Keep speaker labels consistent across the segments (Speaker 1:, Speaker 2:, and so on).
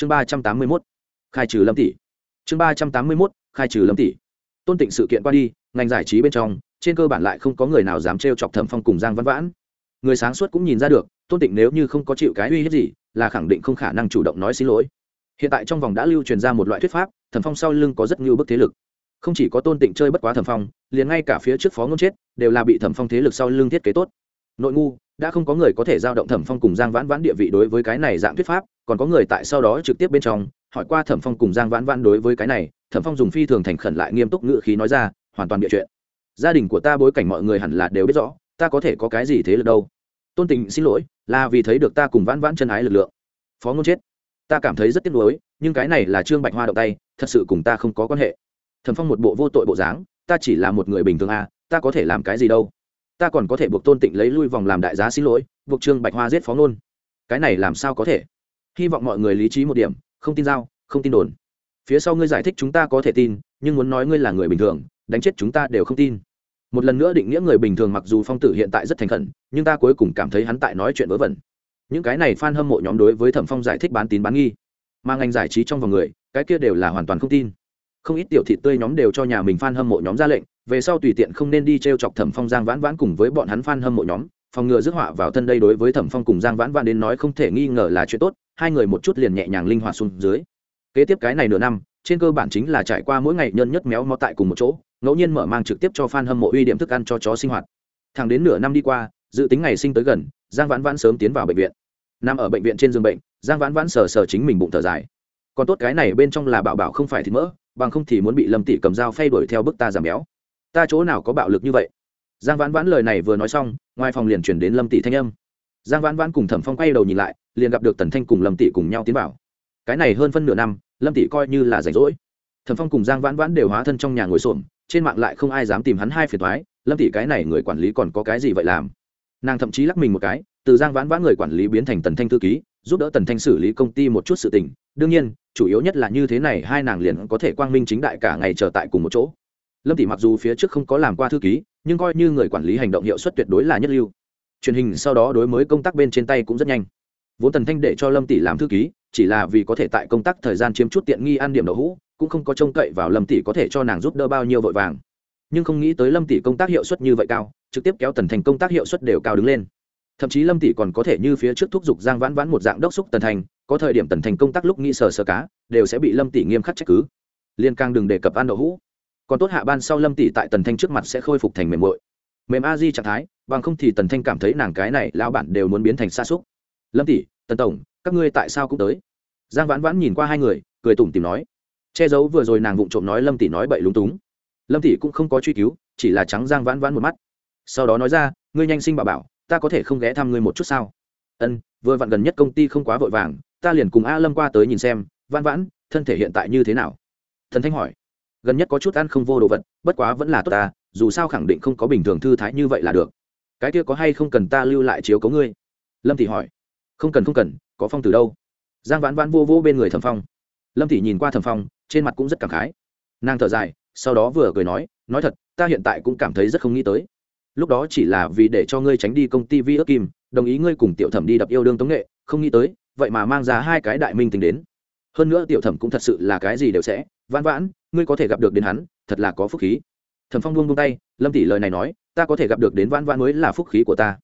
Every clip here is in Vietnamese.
Speaker 1: chương ba trăm tám mươi mốt, khai trừ lâm tỷ. Chương ba trăm tám mươi mốt, khai trừ lâm tỷ. Tôn tịnh sự kiện qua đi, ngành giải trí bên trong, trên cơ bản lại không có người nào dám trêu chọc thẩm phong cùng giang văn vãn. Người sáng suốt cũng nhìn ra được, tôn tịnh nếu như không có chịu cái uy hiếp gì, là khẳng định không khả năng chủ động nói xin lỗi. Hiện tại trong vòng đã lưu truyền ra một loại thuyết pháp, thẩm phong sau lưng có rất nhiều bức thế lực. Không chỉ có tôn tịnh chơi bất quá thẩm phong, liền ngay cả phía trước phó ngôn chết, đều là bị thẩm phong thế lực sau lưng thiết kế tốt. Nội ngu, đã không có người có thể giao động thẩm phong cùng giang vãn vãn địa vị đối với cái này dạng thuyết pháp còn có người tại sau đó trực tiếp bên trong, hỏi qua thẩm phong cùng giang vãn vãn đối với cái này, thẩm phong dùng phi thường thành khẩn lại nghiêm túc ngự khí nói ra, hoàn toàn địa chuyện. Gia đình của ta bối cảnh mọi người hẳn là đều biết rõ, ta có thể có cái gì thế lực đâu. Tôn tình xin lỗi, là vì thấy được ta cùng vãn vãn chân ái lực lượng. Phó ngôn chết. Ta cảm thấy rất tiếc nuối, nhưng cái này là trương bạch hoa động tay, thật sự cùng ta không có quan hệ. Thẩm phong một bộ vô tội bộ dáng, ta chỉ là một người bình thường à ta có thể làm cái gì đâu. Ta còn có thể buộc tôn tịnh lấy lui vòng làm đại giá xin lỗi, buộc trương bạch hoa giết phó ngôn. Cái này làm sao có thể? Hy vọng mọi người lý trí một điểm, không tin giao, không tin đồn. Phía sau ngươi giải thích chúng ta có thể tin, nhưng muốn nói ngươi là người bình thường, đánh chết chúng ta đều không tin. Một lần nữa định nghĩa người bình thường mặc dù phong tử hiện tại rất thành khẩn, nhưng ta cuối cùng cảm thấy hắn tại nói chuyện vớ vẩn. Những cái này f a n hâm mộ nhóm đối với thẩm phong giải thích bán tín bán nghi. Mà ngành giải trí trong vòng người, cái kia đều là hoàn toàn không tin. Không ít tiểu thị tươi nhóm đều cho nhà mình f a n hâm mộ nhóm ra lệnh, về sau tùy tiện không nên đi t r e o chọc thẩm phong giang vãn vãn cùng với bọn hắn f a n hâm mộ nhóm, phòng ngừa rước họa vào thân đây đối với thẩm phong cùng giang vãn vãn đến nói không thể nghi ngờ là chuyện tốt hai người một chút liền nhẹ nhàng linh hoạt xuống dưới. Kế tiếp cái này nửa năm, trên cơ bản chính là trải qua mỗi ngày nhân nhất méo mó tại cùng một chỗ, ngẫu nhiên mở mang trực tiếp cho f a n hâm mộ uy điểm thức ăn cho chó sinh hoạt. Thẳng đến nửa năm đi qua, dự tính ngày sinh tới gần, giang vãn vãn sớm tiến vào bệnh viện. Nằm ở bệnh viện trên giường bệnh, giang vãn vãn sờ sờ chính mình bụng thở dài. Còn tốt cái này bên trong là bảo bảo không phải thịt mỡ, bằng không thì muốn bị lâm tỷ cầm dao phay đuổi theo bức ta giảm béo. Ta chỗ nào có bạo lực như vậy? Giang vãn vãn lời này vừa nói xong, ngoài phòng liền chuyển đến lâm tỷ thanh âm giang vãn vãn cùng thẩm phong quay đầu nhìn lại, liền gặp được tần thanh cùng lâm tỷ cùng nhau tiến vào. Cái này hơn phân nửa năm, lâm tỷ coi như là rảnh rỗi. Thẩm phong cùng giang vãn vãn đều hóa thân trong nhà ngồi xổm, trên mạng lại không ai dám tìm hắn hai phiền thoái lâm tỷ cái này người quản lý còn có cái gì vậy làm? Nàng thậm chí lắc mình một cái, từ giang vãn vãn người quản lý biến thành tần thanh thư ký, giúp đỡ tần thanh xử lý công ty một chút sự tình. Đương nhiên, chủ yếu nhất là như thế này, hai nàng liền có thể quang minh chính đại cả ngày chờ tại cùng một chỗ. Lâm tỷ mặc dù phía trước không có làm qua thư ký, nhưng coi như người quản lý hành động hiệu suất tuyệt đối là nhất lưu truyền hình sau đó đối mới công tác bên trên tay cũng rất nhanh. Vốn tần thanh để cho lâm tỷ làm thư ký, chỉ là vì có thể tại công tác thời gian chiếm chút tiện nghi ăn điểm đậu hũ, cũng không có trông cậy vào lâm tỷ có thể cho nàng giúp đỡ bao nhiêu vội vàng. Nhưng không nghĩ tới lâm tỷ công tác hiệu suất như vậy cao, trực tiếp kéo tần thành công tác hiệu suất đều cao đứng lên. Thậm chí lâm tỷ còn có thể như phía trước thúc giục giang vãn vãn một dạng đốc xúc tần thành có thời điểm tần thành công tác lúc nghĩ sờ sờ cá, đều sẽ bị lâm tỷ nghiêm khắc trách cứ. Liên càng đừng đề cập ăn đậu hũ. Còn tốt hạ ban sau lâm tỷ tại tần thanh trước mặt sẽ khôi phục thành mềm mội mềm a di trạng thái bằng không thì tần thanh cảm thấy nàng cái này lão bản đều muốn biến thành xa xúc lâm tỷ, tần tổng, các ngươi tại sao cũng tới? Giang vãn vãn nhìn qua hai người, cười tủm tìm nói. Che giấu vừa rồi nàng vụng trộm nói lâm tỷ nói bậy lúng túng. Lâm tỷ cũng không có truy cứu, chỉ là trắng giang vãn vãn một mắt. Sau đó nói ra, ngươi nhanh sinh bà bảo, ta có thể không ghé thăm ngươi một chút sao? Ân, vừa vặn gần nhất công ty không quá vội vàng, ta liền cùng a lâm qua tới nhìn xem, vãn vãn, thân thể hiện tại như thế nào? Thần thanh hỏi. Gần nhất có chút ăn không vô đồ vật, bất quá vẫn là tốt ta, dù sao khẳng định không có bình thường thư thái như vậy là được cái kia có hay không cần ta lưu lại chiếu cấu ngươi? Lâm Thị hỏi. Không cần không cần, có phong từ đâu? Giang vãn vãn vô vô bên người thẩm phong. Lâm Thị nhìn qua thẩm phong, trên mặt cũng rất cảm khái. Nàng thở dài, sau đó vừa cười nói nói thật, ta hiện tại cũng cảm thấy rất không nghĩ tới. Lúc đó chỉ là vì để cho ngươi tránh đi công ty vi ước kim, đồng ý ngươi cùng tiểu thẩm đi đập yêu đương tống nghệ, không nghĩ tới, vậy mà mang ra hai cái đại minh tính đến. Hơn nữa tiểu thẩm cũng thật sự là cái gì đều sẽ. Vãn vãn, ngươi có thể gặp được đến hắn, thật là có phúc khí. Thẩm phong buông buông tay, lâm tỷ lời này nói ta có thể gặp được đến vãn vãn mới là phúc khí của ta.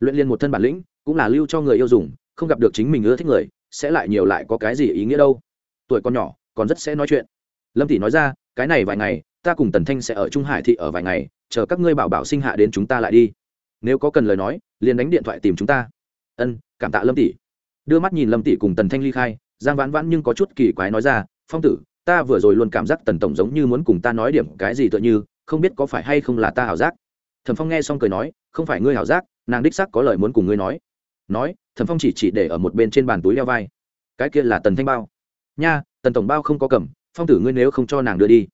Speaker 1: Luyện liên một thân bản lĩnh, cũng là lưu cho người yêu dùng, không gặp được chính mình ưa thích người, sẽ lại nhiều lại có cái gì ý nghĩa đâu. Tuổi còn nhỏ, còn rất sẽ nói chuyện. Lâm tỷ nói ra, cái này vài ngày, ta cùng tần thanh sẽ ở trung hải thị ở vài ngày, chờ các ngươi bảo bảo sinh hạ đến chúng ta lại đi. Nếu có cần lời nói, liền đánh điện thoại tìm chúng ta. Ân, cảm tạ lâm tỷ. Đưa mắt nhìn lâm tỷ cùng tần thanh ly khai, giang vãn vãn nhưng có chút kỳ quái nói ra, phong tử, ta vừa rồi luôn cảm giác tần tổng giống như muốn cùng ta nói điểm cái gì tựa như, không biết có phải hay không là ta hảo giác thẩm phong nghe xong cười nói, không phải ngươi hảo giác, nàng đích sắc có lời muốn cùng ngươi nói. Nói, thẩm phong chỉ chỉ để ở một bên trên bàn túi leo vai. Cái kia là tần thanh bao. Nha, tần tổng bao không có cầm, phong tử ngươi nếu không cho nàng đưa đi.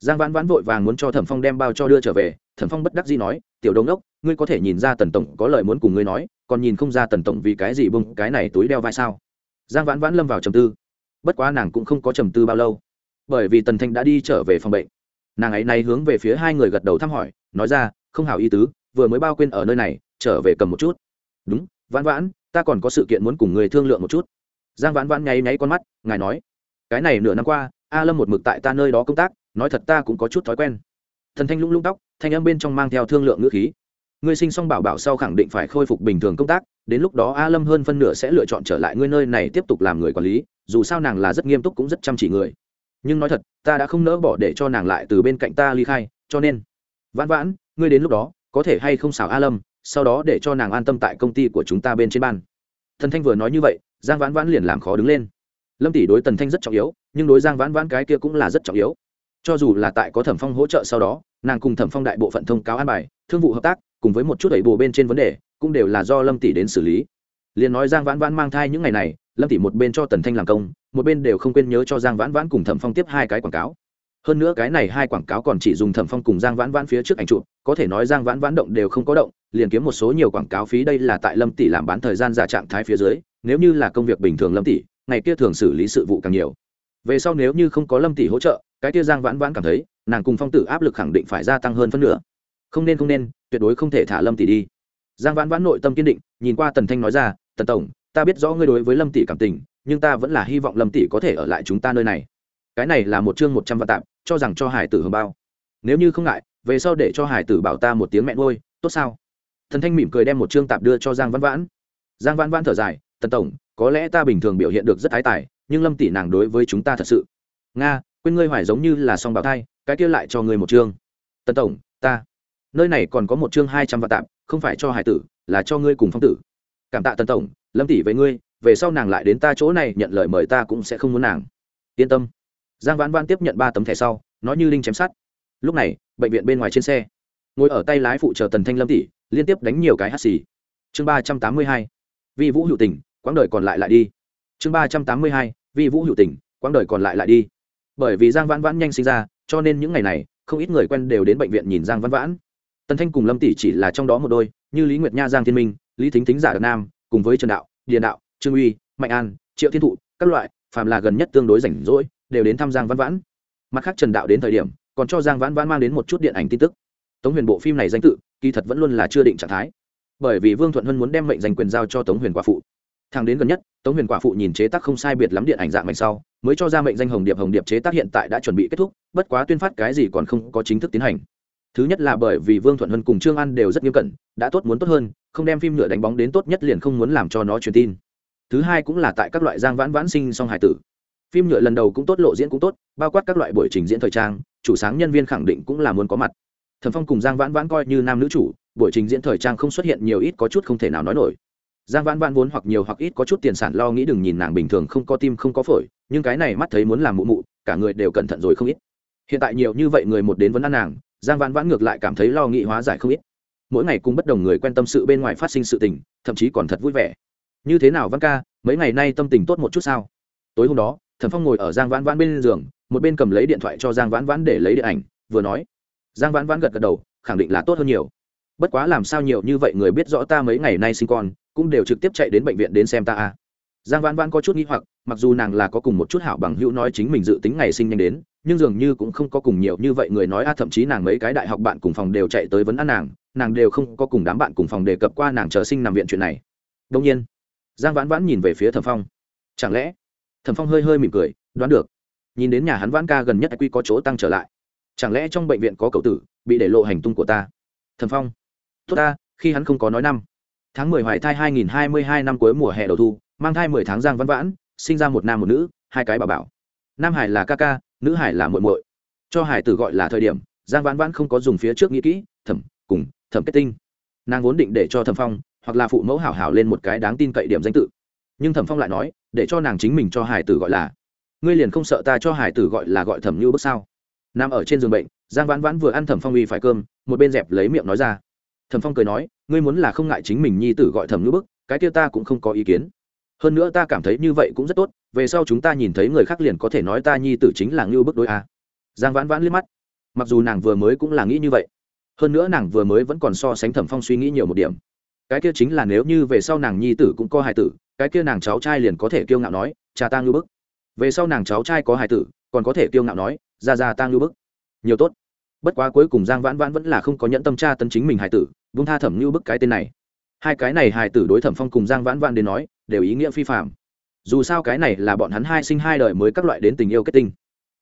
Speaker 1: Giang vãn vãn vội vàng muốn cho thẩm phong đem bao cho đưa trở về, thẩm phong bất đắc dĩ nói, tiểu đông đốc, ngươi có thể nhìn ra tần tổng có lời muốn cùng ngươi nói, còn nhìn không ra tần tổng vì cái gì bưng cái này túi đeo vai sao? Giang vãn vãn lâm vào trầm tư. Bất quá nàng cũng không có trầm tư bao lâu, bởi vì tần thanh đã đi trở về phòng bệnh. Nàng ấy nay hướng về phía hai người gật đầu thăm hỏi, nói ra không hảo ý tứ, vừa mới bao quên ở nơi này, trở về cầm một chút. Đúng, vãn vãn, ta còn có sự kiện muốn cùng người thương lượng một chút. Giang vãn vãn nháy nháy con mắt, ngài nói, cái này nửa năm qua, a lâm một mực tại ta nơi đó công tác, nói thật ta cũng có chút thói quen. Thần thanh lung lung tóc, thanh âm bên trong mang theo thương lượng ngữ khí. Ngươi sinh xong bảo bảo sau khẳng định phải khôi phục bình thường công tác, đến lúc đó a lâm hơn phân nửa sẽ lựa chọn trở lại ngươi nơi này tiếp tục làm người quản lý, dù sao nàng là rất nghiêm túc cũng rất chăm chỉ người. Nhưng nói thật, ta đã không nỡ bỏ để cho nàng lại từ bên cạnh ta ly khai, cho nên, vãn vãn ngươi đến lúc đó, có thể hay không xảo a lâm, sau đó để cho nàng an tâm tại công ty của chúng ta bên trên ban. Thần thanh vừa nói như vậy, giang vãn vãn liền làm khó đứng lên. Lâm tỷ đối tần thanh rất trọng yếu, nhưng đối giang vãn vãn cái kia cũng là rất trọng yếu. Cho dù là tại có thẩm phong hỗ trợ sau đó, nàng cùng thẩm phong đại bộ phận thông cáo an bài, thương vụ hợp tác, cùng với một chút đẩy bồ bên trên vấn đề, cũng đều là do lâm tỷ đến xử lý. Liền nói giang vãn vãn mang thai những ngày này, lâm tỷ một bên cho tần thanh làm công, một bên đều không quên nhớ cho giang vãn vãn cùng thẩm phong tiếp hai cái quảng cáo hơn nữa cái này hai quảng cáo còn chỉ dùng thẩm phong cùng giang vãn vãn phía trước ảnh chụp, có thể nói giang vãn vãn động đều không có động, liền kiếm một số nhiều quảng cáo phí đây là tại lâm tỷ làm bán thời gian giả trạng thái phía dưới, nếu như là công việc bình thường lâm tỷ, ngày kia thường xử lý sự vụ càng nhiều. Về sau nếu như không có lâm tỷ hỗ trợ, cái kia giang vãn vãn cảm thấy, nàng cùng phong tử áp lực khẳng định phải gia tăng hơn phân nửa. Không nên không nên, tuyệt đối không thể thả lâm tỷ đi. Giang vãn vãn nội tâm kiên định, nhìn qua tần thanh nói ra, tần tổng, ta biết rõ ngươi đối với lâm tỷ cảm tình, nhưng ta vẫn là hy vọng lâm tỷ có thể ở lại chúng ta nơi này cái này là một chương một trăm vạn tạm, cho rằng cho hải tử hồng bao. Nếu như không ngại, về sau để cho hải tử bảo ta một tiếng mẹ ngôi tốt sao? Thần thanh mỉm cười đem một chương tạp đưa cho giang văn vãn. Giang văn vãn thở dài, tần tổng, có lẽ ta bình thường biểu hiện được rất ái tài, nhưng lâm tỷ nàng đối với chúng ta thật sự. Nga, quên ngươi hoài giống như là song bảo thai, cái kia lại cho ngươi một chương. Tần tổng, ta. Nơi này còn có một chương hai trăm vạn tạm, không phải cho hải tử, là cho ngươi cùng phong tử. Cảm tạ tần tổng, lâm tỷ với ngươi, về sau nàng lại đến ta chỗ này nhận lời mời ta cũng sẽ không muốn nàng. Yên tâm giang vãn vãn tiếp nhận ba tấm thẻ sau nó như linh chém sát lúc này, bệnh viện bên ngoài trên xe. Ngồi ở tay lái phụ trợ tần thanh lâm tỷ, liên tiếp đánh nhiều cái hắt xì. Chương ba trăm tám mươi hai, vi vũ hữu tình, quãng đời còn lại lại đi. Chương ba trăm tám mươi hai, vi vũ hữu tình, quãng đời còn lại lại đi. Bởi vì giang vãn vãn nhanh sinh ra, cho nên những ngày này, không ít người quen đều đến bệnh viện nhìn giang vãn vãn. Tần thanh cùng lâm tỷ chỉ là trong đó một đôi, như lý nguyệt nha, giang thiên minh, lý thính thính, giả đặc nam, cùng với trần đạo, điền đạo, trương uy, mạnh an, triệu thiên thụ, các loại, phàm là gần nhất tương đối rảnh rỗi đều đến thăm giang văn vãn. Mặt khác trần đạo đến thời điểm, còn cho giang vãn vãn mang đến một chút điện ảnh tin tức. Tống huyền bộ phim này danh tự, kỳ thật vẫn luôn là chưa định trạng thái. Bởi vì vương thuận hân muốn đem mệnh danh quyền giao cho tống huyền quả phụ. Thang đến gần nhất, tống huyền quả phụ nhìn chế tác không sai biệt lắm điện ảnh dạng mạnh sau, mới cho ra mệnh danh hồng điệp hồng điệp chế tác hiện tại đã chuẩn bị kết thúc, bất quá tuyên phát cái gì còn không có chính thức tiến hành. Thứ nhất là bởi vì vương thuận hân cùng trương an đều rất nghiêm cẩn, đã tốt muốn tốt hơn, không đem phim nhựa đánh bóng đến tốt nhất liền không muốn làm cho nó truyền tin. Thứ hai cũng là tại các loại giang vãn vãn sinh song hải tử phim nhựa lần đầu cũng tốt, lộ diễn cũng tốt, bao quát các loại buổi trình diễn thời trang, chủ sáng nhân viên khẳng định cũng là muốn có mặt. Thẩm phong cùng giang vãn vãn coi như nam nữ chủ, buổi trình diễn thời trang không xuất hiện nhiều ít có chút không thể nào nói nổi. Giang vãn vãn vốn hoặc nhiều hoặc ít có chút tiền sản lo nghĩ đừng nhìn nàng bình thường không có tim không có phổi, nhưng cái này mắt thấy muốn làm mụ mụ, cả người đều cẩn thận rồi không ít. Hiện tại nhiều như vậy người một đến vấn ăn nàng, giang vãn vãn ngược lại cảm thấy lo nghĩ hóa giải không ít. Mỗi ngày cùng bất đồng người quen tâm sự bên ngoài phát sinh sự tình, thậm chí còn thật vui vẻ. Như thế nào văn ca, mấy ngày nay tâm tình tốt một chút sao? Tối hôm đó thẩm phong ngồi ở giang vãn vãn bên giường, một bên cầm lấy điện thoại cho giang vãn vãn để lấy điện ảnh, vừa nói, giang vãn vãn gật gật đầu, khẳng định là tốt hơn nhiều. Bất quá làm sao nhiều như vậy người biết rõ ta mấy ngày nay sinh con, cũng đều trực tiếp chạy đến bệnh viện đến xem ta a giang vãn vãn có chút n g h i hoặc, mặc dù nàng là có cùng một chút hảo bằng hữu nói chính mình dự tính ngày sinh nhanh đến, nhưng dường như cũng không có cùng nhiều như vậy người nói a, thậm chí nàng mấy cái đại học bạn cùng phòng đều chạy tới vấn ăn nàng nàng đều không có cùng đám bạn cùng phòng đề cập qua nàng chờ sinh nằm viện chuyện này. Đông nhiên, giang vãn vãn nhìn về phía thẩm phong. Chẳng lẽ thẩm phong hơi hơi mỉm cười, đoán được. Nhìn đến nhà hắn vãn ca gần nhất quy có chỗ tăng trở lại. Chẳng lẽ trong bệnh viện có cậu tử, bị để lộ hành tung của ta? Thẩm phong. Tốt ta, khi hắn không có nói năm. Tháng mười hoài thai hai nghìn hai mươi hai năm cuối mùa hè đầu thu, mang thai mười tháng giang văn vãn, sinh ra một nam một nữ, hai cái bà bảo. Nam hải là ca ca, nữ hải là muội muội. Cho hải tử gọi là thời điểm, giang vãn vãn không có dùng phía trước nghĩ kỹ, thẩm, cùng, thẩm kết tinh. Nàng vốn định để cho thẩm phong hoặc là phụ mẫu hảo hảo lên một cái đáng tin cậy điểm danh tự. Nhưng thẩm phong lại nói để cho nàng chính mình cho hải tử gọi là. Ngươi liền không sợ ta cho hải tử gọi là gọi thẩm như bước sao? Nằm ở trên giường bệnh, giang vãn vãn vừa ăn thẩm phong uy phải cơm, một bên dẹp lấy miệng nói ra. Thẩm phong cười nói, ngươi muốn là không ngại chính mình nhi tử gọi thẩm như bức, cái kia ta cũng không có ý kiến. Hơn nữa ta cảm thấy như vậy cũng rất tốt, về sau chúng ta nhìn thấy người khác liền có thể nói ta nhi tử chính là ngưu bức đối a. Giang vãn vãn liếc mắt. Mặc dù nàng vừa mới cũng là nghĩ như vậy, hơn nữa nàng vừa mới vẫn còn so sánh thẩm phong suy nghĩ nhiều một điểm. Cái kia chính là nếu như về sau nàng nhi tử cũng có hài tử cái kia nàng cháu trai liền có thể kiêu ngạo nói, cha ta ngưu bức. Về sau nàng cháu trai có hài tử, còn có thể kiêu ngạo nói, ra ra ta ngưu bức. Nhiều tốt. Bất quá cuối cùng giang vãn vãn vẫn là không có nhẫn tâm tra tấn chính mình hài tử vung tha thẩm ngưu bức cái tên này. Hai cái này hài tử đối thẩm phong cùng giang vãn vãn đến nói, đều ý nghĩa phi phạm dù sao cái này là bọn hắn hai sinh hai đời mới các loại đến tình yêu kết tinh.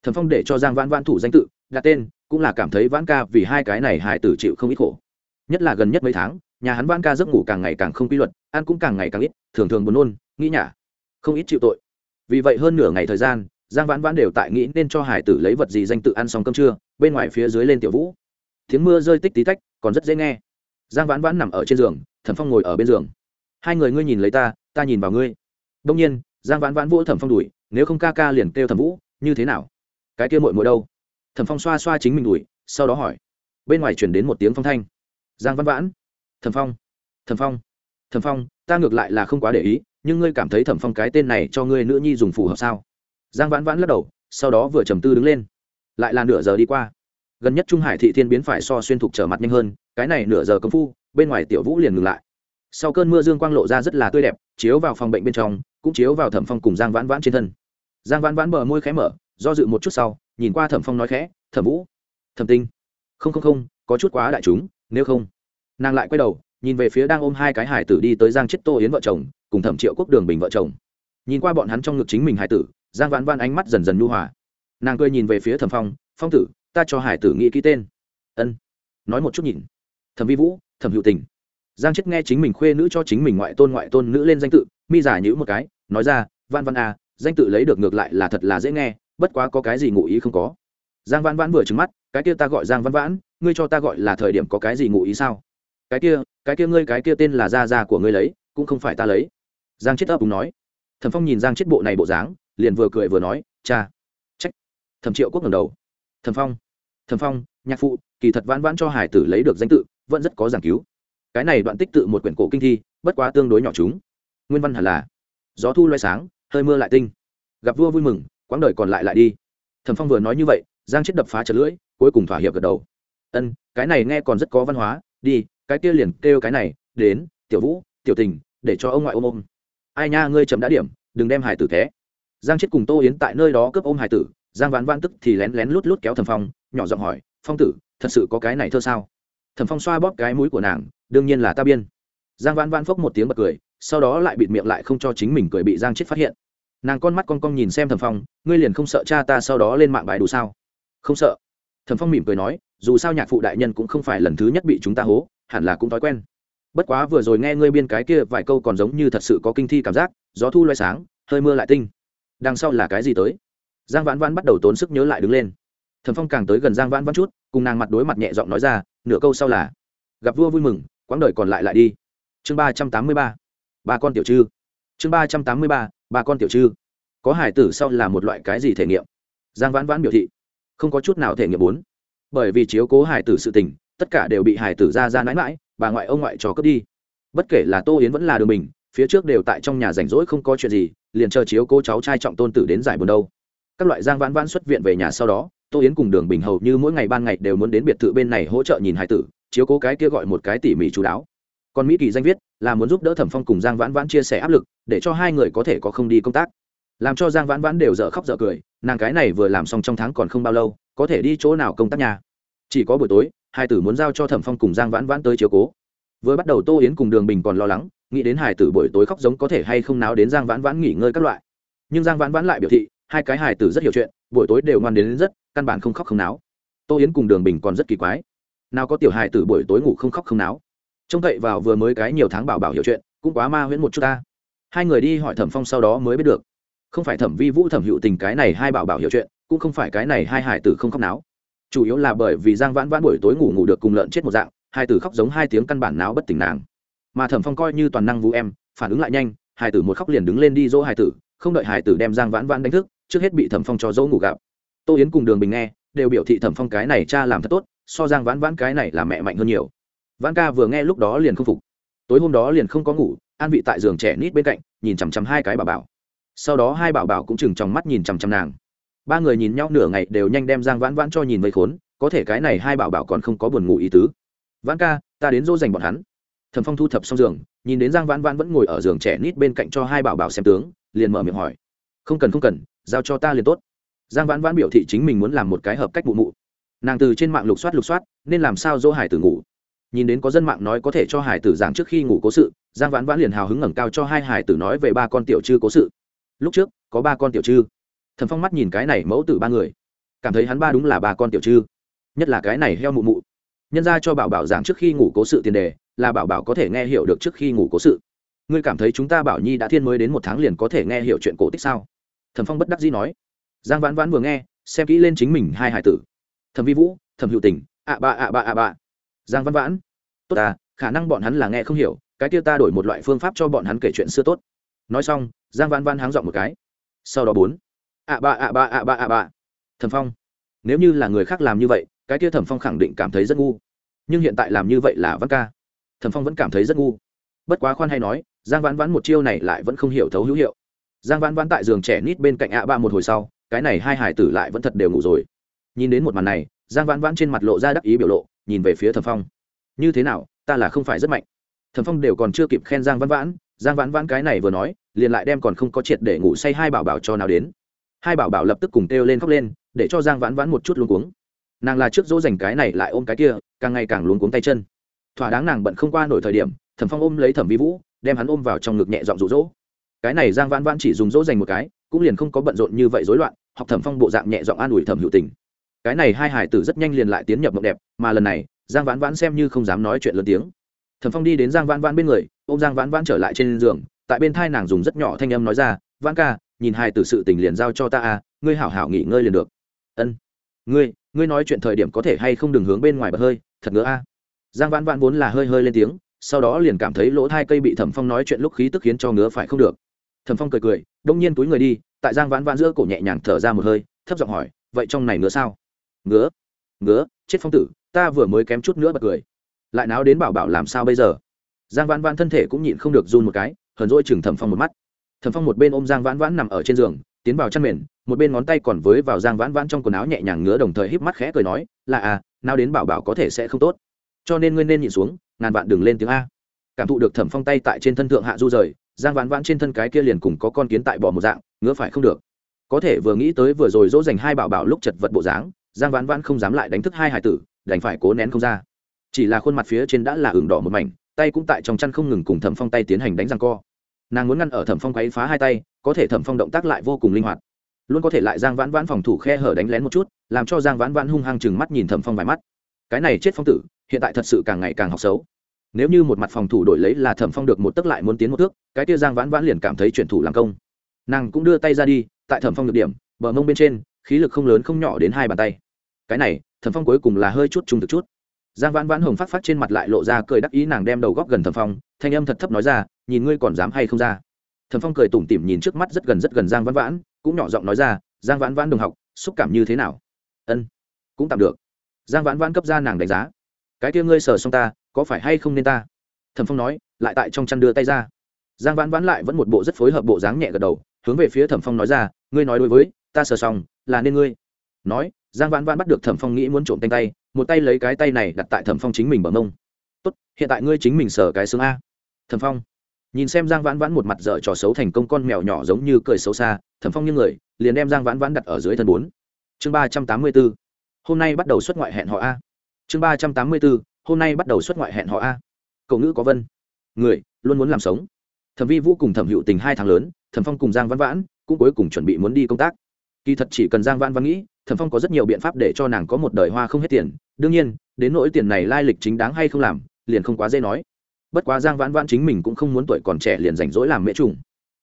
Speaker 1: Thẩm phong để cho giang vãn vãn thủ danh tự, đặt tên, cũng là cảm thấy vãn ca vì hai cái này hài tử chịu không ít khổ. Nhất là gần nhất mấy tháng nhà hắn vãn ca giấc ngủ càng ngày càng không quy luật, ăn cũng càng ngày càng ít, thường thường buồn nôn, nghĩ nhả, không ít chịu tội. Vì vậy hơn nửa ngày thời gian, giang vãn vãn đều tại nghĩ nên cho hải tử lấy vật gì danh tự ăn xong cơm trưa, bên ngoài phía dưới lên tiểu vũ. Tiếng mưa rơi tích tí tách, còn rất dễ nghe. Giang vãn vãn nằm ở trên giường, thẩm phong ngồi ở bên giường. Hai người ngươi nhìn lấy ta ta nhìn vào ngươi. Đông nhiên, giang vãn vãn vỗ thẩm phong đùi, nếu không ca ca liền kêu thẩm vũ, như thế nào? Cái kia mội mội đâu? Thẩm phong xoa xoa chính mình đùi, sau đó hỏi. Bên ngoài chuyển đến một tiếng phong thanh. Giang vãn vãn thẩm phong thẩm phong thẩm phong, ta ngược lại là không quá để ý, nhưng ngươi cảm thấy thẩm phong cái tên này cho ngươi nữ nhi dùng phù hợp sao? Giang vãn vãn lắc đầu, sau đó vừa trầm tư đứng lên. Lại là nửa giờ đi qua. Gần nhất trung hải thị thiên biến phải so xuyên thục trở mặt nhanh hơn, cái này nửa giờ công phu, bên ngoài tiểu vũ liền ngừng lại. Sau cơn mưa dương quang lộ ra rất là tươi đẹp, chiếu vào phòng bệnh bên trong, cũng chiếu vào thẩm phong cùng giang vãn vãn trên thân. Giang vãn vãn bờ môi khẽ mở, do dự một chút sau, nhìn qua thẩm phong nói khẽ, thẩm vũ, thẩm tinh, không không không, có chút quá đại chúng, nếu không nàng lại quay đầu, nhìn về phía đang ôm hai cái hải tử đi tới giang chết tô yến vợ chồng, cùng thẩm triệu quốc đường bình vợ chồng. Nhìn qua bọn hắn trong ngực chính mình hải tử, giang vãn vãn ánh mắt dần dần nhu hòa. Nàng cười nhìn về phía thẩm phong phong tử, ta cho hải tử nghĩ ký tên. Ân. Nói một chút nhìn. Thẩm vi vũ, thẩm hữu tình. Giang chết nghe chính mình khuê nữ cho chính mình ngoại tôn ngoại tôn nữ lên danh tự, mi giả nhữ một cái, nói ra văn văn à danh tự lấy được ngược lại là thật là dễ nghe, bất quá có cái gì ngụ ý không có. Giang văn vãn vừa trứng mắt, cái kia ta gọi giang văn vãn, ngươi cho ta gọi là thời điểm có cái gì ngụ ý sao? Cái kia cái kia ngươi, cái kia tên là da da của ngươi lấy, cũng không phải ta lấy. Giang chết ấp đúng nói. Thẩm phong nhìn giang chết bộ này bộ dáng, liền vừa cười vừa nói, cha. Trách. Thẩm triệu quốc ngầm đầu. Thẩm phong thẩm phong, nhạc phụ, kỳ thật vãn vãn cho hải tử lấy được danh tự, vẫn rất có giảng cứu. Cái này đoạn tích tự một quyển cổ kinh thi, bất quá tương đối nhỏ chúng. Nguyên văn hẳn là, gió thu loay sáng, hơi mưa lại tinh. Gặp vua vui mừng, quãng đời còn lại lại đi. Thẩm phong vừa nói như vậy, giang chết đập phá chật lưỡi, cuối cùng thỏa hiệp gật đầu. Ân, cái này nghe còn rất có văn hóa, đi cái kia liền kêu cái này, đến, tiểu vũ, tiểu tình, để cho ông ngoại ôm ôm. Ai nha, ngươi chậm đã điểm, đừng đem hải tử thế. Giang chết cùng tô yến tại nơi đó cướp ôm hải tử, giang vãn vãn tức thì lén lén lút lút kéo thầm phong, nhỏ giọng hỏi, phong tử, thật sự có cái này thơ sao? Thầm phong xoa bóp cái mũi của nàng, đương nhiên là ta biên. Giang vãn vãn phốc một tiếng bật cười, sau đó lại bịt miệng lại không cho chính mình cười bị giang chết phát hiện. Nàng con mắt con con nhìn xem thầm phong, ngươi liền không sợ cha ta sau đó lên mạng bài đủ sao? Không sợ. Thầm phong mỉm cười nói, dù sao nhạc phụ đại nhân cũng không phải lần thứ nhất bị chúng ta hố hẳn là cũng thói quen. Bất quá vừa rồi nghe ngươi biên cái kia vài câu còn giống như thật sự có kinh thi cảm giác, gió thu loay sáng, hơi mưa lại tinh. Đằng sau là cái gì tới? Giang vãn vãn bắt đầu tốn sức nhớ lại đứng lên. Thẩm phong càng tới gần giang vãn vãn chút, cùng nàng mặt đối mặt nhẹ giọng nói ra, nửa câu sau là, gặp vua vui mừng, quãng đời còn lại lại đi. Chương ba trăm tám mươi ba ba con tiểu trư. chương ba trăm tám mươi ba ba con tiểu trư. có hải tử sau là một loại cái gì thể nghiệm? Giang vãn vãn biểu thị, không có chút nào thể nghiệm bốn. Bởi vì chiếu cố hải tử sự tình tất cả đều bị hải tử ra ra mãi mãi bà ngoại ông ngoại trò cướp đi. Bất kể là tô yến vẫn là đường mình, phía trước đều tại trong nhà rảnh rỗi không có chuyện gì liền chờ chiếu cô cháu trai trọng tôn tử đến giải buồn đâu. Các loại giang vãn vãn xuất viện về nhà sau đó tô yến cùng đường bình hầu như mỗi ngày ban ngày đều muốn đến biệt thự bên này hỗ trợ nhìn hải tử chiếu cố cái kia gọi một cái tỉ mỉ chú đáo. Còn mỹ kỳ danh viết là muốn giúp đỡ thẩm phong cùng giang vãn vãn chia sẻ áp lực để cho hai người có thể có không đi công tác. Làm cho giang vãn vãn đều dở khóc dở cười nàng cái này vừa làm xong trong tháng còn không bao lâu có thể đi chỗ nào công tác nhà. Chỉ có buổi tối hai tử muốn giao cho thẩm phong cùng giang vãn vãn tới chiếu cố. Vừa bắt đầu tô yến cùng đường bình còn lo lắng nghĩ đến hải tử buổi tối khóc giống có thể hay không náo đến giang vãn vãn nghỉ ngơi các loại. Nhưng giang vãn vãn lại biểu thị hai cái hải tử rất hiểu chuyện buổi tối đều ngoan đến, đến rất căn bản không khóc không náo. Tô yến cùng đường bình còn rất kỳ quái. Nào có tiểu hải tử buổi tối ngủ không khóc không náo. Trông cậy vào vừa mới cái nhiều tháng bảo bảo hiểu chuyện cũng quá ma huyễn một chút ta. Hai người đi hỏi thẩm phong sau đó mới biết được. Không phải thẩm vi vũ thẩm hữu tình cái này hai bảo bảo hiểu chuyện cũng không phải cái này hai hải tử không khóc náo chủ yếu là bởi vì giang vãn vãn buổi tối ngủ ngủ được cùng lợn chết một dạng, hai tử khóc giống hai tiếng căn bản não bất tỉnh nàng. Mà thẩm phong coi như toàn năng vũ em, phản ứng lại nhanh hải tử một khóc liền đứng lên đi dỗ hải tử, không đợi hải tử đem giang vãn vãn đánh thức, trước hết bị thẩm phong cho dỗ ngủ gặp. Tô yến cùng đường bình nghe, đều biểu thị thẩm phong cái này cha làm thật tốt, so giang vãn vãn cái này là mẹ mạnh hơn nhiều. Vãn ca vừa nghe lúc đó liền không phục. Tối hôm đó liền không có ngủ, an vị tại giường trẻ nít bên cạnh, nhìn chằm chằm hai cái bà bảo. Sau đó hai bảo bảo cũng chừng trong mắt nhìn chằm chằm nàng ba người nhìn nhau nửa ngày đều nhanh đem giang vãn vãn cho nhìn vây khốn, có thể cái này hai bảo bảo còn không có buồn ngủ ý tứ. Vãn ca, ta đến dỗ dành bọn hắn. Thẩm phong thu thập xong giường, nhìn đến giang vãn vãn vẫn ngồi ở giường trẻ nít bên cạnh cho hai bảo bảo xem tướng, liền mở miệng hỏi. Không cần không cần, giao cho ta liền tốt. Giang vãn vãn biểu thị chính mình muốn làm một cái hợp cách mụ mụ. Nàng từ trên mạng lục soát lục soát, nên làm sao dỗ hải tử ngủ? Nhìn đến có dân mạng nói có thể cho hải tử giảng trước khi ngủ cố sự, giang vãn vãn liền hào hứng ngẩng cao cho hai hải tử nói về ba con tiểu chư cố sự. Lúc trước, có ba con tiểu trư thẩm phong mắt nhìn cái này mẫu tử ba người. Cảm thấy hắn ba đúng là ba con tiểu trư nhất là cái này heo mụ mụ. Nhân ra cho bảo bảo giảng trước khi ngủ cố sự tiền đề, là bảo bảo có thể nghe hiểu được trước khi ngủ cố sự. Ngươi cảm thấy chúng ta bảo nhi đã thiên mới đến một tháng liền có thể nghe hiểu chuyện cổ tích sao? Thẩm phong bất đắc dĩ nói. Giang vãn vãn vừa nghe, xem kỹ lên chính mình hai hải tử. Thẩm vi vũ, thẩm hữu tình, ạ ba ạ ba ạ ba. Giang văn vãn. Tốt ta, khả năng bọn hắn là nghe không hiểu, cái kia ta đổi một loại phương pháp cho bọn hắn kể chuyện xưa tốt. Nói xong, giang văn văn háng dọn một cái. Sau đó bốn ạ ba ạ ba ạ ba ạ ba. Thẩm phong, nếu như là người khác làm như vậy, cái kia thẩm phong khẳng định cảm thấy rất ngu. Nhưng hiện tại làm như vậy là văn ca. Thẩm phong vẫn cảm thấy rất ngu. Bất quá khoan hay nói, giang vãn vãn một chiêu này lại vẫn không hiểu thấu hữu hiệu. Giang vãn vãn tại giường trẻ nít bên cạnh ạ ba một hồi sau, cái này hai hải tử lại vẫn thật đều ngủ rồi. Nhìn đến một màn này, giang vãn vãn trên mặt lộ ra đắc ý biểu lộ, nhìn về phía thẩm phong. Như thế nào, ta là không phải rất mạnh. Thẩm phong đều còn chưa kịp khen giang vãn vãn, giang vãn vãn cái này vừa nói, liền lại đem còn không có triệt để ngủ say hai bảo bảo cho nào đến hai bảo bảo lập tức cùng kêu lên khóc lên, để cho giang vãn vãn một chút luống cuống. Nàng là trước dỗ dành cái này lại ôm cái kia, càng ngày càng luống cuống tay chân. Thỏa đáng nàng bận không qua nổi thời điểm, thẩm phong ôm lấy thẩm vi vũ, đem hắn ôm vào trong ngực nhẹ dọn rụ rỗ cái này giang vãn vãn chỉ dùng dỗ dành một cái, cũng liền không có bận rộn như vậy rối loạn, học thẩm phong bộ dạng nhẹ giọng an ủi thẩm hữu tình. Cái này hai hải tử rất nhanh liền lại tiến nhập mộng đẹp, mà lần này, giang vãn vãn xem như không dám nói chuyện lớn tiếng. Thẩm phong đi đến giang vãn vãn bên người ô m giang vãn vãn trở lại trên giường, tại bên thai nàng dùng rất nhỏ thanh âm nói ra, vãn ca nhìn hai từ sự tình liền giao cho ta à ngươi hảo hảo nghỉ ngơi liền được. Ân. Ngươi ngươi nói chuyện thời điểm có thể hay không đừng hướng bên ngoài bật hơi, thật ngứa a. Giang vãn vãn vốn là hơi hơi lên tiếng, sau đó liền cảm thấy lỗ thai cây bị thẩm phong nói chuyện lúc khí tức khiến cho ngứa phải không được. Thẩm phong cười cười, đông nhiên túi người đi, tại giang vãn vãn giữa cổ nhẹ nhàng thở ra một hơi, thấp giọng hỏi, vậy trong này ngứa sao? Ngứa ngứa, chết phong tử, ta vừa mới kém chút nữa bật cười. Lại náo đến bảo bảo làm sao bây giờ? Giang vãn vãn thân thể cũng nhịn không được run một cái, hờn dỗi chừng thẩm phong một mắt thẩm phong một bên ôm giang vãn vãn nằm ở trên giường, tiến vào chăn mền, một bên ngón tay còn với vào giang vãn vãn trong quần áo nhẹ nhàng ngứa đồng thời híp mắt khẽ cười nói, là à nào đến bảo bảo có thể sẽ không tốt. Cho nên ngươi nên nhìn xuống, ngàn vạn đừng lên tiếng a. Cảm thụ được thẩm phong tay tại trên thân thượng hạ du rời, giang vãn vãn trên thân cái kia liền cùng có con kiến tại bỏ một dạng, ngứa phải không được. Có thể vừa nghĩ tới vừa rồi dỗ dành hai bảo bảo lúc chật vật bộ dáng, giang vãn vãn không dám lại đánh thức hai hải tử, đành phải cố nén không ra. Chỉ là khuôn mặt phía trên đã là ửng đỏ một mảnh, tay cũng tại trong chăn không ngừng cùng thẩm phong tay tiến hành đánh răng co nàng muốn ngăn ở thẩm phong quấy phá hai tay, có thể thẩm phong động tác lại vô cùng linh hoạt. Luôn có thể lại giang vãn vãn phòng thủ khe hở đánh lén một chút, làm cho giang vãn vãn hung hăng chừng mắt nhìn thẩm phong vài mắt. Cái này chết phong tử, hiện tại thật sự càng ngày càng học xấu. Nếu như một mặt phòng thủ đổi lấy là thẩm phong được một tấc lại muốn tiến một thước, cái kia giang vãn vãn liền cảm thấy chuyển thủ làm công. Nàng cũng đưa tay ra đi, tại thẩm phong được điểm, bờ mông bên trên, khí lực không lớn không nhỏ đến hai bàn tay. Cái này, thẩm phong cuối cùng là hơi chút trung thực chút. Giang vãn vãn hồng phát phát trên mặt lại lộ ra cười đắc ý, nàng đem đầu góc gần thẩm phong thanh âm thật thấp nói ra, nhìn ngươi còn dám hay không ra? Thẩm phong cười tủm tỉm nhìn trước mắt rất gần rất gần giang vãn vãn, cũng nhỏ giọng nói ra, giang vãn vãn đồng học, xúc cảm như thế nào? Ân, cũng tạm được. Giang vãn vãn cấp ra nàng đánh giá, cái kia ngươi sờ xong ta, có phải hay không nên ta? Thẩm phong nói, lại tại trong chăn đưa tay ra. Giang vãn vãn lại vẫn một bộ rất phối hợp bộ dáng nhẹ gật đầu, hướng về phía thẩm phong nói ra, ngươi nói đối với, ta sờ xong, là nên ngươi. Nói, giang vãn vãn bắt được thẩm phong nghĩ muốn trộm tay tay, một tay lấy cái tay này đặt tại thẩm phong chính mình bằng mông. Tốt, hiện tại ngươi chính mình sờ cái xương a thẩm phong. Nhìn xem giang vãn vãn một mặt dở trò xấu thành công con mèo nhỏ giống như cười xấu xa, thẩm phong như người, liền đem giang vãn vãn đặt ở dưới thân bốn. Chương ba trăm tám mươi b ố hôm nay bắt đầu xuất ngoại hẹn họ a. Chương ba trăm tám mươi b ố hôm nay bắt đầu xuất ngoại hẹn họ a. Cậu ngữ có vân. Người, luôn muốn làm sống. Thẩm vi vũ cùng thẩm hữu tình hai tháng lớn, thẩm phong cùng giang vãn vãn cũng cuối cùng chuẩn bị muốn đi công tác. Kỳ thật chỉ cần giang vãn vãn nghĩ, thẩm phong có rất nhiều biện pháp để cho nàng có một đời hoa không hết tiền. Đương nhiên, đến nỗi tiền này lai lịch chính đáng hay không làm, liền không quá dễ nói bất quá giang vãn vãn chính mình cũng không muốn tuổi còn trẻ liền rảnh rỗi làm mễ trùng.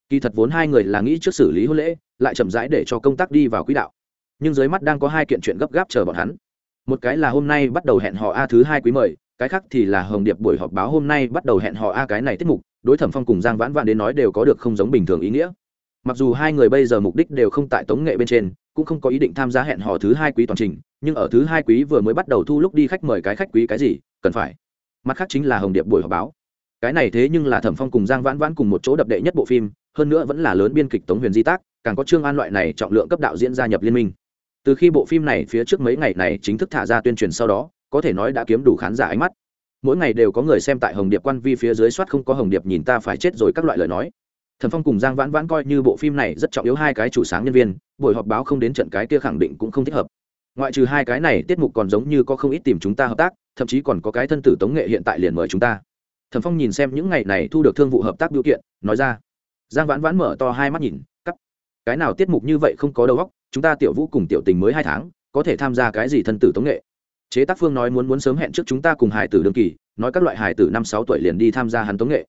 Speaker 1: Kỳ thật vốn hai người là nghĩ trước xử lý hôn lễ, lại chậm rãi để cho công tác đi vào quỹ đạo. Nhưng dưới mắt đang có hai kiện chuyện gấp gáp chờ bọn hắn. Một cái là hôm nay bắt đầu hẹn họ a thứ hai quý mời, cái khác thì là hồng điệp buổi họp báo hôm nay bắt đầu hẹn họ a cái này tiết mục, đối thẩm phong cùng giang vãn vãn đến nói đều có được không giống bình thường ý nghĩa. Mặc dù hai người bây giờ mục đích đều không tại tống nghệ bên trên, cũng không có ý định tham gia hẹn hò thứ hai quý toàn trình, nhưng ở thứ hai quý vừa mới bắt đầu thu lúc đi khách mời cái khách quý cái gì, cần phải. Mặt khác chính là hồng điệp buổi họp báo cái này thế nhưng là thẩm phong cùng giang vãn vãn cùng một chỗ đập đệ nhất bộ phim, hơn nữa vẫn là lớn biên kịch tống huyền di tác, càng có trương an loại này trọng lượng cấp đạo diễn gia nhập liên minh. Từ khi bộ phim này phía trước mấy ngày này chính thức thả ra tuyên truyền sau đó, có thể nói đã kiếm đủ khán giả ánh mắt. Mỗi ngày đều có người xem tại hồng điệp quan vi phía dưới soát không có hồng điệp nhìn ta phải chết rồi các loại lời nói. Thần phong cùng giang vãn vãn coi như bộ phim này rất trọng yếu hai cái chủ sáng nhân viên, buổi họp báo không đến trận cái kia khẳng định cũng không thích hợp. Ngoại trừ hai cái này, tiết mục còn giống như có không ít tìm chúng ta hợp tác, thậm chí còn có cái thân tử tống nghệ hiện tại liền mời chúng ta thần phong nhìn xem những ngày này thu được thương vụ hợp tác biểu kiện, nói ra. Giang vãn vãn mở to hai mắt nhìn cắp cái nào tiết mục như vậy không có đầu óc, chúng ta tiểu vũ cùng tiểu tình mới hai tháng, có thể tham gia cái gì thân tử tống nghệ? Chế tác phương nói muốn muốn sớm hẹn trước chúng ta cùng hải tử đương kỳ, nói các loại hải tử năm sáu tuổi liền đi tham gia hắn tống nghệ.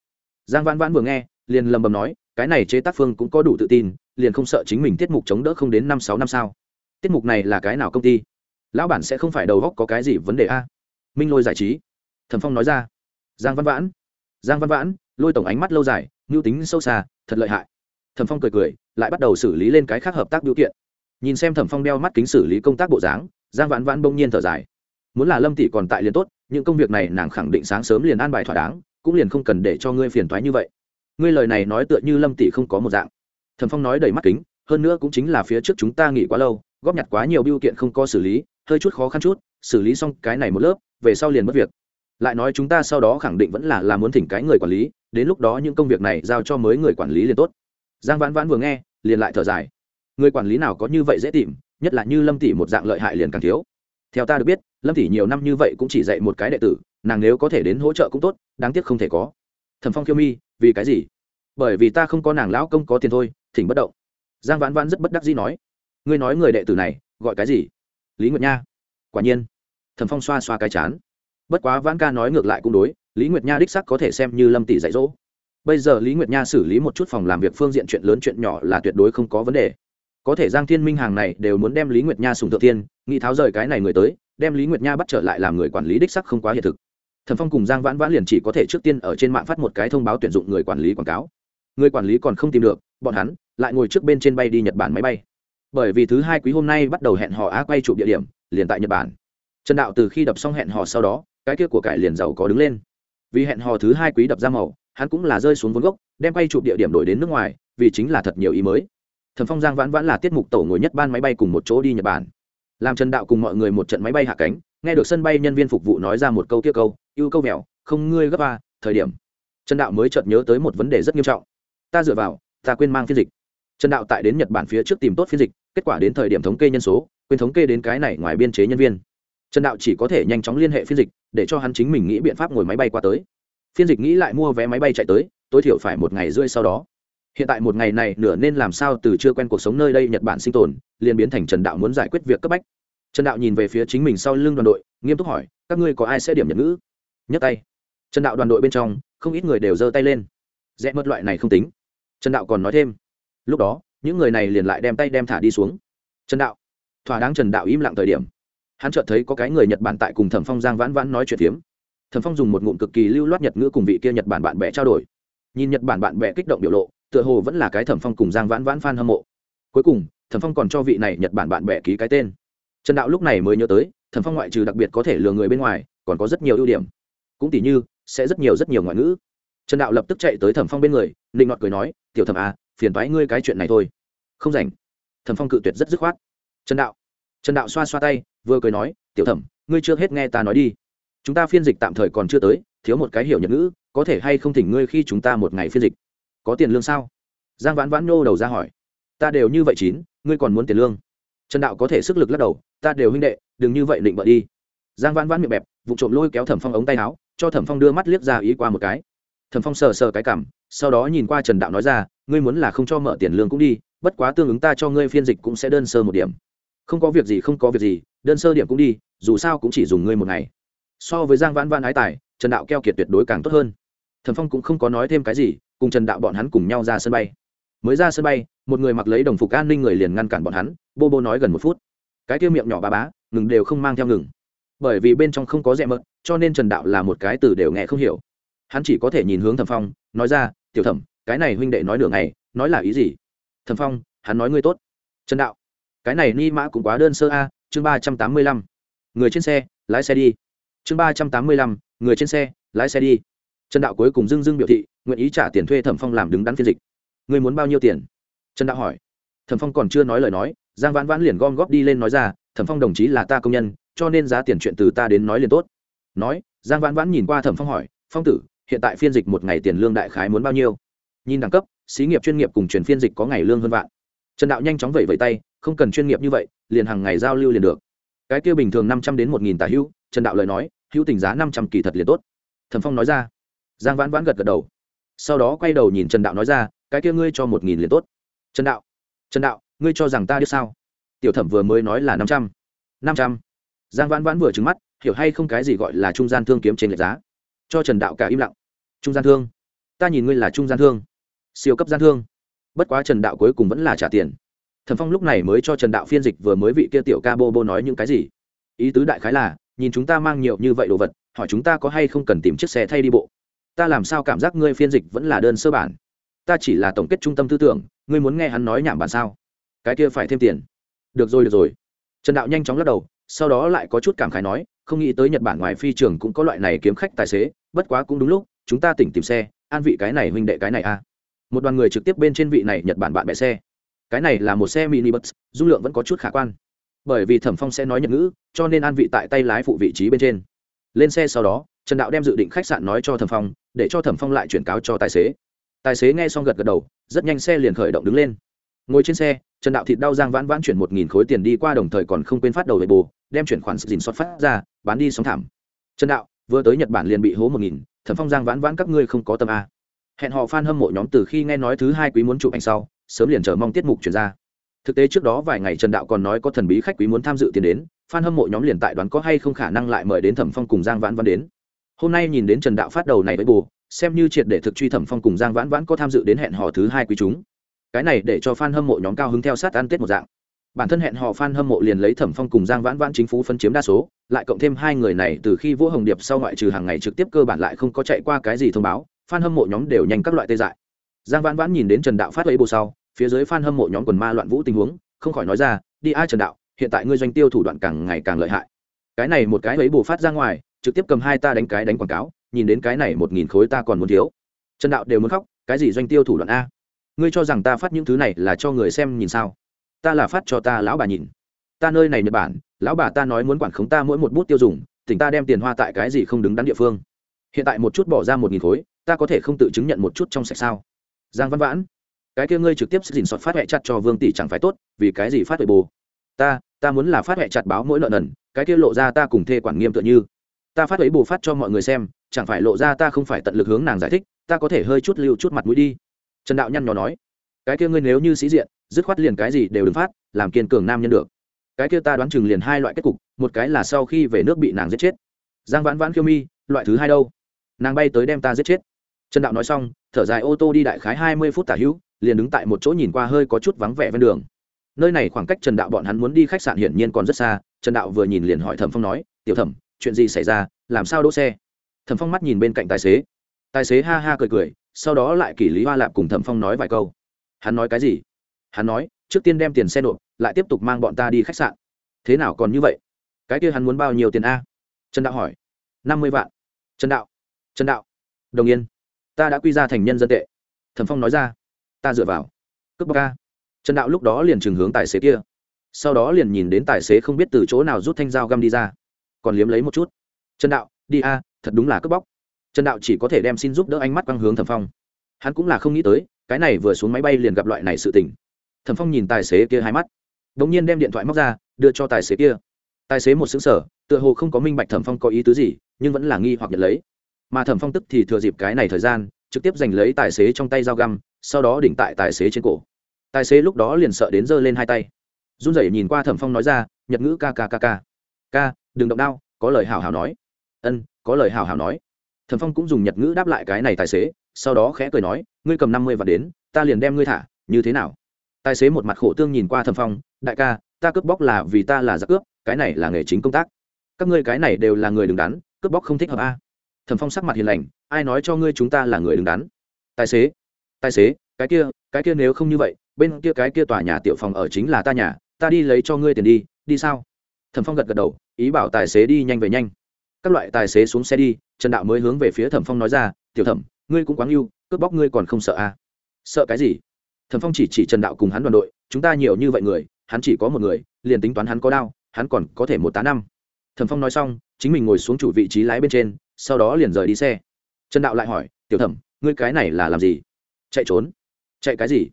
Speaker 1: Giang vãn vãn vừa nghe, liền lầm bầm nói, cái này chế tác phương cũng có đủ tự tin, liền không sợ chính mình tiết mục chống đỡ không đến năm sáu năm sao. Tiết mục này là cái nào công ty? Lão bản sẽ không phải đầu góc có cái gì vấn đề a? Minh lôi giải trí. Thẩm phong nói ra giang văn vãn. Giang văn vãn, lôi tổng ánh mắt lâu dài, mưu tính sâu xa, thật lợi hại. Thẩm phong cười cười, lại bắt đầu xử lý lên cái khác hợp tác biểu kiện. Nhìn xem thẩm phong đeo mắt kính xử lý công tác bộ dáng, giang vãn vãn bỗng nhiên thở dài. Muốn là lâm tỷ còn tại liền tốt, những công việc này nàng khẳng định sáng sớm liền an bài thỏa đáng, cũng liền không cần để cho ngươi phiền thoái như vậy. Ngươi lời này nói tựa như lâm tỷ không có một dạng. Thẩm phong nói đầy mắt kính, hơn nữa cũng chính là phía trước chúng ta nghỉ quá lâu, góp nhặt quá nhiều biêu kiện không có xử lý, hơi chút khó khăn chút, xử lý xong cái này một lớp, về sau liền mất việc lại nói chúng ta sau đó khẳng định vẫn là là muốn thỉnh cái người quản lý, đến lúc đó những công việc này giao cho mới người quản lý liền tốt. Giang vãn vãn vừa nghe, liền lại thở dài. Người quản lý nào có như vậy dễ tìm, nhất là như lâm tỷ một dạng lợi hại liền càng thiếu. Theo ta được biết, lâm tỷ nhiều năm như vậy cũng chỉ dạy một cái đệ tử, nàng nếu có thể đến hỗ trợ cũng tốt, đáng tiếc không thể có. Thẩm phong kiêu mi, vì cái gì? Bởi vì ta không có nàng lão công có tiền thôi, thỉnh bất động. Giang vãn vãn rất bất đắc dĩ nói. Ngươi nói người đệ tử này, gọi cái gì? Lý nguyệt nha. Quả nhiên. Thẩm phong xoa xoa cái chán bất quá vãn ca nói ngược lại cũng đối, lý nguyệt nha đích sắc có thể xem như lâm tỷ dạy dỗ. Bây giờ lý nguyệt nha xử lý một chút phòng làm việc phương diện chuyện lớn chuyện nhỏ là tuyệt đối không có vấn đề. Có thể giang thiên minh hàng này đều muốn đem lý nguyệt nha sùng thượng tiên nghĩ tháo rời cái này người tới, đem lý nguyệt nha bắt trở lại làm người quản lý đích sắc không quá hiện thực. Thần phong cùng giang vãn vãn liền chỉ có thể trước tiên ở trên mạng phát một cái thông báo tuyển dụng người quản lý quảng cáo. Người quản lý còn không tìm được, bọn hắn lại ngồi trước bên trên bay đi nhật bản máy bay. Bởi vì thứ hai quý hôm nay bắt đầu hẹn hò á quay chụp địa điểm, liền tại nhật bản. Trần đạo từ khi đập xong hẹn hò sau đó cái kia của cải liền giàu có đứng lên. Vì hẹn hò thứ hai quý đập ra màu, hắn cũng là rơi xuống vốn gốc, đem quay chụp địa điểm đổi đến nước ngoài, vì chính là thật nhiều ý mới. Thần phong giang vãn vãn là tiết mục tổ ngồi nhất ban máy bay cùng một chỗ đi nhật bản. Làm trần đạo cùng mọi người một trận máy bay hạ cánh, nghe được sân bay nhân viên phục vụ nói ra một câu kia câu ưu câu mèo, không ngươi gấp ba, thời điểm. Trần đạo mới chợt nhớ tới một vấn đề rất nghiêm trọng. Ta dựa vào, ta quên mang phiên dịch. Trần đạo tại đến nhật bản phía trước tìm tốt phiên dịch, kết quả đến thời điểm thống kê nhân số, quên thống kê đến cái này ngoài biên chế nhân viên trần đạo chỉ có thể nhanh chóng liên hệ phiên dịch, để cho hắn chính mình nghĩ biện pháp ngồi máy bay qua tới. Phiên dịch nghĩ lại mua vé máy bay chạy tới, tối thiểu phải một ngày rưỡi sau đó. Hiện tại một ngày này nửa nên làm sao từ chưa quen cuộc sống nơi đây nhật bản sinh tồn, liền biến thành trần đạo muốn giải quyết việc cấp bách. Trần đạo nhìn về phía chính mình sau lưng đoàn đội, nghiêm túc hỏi, các ngươi có ai sẽ điểm nhật ngữ? Nhấc tay. Trần đạo đoàn đội bên trong, không ít người đều giơ tay lên. Rẽ mất loại này không tính. Trần đạo còn nói thêm, lúc đó, những người này liền lại đem tay đem thả đi xuống. Trần đạo, thỏa đáng trần đạo im lặng thời điểm hắn chợt thấy có cái người nhật bản tại cùng thẩm phong giang vãn vãn nói chuyện phiếm. Thẩm phong dùng một ngụm cực kỳ lưu loát nhật ngữ cùng vị kia nhật bản bạn bè trao đổi. Nhìn nhật bản bạn bè kích động biểu lộ, tựa hồ vẫn là cái thẩm phong cùng giang vãn vãn f hâm mộ. Cuối cùng, thẩm phong còn cho vị này nhật bản bạn bè ký cái tên. Trần đạo lúc này mới nhớ tới, thẩm phong ngoại trừ đặc biệt có thể lừa người bên ngoài, còn có rất nhiều ưu điểm. Cũng tỷ như, sẽ rất nhiều rất nhiều ngoại ngữ. Trần đạo lập tức chạy tới thẩm phong bên người định ngọt cười nói, tiểu thẩm à phiền thoái ngươi cái chuyện này thôi. Không rảnh. Thẩm phong cự tuyệt rất dứt khoát. Trần đạo. Trần đạo xoa xoa tay vừa cười nói, tiểu thẩm, ngươi chưa hết nghe ta nói đi. Chúng ta phiên dịch tạm thời còn chưa tới, thiếu một cái hiểu nhật ngữ, có thể hay không thỉnh ngươi khi chúng ta một ngày phiên dịch? Có tiền lương sao? Giang vãn vãn nô đầu ra hỏi. Ta đều như vậy chín, ngươi còn muốn tiền lương? Trần đạo có thể sức lực lắc đầu, ta đều huynh đệ, đừng như vậy định vợ đi. Giang vãn vãn miệng bẹp, vụ trộm lôi kéo thẩm phong ống tay áo, cho thẩm phong đưa mắt liếc ra ý qua một cái. Thẩm phong sờ sờ cái cảm, sau đó nhìn qua trần đạo nói ra, ngươi muốn là không cho mở tiền lương cũng đi, bất quá tương ứng ta cho ngươi phiên dịch cũng sẽ đơn sơ một điểm. Không có việc gì, không có việc gì đơn sơ điểm cũng đi, dù sao cũng chỉ dùng ngươi một ngày. So với giang vãn vãn ái tài, trần đạo keo kiệt tuyệt đối càng tốt hơn. Thần phong cũng không có nói thêm cái gì, cùng trần đạo bọn hắn cùng nhau ra sân bay. Mới ra sân bay, một người mặc lấy đồng phục an ninh người liền ngăn cản bọn hắn, bô bô nói gần một phút. Cái tiêu miệng nhỏ bà bá, ngừng đều không mang theo ngừng. Bởi vì bên trong không có rẽ mợn cho nên trần đạo là một cái từ đều nghe không hiểu. Hắn chỉ có thể nhìn hướng thẩm phong, nói ra, tiểu thẩm, cái này huynh đệ nói nửa ngày, nói là ý gì? Thẩm phong, hắn nói ngươi tốt. Trần đạo, cái này ni mã cũng quá đơn sơ a chương ba trăm tám mươi lăm, người trên xe, lái xe đi. chương ba trăm tám mươi lăm, người trên xe, lái xe đi. Trần đạo cuối cùng dưng dưng biểu thị, nguyện ý trả tiền thuê thẩm phong làm đứng đắn phiên dịch. Người muốn bao nhiêu tiền? Trần đạo hỏi. Thẩm phong còn chưa nói lời nói, giang vãn vãn liền gom góp đi lên nói ra, thẩm phong đồng chí là ta công nhân, cho nên giá tiền chuyện từ ta đến nói liền tốt. Nói, giang vãn vãn nhìn qua thẩm phong hỏi, phong tử, hiện tại phiên dịch một ngày tiền lương đại khái muốn bao nhiêu? Nhìn đẳng cấp, xí nghiệp chuyên nghiệp cùng truyền phiên dịch có ngày lương hơn vạn. Trần đạo nhanh chóng vẩy vẩy tay không cần chuyên nghiệp như vậy, liền hàng ngày giao lưu liền được. Cái kia bình thường năm trăm đến một nghìn tà hữu, trần đạo lời nói, hữu tình giá năm trăm kỳ thật liền tốt. Thẩm phong nói ra. Giang vãn vãn gật gật đầu. Sau đó quay đầu nhìn trần đạo nói ra, cái kia ngươi cho một nghìn liền tốt. Trần đạo trần đạo, ngươi cho rằng ta biết sao? Tiểu thẩm vừa mới nói là năm trăm. Năm trăm. Giang vãn vãn vừa trứng mắt, hiểu hay không cái gì gọi là trung gian thương kiếm trên lệch giá? Cho trần đạo cả im lặng. Trung gian thương. Ta nhìn ngươi là trung gian thương. Siêu cấp gian thương. Bất quá trần đạo cuối cùng vẫn là trả tiền thần phong lúc này mới cho trần đạo phiên dịch vừa mới vị kia tiểu ca bô bô nói những cái gì. Ý tứ đại khái là, nhìn chúng ta mang nhiều như vậy đồ vật, hỏi chúng ta có hay không cần tìm chiếc xe thay đi bộ. Ta làm sao cảm giác ngươi phiên dịch vẫn là đơn sơ bản? Ta chỉ là tổng kết trung tâm tư tưởng, ngươi muốn nghe hắn nói nhảm bản sao? Cái kia phải thêm tiền. Được rồi được rồi. Trần đạo nhanh chóng lắc đầu, sau đó lại có chút cảm khái nói, không nghĩ tới nhật bản ngoài phi trường cũng có loại này kiếm khách tài xế, bất quá cũng đúng lúc, chúng ta tỉnh tìm xe, an vị cái này huynh đệ cái này a một đoàn người trực tiếp bên trên vị này nhật bản bạn bè xe cái này là một xe mini bus, dung lượng vẫn có chút khả quan. Bởi vì thẩm phong sẽ nói nhật ngữ, cho nên an vị tại tay lái phụ vị trí bên trên. Lên xe sau đó, trần đạo đem dự định khách sạn nói cho thẩm phong, để cho thẩm phong lại chuyển cáo cho tài xế. Tài xế nghe xong gật gật đầu, rất nhanh xe liền khởi động đứng lên. Ngồi trên xe, trần đạo thịt đau giang vãn vãn chuyển một nghìn khối tiền đi qua đồng thời còn không quên phát đầu về bù, đem chuyển khoản dình xót phát ra, bán đi sóng thảm. Trần đạo, vừa tới nhật bản liền bị hố một nghìn, thẩm phong giang vãn vãn các ngươi không có tâm a. Hẹn họ f a n hâm mộ nhóm từ khi nghe nói thứ hai quý muốn chụp ảnh sau sớm liền chờ mong tiết mục chuyển ra. Thực tế trước đó vài ngày trần đạo còn nói có thần bí khách quý muốn tham dự tiền đến f a n hâm mộ nhóm liền tại đoán có hay không khả năng lại mời đến thẩm phong cùng giang vãn vãn đến. Hôm nay nhìn đến trần đạo phát đầu này với bù, xem như triệt để thực truy thẩm phong cùng giang vãn vãn có tham dự đến hẹn hò thứ hai quý chúng. Cái này để cho f a n hâm mộ nhóm cao hứng theo sát ăn tết một dạng. Bản thân hẹn hò f a n hâm mộ liền lấy thẩm phong cùng giang vãn vãn chính phủ phân chiếm đa số, lại cộng thêm hai người này từ khi vũ hồng điệp sau ngoại trừ hàng ngày trực tiếp cơ bản lại không có chạy qua cái gì thông báo f a n hâm mộ nhóm đều nhanh các loại tê dại giang vãn vãn nhìn đến trần đạo phát ấy bộ sau, phía dưới f hâm mộ nhóm quần ma loạn vũ tình huống, không khỏi nói ra, đi ai trần đạo, hiện tại ngươi doanh tiêu thủ đoạn càng ngày càng lợi hại. Cái này một cái ấy bù phát ra ngoài, trực tiếp cầm hai ta đánh cái đánh quảng cáo, nhìn đến cái này một nghìn khối ta còn muốn thiếu. Trần đạo đều muốn khóc, cái gì doanh tiêu thủ đoạn a? Ngươi cho rằng ta phát những thứ này là cho người xem nhìn sao? Ta là phát cho ta lão bà nhìn. Ta nơi này nhật bản, lão bà ta nói muốn quản khống ta mỗi một bút tiêu dùng, tỉnh ta đem tiền hoa tại cái gì không đứng đắn địa phương. Hiện tại một chút bỏ ra một nghìn khối, ta có thể không tự chứng nhận một chút trong sạch sao? Giang văn vãn, cái kia ngươi trực tiếp dình soạt phát huệ chặt cho vương tỷ chẳng phải tốt, vì cái gì phát huệ bồ? Ta ta muốn là phát huệ chặt báo mỗi lợn ẩn cái kia lộ ra ta cùng thê quản nghiêm tựa như. Ta phát ấy bù phát cho mọi người xem, chẳng phải lộ ra ta không phải tận lực hướng nàng giải thích, ta có thể hơi chút lưu chút mặt mũi đi. Trần đạo nhăn nhó nói, cái kia ngươi nếu như sĩ diện, dứt khoát liền cái gì đều đừng phát, làm kiên cường nam nhân được. Cái kia ta đoán chừng liền hai loại kết cục, một cái là sau khi về nước bị nàng giết chết. Giang vãn vãn khiêu mi, loại thứ hai đâu? Nàng bay tới đem ta giết chết trần đạo nói xong, thở dài ô tô đi đại khái hai mươi phút tả hữu, liền đứng tại một chỗ nhìn qua hơi có chút vắng vẻ ven đường. Nơi này khoảng cách trần đạo bọn hắn muốn đi khách sạn hiển nhiên còn rất xa, trần đạo vừa nhìn liền hỏi thẩm phong nói, tiểu thẩm, chuyện gì xảy ra? Làm sao đỗ xe? Thẩm phong mắt nhìn bên cạnh tài xế. Tài xế ha ha cười cười, sau đó lại kỷ lý hoa lạp cùng thẩm phong nói vài câu. Hắn nói cái gì? Hắn nói, trước tiên đem tiền xe nộp, lại tiếp tục mang bọn ta đi khách sạn. Thế nào còn như vậy? Cái kia hắn muốn bao nhiêu tiền a? Trần đạo hỏi. Năm mươi vạn. Trần đạo trần đạo, đồng yên ta đã quy ra thành nhân dân tệ. Thẩm phong nói ra. Ta dựa vào. Cướp bóc ca trần đạo lúc đó liền trừng hướng tài xế kia. Sau đó liền nhìn đến tài xế không biết từ chỗ nào rút thanh dao găm đi ra. Còn liếm lấy một chút. Trần đạo, đi a, thật đúng là cướp bóc. Trần đạo chỉ có thể đem xin giúp đỡ ánh mắt quang hướng thẩm phong. Hắn cũng là không nghĩ tới, cái này vừa xuống máy bay liền gặp loại này sự tình. Thẩm phong nhìn tài xế kia hai mắt đ ỗ n g nhiên đem điện thoại móc ra, đưa cho tài xế kia. Tài xế một xứng sở tựa hồ không có minh bạch thẩm phong có ý tứ gì, nhưng vẫn là nghi hoặc nhận lấy mà thẩm phong tức thì thừa dịp cái này thời gian, trực tiếp giành lấy tài xế trong tay dao găm, sau đó đỉnh tại tài xế trên cổ. Tài xế lúc đó liền sợ đến giơ lên hai tay. Run rẩy nhìn qua thẩm phong nói ra, nhật ngữ ca ca ca ca. Ca, đừng động đao, có lời hào hào nói. Ân, có lời hào hào nói. Thẩm phong cũng dùng nhật ngữ đáp lại cái này tài xế, sau đó khẽ cười nói, ngươi cầm năm mươi và đến, ta liền đem ngươi thả, như thế nào? Tài xế một mặt khổ tương nhìn qua thẩm phong, đại ca, ta cướp bóc là vì ta là giặc cướp, cái này là nghề chính công tác. Các ngươi cái này đều là người đứng đắn, cướp bóc không thích hợp a. à thẩm phong sắc mặt hiền lành, ai nói cho ngươi chúng ta là người đứng đắn? Tài xế tài xế, cái kia cái kia nếu không như vậy, bên kia cái kia tòa nhà tiểu phòng ở chính là ta nhà, ta đi lấy cho ngươi tiền đi đi sao? Thẩm phong gật gật đầu, ý bảo tài xế đi nhanh về nhanh. Các loại tài xế xuống xe đi, trần đạo mới hướng về phía thẩm phong nói ra, tiểu thẩm, ngươi cũng quáng yêu cướp bóc ngươi còn không sợ à? sợ cái gì? Thẩm phong chỉ chỉ trần đạo cùng hắn đoàn đội, chúng ta nhiều như vậy người, hắn chỉ có một người, liền tính toán hắn có đau hắn còn có thể một tá năm. Thẩm phong nói xong, chính mình ngồi xuống chủ vị trí lái bên trên sau đó liền rời đi xe. Trần đạo lại hỏi, tiểu thẩm, ngươi cái này là làm gì? Chạy trốn. Chạy cái gì?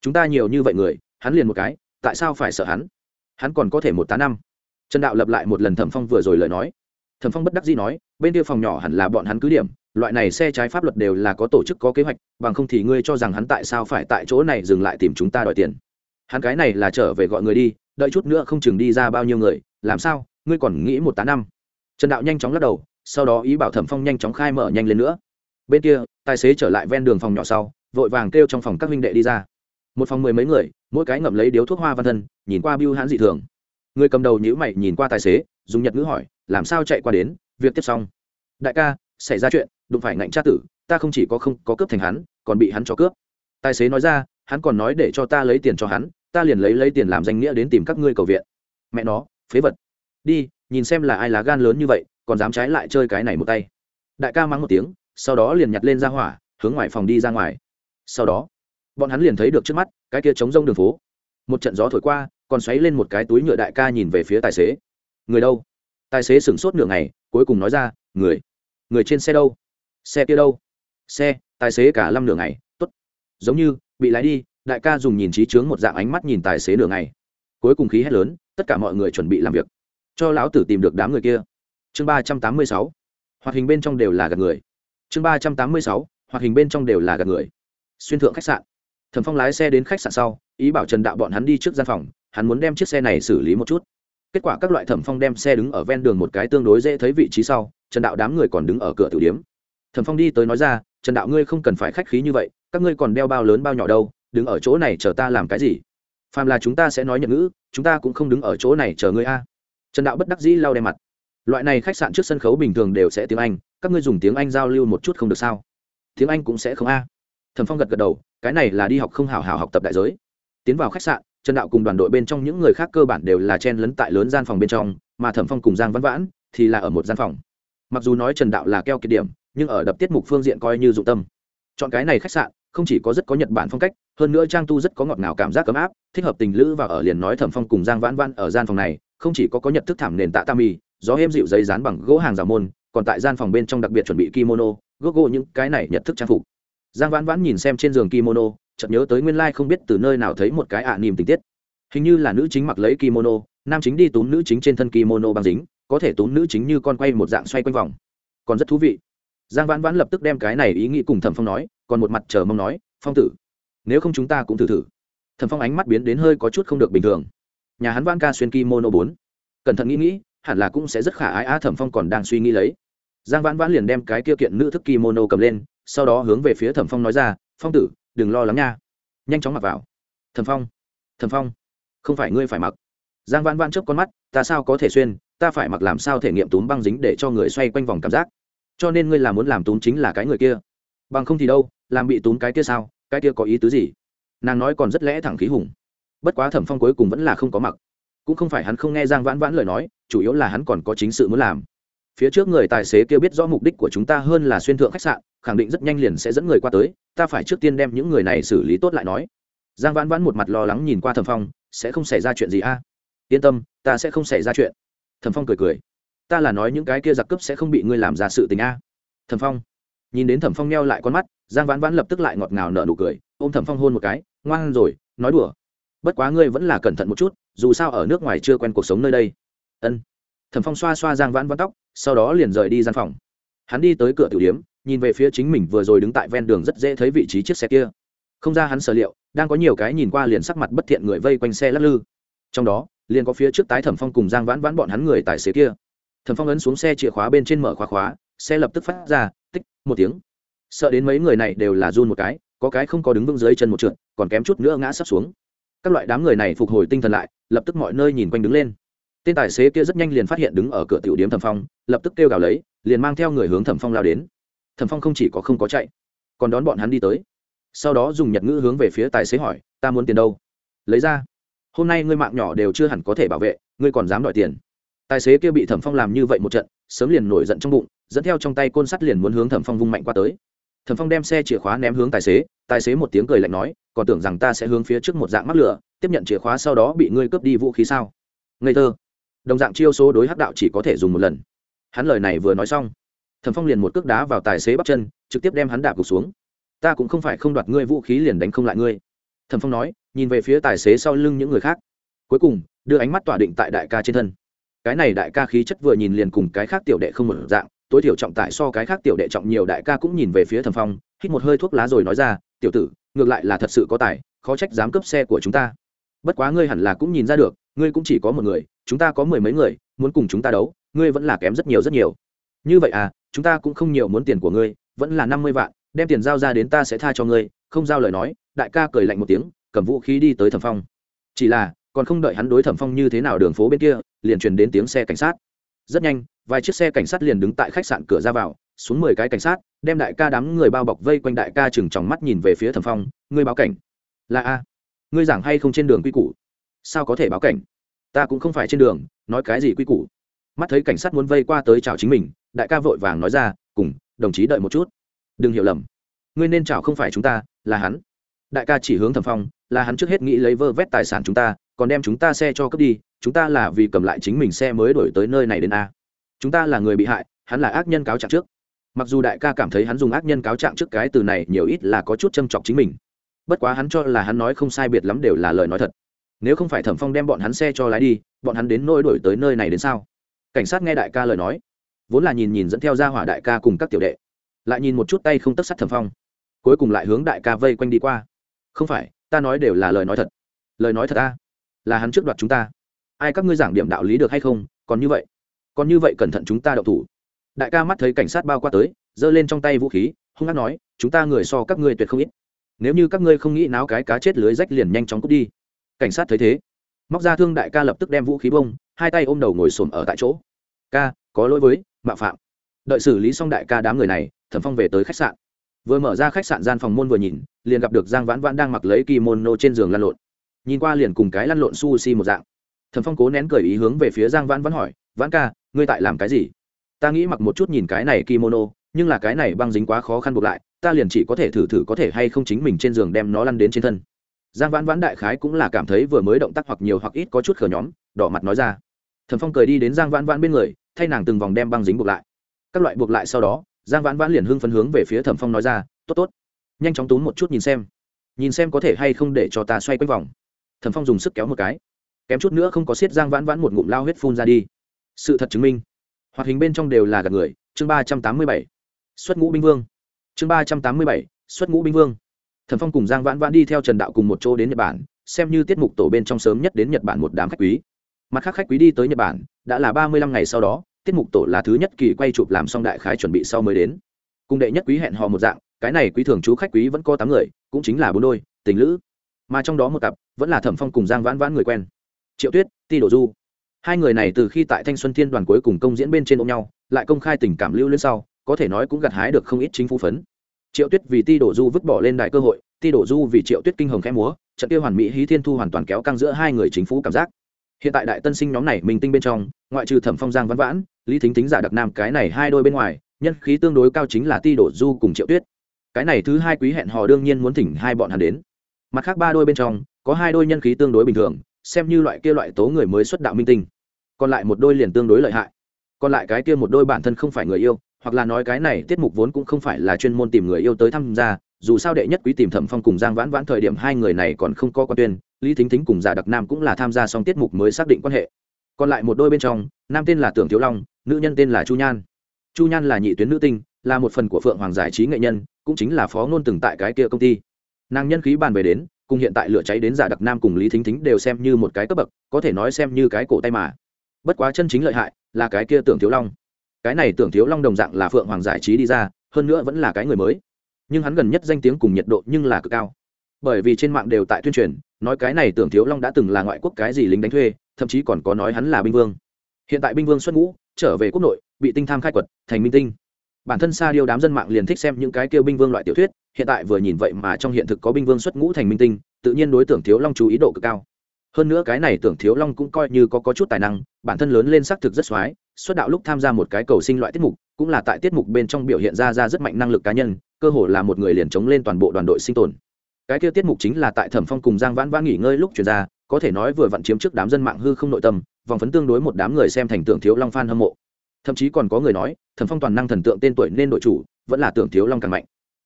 Speaker 1: Chúng ta nhiều như vậy người, hắn liền một cái, tại sao phải sợ hắn? Hắn còn có thể một tá năm. Trần đạo lập lại một lần thẩm phong vừa rồi lời nói. Thẩm phong bất đắc dĩ nói, bên kia phòng nhỏ hẳn là bọn hắn cứ điểm, loại này xe trái pháp luật đều là có tổ chức, có kế hoạch, bằng không thì ngươi cho rằng hắn tại sao phải tại chỗ này dừng lại tìm chúng ta đòi tiền? Hắn cái này là trở về gọi người đi, đợi chút nữa không chừng đi ra bao nhiêu người, làm sao? Ngươi còn nghĩ một tá năm? Trần đạo nhanh chóng lắc đầu sau đó ý bảo thẩm phong nhanh chóng khai mở nhanh lên nữa. Bên kia, tài xế trở lại ven đường phòng nhỏ sau, vội vàng kêu trong phòng các huynh đệ đi ra. Một phòng mười mấy người, mỗi cái ngậm lấy điếu thuốc hoa văn thân, nhìn qua biêu hãn dị thường. Người cầm đầu nhữ mày nhìn qua tài xế, dùng nhật ngữ hỏi, làm sao chạy qua đến? Việc tiếp xong. Đại ca, xảy ra chuyện, đụng phải ngạnh tra tử, ta không chỉ có không có cướp thành hắn, còn bị hắn cho cướp. Tài xế nói ra, hắn còn nói để cho ta lấy tiền cho hắn, ta liền lấy lấy tiền làm danh nghĩa đến tìm các ngươi cầu viện. Mẹ nó, phế vật. Đi, nhìn xem là ai lá gan lớn như vậy còn dám trái lại chơi cái này một tay. Đại ca mắng một tiếng, sau đó liền nhặt lên ra hỏa, hướng ngoài phòng đi ra ngoài. Sau đó, bọn hắn liền thấy được trước mắt, cái kia trống rông đường phố. Một trận gió thổi qua, còn xoáy lên một cái túi nhựa đại ca nhìn về phía tài xế. Người đâu? Tài xế sửng sốt nửa ngày, cuối cùng nói ra, người. Người trên xe đâu? Xe kia đâu? Xe. Tài xế cả năm nửa ngày t ố t giống như, bị lái đi, đại ca dùng nhìn trí chướng một dạng ánh mắt nhìn tài xế nửa ngày. Cuối cùng khí hét lớn, tất cả mọi người chuẩn bị làm việc. Cho lão tử tìm được đám người kia chương ba trăm tám mươi sáu, hoạt hình bên trong đều là gạt người. Chương ba trăm tám mươi sáu, hoạt hình bên trong đều là gạt người. Xuyên thượng khách sạn. Thẩm phong lái xe đến khách sạn sau, ý bảo trần đạo bọn hắn đi trước gian phòng, hắn muốn đem chiếc xe này xử lý một chút. Kết quả các loại thẩm phong đem xe đứng ở ven đường một cái tương đối dễ thấy vị trí sau, trần đạo đám người còn đứng ở cửa tử điếm thẩm phong đi tới nói ra, trần đạo ngươi không cần phải khách khí như vậy, các ngươi còn đeo bao lớn bao nhỏ đâu, đứng ở chỗ này chờ ta làm cái gì? Phàm là chúng ta sẽ nói nhận ngữ, chúng ta cũng không đứng ở chỗ này chờ ngươi a. Trần đạo bất đắc dĩ lau đe mặt loại này khách sạn trước sân khấu bình thường đều sẽ tiếng anh, các ngươi dùng tiếng anh giao lưu một chút không được sao? Tiếng anh cũng sẽ không a. Thẩm phong gật gật đầu, cái này là đi học không hào hào học tập đại giới. Tiến vào khách sạn, trần đạo cùng đoàn đội bên trong những người khác cơ bản đều là chen lấn tại lớn gian phòng bên trong, mà thẩm phong cùng giang văn vãn thì là ở một gian phòng. Mặc dù nói trần đạo là keo kiệt điểm, nhưng ở đập tiết mục phương diện coi như dụng tâm. Chọn cái này khách sạn, không chỉ có rất có nhật bản phong cách, hơn nữa trang tu rất có ngọt ngào cảm giác ấm áp, thích hợp tình lữ và ở liền nói thẩm phong cùng giang vãn vãn ở gian phòng này, không chỉ có có nhật thức thảm nền tạ tam mì gió êm dịu giấy dán bằng gỗ hàng rào môn, còn tại gian phòng bên trong đặc biệt chuẩn bị kimono, gốc gỗ những cái này nhận thức trang phục. Giang vãn vãn nhìn xem trên giường kimono, chợt nhớ tới nguyên lai không biết từ nơi nào thấy một cái ạ niềm tình tiết. Hình như là nữ chính mặc lấy kimono, nam chính đi túm nữ chính trên thân kimono băng dính, có thể túm nữ chính như con quay một dạng xoay quanh vòng. Còn rất thú vị. Giang vãn vãn lập tức đem cái này ý nghĩ cùng thẩm phong nói, còn một mặt chờ mong nói, phong tử, nếu không chúng ta cũng thử thử. Thẩm phong ánh mắt biến đến hơi có chút không được bình thường. Nhà hắn vãn ca xuyên kimono bốn. Cẩn thận nghĩ nghĩ hẳn là cũng sẽ rất khả ái. Á thẩm phong còn đang suy nghĩ lấy. Giang vãn vãn liền đem cái kia kiện nữ thức kimono cầm lên, sau đó hướng về phía thẩm phong nói ra, phong tử, đừng lo lắng nha. Nhanh chóng mặc vào. Thẩm phong thẩm phong, không phải ngươi phải mặc. Giang vãn vãn chớp con mắt, ta sao có thể xuyên? Ta phải mặc làm sao thể nghiệm túm băng dính để cho người xoay quanh vòng cảm giác? Cho nên ngươi là muốn làm túm chính là cái người kia. Bằng không thì đâu, làm bị túm cái kia sao? Cái kia có ý tứ gì? Nàng nói còn rất lẽ thẳng khí hùng. Bất quá thẩm phong cuối cùng vẫn là không có mặc cũng không phải hắn không nghe giang vãn vãn lời nói, chủ yếu là hắn còn có chính sự muốn làm. Phía trước người tài xế kia biết rõ mục đích của chúng ta hơn là xuyên thượng khách sạn, khẳng định rất nhanh liền sẽ dẫn người qua tới, ta phải trước tiên đem những người này xử lý tốt lại nói. Giang vãn vãn một mặt lo lắng nhìn qua thẩm phong, sẽ không xảy ra chuyện gì a? À? Yên tâm, ta sẽ không xảy ra chuyện. Thẩm phong cười cười. Ta là nói những cái kia giặc cướp sẽ không bị ngươi làm ra sự tình a. À? Thẩm phong. Nhìn đến thẩm phong neo lại con mắt, giang vãn vãn lập tức lại ngọt ngào nở nụ cười, ôm thẩm phong hôn một cái, ngoan rồi, nói đùa bất quá ngươi vẫn là cẩn thận một chút, dù sao ở nước ngoài chưa quen cuộc sống nơi đây. Ân. Thẩm phong xoa xoa giang vãn vãn tóc, sau đó liền rời đi gian phòng. Hắn đi tới cửa tử điếm nhìn về phía chính mình vừa rồi đứng tại ven đường rất dễ thấy vị trí chiếc xe kia. Không ra hắn sở liệu, đang có nhiều cái nhìn qua liền sắc mặt bất thiện người vây quanh xe lắc lư. Trong đó, liền có phía trước tái thẩm phong cùng giang vãn vãn bọn hắn người tài xế kia. Thẩm phong ấn xuống xe chìa khóa bên trên mở khóa khóa, xe lập tức phát ra, tích, một tiếng. Sợ đến mấy người này đều là run một cái, có cái không có đứng vững dưới chân một trượt, còn kém chút nữa ngã sắp xuống các loại đám người này phục hồi tinh thần lại, lập tức mọi nơi nhìn quanh đứng lên. Tên tài xế kia rất nhanh liền phát hiện đứng ở cửa tiểu điếm thẩm phong, lập tức kêu gào lấy, liền mang theo người hướng thẩm phong lao đến. Thẩm phong không chỉ có không có chạy, còn đón bọn hắn đi tới. Sau đó dùng nhật ngữ hướng về phía tài xế hỏi, ta muốn tiền đâu? Lấy ra. Hôm nay ngươi mạng nhỏ đều chưa hẳn có thể bảo vệ, ngươi còn dám đòi tiền. Tài xế kia bị thẩm phong làm như vậy một trận, sớm liền nổi giận trong bụng, dẫn theo trong tay côn sắt liền muốn hướng thẩm phong vung mạnh qua tới. Thẩm phong đem xe chìa khóa ném hướng tài xế tài xế một tiếng cười lạnh nói còn tưởng rằng ta sẽ hướng phía trước một dạng mắc lửa, tiếp nhận chìa khóa sau đó bị ngươi cướp đi vũ khí sao? Ngây thơ. Đồng dạng chiêu số đối hắc đạo chỉ có thể dùng một lần. Hắn lời này vừa nói xong, thẩm phong liền một cước đá vào tài xế bắp chân, trực tiếp đem hắn đạp gục xuống. Ta cũng không phải không đoạt ngươi vũ khí liền đánh không lại ngươi. Thẩm phong nói, nhìn về phía tài xế sau lưng những người khác. Cuối cùng, đưa ánh mắt tỏa định tại đại ca trên thân. Cái này đại ca khí chất vừa nhìn liền cùng cái khác tiểu đệ không một dạng, tối thiểu trọng tại so cái khác tiểu đệ trọng nhiều, đại ca cũng nhìn về phía thẩm phong, hít một hơi thuốc lá rồi nói ra, tiểu tử ngược lại là thật sự có tài, khó trách dám cướp xe của chúng ta. Bất quá ngươi hẳn là cũng nhìn ra được, ngươi cũng chỉ có một người, chúng ta có mười mấy người, muốn cùng chúng ta đấu, ngươi vẫn là kém rất nhiều rất nhiều. Như vậy à chúng ta cũng không nhiều muốn tiền của ngươi, vẫn là năm mươi vạn, đem tiền giao ra đến ta sẽ tha cho ngươi, không giao lời nói, đại ca cười lạnh một tiếng, cầm vũ khí đi tới thẩm phong. Chỉ là, còn không đợi hắn đối thẩm phong như thế nào đường phố bên kia, liền truyền đến tiếng xe cảnh sát. Rất nhanh, vài chiếc xe cảnh sát liền đứng tại khách sạn cửa ra vào xuống mười cái cảnh sát, đem đại ca đám người bao bọc vây quanh đại ca chừng tròng mắt nhìn về phía thẩm phong, ngươi báo cảnh. Là a. Ngươi giảng hay không trên đường quy củ? Sao có thể báo cảnh? Ta cũng không phải trên đường, nói cái gì quy củ? Mắt thấy cảnh sát muốn vây qua tới chào chính mình, đại ca vội vàng nói ra, cùng, đồng chí đợi một chút. Đừng hiểu lầm. Ngươi nên chào không phải chúng ta, là hắn. Đại ca chỉ hướng thẩm phong, là hắn trước hết nghĩ lấy vơ vét tài sản chúng ta, còn đem chúng ta xe cho cướp đi, chúng ta là vì cầm lại chính mình xe mới đổi tới nơi này đến a. Chúng ta là người bị hại, hắn là ác nhân cáo trạng trước mặc dù đại ca cảm thấy hắn dùng ác nhân cáo trạng trước cái từ này nhiều ít là có chút châm chọc chính mình, bất quá hắn cho là hắn nói không sai biệt lắm đều là lời nói thật. Nếu không phải thẩm phong đem bọn hắn xe cho lái đi, bọn hắn đến nôi đổi tới nơi này đến sao? Cảnh sát nghe đại ca lời nói, vốn là nhìn nhìn dẫn theo ra hỏa đại ca cùng các tiểu đệ, lại nhìn một chút tay không tất sắt thẩm phong, cuối cùng lại hướng đại ca vây quanh đi qua. Không phải, ta nói đều là lời nói thật. Lời nói thật ta là hắn trước đoạt chúng ta. Ai các ngươi giảng điểm đạo lý được hay không? Còn như vậy, còn như vậy cẩn thận chúng ta đậu thủ đại ca mắt thấy cảnh sát bao qua tới, giơ lên trong tay vũ khí, hung hát nói, chúng ta người so các ngươi tuyệt không ít. Nếu như các ngươi không nghĩ náo cái cá chết lưới rách liền nhanh chóng cút đi. Cảnh sát thấy thế, móc ra thương đại ca lập tức đem vũ khí bông, hai tay ôm đầu ngồi xổm ở tại chỗ. Ca, có lỗi với, mạo phạm. Đợi xử lý xong đại ca đám người này, thẩm phong về tới khách sạn. Vừa mở ra khách sạn gian phòng môn vừa nhìn, liền gặp được giang vãn vãn đang mặc lấy kimono trên giường lăn lộn. Nhìn qua liền cùng cái lăn lộn sushi một dạng. Thẩm phong cố nén cười ý hướng về phía giang vãn vãn hỏi, vãn ca, ngươi tại làm cái gì? Ta nghĩ mặc một chút nhìn cái này kimono, nhưng là cái này băng dính quá khó khăn buộc lại, ta liền chỉ có thể thử thử có thể hay không chính mình trên giường đem nó lăn đến trên thân. Giang vãn vãn đại khái cũng là cảm thấy vừa mới động tác hoặc nhiều hoặc ít có chút khờ nhóm, đỏ mặt nói ra. Thẩm phong cười đi đến giang vãn vãn bên người, thay nàng từng vòng đem băng dính buộc lại. Các loại buộc lại sau đó, giang vãn vãn liền hưng phấn hướng về phía thẩm phong nói ra, tốt tốt, nhanh chóng túm một chút nhìn xem. Nhìn xem có thể hay không để cho ta xoay quanh vòng. Thẩm phong dùng sức kéo một cái. Kém chút nữa không có xiết giang vãn vãn một ngụm lao huyết phun ra đi. Sự thật chứng minh hoạt hình bên trong đều là gạt người. Chương ba trăm tám mươi bảy. Xuất ngũ binh vương. Chương ba trăm tám mươi bảy. Xuất ngũ binh vương. Thần phong cùng giang vãn vãn đi theo trần đạo cùng một chỗ đến nhật bản, xem như tiết mục tổ bên trong sớm nhất đến nhật bản một đám khách quý. Mặt khác khách quý đi tới nhật bản, đã là ba mươi lăm ngày sau đó, tiết mục tổ là thứ nhất kỳ quay chụp làm xong đại khái chuẩn bị sau mới đến. Cùng đệ nhất quý hẹn hò một dạng, cái này quý thường chú khách quý vẫn có tám người, cũng chính là bốn đôi, tình lữ. Mà trong đó một cặp, vẫn là thẩm phong cùng giang vãn vãn người quen. Triệu tuyết, ti đổ du hai người này từ khi tại thanh xuân thiên đoàn cuối cùng công diễn bên trên ôm nhau, lại công khai tình cảm lưu lên sau, có thể nói cũng gặt hái được không ít chính phủ phấn. Triệu tuyết vì ti đổ du vứt bỏ lên đại cơ hội, ti đổ du vì triệu tuyết kinh hồng khẽ múa, trận kia hoàn mỹ hí thiên thu hoàn toàn kéo căng giữa hai người chính phủ cảm giác. Hiện tại đại tân sinh nhóm này mình tinh bên trong, ngoại trừ thẩm phong giang văn vãn, lý thính tính giả đặc nam cái này hai đôi bên ngoài, nhân khí tương đối cao chính là ti đổ du cùng triệu tuyết. Cái này thứ hai quý hẹn hò đương nhiên muốn thỉnh hai bọn hắn đến. Mặt khác ba đôi bên trong, có hai đôi nhân khí tương đối bình thường xem như loại kia loại tố người mới xuất đạo minh tinh. Còn lại một đôi liền tương đối lợi hại. Còn lại cái kia một đôi bản thân không phải người yêu, hoặc là nói cái này tiết mục vốn cũng không phải là chuyên môn tìm người yêu tới tham gia, dù sao đệ nhất quý tìm thẩm phong cùng giang vãn vãn thời điểm hai người này còn không có quan tuyên, lý thính thính cùng giả đặc nam cũng là tham gia xong tiết mục mới xác định quan hệ. Còn lại một đôi bên trong, nam tên là tưởng thiếu long, nữ nhân tên là chu nhan. Chu nhan là nhị tuyến nữ tinh, là một phần của phượng hoàng giải trí nghệ nhân, cũng chính là phó ngôn từng tại cái kia công ty. Nàng nhân khí bàn về đến cùng hiện tại lửa cháy đến giả đặc nam cùng lý thính thính đều xem như một cái cấp bậc, có thể nói xem như cái cổ tay mà. Bất quá chân chính lợi hại là cái kia tưởng thiếu long. Cái này tưởng thiếu long đồng dạng là phượng hoàng giải trí đi ra, hơn nữa vẫn là cái người mới. Nhưng hắn gần nhất danh tiếng cùng nhiệt độ nhưng là cực cao. Bởi vì trên mạng đều tại tuyên truyền, nói cái này tưởng thiếu long đã từng là ngoại quốc cái gì lính đánh thuê, thậm chí còn có nói hắn là binh vương. Hiện tại binh vương xuất ngũ, trở về quốc nội, bị tinh tham khai quật, thành minh tinh. Bản thân xa điêu đám dân mạng liền thích xem những cái kêu binh vương loại tiểu thuyết hiện tại vừa nhìn vậy mà trong hiện thực có binh vương xuất ngũ thành minh tinh tự nhiên đối tượng thiếu long chú ý độ cực cao. Hơn nữa cái này tưởng thiếu long cũng coi như có, có chút tài năng bản thân lớn lên xác thực rất x o á i xuất đạo lúc tham gia một cái cầu sinh loại tiết mục cũng là tại tiết mục bên trong biểu hiện ra ra rất mạnh năng lực cá nhân cơ hồ là một người liền chống lên toàn bộ đoàn đội sinh tồn. Cái kia tiết mục chính là tại thẩm phong cùng giang vãn vãn nghỉ ngơi lúc chuyển ra có thể nói vừa vặn chiếm trước đám dân mạng hư không nội tâm vòng phấn tương đối một đám người xem thành tưởng thiếu long f hâm mộ. Thậm chí còn có người nói thẩm phong toàn năng thần tượng tên tuổi nên đội chủ vẫn là tưởng thiếu long càng mạnh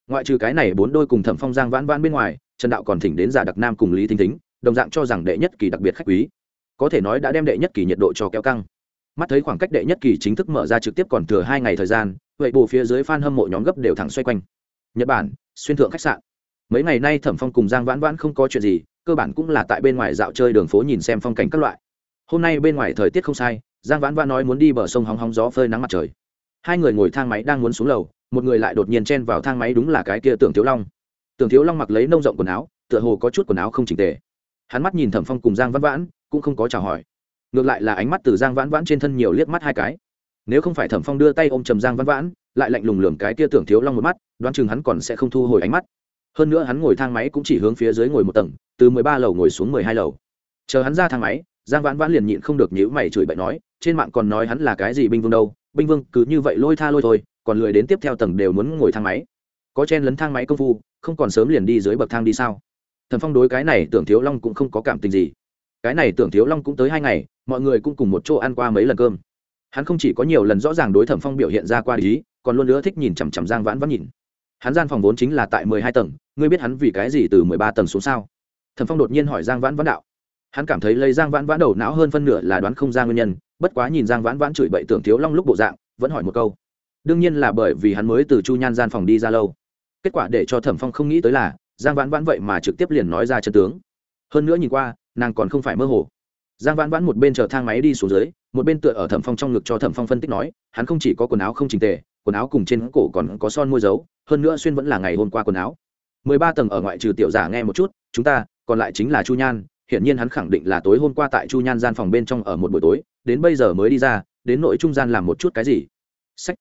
Speaker 1: ngoại trừ cái này bốn đôi cùng thẩm phong giang vãn vãn bên ngoài, trần đạo còn thỉnh đến giả đặc nam cùng lý thính thính, đồng dạng cho rằng đệ nhất kỳ đặc biệt khách quý. Có thể nói đã đem đệ nhất kỳ nhiệt độ cho kéo căng. Mắt thấy khoảng cách đệ nhất kỳ chính thức mở ra trực tiếp còn thừa hai ngày thời gian, vậy bù phía dưới f a n hâm mộ nhóm gấp đều thẳng xoay quanh. Nhật bản, xuyên thượng khách sạn. Mấy ngày nay thẩm phong cùng giang vãn vãn không có chuyện gì, cơ bản cũng là tại bên ngoài dạo chơi đường phố nhìn xem phong cảnh các loại. Hôm nay bên ngoài thời tiết không sai, giang vãn vãn nói muốn đi bờ sông hóng hóng gió phơi nắng mặt trời. Hai người ngồi thang máy đang muốn xuống lầu một người lại đột nhiên chen vào thang máy đúng là cái kia tưởng thiếu long. Tưởng thiếu long mặc lấy nông rộng quần áo, tựa hồ có chút quần áo không chỉnh tề. Hắn mắt nhìn thẩm phong cùng giang vãn vãn, cũng không có chào hỏi. Ngược lại là ánh mắt từ giang vãn vãn trên thân nhiều liếc mắt hai cái. Nếu không phải thẩm phong đưa tay ôm trầm giang vãn vãn, lại lạnh lùng lường cái kia tưởng thiếu long một mắt, đoán chừng hắn còn sẽ không thu hồi ánh mắt. Hơn nữa hắn ngồi thang máy cũng chỉ hướng phía dưới ngồi một tầng, từ mười ba lầu ngồi xuống mười hai lầu. Chờ hắn ra thang máy, giang vãn vãn liền nhịn không được nhữ mày chửi bậy nói, trên mạng còn nói hắn là cái gì binh vương đâu, binh vương cứ như vậy lôi tha lôi thôi còn lười đến tiếp theo tầng đều muốn ngồi thang máy. Có chen lấn thang máy công phu, không còn sớm liền đi dưới bậc thang đi sao? Thần phong đối cái này tưởng thiếu long cũng không có cảm tình gì. Cái này tưởng thiếu long cũng tới hai ngày, mọi người cũng cùng một chỗ ăn qua mấy lần cơm. Hắn không chỉ có nhiều lần rõ ràng đối thẩm phong biểu hiện ra qua ý, còn luôn nữa thích nhìn chằm chằm giang vãn vãn nhìn. Hắn gian phòng vốn chính là tại mười hai tầng, ngươi biết hắn vì cái gì từ mười ba tầng xuống sao? Thẩm phong đột nhiên hỏi giang vãn vãn đạo. Hắn cảm thấy lấy giang vãn vãn đầu não hơn phân nửa là đoán không ra nguyên nhân, bất quá nhìn giang vãn vãn chửi bậy tưởng thiếu long lúc bộ dạng, vẫn hỏi một câu đương nhiên là bởi vì hắn mới từ chu nhan gian phòng đi ra lâu. Kết quả để cho thẩm phong không nghĩ tới là, giang vãn vãn vậy mà trực tiếp liền nói ra chân tướng. Hơn nữa nhìn qua, nàng còn không phải mơ hồ. Giang vãn vãn một bên chờ thang máy đi xuống dưới, một bên tựa ở thẩm phong trong ngực cho thẩm phong phân tích nói, hắn không chỉ có quần áo không trình tề, quần áo cùng trên cổ còn có son môi dấu, hơn nữa xuyên vẫn là ngày hôm qua quần áo. Mười ba tầng ở ngoại trừ tiểu giả nghe một chút, chúng ta, còn lại chính là chu nhan, hiển nhiên hắn khẳng định là tối hôm qua tại chu nhan gian phòng bên trong ở một buổi tối, đến bây giờ mới đi ra, đến nội trung gian làm một chút cái gì. Sách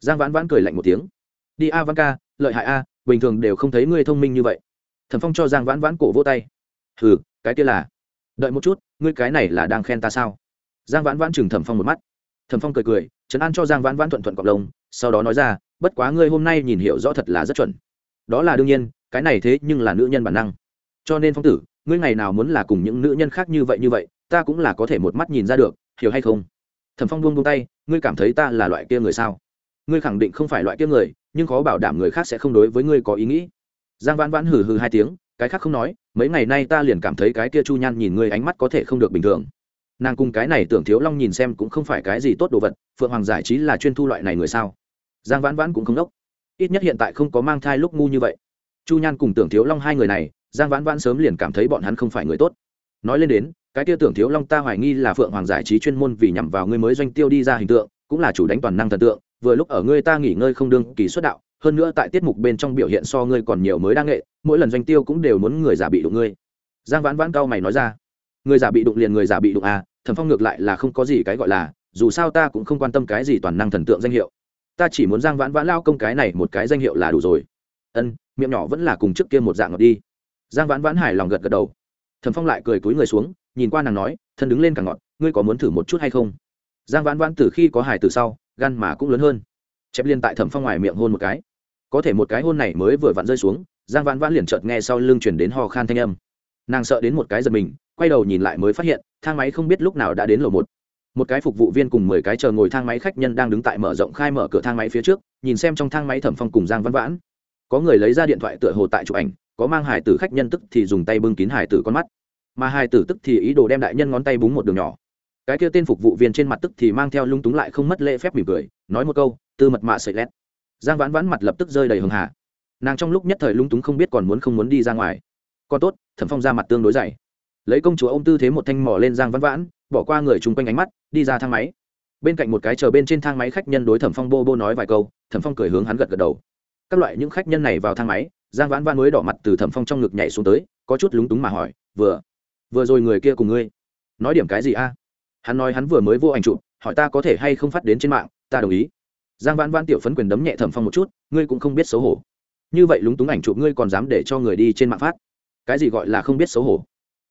Speaker 1: giang vãn vãn cười lạnh một tiếng. Đi a văn ca, lợi hại a, bình thường đều không thấy ngươi thông minh như vậy. Thẩm phong cho giang vãn vãn cổ vô tay. Hừ, cái kia là, đợi một chút, ngươi cái này là đang khen ta sao? Giang vãn vãn chừng thẩm phong một mắt. Thẩm phong cười cười chấn an cho giang vãn vãn thuận thuận cọc lông, sau đó nói ra, bất quá ngươi hôm nay nhìn hiểu rõ thật là rất chuẩn. Đó là đương nhiên, cái này thế nhưng là nữ nhân bản năng. Cho nên phong tử, ngươi ngày nào muốn là cùng những nữ nhân khác như vậy như vậy, ta cũng là có thể một mắt nhìn ra được, hiểu hay không? Thẩm phong buông buông tay, ngươi cảm thấy ta là loại kia người sao? Ngươi khẳng định không phải loại kia người, nhưng khó bảo đảm người khác sẽ không đối với ngươi có ý nghĩ. Giang vãn vãn hừ hừ hai tiếng, cái khác không nói, mấy ngày nay ta liền cảm thấy cái kia chu nhan nhìn ngươi ánh mắt có thể không được bình thường. Nàng cùng cái này tưởng thiếu long nhìn xem cũng không phải cái gì tốt đồ vật, phượng hoàng giải trí là chuyên thu loại này người sao? Giang vãn vãn cũng không đốc. Ít nhất hiện tại không có mang thai lúc ngu như vậy. Chu nhan cùng tưởng thiếu long hai người này, giang vãn vãn sớm liền cảm thấy bọn hắn không phải người tốt. Nói lên đến, cái kia tưởng thiếu long ta hoài nghi là phượng hoàng giải trí chuyên môn vì nhằm vào ngươi mới doanh tiêu đi ra hình tượng, cũng là chủ đánh toàn năng thần tượng vừa lúc ở ngươi ta nghỉ ngơi không đương kỳ xuất đạo, hơn nữa tại tiết mục bên trong biểu hiện so ngươi còn nhiều mới đa nghệ, mỗi lần doanh tiêu cũng đều muốn người giả bị đụng ngươi. Giang vãn vãn cao mày nói ra. Người giả bị đụng liền người giả bị đụng à thần phong ngược lại là không có gì cái gọi là, dù sao ta cũng không quan tâm cái gì toàn năng thần tượng danh hiệu. Ta chỉ muốn giang vãn vãn lao công cái này một cái danh hiệu là đủ rồi. Ân, miệng nhỏ vẫn là cùng trước kia một dạng ngọt đi. Giang vãn vãn hài lòng gật gật đầu. Thần phong lại cười cúi người xuống, nhìn qua nàng nói, thân đứng lên càng ngọt, ngươi có muốn thử một chút hay không? Giang vãn vãn từ khi có hài từ sau gan mà cũng lớn hơn. Chép liên tại thẩm phong ngoài miệng hôn một cái. Có thể một cái hôn này mới vừa vặn rơi xuống, giang vãn vãn liền chợt nghe sau lưng chuyển đến ho khan thanh âm. Nàng sợ đến một cái giật mình, quay đầu nhìn lại mới phát hiện, thang máy không biết lúc nào đã đến lầu một. Một cái phục vụ viên cùng mười cái chờ ngồi thang máy khách nhân đang đứng tại mở rộng khai mở cửa thang máy phía trước, nhìn xem trong thang máy thẩm phong cùng giang văn vãn. Có người lấy ra điện thoại tựa hồ tại chụp ảnh, có mang hải tử khách nhân tức thì dùng tay bưng kín hải tử con mắt. Mà hải tử tức thì ý đồ đem đại nhân ngón tay búng một đường nhỏ cái kia tên phục vụ viên trên mặt tức thì mang theo lung túng lại không mất lễ phép mỉm cười, nói một câu, tư mật mạ sợi lét. Giang vãn vãn mặt lập tức rơi đầy hường hạ nàng trong lúc nhất thời lung túng không biết còn muốn không muốn đi ra ngoài. Còn tốt, thẩm phong ra mặt tương đối dày. Lấy công chúa ô m tư thế một thanh mỏ lên giang vãn vãn, bỏ qua người chung quanh ánh mắt, đi ra thang máy. Bên cạnh một cái chờ bên trên thang máy khách nhân đối thẩm phong bô bô nói vài câu, thẩm phong cười hướng hắn gật gật đầu. Các loại những khách nhân này vào thang máy, giang vãn vãn mới đỏ mặt từ thẩm phong trong ngực nhảy xuống tới, có chút lúng túng mà hỏi, vừa vừa rồi người kia cùng ngươi, nói điểm cái gì a? Hắn nói hắn vừa mới vô ảnh chụp, hỏi ta có thể hay không phát đến trên mạng, ta đồng ý. Giang vãn vãn tiểu phấn quyền đấm nhẹ thẩm phong một chút, ngươi cũng không biết xấu hổ. Như vậy lúng túng ảnh chụp ngươi còn dám để cho người đi trên mạng phát? Cái gì gọi là không biết xấu hổ?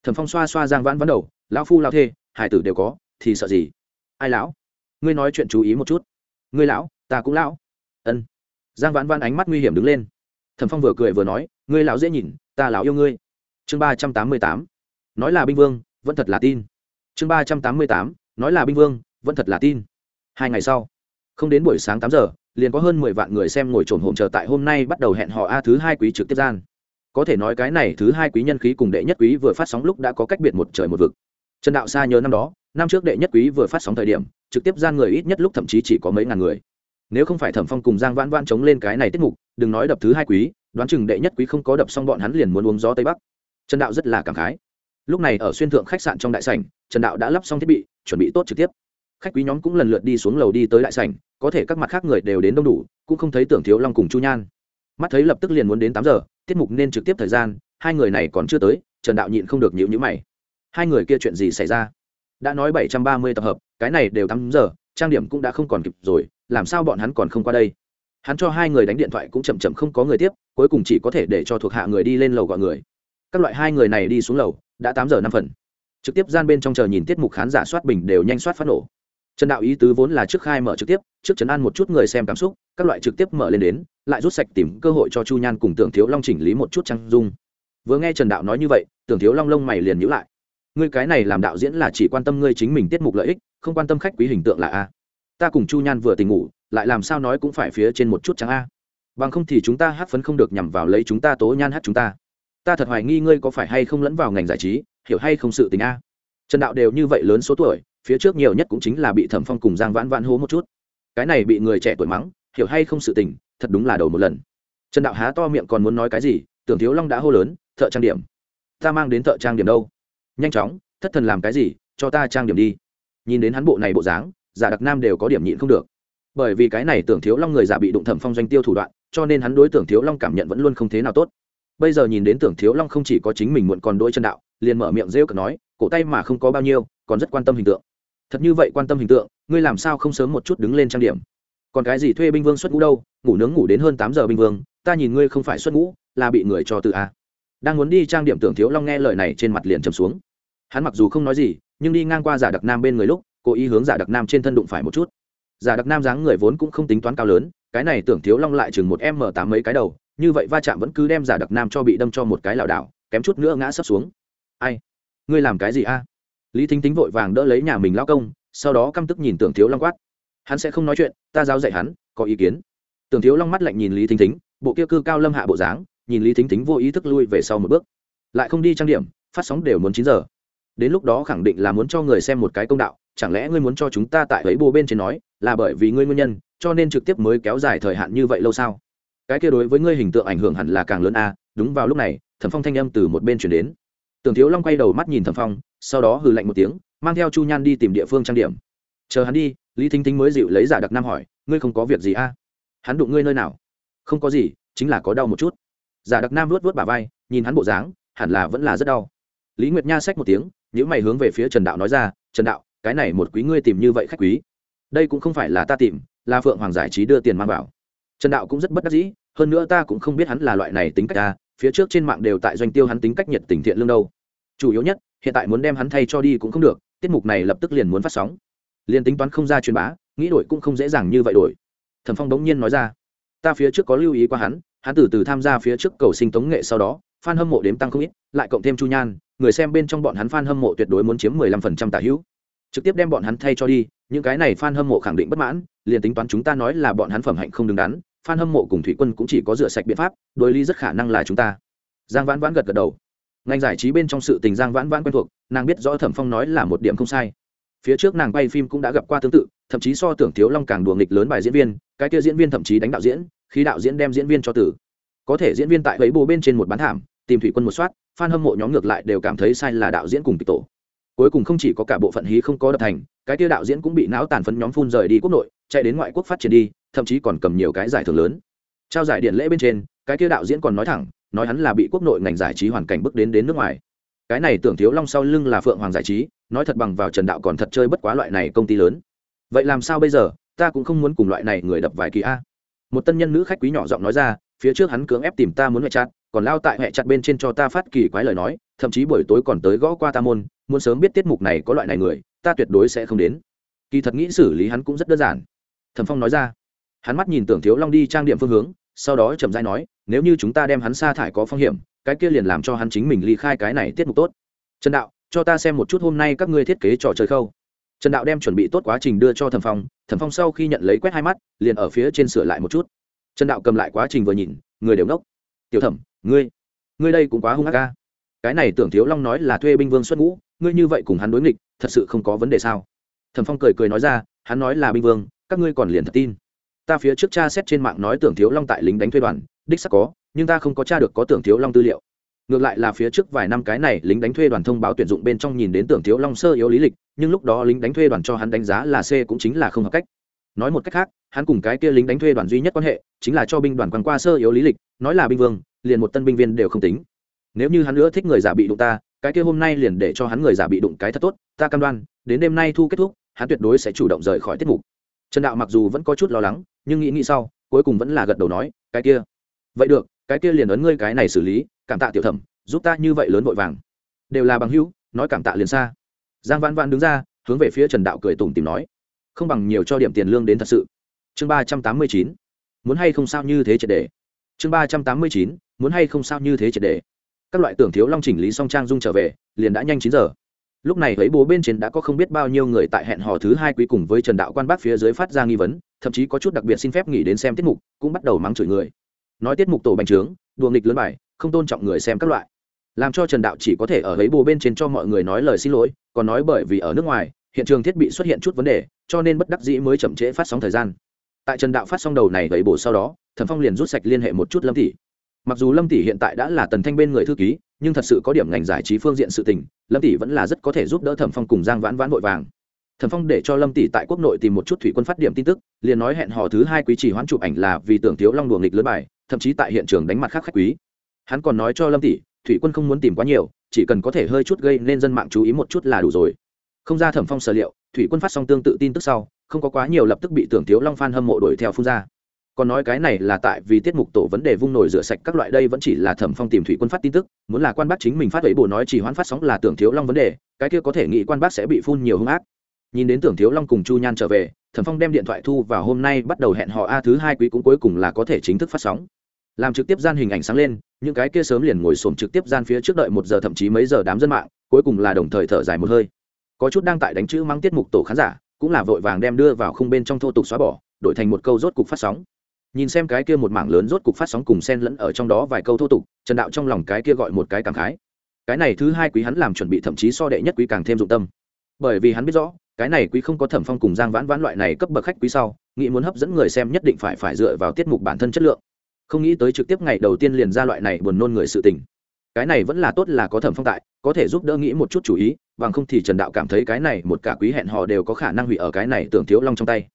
Speaker 1: Thẩm phong xoa xoa giang vãn vãn đầu, lão phu lao thê, hải tử đều có, thì sợ gì? Ai lão? Ngươi nói chuyện chú ý một chút. Ngươi lão, ta cũng lão. Ân. Giang vãn vãn ánh mắt nguy hiểm đứng lên. Thẩm phong vừa cười vừa nói, ngươi lão dễ nhìn, ta lão yêu ngươi. Chương ba trăm tám mươi tám. Nói là binh vương, vẫn thật là tin chương ba trăm tám mươi tám, nói là binh vương, vẫn thật là tin. Hai ngày sau, không đến buổi sáng tám giờ, liền có hơn mười vạn người xem ngồi trồn hộm chờ tại hôm nay bắt đầu hẹn họ a thứ hai quý trực tiếp gian. Có thể nói cái này thứ hai quý nhân khí cùng đệ nhất quý vừa phát sóng lúc đã có cách biệt một trời một vực. Trần đạo xa nhớ năm đó, năm trước đệ nhất quý vừa phát sóng thời điểm, trực tiếp gian người ít nhất lúc thậm chí chỉ có mấy ngàn người. Nếu không phải thẩm phong cùng giang vãn vãn chống lên cái này tiết mục, đừng nói đập thứ hai quý, đoán chừng đệ nhất quý không có đập xong bọn hắn liền muốn uống gió tây bắc. Trần đạo rất là cảm khái lúc này ở xuyên thượng khách sạn trong đại sảnh, trần đạo đã lắp xong thiết bị, chuẩn bị tốt trực tiếp. Khách quý nhóm cũng lần lượt đi xuống lầu đi tới đại sảnh, có thể các mặt khác người đều đến đông đủ, cũng không thấy tưởng thiếu long cùng chu nhan. Mắt thấy lập tức liền muốn đến tám giờ, tiết mục nên trực tiếp thời gian, hai người này còn chưa tới, trần đạo nhịn không được nhịu nhữ mày. Hai người kia chuyện gì xảy ra? Đã nói bảy trăm ba mươi tập hợp, cái này đều tám giờ, trang điểm cũng đã không còn kịp rồi, làm sao bọn hắn còn không qua đây? Hắn cho hai người đánh điện thoại cũng chậm chậm không có người tiếp, cuối cùng chỉ có thể để cho thuộc hạ người đi lên lầu gọi người. Các loại hai người này đi xuống lầu đã tám giờ năm phần. Trực tiếp gian bên trong chờ nhìn tiết mục khán giả soát bình đều nhanh soát phát nổ. Trần đạo ý tứ vốn là trước khai mở trực tiếp, trước chấn an một chút người xem cảm xúc, các loại trực tiếp mở lên đến, lại rút sạch tìm cơ hội cho chu nhan cùng tưởng thiếu long chỉnh lý một chút trang dung. Vừa nghe trần đạo nói như vậy, tưởng thiếu long lông mày liền nhữ lại. Ngươi cái này làm đạo diễn là chỉ quan tâm ngươi chính mình tiết mục lợi ích, không quan tâm khách quý hình tượng là a. Ta cùng chu nhan vừa tình ngủ, lại làm sao nói cũng phải phía trên một chút trắng a. Bằng không thì chúng ta hát phấn không được nhằm vào lấy chúng ta tố nhan hát chúng ta ta thật hoài nghi ngươi có phải hay không lẫn vào ngành giải trí, hiểu hay không sự tình a? Trần đạo đều như vậy lớn số tuổi, phía trước nhiều nhất cũng chính là bị thẩm phong cùng giang vãn vãn hố một chút. Cái này bị người trẻ tuổi mắng, hiểu hay không sự tình, thật đúng là đầu một lần. Trần đạo há to miệng còn muốn nói cái gì, tưởng thiếu long đã hô lớn, thợ trang điểm, ta mang đến thợ trang điểm đâu? Nhanh chóng, thất thần làm cái gì, cho ta trang điểm đi. Nhìn đến hắn bộ này bộ dáng, giả đặc nam đều có điểm nhịn không được. Bởi vì cái này tưởng thiếu long người giả bị đụng thẩm phong doanh tiêu thủ đoạn, cho nên hắn đối tưởng thiếu long cảm nhận vẫn luôn không thế nào tốt bây giờ nhìn đến tưởng thiếu long không chỉ có chính mình muộn còn đôi chân đạo, liền mở miệng rêu cực nói, cổ tay mà không có bao nhiêu, còn rất quan tâm hình tượng. Thật như vậy quan tâm hình tượng, ngươi làm sao không sớm một chút đứng lên trang điểm? Còn cái gì thuê binh vương xuất ngũ đâu, ngủ nướng ngủ đến hơn tám giờ binh vương, ta nhìn ngươi không phải xuất ngũ, là bị người cho tự a. Đang muốn đi trang điểm tưởng thiếu long nghe lời này trên mặt liền trầm xuống. Hắn mặc dù không nói gì, nhưng đi ngang qua giả đặc nam bên người lúc, cố ý hướng giả đặc nam trên thân đụng phải một chút. Giả đặc nam dáng người vốn cũng không tính toán cao lớn, cái này tưởng thiếu long lại chừng một m tám mấy cái đầu như vậy va chạm vẫn cứ đem giả đặc nam cho bị đâm cho một cái lảo đảo, kém chút nữa ngã sấp xuống. Ai? Ngươi làm cái gì a? Lý thính tính vội vàng đỡ lấy nhà mình lao công, sau đó căm tức nhìn tưởng thiếu long quát. Hắn sẽ không nói chuyện, ta giáo dạy hắn, có ý kiến. Tưởng thiếu long mắt lạnh nhìn lý thính tính bộ kia cư cao lâm hạ bộ dáng, nhìn lý thính tính vô ý thức lui về sau một bước. Lại không đi trang điểm, phát sóng đều muốn chín giờ. Đến lúc đó khẳng định là muốn cho người xem một cái công đạo, chẳng lẽ ngươi muốn cho chúng ta tại ấy bồ bên trên nói, là bởi vì ngươi nguyên nhân, cho nên trực tiếp mới kéo dài thời hạn như vậy lâu sao? Cái kia đối với ngươi hình tượng ảnh hưởng hẳn là càng lớn a, đúng vào lúc này, thẩm phong thanh âm từ một bên chuyển đến. Tưởng thiếu long quay đầu mắt nhìn thẩm phong, sau đó hừ lạnh một tiếng, mang theo chu nhan đi tìm địa phương trang điểm. Chờ hắn đi, lý thính thính mới dịu lấy giả đặc nam hỏi, ngươi không có việc gì a? Hắn đụng ngươi nơi nào? Không có gì, chính là có đau một chút. Giả đặc nam luốt vớt bà vai, nhìn hắn bộ dáng, hẳn là vẫn là rất đau. Lý nguyệt nha xách một tiếng nhữ mày hướng về phía trần đạo nói ra, trần đạo, cái này một quý ngươi tìm như vậy khách quý. Đây cũng không phải là ta tìm, là phượng hoàng giải trí đưa tiền mang vào trần đạo cũng rất bất đắc dĩ, hơn nữa ta cũng không biết hắn là loại này tính cách ta phía trước trên mạng đều tại doanh tiêu hắn tính cách nhiệt tình thiện lương đâu. Chủ yếu nhất, hiện tại muốn đem hắn thay cho đi cũng không được, tiết mục này lập tức liền muốn phát sóng. Liền tính toán không ra truyền bá, nghĩ đổi cũng không dễ dàng như vậy đổi. Thẩm phong bỗng nhiên nói ra, ta phía trước có lưu ý qua hắn hắn từ từ tham gia phía trước cầu sinh tống nghệ sau đó f a n hâm mộ đếm tăng không ít, lại cộng thêm chu nhan, người xem bên trong bọn hắn f a n hâm mộ tuyệt đối muốn chiếm mười lăm phần trăm tả hữu. Trực tiếp đem bọn hắn thay cho đi, những cái này f a n hâm mộ khẳng định bất mãn, liền tính toán chúng ta nói là bọn hắn phẩm hạnh không đứng đắn Phan hâm mộ cùng thủy quân cũng chỉ có rửa sạch biện pháp, đối ly rất khả năng là chúng ta. Giang vãn vãn gật gật đầu. Ngành giải trí bên trong sự tình giang vãn vãn quen thuộc, nàng biết rõ thẩm phong nói là một điểm không sai. Phía trước nàng bay phim cũng đã gặp qua tương tự, thậm chí so tưởng thiếu long càng đùa nghịch lớn bài diễn viên, cái kia diễn viên thậm chí đánh đạo diễn khi đạo diễn đem diễn viên cho tử. Có thể diễn viên tại ấy bồ bên trên một bán thảm, tìm thủy quân một soát fan hâm mộ nhóm ngược lại đều cảm thấy sai là đạo diễn cùng kịch tổ. Cuối cùng không chỉ có cả bộ phận hí không có đập thành, cái kia đạo diễn cũng bị não tàn phấn nhóm phun rời đi quốc nội, chạy đến ngoại quốc phát triển đi thậm chí còn cầm nhiều cái giải thưởng lớn. Trao giải điện lễ bên trên, cái kia đạo diễn còn nói thẳng, nói hắn là bị quốc nội ngành giải trí hoàn cảnh bước đến đến nước ngoài. Cái này tưởng thiếu long sau lưng là phượng hoàng giải trí, nói thật bằng vào trần đạo còn thật chơi bất quá loại này công ty lớn. Vậy làm sao bây giờ, ta cũng không muốn cùng loại này người đập vài kỳ a. Một tân nhân nữ khách quý nhỏ giọng nói ra, phía trước hắn cưỡng ép tìm ta muốn hệ chặt còn lao tại hệ chặt bên trên cho ta phát kỳ quái lời nói, thậm chí buổi tối còn tới gõ qua ta môn, muốn sớm biết tiết mục này có loại này người, ta tuyệt đối sẽ không đến. Kỳ thật nghĩ xử lý hắn cũng rất đơn giản. Thẩm phong nói ra hắn mắt nhìn tưởng thiếu long đi trang điểm phương hướng, sau đó chậm dai nói, nếu như chúng ta đem hắn sa thải có phong hiểm, cái kia liền làm cho hắn chính mình ly khai cái này tiết mục tốt. Trần đạo, cho ta xem một chút hôm nay các ngươi thiết kế trò chơi khâu. Trần đạo đem chuẩn bị tốt quá trình đưa cho thẩm phong thẩm phong sau khi nhận lấy quét hai mắt, liền ở phía trên sửa lại một chút. Trần đạo cầm lại quá trình vừa nhìn, người đều ngốc. Tiểu thẩm, ngươi ngươi đây cũng quá hung ác ca cái này tưởng thiếu long nói là thuê binh vương xuất ngũ, ngươi như vậy cùng hắn đối nghịch, thật sự không có vấn đề sao? Thẩm phong cười cười nói ra, hắn nói là binh vương, các ngươi còn liền thật tin ta phía trước cha xét trên mạng nói tưởng thiếu long tại lính đánh thuê đoàn, đích sắc có, nhưng ta không có cha được có tưởng thiếu long tư liệu. Ngược lại là phía trước vài năm cái này lính đánh thuê đoàn thông báo tuyển dụng bên trong nhìn đến tưởng thiếu long sơ yếu lý lịch, nhưng lúc đó lính đánh thuê đoàn cho hắn đánh giá là c cũng chính là không hợp cách. Nói một cách khác, hắn cùng cái kia lính đánh thuê đoàn duy nhất quan hệ, chính là cho binh đoàn quăng qua sơ yếu lý lịch, nói là binh vương, liền một tân binh viên đều không tính. Nếu như hắn nữa thích người giả bị đụng ta, cái kia hôm nay liền để cho hắn người giả bị đụng cái thật tốt, ta cam đoan, đến đêm nay thu kết thúc, hắn tuyệt đối sẽ chủ động rời khỏi tiết mục trần đạo mặc dù vẫn có chút lo lắng, nhưng nghĩ nghĩ sau, cuối cùng vẫn là gật đầu nói, cái kia. Vậy được, cái kia liền ấn ngươi cái này xử lý, cảm tạ tiểu thẩm, giúp ta như vậy lớn vội vàng. Đều là bằng hữu, nói cảm tạ liền xa. Giang vãn vãn đứng ra, hướng về phía trần đạo cười tủm tìm nói, không bằng nhiều cho điểm tiền lương đến thật sự. Chương ba trăm tám mươi chín, muốn hay không sao như thế triệt đề? Chương ba trăm tám mươi chín, muốn hay không sao như thế triệt đề? Các loại tưởng thiếu long chỉnh lý song trang dung trở về, liền đã nhanh chín giờ lúc này thấy bố bên trên đã có không biết bao nhiêu người tại hẹn hò thứ hai quý cùng với trần đạo quan bác phía dưới phát ra nghi vấn, thậm chí có chút đặc biệt xin phép nghỉ đến xem tiết mục, cũng bắt đầu mắng chửi người. Nói tiết mục tổ bành trướng, đùa nghịch lớn bài, không tôn trọng người xem các loại. Làm cho trần đạo chỉ có thể ở lấy bồ bên trên cho mọi người nói lời xin lỗi, còn nói bởi vì ở nước ngoài, hiện trường thiết bị xuất hiện chút vấn đề, cho nên bất đắc dĩ mới chậm trễ phát sóng thời gian. Tại trần đạo phát xong đầu này lấy bồ sau đó, Thẩm phong liền rút sạch liên hệ một chút lâm tỷ. Mặc dù lâm tỷ hiện tại đã là tần thanh bên người thư ký nhưng thật sự có điểm ngành giải trí phương diện sự tình, lâm tỷ vẫn là rất có thể giúp đỡ thẩm phong cùng giang vãn vãn vội vàng. Thẩm phong để cho lâm tỷ tại quốc nội tìm một chút thủy quân phát điểm tin tức, liền nói hẹn hò thứ hai quý chỉ hoãn chụp ảnh là vì tưởng thiếu long đùa nghịch lớn bài, thậm chí tại hiện trường đánh mặt khác khách quý. Hắn còn nói cho lâm tỷ, thủy quân không muốn tìm quá nhiều, chỉ cần có thể hơi chút gây nên dân mạng chú ý một chút là đủ rồi. Không ra thẩm phong sở liệu, thủy quân phát xong tương tự tin tức sau, không có quá nhiều lập tức bị tưởng thiếu long phan hâm mộ đuổi theo phun ra còn nói cái này là tại vì tiết mục tổ vấn đề vung nổi rửa sạch các loại đây vẫn chỉ là thẩm phong tìm thủy quân phát tin tức, muốn là quan bác chính mình phát ấy bộ nói chỉ hoãn phát sóng là tưởng thiếu long vấn đề, cái kia có thể nghĩ quan bác sẽ bị phun nhiều hung ác. Nhìn đến tưởng thiếu long cùng chu nhan trở về, thẩm phong đem điện thoại thu vào hôm nay bắt đầu hẹn họ a thứ hai quý cũng cuối cùng là có thể chính thức phát sóng. Làm trực tiếp gian hình ảnh sáng lên, những cái kia sớm liền ngồi xổm trực tiếp gian phía trước đợi một giờ thậm chí mấy giờ đám dân mạng, cuối cùng là đồng thời thở dài một hơi. Có chút đang tại đánh chữ mang tiết mục tổ khán giả, cũng là vội vàng đem đưa vào khung bên trong thô tục xóa bỏ, đổi thành một câu rốt cục phát sóng nhìn xem cái kia một mảng lớn rốt cục phát sóng cùng sen lẫn ở trong đó vài câu thô tục, trần đạo trong lòng cái kia gọi một cái cảm khái. Cái này thứ hai quý hắn làm chuẩn bị thậm chí so đệ nhất quý càng thêm dụng tâm. Bởi vì hắn biết rõ, cái này quý không có thẩm phong cùng giang vãn vãn loại này cấp bậc khách quý sau, nghĩ muốn hấp dẫn người xem nhất định phải phải dựa vào tiết mục bản thân chất lượng. Không nghĩ tới trực tiếp ngày đầu tiên liền ra loại này buồn nôn người sự tình. Cái này vẫn là tốt là có thẩm phong tại, có thể giúp đỡ nghĩ một chút chủ ý, bằng không thì trần đạo cảm thấy cái này một cả quý hẹn họ đều có khả năng hủy ở cái này tưởng thiếu long trong tay.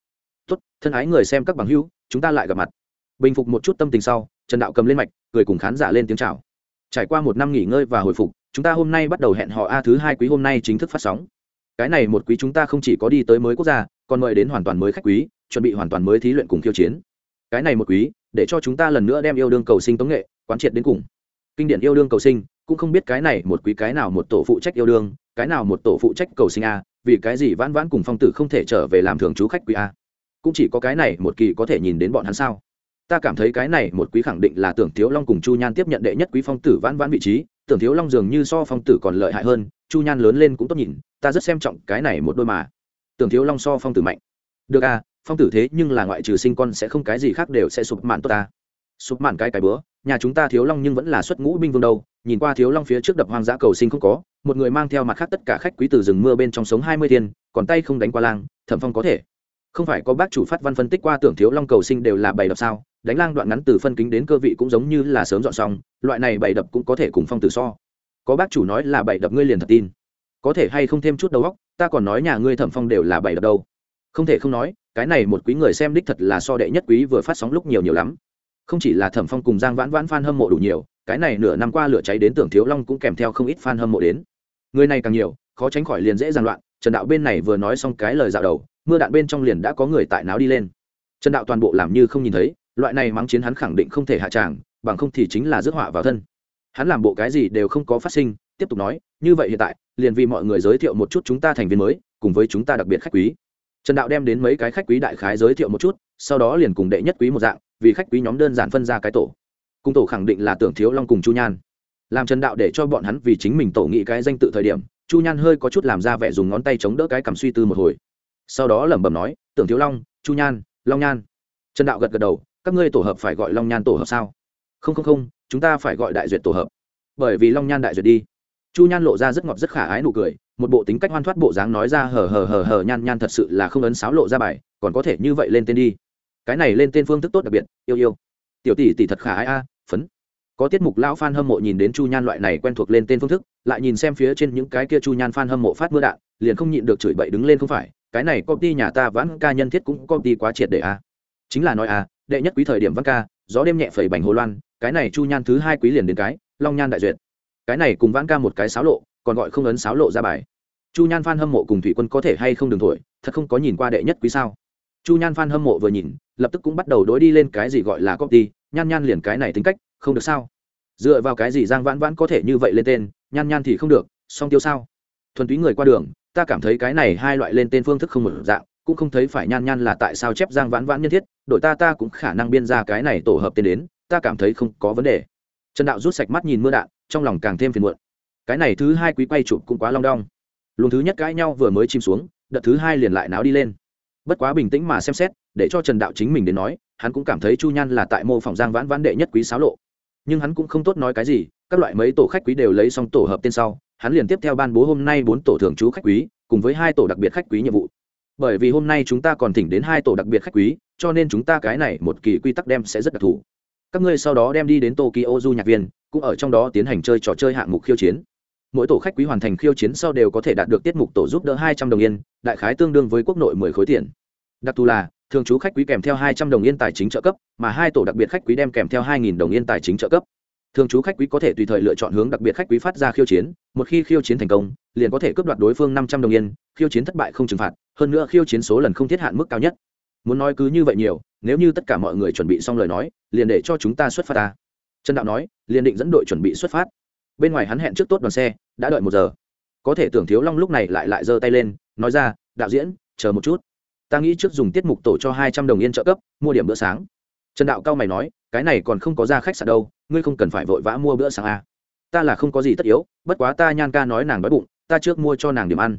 Speaker 1: Tốt, thân ái người xem các bằng hữu chúng ta lại gặp mặt. Bình phục một chút tâm tình sau, trần đạo cầm lên mạch, cười cùng khán giả lên tiếng chào. Trải qua một năm nghỉ ngơi và hồi phục, chúng ta hôm nay bắt đầu hẹn họ a thứ hai quý hôm nay chính thức phát sóng. Cái này một quý chúng ta không chỉ có đi tới mới quốc gia, còn mời đến hoàn toàn mới khách quý, chuẩn bị hoàn toàn mới thí luyện cùng khiêu chiến. Cái này một quý, để cho chúng ta lần nữa đem yêu đương cầu sinh tống nghệ, quán triệt đến cùng. Kinh điển yêu đương cầu sinh, cũng không biết cái này một quý cái nào một tổ phụ trách yêu đương, cái nào một tổ phụ trách cầu sinh a, vì cái gì vãn vãn cùng phong tử không thể trở về làm thường trú khách quý a cũng chỉ có cái này một kỳ có thể nhìn đến bọn hắn sao? Ta cảm thấy cái này một quý khẳng định là tưởng thiếu long cùng chu nhan tiếp nhận đệ nhất quý phong tử vãn vãn vị trí, tưởng thiếu long dường như so phong tử còn lợi hại hơn, chu nhan lớn lên cũng tốt nhìn, ta rất xem trọng cái này một đôi mà. Tưởng thiếu long so phong tử mạnh. Được à phong tử thế nhưng là ngoại trừ sinh con sẽ không cái gì khác đều sẽ sụp mạn tốt ta. Sụp mạn cái cái bữa, nhà chúng ta thiếu long nhưng vẫn là xuất ngũ binh vương đâu, nhìn qua thiếu long phía trước đập hoang dã cầu sinh không có, một người mang theo mặt khác tất cả khách quý từ rừng mưa bên trong sống hai mươi thiên, còn tay không đánh qua lang, thẩm phong có thể không phải có bác chủ phát văn phân tích qua tưởng thiếu long cầu sinh đều là bày đập sao, đánh lang đoạn ngắn từ phân kính đến cơ vị cũng giống như là sớm dọn xong, loại này bày đập cũng có thể cùng phong tử so. Có bác chủ nói là bày đập ngươi liền thật tin. Có thể hay không thêm chút đầu óc, ta còn nói nhà ngươi thẩm phong đều là bày đập đâu. Không thể không nói, cái này một quý người xem đích thật là so đệ nhất quý vừa phát sóng lúc nhiều nhiều lắm. Không chỉ là thẩm phong cùng giang vãn vãn f a n hâm mộ đủ nhiều, cái này nửa năm qua lửa cháy đến tưởng thiếu long cũng kèm theo không ít f a n hâm mộ đến. Người này càng nhiều, khó tránh khỏi liền dễ dàn loạn, trần đạo bên này vừa nói xong cái lời dạo đầu mưa đạn bên trong liền đã có người tại náo đi lên. Trần đạo toàn bộ làm như không nhìn thấy, loại này mắng chiến hắn khẳng định không thể hạ tràng, bằng không thì chính là rước họa vào thân. Hắn làm bộ cái gì đều không có phát sinh, tiếp tục nói, như vậy hiện tại, liền vì mọi người giới thiệu một chút chúng ta thành viên mới, cùng với chúng ta đặc biệt khách quý. Trần đạo đem đến mấy cái khách quý đại khái giới thiệu một chút, sau đó liền cùng đệ nhất quý một dạng, vì khách quý nhóm đơn giản phân ra cái tổ. Cung tổ khẳng định là tưởng thiếu long cùng chu nhan. Làm trần đạo để cho bọn hắn vì chính mình tổ nghị cái danh tự thời điểm, chu nhan hơi có chút làm ra vẻ dùng ngón tay chống đỡ cái cảm suy tư một hồi sau đó lẩm bẩm nói, tưởng thiếu long, chu nhan, long nhan. Trần đạo gật gật đầu, các ngươi tổ hợp phải gọi long nhan tổ hợp sao? Không không không, chúng ta phải gọi đại duyệt tổ hợp. Bởi vì long nhan đại duyệt đi. Chu nhan lộ ra rất ngọt, rất khả ái nụ cười, một bộ tính cách hoan thoát bộ dáng nói ra, hờ hờ hờ hờ, nhan nhan thật sự là không ấn sáo lộ ra bài, còn có thể như vậy lên tên đi. Cái này lên tên phương thức tốt đặc biệt, yêu yêu. Tiểu tỷ tỷ thật khả ái a, phấn. Có tiết mục lão fan hâm mộ nhìn đến chu nhan loại này quen thuộc lên tên phương thức, lại nhìn xem phía trên những cái kia chu nhan fan hâm mộ phát mưa đạn, liền không nhịn được chửi bậy đứng lên không phải cái này công ty nhà ta vãn ca nhân thiết cũng công ty quá triệt để a. À. chính là nói a à, đệ nhất quý thời điểm vãn ca gió đêm nhẹ phẩy bành hồ loan cái này chu nhan thứ hai quý liền đến cái long nhan đại duyệt. Cái này cùng vãn ca một cái sáo lộ còn gọi không ấn sáo lộ ra bài. Chu nhan phan hâm mộ cùng thủy quân có thể hay không đường thổi thật không có nhìn qua đệ nhất quý sao. Chu nhan phan hâm mộ vừa nhìn lập tức cũng bắt đầu đối đi lên cái gì gọi là copy nhan nhan liền cái này tính cách không được sao? Dựa vào cái gì giang vãn vãn có thể như vậy lên tên nhan nhan thì không được song tiêu sao? Thuần túy người qua đường ta cảm thấy cái này hai loại lên tên phương thức không một dạng, cũng không thấy phải nhan nhan là tại sao chép giang vãn vãn nhân thiết đội ta ta cũng khả năng biên ra cái này tổ hợp tên đến, ta cảm thấy không có vấn đề. Trần đạo rút sạch mắt nhìn mưa đạn, trong lòng càng thêm phiền muộn. Cái này thứ hai quý quay chụp cũng quá long đong. Luồng thứ nhất cãi nhau vừa mới chìm xuống, đợt thứ hai liền lại náo đi lên. Bất quá bình tĩnh mà xem xét, để cho trần đạo chính mình đến nói, hắn cũng cảm thấy chu nhan là tại mô phỏng giang vãn vãn đệ nhất quý xáo lộ. Nhưng hắn cũng không tốt nói cái gì, các loại mấy tổ khách quý đều lấy xong tổ hợp tên sau hắn liền tiếp theo ban bố hôm nay bốn tổ thường trú khách quý, cùng với hai tổ đặc biệt khách quý nhiệm vụ. Bởi vì hôm nay chúng ta còn thỉnh đến hai tổ đặc biệt khách quý, cho nên chúng ta cái này một kỳ quy tắc đem sẽ rất đặc thù. Các ngươi sau đó đem đi đến tokyo du nhạc viên, cũng ở trong đó tiến hành chơi trò chơi hạng mục khiêu chiến. Mỗi tổ khách quý hoàn thành khiêu chiến sau đều có thể đạt được tiết mục tổ giúp đỡ hai trăm đồng yên, đại khái tương đương với quốc nội mười khối tiền. Đặc thù là, thường trú khách quý kèm theo hai trăm đồng yên tài chính trợ cấp, mà hai tổ đặc biệt khách quý đem kèm theo hai nghìn đồng yên tài chính trợ cấp. Thường trú khách quý có thể tùy thời lựa chọn hướng đặc biệt khách quý phát ra khiêu chiến một khi khiêu chiến thành công, liền có thể cướp đoạt đối phương năm trăm đồng yên, khiêu chiến thất bại không trừng phạt, hơn nữa khiêu chiến số lần không thiết hạn mức cao nhất. Muốn nói cứ như vậy nhiều, nếu như tất cả mọi người chuẩn bị xong lời nói, liền để cho chúng ta xuất phát ta. Trần đạo nói, liền định dẫn đội chuẩn bị xuất phát. Bên ngoài hắn hẹn trước tốt đoàn xe, đã đợi một giờ. Có thể tưởng thiếu long lúc này lại lại giơ tay lên, nói ra, đạo diễn, chờ một chút. Ta nghĩ trước dùng tiết mục tổ cho hai trăm đồng yên trợ cấp, mua điểm bữa sáng. Trần đạo cao mày nói, cái này còn không có ra khách sạn đâu, ngươi không cần phải vội vã mua bữa sáng à ta là không có gì tất yếu, bất quá ta nhan ca nói nàng đói bụng, ta trước mua cho nàng điểm ăn.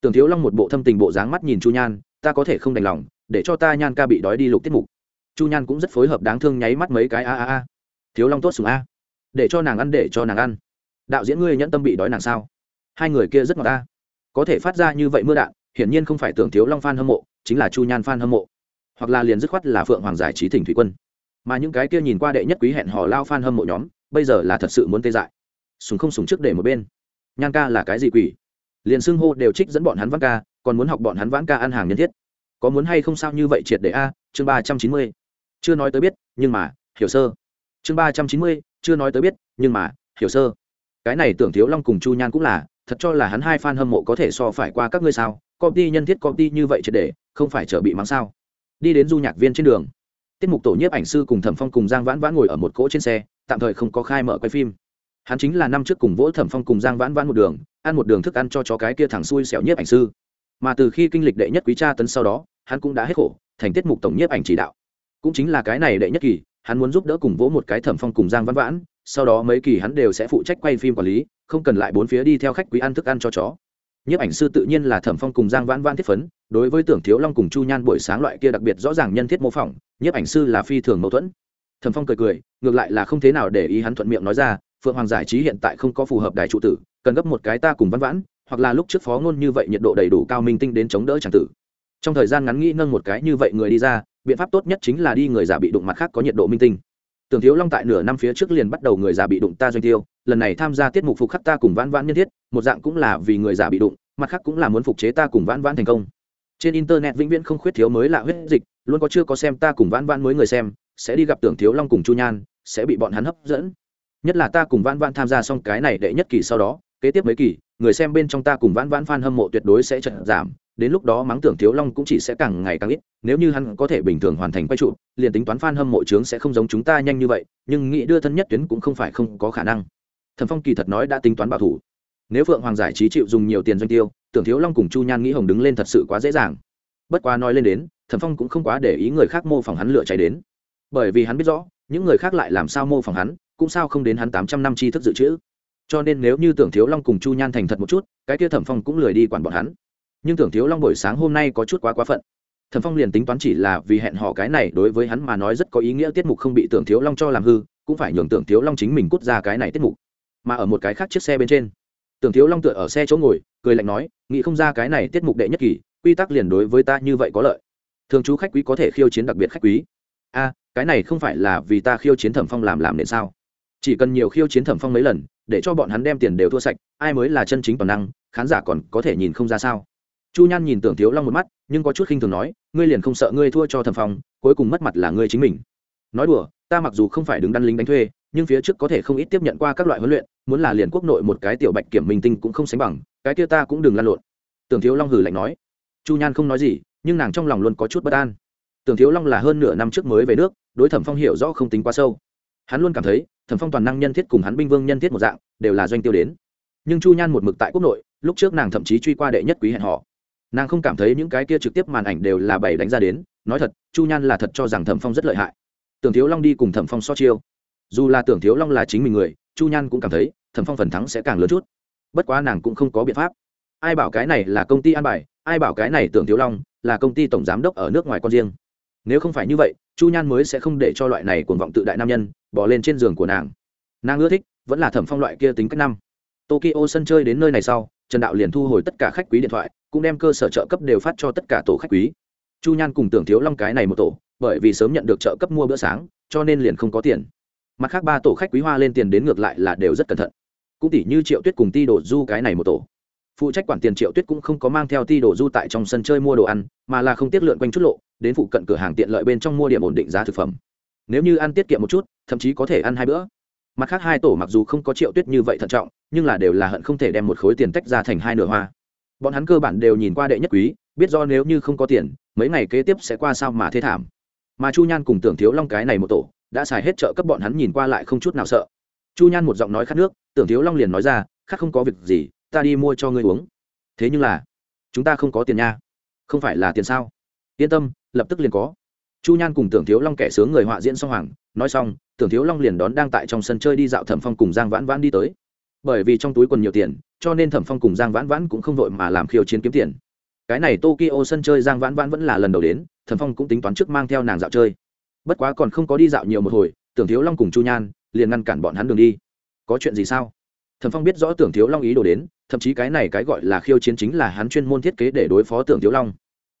Speaker 1: Tưởng thiếu long một bộ thâm tình bộ dáng mắt nhìn chu nhan, ta có thể không đành lòng, để cho ta nhan ca bị đói đi lục tiết mục. Chu nhan cũng rất phối hợp đáng thương nháy mắt mấy cái a a a. Thiếu long tốt sùng a. Để cho nàng ăn, để cho nàng ăn. Đạo diễn ngươi nhẫn tâm bị đói nàng sao? Hai người kia rất ngọt ta. Có thể phát ra như vậy mưa đạn, hiển nhiên không phải tưởng thiếu long phan hâm mộ, chính là chu nhan phan hâm mộ. Hoặc là liền dứt khoát là phượng hoàng giải trí thỉnh thủy quân. Mà những cái kia nhìn qua đệ nhất quý hẹn hò lao phan hâm mộ nhóm, bây giờ là thật sự muốn tê dại súng không súng trước để một bên. Nhan ca là cái gì quỷ? Liền xưng hô đều trích dẫn bọn hắn văn ca, còn muốn học bọn hắn vãn ca ăn hàng nhân thiết. Có muốn hay không sao như vậy triệt để a? Chương ba trăm chín mươi. Chưa nói tới biết, nhưng mà, hiểu sơ. Chương ba trăm chín mươi, chưa nói tới biết, nhưng mà, hiểu sơ. Cái này tưởng thiếu long cùng chu nhan cũng là, thật cho là hắn hai fan hâm mộ có thể so phải qua các ngươi sao? Công ty nhân thiết công ty như vậy triệt để, không phải trở bị mắng sao? Đi đến du nhạc viên trên đường. Tiết mục tổ nhiếp ảnh sư cùng thẩm phong cùng giang vãn vãn ngồi ở một cỗ trên xe, tạm thời không có khai mở quay phim hắn chính là năm trước cùng vỗ thẩm phong cùng giang vãn vãn một đường, ăn một đường thức ăn cho chó cái kia thẳng xuôi xẻo nhiếp ảnh sư. Mà từ khi kinh lịch đệ nhất quý tra tấn sau đó, hắn cũng đã hết khổ, thành tiết mục tổng nhiếp ảnh chỉ đạo. Cũng chính là cái này đệ nhất kỳ, hắn muốn giúp đỡ cùng vỗ một cái thẩm phong cùng giang vãn vãn, sau đó mấy kỳ hắn đều sẽ phụ trách quay phim quản lý, không cần lại bốn phía đi theo khách quý ăn thức ăn cho chó. Nhiếp ảnh sư tự nhiên là thẩm phong cùng giang vãn vãn thiết phấn, đối với tưởng thiếu long cùng chu nhan buổi sáng loại kia đặc biệt rõ ràng nhân thiết mô phỏng, nhiếp ảnh sư là phi thường mâu thuẫn. Thẩm phong cười cười, ngược lại là không thế nào để ý hắn thuận miệng nói ra phượng hoàng giải trí hiện tại không có phù hợp đài trụ tử, cần gấp một cái ta cùng vãn vãn, hoặc là lúc trước phó ngôn như vậy nhiệt độ đầy đủ cao minh tinh đến chống đỡ tràng tử. Trong thời gian ngắn nghĩ nâng một cái như vậy người đi ra, biện pháp tốt nhất chính là đi người già bị đụng mặt khác có nhiệt độ minh tinh. Tưởng thiếu long tại nửa năm phía trước liền bắt đầu người già bị đụng ta doanh tiêu, lần này tham gia tiết mục phục khắc ta cùng vãn vãn nhân thiết, một dạng cũng là vì người già bị đụng, mặt khác cũng là muốn phục chế ta cùng vãn vãn thành công. Trên internet vĩnh viễn không khuyết thiếu mới lạ huyết dịch, luôn có chưa có xem ta cùng vãn vãn mới người xem, sẽ đi gặp tưởng thiếu long cùng chu nhan, sẽ bị bọn hắn hấp dẫn nhất là ta cùng vãn vãn tham gia xong cái này đệ nhất kỳ sau đó, kế tiếp mấy kỳ, người xem bên trong ta cùng vãn vãn fan hâm mộ tuyệt đối sẽ chật giảm, đến lúc đó mắng tưởng thiếu long cũng chỉ sẽ càng ngày càng ít, nếu như hắn có thể bình thường hoàn thành quay trụ, liền tính toán fan hâm mộ trướng sẽ không giống chúng ta nhanh như vậy, nhưng nghĩ đưa thân nhất tuyến cũng không phải không có khả năng. Thẩm phong kỳ thật nói đã tính toán bảo thủ. Nếu phượng hoàng giải trí chịu dùng nhiều tiền doanh tiêu, tưởng thiếu long cùng chu nhan nghĩ hồng đứng lên thật sự quá dễ dàng. Bất quá nói lên đến, thẩm phong cũng không quá để ý người khác mô phỏng hắn lựa cháy đến. Bởi vì hắn biết rõ, những người khác lại làm sao mô phỏng hắn cũng sao không đến hắn tám trăm năm tri thức dự trữ. Cho nên nếu như tưởng thiếu long cùng chu nhan thành thật một chút, cái kia thẩm phong cũng lười đi quản bọn hắn. Nhưng tưởng thiếu long buổi sáng hôm nay có chút quá quá phận. Thẩm phong liền tính toán chỉ là vì hẹn họ cái này, đối với hắn mà nói rất có ý nghĩa tiết mục không bị tưởng thiếu long cho làm hư, cũng phải nhường tưởng thiếu long chính mình cút ra cái này tiết mục. Mà ở một cái khác chiếc xe bên trên, tưởng thiếu long tựa ở xe chỗ ngồi, cười lạnh nói, nghĩ không ra cái này tiết mục đệ nhất kỳ, quy tắc liền đối với ta như vậy có lợi. Thường chú khách quý có thể khiêu chiến đặc biệt khách quý. A, cái này không phải là vì ta khiêu chiến thẩm phong làm làm nên sao? Chỉ cần nhiều khiêu chiến thẩm phong mấy lần, để cho bọn hắn đem tiền đều thua sạch, ai mới là chân chính toàn năng, khán giả còn có thể nhìn không ra sao. Chu nhan nhìn tưởng thiếu long một mắt, nhưng có chút khinh thường nói, ngươi liền không sợ ngươi thua cho thẩm phong, cuối cùng mất mặt là ngươi chính mình. Nói đùa, ta mặc dù không phải đứng đăn lính đánh thuê, nhưng phía trước có thể không ít tiếp nhận qua các loại huấn luyện, muốn là liền quốc nội một cái tiểu bạch kiểm minh tinh cũng không sánh bằng, cái kia ta cũng đừng lăn lộn. Tưởng thiếu long hử lạnh nói. Chu nhan không nói gì, nhưng nàng trong lòng luôn có chút bất an. Tưởng thiếu long là hơn nửa năm trước mới về nước, đối thẩm phong hiểu rõ không tính quá sâu hắn luôn cảm thấy, thẩm phong toàn năng nhân thiết cùng hắn binh vương nhân thiết một dạng, đều là doanh tiêu đến. Nhưng chu nhan một mực tại quốc nội, lúc trước nàng thậm chí truy qua đệ nhất quý hẹn họ nàng không cảm thấy những cái kia trực tiếp màn ảnh đều là bày đánh ra đến, nói thật, chu nhan là thật cho rằng thẩm phong rất lợi hại. Tưởng thiếu long đi cùng thẩm phong so chiêu. Dù là tưởng thiếu long là chính mình người, chu nhan cũng cảm thấy, thẩm phong phần thắng sẽ càng lớn chút. Bất quá nàng cũng không có biện pháp. Ai bảo cái này là công ty an bài, ai bảo cái này tưởng thiếu long là công ty tổng giám đốc ở nước ngoài con riêng. Nếu không phải như vậy, chu nhan mới sẽ không để cho loại này cuồng vọng tự đại nam nhân bỏ lên trên giường của nàng. Nàng ưa thích, vẫn là thẩm phong loại kia tính cách năm. Tokyo sân chơi đến nơi này sau, trần đạo liền thu hồi tất cả khách quý điện thoại, cũng đem cơ sở trợ cấp đều phát cho tất cả tổ khách quý. Chu nhan cùng tưởng thiếu long cái này một tổ, bởi vì sớm nhận được trợ cấp mua bữa sáng, cho nên liền không có tiền. Mặt khác ba tổ khách quý hoa lên tiền đến ngược lại là đều rất cẩn thận. Cũng tỷ như triệu tuyết cùng ti Đồ du cái này một tổ. Phụ trách quản tiền triệu tuyết cũng không có mang theo ti Đồ du tại trong sân chơi mua đồ ăn, mà là không tiết lượn quanh chút lộ, đến phụ cận cửa hàng tiện lợi bên trong mua điểm ổn định giá thực phẩm. Nếu như ăn tiết kiệm một chút thậm chí có thể ăn hai bữa. Mặt khác hai tổ mặc dù không có triệu tuyết như vậy thận trọng, nhưng là đều là hận không thể đem một khối tiền tách ra thành hai nửa hoa. Bọn hắn cơ bản đều nhìn qua đệ nhất quý, biết do nếu như không có tiền, mấy ngày kế tiếp sẽ qua sao mà thế thảm. Mà chu nhan cùng tưởng thiếu long cái này một tổ, đã xài hết trợ cấp bọn hắn nhìn qua lại không chút nào sợ. Chu nhan một giọng nói khát nước, tưởng thiếu long liền nói ra, khát không có việc gì, ta đi mua cho ngươi uống. Thế nhưng là, chúng ta không có tiền nha. Không phải là tiền sao? Yên tâm, lập tức liền có. Chu nhan cùng tưởng thiếu long kẻ sướng người họa diễn song hoàng nói xong, tưởng thiếu long liền đón đang tại trong sân chơi đi dạo thẩm phong cùng giang vãn vãn đi tới. Bởi vì trong túi quần nhiều tiền, cho nên thẩm phong cùng giang vãn vãn cũng không vội mà làm khiêu chiến kiếm tiền. Cái này tokyo sân chơi giang vãn vãn vẫn là lần đầu đến, thẩm phong cũng tính toán trước mang theo nàng dạo chơi. Bất quá còn không có đi dạo nhiều một hồi, tưởng thiếu long cùng chu nhan liền ngăn cản bọn hắn đường đi. Có chuyện gì sao? Thẩm phong biết rõ tưởng thiếu long ý đồ đến, thậm chí cái này cái gọi là khiêu chiến chính là hắn chuyên môn thiết kế để đối phó tưởng thiếu long.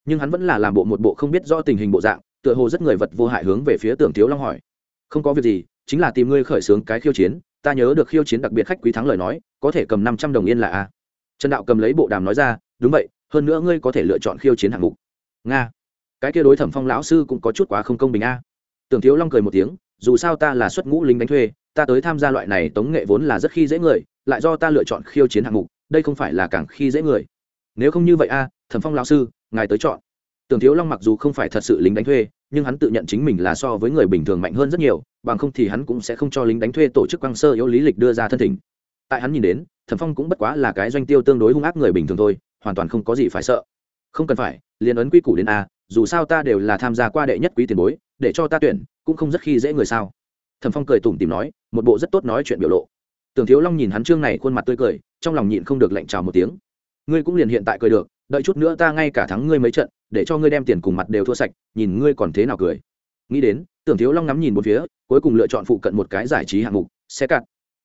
Speaker 1: Nhưng hắn vẫn là làm bộ một bộ không biết rõ tình hình bộ dạng, tựa hồ rất người vật vô hại hướng về phía tưởng thiếu long hỏi không có việc gì, chính là tìm ngươi khởi xướng cái khiêu chiến, ta nhớ được khiêu chiến đặc biệt khách quý thắng lời nói, có thể cầm năm trăm đồng yên là a. Trần đạo cầm lấy bộ đàm nói ra, đúng vậy, hơn nữa ngươi có thể lựa chọn khiêu chiến hạng mục. Nga. Cái kia đối thẩm phong lão sư cũng có chút quá không công bình a. Tưởng thiếu long cười một tiếng, dù sao ta là xuất ngũ lính đánh thuê, ta tới tham gia loại này tống nghệ vốn là rất khi dễ người, lại do ta lựa chọn khiêu chiến hạng mục, đây không phải là càng khi dễ người. Nếu không như vậy a, thẩm phong lão sư, ngài tới chọn tưởng thiếu long mặc dù không phải thật sự lính đánh thuê, nhưng hắn tự nhận chính mình là so với người bình thường mạnh hơn rất nhiều, bằng không thì hắn cũng sẽ không cho lính đánh thuê tổ chức quang sơ yếu lý lịch đưa ra thân thỉnh. Tại hắn nhìn đến, thẩm phong cũng bất quá là cái doanh tiêu tương đối hung ác người bình thường thôi, hoàn toàn không có gì phải sợ. Không cần phải, liền ấn quy củ đến a, dù sao ta đều là tham gia qua đệ nhất quý tiền bối, để cho ta tuyển, cũng không rất khi dễ người sao. Thẩm phong cười tủm tìm nói, một bộ rất tốt nói chuyện biểu lộ. Tưởng thiếu long nhìn hắn trương này khuôn mặt tươi cười, trong lòng nhịn không được lạnh trào một tiếng. Ngươi cũng liền hiện tại cười được, đợi chút nữa ta ngay cả thắng ngươi mấy trận để cho ngươi đem tiền cùng mặt đều thua sạch, nhìn ngươi còn thế nào cười. Nghĩ đến, tưởng thiếu long ngắm nhìn một phía, cuối cùng lựa chọn phụ cận một cái giải trí hạng mục, xe cạn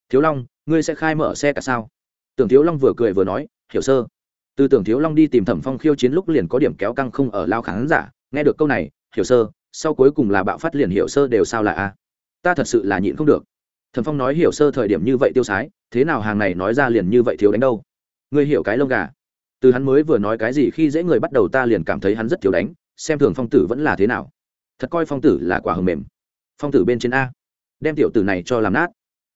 Speaker 1: thiếu long, ngươi sẽ khai mở xe cả sao? Tưởng thiếu long vừa cười vừa nói, hiểu sơ. Từ tưởng thiếu long đi tìm thẩm phong khiêu chiến lúc liền có điểm kéo căng không ở lao khán giả, nghe được câu này, hiểu sơ, sau cuối cùng là bạo phát liền hiểu sơ đều sao là a? Ta thật sự là nhịn không được. Thẩm phong nói, hiểu sơ thời điểm như vậy tiêu sái, thế nào hàng này nói ra liền như vậy thiếu đánh đâu? Ngươi hiểu cái lông gà từ hắn mới vừa nói cái gì khi dễ người bắt đầu ta liền cảm thấy hắn rất thiếu đánh, xem thường phong tử vẫn là thế nào. Thật coi phong tử là quả hầm mềm. Phong tử bên trên a. Đem tiểu tử này cho làm nát.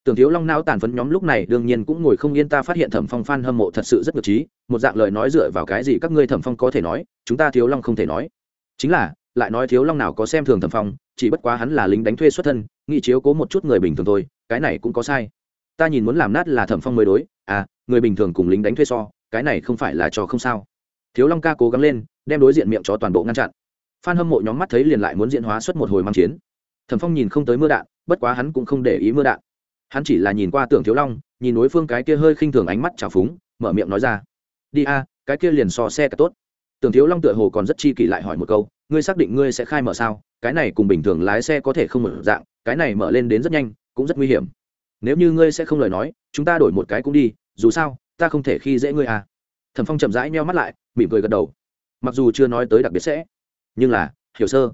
Speaker 1: Tưởng thiếu long não tàn phấn nhóm lúc này đương nhiên cũng ngồi không yên ta phát hiện thẩm phong phan hâm mộ thật sự rất ngược trí, một dạng lời nói dựa vào cái gì các ngươi thẩm phong có thể nói, chúng ta thiếu long không thể nói. Chính là, lại nói thiếu long nào có xem thường thẩm phong, chỉ bất quá hắn là lính đánh thuê xuất thân nghị chiếu cố một chút người bình thường thôi, cái này cũng có sai. Ta nhìn muốn làm nát là thẩm phong mới đối à người bình thường cùng lính đánh thuê so cái này không phải là trò không sao. Thiếu long ca cố gắng lên, đem đối diện miệng cho toàn bộ ngăn chặn. Phan hâm mộ nhóm mắt thấy liền lại muốn diễn hóa suốt một hồi mang chiến. Thẩm phong nhìn không tới mưa đạn, bất quá hắn cũng không để ý mưa đạn. Hắn chỉ là nhìn qua tưởng thiếu long, nhìn đối phương cái kia hơi khinh thường ánh mắt trào phúng, mở miệng nói ra. Đi a, cái kia liền so xe cả tốt. Tưởng thiếu long tựa hồ còn rất chi kỷ lại hỏi một câu, ngươi xác định ngươi sẽ khai mở sao? Cái này cùng bình thường lái xe có thể không mở dạng, cái này mở lên đến rất nhanh, cũng rất nguy hiểm. Nếu như ngươi sẽ không lời nói, chúng ta đổi một cái cũng đi, dù sao ta không thể khi dễ ngươi à. Thẩm phong chậm rãi meo mắt lại, mỉm cười gật đầu. Mặc dù chưa nói tới đặc biệt sẽ, nhưng là, hiểu sơ.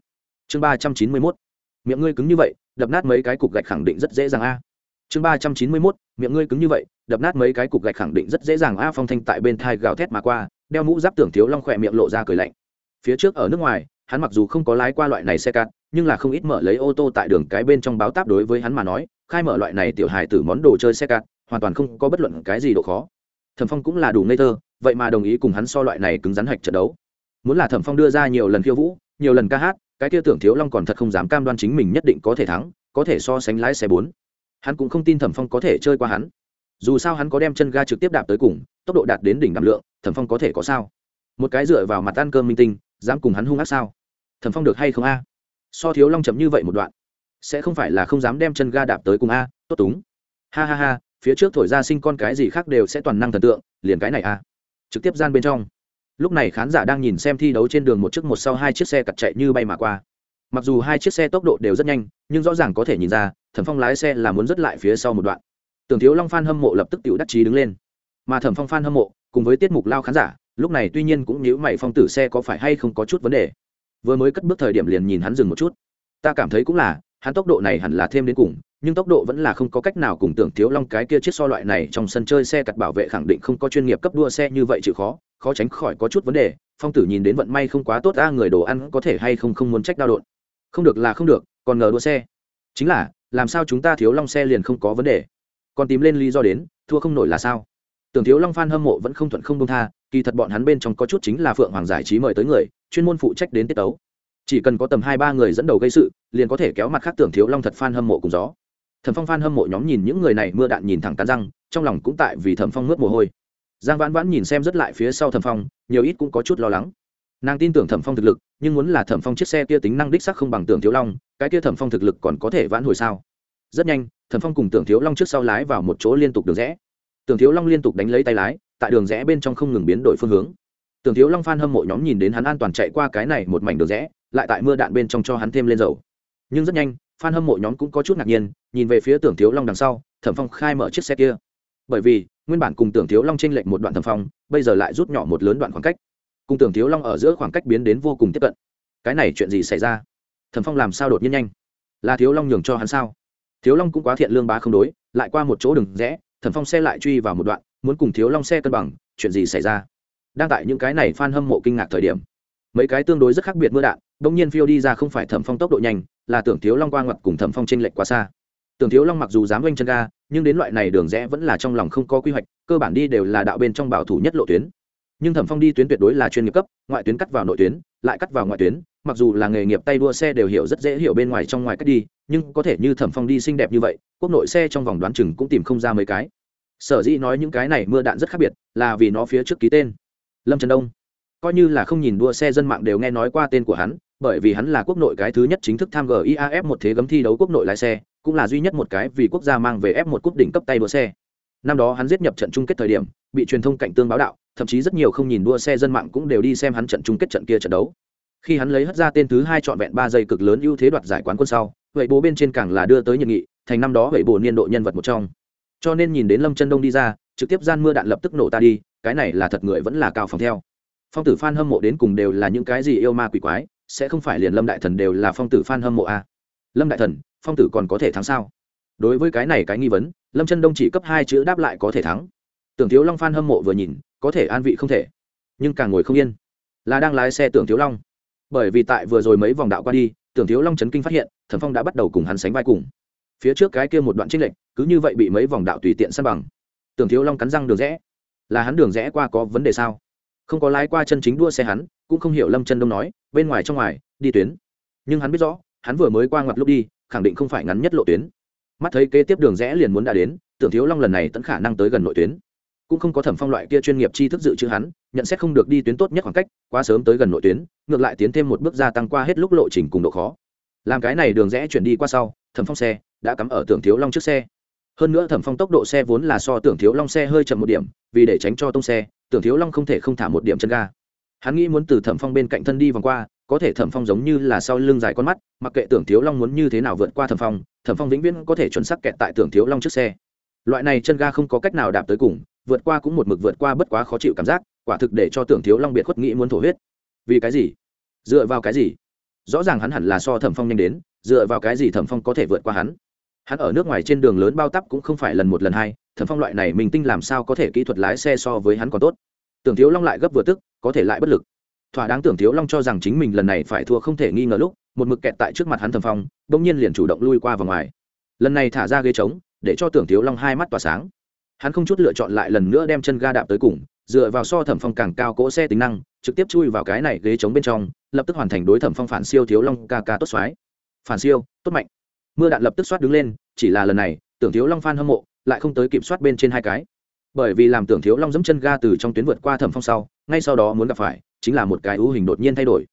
Speaker 1: Chương ba trăm chín mươi mốt. Miệng ngươi cứng như vậy, đập nát mấy cái cục gạch khẳng định rất dễ dàng a. Chương ba trăm chín mươi mốt, miệng ngươi cứng như vậy, đập nát mấy cái cục gạch khẳng định rất dễ dàng a, phong thanh tại bên thai gào thét mà qua, đeo mũ giáp tưởng thiếu long khỏe miệng lộ ra cười lạnh. Phía trước ở nước ngoài, hắn mặc dù không có lái qua loại này xe cát, nhưng là không ít mở lấy ô tô tại đường cái bên trong báo táp đối với hắn mà nói, khai mở loại này tiểu hài tử món đồ chơi xe cát, hoàn toàn không có bất luận cái gì độ khó thẩm phong cũng là đủ ngây thơ, vậy mà đồng ý cùng hắn so loại này cứng rắn hạch trận đấu. Muốn là thẩm phong đưa ra nhiều lần khiêu vũ, nhiều lần ca hát, cái kia tưởng thiếu long còn thật không dám cam đoan chính mình nhất định có thể thắng, có thể so sánh lái xe bốn. Hắn cũng không tin thẩm phong có thể chơi qua hắn. Dù sao hắn có đem chân ga trực tiếp đạp tới cùng, tốc độ đạt đến đỉnh đẳng lượng, thẩm phong có thể có sao? Một cái dựa vào mặt ăn cơm minh tinh, dám cùng hắn hung ác sao? Thẩm phong được hay không a? So thiếu long chậm như vậy một đoạn, sẽ không phải là không dám đem chân ga đạp tới cùng a? Tốt túng. Ha ha ha phía trước thổi ra sinh con cái gì khác đều sẽ toàn năng thần tượng liền cái này à, trực tiếp gian bên trong. Lúc này khán giả đang nhìn xem thi đấu trên đường một chiếc một sau hai chiếc xe cặt chạy như bay mà qua. Mặc dù hai chiếc xe tốc độ đều rất nhanh nhưng rõ ràng có thể nhìn ra thẩm phong lái xe là muốn dứt lại phía sau một đoạn. Tưởng thiếu long phan hâm mộ lập tức tự đắc chí đứng lên. Mà thẩm phong phan hâm mộ cùng với tiết mục lao khán giả lúc này tuy nhiên cũng nhíu mày phong tử xe có phải hay không có chút vấn đề. Vừa mới cất bước thời điểm liền nhìn hắn dừng một chút. Ta cảm thấy cũng là hắn tốc độ này hẳn là thêm đến cùng nhưng tốc độ vẫn là không có cách nào cùng tưởng thiếu long cái kia chiếc so loại này trong sân chơi xe cặt bảo vệ khẳng định không có chuyên nghiệp cấp đua xe như vậy chịu khó khó tránh khỏi có chút vấn đề, phong tử nhìn đến vận may không quá tốt a người đồ ăn có thể hay không không muốn trách đau đột. Không được là không được, còn ngờ đua xe. Chính là, làm sao chúng ta thiếu long xe liền không có vấn đề? Còn tìm lên lý do đến, thua không nổi là sao? Tưởng thiếu long phan hâm mộ vẫn không thuận không đông tha, kỳ thật bọn hắn bên trong có chút chính là phượng hoàng giải trí mời tới người, chuyên môn phụ trách đến tiết tấu. Chỉ cần có tầm hai ba người dẫn đầu gây sự, liền có thể kéo mặt khác tưởng thiếu long thật phan hâm mộ cùng gió thẩm phong phan hâm mộ nhóm nhìn những người này mưa đạn nhìn thẳng cắn răng, trong lòng cũng tại vì thẩm phong mướt mồ hôi. Giang vãn vãn nhìn xem rất lại phía sau thẩm phong, nhiều ít cũng có chút lo lắng. Nàng tin tưởng thẩm phong thực lực, nhưng muốn là thẩm phong chiếc xe kia tính năng đích sắc không bằng tưởng thiếu long, cái kia thẩm phong thực lực còn có thể vãn hồi sao? Rất nhanh, thẩm phong cùng tưởng thiếu long trước sau lái vào một chỗ liên tục đường rẽ. Tưởng thiếu long liên tục đánh lấy tay lái, tại đường rẽ bên trong không ngừng biến đổi phương hướng. Tưởng thiếu long phan hâm mộ nhóm nhìn đến hắn an toàn chạy qua cái này một mảnh đường rẽ, lại tại mưa đạn bên trong cho hắn thêm lên dầu. Nhưng rất nhanh phan hâm mộ nhóm cũng có chút ngạc nhiên, nhìn về phía tưởng thiếu long đằng sau, thẩm phong khai mở chiếc xe kia. Bởi vì, nguyên bản cùng tưởng thiếu long tranh lệch một đoạn thẩm phong, bây giờ lại rút nhỏ một lớn đoạn khoảng cách. Cùng tưởng thiếu long ở giữa khoảng cách biến đến vô cùng tiếp cận. Cái này chuyện gì xảy ra? Thẩm phong làm sao đột nhiên nhanh? Là thiếu long nhường cho hắn sao? Thiếu long cũng quá thiện lương bá không đối, lại qua một chỗ đường rẽ, thẩm phong xe lại truy vào một đoạn, muốn cùng thiếu long xe cân bằng, chuyện gì xảy ra? Đang tại những cái này f a n hâm mộ kinh ngạc thời điểm, mấy cái tương đối rất khác biệt mưa đạn đ ỗ n g nhiên phiêu đi ra không phải thẩm phong tốc độ nhanh là tưởng thiếu long qua ngoặt cùng thẩm phong t r ê n lệch quá xa. Tưởng thiếu long mặc dù dám oanh chân ga, nhưng đến loại này đường rẽ vẫn là trong lòng không có quy hoạch, cơ bản đi đều là đạo bên trong bảo thủ nhất lộ tuyến. Nhưng thẩm phong đi tuyến tuyệt đối là chuyên nghiệp cấp, ngoại tuyến cắt vào nội tuyến, lại cắt vào ngoại tuyến, mặc dù là nghề nghiệp tay đua xe đều hiểu rất dễ hiểu bên ngoài trong ngoài cách đi, nhưng có thể như thẩm phong đi xinh đẹp như vậy, quốc nội xe trong vòng đoán chừng cũng tìm không ra mấy cái. Sở dĩ nói những cái này mưa đạn rất khác biệt, là vì nó phía trước ký tên. Lâm trần đông. Coi như là không nhìn đua xe dân mạng đều nghe nói qua tên của hắn bởi vì hắn là quốc nội cái thứ nhất chính thức tham g iaf một thế gấm thi đấu quốc nội lái xe, cũng là duy nhất một cái vì quốc gia mang về F1 cúp đỉnh cấp tay đua xe. Năm đó hắn giết nhập trận chung kết thời điểm, bị truyền thông cạnh tương báo đạo, thậm chí rất nhiều không nhìn đua xe dân mạng cũng đều đi xem hắn trận chung kết trận kia trận đấu. Khi hắn lấy hất ra tên thứ hai trọn vẹn ba giây cực lớn ưu thế đoạt giải quán quân sau, vậy bố bên trên càng là đưa tới nhiệt nghị, thành năm đó vậy bồ niên độ nhân vật một trong. Cho nên nhìn đến lâm chân đông đi ra, trực tiếp gian mưa đạn lập tức nổ ta đi, cái này là thật người vẫn là cao phòng theo. Phong tử fan hâm mộ đến cùng đều là những cái gì yêu ma quỷ quái sẽ không phải liền lâm đại thần đều là phong tử phan hâm mộ à. lâm đại thần, phong tử còn có thể thắng sao? Đối với cái này cái nghi vấn, lâm chân đông chỉ cấp hai chữ đáp lại có thể thắng. Tưởng thiếu long phan hâm mộ vừa nhìn, có thể an vị không thể. Nhưng càng ngồi không yên, là đang lái xe tưởng thiếu long. Bởi vì tại vừa rồi mấy vòng đạo qua đi, tưởng thiếu long chấn kinh phát hiện thẩm phong đã bắt đầu cùng hắn sánh vai cùng. Phía trước cái kia một đoạn trích lệnh cứ như vậy bị mấy vòng đạo tùy tiện săn bằng. Tưởng thiếu long cắn răng đường rẽ. Là hắn đường rẽ qua có vấn đề sao? Không có lái qua chân chính đua xe hắn cũng không hiểu lâm chân đông nói, bên ngoài trong ngoài, đi tuyến. Nhưng hắn biết rõ, hắn vừa mới qua ngoặt lúc đi, khẳng định không phải ngắn nhất lộ tuyến. Mắt thấy kế tiếp đường rẽ liền muốn đã đến, tưởng thiếu long lần này tẫn khả năng tới gần nội tuyến. Cũng không có thẩm phong loại kia chuyên nghiệp tri thức dự trữ hắn, nhận xét không được đi tuyến tốt nhất khoảng cách, quá sớm tới gần nội tuyến, ngược lại tiến thêm một bước gia tăng qua hết lúc lộ trình cùng độ khó. Làm cái này đường rẽ chuyển đi qua sau, thẩm phong xe đã cắm ở tưởng thiếu long trước xe. Hơn nữa thẩm phong tốc độ xe vốn là so tưởng thiếu long xe hơi chậm một điểm, vì để tránh cho tông xe, tưởng thiếu long không thể không thả một điểm chân ga hắn nghĩ muốn từ thẩm phong bên cạnh thân đi vòng qua, có thể thẩm phong giống như là sau lưng dài con mắt, mặc kệ tưởng thiếu long muốn như thế nào vượt qua thẩm phong thẩm phong vĩnh viễn có thể chuẩn xác kẹt tại tưởng thiếu long trước xe. Loại này chân ga không có cách nào đạp tới cùng, vượt qua cũng một mực vượt qua bất quá khó chịu cảm giác, quả thực để cho tưởng thiếu long biệt khuất nghĩ muốn thổ huyết. Vì cái gì? Dựa vào cái gì? Rõ ràng hắn hẳn là so thẩm phong nhanh đến, dựa vào cái gì thẩm phong có thể vượt qua hắn? Hắn ở nước ngoài trên đường lớn bao tắp cũng không phải lần một lần hai, thẩm phong loại này mình tinh làm sao có thể kỹ thuật lái xe so với hắn còn tốt? Tưởng thiếu long lại gấp vừa tức, có thể lại bất lực. Thỏa đáng tưởng thiếu long cho rằng chính mình lần này phải thua không thể nghi ngờ lúc, một mực kẹt tại trước mặt hắn thẩm phong đ ỗ n g nhiên liền chủ động lui qua và ngoài. Lần này thả ra ghế trống, để cho tưởng thiếu long hai mắt tỏa sáng. Hắn không chút lựa chọn lại lần nữa đem chân ga đạp tới cùng, dựa vào so thẩm phong càng cao cỗ xe tính năng, trực tiếp chui vào cái này ghế trống bên trong, lập tức hoàn thành đối thẩm phong phản siêu thiếu long ca ca tốt xoái. Phản siêu, tốt mạnh. Mưa đạn lập tức soát đứng lên, chỉ là lần này, tưởng thiếu long phan hâm mộ, lại không tới kiểm soát bên trên hai cái bởi vì làm tưởng thiếu long dẫm chân ga từ trong tuyến vượt qua thẩm phong sau, ngay sau đó muốn gặp phải, chính là một cái ưu hình đột nhiên thay đổi.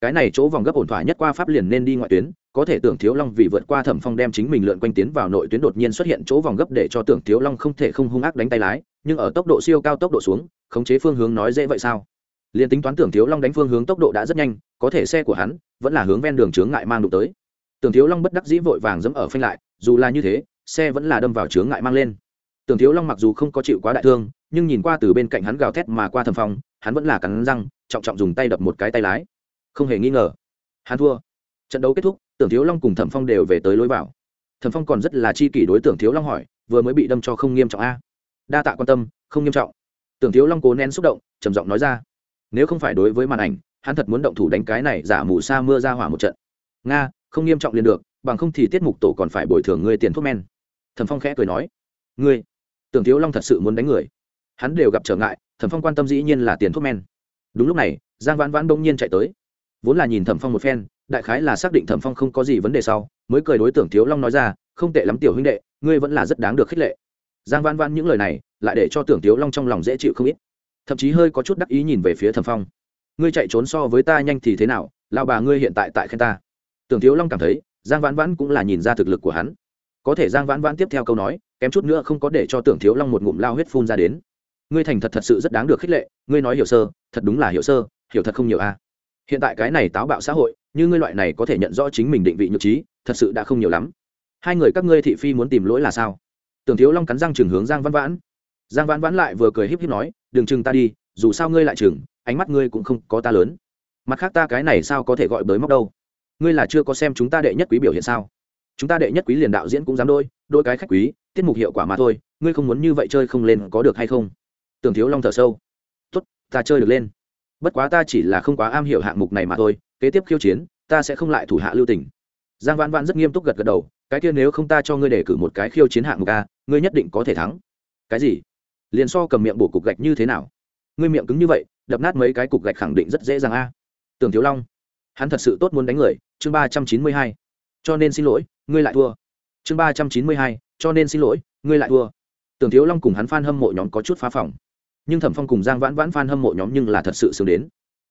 Speaker 1: Cái này chỗ vòng gấp ổn thỏa nhất qua pháp liền nên đi ngoại tuyến, có thể tưởng thiếu long vì vượt qua thẩm phong đem chính mình lượn quanh tiến vào nội tuyến đột nhiên xuất hiện chỗ vòng gấp để cho tưởng thiếu long không thể không hung ác đánh tay lái, nhưng ở tốc độ siêu cao tốc độ xuống, khống chế phương hướng nói dễ vậy sao? Liền tính toán tưởng thiếu long đánh phương hướng tốc độ đã rất nhanh, có thể xe của hắn vẫn là hướng ven đường chướng ngại mang đụng tới. Tưởng thiếu long bất đắc dĩ vội vàng dẫm ở phanh lại, dù là như thế, xe vẫn là đâm vào chướng ngại mang lên tưởng thiếu long mặc dù không có chịu quá đại thương, nhưng nhìn qua từ bên cạnh hắn gào thét mà qua thầm phong, hắn vẫn là cắn răng, trọng trọng dùng tay đập một cái tay lái. Không hề nghi ngờ. Hắn thua. Trận đấu kết thúc, tưởng thiếu long cùng thẩm phong đều về tới lối vào. Thẩm phong còn rất là chi kỷ đối tưởng thiếu long hỏi, vừa mới bị đâm cho không nghiêm trọng a? Đa tạ quan tâm, không nghiêm trọng. Tưởng thiếu long cố nén xúc động, trầm giọng nói ra, nếu không phải đối với màn ảnh, hắn thật muốn động thủ đánh cái này giả mù sa mưa ra hỏa một trận. Nga, không nghiêm trọng liền được, bằng không thì tiết mục tổ còn phải bồi thường ngươi tiền thuốc men. Thẩm phong khẽ cười nói, ngươi tưởng thiếu long thật sự muốn đánh người. Hắn đều gặp trở ngại, thẩm phong quan tâm dĩ nhiên là tiền thuốc men. Đúng lúc này, giang vãn vãn đông nhiên chạy tới. Vốn là nhìn thẩm phong một phen, đại khái là xác định thẩm phong không có gì vấn đề sau, mới cười đối tưởng thiếu long nói ra, không tệ lắm tiểu huynh đệ, ngươi vẫn là rất đáng được khích lệ. Giang vãn vãn những lời này, lại để cho tưởng thiếu long trong lòng dễ chịu không ít. Thậm chí hơi có chút đắc ý nhìn về phía thẩm phong. Ngươi chạy trốn so với ta nhanh thì thế nào lao bà ngươi hiện tại tại khen ta? Tưởng thiếu long cảm thấy, giang vãn vãn cũng là nhìn ra thực lực của hắn. Có thể giang vãn vãn tiếp theo câu nói kém chút nữa không có để cho tưởng thiếu long một ngụm lao huyết phun ra đến. Ngươi thành thật thật sự rất đáng được khích lệ, ngươi nói hiểu sơ, thật đúng là hiểu sơ, hiểu thật không nhiều a. Hiện tại cái này táo bạo xã hội, như ngươi loại này có thể nhận rõ chính mình định vị nhược trí, thật sự đã không nhiều lắm. Hai người các ngươi thị phi muốn tìm lỗi là sao? Tưởng thiếu long cắn răng chừng hướng giang văn vãn. Giang Văn vãn lại vừa cười híp híp nói, đừng chừng ta đi, dù sao ngươi lại chừng, ánh mắt ngươi cũng không có ta lớn. Mặt khác ta cái này sao có thể gọi bới móc đâu? Ngươi là chưa có xem chúng ta đệ nhất quý biểu hiện sao? Chúng ta đệ nhất quý liền đạo diễn cũng dám đôi đôi cái khách quý, tiết mục hiệu quả mà thôi, ngươi không muốn như vậy chơi không lên có được hay không? Tưởng thiếu long thở sâu. Tốt, ta chơi được lên. Bất quá ta chỉ là không quá am hiểu hạng mục này mà thôi, kế tiếp khiêu chiến, ta sẽ không lại thủ hạ lưu tình. Giang vãn vãn rất nghiêm túc gật gật đầu, cái kia nếu không ta cho ngươi đề cử một cái khiêu chiến hạng mục a, ngươi nhất định có thể thắng. Cái gì? Liền so cầm miệng bổ cục gạch như thế nào? Ngươi miệng cứng như vậy, đập nát mấy cái cục gạch khẳng định rất dễ dàng a. Tưởng thiếu long. Hắn thật sự tốt muốn đánh người, chương ba trăm chín mươi hai cho nên xin lỗi, ngươi lại thua. Chương ba trăm chín mươi hai, cho nên xin lỗi, ngươi lại thua. Tưởng thiếu long cùng hắn f a n hâm mộ nhóm có chút phá phòng. Nhưng thẩm phong cùng giang vãn vãn f a n hâm mộ nhóm nhưng là thật sự sướng đến.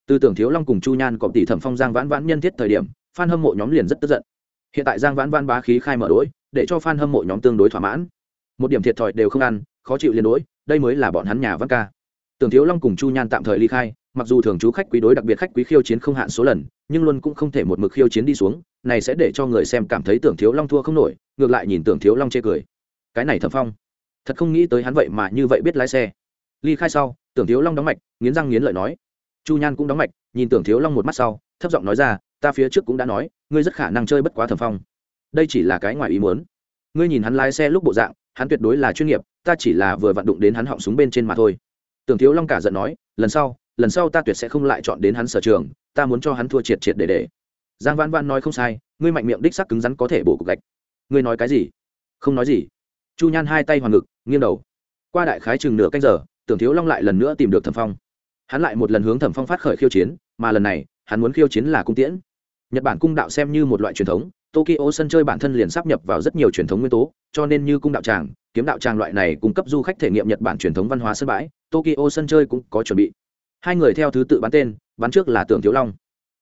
Speaker 1: Từ tưởng thiếu long cùng chu nhan cọp tỷ thẩm phong, giang vãn vãn nhân thiết thời điểm f a n hâm mộ nhóm liền rất tức giận. Hiện tại giang vãn vãn bá khí khai mở đ ố i để cho f a n hâm mộ nhóm tương đối thỏa mãn. Một điểm thiệt thòi đều không ăn, khó chịu liền đ ố i đây mới là bọn hắn nhà văn ca. Tưởng thiếu long cùng chu nhan tạm thời ly khai, mặc dù thường chú khách quý đối đặc biệt khách quý khiêu chiến không hạn số lần nhưng luôn cũng không thể một mực khiêu chiến đi xuống, này sẽ để cho người xem cảm thấy tưởng thiếu long thua không nổi, ngược lại nhìn tưởng thiếu long chê cười. Cái này thẩm phong. Thật không nghĩ tới hắn vậy mà như vậy biết lái xe. Ly khai sau, tưởng thiếu long đóng mạch, nghiến răng nghiến lợi nói. Chu nhan cũng đóng mạch, nhìn tưởng thiếu long một mắt sau, thấp giọng nói ra, ta phía trước cũng đã nói, ngươi rất khả năng chơi bất quá thẩm phong. Đây chỉ là cái ngoài ý muốn. Ngươi nhìn hắn lái xe lúc bộ dạng, hắn tuyệt đối là chuyên nghiệp, ta chỉ là vừa vặn đụng đến hắn họng súng bên trên mà thôi. Tưởng thiếu long cả giận nói, lần sau lần sau ta tuyệt sẽ không lại chọn đến hắn sở trường ta muốn cho hắn thua triệt triệt để để. Giang vãn vãn nói không sai, ngươi mạnh miệng đích sắc cứng rắn có thể bổ cục gạch. Ngươi nói cái gì? Không nói gì. Chu nhan hai tay hoàng ngực, nghiêng đầu. Qua đại khái chừng nửa canh giờ, tưởng thiếu long lại lần nữa tìm được thẩm phong. Hắn lại một lần hướng thẩm phong phát khởi khiêu chiến, mà lần này, hắn muốn khiêu chiến là cung tiễn. Nhật bản cung đạo xem như một loại truyền thống, tokyo sân chơi bản thân liền sắp nhập vào rất nhiều truyền thống nguyên tố, cho nên như cung đạo tràng, kiếm đạo tràng loại này cung cấp du khách thể nghiệm nhật bản truyền thống văn hóa sân bãi, tokyo sân chơi cũng có chuẩn bị. Hai người theo thứ tự bán tên bắn trước là tưởng thiếu long.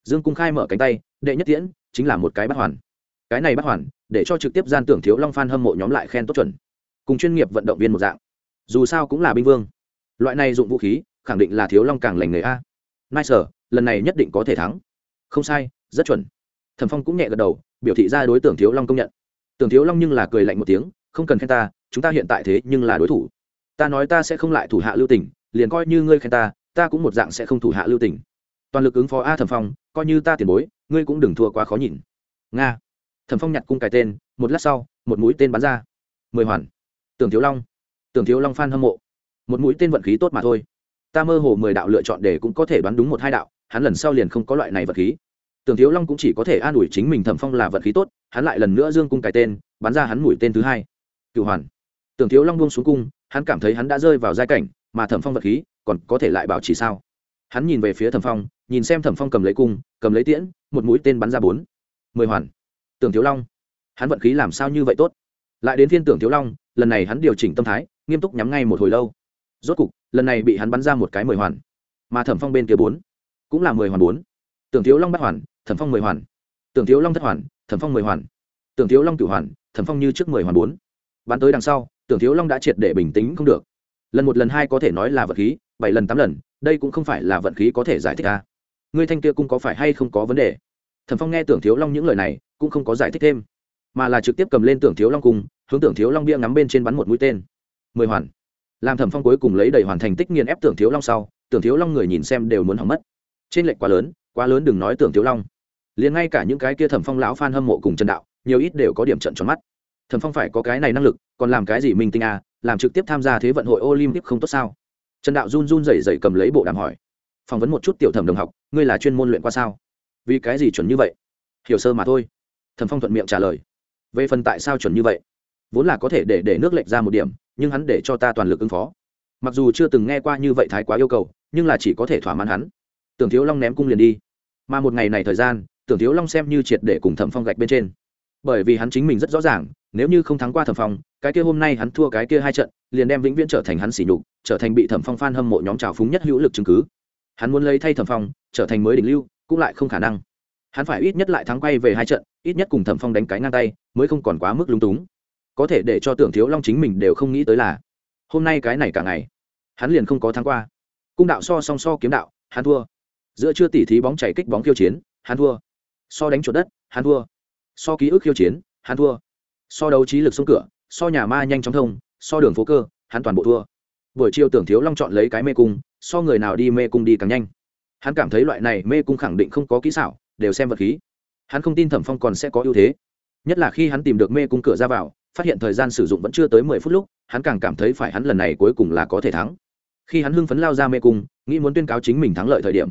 Speaker 1: Dương cung khai mở cánh tay, đệ nhất tiễn, chính là một cái bắt hoàn. Cái này bắt hoàn, để cho trực tiếp gian tưởng thiếu long phan hâm mộ nhóm lại khen tốt chuẩn. Cùng chuyên nghiệp vận động viên một dạng. Dù sao cũng là binh vương. Loại này dụng vũ khí, khẳng định là thiếu long càng lành người a. Nai sở lần này nhất định có thể thắng. Không sai, rất chuẩn. Thẩm phong cũng nhẹ gật đầu, biểu thị ra đối tượng thiếu long công nhận. Tưởng thiếu long nhưng là cười lạnh một tiếng, không cần khen ta, chúng ta hiện tại thế nhưng là đối thủ. Ta nói ta sẽ không lại thủ hạ lưu tình, liền coi như ngươi khen ta ta cũng một dạng sẽ không thủ hạ lưu tình toàn lực ứng phó a thẩm phong, coi như ta tiền bối, ngươi cũng đừng thua quá khó nhìn. Nga. Thẩm phong nhặt cung cái tên, một lát sau, một mũi tên bắn ra. Mười hoàn. Tưởng thiếu long. Tưởng thiếu long phan hâm mộ. Một mũi tên vận khí tốt mà thôi. Ta mơ hồ mười đạo lựa chọn để cũng có thể đoán đúng một hai đạo, hắn lần sau liền không có loại này vận khí. Tưởng thiếu long cũng chỉ có thể an ủi chính mình thẩm phong là vận khí tốt, hắn lại lần nữa dương cung cái tên, bắn ra hắn mũi tên thứ hai. Cựu hoàn. Tưởng thiếu long buông xuống cung, hắn cảm thấy hắn đã rơi vào giai cảnh, mà thẩm phong vận khí còn có thể lại bảo trì sao? Hắn nhìn về phía thẩm phong, nhìn xem thẩm phong cầm lấy cung, cầm lấy tiễn, một mũi tên bắn ra bốn. Mười hoàn. Tưởng thiếu long. Hắn vận khí làm sao như vậy tốt? Lại đến thiên tưởng thiếu long, lần này hắn điều chỉnh tâm thái, nghiêm túc nhắm ngay một hồi lâu. Rốt cục, lần này bị hắn bắn ra một cái mười hoàn. Mà thẩm phong bên kia bốn, cũng là mười hoàn bốn. Tưởng thiếu long bắt hoàn, thẩm phong mười hoàn. Tưởng thiếu long thất hoàn, thẩm phong mười hoàn. Tưởng thiếu long cửu hoàn, thẩm phong như trước mười hoàn bốn. Bắn tới đằng sau, tưởng thiếu long đã triệt để bình tĩnh không được. Lần một lần hai có thể nói là vận khí, bảy lần tám lần đây cũng không phải là vận khí có thể giải thích ta ngươi thanh kia cung có phải hay không có vấn đề? Thẩm phong nghe tưởng thiếu long những lời này, cũng không có giải thích thêm, mà là trực tiếp cầm lên tưởng thiếu long cung, hướng tưởng thiếu long bia ngắm bên trên bắn một mũi tên. Mười hoàn. Làm thẩm phong cuối cùng lấy đầy hoàn thành tích nghiền ép tưởng thiếu long sau, tưởng thiếu long người nhìn xem đều muốn hỏng mất. Trên lệnh quá lớn quá lớn đừng nói tưởng thiếu long. Liền ngay cả những cái kia thẩm phong lão phan hâm mộ cùng trần đạo, nhiều ít đều có điểm trận tròn mắt. Thẩm phong phải có cái này năng lực, còn làm cái gì minh tinh à làm trực tiếp tham gia thế vận hội olympic không tốt sao? Trần đạo run run rẩy rẩy cầm lấy bộ đàm hỏi. Phỏng vấn một chút tiểu thẩm đồng học, ngươi là chuyên môn luyện qua sao? Vì cái gì chuẩn như vậy? Hiểu sơ mà thôi. Thẩm phong thuận miệng trả lời. Về phần tại sao chuẩn như vậy? Vốn là có thể để để nước lệch ra một điểm, nhưng hắn để cho ta toàn lực ứng phó. Mặc dù chưa từng nghe qua như vậy thái quá yêu cầu, nhưng là chỉ có thể thỏa mãn hắn. Tưởng thiếu long ném cung liền đi. Mà một ngày này thời gian, tưởng thiếu long xem như triệt để cùng thẩm phong gạch bên trên. Bởi vì hắn chính mình rất rõ ràng, nếu như không thắng qua thẩm phong, cái kia hôm nay hắn thua cái kia hai trận, liền đem vĩnh viễn trở thành hắn xỉ nhục trở thành bị thẩm phong phan hâm mộ nhóm trào phúng nhất hữu lực chứng cứ. Hắn muốn lấy thay thẩm phong, trở thành mới đỉnh lưu, cũng lại không khả năng. Hắn phải ít nhất lại thắng quay về hai trận, ít nhất cùng thẩm phong đánh cái ngang tay, mới không còn quá mức lúng túng. Có thể để cho tưởng thiếu long chính mình đều không nghĩ tới là, hôm nay cái này cả ngày, hắn liền không có thắng qua. Cung đạo so song so kiếm đạo, hắn thua. Giữa chưa tỉ thí bóng chảy kích bóng khiêu chiến, hắn thua. So đánh chuột đất, hắn thua. So ký ức khiêu chiến, hắn thua. So đấu trí lực xuống cửa, so nhà ma nhanh chóng thông, so đường phố cơ, hắn toàn bộ thua buổi chiều tưởng thiếu long chọn lấy cái mê cung, so người nào đi mê cung đi càng nhanh. Hắn cảm thấy loại này mê cung khẳng định không có kỹ xảo, đều xem vật khí. Hắn không tin thẩm phong còn sẽ có ưu thế. Nhất là khi hắn tìm được mê cung cửa ra vào, phát hiện thời gian sử dụng vẫn chưa tới mười phút lúc, hắn càng cảm thấy phải hắn lần này cuối cùng là có thể thắng. Khi hắn hưng phấn lao ra mê cung, nghĩ muốn tuyên cáo chính mình thắng lợi thời điểm,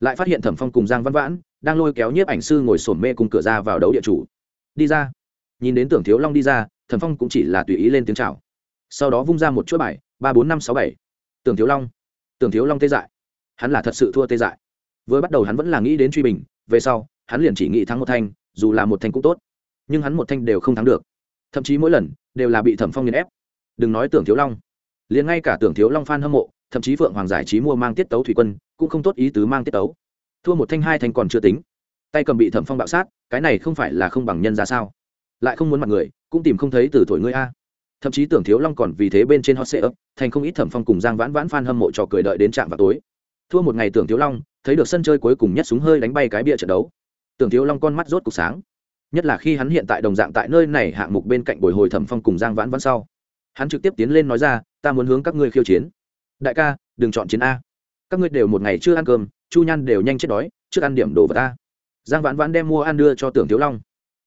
Speaker 1: lại phát hiện thẩm phong cùng giang văn vãn đang lôi kéo nhiếp ảnh sư ngồi sổm mê cung cửa ra vào đấu địa chủ. Đi ra. Nhìn đến tưởng thiếu long đi ra, thẩm phong cũng chỉ là tùy ý lên tiếng chào. Sau đó vung ra một chuỗi bài ba bốn năm sáu bảy. Tưởng thiếu long. Tưởng thiếu long tê dại. Hắn là thật sự thua tê dại. Vừa bắt đầu hắn vẫn là nghĩ đến truy bình, về sau, hắn liền chỉ nghĩ thắng một thanh, dù là một thanh cũng tốt. Nhưng hắn một thanh đều không thắng được. Thậm chí mỗi lần, đều là bị thẩm phong nghiền ép. Đừng nói tưởng thiếu long. Liền ngay cả tưởng thiếu long phan hâm mộ, thậm chí phượng hoàng giải trí mua mang tiết tấu thủy quân, cũng không tốt ý tứ mang tiết tấu. Thua một thanh, hai thanh còn chưa tính. Tay cầm bị thẩm phong bạo sát, cái này không phải là không bằng nhân ra sao? Lại không muốn mặt người, cũng tìm không thấy từ thổi ngươi a thậm chí tưởng thiếu long còn vì thế bên trên hot sệ ấp thành không ít thẩm phong cùng giang vãn vãn phan hâm mộ trò cười đợi đến trạm vào tối. Thua một ngày tưởng thiếu long, thấy được sân chơi cuối cùng nhất súng hơi đánh bay cái bia trận đấu. Tưởng thiếu long con mắt rốt cục sáng. Nhất là khi hắn hiện tại đồng dạng tại nơi này hạng mục bên cạnh bồi hồi thẩm phong cùng giang vãn vãn sau. Hắn trực tiếp tiến lên nói ra, ta muốn hướng các ngươi khiêu chiến. Đại ca, đừng chọn chiến a. Các ngươi đều một ngày chưa ăn cơm, chu nhan đều nhanh chết đói, trước ăn điểm đồ vật ta giang vãn vãn đem mua ăn đưa cho tưởng thiếu long.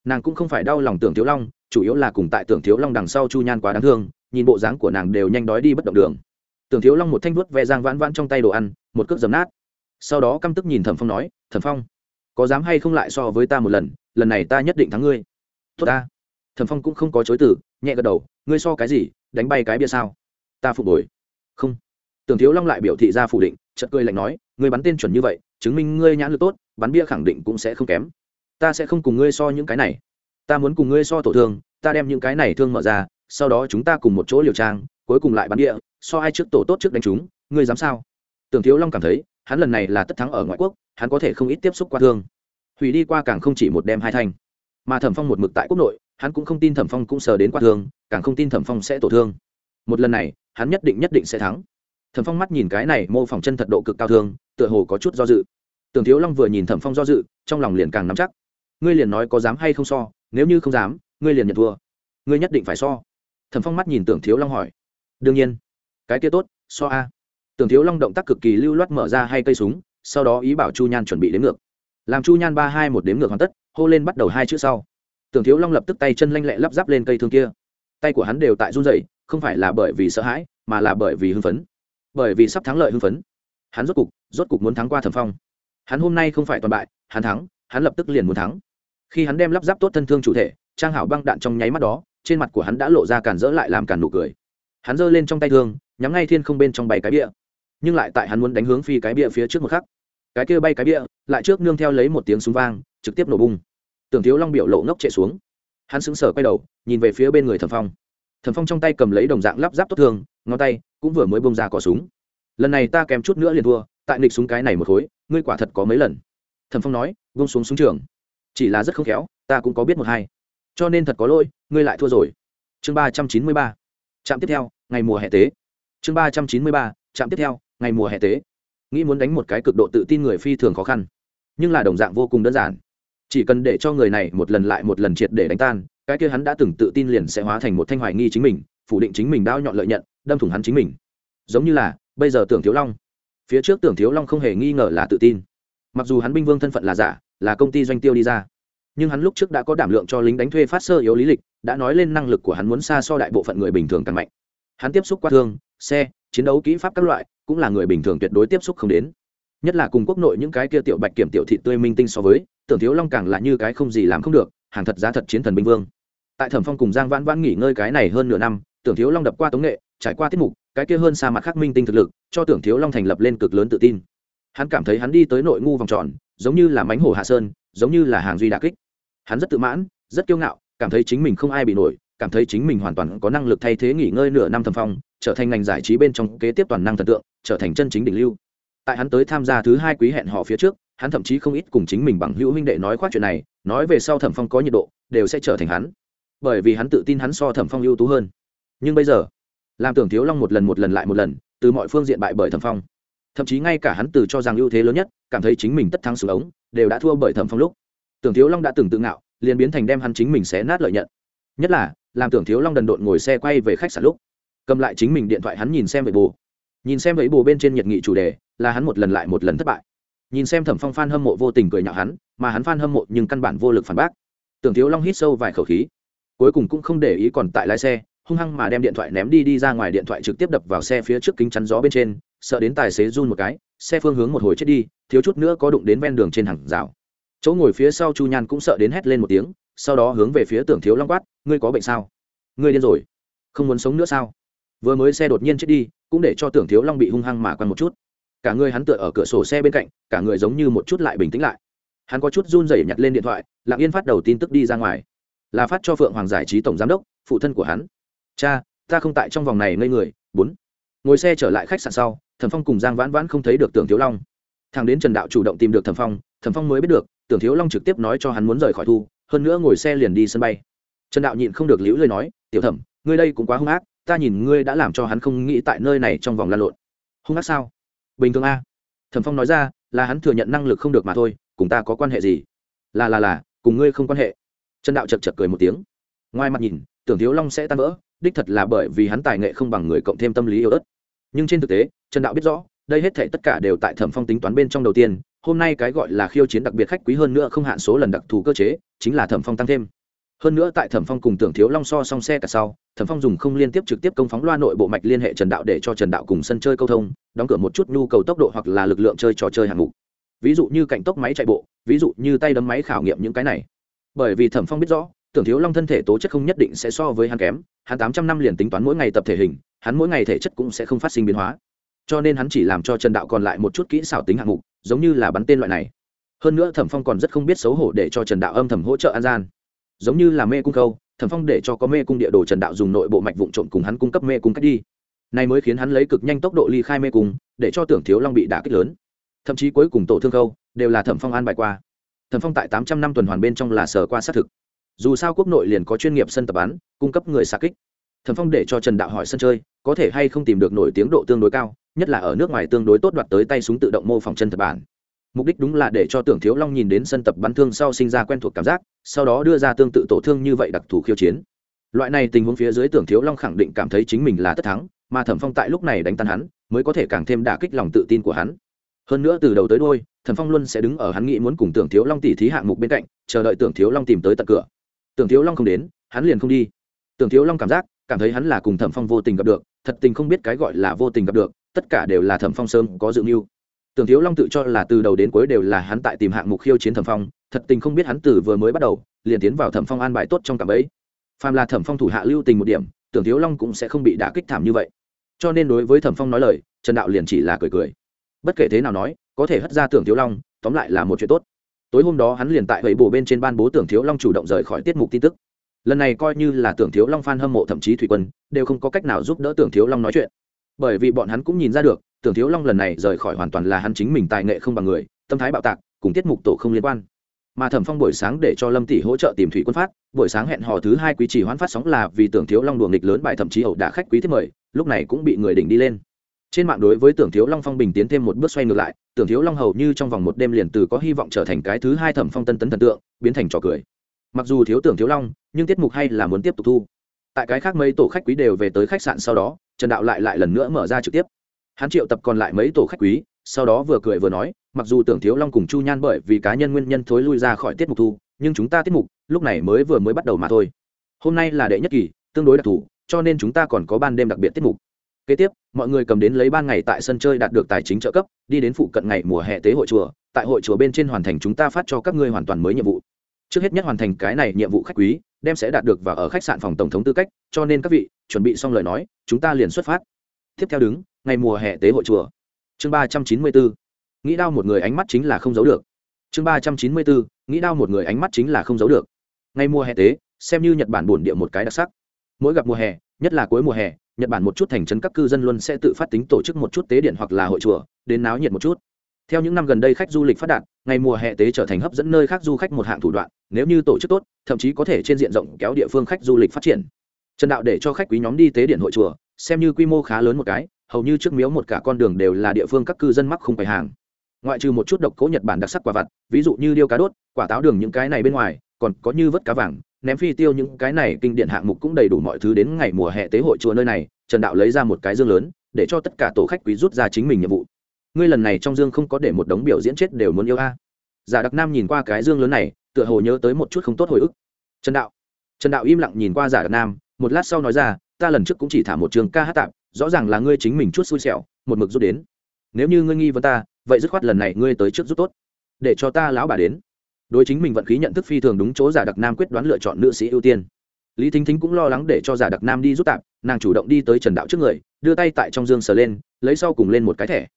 Speaker 1: Nàng cũng không phải đau lòng tưởng thiếu long chủ yếu là cùng tại tưởng thiếu long đằng sau chu nhan quá đáng thương, nhìn bộ dáng của nàng đều nhanh đói đi bất động đường. Tưởng thiếu long một thanh vuốt ve giang vãn vãn trong tay đồ ăn, một cước dầm nát. Sau đó căm tức nhìn thẩm phong nói, thẩm phong, có dám hay không lại so với ta một lần lần này ta nhất định thắng ngươi. Tốt ta. Thẩm phong cũng không có chối từ, nhẹ gật đầu, ngươi so cái gì, đánh bay cái bia sao? Ta phục hồi. Không. Tưởng thiếu long lại biểu thị ra phủ định, chợt cười lạnh nói, ngươi bắn tên chuẩn như vậy, chứng minh ngươi nhãn lực tốt, bắn bia khẳng định cũng sẽ không kém. Ta sẽ không cùng ngươi so những cái này ta muốn cùng ngươi so tổ thương, ta đem những cái này thương mở ra, sau đó chúng ta cùng một chỗ liều trang, cuối cùng lại bắn địa, so ai trước tổ tốt trước đánh chúng, ngươi dám sao? Tưởng thiếu long cảm thấy, hắn lần này là tất thắng ở ngoại quốc, hắn có thể không ít tiếp xúc qua thương. Hủy đi qua càng không chỉ một đem hai thanh mà thẩm phong một mực tại quốc nội, hắn cũng không tin thẩm phong cũng sờ đến qua thương, càng không tin thẩm phong sẽ tổn thương. Một lần này, hắn nhất định nhất định sẽ thắng. Thẩm phong mắt nhìn cái này mô phỏng chân thật độ cực cao thương, tựa hồ có chút do dự. Tưởng thiếu long vừa nhìn thẩm phong do dự, trong lòng liền càng nắm chắc. Ngươi liền nói có dám hay không so nếu như không dám, ngươi liền nhận thua. Ngươi nhất định phải so. Thẩm phong mắt nhìn tưởng thiếu long hỏi. Đương nhiên. Cái kia tốt, so a. Tưởng thiếu long động tác cực kỳ lưu loát mở ra hai cây súng, sau đó ý bảo chu nhan chuẩn bị đếm ngược. Làm chu nhan ba hai một đếm ngược hoàn tất, hô lên bắt đầu hai chữ sau. Tưởng thiếu long lập tức tay chân lanh lẹ lắp ráp lên cây thương kia. Tay của hắn đều tại run dậy không phải là bởi vì sợ hãi, mà là bởi vì hưng phấn. Bởi vì sắp thắng lợi hưng phấn. Hắn rốt cục rốt cục muốn thắng qua thẩm phong. Hắn hôm nay không phải toàn bại, hắn thắng, hắn lập tức liền muốn thắng khi hắn đem lắp ráp tốt thân thương chủ thể, trang hảo băng đạn trong nháy mắt đó, trên mặt của hắn đã lộ ra càn rỡ lại làm càn nụ cười. Hắn giơ lên trong tay thương, nhắm ngay thiên không bên trong bay cái bia nhưng lại tại hắn muốn đánh hướng phi cái bia phía trước một khắc, cái kia bay cái bia lại trước nương theo lấy một tiếng súng vang, trực tiếp nổ bung. Tưởng thiếu long biểu lộ ngốc chạy xuống. Hắn sững sờ quay đầu, nhìn về phía bên người thẩm phong. Thẩm phong trong tay cầm lấy đồng dạng lắp ráp tốt thương, ngón tay cũng vừa mới bông ra cỏ súng. Lần này ta kèm chút nữa liền thua, tại nịch súng cái này một khối, ngươi quả thật có mấy lần? Thẩm phong nói bông xuống súng trường chỉ là rất không khéo, ta cũng có biết một hai. Cho nên thật có lỗi, ngươi lại thua rồi. Chương ba trăm chín mươi ba. Trạm tiếp theo, ngày mùa hè tế. Chương ba trăm chín mươi ba, trạm tiếp theo, ngày mùa hè tế. Nghĩ muốn đánh một cái cực độ tự tin người phi thường khó khăn, nhưng là đồng dạng vô cùng đơn giản. Chỉ cần để cho người này một lần lại một lần triệt để đánh tan, cái kia hắn đã từng tự tin liền sẽ hóa thành một thanh hoài nghi chính mình, phủ định chính mình đao nhọn lợi nhận, đâm thủng hắn chính mình. Giống như là, bây giờ tưởng thiếu long. Phía trước tưởng thiếu long không hề nghi ngờ là tự tin. Mặc dù hắn binh vương thân phận là giả là công ty doanh tiêu đi ra. Nhưng hắn lúc trước đã có đảm lượng cho lính đánh thuê phát sơ yếu lý lịch, đã nói lên năng lực của hắn muốn xa so đại bộ phận người bình thường càng mạnh. Hắn tiếp xúc qua thương, xe, chiến đấu kỹ pháp các loại, cũng là người bình thường tuyệt đối tiếp xúc không đến. Nhất là cùng quốc nội những cái kia tiểu bạch kiểm tiểu thị tươi minh tinh so với, tưởng thiếu long càng là như cái không gì làm không được, hàng thật giá thật chiến thần binh vương. Tại thẩm phong cùng giang vãn vãn nghỉ ngơi cái này hơn nửa năm, tưởng thiếu long đập qua tống nghệ, trải qua tiết mục, cái kia hơn xa mặt khác minh tinh thực lực, cho tưởng thiếu long thành lập lên cực lớn tự tin. Hắn cảm thấy hắn đi tới nội ngu vòng tròn giống như là mánh hổ hạ sơn, giống như là hàng duy đà kích. Hắn rất tự mãn, rất kiêu ngạo, cảm thấy chính mình không ai bị nổi, cảm thấy chính mình hoàn toàn có năng lực thay thế nghỉ ngơi nửa năm thầm phong, trở thành ngành giải trí bên trong kế tiếp toàn năng thần tượng, trở thành chân chính đỉnh lưu. Tại hắn tới tham gia thứ hai quý hẹn họ phía trước, hắn thậm chí không ít cùng chính mình bằng hữu huynh đệ nói khoác chuyện này, nói về sau thẩm phong có nhiệt độ, đều sẽ trở thành hắn. Bởi vì hắn tự tin hắn so thẩm phong ưu tú hơn. Nhưng bây giờ làm tưởng thiếu long một lần một lần lại một lần, từ mọi phương diện bại bởi thẩm phong thậm chí ngay cả hắn từ cho rằng ưu thế lớn nhất, cảm thấy chính mình tất thắng xuống ống, đều đã thua bởi thẩm phong lúc. Tưởng thiếu long đã từng tự ngạo, liền biến thành đem hắn chính mình xé nát lợi nhận. Nhất là, làm tưởng thiếu long đần độn ngồi xe quay về khách sạn lúc. Cầm lại chính mình điện thoại hắn nhìn xem vậy bù nhìn xem vậy bù bên trên nhiệt nghị chủ đề, là hắn một lần lại một lần thất bại. Nhìn xem thẩm phong phan hâm mộ vô tình cười nhạo hắn, mà hắn phan hâm mộ nhưng căn bản vô lực phản bác. Tưởng thiếu long hít sâu vài khẩu khí. Cuối cùng cũng không để ý còn tại lái xe, hung hăng mà đem điện thoại ném đi đi ra ngoài điện thoại trực tiếp đập vào xe phía trước kính chắn gió bên trên sợ đến tài xế run một cái, xe phương hướng một hồi chết đi, thiếu chút nữa có đụng đến ven đường trên hàng rào. Chỗ ngồi phía sau chu nhan cũng sợ đến hét lên một tiếng, sau đó hướng về phía tưởng thiếu long quát, ngươi có bệnh sao? Ngươi điên rồi. Không muốn sống nữa sao? Vừa mới xe đột nhiên chết đi, cũng để cho tưởng thiếu long bị hung hăng mà quằn một chút. Cả người hắn tựa ở cửa sổ xe bên cạnh, cả người giống như một chút lại bình tĩnh lại. Hắn có chút run rẩy nhặt lên điện thoại, lặng yên phát đầu tin tức đi ra ngoài. Là phát cho phượng hoàng giải trí tổng giám đốc, phụ thân của hắn. Cha, ta không tại trong vòng này ngây người, bốn ngồi xe trở lại khách sạn sau, thẩm phong cùng giang vãn vãn không thấy được tưởng thiếu long. Thằng đến trần đạo chủ động tìm được thẩm phong thẩm phong mới biết được, tưởng thiếu long trực tiếp nói cho hắn muốn rời khỏi thu, hơn nữa ngồi xe liền đi sân bay. Trần đạo nhịn không được liễu lời nói, tiểu thẩm, ngươi đây cũng quá hung ác, ta nhìn ngươi đã làm cho hắn không nghĩ tại nơi này trong vòng lan lộn. Hung ác sao? Bình thường a. Thẩm phong nói ra, là hắn thừa nhận năng lực không được mà thôi, cùng ta có quan hệ gì? Là là là, cùng ngươi không quan hệ. Trần đạo chật chật cười một tiếng. Ngoài mặt nhìn, tưởng thiếu long sẽ tan vỡ đích thật là bởi vì hắn tài nghệ không bằng người cộng thêm tâm lý yếu ớt nhưng trên thực tế, trần đạo biết rõ, đây hết thể tất cả đều tại thẩm phong tính toán bên trong đầu tiên, hôm nay cái gọi là khiêu chiến đặc biệt khách quý hơn nữa không hạn số lần đặc thù cơ chế, chính là thẩm phong tăng thêm. Hơn nữa tại thẩm phong cùng tưởng thiếu long so song xe cả sau, thẩm phong dùng không liên tiếp trực tiếp công phóng loa nội bộ mạch liên hệ trần đạo để cho trần đạo cùng sân chơi câu thông, đóng cửa một chút nhu cầu tốc độ hoặc là lực lượng chơi trò chơi hạng mục. Ví dụ như cạnh tốc máy chạy bộ, ví dụ như tay đấm máy khảo nghiệm những cái này. Bởi vì thẩm phong biết rõ tưởng thiếu long thân thể tố chất không nhất định sẽ so với hắn kém, hắn tám trăm năm liền tính toán mỗi ngày tập thể hình, hắn mỗi ngày thể chất cũng sẽ không phát sinh biến hóa. Cho nên hắn chỉ làm cho trần đạo còn lại một chút kỹ xảo tính hạng mục, giống như là bắn tên loại này. Hơn nữa thẩm phong còn rất không biết xấu hổ để cho trần đạo âm thầm hỗ trợ an gian. Giống như là mê cung câu, thẩm phong để cho có mê cung địa đồ trần đạo dùng nội bộ mạch vụn trộn cùng hắn cung cấp mê cung cách đi. Này mới khiến hắn lấy cực nhanh tốc độ ly khai mê cung, để cho tưởng thiếu long bị đả kích lớn. Thậm chí cuối cùng tổ thương câu, đều là thẩm phong an bài qua. Thẩm phong tại tám trăm năm tuần hoàn bên trong là sở qua xác thực dù sao quốc nội liền có chuyên nghiệp sân tập bắn, cung cấp người xa kích. Thẩm phong để cho trần đạo hỏi sân chơi, có thể hay không tìm được nổi tiếng độ tương đối cao, nhất là ở nước ngoài tương đối tốt đoạt tới tay súng tự động mô phỏng chân tập bản. Mục đích đúng là để cho tưởng thiếu long nhìn đến sân tập bắn thương sau sinh ra quen thuộc cảm giác, sau đó đưa ra tương tự tổ thương như vậy đặc thù khiêu chiến. Loại này tình huống phía dưới tưởng thiếu long khẳng định cảm thấy chính mình là tất thắng, mà thẩm phong tại lúc này đánh tan hắn, mới có thể càng thêm đả kích lòng tự tin của hắn. Hơn nữa từ đầu tới đôi thẩm phong luôn sẽ đứng ở hắn nghĩ muốn cùng tưởng thiếu long tỉ thí hạng mục bên cạnh, chờ đợi tưởng thiếu long tìm tới tận cửa tưởng thiếu long không đến, hắn liền không đi. Tưởng thiếu long cảm giác, cảm thấy hắn là cùng thẩm phong vô tình gặp được, thật tình không biết cái gọi là vô tình gặp được, tất cả đều là thẩm phong sớm có dự mưu. Tưởng thiếu long tự cho là từ đầu đến cuối đều là hắn tại tìm hạng mục khiêu chiến thẩm phong, thật tình không biết hắn từ vừa mới bắt đầu, liền tiến vào thẩm phong an bài tốt trong cảm ấy phàm là thẩm phong thủ hạ lưu tình một điểm, tưởng thiếu long cũng sẽ không bị đả kích thảm như vậy. Cho nên đối với thẩm phong nói lời, trần đạo liền chỉ là cười cười. Bất kể thế nào nói, có thể hất ra tưởng thiếu long, tóm lại là một chuyện tốt tối hôm đó hắn liền tại vậy bổ bên trên ban bố tưởng thiếu long chủ động rời khỏi tiết mục tin tức. Lần này coi như là tưởng thiếu long f a n hâm mộ thậm chí thủy quân, đều không có cách nào giúp đỡ tưởng thiếu long nói chuyện. Bởi vì bọn hắn cũng nhìn ra được, tưởng thiếu long lần này rời khỏi hoàn toàn là hắn chính mình tài nghệ không bằng người, tâm thái bạo tạc, cùng tiết mục tổ không liên quan. Mà thẩm phong buổi sáng để cho lâm tỷ hỗ trợ tìm thủy quân phát, buổi sáng hẹn hò thứ hai quý trì hoãn phát sóng là vì tưởng thiếu long đùa nghịch lớn bài thậm chí ẩu đả khách quý thiết mời, lúc này cũng bị người đỉnh đi lên trên mạng đối với tưởng thiếu long phong bình tiến thêm một bước xoay ngược lại, tưởng thiếu long hầu như trong vòng một đêm liền từ có hy vọng trở thành cái thứ hai thẩm phong tân tấn thần tượng, biến thành trò cười. Mặc dù thiếu tưởng thiếu long, nhưng tiết mục hay là muốn tiếp tục thu. Tại cái khác mấy tổ khách quý đều về tới khách sạn sau đó, trần đạo lại lại lần nữa mở ra trực tiếp. Hắn triệu tập còn lại mấy tổ khách quý, sau đó vừa cười vừa nói, mặc dù tưởng thiếu long cùng chu nhan bởi vì cá nhân nguyên nhân thối lui ra khỏi tiết mục thu, nhưng chúng ta tiết mục, lúc này mới vừa mới bắt đầu mà thôi. Hôm nay là đệ nhất kỳ, tương đối đặc thù, cho nên chúng ta còn có ban đêm đặc biệt tiết mục. Kế tiếp mọi người cầm đến lấy ban ngày tại sân chơi đạt được tài chính trợ cấp, đi đến phụ cận ngày mùa hè tế hội chùa, tại hội chùa bên trên hoàn thành chúng ta phát cho các ngươi hoàn toàn mới nhiệm vụ. Trước hết nhất hoàn thành cái này nhiệm vụ khách quý, đem sẽ đạt được và ở khách sạn phòng tổng thống tư cách, cho nên các vị, chuẩn bị xong lời nói, chúng ta liền xuất phát. Tiếp theo đứng, ngày mùa hè tế hội chùa. Chương ba trăm chín mươi bốn, nghĩ đau một người ánh mắt chính là không giấu được. Chương ba trăm chín mươi bốn, nghĩ đau một người ánh mắt chính là không giấu được. Ngày mùa hè tế, xem như nhật bản bổn địa một cái đặc sắc. Mỗi gặp mùa hè, nhất là cuối mùa hè nhật bản một chút thành trấn các cư dân luôn sẽ tự phát tính tổ chức một chút tế điện hoặc là hội chùa, đến náo nhiệt một chút. Theo những năm gần đây khách du lịch phát đạt, ngày mùa hè tế trở thành hấp dẫn nơi khác du khách một hạng thủ đoạn, nếu như tổ chức tốt, thậm chí có thể trên diện rộng kéo địa phương khách du lịch phát triển. Trần đạo để cho khách quý nhóm đi tế điện hội chùa, xem như quy mô khá lớn một cái, hầu như trước miếu một cả con đường đều là địa phương các cư dân mắc không phải hàng. Ngoại trừ một chút độc cố nhật bản đặc sắc quả vặt, ví dụ như điêu cá đốt, quả táo đường những cái này bên ngoài, còn có như vớt cá vàng ném phi tiêu những cái này kinh điển hạng mục cũng đầy đủ mọi thứ đến ngày mùa hè tế hội chùa nơi này, trần đạo lấy ra một cái dương lớn, để cho tất cả tổ khách quý rút ra chính mình nhiệm vụ. Ngươi lần này trong dương không có để một đống biểu diễn chết đều muốn yêu a. Giả đặc nam nhìn qua cái dương lớn này, tựa hồ nhớ tới một chút không tốt hồi ức. Trần đạo trần đạo im lặng nhìn qua giả đặc nam, một lát sau nói ra, ta lần trước cũng chỉ thả một trường ca hát tạm rõ ràng là ngươi chính mình chút xui xẻo, một mực rút đến. Nếu như ngươi nghi vấn ta, vậy dứt khoát lần này ngươi tới trước rút tốt. Để cho ta lão bà đến đối chính mình vận khí nhận thức phi thường đúng chỗ giả đặc nam quyết đoán lựa chọn nữ sĩ ưu tiên. Lý thính thính cũng lo lắng để cho giả đặc nam đi rút tạm nàng chủ động đi tới trần đạo trước người, đưa tay tại trong dương sờ lên, lấy sau cùng lên một cái thẻ.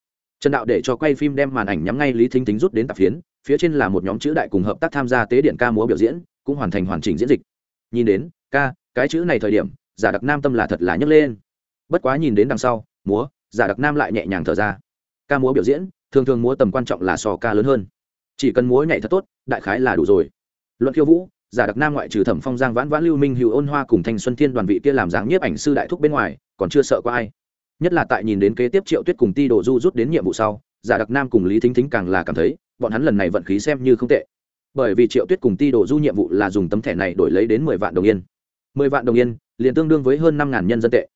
Speaker 1: Trần đạo để cho quay phim đem màn ảnh nhắm ngay lý thính thính rút đến tạp phiến, phía trên là một nhóm chữ đại cùng hợp tác tham gia tế điện ca múa biểu diễn, cũng hoàn thành hoàn chỉnh diễn dịch. Nhìn đến, ca, cái chữ này thời điểm, giả đặc nam tâm là thật là nhấc lên. Bất quá nhìn đến đằng sau, múa, giả đặc nam lại nhẹ nhàng thở ra. Ca múa biểu diễn, thường thường múa tầm quan trọng là so ca lớn hơn chỉ cần múa nhảy thật tốt, đại khái là đủ rồi. Luận khiêu vũ, giả đặc nam ngoại trừ thẩm phong, giang vãn vãn, lưu minh hữu, ôn hoa cùng thanh xuân thiên đoàn vị kia làm dáng nhiếp ảnh sư đại thúc bên ngoài, còn chưa sợ có ai. Nhất là tại nhìn đến kế tiếp triệu tuyết cùng ti đồ du rút đến nhiệm vụ sau, giả đặc nam cùng lý thính thính càng là cảm thấy, bọn hắn lần này vận khí xem như không tệ. Bởi vì triệu tuyết cùng ti đồ du nhiệm vụ là dùng tấm thẻ này đổi lấy đến mười vạn đồng yên. Mười vạn đồng yên, liền tương đương với hơn năm ngàn nhân dân tệ.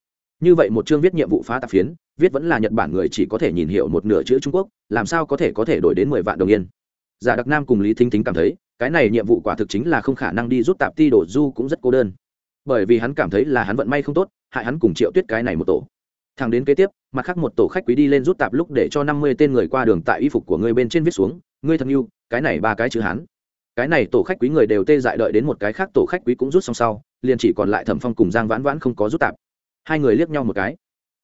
Speaker 1: Như vậy một chương viết nhiệm vụ phá tạp phiến, viết vẫn là nhật bản người chỉ có thể nhìn hiểu một nửa chữ trung quốc, làm sao có thể có thể đổi đến mười vạn đồng yên? Giả đặc nam cùng lý thính thính cảm thấy, cái này nhiệm vụ quả thực chính là không khả năng đi rút tạp ti Đổ du cũng rất cô đơn. Bởi vì hắn cảm thấy là hắn vận may không tốt, hại hắn cùng triệu tuyết cái này một tổ. Thằng đến kế tiếp, mặt khác một tổ khách quý đi lên rút tạp lúc để cho năm mươi tên người qua đường tại y phục của ngươi bên trên viết xuống, ngươi thân yêu, cái này ba cái chữ hắn cái này tổ khách quý người đều tê dại đợi đến một cái khác tổ khách quý cũng rút xong sau, liền chỉ còn lại thẩm phong cùng giang vãn vãn không có rút tạp. Hai người liếc nhau một cái.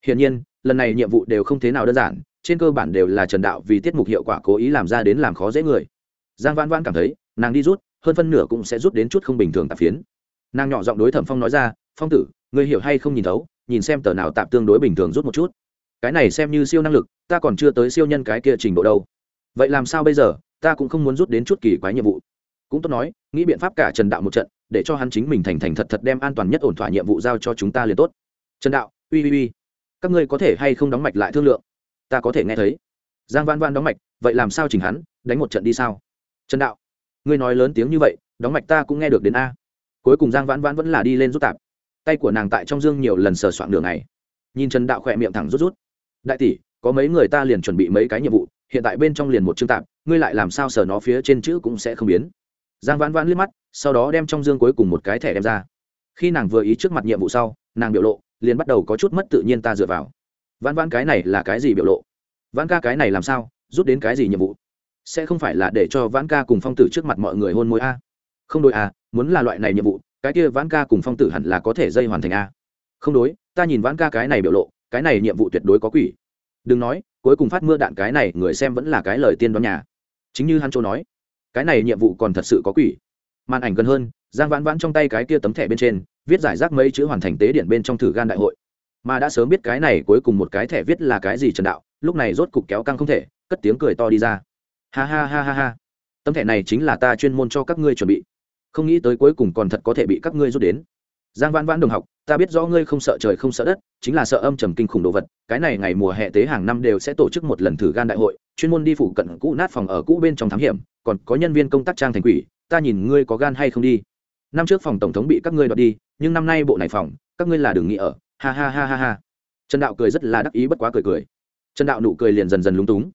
Speaker 1: Hiển nhiên, lần này nhiệm vụ đều không thế nào đơn giản trên cơ bản đều là trần đạo vì tiết mục hiệu quả cố ý làm ra đến làm khó dễ người. Giang vãn vãn cảm thấy, nàng đi rút, hơn phân nửa cũng sẽ rút đến chút không bình thường tạp phiến. Nàng nhỏ giọng đối thẩm phong nói ra, phong tử, ngươi hiểu hay không nhìn thấu, nhìn xem tờ nào tạp tương đối bình thường rút một chút. Cái này xem như siêu năng lực, ta còn chưa tới siêu nhân cái kia trình độ đâu. Vậy làm sao bây giờ, ta cũng không muốn rút đến chút kỳ quái nhiệm vụ. Cũng tốt nói, nghĩ biện pháp cả trần đạo một trận, để cho hắn chính mình thành thành thật thật đem an toàn nhất ổn thỏa nhiệm vụ giao cho chúng ta liền tốt. Trần đạo, uy uy uy, các ngươi có thể hay không đóng mạch lại thương lượng? Ta có thể nghe thấy. Giang văn văn đóng mạch, vậy làm sao chỉnh hắn, đánh một trận đi sao? Trần đạo, ngươi nói lớn tiếng như vậy, đóng mạch ta cũng nghe được đến a. Cuối cùng giang vãn vãn vẫn là đi lên rút tạp. Tay của nàng tại trong dương nhiều lần sờ soạn đường này nhìn trần đạo khỏe miệng thẳng rút rút. Đại tỷ, có mấy người ta liền chuẩn bị mấy cái nhiệm vụ, hiện tại bên trong liền một chương tạp, ngươi lại làm sao sờ nó phía trên chữ cũng sẽ không biến. Giang vãn vãn liếc mắt, sau đó đem trong dương cuối cùng một cái thẻ đem ra. Khi nàng vừa ý trước mặt nhiệm vụ sau, nàng biểu lộ liền bắt đầu có chút mất tự nhiên ta dựa vào vãn vãn cái này là cái gì biểu lộ? Vãn ca cái này làm sao? Rút đến cái gì nhiệm vụ? Sẽ không phải là để cho vãn ca cùng phong tử trước mặt mọi người hôn môi a? Không đối a, muốn là loại này nhiệm vụ, cái kia vãn ca cùng phong tử hẳn là có thể dây hoàn thành a. Không đối, ta nhìn vãn ca cái này biểu lộ, cái này nhiệm vụ tuyệt đối có quỷ. Đừng nói, cuối cùng phát mưa đạn cái này, người xem vẫn là cái lời tiên đoán nhà. Chính như hắn châu nói, cái này nhiệm vụ còn thật sự có quỷ. Màn ảnh gần hơn, giang vãn vãn trong tay cái kia tấm thẻ bên trên, viết giải rác mấy chữ hoàn thành tế điện bên trong thử gan đại hội mà đã sớm biết cái này cuối cùng một cái thẻ viết là cái gì trần đạo, lúc này rốt cục kéo căng không thể, cất tiếng cười to đi ra. Ha ha ha ha ha. Tấm thẻ này chính là ta chuyên môn cho các ngươi chuẩn bị. Không nghĩ tới cuối cùng còn thật có thể bị các ngươi rút đến. Giang vãn vãn đồng học, ta biết rõ ngươi không sợ trời không sợ đất, chính là sợ âm trầm kinh khủng đồ vật. Cái này ngày mùa hè tế hàng năm đều sẽ tổ chức một lần thử gan đại hội, chuyên môn đi phụ cận cũ nát phòng ở cũ bên trong thám hiểm, còn có nhân viên công tác trang thành quỷ, ta nhìn ngươi có gan hay không đi. Năm trước phòng tổng thống bị các ngươi đoạt đi, nhưng năm nay bộ này phòng, các ngươi là đừng nghĩ ở ha ha ha ha ha. Trần đạo cười rất là đắc ý bất quá cười cười. Trần đạo nụ cười liền dần dần lúng túng.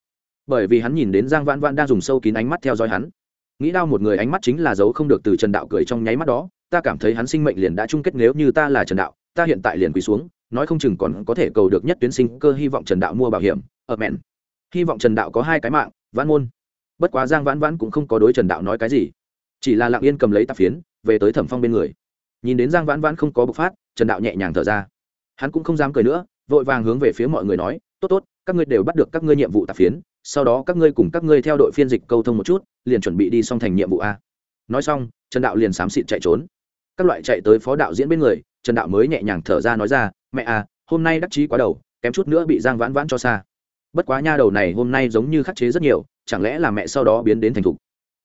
Speaker 1: Bởi vì hắn nhìn đến giang vãn vãn đang dùng sâu kín ánh mắt theo dõi hắn. Nghĩ đau một người ánh mắt chính là dấu không được từ trần đạo cười trong nháy mắt đó. Ta cảm thấy hắn sinh mệnh liền đã chung kết nếu như ta là trần đạo, ta hiện tại liền quỳ xuống, nói không chừng còn có thể cầu được nhất tuyến sinh cơ hy vọng trần đạo mua bảo hiểm, ở mẹn. Hy vọng trần đạo có hai cái mạng, vãn môn. Bất quá giang vãn vãn cũng không có đối trần đạo nói cái gì. Chỉ là lặng yên cầm lấy tạp phiến, về tới thẩm phong bên người. Nhìn đến giang vãn vãn không có bộc phát, trần đạo nhẹ nhàng thở ra hắn cũng không dám cười nữa, vội vàng hướng về phía mọi người nói, tốt tốt, các ngươi đều bắt được các ngươi nhiệm vụ tạp phiến, sau đó các ngươi cùng các ngươi theo đội phiên dịch câu thông một chút, liền chuẩn bị đi xong thành nhiệm vụ a. Nói xong, trần đạo liền xám xịt chạy trốn. Các loại chạy tới phó đạo diễn bên người, trần đạo mới nhẹ nhàng thở ra nói ra, mẹ à hôm nay đắc chí quá đầu, kém chút nữa bị giang vãn vãn cho xa. Bất quá nha đầu này hôm nay giống như khắc chế rất nhiều, chẳng lẽ là mẹ sau đó biến đến thành thục?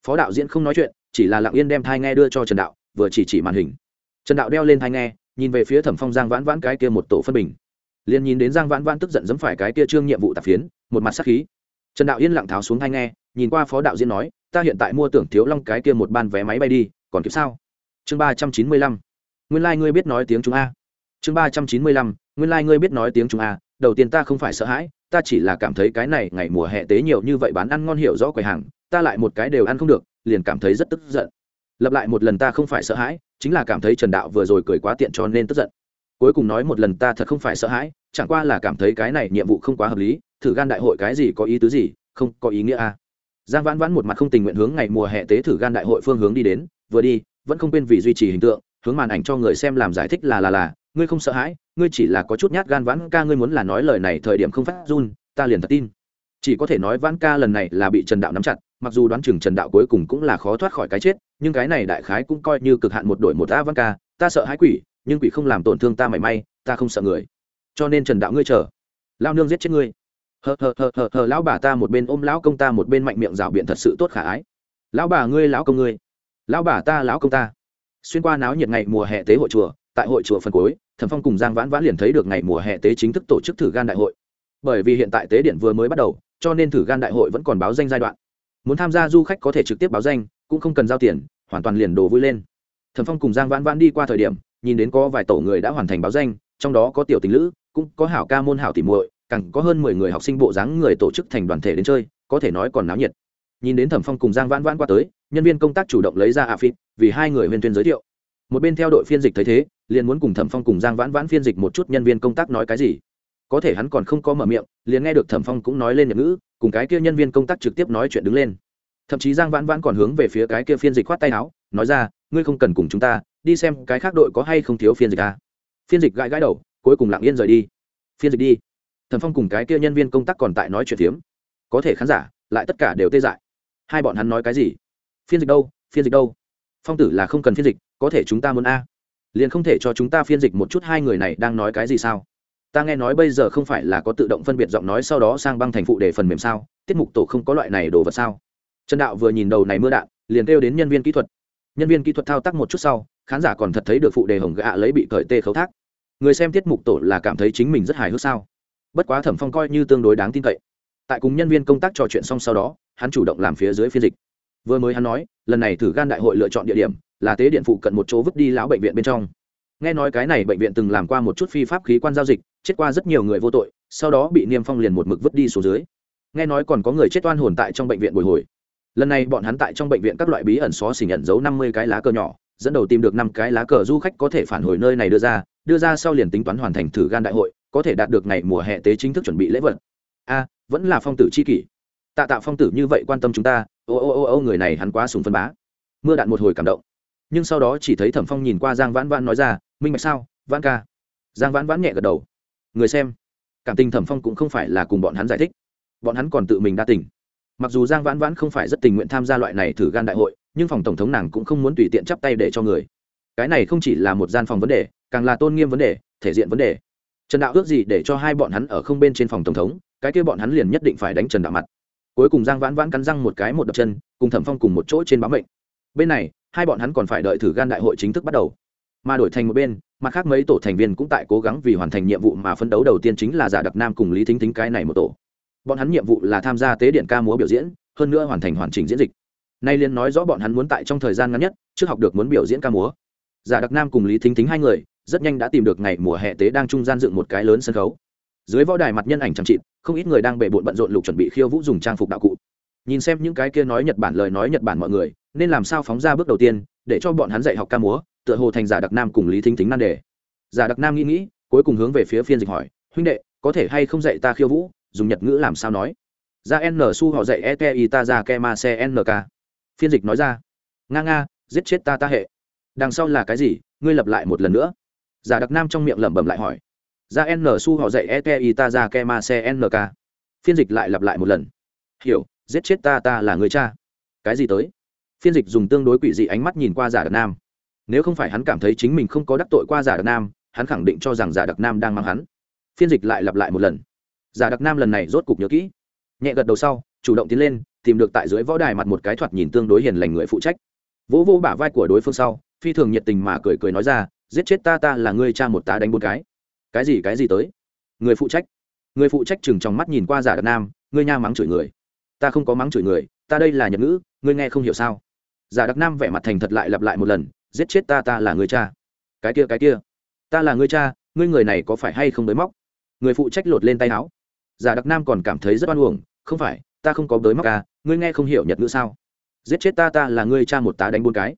Speaker 1: Phó đạo diễn không nói chuyện, chỉ là lặng yên đem thai nghe đưa cho trần đạo, vừa chỉ chỉ màn hình. Trần đạo đeo lên thai nghe nhìn về phía thẩm phong giang vãn vãn cái kia một tổ phân bình. Liền nhìn đến giang vãn vãn tức giận dẫm phải cái kia trương nhiệm vụ tạp phiến, một mặt sắc khí. Trần đạo yên lặng tháo xuống thai nghe, nhìn qua phó đạo diễn nói, ta hiện tại mua tưởng thiếu long cái kia một ban vé máy bay đi, còn kịp sao? Chương ba trăm chín mươi lăm. Nguyên lai、like、ngươi biết nói tiếng chúng a. Chương ba trăm chín mươi lăm, nguyên lai、like、ngươi biết nói tiếng chúng a, đầu tiên ta không phải sợ hãi, ta chỉ là cảm thấy cái này ngày mùa hè tế nhiều như vậy bán ăn ngon hiểu rõ quầy hàng, ta lại một cái đều ăn không được, liền cảm thấy rất tức giận lặp lại một lần ta không phải sợ hãi, chính là cảm thấy trần đạo vừa rồi cười quá tiện cho nên tức giận. Cuối cùng nói một lần ta thật không phải sợ hãi, chẳng qua là cảm thấy cái này nhiệm vụ không quá hợp lý, thử gan đại hội cái gì có ý tứ gì, không có ý nghĩa a giang vãn vãn một mặt không tình nguyện hướng ngày mùa hè tế thử gan đại hội phương hướng đi đến, vừa đi, vẫn không quên vì duy trì hình tượng, hướng màn ảnh cho người xem làm giải thích là là là, ngươi không sợ hãi, ngươi chỉ là có chút nhát gan vãn ca ngươi muốn là nói lời này thời điểm không phát run, ta liền thật tin. Chỉ có thể nói vãn ca lần này là bị trần đạo nắm chặt, mặc dù đoán chừng trần đạo cuối cùng cũng là khó thoát khỏi cái chết nhưng cái này đại khái cũng coi như cực hạn một đội một a văn ca, ta sợ hãi quỷ, nhưng quỷ không làm tổn thương ta mảy may, ta không sợ người. Cho nên trần đạo ngươi chờ. Lao nương giết chết ngươi. Hờ hờ hờ hờ hờ, lão bà ta một bên ôm lão công ta một bên mạnh miệng rào biện thật sự tốt khả ái. Lão bà ngươi, lão công ngươi. Lão bà ta, lão công ta. Xuyên qua náo nhiệt ngày mùa hè tế hội chùa, tại hội chùa phần cuối, thẩm phong cùng giang vãn vãn liền thấy được ngày mùa hè tế chính thức tổ chức thử gan đại hội. Bởi vì hiện tại tế điện vừa mới bắt đầu, cho nên thử gan đại hội vẫn còn báo danh giai đoạn. Muốn tham gia du khách có thể trực tiếp báo danh, cũng không cần giao tiền hoàn toàn liền đồ vui lên. Thẩm phong cùng giang vãn vãn đi qua thời điểm, nhìn đến có vài tổ người đã hoàn thành báo danh, trong đó có tiểu tình lữ, cũng có hảo ca môn hảo tỉ muội, càng có hơn mười người học sinh bộ dáng người tổ chức thành đoàn thể đến chơi, có thể nói còn náo nhiệt. Nhìn đến thẩm phong cùng giang vãn vãn qua tới, nhân viên công tác chủ động lấy ra a phít vì hai người huyên tuyên giới thiệu. Một bên theo đội phiên dịch thấy thế, liền muốn cùng thẩm phong cùng giang vãn vãn phiên dịch một chút nhân viên công tác nói cái gì. Có thể hắn còn không có mở miệng, liền nghe được thẩm phong cũng nói lên nhật ngữ, cùng cái kia nhân viên công tác trực tiếp nói chuyện đứng lên thậm chí giang vãn vãn còn hướng về phía cái kia phiên dịch khoát tay áo, nói ra, ngươi không cần cùng chúng ta, đi xem cái khác đội có hay không thiếu phiên dịch à. phiên dịch gãi gãi đầu, cuối cùng lặng yên rời đi. Phiên dịch đi. Thần phong cùng cái kia nhân viên công tác còn tại nói chuyện phiếm. Có thể khán giả, lại tất cả đều tê dại. Hai bọn hắn nói cái gì? Phiên dịch đâu? Phiên dịch đâu? Phong tử là không cần phiên dịch, có thể chúng ta muốn a. Liền không thể cho chúng ta phiên dịch một chút hai người này đang nói cái gì sao? Ta nghe nói bây giờ không phải là có tự động phân biệt giọng nói sau đó sang băng thành phụ để phần mềm sao? Tiết mục tổ không có loại này đồ vật sao? Trần đạo vừa nhìn đầu này mưa đạn, liền kêu đến nhân viên kỹ thuật. Nhân viên kỹ thuật thao tác một chút sau, khán giả còn thật thấy được phụ đề hồng gạ lấy bị cởi tê khấu thác. Người xem tiết mục tổ là cảm thấy chính mình rất hài hước sao? Bất quá thẩm phong coi như tương đối đáng tin cậy. Tại cùng nhân viên công tác trò chuyện xong sau đó, hắn chủ động làm phía dưới phiên dịch. Vừa mới hắn nói, lần này thử gan đại hội lựa chọn địa điểm, là tế điện phụ cận một chỗ vứt đi lão bệnh viện bên trong. Nghe nói cái này bệnh viện từng làm qua một chút phi pháp khí quan giao dịch, chết qua rất nhiều người vô tội, sau đó bị niêm phong liền một mực vứt đi xuống dưới. Nghe nói còn có người chết oan hồn tại trong bệnh viện bồi hồi lần này bọn hắn tại trong bệnh viện các loại bí ẩn xó xỉ nhận giấu năm mươi cái lá cờ nhỏ, dẫn đầu tìm được năm cái lá cờ du khách có thể phản hồi nơi này đưa ra đưa ra sau liền tính toán hoàn thành thử gan đại hội, có thể đạt được ngày mùa hè tế chính thức chuẩn bị lễ vật. A, vẫn là phong tử c h i kỷ. Tạ tạ phong tử như vậy quan tâm chúng ta, ô ô ô ô, người này hắn quá sùng phân bá. Mưa đạn một hồi cảm động. Nhưng sau đó chỉ thấy thẩm phong nhìn qua giang vãn vãn nói ra, minh bạch sao, vãn ca? Giang vãn vãn nhẹ gật đầu. Người xem. Cảm tình thẩm phong cũng không phải là cùng bọn hắn giải thích. Bọn hắn còn tự mình đa tình mặc dù giang vãn vãn không phải rất tình nguyện tham gia loại này thử gan đại hội, nhưng phòng tổng thống nàng cũng không muốn tùy tiện chắp tay để cho người. Cái này không chỉ là một gian phòng vấn đề, càng là tôn nghiêm vấn đề, thể diện vấn đề. Trần đạo ước gì để cho hai bọn hắn ở không bên trên phòng tổng thống, cái kia bọn hắn liền nhất định phải đánh trần đạo mặt. Cuối cùng giang vãn vãn cắn răng một cái một đập chân, cùng thẩm phong cùng một chỗ trên bám bệnh bên này, hai bọn hắn còn phải đợi thử gan đại hội chính thức bắt đầu. Mà đổi thành một bên, mặt khác mấy tổ thành viên cũng tại cố gắng vì hoàn thành nhiệm vụ mà phấn đấu đầu tiên chính là giả đặc nam cùng lý thính thính cái này một tổ bọn hắn nhiệm vụ là tham gia tế điện ca múa biểu diễn, hơn nữa hoàn thành hoàn chỉnh diễn dịch. Nay liên nói rõ bọn hắn muốn tại trong thời gian ngắn nhất, trước học được muốn biểu diễn ca múa. Giả đặc nam cùng lý thính thính hai người, rất nhanh đã tìm được ngày mùa hè tế đang trung gian dựng một cái lớn sân khấu. Dưới võ đài mặt nhân ảnh chẳng chịt, không ít người đang bề bộn bận rộn lục chuẩn bị khiêu vũ dùng trang phục đạo cụ. Nhìn xem những cái kia nói nhật bản lời nói nhật bản mọi người, nên làm sao phóng ra bước đầu tiên, để cho bọn hắn dạy học ca múa, tựa hồ thành giả đặc nam cùng lý thính thính nan đề. Giả đặc nam nghĩ nghĩ, cuối cùng hướng về phía phiên dịch hỏi, huynh đệ, có thể hay không dạy ta khiêu vũ? Dùng nhật ngữ làm sao nói? Ra n su họ dạy e te ita ra ke ma se n k. Phiên dịch nói ra. Nga nga, giết chết ta ta hệ. Đằng sau là cái gì? Ngươi lập lại một lần nữa. Giả đặc nam trong miệng lẩm bẩm lại hỏi. Ra n su họ dạy e te ita ra ke ma se n k. Phiên dịch lại lặp lại một lần. Hiểu, giết chết ta ta là người cha. Cái gì tới? Phiên dịch dùng tương đối quỷ dị ánh mắt nhìn qua giả đặc nam. Nếu không phải hắn cảm thấy chính mình không có đắc tội qua giả đặc nam, hắn khẳng định cho rằng giả đặc nam đang mang hắn. Phiên dịch lại lặp lại một lần giả đặc nam lần này rốt cục nhớ kỹ. Nhẹ gật đầu sau, chủ động tiến lên, tìm được tại dưới võ đài mặt một cái thoạt nhìn tương đối hiền lành người phụ trách. Vỗ vô bả vai của đối phương sau, phi thường nhiệt tình mà cười cười nói ra, giết chết ta ta là ngươi cha một tá đánh một cái. Cái gì cái gì tới? Người phụ trách. Người phụ trách chừng trong mắt nhìn qua giả đặc nam, ngươi nha mắng chửi người. Ta không có mắng chửi người, ta đây là nhật ngữ, ngươi nghe không hiểu sao? Giả đặc nam vẻ mặt thành thật lại lặp lại một lần, giết chết ta ta là người cha. Cái kia cái kia, ta là người cha, ngươi người này có phải hay không bới móc? Người phụ trách lột lên tay áo giả đặc nam còn cảm thấy rất oan uổng không phải ta không có bới mắc à ngươi nghe không hiểu nhật ngữ sao? Giết chết ta ta là ngươi cha một tá đánh bốn cái.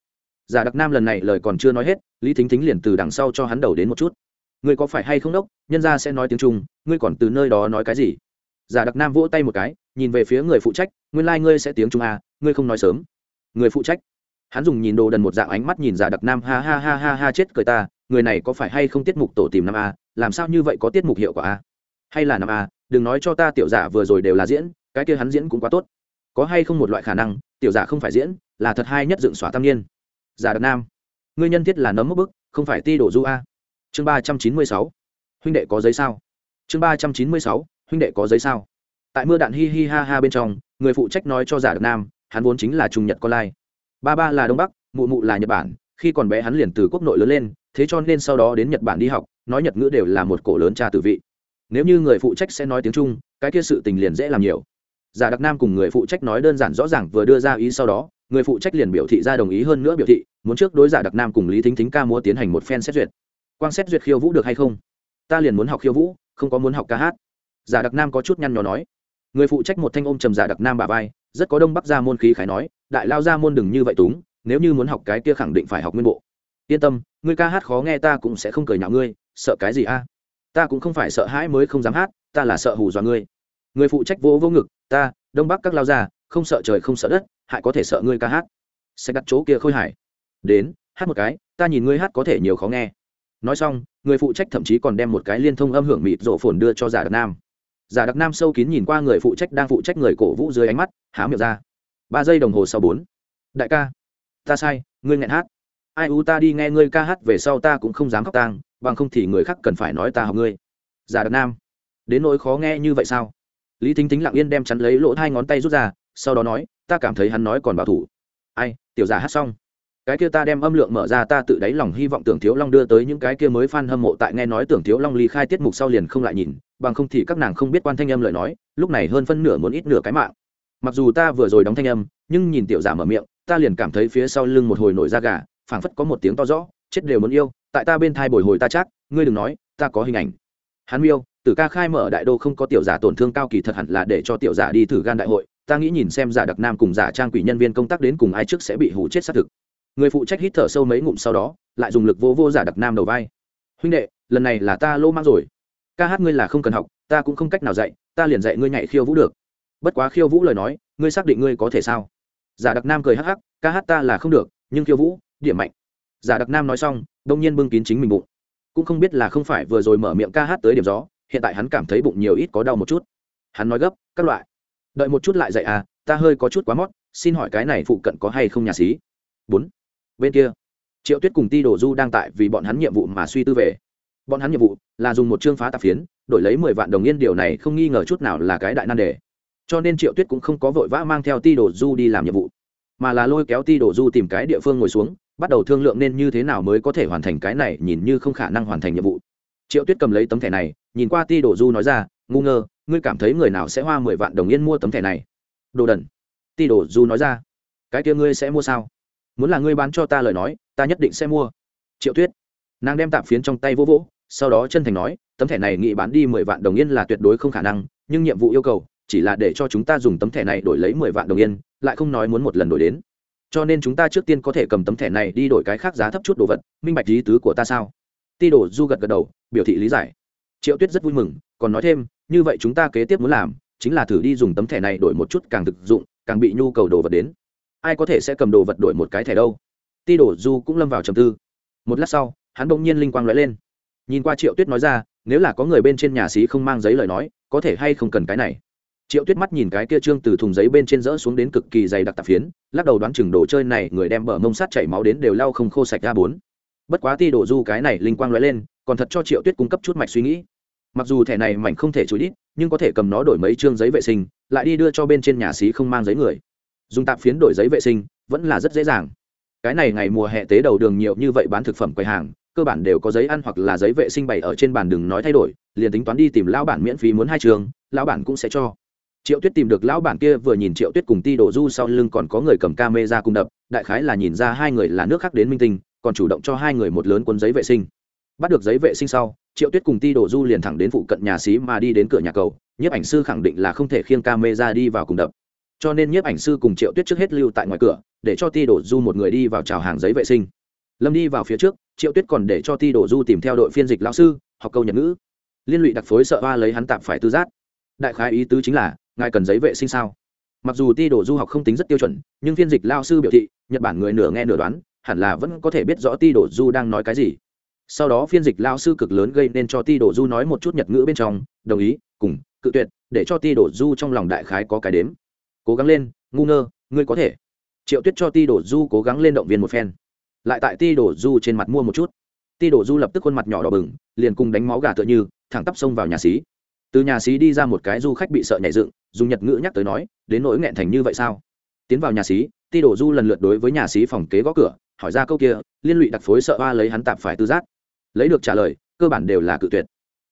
Speaker 1: Giả đặc nam lần này lời còn chưa nói hết lý thính thính liền từ đằng sau cho hắn đầu đến một chút. Ngươi có phải hay không đốc? Nhân ra sẽ nói tiếng trung ngươi còn từ nơi đó nói cái gì? Giả đặc nam vỗ tay một cái nhìn về phía người phụ trách nguyên lai、like、ngươi sẽ tiếng trung à, ngươi không nói sớm. Người phụ trách hắn dùng nhìn đồ đần một dạng ánh mắt nhìn giả đặc nam ha ha ha ha ha chết cười ta người này có phải hay không tiết mục tổ tìm năm a làm sao như vậy có tiết mục hiệu quả a hay là năm a đừng nói cho ta tiểu giả vừa rồi đều là diễn, cái kia hắn diễn cũng quá tốt. Có hay không một loại khả năng, tiểu giả không phải diễn, là thật hay nhất dựng xóa tam niên. Giả đặc nam, ngươi nhân thiết là nấm mốc bức, không phải ti đổ du a. Chương ba trăm chín mươi sáu, huynh đệ có giấy sao? Chương ba trăm chín mươi sáu, huynh đệ có giấy sao? Tại mưa đạn hi hi ha ha bên trong, người phụ trách nói cho giả đặc nam, hắn vốn chính là trung nhật con lai. Ba ba là đông bắc, mụ mụ là nhật bản, khi còn bé hắn liền từ quốc nội lớn lên, thế cho nên sau đó đến nhật bản đi học, nói nhật ngữ đều là một cổ lớn cha tử vị nếu như người phụ trách sẽ nói tiếng trung, cái kia sự tình liền dễ làm nhiều. Giả đặc nam cùng người phụ trách nói đơn giản rõ ràng vừa đưa ra ý sau đó, người phụ trách liền biểu thị ra đồng ý hơn nữa biểu thị, muốn trước đối giả đặc nam cùng lý thính thính ca múa tiến hành một phen xét duyệt. Quan xét duyệt khiêu vũ được hay không? Ta liền muốn học khiêu vũ, không có muốn học ca hát. Giả đặc nam có chút nhăn nhó nói. Người phụ trách một thanh ôm trầm giả đặc nam bà vai, rất có đông bắc gia môn khí khái nói, đại lao gia môn đừng như vậy túng, nếu như muốn học cái kia khẳng định phải học nguyên bộ. Yên tâm, ngươi ca hát khó nghe ta cũng sẽ không cười nhạo ngươi, sợ cái gì a? Ta cũng không phải sợ hãi mới không dám hát ta là sợ hù dọa ngươi. Người phụ trách vô vô ngực ta đông bắc các lao già, không sợ trời không sợ đất hại có thể sợ ngươi ca hát. Sẽ đặt chỗ kia khôi hải đến hát một cái ta nhìn ngươi hát có thể nhiều khó nghe. Nói xong người phụ trách thậm chí còn đem một cái liên thông âm hưởng mịt rổ phồn đưa cho giả đặc nam. Giả đặc nam sâu kín nhìn qua người phụ trách đang phụ trách người cổ vũ dưới ánh mắt há miệng ra. Ba giây đồng hồ sau bốn. Đại ca ta sai ngươi nghẹn hát. Ai u ta đi nghe ngươi ca hát về sau ta cũng không dám khóc tang bằng không thì người khác cần phải nói ta học ngươi. Giả đặc nam, đến nỗi khó nghe như vậy sao? Lý thính thính lặng yên đem chắn lấy lỗ hai ngón tay rút ra, sau đó nói, ta cảm thấy hắn nói còn bảo thủ. Ai, tiểu giả hát xong. Cái kia ta đem âm lượng mở ra, ta tự đáy lòng hy vọng tưởng thiếu long đưa tới những cái kia mới fan hâm mộ tại nghe nói tưởng thiếu long ly khai tiết mục sau liền không lại nhìn, bằng không thì các nàng không biết quan thanh âm lời nói, lúc này hơn phân nửa muốn ít nửa cái mạng. Mặc dù ta vừa rồi đóng thanh âm, nhưng nhìn tiểu giả mở miệng, ta liền cảm thấy phía sau lưng một hồi nổi da gà, phảng phất có một tiếng to rõ, chết đều muốn yêu tại ta bên thai bồi hồi ta chắc, ngươi đừng nói, ta có hình ảnh. Hắn miêu, tử ca khai mở đại đô không có tiểu giả tổn thương cao kỳ thật hẳn là để cho tiểu giả đi thử gan đại hội, ta nghĩ nhìn xem giả đặc nam cùng giả trang quỷ nhân viên công tác đến cùng ai trước sẽ bị hủ chết xác thực. Người phụ trách hít thở sâu mấy ngụm sau đó, lại dùng lực vô vô giả đặc nam đầu vai. Huynh đệ, lần này là ta lô mang rồi. Ca hát ngươi là không cần học, ta cũng không cách nào dạy, ta liền dạy ngươi nhảy khiêu vũ được. Bất quá khiêu vũ lời nói, ngươi xác định ngươi có thể sao? Giả đặc nam cười hắc hắc, ca hát ta là không được, nhưng khiêu vũ, điểm mạnh. Giả đặc nam nói xong đông nhiên bưng kín chính mình bụng. Cũng không biết là không phải vừa rồi mở miệng ca hát tới điểm gió, hiện tại hắn cảm thấy bụng nhiều ít có đau một chút. Hắn nói gấp, các loại, đợi một chút lại dậy à ta hơi có chút quá mót, xin hỏi cái này phụ cận có hay không nhà xí? Bốn, bên kia, triệu tuyết cùng ti đồ du đang tại vì bọn hắn nhiệm vụ mà suy tư về. Bọn hắn nhiệm vụ là dùng một chương phá tạp phiến, đổi lấy mười vạn đồng yên điều này không nghi ngờ chút nào là cái đại nan đề. Cho nên triệu tuyết cũng không có vội vã mang theo ti đồ du đi làm nhiệm vụ, mà là lôi kéo ti đồ du tìm cái địa phương ngồi xuống bắt đầu thương lượng nên như thế nào mới có thể hoàn thành cái này, nhìn như không khả năng hoàn thành nhiệm vụ. Triệu tuyết cầm lấy tấm thẻ này, nhìn qua ti đồ du nói ra, ngu ngơ, ngươi cảm thấy người nào sẽ hoa mười vạn đồng yên mua tấm thẻ này? Đồ đần, ti đồ du nói ra. Cái kia ngươi sẽ mua sao? Muốn là ngươi bán cho ta lời nói, ta nhất định sẽ mua. Triệu tuyết, nàng đem tạp phiến trong tay vỗ vỗ, sau đó chân thành nói, tấm thẻ này nghị bán đi mười vạn đồng yên là tuyệt đối không khả năng, nhưng nhiệm vụ yêu cầu chỉ là để cho chúng ta dùng tấm thẻ này đổi lấy mười vạn đồng yên, lại không nói muốn một lần đổi đến cho nên chúng ta trước tiên có thể cầm tấm thẻ này đi đổi cái khác giá thấp chút đồ vật, minh bạch lý tứ của ta sao? Ti đổ du gật gật đầu, biểu thị lý giải. Triệu tuyết rất vui mừng, còn nói thêm, như vậy chúng ta kế tiếp muốn làm chính là thử đi dùng tấm thẻ này đổi một chút càng thực dụng, càng bị nhu cầu đồ vật đến. Ai có thể sẽ cầm đồ vật đổi một cái thẻ đâu? Ti đổ du cũng lâm vào trầm tư. Một lát sau, hắn bỗng nhiên linh quang lóe lên. Nhìn qua triệu tuyết nói ra, nếu là có người bên trên nhà xí không mang giấy lời nói, có thể hay không cần cái này? Triệu tuyết mắt nhìn cái kia trương từ thùng giấy bên trên rỡ xuống đến cực kỳ dày đặc tạp phiến, lắc đầu đoán chừng đồ chơi này người đem bờ mông sát chảy máu đến đều lau không khô sạch ra bốn. Bất quá ti đổ du cái này linh quang lóe lên, còn thật cho triệu tuyết cung cấp chút mạch suy nghĩ. Mặc dù thẻ này mảnh không thể chối đít, nhưng có thể cầm nó đổi mấy chương giấy vệ sinh, lại đi đưa cho bên trên nhà xí không mang giấy người. Dùng tạp phiến đổi giấy vệ sinh, vẫn là rất dễ dàng. Cái này ngày mùa hè tế đầu đường nhiều như vậy bán thực phẩm quầy hàng, cơ bản đều có giấy ăn hoặc là giấy vệ sinh bày ở trên bàn đừng nói thay đổi, liền tính toán đi tìm lão bản miễn phí muốn hai trường, lão bản cũng sẽ cho triệu tuyết tìm được lão bản kia vừa nhìn triệu tuyết cùng ti đổ du sau lưng còn có người cầm ca mê ra cùng đập, đại khái là nhìn ra hai người là nước khác đến minh tinh, còn chủ động cho hai người một lớn cuốn giấy vệ sinh. Bắt được giấy vệ sinh sau, triệu tuyết cùng ti đổ du liền thẳng đến phụ cận nhà xí mà đi đến cửa nhà cầu, nhiếp ảnh sư khẳng định là không thể khiêng ca mê ra đi vào cùng đập. Cho nên nhiếp ảnh sư cùng triệu tuyết trước hết lưu tại ngoài cửa, để cho ti đổ du một người đi vào trào hàng giấy vệ sinh. Lâm đi vào phía trước, triệu tuyết còn để cho ti đổ du tìm theo đội phiên dịch lão sư, học câu nhật ngữ. Liên lụy đặc phối sợ hoa lấy hắn tạp phải tư giác. Đại khái ý tứ chính là ngài cần giấy vệ sinh sao? Mặc dù ti đổ du học không tính rất tiêu chuẩn, nhưng phiên dịch lao sư biểu thị, nhật bản người nửa nghe nửa đoán, hẳn là vẫn có thể biết rõ ti đổ du đang nói cái gì. Sau đó phiên dịch lao sư cực lớn gây nên cho ti đổ du nói một chút nhật ngữ bên trong, đồng ý, cùng, cự tuyệt, để cho ti đổ du trong lòng đại khái có cái đếm. Cố gắng lên, ngu ngơ, ngươi có thể. Triệu tuyết cho ti đổ du cố gắng lên động viên một phen. Lại tại ti đổ du trên mặt mua một chút. Ti đổ du lập tức khuôn mặt nhỏ đỏ bừng, liền cùng đánh máu gà tựa như, thẳng tắp xông vào nhà xí từ nhà xí đi ra một cái du khách bị sợ nhảy dựng, dùng nhật ngữ nhắc tới nói, đến nỗi nghẹn thành như vậy sao? Tiến vào nhà xí, ti đổ du lần lượt đối với nhà xí phòng kế gõ cửa, hỏi ra câu kia, liên lụy đặc phối sợ ba lấy hắn tạp phải tư giác. Lấy được trả lời, cơ bản đều là cự tuyệt.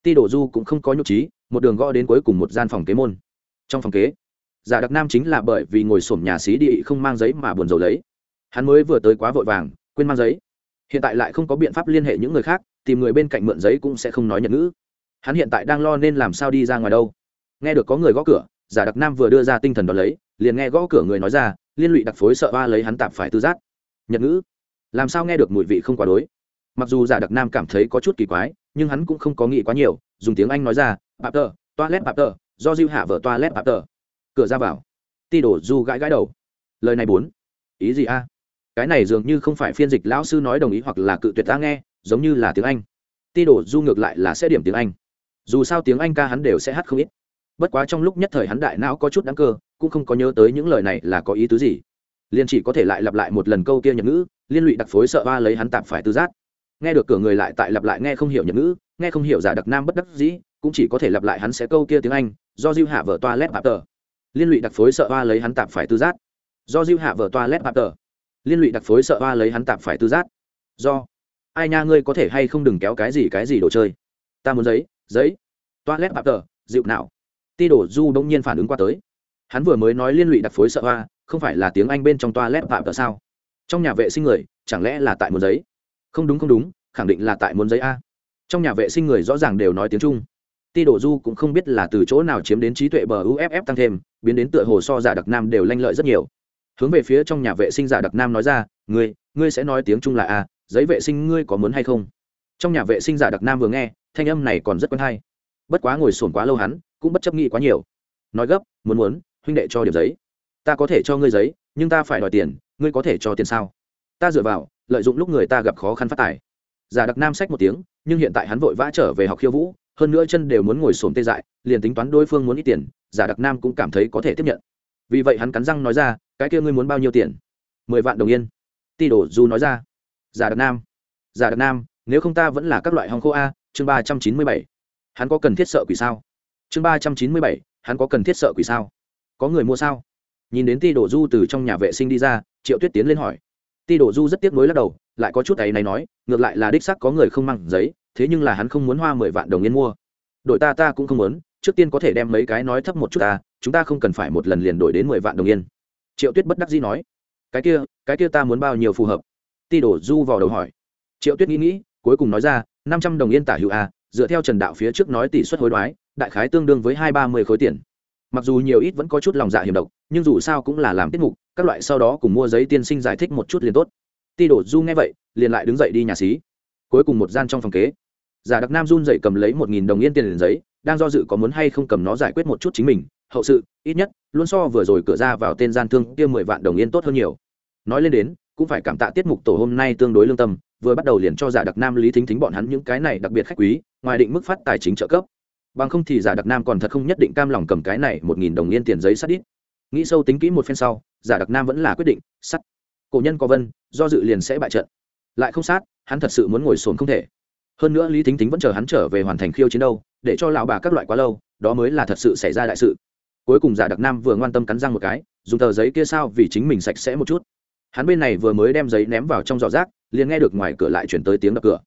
Speaker 1: Ti đổ du cũng không có nhục trí, một đường gõ đến cuối cùng một gian phòng kế môn. Trong phòng kế, giả đặc nam chính là bởi vì ngồi sổm nhà xí địa không mang giấy mà buồn rầu lấy. Hắn mới vừa tới quá vội vàng, quên mang giấy. Hiện tại lại không có biện pháp liên hệ những người khác, tìm người bên cạnh mượn giấy cũng sẽ không nói nhật ngữ hắn hiện tại đang lo nên làm sao đi ra ngoài đâu. Nghe được có người gõ cửa, giả đặc nam vừa đưa ra tinh thần đón lấy, liền nghe gõ cửa người nói ra, liên lụy đặc phối sợ ba lấy hắn tạp phải tư giác. Nhật ngữ, làm sao nghe được mùi vị không quá đối? Mặc dù giả đặc nam cảm thấy có chút kỳ quái, nhưng hắn cũng không có nghĩ quá nhiều, dùng tiếng anh nói ra, bạp tờ, toilet bạp tờ, do diêu hạ vợ toilet bạp tờ. Cửa ra vào, ti đổ du gãi gãi đầu. Lời này bốn ý gì a? Cái này dường như không phải phiên dịch lão sư nói đồng ý hoặc là cự tuyệt ta nghe, giống như là tiếng anh. Ti đổ du ngược lại là sẽ điểm tiếng anh dù sao tiếng anh ca hắn đều sẽ hát không ít. Bất quá trong lúc nhất thời hắn đại não có chút đáng cơ, cũng không có nhớ tới những lời này là có ý tứ gì. Liên chỉ có thể lại lặp lại một lần câu kia nhật ngữ, liên lụy đặc phối sợ ba lấy hắn tạp phải tư giác. Nghe được cửa người lại tại lặp lại nghe không hiểu nhật ngữ, nghe không hiểu giả đặc nam bất đắc dĩ, cũng chỉ có thể lặp lại hắn sẽ câu kia tiếng anh, do diêu hạ vợ toa lét bạp tờ. Liên lụy đặc phối sợ ba lấy hắn tạp phải tư giác. Do diêu hạ vợ toa lét bạp tờ. Liên lụy đặc phối sợ ba lấy hắn tạp phải tư giác. Do. Ai nha ngươi có thể hay không đừng kéo cái gì cái gì đồ chơi. Ta muốn giấy giấy, toilet bạp tờ dịu nào ti đổ du đông nhiên phản ứng qua tới. Hắn vừa mới nói liên lụy đặc phối sợ hoa, không phải là tiếng anh bên trong toilet bạp tờ sao? Trong nhà vệ sinh người, chẳng lẽ là tại muốn giấy? Không đúng không đúng, khẳng định là tại muốn giấy a. Trong nhà vệ sinh người rõ ràng đều nói tiếng trung. Ti đổ du cũng không biết là từ chỗ nào chiếm đến trí tuệ bờ uff tăng thêm, biến đến tựa hồ so giả đặc nam đều lanh lợi rất nhiều. Hướng về phía trong nhà vệ sinh giả đặc nam nói ra, ngươi ngươi sẽ nói tiếng trung là a, giấy vệ sinh ngươi có muốn hay không? Trong nhà vệ sinh giả đặc nam vừa nghe, thanh âm này còn rất quen hay. Bất quá ngồi sồn quá lâu hắn, cũng bất chấp nghĩ quá nhiều. Nói gấp, muốn muốn, huynh đệ cho điểm giấy. Ta có thể cho ngươi giấy, nhưng ta phải đòi tiền, ngươi có thể cho tiền sao? Ta dựa vào, lợi dụng lúc người ta gặp khó khăn phát tài. Giả đặc nam sách một tiếng, nhưng hiện tại hắn vội vã trở về học khiêu vũ, hơn nữa chân đều muốn ngồi sồn tê dại, liền tính toán đối phương muốn ít tiền, giả đặc nam cũng cảm thấy có thể tiếp nhận. Vì vậy hắn cắn răng nói ra, cái kia ngươi muốn bao nhiêu tiền? Mười vạn đồng yên. Ti đổ du nói ra, giả đặc nam, giả đặc nam nếu không ta vẫn là các loại hong khô a, chương ba trăm chín mươi bảy. Hắn có cần thiết sợ quỷ sao? Chương ba trăm chín mươi bảy, hắn có cần thiết sợ quỷ sao? Có người mua sao? Nhìn đến ti đổ du từ trong nhà vệ sinh đi ra, triệu tuyết tiến lên hỏi. Ti đổ du rất tiếc nuối lắc đầu, lại có chút ấy này nói, ngược lại là đích sắc có người không mang giấy, thế nhưng là hắn không muốn hoa mười vạn đồng yên mua. Đội ta ta cũng không muốn, trước tiên có thể đem mấy cái nói thấp một chút ta, chúng ta không cần phải một lần liền đổi đến mười vạn đồng yên. Triệu tuyết bất đắc dĩ nói. Cái kia cái kia ta muốn bao nhiêu phù hợp? Ti đổ du vào đầu hỏi. Triệu tuyết nghĩ nghĩ cuối cùng nói ra, năm trăm đồng yên tả hữu a, dựa theo trần đạo phía trước nói tỷ suất hối đoái, đại khái tương đương với hai ba mươi khối tiền. Mặc dù nhiều ít vẫn có chút lòng dạ hiểm độc, nhưng dù sao cũng là làm tiết mục, các loại sau đó cùng mua giấy tiên sinh giải thích một chút liền tốt. Ti đổ du nghe vậy, liền lại đứng dậy đi nhà xí. Cuối cùng một gian trong phòng kế. Giả đặc nam run dậy cầm lấy một nghìn đồng yên tiền liền giấy, đang do dự có muốn hay không cầm nó giải quyết một chút chính mình. Hậu sự, ít nhất, luôn so vừa rồi cửa ra vào tên gian thương kia mười vạn đồng yên tốt hơn nhiều. Nói lên đến, cũng phải cảm tạ tiết mục tổ hôm nay tương đối lương tâm vừa bắt đầu liền cho giả đặc nam lý thính thính bọn hắn những cái này đặc biệt khách quý, ngoài định mức phát tài chính trợ cấp. Bằng không thì giả đặc nam còn thật không nhất định cam lòng cầm cái này một nghìn đồng yên tiền giấy sắt đít nghĩ sâu tính kỹ một phen sau, giả đặc nam vẫn là quyết định, sắt. Cổ nhân có vân, do dự liền sẽ bại trận. Lại không sát, hắn thật sự muốn ngồi sồn không thể. Hơn nữa lý thính thính vẫn chờ hắn trở về hoàn thành khiêu chiến đâu, để cho lão bà các loại quá lâu, đó mới là thật sự xảy ra đại sự. Cuối cùng giả đặc nam vừa ngoan tâm cắn răng một cái, dùng tờ giấy kia sao vì chính mình sạch sẽ một chút hắn bên này vừa mới đem giấy ném vào trong giỏ rác, liền nghe được ngoài cửa lại chuyển tới tiếng đập cửa.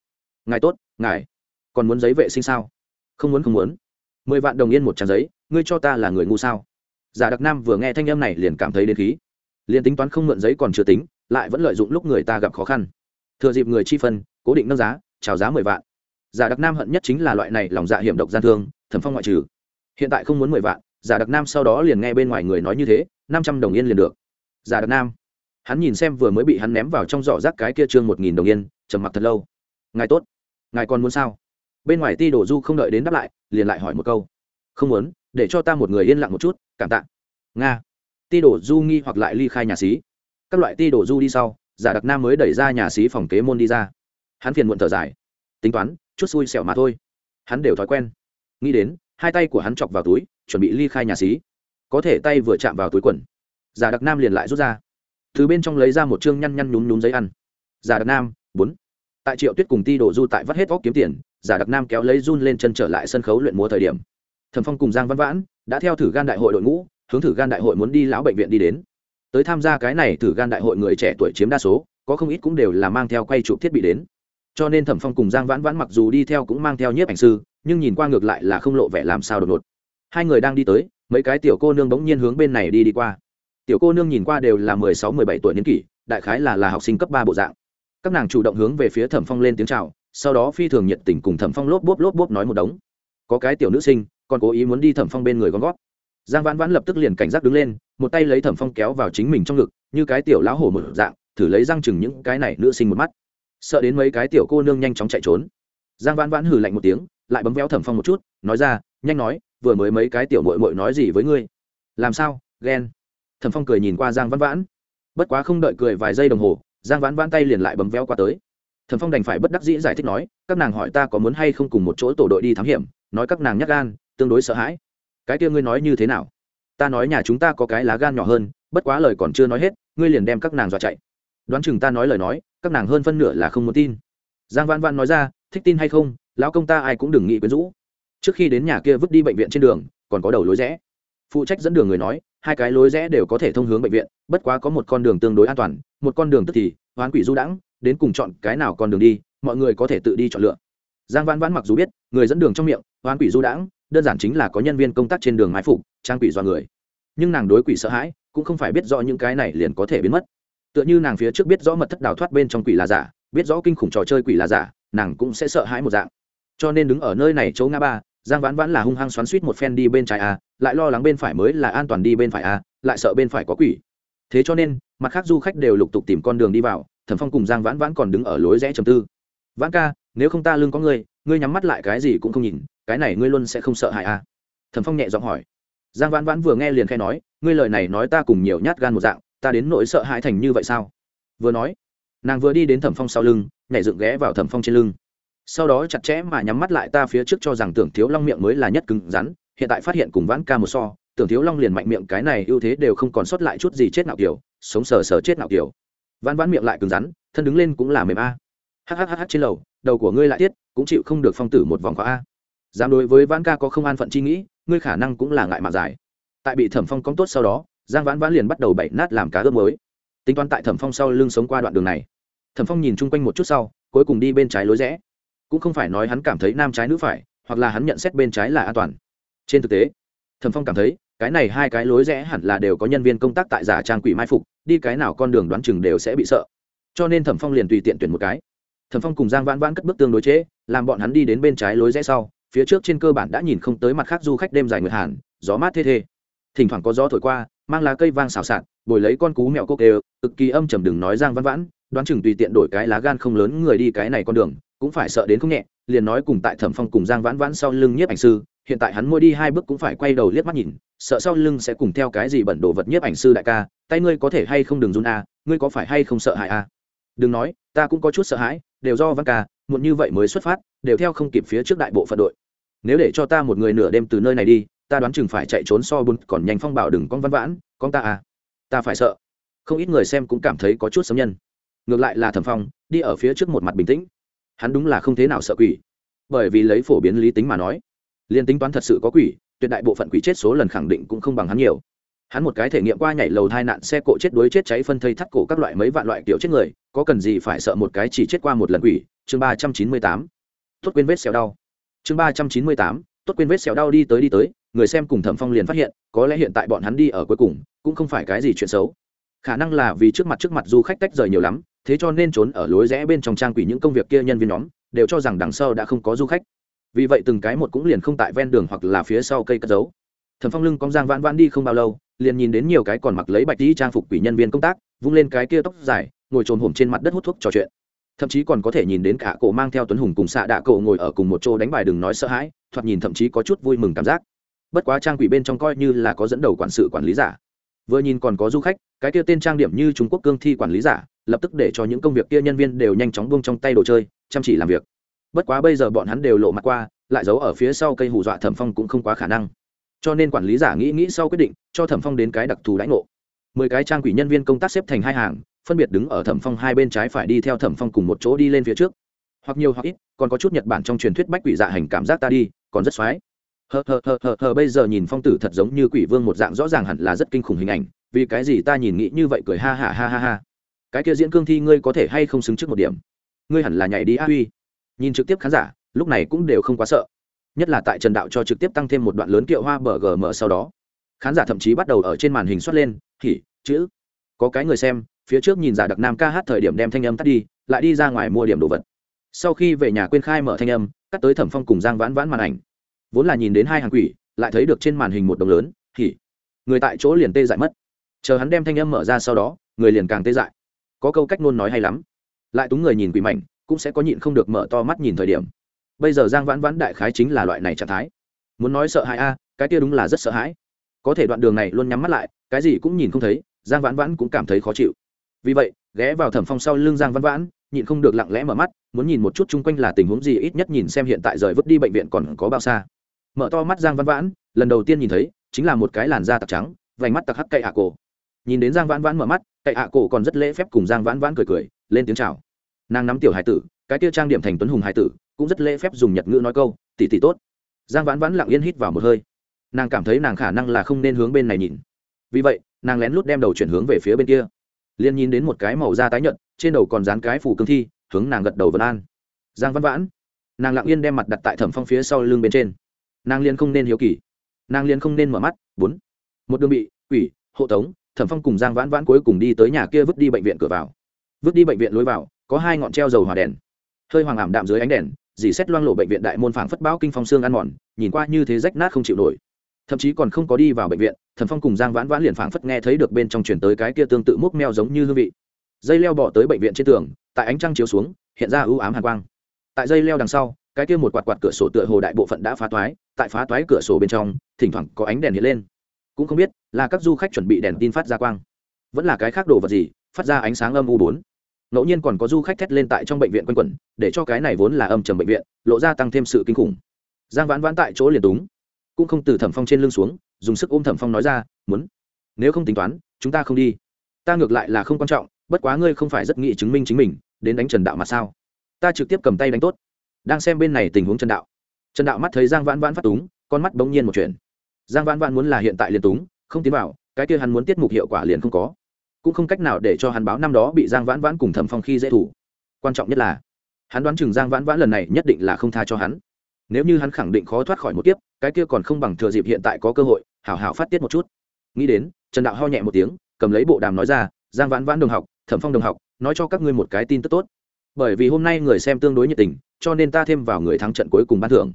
Speaker 1: Ngài tốt, ngài, còn muốn giấy vệ sinh sao? Không muốn không muốn. Mười vạn đồng yên một trang giấy, ngươi cho ta là người ngu sao? Giả đặc nam vừa nghe thanh âm này liền cảm thấy đến khí. Liền tính toán không mượn giấy còn chưa tính, lại vẫn lợi dụng lúc người ta gặp khó khăn. Thừa dịp người chi phân, cố định nâng giá trào giá mười vạn. Giả đặc nam hận nhất chính là loại này lòng dạ hiểm độc gian thương, thẩm phong ngoại trừ. Hiện tại không muốn mười vạn, giả đặc nam sau đó liền nghe bên ngoài người nói như thế, năm trăm đồng yên liền được. Giả đặc nam hắn nhìn xem vừa mới bị hắn ném vào trong giỏ rác cái kia trương một nghìn đồng yên, trầm mặc thật lâu. Ngài tốt, ngài còn muốn sao? Bên ngoài ti đổ du không đợi đến đáp lại, liền lại hỏi một câu. Không muốn, để cho ta một người yên lặng một chút, cảm tạ. Nga. Ti đổ du nghi hoặc lại ly khai nhà xí. Các loại ti đổ du đi sau, giả đặc nam mới đẩy ra nhà xí phòng kế môn đi ra. Hắn phiền muộn thở dài. Tính toán, chút xui xẻo mà thôi. Hắn đều thói quen. Nghĩ đến, hai tay của hắn chọc vào túi, chuẩn bị ly khai nhà xí. Có thể tay vừa chạm vào túi quần. Giả đặc nam liền lại rút ra từ bên trong lấy ra một chương nhăn nhăn nhún nhún giấy ăn. Giả đặc nam, bốn. Tại triệu tuyết cùng ti đổ du tại vắt hết vóc kiếm tiền, giả đặc nam kéo lấy run lên chân trở lại sân khấu luyện múa thời điểm. Thẩm phong cùng giang văn vãn đã theo thử gan đại hội đội ngũ, hướng thử gan đại hội muốn đi lão bệnh viện đi đến. Tới tham gia cái này thử gan đại hội người trẻ tuổi chiếm đa số, có không ít cũng đều là mang theo quay chụp thiết bị đến. Cho nên thẩm phong cùng giang vãn vãn mặc dù đi theo cũng mang theo nhiếp ảnh sư, nhưng nhìn qua ngược lại là không lộ vẻ làm sao đột ngột. Hai người đang đi tới, mấy cái tiểu cô nương bỗng nhiên hướng bên này đi đi qua tiểu cô nương nhìn qua đều là mười sáu, mười bảy tuổi niên kỷ, đại khái là là học sinh cấp ba bộ dạng. Các nàng chủ động hướng về phía thẩm phong lên tiếng c h à o sau đó phi thường nhiệt tình cùng thẩm phong lốp bốp lốp bốp nói một đống. Có cái tiểu nữ sinh, còn cố ý muốn đi thẩm phong bên người con gót giang vãn vãn lập tức liền cảnh giác đứng lên, một tay lấy thẩm phong kéo vào chính mình trong ngực, như cái tiểu lão hổ một dạng, thử lấy răng chừng những cái này nữ sinh một mắt. Sợ đến mấy cái tiểu cô nương nhanh chóng chạy trốn. Giang vãn vãn hừ lạnh một tiếng, lại bấm véo thẩm phong một chút, nói ra, nhanh nói, vừa mới mấy cái tiểu mội mội nói gì với ngươi? Làm sao, ghen? Thẩm phong cười nhìn qua giang Văn vãn. Bất quá không đợi cười vài giây đồng hồ, giang vãn vãn tay liền lại bấm véo qua tới. Thẩm phong đành phải bất đắc dĩ giải thích nói, các nàng hỏi ta có muốn hay không cùng một chỗ tổ đội đi thám hiểm, nói các nàng nhắc gan, tương đối sợ hãi. Cái kia ngươi nói như thế nào? Ta nói nhà chúng ta có cái lá gan nhỏ hơn, bất quá lời còn chưa nói hết, ngươi liền đem các nàng dọa chạy. Đoán chừng ta nói lời nói, các nàng hơn phân nửa là không muốn tin. Giang vãn vãn nói ra, thích tin hay không, lão công ta ai cũng đừng nghĩ quyến rũ. Trước khi đến nhà kia vứt đi bệnh viện trên đường, còn có đầu lối rẽ. Phụ trách dẫn đường người nói hai cái lối rẽ đều có thể thông hướng bệnh viện, bất quá có một con đường tương đối an toàn, một con đường tức thì, hoán quỷ du đãng, đến cùng chọn cái nào con đường đi, mọi người có thể tự đi chọn lựa. Giang vãn vãn mặc dù biết, người dẫn đường trong miệng, hoán quỷ du đãng, đơn giản chính là có nhân viên công tác trên đường mái phục, trang quỷ do người. Nhưng nàng đối quỷ sợ hãi, cũng không phải biết rõ những cái này liền có thể biến mất. Tựa như nàng phía trước biết rõ mật thất đào thoát bên trong quỷ là giả, biết rõ kinh khủng trò chơi quỷ là giả, nàng cũng sẽ sợ hãi một dạng. Cho nên đứng ở nơi này chỗ ngã ba giang vãn vãn là hung hăng xoắn suýt một phen đi bên trái a lại lo lắng bên phải mới là an toàn đi bên phải a lại sợ bên phải có quỷ. Thế cho nên, mặt khác du khách đều lục tục tìm con đường đi vào, thẩm phong cùng giang vãn vãn còn đứng ở lối rẽ trầm tư. Vãn ca, nếu không ta lương có ngươi ngươi nhắm mắt lại cái gì cũng không nhìn, cái này ngươi luôn sẽ không sợ hại a thẩm phong nhẹ giọng hỏi. Giang vãn vãn vừa nghe liền khai nói, ngươi lời này nói ta cùng nhiều nhát gan một dạng, ta đến nỗi sợ hãi thành như vậy sao? Vừa nói, nàng vừa đi đến thẩm phong sau lưng, nhảy dựng ghé vào thẩm phong trên lưng sau đó chặt chẽ mà nhắm mắt lại, ta phía trước cho rằng tưởng thiếu long miệng mới là nhất cứng rắn, hiện tại phát hiện cùng vãn ca một so, tưởng thiếu long liền mạnh miệng cái này ưu thế đều không còn sót lại chút gì chết nào kiểu, sống sờ sờ chết nào kiểu. Vãn vãn miệng lại cứng rắn, thân đứng lên cũng là mềm a. Hhhh, trên lầu, đầu của ngươi lại tiết, cũng chịu không được phong tử một vòng khóa a. Dám đối với vãn ca có không an phận chi nghĩ, ngươi khả năng cũng là ngại mà giải. Tại bị thẩm phong cóng tốt sau đó, giang vãn vãn liền bắt đầu bậy nát làm cá ướp mới tính toán tại thẩm phong sau lưng sống qua đoạn đường này. Thẩm phong nhìn chung quanh một chút sau, cuối cùng đi bên trái lối rẽ cũng không phải nói hắn cảm thấy nam trái nữ phải hoặc là hắn nhận xét bên trái là an toàn. Trên thực tế thẩm phong cảm thấy cái này hai cái lối rẽ hẳn là đều có nhân viên công tác tại giả trang quỷ mai phục đi cái nào con đường đoán chừng đều sẽ bị sợ. Cho nên thẩm phong liền tùy tiện tuyển một cái. Thẩm phong cùng giang vãn vãn cất bước tương đối chế, làm bọn hắn đi đến bên trái lối rẽ sau phía trước trên cơ bản đã nhìn không tới mặt khác du khách đêm dài người hàn gió mát thê thê. Thỉnh thoảng có gió thổi qua mang lá cây vang xào xạc bồi lấy con cú mèo cốc đều cực kỳ âm trầm đừng nói giang vãn vãn đoán chừng tùy tiện đổi cái lá gan không lớn người đi cái này con đường cũng phải sợ đến không nhẹ, liền nói cùng tại thẩm phong cùng giang vãn vãn sau lưng nhiếp ảnh sư, hiện tại hắn môi đi hai bước cũng phải quay đầu liếc mắt nhìn, sợ sau lưng sẽ cùng theo cái gì bẩn đồ vật nhiếp ảnh sư đại ca, tay ngươi có thể hay không đừng run a, ngươi có phải hay không sợ hãi a? Đừng nói, ta cũng có chút sợ hãi, đều do văn ca, muộn như vậy mới xuất phát, đều theo không kịp phía trước đại bộ phận đội. Nếu để cho ta một người nửa đêm từ nơi này đi, ta đoán chừng phải chạy trốn so bùn còn nhanh phong bảo đừng con văn vãn, con ta à. Ta phải sợ. Không ít người xem cũng cảm thấy có chút sấm nhân. Ngược lại là thẩm phong, đi ở phía trước một mặt bình tĩnh hắn đúng là không thế nào sợ quỷ. Bởi vì lấy phổ biến lý tính mà nói, liên tính toán thật sự có quỷ, tuyệt đại bộ phận quỷ chết số lần khẳng định cũng không bằng hắn nhiều. Hắn một cái thể nghiệm qua nhảy lầu hai nạn, xe cộ chết đuối chết cháy phân thây thắt cổ các loại mấy vạn loại kiểu chết người, có cần gì phải sợ một cái chỉ chết qua một lần quỷ? Chương ba trăm chín mươi tám. Tốt quên vết xéo đau. Chương ba trăm chín mươi tám. Tốt quên vết xéo đau đi tới đi tới, người xem cùng thẩm phong liền phát hiện, có lẽ hiện tại bọn hắn đi ở cuối cùng, cũng không phải cái gì chuyện xấu khả năng là vì trước mặt trước mặt du khách tách rời nhiều lắm, thế cho nên trốn ở lối rẽ bên trong trang quỷ những công việc kia nhân viên nhóm, đều cho rằng đằng sau đã không có du khách. Vì vậy từng cái một cũng liền không tại ven đường hoặc là phía sau cây cất giấu. Thẩm phong lưng cong giang vãn vãn đi không bao lâu, liền nhìn đến nhiều cái còn mặc lấy bạch tí trang phục quỷ nhân viên công tác, vung lên cái kia tóc dài, ngồi trồn hổm trên mặt đất hút thuốc trò chuyện. Thậm chí còn có thể nhìn đến cả cổ mang theo tuấn hùng cùng xạ đạ cổ ngồi ở cùng một chỗ đánh bài đừng nói sợ hãi, thoạt nhìn thậm chí có chút vui mừng cảm giác. Bất quá trang quỷ bên trong coi như là có dẫn đầu quản sự quản lý giả vừa nhìn còn có du khách, cái kia tên trang điểm như trung quốc cương thi quản lý giả, lập tức để cho những công việc kia nhân viên đều nhanh chóng buông trong tay đồ chơi, chăm chỉ làm việc. Bất quá bây giờ bọn hắn đều lộ mặt qua, lại giấu ở phía sau cây hù dọa thẩm phong cũng không quá khả năng. Cho nên quản lý giả nghĩ nghĩ sau quyết định, cho thẩm phong đến cái đặc thù đãi ngộ. Mười cái trang quỷ nhân viên công tác xếp thành hai hàng, phân biệt đứng ở thẩm phong hai bên trái phải đi theo thẩm phong cùng một chỗ đi lên phía trước. Hoặc nhiều hoặc ít, còn có chút nhật bản trong truyền thuyết bách quỷ dạ hành cảm giác ta đi, còn rất x o á i hờ hờ hờ hờ hờ, bây giờ nhìn phong tử thật giống như quỷ vương một dạng, rõ ràng hẳn là rất kinh khủng hình ảnh. Vì cái gì ta nhìn nghĩ như vậy cười ha ha ha ha ha. Cái kia diễn cương thi ngươi có thể hay không xứng trước một điểm? Ngươi hẳn là nhảy đi a uy nhìn trực tiếp khán giả, lúc này cũng đều không quá sợ. Nhất là tại trần đạo cho trực tiếp tăng thêm một đoạn lớn kiệu hoa bờ gm sau đó. Khán giả thậm chí bắt đầu ở trên màn hình xuất lên, hỉ, chữ. Có cái người xem, phía trước nhìn giả đặc nam ca hát thời điểm đem thanh âm tắt đi, lại đi ra ngoài mua điểm đồ vật. Sau khi về nhà quên khai mở thanh âm, cắt tới thẩm phong cùng giang vãn vãn màn ảnh vốn là nhìn đến hai hàng quỷ, lại thấy được trên màn hình một đồng lớn, hỉ. Người tại chỗ liền tê dại mất. Chờ hắn đem thanh âm mở ra sau đó, người liền càng tê dại. Có câu cách nôn nói hay lắm. Lại túng người nhìn quỷ mảnh, cũng sẽ có nhịn không được mở to mắt nhìn thời điểm. Bây giờ giang vãn vãn đại khái chính là loại này trạng thái. Muốn nói sợ hãi a, cái kia đúng là rất sợ hãi. Có thể đoạn đường này luôn nhắm mắt lại, cái gì cũng nhìn không thấy, giang vãn vãn cũng cảm thấy khó chịu. Vì vậy, ghé vào thẩm phong sau lưng giang vãn vãn, nhịn không được lặng lẽ mở mắt, muốn nhìn một chút chung quanh là tình huống gì, ít nhất nhìn xem hiện tại rời vứt đi bệnh viện còn có bao xa mở to mắt giang Văn vãn, lần đầu tiên nhìn thấy, chính là một cái làn da tặc trắng, vành mắt tặc hắc cậy hạ cổ. Nhìn đến giang vãn vãn mở mắt, cậy hạ cổ còn rất lễ phép cùng giang vãn vãn cười cười, lên tiếng chào. Nàng nắm tiểu hải tử, cái tiêu trang điểm thành tuấn hùng hải tử, cũng rất lễ phép dùng nhật ngữ nói câu, tỷ tỷ tốt. Giang vãn vãn lặng yên hít vào một hơi. Nàng cảm thấy nàng khả năng là không nên hướng bên này nhìn. Vì vậy, nàng lén lút đem đầu chuyển hướng về phía bên kia. Liền nhìn đến một cái màu da tái nhợt, trên đầu còn dán cái phủ cương thi, hướng nàng gật đầu vân an. Giang văn vãn, nàng lặng yên đem mặt đặt tại thẩm phong phía sau lưng bên trên nàng liền không nên hiếu kỳ. Nàng liền không nên mở mắt. Bốn. Một đường bị, quỷ, hộ tống, thẩm phong cùng giang vãn vãn cuối cùng đi tới nhà kia vứt đi bệnh viện cửa vào. Vứt đi bệnh viện lối vào, có hai ngọn treo dầu hỏa đèn. Hơi hoàng ảm đạm dưới ánh đèn, dì xét loang lộ bệnh viện đại môn phảng phất bão kinh phong xương ăn mòn, nhìn qua như thế rách nát không chịu nổi. Thậm chí còn không có đi vào bệnh viện, thẩm phong cùng giang vãn vãn liền phảng phất nghe thấy được bên trong chuyển tới cái kia tương tự múc meo giống như hương vị. Dây leo bỏ tới bệnh viện trên tường, tại ánh trăng chiếu xuống, hiện ra ưu ám hàn quang. Tại dây leo đằng sau cái kia một quạt quạt cửa sổ tựa hồ đại bộ phận đã phá toái tại phá toái cửa sổ bên trong, thỉnh thoảng có ánh đèn hiện lên. Cũng không biết là các du khách chuẩn bị đèn tin phát ra quang, vẫn là cái khác đồ vật gì phát ra ánh sáng âm u bốn. Ngẫu nhiên còn có du khách thét lên tại trong bệnh viện quanh quẩn, để cho cái này vốn là âm trầm bệnh viện, lộ ra tăng thêm sự kinh khủng. Giang vãn vãn tại chỗ liền túng, cũng không từ thẩm phong trên lưng xuống, dùng sức ôm thẩm phong nói ra, muốn, nếu không tính toán, chúng ta không đi. Ta ngược lại là không quan trọng, bất quá ngươi không phải rất nghĩ chứng minh chính mình, đến đánh trần đạo mà sao? Ta trực tiếp cầm tay đánh tốt đang xem bên này tình huống trần đạo. Trần đạo mắt thấy giang vãn vãn phát túng, con mắt bỗng nhiên một chuyện giang vãn vãn muốn là hiện tại liền túng, không tiến vào, cái kia hắn muốn tiết mục hiệu quả liền không có. Cũng không cách nào để cho hắn báo năm đó bị giang vãn vãn cùng thẩm phong khi dễ thủ. Quan trọng nhất là, hắn đoán chừng giang vãn vãn lần này nhất định là không tha cho hắn. Nếu như hắn khẳng định khó thoát khỏi một kiếp, cái kia còn không bằng thừa dịp hiện tại có cơ hội, hảo hảo phát tiết một chút. Nghĩ đến, trần đạo ho nhẹ một tiếng, cầm lấy bộ đàm nói ra, giang vãn vãn đồng học, thẩm phong đồng học, nói cho các ngươi một cái tin tức tốt bởi vì hôm nay người xem tương đối nhiệt tình, cho nên ta thêm vào người thắng trận cuối cùng ban thưởng.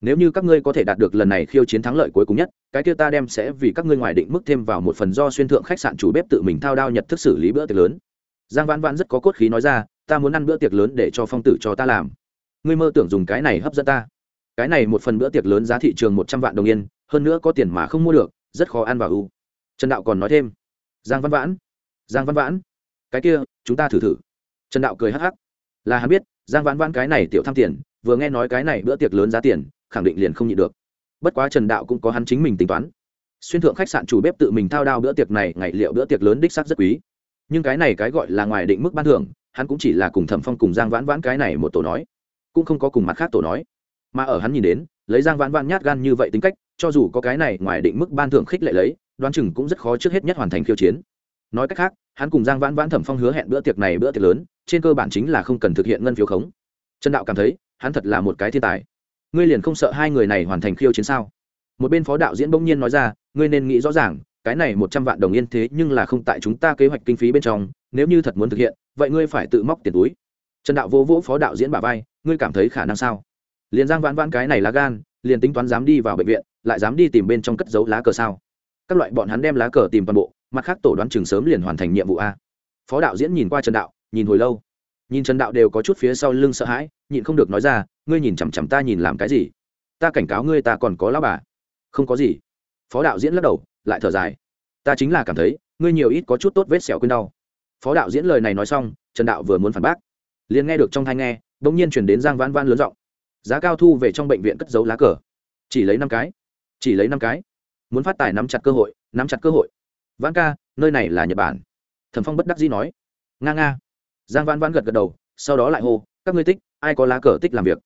Speaker 1: Nếu như các ngươi có thể đạt được lần này khiêu chiến thắng lợi cuối cùng nhất, cái kia ta đem sẽ vì các ngươi ngoài định mức thêm vào một phần do xuyên thượng khách sạn chủ bếp tự mình thao đao nhật thức xử lý bữa tiệc lớn. Giang vãn vãn rất có cốt khí nói ra, ta muốn ăn bữa tiệc lớn để cho phong tử cho ta làm. Ngươi mơ tưởng dùng cái này hấp dẫn ta. Cái này một phần bữa tiệc lớn giá thị trường một trăm vạn đồng yên, hơn nữa có tiền mà không mua được, rất khó ăn vào u. Trần đạo còn nói thêm. Giang văn vãn, giang văn vãn, cái kia, chúng ta thử thử. Trần đạo cười hắc hắc là hắn biết, giang vãn vãn cái này tiểu tham tiền, vừa nghe nói cái này bữa tiệc lớn giá tiền, khẳng định liền không nhịn được. Bất quá trần đạo cũng có hắn chính mình tính toán. Xuyên thượng khách sạn chủ bếp tự mình thao đao bữa tiệc này, ngày liệu bữa tiệc lớn đích sắc rất quý. Nhưng cái này cái gọi là ngoài định mức ban thưởng, hắn cũng chỉ là cùng thẩm phong cùng giang vãn vãn cái này một tổ nói, cũng không có cùng mặt khác tổ nói. Mà ở hắn nhìn đến, lấy giang vãn vãn nhát gan như vậy tính cách, cho dù có cái này ngoài định mức ban thưởng khích lệ lấy, đoán chừng cũng rất khó trước hết nhất hoàn thành khiêu chiến. Nói cách khác, hắn cùng giang vãn vãn thẩm phong hứa hẹn bữa tiệc này bữa tiệc lớn trên cơ bản chính là không cần thực hiện ngân phiếu khống. Trần đạo cảm thấy, hắn thật là một cái thiên tài. Ngươi liền không sợ hai người này hoàn thành khiêu chiến sao? Một bên phó đạo diễn bỗng nhiên nói ra, ngươi nên nghĩ rõ ràng, cái này một trăm vạn đồng yên thế nhưng là không tại chúng ta kế hoạch kinh phí bên trong, nếu như thật muốn thực hiện, vậy ngươi phải tự móc tiền túi. Trần đạo vô vỗ phó đạo diễn bà vai, ngươi cảm thấy khả năng sao? Liền giang vãn vãn cái này lá gan, liền tính toán dám đi vào bệnh viện, lại dám đi tìm bên trong cất dấu lá cờ sao? Các loại bọn hắn đem lá cờ tìm toàn bộ, mặt khác tổ đoán chừng sớm liền hoàn thành nhiệm vụ a. Phó đạo diễn nhìn qua trần đạo nhìn hồi lâu. Nhìn trần đạo đều có chút phía sau lưng sợ hãi, nhịn không được nói ra, ngươi nhìn chằm chằm ta nhìn làm cái gì? Ta cảnh cáo ngươi ta còn có lão bà. Không có gì. Phó đạo diễn lắc đầu, lại thở dài. Ta chính là cảm thấy, ngươi nhiều ít có chút tốt vết sẹo quên đau. Phó đạo diễn lời này nói xong, trần đạo vừa muốn phản bác. Liền nghe được trong thai nghe đ ỗ n g nhiên chuyển đến giang vãn vãn lớn giọng. Giá cao thu về trong bệnh viện cất giấu lá cờ. Chỉ lấy năm cái. Chỉ lấy năm cái. Muốn phát tài nắm chặt cơ hội, nắm chặt cơ hội. Vãn ca, nơi này là nhật bản. Thẩm phong bất đắc dĩ nói. Nga nga giang vãn vãn gật gật đầu, sau đó lại hô, các ngươi tích, ai có lá cờ tích làm việc?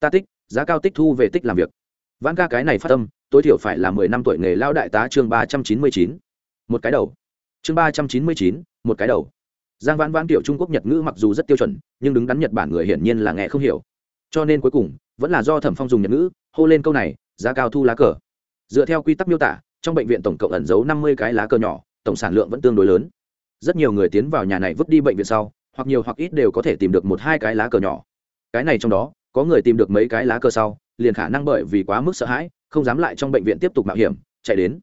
Speaker 1: Ta tích, giá cao tích thu về tích làm việc. Vãn ca cái này phát tâm, tối thiểu phải là mười năm tuổi nghề lao đại tá chương ba trăm chín mươi chín. Một cái đầu. Chương ba trăm chín mươi chín, một cái đầu. Giang vãn vãn tiểu trung quốc nhật ngữ mặc dù rất tiêu chuẩn, nhưng đứng đắn nhật bản người hiển nhiên là nghe không hiểu. Cho nên cuối cùng, vẫn là do thẩm phong dùng nhật ngữ, hô lên câu này, giá cao thu lá cờ. Dựa theo quy tắc miêu tả, trong bệnh viện tổng cộng ẩn giấu năm mươi cái lá cờ nhỏ, tổng sản lượng vẫn tương đối lớn. Rất nhiều người tiến vào nhà này vứt đi bệnh viện sau hoặc nhiều hoặc ít đều có thể tìm được một hai cái lá cờ nhỏ. Cái này trong đó, có người tìm được mấy cái lá cờ sau, liền khả năng bởi vì quá mức sợ hãi, không dám lại trong bệnh viện tiếp tục mạo hiểm, chạy đến.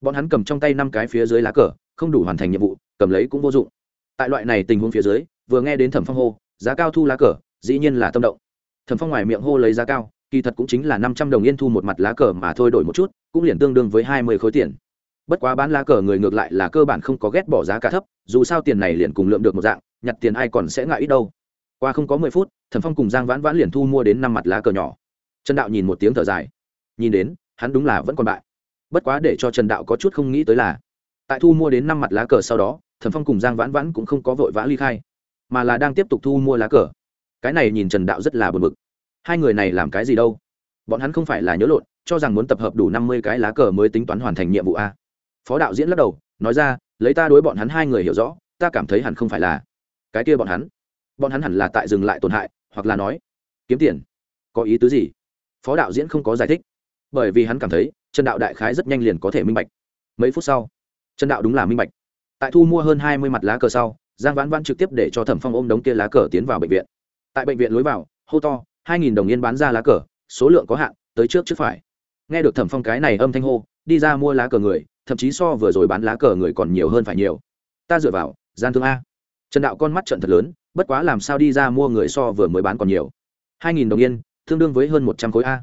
Speaker 1: Bọn hắn cầm trong tay năm cái phía dưới lá cờ, không đủ hoàn thành nhiệm vụ, cầm lấy cũng vô dụng. Tại loại này tình huống phía dưới, vừa nghe đến thẩm phong hô, giá cao thu lá cờ, dĩ nhiên là tâm động. Thẩm phong ngoài miệng hô lấy giá cao, kỳ thật cũng chính là năm trăm đồng yên thu một mặt lá cờ mà thôi đổi một chút, cũng liền tương đương với hai mươi khối tiền. Bất quá bán lá cờ người ngược lại là cơ bản không có ghét bỏ giá cả thấp, dù sao tiền này liền cùng lượng được một dạng nhặt tiền ai còn sẽ ngại ít đâu. Qua không có mười phút, thẩm phong cùng giang vãn vãn liền thu mua đến năm mặt lá cờ nhỏ. Trần đạo nhìn một tiếng thở dài. Nhìn đến, hắn đúng là vẫn còn bại. Bất quá để cho trần đạo có chút không nghĩ tới là, tại thu mua đến năm mặt lá cờ sau đó, thẩm phong cùng giang vãn vãn cũng không có vội vã ly khai, mà là đang tiếp tục thu mua lá cờ. Cái này nhìn trần đạo rất là bật mực hai người này làm cái gì đâu? Bọn hắn không phải là nhớ lộn, cho rằng muốn tập hợp đủ năm mươi cái lá cờ mới tính toán hoàn thành nhiệm vụ a. Phó đạo diễn lắc đầu, nói ra, lấy ta đối bọn hắn hai người hiểu rõ, ta cảm thấy hẳn không phải là cái kia bọn hắn. Bọn hắn hẳn là tại dừng lại tổn hại, hoặc là nói, kiếm tiền. Có ý tứ gì? Phó đạo diễn không có giải thích. Bởi vì hắn cảm thấy, trần đạo đại khái rất nhanh liền có thể minh bạch. Mấy phút sau, trần đạo đúng là minh bạch. Tại thu mua hơn hai mươi mặt lá cờ sau, giang vãn vãn trực tiếp để cho thẩm phong ôm đống kia lá cờ tiến vào bệnh viện. Tại bệnh viện lối vào, hô to, hai nghìn đồng yên bán ra lá cờ, số lượng có hạn, tới trước trước phải. Nghe được thẩm phong cái này âm thanh hô, đi ra mua lá cờ người, thậm chí so vừa rồi bán lá cờ người còn nhiều hơn phải nhiều. Ta dựa vào, gian thương a trần đạo con mắt trận thật lớn, bất quá làm sao đi ra mua người so vừa mới bán còn nhiều. Hai nghìn đồng yên, tương đương với hơn một trăm khối a.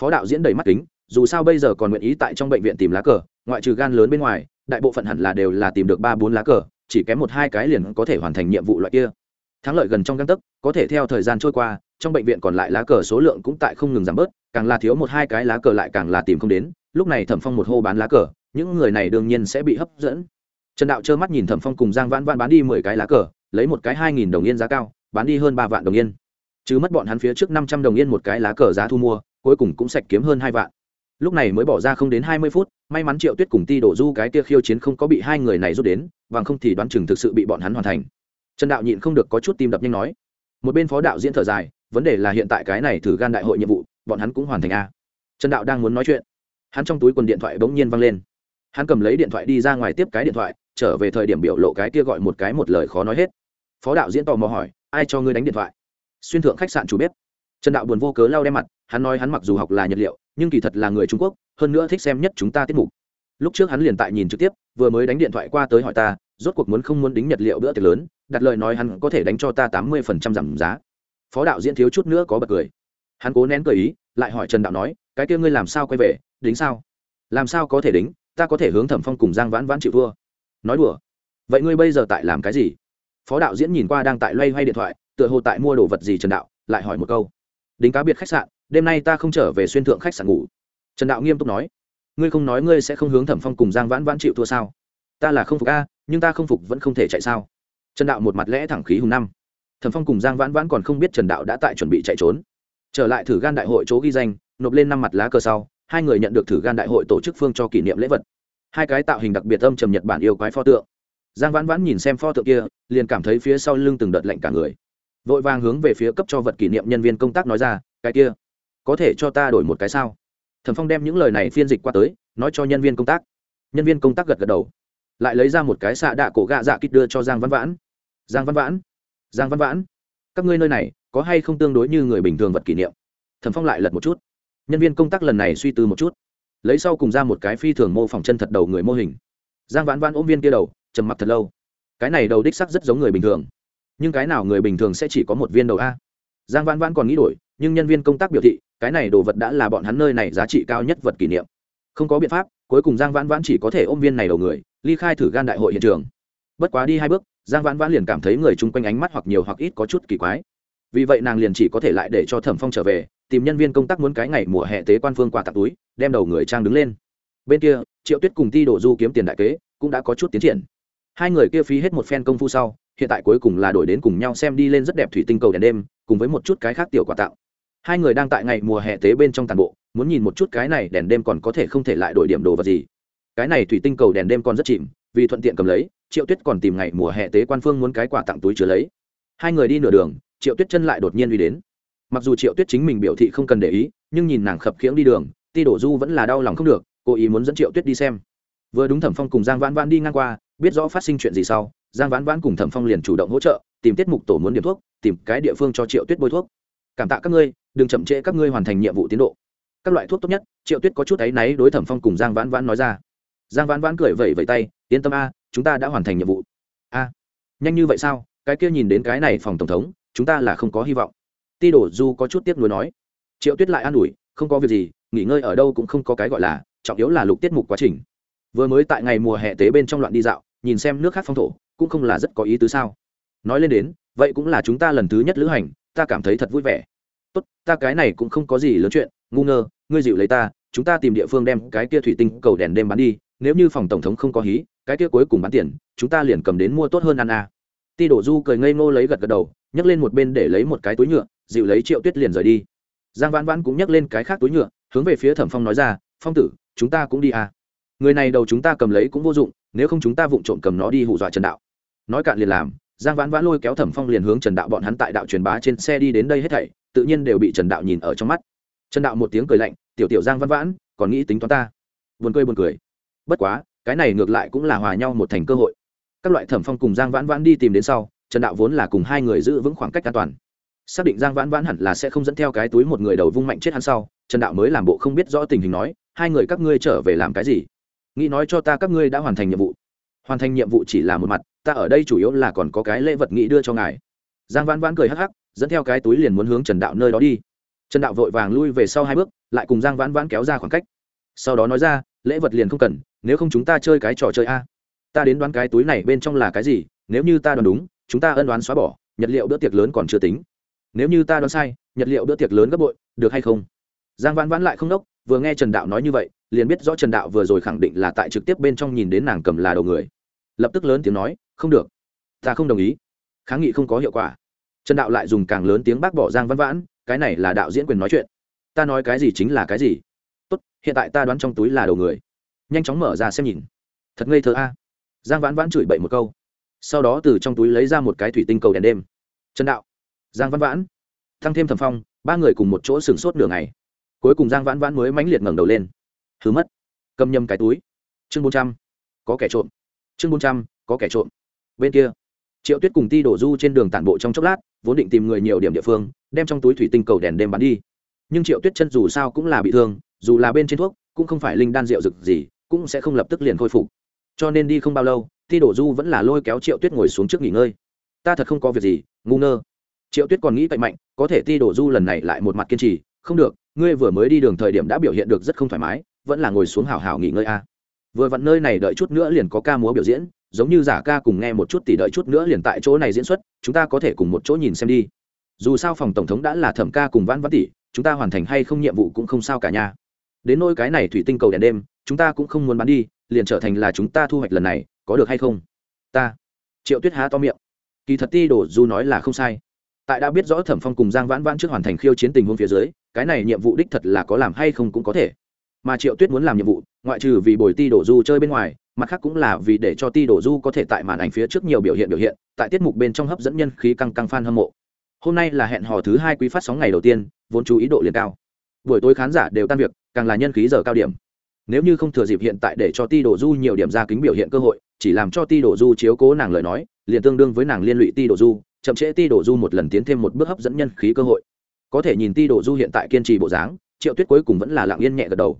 Speaker 1: Phó đạo diễn đầy mắt kính, dù sao bây giờ còn nguyện ý tại trong bệnh viện tìm lá cờ, ngoại trừ gan lớn bên ngoài, đại bộ phận hẳn là đều là tìm được ba bốn lá cờ, chỉ kém một hai cái liền có thể hoàn thành nhiệm vụ loại kia. Thắng lợi gần trong găng tấc, có thể theo thời gian trôi qua, trong bệnh viện còn lại lá cờ số lượng cũng tại không ngừng giảm bớt, càng là thiếu một hai cái lá cờ lại càng là tìm không đến, lúc này thẩm phong một hô bán lá cờ, những người này đương nhiên sẽ bị hấp dẫn trần đạo trơ mắt nhìn thẩm phong cùng giang vãn vãn bán đi mười cái lá cờ, lấy một cái hai nghìn đồng yên giá cao, bán đi hơn ba vạn đồng yên. Chứ mất bọn hắn phía trước năm trăm đồng yên một cái lá cờ giá thu mua, cuối cùng cũng sạch kiếm hơn hai vạn. Lúc này mới bỏ ra không đến hai mươi phút, may mắn triệu tuyết cùng ti đổ du cái kia khiêu chiến không có bị hai người này rút đến bằng không thì đoán chừng thực sự bị bọn hắn hoàn thành. Trần đạo nhịn không được có chút tim đập nhanh nói. Một bên phó đạo diễn thở dài, vấn đề là hiện tại cái này thử gan đại hội nhiệm vụ, bọn hắn cũng hoàn thành a trần đạo đang muốn nói chuyện. Hắn trong túi quần điện thoại bỗng nhiên văng lên. Hắn cầm lấy điện thoại đi ra ngoài tiếp cái điện thoại trở về thời điểm biểu lộ cái kia gọi một cái một lời khó nói hết. Phó đạo diễn tò mò hỏi, ai cho ngươi đánh điện thoại? Xuyên thượng khách sạn chủ bếp. Trần đạo buồn vô cớ lau đem mặt, hắn nói hắn mặc dù học là nhật liệu, nhưng kỳ thật là người trung quốc, hơn nữa thích xem nhất chúng ta tiết mục. Lúc trước hắn liền tại nhìn trực tiếp, vừa mới đánh điện thoại qua tới hỏi ta, rốt cuộc muốn không muốn đính nhật liệu bữa tiệc lớn, đặt lời nói hắn có thể đánh cho ta tám mươi phần trăm giảm giá. Phó đạo diễn thiếu chút nữa có bật cười. Hắn cố nén cười ý, lại hỏi trần đạo nói, cái kia ngươi làm sao quay về, đính sao? Làm sao có thể đính, ta có thể hướng thẩm phong cùng giang vãn vãn chịu thua nói đùa. Vậy ngươi bây giờ tại làm cái gì? Phó đạo diễn nhìn qua đang tại loay hoay điện thoại, tựa hồ tại mua đồ vật gì trần đạo, lại hỏi một câu. Đính cá biệt khách sạn, đêm nay ta không trở về xuyên thượng khách sạn ngủ. Trần đạo nghiêm túc nói. Ngươi không nói ngươi sẽ không hướng thẩm phong cùng giang vãn vãn chịu thua sao? Ta là không phục a, nhưng ta không phục vẫn không thể chạy sao? Trần đạo một mặt lẽ thẳng khí hùng năm. Thẩm phong cùng giang vãn vãn còn không biết trần đạo đã tại chuẩn bị chạy trốn. Trở lại thử gan đại hội chỗ ghi danh, nộp lên năm mặt lá cờ sau, hai người nhận được thử gan đại hội tổ chức phương cho kỷ niệm lễ vật hai cái tạo hình đặc biệt âm trầm nhật bản yêu quái pho tượng. Giang vãn vãn nhìn xem pho tượng kia, liền cảm thấy phía sau lưng từng đợt lạnh cả người. Vội vàng hướng về phía cấp cho vật kỷ niệm nhân viên công tác nói ra, cái kia, có thể cho ta đổi một cái sao? Thẩm phong đem những lời này phiên dịch qua tới, nói cho nhân viên công tác. Nhân viên công tác gật gật đầu. Lại lấy ra một cái xạ đạ cổ gạ dạ kích đưa cho giang văn vãn. Giang văn vãn, giang văn vãn, các ngươi nơi này có hay không tương đối như người bình thường vật kỷ niệm? Thẩm phong lại lật một chút. Nhân viên công tác lần này suy tư một chút lấy sau cùng ra một cái phi thường mô phỏng chân thật đầu người mô hình. Giang vãn vãn ôm viên kia đầu, trầm mặc thật lâu. Cái này đầu đích sắc rất giống người bình thường. Nhưng cái nào người bình thường sẽ chỉ có một viên đầu a? Giang vãn vãn còn nghĩ đổi, nhưng nhân viên công tác biểu thị, cái này đồ vật đã là bọn hắn nơi này giá trị cao nhất vật kỷ niệm. Không có biện pháp, cuối cùng giang vãn vãn chỉ có thể ôm viên này đầu người, ly khai thử gan đại hội hiện trường. Bất quá đi hai bước, giang vãn vãn liền cảm thấy người chung quanh ánh mắt hoặc nhiều hoặc ít có chút kỳ quái. Vì vậy nàng liền chỉ có thể lại để cho thẩm phong trở về tìm nhân viên công tác muốn cái ngày mùa hè tế quan phương quà tặng túi, đem đầu người trang đứng lên. Bên kia, triệu tuyết cùng ti đổ du kiếm tiền đại kế cũng đã có chút tiến triển. Hai người kia phí hết một phen công phu sau, hiện tại cuối cùng là đổi đến cùng nhau xem đi lên rất đẹp thủy tinh cầu đèn đêm, cùng với một chút cái khác tiểu quà tặng. Hai người đang tại ngày mùa hè tế bên trong tàn bộ, muốn nhìn một chút cái này đèn đêm còn có thể không thể lại đổi điểm đồ vật gì. Cái này thủy tinh cầu đèn đêm còn rất chìm, vì thuận tiện cầm lấy, triệu tuyết còn tìm ngày mùa hè tế quan phương muốn cái quà tặng túi chứa lấy. Hai người đi nửa đường, triệu tuyết chân lại đột nhiên uy đến mặc dù triệu tuyết chính mình biểu thị không cần để ý, nhưng nhìn nàng khập khiễng đi đường, ti đổ du vẫn là đau lòng không được cô ý muốn dẫn triệu tuyết đi xem. Vừa đúng thẩm phong cùng giang vãn vãn đi ngang qua, biết rõ phát sinh chuyện gì sau, giang vãn vãn cùng thẩm phong liền chủ động hỗ trợ, tìm tiết mục tổ muốn điểm thuốc, tìm cái địa phương cho triệu tuyết bôi thuốc. Cảm tạ các ngươi, đừng chậm trễ các ngươi hoàn thành nhiệm vụ tiến độ. Các loại thuốc tốt nhất, triệu tuyết có chút áy náy đối thẩm phong cùng giang vãn vãn nói ra. Giang vãn vãn cười vẩy vẩy tay, yên tâm a, chúng ta đã hoàn thành nhiệm vụ. A, nhanh như vậy sao? Cái kia nhìn đến cái này phòng tổng thống, chúng ta là không có hy vọng ti đổ du có chút tiếc nuối nói, triệu tuyết lại an ủi, không có việc gì, nghỉ ngơi ở đâu cũng không có cái gọi là, trọng yếu là lục tiết mục quá trình. Vừa mới tại ngày mùa hè tế bên trong loạn đi dạo, nhìn xem nước khác phong thổ, cũng không là rất có ý tứ sao. Nói lên đến, vậy cũng là chúng ta lần thứ nhất lữ hành, ta cảm thấy thật vui vẻ. Tốt, ta cái này cũng không có gì lớn chuyện, ngu ngơ, ngươi dịu lấy ta, chúng ta tìm địa phương đem cái kia thủy tinh cầu đèn đêm bán đi, nếu như phòng tổng thống không có hí, cái kia cuối cùng bán tiền, chúng ta liền cầm đến mua tốt hơn ăn à. ti đổ du cười ngây ngô lấy gật gật đầu, nhấc lên một bên để lấy một cái túi nhựa dịu lấy triệu tuyết liền rời đi. Giang vãn vãn cũng nhấc lên cái khác túi nhựa, hướng về phía thẩm phong nói ra, phong tử, chúng ta cũng đi à. người này đầu chúng ta cầm lấy cũng vô dụng, nếu không chúng ta vụng trộm cầm nó đi hù dọa trần đạo. Nói cạn liền làm, giang vãn vãn lôi kéo thẩm phong liền hướng trần đạo bọn hắn tại đạo truyền bá trên xe đi đến đây hết thảy, tự nhiên đều bị trần đạo nhìn ở trong mắt. Trần đạo một tiếng cười lạnh, tiểu tiểu giang vãn vãn, còn nghĩ tính toán ta. Buồn cười buồn cười. Bất quá, cái này ngược lại cũng là hòa nhau một thành cơ hội. Các loại thẩm phong cùng giang vãn vãn đi tìm đến sau, trần đạo vốn là cùng hai người giữ vững khoảng cách an toàn xác định giang vãn vãn hẳn là sẽ không dẫn theo cái túi một người đầu vung mạnh chết hắn sau, trần đạo mới làm bộ không biết rõ tình hình nói, hai người các ngươi trở về làm cái gì? Nghĩ nói cho ta các ngươi đã hoàn thành nhiệm vụ. Hoàn thành nhiệm vụ chỉ là một mặt, ta ở đây chủ yếu là còn có cái lễ vật nghĩ đưa cho ngài. Giang vãn vãn cười hắc hắc, dẫn theo cái túi liền muốn hướng trần đạo nơi đó đi. Trần đạo vội vàng lui về sau hai bước, lại cùng giang vãn vãn kéo ra khoảng cách. Sau đó nói ra, lễ vật liền không cần, nếu không chúng ta chơi cái trò chơi a. Ta đến đoán cái túi này bên trong là cái gì, nếu như ta đoán đúng, chúng ta ân đoán xóa bỏ, nhật liệu bữa tiệc lớn còn chưa tính nếu như ta đoán sai, nhật liệu bữa tiệc lớn gấp bội, được hay không? Giang vãn vãn lại không đốc, vừa nghe trần đạo nói như vậy, liền biết rõ trần đạo vừa rồi khẳng định là tại trực tiếp bên trong nhìn đến nàng cầm là đầu người. Lập tức lớn tiếng nói, không được, ta không đồng ý. Kháng nghị không có hiệu quả. Trần đạo lại dùng càng lớn tiếng bác bỏ giang văn vãn, cái này là đạo diễn quyền nói chuyện. Ta nói cái gì chính là cái gì. Tốt, hiện tại ta đoán trong túi là đầu người. Nhanh chóng mở ra xem nhìn. Thật ngây thơ a. Giang vãn vãn chửi bậy một câu. Sau đó từ trong túi lấy ra một cái thủy tinh cầu đèn đêm. Trần đạo giang văn vãn. Thăng thêm thầm phong, ba người cùng một chỗ sừng sốt nửa ngày. Cuối cùng giang vãn vãn mới mãnh liệt ngẩng đầu lên. Thứ mất. Cầm nhầm cái túi. Chương bốn trăm. Có kẻ trộm. Chương bốn trăm, có kẻ trộm. Bên kia, triệu tuyết cùng ti đổ du trên đường tản bộ trong chốc lát, vốn định tìm người nhiều điểm địa phương, đem trong túi thủy tinh cầu đèn đêm bắn đi. Nhưng triệu tuyết chân dù sao cũng là bị thương, dù là bên trên thuốc, cũng không phải linh đan rượu rực gì, cũng sẽ không lập tức liền khôi phục. Cho nên đi không bao lâu, ti đổ du vẫn là lôi kéo triệu tuyết ngồi xuống trước nghỉ ngơi. Ta thật không có việc gì, ngu ngơ triệu tuyết còn nghĩ cậy mạnh, có thể ti đổ du lần này lại một mặt kiên trì, không được, ngươi vừa mới đi đường thời điểm đã biểu hiện được rất không thoải mái, vẫn là ngồi xuống hào hào nghỉ ngơi a. Vừa vặn nơi này đợi chút nữa liền có ca múa biểu diễn, giống như giả ca cùng nghe một chút tỷ đợi chút nữa liền tại chỗ này diễn xuất, chúng ta có thể cùng một chỗ nhìn xem đi. Dù sao phòng tổng thống đã là thẩm ca cùng vãn vãn tỷ, chúng ta hoàn thành hay không nhiệm vụ cũng không sao cả nha. Đến nôi cái này thủy tinh cầu đèn đêm, chúng ta cũng không muốn bán đi, liền trở thành là chúng ta thu hoạch lần này, có được hay không? Ta. Triệu tuyết há to miệng. Kỳ thật ti đổ du nói là không sai tại đã biết rõ thẩm phong cùng giang vãn vãn trước hoàn thành khiêu chiến tình huống phía dưới, cái này nhiệm vụ đích thật là có làm hay không cũng có thể. Mà triệu tuyết muốn làm nhiệm vụ, ngoại trừ vì bồi ti đổ du chơi bên ngoài, mặt khác cũng là vì để cho ti đổ du có thể tại màn ảnh phía trước nhiều biểu hiện biểu hiện, tại tiết mục bên trong hấp dẫn nhân khí căng căng f a n hâm mộ. Hôm nay là hẹn hò thứ hai quý phát sóng ngày đầu tiên, vốn chú ý độ liền cao. Buổi tối khán giả đều tan việc, càng là nhân khí giờ cao điểm. Nếu như không thừa dịp hiện tại để cho ti đổ du nhiều điểm ra kính biểu hiện cơ hội, chỉ làm cho ti đổ du chiếu cố nàng lời nói, liền tương đương với nàng liên lụy ti đổ du chậm trễ ti đổ du một lần tiến thêm một bước hấp dẫn nhân khí cơ hội. Có thể nhìn ti đổ du hiện tại kiên trì bộ dáng, triệu tuyết cuối cùng vẫn là lặng yên nhẹ gật đầu.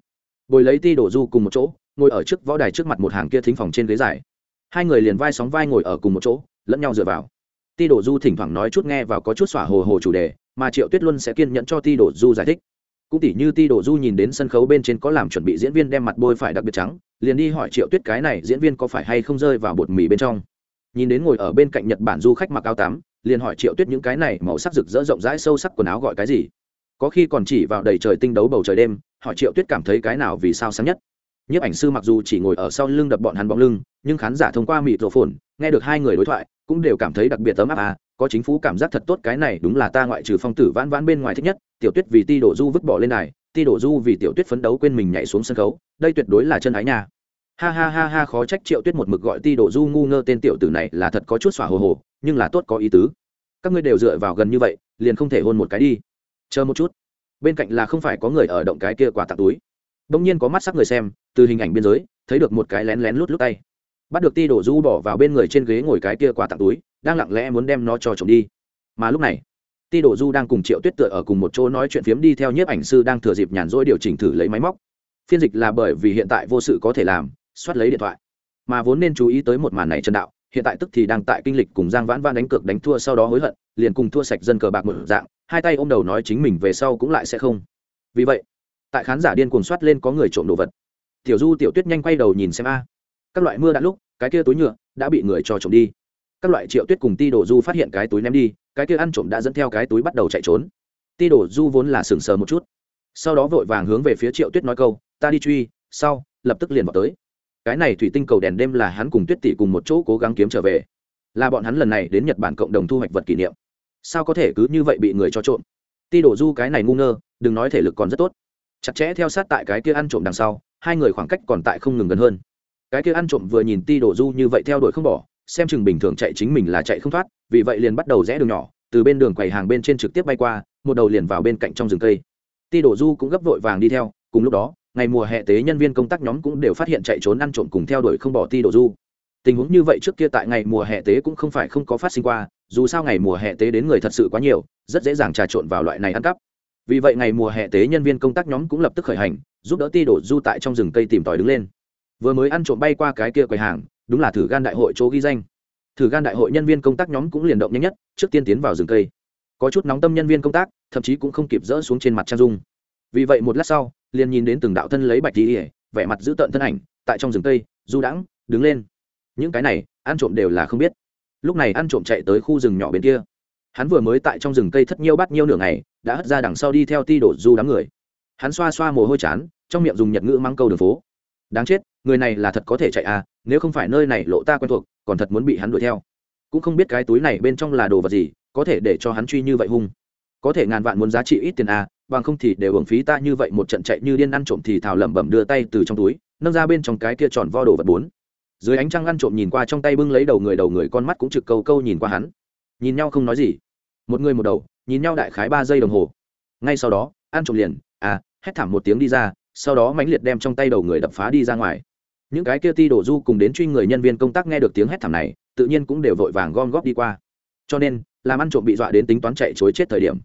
Speaker 1: Bồi lấy ti đổ du cùng một chỗ, ngồi ở trước võ đài trước mặt một hàng kia thính phòng trên ghế dài. Hai người liền vai sóng vai ngồi ở cùng một chỗ, lẫn nhau dựa vào. Ti đổ du thỉnh thoảng nói chút nghe và có chút xỏa hồ hồ chủ đề, mà triệu tuyết luân sẽ kiên nhẫn cho ti đổ du giải thích. Cũng tỉ như ti đổ du nhìn đến sân khấu bên trên có làm chuẩn bị diễn viên đem mặt bôi phải đặc biệt trắng, liền đi hỏi triệu tuyết cái này diễn viên có phải hay không rơi vào bột mì bên trong. Nhìn đến ngồi ở bên cạnh nhật bản du khách mặc áo tắm liền hỏi triệu tuyết những cái này màu sắc rực rỡ rộng rãi sâu sắc quần áo gọi cái gì. Có khi còn chỉ vào đầy trời tinh đấu bầu trời đêm, hỏi triệu tuyết cảm thấy cái nào vì sao sáng nhất. Nhiếp ảnh sư mặc dù chỉ ngồi ở sau lưng đập bọn hắn bóng lưng, nhưng khán giả thông qua mịt rổ phồn nghe được hai người đối thoại, cũng đều cảm thấy đặc biệt tấm áp à có chính phủ cảm giác thật tốt, cái này đúng là ta ngoại trừ phong tử vãn vãn bên ngoài thích nhất, tiểu tuyết vì ti đổ du vứt bỏ lên này, ti đổ du vì tiểu tuyết phấn đấu quên mình nhảy xuống sân khấu, đây tuyệt đối là chân ái nhà ha ha ha ha, khó trách triệu tuyết một mực gọi ti đổ du ngu ngơ tên tiểu tử này là thật có chút xỏa hồ hồ nhưng là tốt có ý tứ. Các ngươi đều dựa vào gần như vậy, liền không thể hôn một cái đi. Chờ một chút. Bên cạnh là không phải có người ở động cái kia quà tặng túi. Đông nhiên có mắt sắc người xem, từ hình ảnh biên giới, thấy được một cái lén lén lút lút tay. Bắt được ti đổ du bỏ vào bên người trên ghế ngồi cái kia quà tặng túi, đang lặng lẽ muốn đem nó cho chồng đi. Mà lúc này, ti đổ du đang cùng triệu tuyết tựa ở cùng một chỗ nói chuyện phiếm đi theo nhiếp ảnh sư đang thừa dịp nhàn rỗi điều chỉnh thử lấy máy móc. Phiên dịch là bởi vì hiện tại vô sự có thể làm, soát lấy điện thoại. Mà vốn nên chú ý tới một màn này trần đạo hiện tại tức thì đang tại kinh lịch cùng giang vãn vãn đánh cược đánh thua sau đó hối hận, liền cùng thua sạch dân cờ bạc một dạng, hai tay ôm đầu nói chính mình về sau cũng lại sẽ không. Vì vậy, tại khán giả điên cuồng soát lên có người trộm đồ vật. Tiểu du, tiểu tuyết nhanh quay đầu nhìn xem a. Các loại mưa đã lúc, cái kia túi nhựa đã bị người cho trộm đi. Các loại triệu tuyết cùng ti đồ du phát hiện cái túi ném đi, cái kia ăn trộm đã dẫn theo cái túi bắt đầu chạy trốn. Ti đồ du vốn là sừng sờ một chút, sau đó vội vàng hướng về phía triệu tuyết nói câu, ta đi truy, sau, lập tức liền vào tới cái này thủy tinh cầu đèn đêm là hắn cùng tuyết tỷ cùng một chỗ cố gắng kiếm trở về. Là bọn hắn lần này đến nhật bản cộng đồng thu hoạch vật kỷ niệm. Sao có thể cứ như vậy bị người cho trộm? Ti đổ du cái này ngu ngơ, đừng nói thể lực còn rất tốt. Chặt chẽ theo sát tại cái kia ăn trộm đằng sau, hai người khoảng cách còn tại không ngừng gần hơn. Cái kia ăn trộm vừa nhìn ti đổ du như vậy theo đuổi không bỏ, xem chừng bình thường chạy chính mình là chạy không thoát, vì vậy liền bắt đầu rẽ đường nhỏ, từ bên đường quầy hàng bên trên trực tiếp bay qua, một đầu liền vào bên cạnh trong rừng cây. Ti đổ du cũng gấp vội vàng đi theo, cùng lúc đó ngày mùa hè tế nhân viên công tác nhóm cũng đều phát hiện chạy trốn ăn trộm cùng theo đuổi không bỏ ti đồ du. Tình huống như vậy trước kia tại ngày mùa hè tế cũng không phải không có phát sinh qua, dù sao ngày mùa hè tế đến người thật sự quá nhiều, rất dễ dàng trà trộn vào loại này ăn cắp. Vì vậy ngày mùa hè tế nhân viên công tác nhóm cũng lập tức khởi hành, giúp đỡ ti đổ du tại trong rừng cây tìm tòi đứng lên. Vừa mới ăn trộm bay qua cái kia quầy hàng, đúng là thử gan đại hội chỗ ghi danh. Thử gan đại hội nhân viên công tác nhóm cũng liền động nhanh nhất, trước tiên tiến vào rừng cây. Có chút nóng tâm nhân viên công tác, thậm chí cũng không kịp dỡ xuống trên mặt trang dung. Vì vậy một lát sau liền nhìn đến từng đạo thân lấy bạch tí ỉa, vẻ mặt giữ tợn thân ảnh, tại trong rừng tây, du đãng, đứng lên. Những cái này, ăn trộm đều là không biết. Lúc này ăn trộm chạy tới khu rừng nhỏ bên kia. Hắn vừa mới tại trong rừng cây thất nhiêu bắt nhiêu nửa ngày, đã hất ra đằng sau đi theo ti đổ du đám người. Hắn xoa xoa mồ hôi chán, trong miệng dùng nhật ngữ mang câu đường phố. Đáng chết, người này là thật có thể chạy à nếu không phải nơi này lộ ta quen thuộc, còn thật muốn bị hắn đuổi theo. Cũng không biết cái túi này bên trong là đồ vật gì, có thể để cho hắn truy như vậy hung. Có thể ngàn vạn muốn giá trị ít tiền à bằng không thì đều hưởng phí ta như vậy một trận chạy như điên ăn trộm thì thảo lẩm bẩm đưa tay từ trong túi, nâng ra bên trong cái kia tròn vo đồ vật bốn. Dưới ánh trăng ăn trộm nhìn qua trong tay bưng lấy đầu người đầu người con mắt cũng trực câu câu nhìn qua hắn. Nhìn nhau không nói gì. Một người một đầu, nhìn nhau đại khái ba giây đồng hồ. Ngay sau đó, ăn trộm liền à hét thảm một tiếng đi ra, sau đó mãnh liệt đem trong tay đầu người đập phá đi ra ngoài. Những cái kia ti đổ du cùng đến truy người nhân viên công tác nghe được tiếng hét thảm này, tự nhiên cũng đều vội vàng gom góp đi qua. Cho nên, làm ăn trộm bị dọa đến tính toán chạy chối chết thời điểm.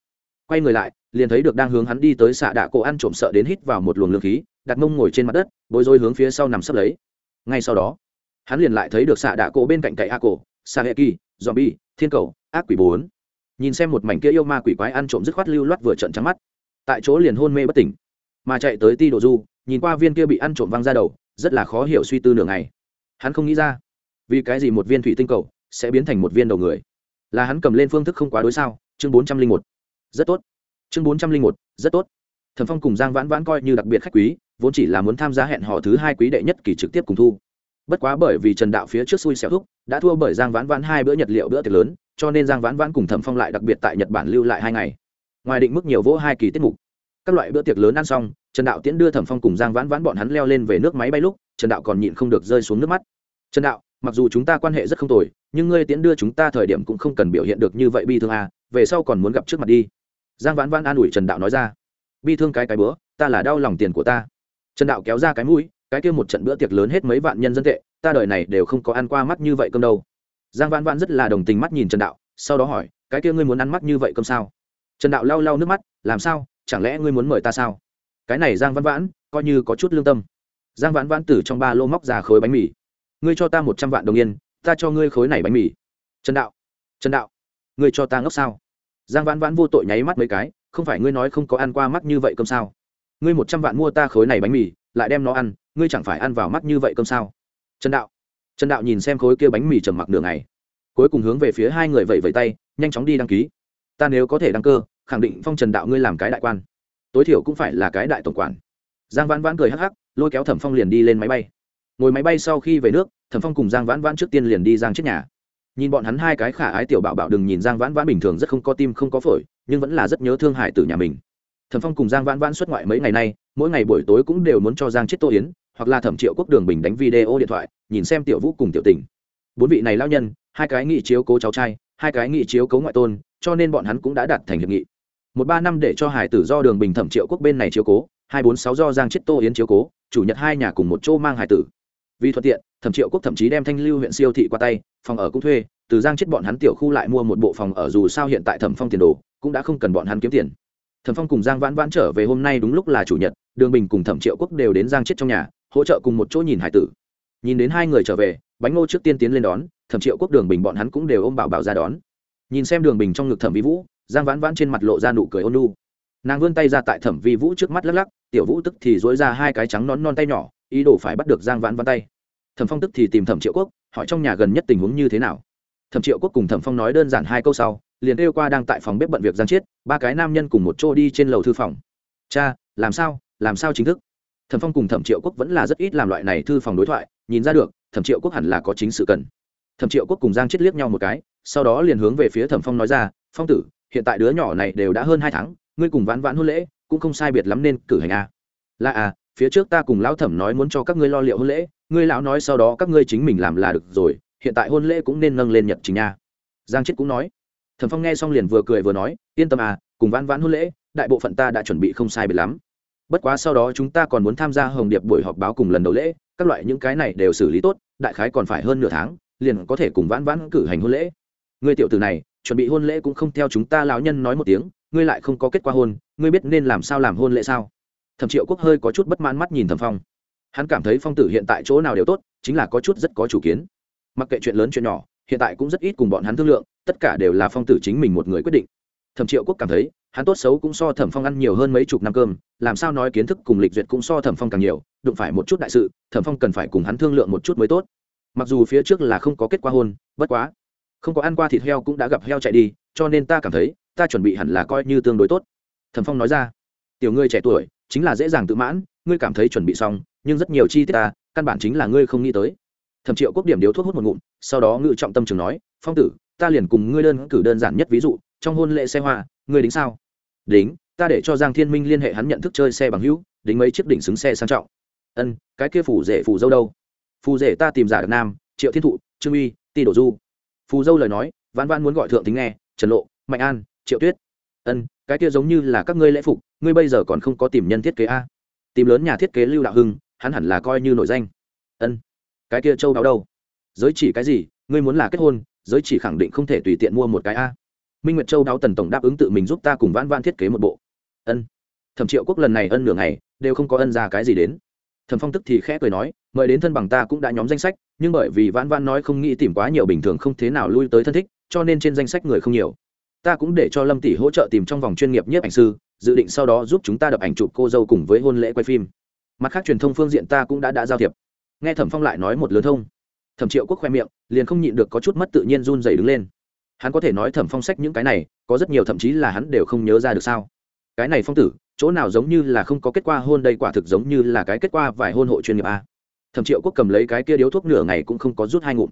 Speaker 1: Quay người lại liền thấy được đang hướng hắn đi tới xạ đạ cổ ăn trộm sợ đến hít vào một luồng lương khí, đặt mông ngồi trên mặt đất, bối rối hướng phía sau nằm sấp lấy. Ngay sau đó, hắn liền lại thấy được xạ đạ cổ bên cạnh cậy a cổ, xạ hệ kỳ, zombie, thiên cầu, ác quỷ bốn. Nhìn xem một mảnh kia yêu ma quỷ quái ăn trộm dứt khoát lưu loát vừa trận trắng mắt. Tại chỗ liền hôn mê bất tỉnh. Mà chạy tới ti độ du, nhìn qua viên kia bị ăn trộm văng ra đầu, rất là khó hiểu suy tư nửa ngày. Hắn không nghĩ ra, vì cái gì một viên thủy tinh cầu sẽ biến thành một viên đầu người? Là hắn cầm lên phương thức không quá đối sao? Chương bốn trăm linh một. Rất tốt chương bốn trăm linh một, rất tốt. Thần phong cùng giang vãn vãn coi như đặc biệt khách quý, vốn chỉ là muốn tham gia hẹn họ thứ hai quý đệ nhất kỳ trực tiếp cùng thu. Bất quá bởi vì trần đạo phía trước xui xẻo thúc, đã thua bởi giang vãn vãn hai bữa nhật liệu bữa tiệc lớn, cho nên giang vãn vãn cùng thẩm phong lại đặc biệt tại nhật bản lưu lại hai ngày. Ngoài định mức nhiều vỗ hai kỳ tiết mục. Các loại bữa tiệc lớn ăn xong, trần đạo tiễn đưa thẩm phong cùng giang vãn vãn bọn hắn leo lên về nước máy bay lúc, trần đạo còn nhịn không được rơi xuống nước mắt. Trần đạo, mặc dù chúng ta quan hệ rất không tồi, nhưng ngươi tiễn đưa chúng ta thời điểm cũng không cần biểu hiện được như vậy bi thương à về sau còn muốn gặp trước mặt đi giang vãn vãn an ủi trần đạo nói ra, bi thương cái cái bữa, ta là đau lòng tiền của ta. Trần đạo kéo ra cái mũi, cái kia một trận bữa tiệc lớn hết mấy vạn nhân dân tệ, ta đời này đều không có ăn qua mắt như vậy cơm đâu. Giang vãn vãn rất là đồng tình mắt nhìn trần đạo, sau đó hỏi, cái kia ngươi muốn ăn mắt như vậy cơm sao? Trần đạo lau lau nước mắt, làm sao? Chẳng lẽ ngươi muốn mời ta sao? Cái này giang vãn vãn, coi như có chút lương tâm. Giang vãn vãn từ trong ba lô móc ra khối bánh mì. Ngươi cho ta một trăm vạn đồng yên, ta cho ngươi khối này bánh mì. Trần đạo trần đạo, ngươi cho ta ngốc sao? Giang vãn vãn vô tội nháy mắt mấy cái không phải ngươi nói không có ăn qua mắt như vậy cơm sao? Ngươi một trăm vạn mua ta khối này bánh mì lại đem nó ăn ngươi chẳng phải ăn vào mắt như vậy cơm sao? Trần đạo trần đạo nhìn xem khối kia bánh mì trầm mặc nửa ngày, cuối cùng hướng về phía hai người vẫy vẫy tay nhanh chóng đi đăng ký. Ta nếu có thể đăng cơ khẳng định phong trần đạo ngươi làm cái đại quan. Tối thiểu cũng phải là cái đại tổng quản. Giang vãn vãn cười hắc hắc lôi kéo thẩm phong liền đi lên máy bay. Ngồi máy bay sau khi về nước thẩm phong cùng giang vãn vãn trước tiên liền đi giang trước nhà nhìn bọn hắn hai cái khả ái tiểu bảo bảo đừng nhìn giang vãn vãn bình thường rất không có tim không có phổi, nhưng vẫn là rất nhớ thương hải tử nhà mình. Thẩm phong cùng giang vãn vãn xuất ngoại mấy ngày nay, mỗi ngày buổi tối cũng đều muốn cho giang chết tô yến, hoặc là thẩm triệu quốc đường bình đánh video điện thoại, nhìn xem tiểu vũ cùng tiểu tình. Bốn vị này lao nhân, hai cái nghị chiếu cố cháu trai, hai cái nghị chiếu cố ngoại tôn, cho nên bọn hắn cũng đã đạt thành hiệp nghị. Một ba năm để cho hải tử do đường bình thẩm triệu quốc bên này chiếu cố, hai bốn sáu do giang chết tô yến chiếu cố, chủ nhật hai nhà cùng một chỗ mang hải tử vì thuận tiện, thẩm triệu quốc thậm chí đem thanh lưu huyện siêu thị qua tay, phòng ở cũng thuê, từ giang chết bọn hắn tiểu khu lại mua một bộ phòng ở dù sao hiện tại thẩm phong tiền đồ, cũng đã không cần bọn hắn kiếm tiền. Thẩm phong cùng giang vãn vãn trở về hôm nay đúng lúc là chủ nhật, đường bình cùng thẩm triệu quốc đều đến giang chết trong nhà, hỗ trợ cùng một chỗ nhìn hải tử. Nhìn đến hai người trở về, bánh ngô trước tiên tiến lên đón, thẩm triệu quốc, đường bình bọn hắn cũng đều ôm bảo bảo ra đón. Nhìn xem đường bình trong ngực thẩm vi vũ, giang vãn vãn trên mặt lộ ra nụ cười ôn nu nàng vươn tay ra tại thẩm vi vũ trước mắt lắc lắc, tiểu vũ tức thì dối ra hai cái trắng nón non tay nhỏ ý đồ phải bắt được giang vãn vãn tay. Thẩm phong tức thì tìm thẩm triệu quốc, hỏi trong nhà gần nhất tình huống như thế nào. Thẩm triệu quốc cùng thẩm phong nói đơn giản hai câu sau, liền kêu qua đang tại phòng bếp bận việc giang chiết, ba cái nam nhân cùng một chỗ đi trên lầu thư phòng. Cha, làm sao làm sao chính thức? Thẩm phong cùng thẩm triệu quốc vẫn là rất ít làm loại này thư phòng đối thoại, nhìn ra được, thẩm triệu quốc hẳn là có chính sự cần. Thẩm triệu quốc cùng giang chết liếc nhau một cái, sau đó liền hướng về phía thẩm phong nói ra, phong tử, hiện tại đứa nhỏ này đều đã hơn hai tháng, ngươi cùng vãn vãn hôn lễ, cũng không sai biệt lắm nên cử hành a à. là à phía trước ta cùng lão thẩm nói muốn cho các ngươi lo liệu hôn lễ, ngươi lão nói sau đó các ngươi chính mình làm là được rồi, hiện tại hôn lễ cũng nên nâng lên nhật trình nha. Giang chết cũng nói. Thẩm phong nghe xong liền vừa cười vừa nói, yên tâm à cùng vãn vãn hôn lễ, đại bộ phận ta đã chuẩn bị không sai biệt lắm. Bất quá sau đó chúng ta còn muốn tham gia hồng điệp buổi họp báo cùng lần đầu lễ, các loại những cái này đều xử lý tốt, đại khái còn phải hơn nửa tháng, liền có thể cùng vãn vãn cử hành hôn lễ. Người tiểu tử này, chuẩn bị hôn lễ cũng không theo chúng ta lão nhân nói một tiếng, ngươi lại không có kết quả hôn, ngươi biết nên làm sao làm hôn lễ sao? Thẩm triệu quốc hơi có chút bất mãn mắt nhìn thẩm phong. Hắn cảm thấy phong tử hiện tại chỗ nào đều tốt, chính là có chút rất có chủ kiến. Mặc kệ chuyện lớn chuyện nhỏ, hiện tại cũng rất ít cùng bọn hắn thương lượng, tất cả đều là phong tử chính mình một người quyết định. Thẩm triệu quốc cảm thấy, hắn tốt xấu cũng so thẩm phong ăn nhiều hơn mấy chục năm cơm, làm sao nói kiến thức cùng lịch duyệt cũng so thẩm phong càng nhiều, đụng phải một chút đại sự, thẩm phong cần phải cùng hắn thương lượng một chút mới tốt. Mặc dù phía trước là không có kết quả hôn, bất quá, không có ăn qua thịt heo cũng đã gặp heo chạy đi, cho nên ta cảm thấy, ta chuẩn bị hẳn là coi như tương đối tốt. Thẩm phong nói ra, tiểu ngươi trẻ tuổi chính là dễ dàng tự mãn, ngươi cảm thấy chuẩn bị xong, nhưng rất nhiều chi tiết ta, căn bản chính là ngươi không nghĩ tới. Thẩm triệu quốc điểm điếu thuốc hút một ngụm, sau đó ngự trọng tâm trường nói, phong tử, ta liền cùng ngươi đơn cử đơn giản nhất ví dụ, trong hôn lễ xe hoa, ngươi đính sao? Đính, ta để cho giang thiên minh liên hệ hắn nhận thức chơi xe bằng hữu, đính mấy chiếc đỉnh xứng xe sang trọng. Ân, cái kia phủ rể phủ dâu đâu? Phù rể ta tìm giả đặc nam, triệu thiên thụ, trương uy, ti đổ du. Phù dâu lời nói, vãn vãn muốn gọi thượng tính nghe, trần lộ, mạnh an, triệu tuyết. Ân cái kia giống như là các ngươi lễ phục, ngươi bây giờ còn không có tìm nhân thiết kế a? Tìm lớn nhà thiết kế lưu đạo hưng, hắn hẳn là coi như nổi danh. Ân. Cái kia châu đáo đâu? Giới chỉ cái gì? Ngươi muốn là kết hôn, giới chỉ khẳng định không thể tùy tiện mua một cái a. Minh nguyệt châu đáo tần tổng đáp ứng tự mình giúp ta cùng vãn vãn thiết kế một bộ. Ân. Thẩm triệu quốc lần này ân nửa ngày, đều không có ân ra cái gì đến. Thẩm phong tức thì khẽ cười nói, mời đến thân bằng ta cũng đã nhóm danh sách, nhưng bởi vì vãn vãn nói không nghĩ tìm quá nhiều bình thường không thế nào lui tới thân thích, cho nên trên danh sách người không nhiều ta cũng để cho lâm tỷ hỗ trợ tìm trong vòng chuyên nghiệp nhiếp ảnh sư, dự định sau đó giúp chúng ta đập ảnh chụp cô dâu cùng với hôn lễ quay phim. Mặt khác truyền thông phương diện ta cũng đã đã giao thiệp. Nghe thẩm phong lại nói một lớn thông. Thẩm triệu quốc khoe miệng, liền không nhịn được có chút mất tự nhiên run dày đứng lên. Hắn có thể nói thẩm phong sách những cái này, có rất nhiều thậm chí là hắn đều không nhớ ra được sao. Cái này phong tử, chỗ nào giống như là không có kết quả hôn đây quả thực giống như là cái kết quả vài hôn hội chuyên nghiệp a. Thẩm triệu quốc cầm lấy cái kia điếu thuốc nửa ngày cũng không có rút hai ngụm.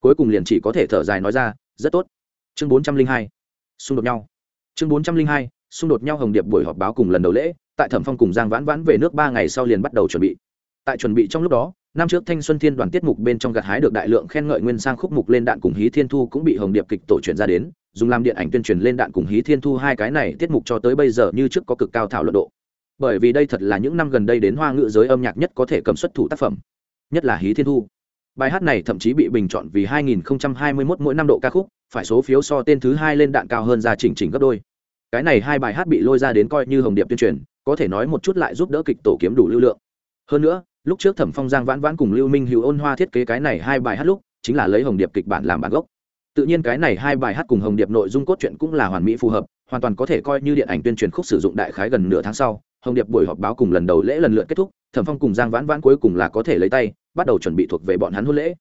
Speaker 1: Cuối cùng liền chỉ có thể thở dài nói ra, rất tốt. Chương bốn trăm linh hai xung đột nhau. Chương bốn trăm linh hai, xung đột nhau hồng điệp buổi họp báo cùng lần đầu lễ, tại thẩm phong cùng giang vãn vãn về nước ba ngày sau liền bắt đầu chuẩn bị. Tại chuẩn bị trong lúc đó, năm trước thanh xuân thiên đoàn tiết mục bên trong gặt hái được đại lượng khen ngợi nguyên sang khúc mục lên đạn cùng hí thiên thu cũng bị hồng điệp kịch tổ chuyển ra đến, dùng làm điện ảnh tuyên truyền lên đạn cùng hí thiên thu hai cái này tiết mục cho tới bây giờ như trước có cực cao thảo luận độ. Bởi vì đây thật là những năm gần đây đến hoa ngữ giới âm nhạc nhất có thể cầm xuất thủ tác phẩm, nhất là hí thiên thu bài hát này thậm chí bị bình chọn vì 2021 mỗi năm độ ca khúc, phải số phiếu so tên thứ hai lên đạn cao hơn ra chỉnh chỉnh gấp đôi. Cái này hai bài hát bị lôi ra đến coi như hồng điệp tuyên truyền, có thể nói một chút lại giúp đỡ kịch tổ kiếm đủ lưu lượng. Hơn nữa, lúc trước thẩm phong, giang vãn vãn cùng lưu minh hữu ôn hoa thiết kế cái này hai bài hát lúc, chính là lấy hồng điệp kịch bản làm bản gốc. Tự nhiên cái này hai bài hát cùng hồng điệp nội dung cốt truyện cũng là hoàn mỹ phù hợp, hoàn toàn có thể coi như điện ảnh tuyên truyền khúc sử dụng đại khái gần nửa tháng sau, hồng điệp buổi họp báo cùng lần đầu lễ lần lượt kết thúc, thẩm phong cùng giang vãn vãn cuối cùng là có thể lấy tay bắt đầu chuẩn bị thuộc về bọn hắn hôn lễ.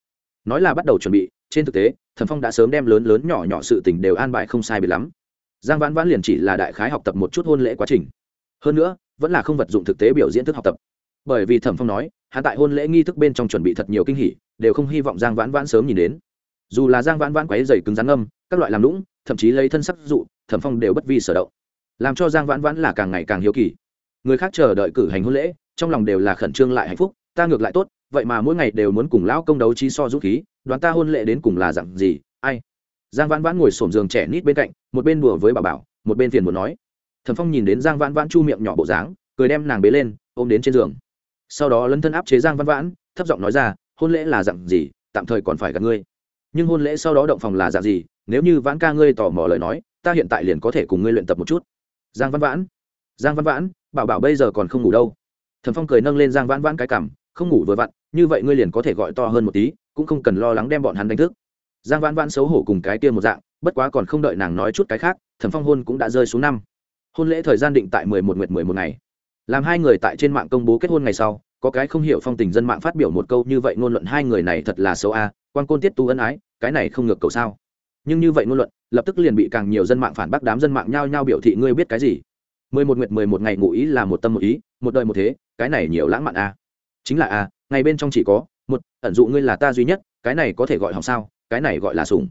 Speaker 1: Nói là bắt đầu chuẩn bị, trên thực tế thẩm phong đã sớm đem lớn lớn nhỏ nhỏ sự tình đều an bài không sai biệt lắm. Giang vãn vãn liền chỉ là đại khái học tập một chút hôn lễ quá trình. Hơn nữa, vẫn là không vật dụng thực tế biểu diễn thức học tập. Bởi vì thẩm phong nói, hắn tại hôn lễ nghi thức bên trong chuẩn bị thật nhiều kinh hỉ, đều không hy vọng giang vãn vãn sớm nhìn đến. Dù là giang vãn vãn quáy dày cứng rắn âm, các loại làm lũng, thậm chí lấy thân sắc dụ, thẩm phong đều bất vi sở động. Làm cho giang vãn vãn là càng ngày càng hiếu kỳ. Người khác chờ đợi cử hành hôn lễ, trong lòng đều là khẩn trương lại hạnh phúc, ta ngược lại tốt vậy mà mỗi ngày đều muốn cùng lão công đấu trí so dũng khí đoán ta hôn lễ đến cùng là dặn gì, ai? Giang vãn vãn ngồi sổm giường trẻ nít bên cạnh, một bên đùa với bà bảo, một bên phiền muốn nói. Thẩm phong nhìn đến giang vãn vãn chu miệng nhỏ bộ dáng, cười đem nàng bế lên, ôm đến trên giường. Sau đó lấn thân áp chế giang vãn vãn, thấp giọng nói ra, hôn lễ là dặn gì, tạm thời còn phải gặp ngươi. Nhưng hôn lễ sau đó động phòng là dạng gì, nếu như vãn ca ngươi tò mò lời nói, ta hiện tại liền có thể cùng ngươi luyện tập một chút. Giang văn vãn. Giang văn vãn, bảo bảo bây giờ còn không ngủ đâu. Thần phong cười nâng lên giang vãn vãn cái cảm không ngủ vừa vặn, như vậy ngươi liền có thể gọi to hơn một tí, cũng không cần lo lắng đem bọn hắn đánh thức. Giang vãn vãn xấu hổ cùng cái kia một dạng, bất quá còn không đợi nàng nói chút cái khác thần phong hôn cũng đã rơi xuống năm. Hôn lễ thời gian định tại mười một nguyệt mười một ngày. Làm hai người tại trên mạng công bố kết hôn ngày sau, có cái không hiểu phong tình dân mạng phát biểu một câu như vậy ngôn luận hai người này thật là xấu a, quan côn tiết tu ân ái, cái này không ngược cầu sao. Nhưng như vậy ngôn luận, lập tức liền bị càng nhiều dân mạng phản bác đám dân mạng nhao nhao biểu thị ngươi biết cái gì. Mười một nguyệt mười một ngày ngụ ý là một tâm một ý, một đời một thế, cái này nhiều lãng mạn a chính là à, a ngày bên trong chỉ có, một, ẩn dụ ngươi là ta duy nhất, cái này có thể gọi hỏng sao, cái này gọi là sùng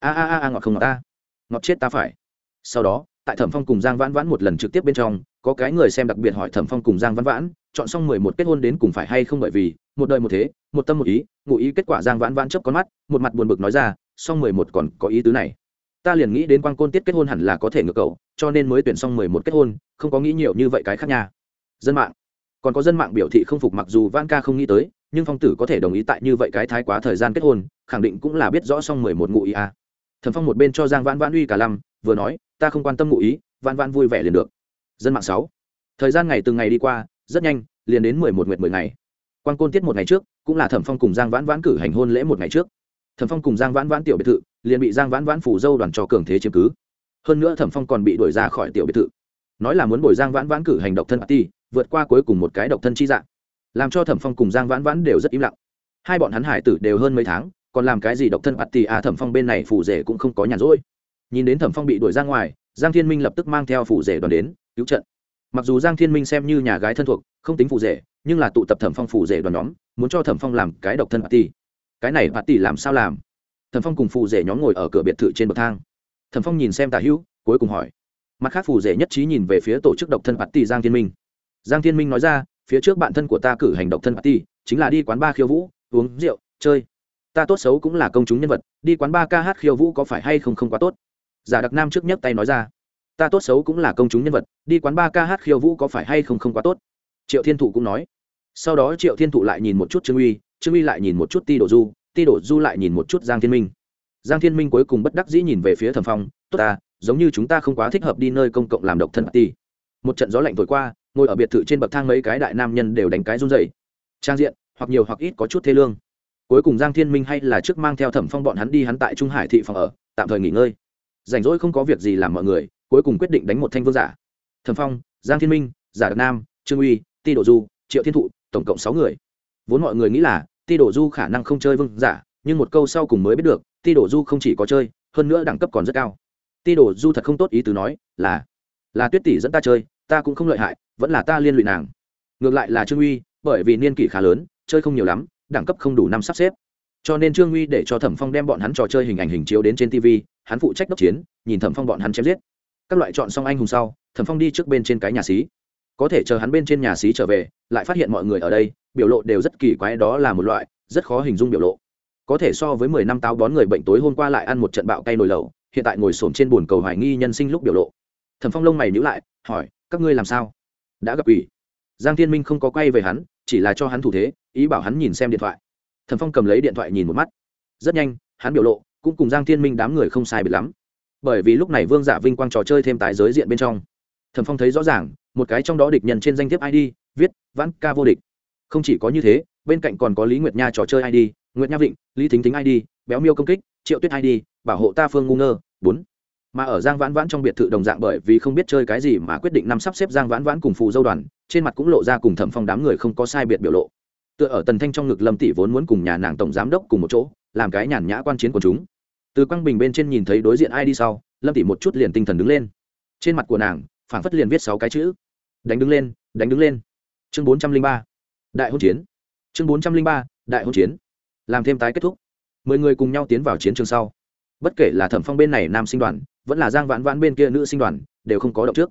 Speaker 1: a a a a, ngọt không ngọt ta? Ngọt chết ta phải. Sau đó, tại thẩm phong cùng giang vãn vãn một lần trực tiếp bên trong, có cái người xem đặc biệt hỏi thẩm phong cùng giang vãn vãn, chọn xong mười một kết hôn đến cùng phải hay không bởi vì, một đời một thế, một tâm một ý, ngụ ý kết quả giang vãn vãn chớp con mắt, một mặt buồn bực nói ra, xong mười một còn có ý tứ này. Ta liền nghĩ đến quan côn tiết kết hôn hẳn là có thể ngược cầu, cho nên mới tuyển xong mười một kết hôn, không có nghĩ nhiều như vậy cái khác nha. Dân mạng còn có dân mạng biểu thị không phục mặc dù van ca không nghĩ tới, nhưng phong tử có thể đồng ý tại như vậy cái thái quá thời gian kết hôn, khẳng định cũng là biết rõ xong mười một ngụ ý a thẩm phong một bên cho giang vãn vãn uy cả lăm, vừa nói, ta không quan tâm ngụ ý, vãn vãn vui vẻ liền được. Dân mạng sáu. Thời gian ngày từng ngày đi qua, rất nhanh, liền đến mười một nguyệt mười ngày. Quan côn tiết một ngày trước, cũng là thẩm phong cùng giang vãn vãn cử hành hôn lễ một ngày trước. Thẩm phong cùng giang vãn vãn tiểu biệt thự, liền bị giang vãn vãn phủ dâu đoàn trò cường thế chiếm cứ. Hơn nữa thẩm phong còn bị đuổi ra khỏi tiểu biệt thự. Nói là muốn bồi giang vãn vãn cử hành độc thân party vượt qua cuối cùng một cái độc thân chi dạng. Làm cho thẩm phong cùng giang vãn vãn đều rất im lặng. Hai bọn hắn hải tử đều hơn mấy tháng, còn làm cái gì độc thân party à thẩm phong bên này phủ rể cũng không có nhàn rỗi. Nhìn đến thẩm phong bị đuổi ra ngoài, giang thiên minh lập tức mang theo phủ rể đoàn đến, cứu trận. Mặc dù giang thiên minh xem như nhà gái thân thuộc, không tính phủ rể, nhưng là tụ tập thẩm phong phủ rể đoàn nhóm, muốn cho thẩm phong làm cái độc thân party. Cái này party làm sao làm? Thẩm phong cùng phủ rể nhóm ngồi ở cửa biệt thự trên bậc thang. Thẩm phong nhìn xem tà hữu, cuối cùng hỏi. Mặt khác phủ rể nhất trí nhìn về phía tổ chức độc thân party giang thiên minh giang thiên minh nói ra, phía trước bạn thân của ta cử hành độc thân party, chính là đi quán ba khiêu vũ, uống rượu, chơi. Ta tốt xấu cũng là công chúng nhân vật, đi quán ba ca hát khiêu vũ có phải hay không không quá tốt? Giả đặc nam trước nhấc tay nói ra. Ta tốt xấu cũng là công chúng nhân vật, đi quán ba ca hát khiêu vũ có phải hay không không quá tốt? Triệu thiên thụ cũng nói. Sau đó triệu thiên thụ lại nhìn một chút trương uy trương uy lại nhìn một chút ti đổ du, ti đổ du lại nhìn một chút giang thiên minh. Giang thiên minh cuối cùng bất đắc dĩ nhìn về phía thẩm phong, tốt ta, giống như chúng ta không quá thích hợp đi nơi công cộng làm độc thân ti một trận gió lạnh thổi qua ngồi ở biệt thự trên bậc thang mấy cái đại nam nhân đều đánh cái run dày trang diện, hoặc nhiều hoặc ít có chút thế lương. Cuối cùng giang thiên minh hay là trước mang theo thẩm phong bọn hắn đi hắn tại trung hải thị phòng ở, tạm thời nghỉ ngơi. Rảnh rỗi không có việc gì làm mọi người, cuối cùng quyết định đánh một thanh vương giả. Thẩm phong, giang thiên minh, giả đặc nam, trương uy, ti đổ du, triệu thiên thụ, tổng cộng sáu người. Vốn mọi người nghĩ là, ti đổ du khả năng không chơi vương giả, nhưng một câu sau cùng mới biết được, ti đổ du không chỉ có chơi, hơn nữa đẳng cấp còn rất cao. Ti đổ du thật không tốt ý tứ nói, là là tuyết tỷ dẫn ta chơi ta cũng không lợi hại, vẫn là ta liên lụy nàng. Ngược lại là trương uy, bởi vì niên kỷ khá lớn, chơi không nhiều lắm, đẳng cấp không đủ năm sắp xếp. Cho nên trương uy để cho thẩm phong đem bọn hắn trò chơi hình ảnh hình chiếu đến trên tv hắn phụ trách đốc chiến, nhìn thẩm phong bọn hắn chém giết. Các loại chọn xong anh hùng sau, thẩm phong đi trước bên trên cái nhà xí. Có thể chờ hắn bên trên nhà xí trở về, lại phát hiện mọi người ở đây, biểu lộ đều rất kỳ quái đó là một loại rất khó hình dung biểu lộ. Có thể so với mười năm táo bón người bệnh tối hôm qua lại ăn một trận bạo tay nồi lẩu, hiện tại ngồi xổm trên bồn cầu hoài nghi nhân sinh lúc biểu lộ. Thẩm phong lông mày nhữ lại, hỏi các ngươi làm sao? Đã gặp ủy giang thiên minh không có quay về hắn, chỉ là cho hắn thủ thế, ý bảo hắn nhìn xem điện thoại. Thần phong cầm lấy điện thoại nhìn một mắt. Rất nhanh, hắn biểu lộ cũng cùng giang thiên minh đám người không sai biệt lắm. Bởi vì lúc này vương giả vinh quang trò chơi thêm tái giới diện bên trong. Thần phong thấy rõ ràng, một cái trong đó địch nhân trên danh thiếp id viết, vãn ca vô địch. Không chỉ có như thế, bên cạnh còn có lý nguyệt nha trò chơi id nguyệt nha vịnh, lý thính thính id béo miêu công kích, triệu tuyết id bảo hộ ta phương ngu ngơ, bốn mà ở giang vãn vãn trong biệt thự đồng dạng bởi vì không biết chơi cái gì mà quyết định năm sắp xếp giang vãn vãn cùng phù dâu đoàn, trên mặt cũng lộ ra cùng thẩm phong đám người không có sai biệt biểu lộ. Tựa ở tần thanh trong ngực lâm tỷ vốn muốn cùng nhà nàng tổng giám đốc cùng một chỗ, làm cái nhàn nhã quan chiến của chúng. Từ quang bình bên trên nhìn thấy đối diện ai đi sau, lâm tỷ một chút liền tinh thần đứng lên. Trên mặt của nàng phản phất liền viết sáu cái chữ. Đánh đứng lên, đánh đứng lên. Chương bốn trăm linh ba, đại hôn chiến. Chương bốn trăm linh ba, đại hôn chiến. Làm thêm tái kết thúc. Mười người cùng nhau tiến vào chiến trường sau. Bất kể là thẩm phong bên này nam sinh đoàn vẫn là giang vãn vãn bên kia nữ sinh đoàn, đều không có động trước.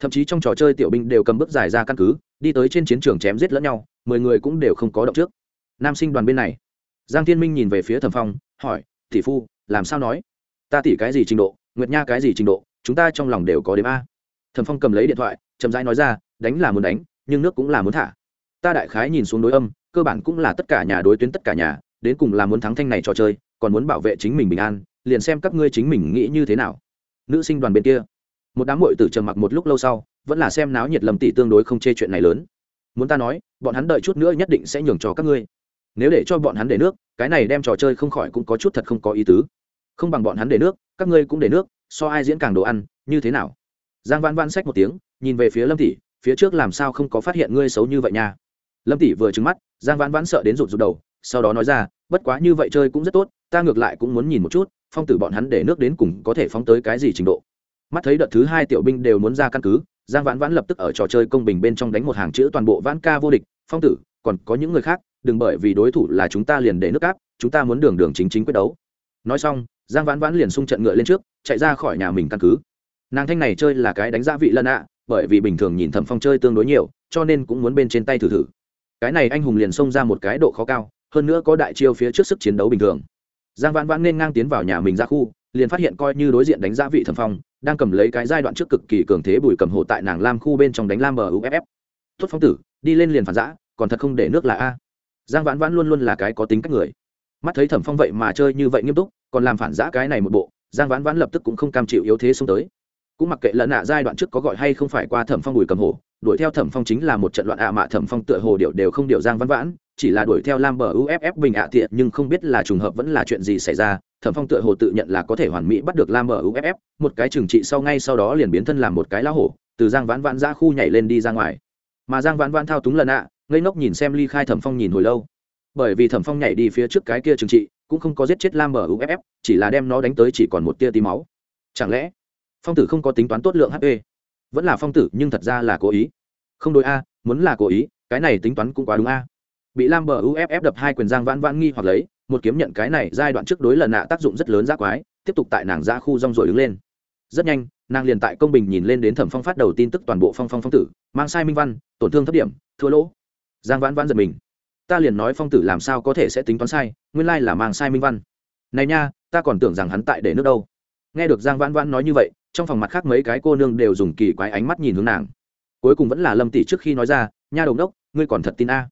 Speaker 1: Thậm chí trong trò chơi tiểu binh đều cầm bước dài ra căn cứ, đi tới trên chiến trường chém giết lẫn nhau, mười người cũng đều không có động trước. Nam sinh đoàn bên này, giang thiên minh nhìn về phía thẩm phong, hỏi, tỷ phu, làm sao nói? Ta tỷ cái gì trình độ, nguyệt nha cái gì trình độ, chúng ta trong lòng đều có đếm a. Thẩm phong cầm lấy điện thoại, chậm rãi nói ra, đánh là muốn đánh, nhưng nước cũng là muốn thả. Ta đại khái nhìn xuống đối âm, cơ bản cũng là tất cả nhà đối tuyến tất cả nhà, đến cùng là muốn thắng thanh này trò chơi, còn muốn bảo vệ chính mình bình an, liền xem các ngươi chính mình nghĩ như thế nào nữ sinh đoàn bên kia. Một đám mội tử trầm mặc một lúc lâu sau, vẫn là xem náo nhiệt lầm tỷ tương đối không chê chuyện này lớn. Muốn ta nói, bọn hắn đợi chút nữa nhất định sẽ nhường cho các ngươi. Nếu để cho bọn hắn để nước, cái này đem trò chơi không khỏi cũng có chút thật không có ý tứ. Không bằng bọn hắn để nước, các ngươi cũng để nước, so ai diễn càng đồ ăn, như thế nào? Giang văn văn xách một tiếng, nhìn về phía lâm tỷ, phía trước làm sao không có phát hiện ngươi xấu như vậy nha? Lâm tỷ vừa trứng mắt, giang văn văn sợ đến rụt rụt đầu, sau đó nói ra bất quá như vậy chơi cũng rất tốt, ta ngược lại cũng muốn nhìn một chút, phong tử bọn hắn để nước đến cùng có thể phóng tới cái gì trình độ. Mắt thấy đợt thứ hai tiểu binh đều muốn ra căn cứ, giang vãn vãn lập tức ở trò chơi công bình bên trong đánh một hàng chữ toàn bộ vãn ca vô địch, phong tử, còn có những người khác, đừng bởi vì đối thủ là chúng ta liền để nước áp, chúng ta muốn đường đường chính chính quyết đấu. Nói xong, giang vãn vãn liền xung trận ngựa lên trước, chạy ra khỏi nhà mình căn cứ. Nàng thanh này chơi là cái đánh giá vị lân ạ, bởi vì bình thường nhìn thẩm phong chơi tương đối nhiều, cho nên cũng muốn bên trên tay thử thử. Cái này anh hùng liền xông ra một cái độ khó cao hơn nữa có đại chiêu phía trước sức chiến đấu bình thường. Giang vãn vãn nên ngang tiến vào nhà mình ra khu, liền phát hiện coi như đối diện đánh giá vị thẩm phong, đang cầm lấy cái giai đoạn trước cực kỳ cường thế bùi cầm hộ tại nàng lam khu bên trong đánh lam bờ uff tốt phong tử, đi lên liền phản giã, còn thật không để nước là a. Giang vãn vãn luôn luôn là cái có tính cách người. Mắt thấy thẩm phong vậy mà chơi như vậy nghiêm túc, còn làm phản giã cái này một bộ, giang vãn vãn lập tức cũng không cam chịu yếu thế xuống tới. Cũng mặc kệ lẫn nạ giai đoạn trước có gọi hay không phải qua thẩm phong bùi cầm hồ, đuổi theo thẩm phong chính là một trận loạn ạ mạ thẩm phong tựa hồ điệu đều không điệu giang vãn vãn chỉ là đuổi theo lam bờ uff bình ạ tiện, nhưng không biết là trùng hợp vẫn là chuyện gì xảy ra, thẩm phong tựa hồ tự nhận là có thể hoàn mỹ bắt được lam bờ uff một cái trừng trị sau ngay sau đó liền biến thân làm một cái lá hổ, từ giang vãn vãn ra khu nhảy lên đi ra ngoài. Mà giang vãn vãn thao túng lần ạ, ngây ngốc nhìn xem ly khai thẩm phong nhìn hồi lâu. Bởi vì thẩm phong nhảy đi phía trước cái kia trừng trị, cũng không có giết chết lam bờ uff chỉ là đem nó đánh tới chỉ còn một tia tí máu. Chẳng lẽ, phong tử không có tính toán tốt lượng hp vẫn là phong tử, nhưng thật ra là cố ý. Không đối a, muốn là cố ý, cái này tính toán cũng quá đúng a bị lam bờ uff đập hai quyền giang vãn vãn nghi hoặc lấy, một kiếm nhận cái này giai đoạn trước đối lần nạ tác dụng rất lớn giác quái, tiếp tục tại nàng ra khu rong rồi đứng lên. Rất nhanh, nàng liền tại công bình nhìn lên đến thẩm phong phát đầu tin tức toàn bộ phong phong phong tử, mang sai minh văn, tổn thương thấp điểm, thua lỗ. Giang vãn vãn giật mình. Ta liền nói phong tử làm sao có thể sẽ tính toán sai, nguyên lai là mang sai minh văn. Này nha, ta còn tưởng rằng hắn tại để nước đâu. Nghe được giang vãn vãn nói như vậy, trong phòng mặt khác mấy cái cô nương đều dùng kỳ quái ánh mắt nhìn hướng nàng. Cuối cùng vẫn là lâm tỷ trước khi nói ra, nha đồng đốc, ngươi còn thật tin a?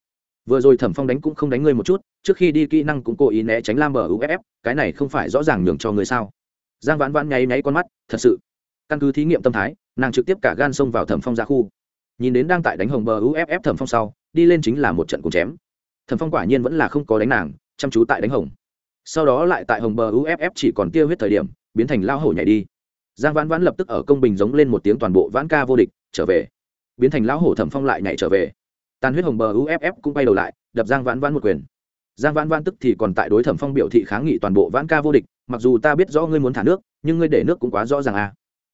Speaker 1: Vừa rồi thẩm phong đánh cũng không đánh ngươi một chút, trước khi đi kỹ năng cũng cố ý né tránh lam bờ uff cái này không phải rõ ràng nhường cho người sao? Giang vãn vãn nháy nháy con mắt, thật sự. Căn cứ thí nghiệm tâm thái, nàng trực tiếp cả gan xông vào thẩm phong ra khu. Nhìn đến đang tại đánh hồng bờ uff thẩm phong sau, đi lên chính là một trận cùng chém. Thẩm phong quả nhiên vẫn là không có đánh nàng, chăm chú tại đánh hồng. Sau đó lại tại hồng bờ uff chỉ còn tiêu huyết thời điểm, biến thành lao hổ nhảy đi. Giang vãn vãn lập tức ở công bình giống lên một tiếng toàn bộ vãn ca vô địch, trở về. Biến thành lão hổ thẩm phong lại nhảy trở về tàn huyết hồng bờ uff cũng bay đầu lại, đập giang vãn vãn một quyền. Giang vãn vãn tức thì còn tại đối thẩm phong biểu thị kháng nghị toàn bộ vãn ca vô địch, mặc dù ta biết rõ ngươi muốn thả nước, nhưng ngươi để nước cũng quá rõ ràng à.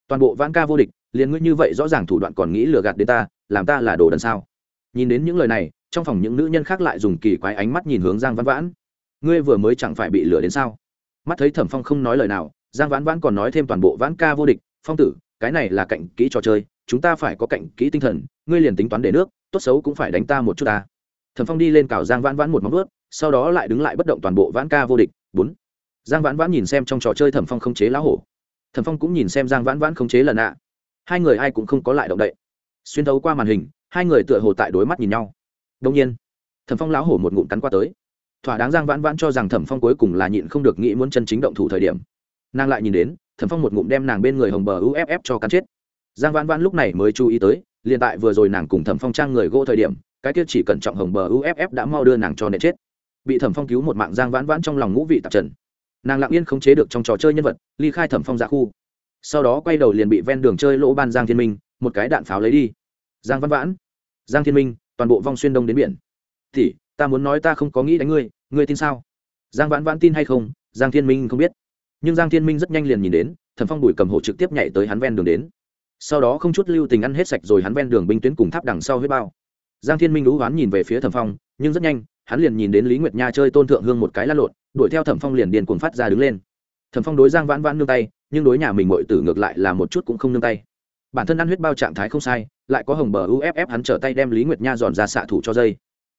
Speaker 1: Toàn bộ vãn ca vô địch, liền ngươi như vậy rõ ràng thủ đoạn còn nghĩ lừa gạt đến ta, làm ta là đồ đần sao? Nhìn đến những lời này, trong phòng những nữ nhân khác lại dùng kỳ quái ánh mắt nhìn hướng giang vãn vãn. Ngươi vừa mới chẳng phải bị lừa đến sao? Mắt thấy thẩm phong không nói lời nào, giang vãn vãn còn nói thêm toàn bộ vãn ca vô địch. Phong tử, cái này là cạnh kỹ trò chơi, chúng ta phải có cạnh kỹ tinh thần, ngươi liền tính toán để nước tốt xấu cũng phải đánh ta một chút ta. Thẩm phong đi lên cào giang vãn vãn một móng ướt sau đó lại đứng lại bất động toàn bộ vãn ca vô địch. Bốn. Giang vãn vãn nhìn xem trong trò chơi thẩm phong không chế lá hổ. Thẩm phong cũng nhìn xem giang vãn vãn không chế lần ạ. Hai người ai cũng không có lại động đậy. Xuyên thấu qua màn hình, hai người tựa hồ tại đối mắt nhìn nhau. Đông nhiên, thẩm phong lão hổ một ngụm cắn qua tới. Thỏa đáng giang vãn vãn cho rằng thẩm phong cuối cùng là nhịn không được nghĩ muốn chân chính động thủ thời điểm. Nàng lại nhìn đến, thẩm phong một ngụm đem nàng bên người hồng bờ uff cho cắn chết. Giang vãn vãn lúc này mới chú ý tới liền tại vừa rồi nàng cùng thẩm phong trang người gỗ thời điểm, cái kia chỉ cẩn trọng hồng bờ uff đã mau đưa nàng cho nệ chết. Bị thẩm phong cứu một mạng giang vãn vãn trong lòng ngũ vị tạp trần. Nàng lặng yên không chế được trong trò chơi nhân vật, ly khai thẩm phong ra khu. Sau đó quay đầu liền bị ven đường chơi lỗ ban giang thiên minh, một cái đạn pháo lấy đi. Giang văn vãn, giang thiên minh, toàn bộ vong xuyên đông đến biển. Thì ta muốn nói ta không có nghĩ đánh ngươi ngươi tin sao? Giang vãn vãn tin hay không, giang thiên minh không biết. Nhưng giang thiên minh rất nhanh liền nhìn đến, thẩm phong bùi cầm hộ trực tiếp nhảy tới hắn ven đường đến sau đó không chút lưu tình ăn hết sạch rồi hắn ven đường binh tuyến cùng tháp đằng sau huyết bao. Giang thiên minh lũ hoán nhìn về phía thẩm phong, nhưng rất nhanh, hắn liền nhìn đến lý nguyệt nha chơi tôn thượng hương một cái lăn lộn, đuổi theo thẩm phong liền điền cuồng phát ra đứng lên. Thẩm phong đối giang vãn vãn nương tay, nhưng đối nhà mình mội tử ngược lại là một chút cũng không nương tay. Bản thân ăn huyết bao trạng thái không sai, lại có hồng bờ uff hắn trở tay đem lý nguyệt nha dọn ra xạ thủ cho dây.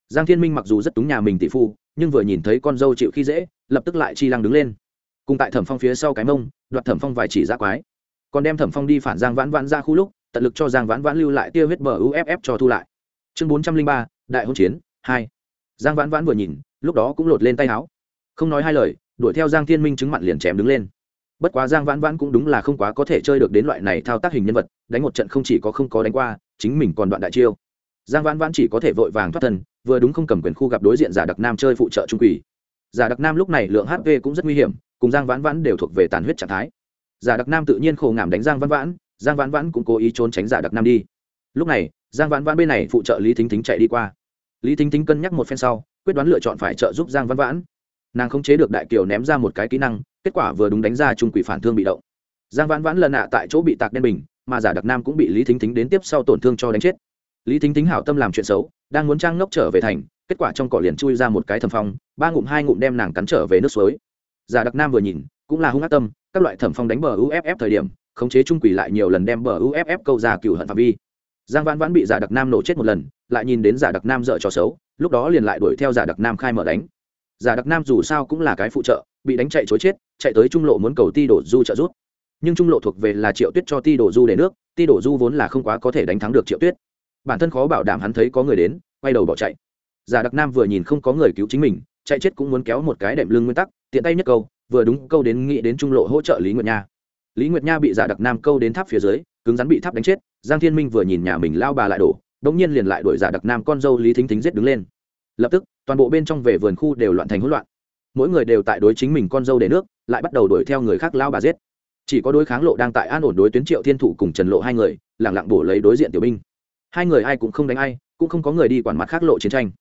Speaker 1: Giang thiên minh mặc dù rất túng nhà mình tỷ phu, nhưng vừa nhìn thấy con dâu chịu khi dễ, lập tức lại chi lăng đứng lên. Cùng tại thẩm phong phía sau cái mông, đoạt thẩm phong vài chỉ ra quái còn đem thẩm phong đi phản giang vãn vãn ra khu lúc, tận lực cho giang vãn vãn lưu lại tia huyết bờ uff cho thu lại. Chương bốn trăm linh ba, đại hôn chiến, hai. Giang vãn vãn vừa nhìn, lúc đó cũng lột lên tay áo. Không nói hai lời, đuổi theo giang thiên minh chứng mặn liền chém đứng lên. Bất quá giang vãn vãn cũng đúng là không quá có thể chơi được đến loại này thao tác hình nhân vật, đánh một trận không chỉ có không có đánh qua, chính mình còn đoạn đại chiêu. Giang vãn vãn chỉ có thể vội vàng thoát thân, vừa đúng không cầm quyền khu gặp đối diện giả đặc nam chơi phụ trợ trung quỷ. Giả đặc nam lúc này lượng hp cũng rất nguy hiểm, cùng giang vãn vãn đều thuộc về tàn huyết trạng thái giả đặc nam tự nhiên khổ ngảm đánh giang Văn vãn, giang vãn vãn cũng cố ý trốn tránh giả đặc nam đi. Lúc này, giang vãn vãn bên này phụ trợ lý thính thính chạy đi qua. Lý thính thính cân nhắc một phen sau, quyết đoán lựa chọn phải trợ giúp giang vãn vãn. Nàng không chế được đại kiều ném ra một cái kỹ năng, kết quả vừa đúng đánh ra trung quỷ phản thương bị động. Giang vãn vãn lần nạ tại chỗ bị tạc đen bình, mà giả đặc nam cũng bị lý thính thính đến tiếp sau tổn thương cho đánh chết. Lý thính thính hảo tâm làm chuyện xấu, đang muốn trang ngốc trở về thành, kết quả trong cỏ liền chui ra một cái thầm phong, ba ngụm hai ngụm đem nàng cắn trở về nước suối. Giả đặc nam vừa nhìn, cũng là hung ác tâm các loại thẩm phong đánh bờ uff thời điểm, khống chế trung quỷ lại nhiều lần đem bờ uff câu ra cựu hận phạm vi. Giang vãn vãn bị giả đặc nam nổ chết một lần, lại nhìn đến giả đặc nam dợ trò xấu, lúc đó liền lại đuổi theo giả đặc nam khai mở đánh. Giả đặc nam dù sao cũng là cái phụ trợ, bị đánh chạy chối chết, chạy tới trung lộ muốn cầu ti đổ du trợ rút nhưng trung lộ thuộc về là triệu tuyết cho ti đổ du để nước, ti đổ du vốn là không quá có thể đánh thắng được triệu tuyết. Bản thân khó bảo đảm hắn thấy có người đến, quay đầu bỏ chạy. Giả đặc nam vừa nhìn không có người cứu chính mình, chạy chết cũng muốn kéo một cái đệm lưng nguyên tắc, tiện tay nhất câu vừa đúng câu đến nghĩ đến trung lộ hỗ trợ lý nguyệt nha. Lý nguyệt nha bị giả đặc nam câu đến tháp phía dưới, cứng rắn bị tháp đánh chết, giang thiên minh vừa nhìn nhà mình lao bà lại đổ, đống nhiên liền lại đuổi giả đặc nam con dâu lý thính thính giết đứng lên. Lập tức, toàn bộ bên trong về vườn khu đều loạn thành hỗn loạn. Mỗi người đều tại đối chính mình con dâu để nước, lại bắt đầu đuổi theo người khác lao bà giết. Chỉ có đối kháng lộ đang tại an ổn đối tuyến triệu thiên thủ cùng trần lộ hai người lẳng lặng bổ lấy đối diện tiểu binh. Hai người ai cũng không đánh ai, cũng không có người đi quản mặt khác lộ chiến tranh.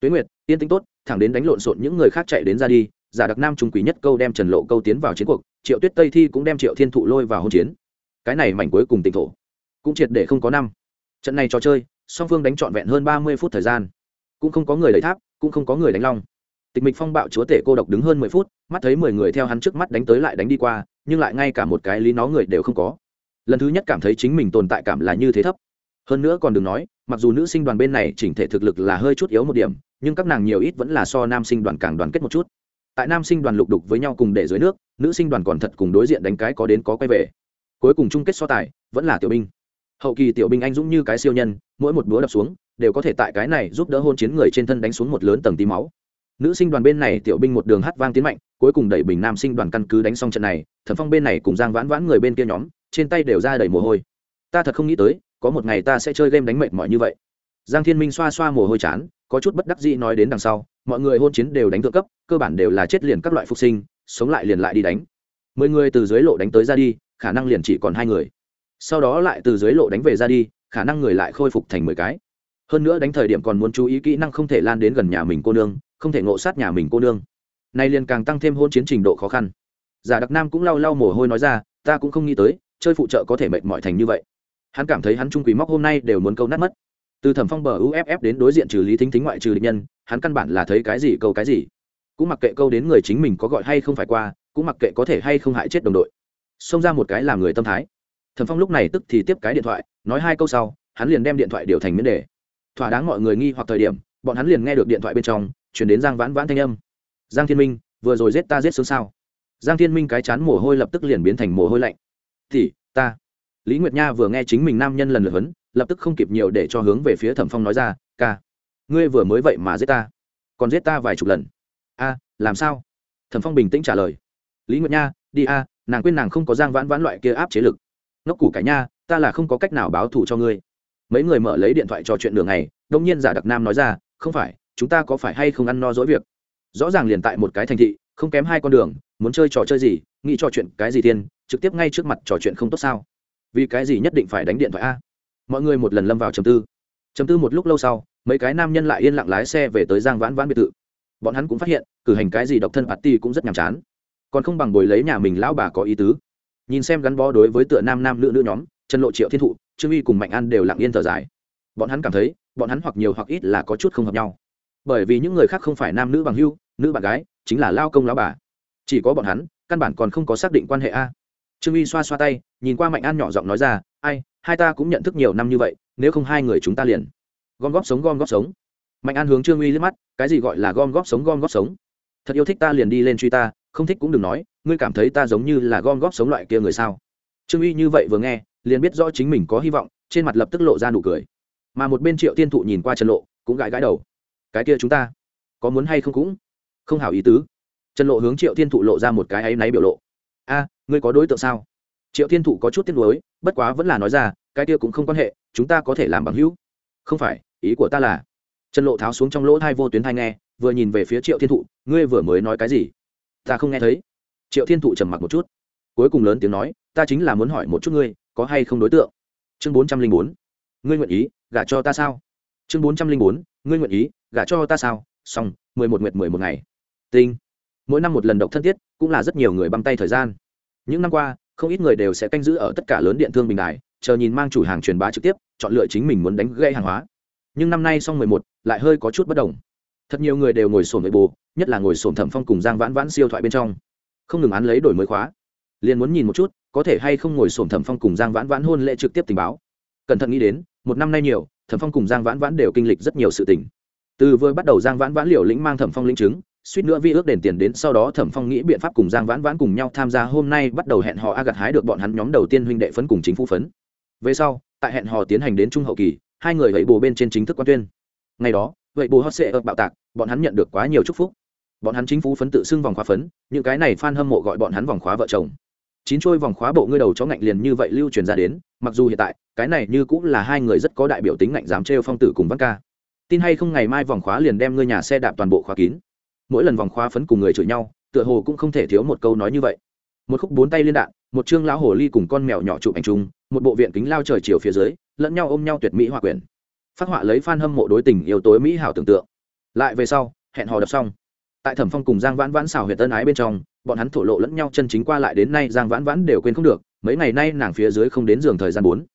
Speaker 1: Tuyến nguyệt, yên tĩnh tốt, thẳng đến đánh lộn xộn những người khác chạy đến ra đi giả đặc nam trung quý nhất câu đem trần lộ câu tiến vào chiến cuộc, triệu tuyết tây thi cũng đem triệu thiên thụ lôi vào hôn chiến. Cái này mảnh cuối cùng tỉnh thổ, cũng triệt để không có năm. Trận này trò chơi, song phương đánh trọn vẹn hơn ba mươi phút thời gian. Cũng không có người đẩy tháp, cũng không có người đánh long. Tịch mịch phong bạo chúa tể cô độc đứng hơn mười phút, mắt thấy mười người theo hắn trước mắt đánh tới lại đánh đi qua, nhưng lại ngay cả một cái lý nó người đều không có. Lần thứ nhất cảm thấy chính mình tồn tại cảm là như thế thấp. Hơn nữa còn đừng nói, mặc dù nữ sinh đoàn bên này chỉnh thể thực lực là hơi chút yếu một điểm, nhưng các nàng nhiều ít vẫn là so nam sinh đoàn càng đoàn kết một chút tại nam sinh đoàn lục đục với nhau cùng để dưới nước, nữ sinh đoàn còn thật cùng đối diện đánh cái có đến có quay về. Cuối cùng chung kết so tài, vẫn là tiểu binh hậu kỳ tiểu binh anh dũng như cái siêu nhân, mỗi một búa đập xuống, đều có thể tại cái này giúp đỡ hôn chiến người trên thân đánh xuống một lớn tầng tí máu. Nữ sinh đoàn bên này tiểu binh một đường hát vang tiến mạnh, cuối cùng đẩy bình nam sinh đoàn căn cứ đánh xong trận này, thẩm phong bên này cùng giang vãn vãn người bên kia nhóm, trên tay đều ra đầy mồ hôi. Ta thật không nghĩ tới, có một ngày ta sẽ chơi game đánh mệt mỏi như vậy. Giang thiên minh xoa xoa mồ hôi chán, có chút bất đắc dĩ nói đến đằng sau mọi người hôn chiến đều đánh thượng cấp, cơ bản đều là chết liền các loại phục sinh, sống lại liền lại đi đánh. Mười người từ dưới lộ đánh tới ra đi, khả năng liền chỉ còn hai người. Sau đó lại từ dưới lộ đánh về ra đi, khả năng người lại khôi phục thành mười cái. Hơn nữa đánh thời điểm còn muốn chú ý kỹ năng không thể lan đến gần nhà mình cô nương, không thể ngộ sát nhà mình cô nương. Nay liền càng tăng thêm hôn chiến trình độ khó khăn. Giả đặc nam cũng lau lau mồ hôi nói ra, ta cũng không nghĩ tới, chơi phụ trợ có thể mệt mỏi thành như vậy. Hắn cảm thấy hắn trung quý móc hôm nay đều muốn câu nát mất. Từ thẩm phong bờ uff đến đối diện trừ lý thính thính ngoại trừ địch nhân hắn căn bản là thấy cái gì câu cái gì. Cũng mặc kệ câu đến người chính mình có gọi hay không phải qua, cũng mặc kệ có thể hay không hại chết đồng đội. Xông ra một cái làm người tâm thái. Thẩm phong lúc này tức thì tiếp cái điện thoại, nói hai câu sau, hắn liền đem điện thoại điều thành miễn đề. Thỏa đáng mọi người nghi hoặc thời điểm, bọn hắn liền nghe được điện thoại bên trong chuyển đến giang vãn vãn thanh âm. Giang thiên minh, vừa rồi giết ta giết sướng sao? Giang thiên minh cái chán mồ hôi lập tức liền biến thành mồ hôi lạnh. Thì, ta. Lý nguyệt nha vừa nghe chính mình nam nhân lần lượt vấn lập tức không kịp nhiều để cho hướng về phía thẩm phong nói ra, ca ngươi vừa mới vậy mà giết ta, còn giết ta vài chục lần. A, làm sao? Thẩm phong bình tĩnh trả lời. Lý nguyệt nha, đi a, nàng quên nàng không có giang vãn vãn loại kia áp chế lực. Ngốc củ cải nha, ta là không có cách nào báo thù cho ngươi. Mấy người mở lấy điện thoại trò chuyện đường này đông nhiên giả đặc nam nói ra, không phải, chúng ta có phải hay không ăn no dỗi việc? Rõ ràng liền tại một cái thành thị, không kém hai con đường, muốn chơi trò chơi gì, nghĩ trò chuyện cái gì tiên, trực tiếp ngay trước mặt trò chuyện không tốt sao? Vì cái gì nhất định phải đánh điện thoại a? Mọi người một lần lâm vào trầm tư. Trầm tư một lúc lâu sau mấy cái nam nhân lại yên lặng lái xe về tới giang vãn vãn biệt thự. Bọn hắn cũng phát hiện, cử hành cái gì độc thân phạt ti cũng rất nhàm chán. Còn không bằng bồi lấy nhà mình lão bà có ý tứ. Nhìn xem gắn bó đối với tựa nam nam nữ nữ nhóm, trần lộ triệu thiên thụ, trương uy cùng mạnh an đều lặng yên thở dài. Bọn hắn cảm thấy, bọn hắn hoặc nhiều hoặc ít là có chút không hợp nhau. Bởi vì những người khác không phải nam nữ bằng hưu, nữ bạn gái, chính là lao công lão bà. Chỉ có bọn hắn, căn bản còn không có xác định quan hệ a. Trương uy xoa xoa tay, nhìn qua mạnh an nhỏ giọng nói ra, ai, hai ta cũng nhận thức nhiều năm như vậy, nếu không hai người chúng ta liền gom góp sống, gom góp sống. Mạnh an hướng trương uy liếc mắt, cái gì gọi là gom góp sống, gom góp sống? Thật yêu thích ta liền đi lên truy ta, không thích cũng đừng nói, ngươi cảm thấy ta giống như là gom góp sống loại kia người sao? Trương uy như vậy vừa nghe, liền biết rõ chính mình có hy vọng, trên mặt lập tức lộ ra nụ cười. Mà một bên triệu tiên thụ nhìn qua trần lộ, cũng gãi gãi đầu. Cái kia chúng ta, có muốn hay không cũng không hảo ý tứ. Trần lộ hướng triệu tiên thụ lộ ra một cái áy náy biểu lộ. A, ngươi có đối tượng sao? Triệu tiên thụ có chút tiếc nuối, bất quá vẫn là nói ra, cái kia cũng không quan hệ, chúng ta có thể làm bằng hữu. Không phải ý của ta là, trần lộ tháo xuống trong lỗ thai vô tuyến thai nghe, vừa nhìn về phía triệu thiên thụ, ngươi vừa mới nói cái gì? Ta không nghe thấy. Triệu thiên thụ trầm mặc một chút, cuối cùng lớn tiếng nói, ta chính là muốn hỏi một chút ngươi, có hay không đối tượng? Chương bốn trăm linh bốn, ngươi nguyện ý, gả cho ta sao? Chương bốn trăm linh bốn, ngươi nguyện ý, gả cho ta sao? Xong, mười một nguyệt mười một ngày. Tinh. Mỗi năm một lần độc thân thiết, cũng là rất nhiều người băm tay thời gian. Những năm qua, không ít người đều sẽ canh giữ ở tất cả lớn điện thương bình đài, chờ nhìn mang chủ hàng truyền bá trực tiếp, chọn lựa chính mình muốn đánh gây hàng hóa nhưng năm nay xong mười một, lại hơi có chút bất đồng. Thật nhiều người đều ngồi sổm với bồ nhất là ngồi sổm thẩm phong cùng giang vãn vãn siêu thoại bên trong. Không ngừng án lấy đổi mới khóa. Liền muốn nhìn một chút, có thể hay không ngồi sổm thẩm phong cùng giang vãn vãn hôn lễ trực tiếp tình báo. Cẩn thận nghĩ đến, một năm nay nhiều, thẩm phong cùng giang vãn vãn đều kinh lịch rất nhiều sự tình. Từ vừa bắt đầu giang vãn vãn liều lĩnh mang thẩm phong linh chứng, suýt nữa vi ước đền tiền đến sau đó thẩm phong nghĩ biện pháp cùng giang vãn vãn cùng nhau tham gia hôm nay bắt đầu hẹn hò a gặt hái được bọn hắn nhóm đầu tiên huynh đệ phấn cùng chính phủ phấn. Về sau, tại hẹn hò tiến hành đến trung hậu kỳ hai người gậy bồ bên trên chính thức quan tuyên. Ngày đó, vậy bù hot sệ ập bạo tạc, bọn hắn nhận được quá nhiều chúc phúc. Bọn hắn chính phủ phấn tự xưng vòng khóa phấn, những cái này f a n hâm mộ gọi bọn hắn vòng khóa vợ chồng. Chín trôi vòng khóa bộ ngươi đầu chó ngạnh liền như vậy lưu truyền ra đến, mặc dù hiện tại, cái này như cũng là hai người rất có đại biểu tính ngạnh dám trêu phong tử cùng văn ca. Tin hay không ngày mai vòng khóa liền đem ngươi nhà xe đạp toàn bộ khóa kín. Mỗi lần vòng khóa phấn cùng người chửi nhau, tựa hồ cũng không thể thiếu một câu nói như vậy. Một khúc bốn tay liên đạn, một chương lão hồ ly cùng con mèo nhỏ chụp ảnh chung, một bộ viện kính lao trời chiều phía dưới lẫn nhau ôm nhau tuyệt mỹ hòa quyển. Phát họa lấy f hâm mộ đối tình yêu tối mỹ hảo tưởng tượng. Lại về sau, hẹn hò đập xong. Tại thẩm phong cùng giang vãn vãn xào huyệt tân ái bên trong, bọn hắn thổ lộ lẫn nhau chân chính qua lại đến nay giang vãn vãn đều quên không được, mấy ngày nay nàng phía dưới không đến giường thời gian bốn.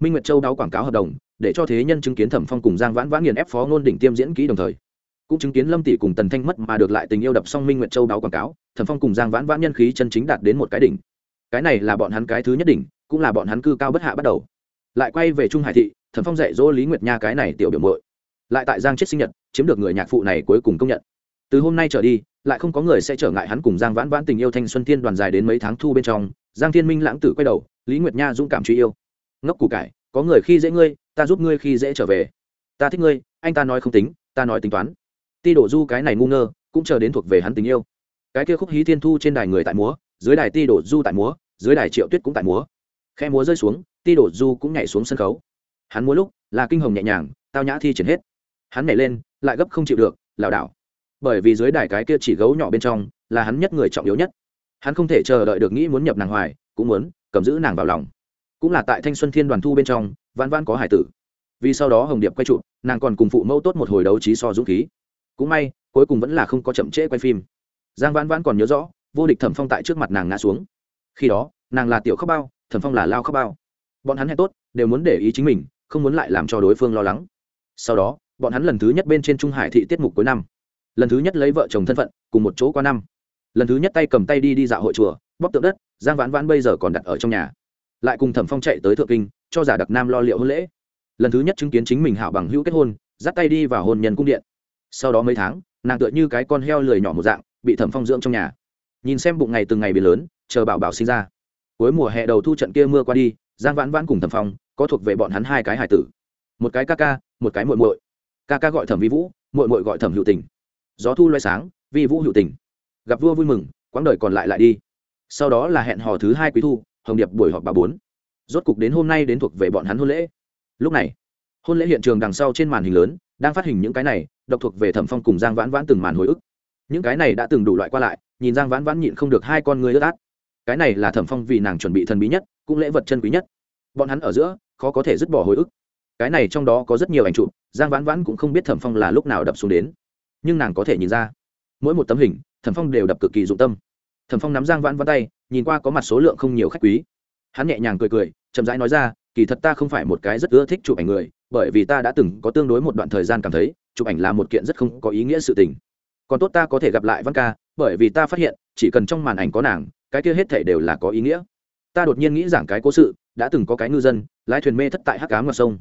Speaker 1: Minh nguyệt châu đáo quảng cáo hợp đồng, để cho thế nhân chứng kiến thẩm phong cùng giang vãn vãn nghiền ép phó ngôn đỉnh tiêm diễn kỹ đồng thời. Cũng chứng kiến lâm tỷ cùng tần thanh mất mà được lại tình yêu đập xong minh nguyệt châu đáo quảng cáo, thẩm phong cùng giang vãn vãn nhân khí chân chính đạt đến một cái đỉnh. Cái này là bọn hắn cái thứ nhất đỉnh, cũng là bọn hắn cư cao bất hạ bắt đầu lại quay về trung hải thị, thẩm phong dạy dỗ lý nguyệt nha cái này tiểu biểu mội lại tại giang chết sinh nhật, chiếm được người nhạc phụ này cuối cùng công nhận. Từ hôm nay trở đi, lại không có người sẽ trở ngại hắn cùng giang vãn vãn tình yêu thanh xuân thiên đoàn dài đến mấy tháng thu bên trong, giang thiên minh lãng tử quay đầu, lý nguyệt nha dũng cảm truy yêu. Ngốc củ cải, có người khi dễ ngươi, ta giúp ngươi khi dễ trở về. Ta thích ngươi, anh ta nói không tính, ta nói tính toán. Ti đổ du cái này ngu ngơ, cũng chờ đến thuộc về hắn tình yêu. Cái kia khúc hí thiên thu trên đài người tại múa, dưới đài ti đổ du tại múa, dưới đài triệu tuyết cũng tại múa. Khe múa rơi xuống ti đổ du cũng nhảy xuống sân khấu. Hắn mỗi lúc là kinh hồng nhẹ nhàng, tao nhã thi triển hết. Hắn nhảy lên, lại gấp không chịu được, lảo đảo. Bởi vì dưới đài cái kia chỉ gấu nhỏ bên trong là hắn nhất người trọng yếu nhất. Hắn không thể chờ đợi được nghĩ muốn nhập nàng hoài, cũng muốn cầm giữ nàng vào lòng. Cũng là tại thanh xuân thiên đoàn thu bên trong, vãn vãn có hải tử. Vì sau đó hồng điệp quay trụ, nàng còn cùng phụ mẫu tốt một hồi đấu trí so dũng khí. Cũng may, cuối cùng vẫn là không có chậm trễ quay phim. Giang vãn vãn còn nhớ rõ, vô địch thẩm phong tại trước mặt nàng ngã xuống. Khi đó, nàng là tiểu khóc bao, thẩm phong là lao khóc bao bọn hắn hẹn tốt, đều muốn để ý chính mình, không muốn lại làm cho đối phương lo lắng. Sau đó, bọn hắn lần thứ nhất bên trên trung hải thị tiết mục cuối năm. Lần thứ nhất lấy vợ chồng thân phận, cùng một chỗ qua năm. Lần thứ nhất tay cầm tay đi đi dạo hội chùa, bóp tượng đất, giang vãn vãn bây giờ còn đặt ở trong nhà. Lại cùng thẩm phong chạy tới thượng kinh, cho giả đặc nam lo liệu hôn lễ. Lần thứ nhất chứng kiến chính mình hảo bằng hữu kết hôn, dắt tay đi vào hôn nhân cung điện. Sau đó mấy tháng, nàng tựa như cái con heo lười nhỏ một dạng, bị thẩm phong dưỡng trong nhà. Nhìn xem bụng ngày từng ngày biến lớn, chờ bảo bảo sinh ra. Cuối mùa hè đầu thu trận kia mưa qua đi giang vãn vãn cùng thẩm phong có thuộc về bọn hắn hai cái hải tử. Một cái ca ca, một cái muội muội. Ca ca gọi thẩm vi vũ, muội muội gọi thẩm hữu tình. Gió thu loay sáng, vi vũ hữu tình. Gặp vua vui mừng, quãng đời còn lại lại đi. Sau đó là hẹn hò thứ hai quý thu, hồng điệp buổi họp bà bốn. Rốt cục đến hôm nay đến thuộc về bọn hắn hôn lễ. Lúc này, hôn lễ hiện trường đằng sau trên màn hình lớn, đang phát hình những cái này, độc thuộc về thẩm phong cùng giang vãn vãn từng màn hồi ức. Những cái này đã từng đủ loại qua lại, nhìn giang vãn vãn nhịn không được hai con người ướt át cái này là thẩm phong vì nàng chuẩn bị thần bí nhất, cũng lễ vật chân quý nhất. Bọn hắn ở giữa, khó có thể dứt bỏ hồi ức. Cái này trong đó có rất nhiều ảnh chụp, giang vãn vãn cũng không biết thẩm phong là lúc nào đập xuống đến. Nhưng nàng có thể nhìn ra, mỗi một tấm hình, thẩm phong đều đập cực kỳ dụng tâm. Thẩm phong nắm giang vãn vãn tay, nhìn qua có mặt số lượng không nhiều khách quý. Hắn nhẹ nhàng cười cười, chậm rãi nói ra, kỳ thật ta không phải một cái rất ưa thích chụp ảnh người, bởi vì ta đã từng có tương đối một đoạn thời gian cảm thấy, chụp ảnh là một kiện rất không có ý nghĩa sự tình. Còn tốt ta có thể gặp lại văn ca, bởi vì ta phát hiện, chỉ cần trong màn ảnh có nàng cái kia hết thể đều là có ý nghĩa. Ta đột nhiên nghĩ rằng cái cố sự, đã từng có cái ngư dân, lái thuyền mê thất tại hắc cám ngoài sông.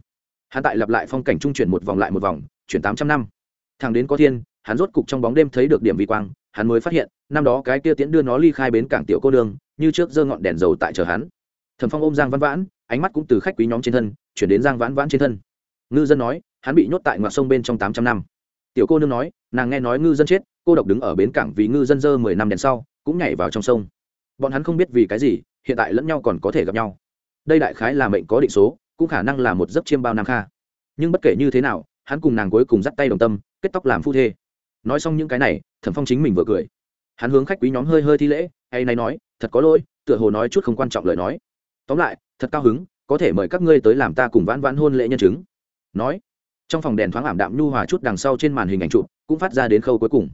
Speaker 1: Hắn tại lặp lại phong cảnh trung chuyển một vòng lại một vòng, chuyển tám trăm năm. Thằng đến có thiên, hắn rốt cục trong bóng đêm thấy được điểm vi quang, hắn mới phát hiện, năm đó cái kia tiễn đưa nó ly khai bến cảng tiểu cô đường như trước giơ ngọn đèn dầu tại chờ hắn. Thần phong ôm giang văn vãn, ánh mắt cũng từ khách quý nhóm trên thân, chuyển đến giang vãn vãn trên thân. Ngư dân nói, hắn bị nhốt tại ngoại sông bên trong tám trăm năm. Tiểu cô nương nói, nàng nghe nói ngư dân chết, cô độc đứng ở bến cảng vì ngư dân dơ mười năm đèn sau, cũng nhảy vào trong sông bọn hắn không biết vì cái gì, hiện tại lẫn nhau còn có thể gặp nhau. Đây đại khái là mệnh có định số, cũng khả năng là một giấc chiêm bao nam kha. Nhưng bất kể như thế nào, hắn cùng nàng cuối cùng dắt tay đồng tâm, kết tóc làm phu thê. Nói xong những cái này, thẩm phong chính mình vừa cười. Hắn hướng khách quý nhóm hơi hơi thi lễ, hay nay nói, thật có lỗi, tựa hồ nói chút không quan trọng lời nói. Tóm lại, thật cao hứng, có thể mời các ngươi tới làm ta cùng vãn vãn hôn lễ nhân chứng. Nói, trong phòng đèn thoáng ảm đạm nhu hòa chút đằng sau trên màn hình ảnh chụp, cũng phát ra đến khâu cuối cùng.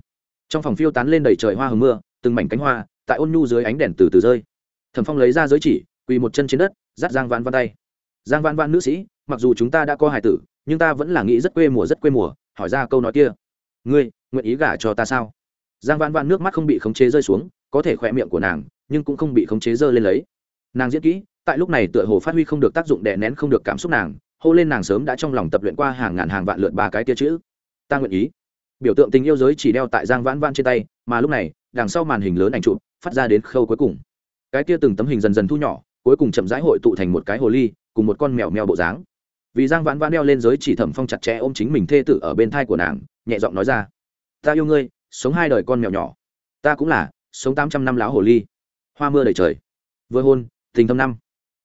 Speaker 1: Trong phòng phiêu tán lên đầy trời hoa hồng mưa, từng mảnh cánh hoa tại ôn nhu dưới ánh đèn từ từ rơi. Thẩm phong lấy ra giới chỉ, quỳ một chân trên đất, dắt giang vãn vãn tay. Giang vãn vãn nữ sĩ, mặc dù chúng ta đã có hài tử, nhưng ta vẫn là nghĩ rất quê mùa, rất quê mùa, hỏi ra câu nói kia. Ngươi, nguyện ý gả cho ta sao? Giang vãn vãn nước mắt không bị khống chế rơi xuống, có thể khỏe miệng của nàng, nhưng cũng không bị khống chế rơi lên lấy. Nàng diễn kỹ, tại lúc này tựa hồ phát huy không được tác dụng đè nén không được cảm xúc nàng, hô lên nàng sớm đã trong lòng tập luyện qua hàng ngàn hàng vạn lượt ba cái tia chữ. Ta nguyện ý. Biểu tượng tình yêu giới chỉ đeo tại giang vãn vãn trên tay, mà lúc này đằng sau màn hình lớn ảnh chụp, phát ra đến khâu cuối cùng. Cái kia từng tấm hình dần dần thu nhỏ, cuối cùng chậm rãi hội tụ thành một cái hồ ly, cùng một con mèo mèo bộ dáng. Vì giang vãn vãn đeo lên giới chỉ thẩm phong chặt chẽ ôm chính mình thê tử ở bên thai của nàng, nhẹ giọng nói ra, ta yêu ngươi, sống hai đời con mèo nhỏ. Ta cũng là, sống tám trăm năm láo hồ ly. Hoa mưa đầy trời. Vừa hôn, tình thâm năm.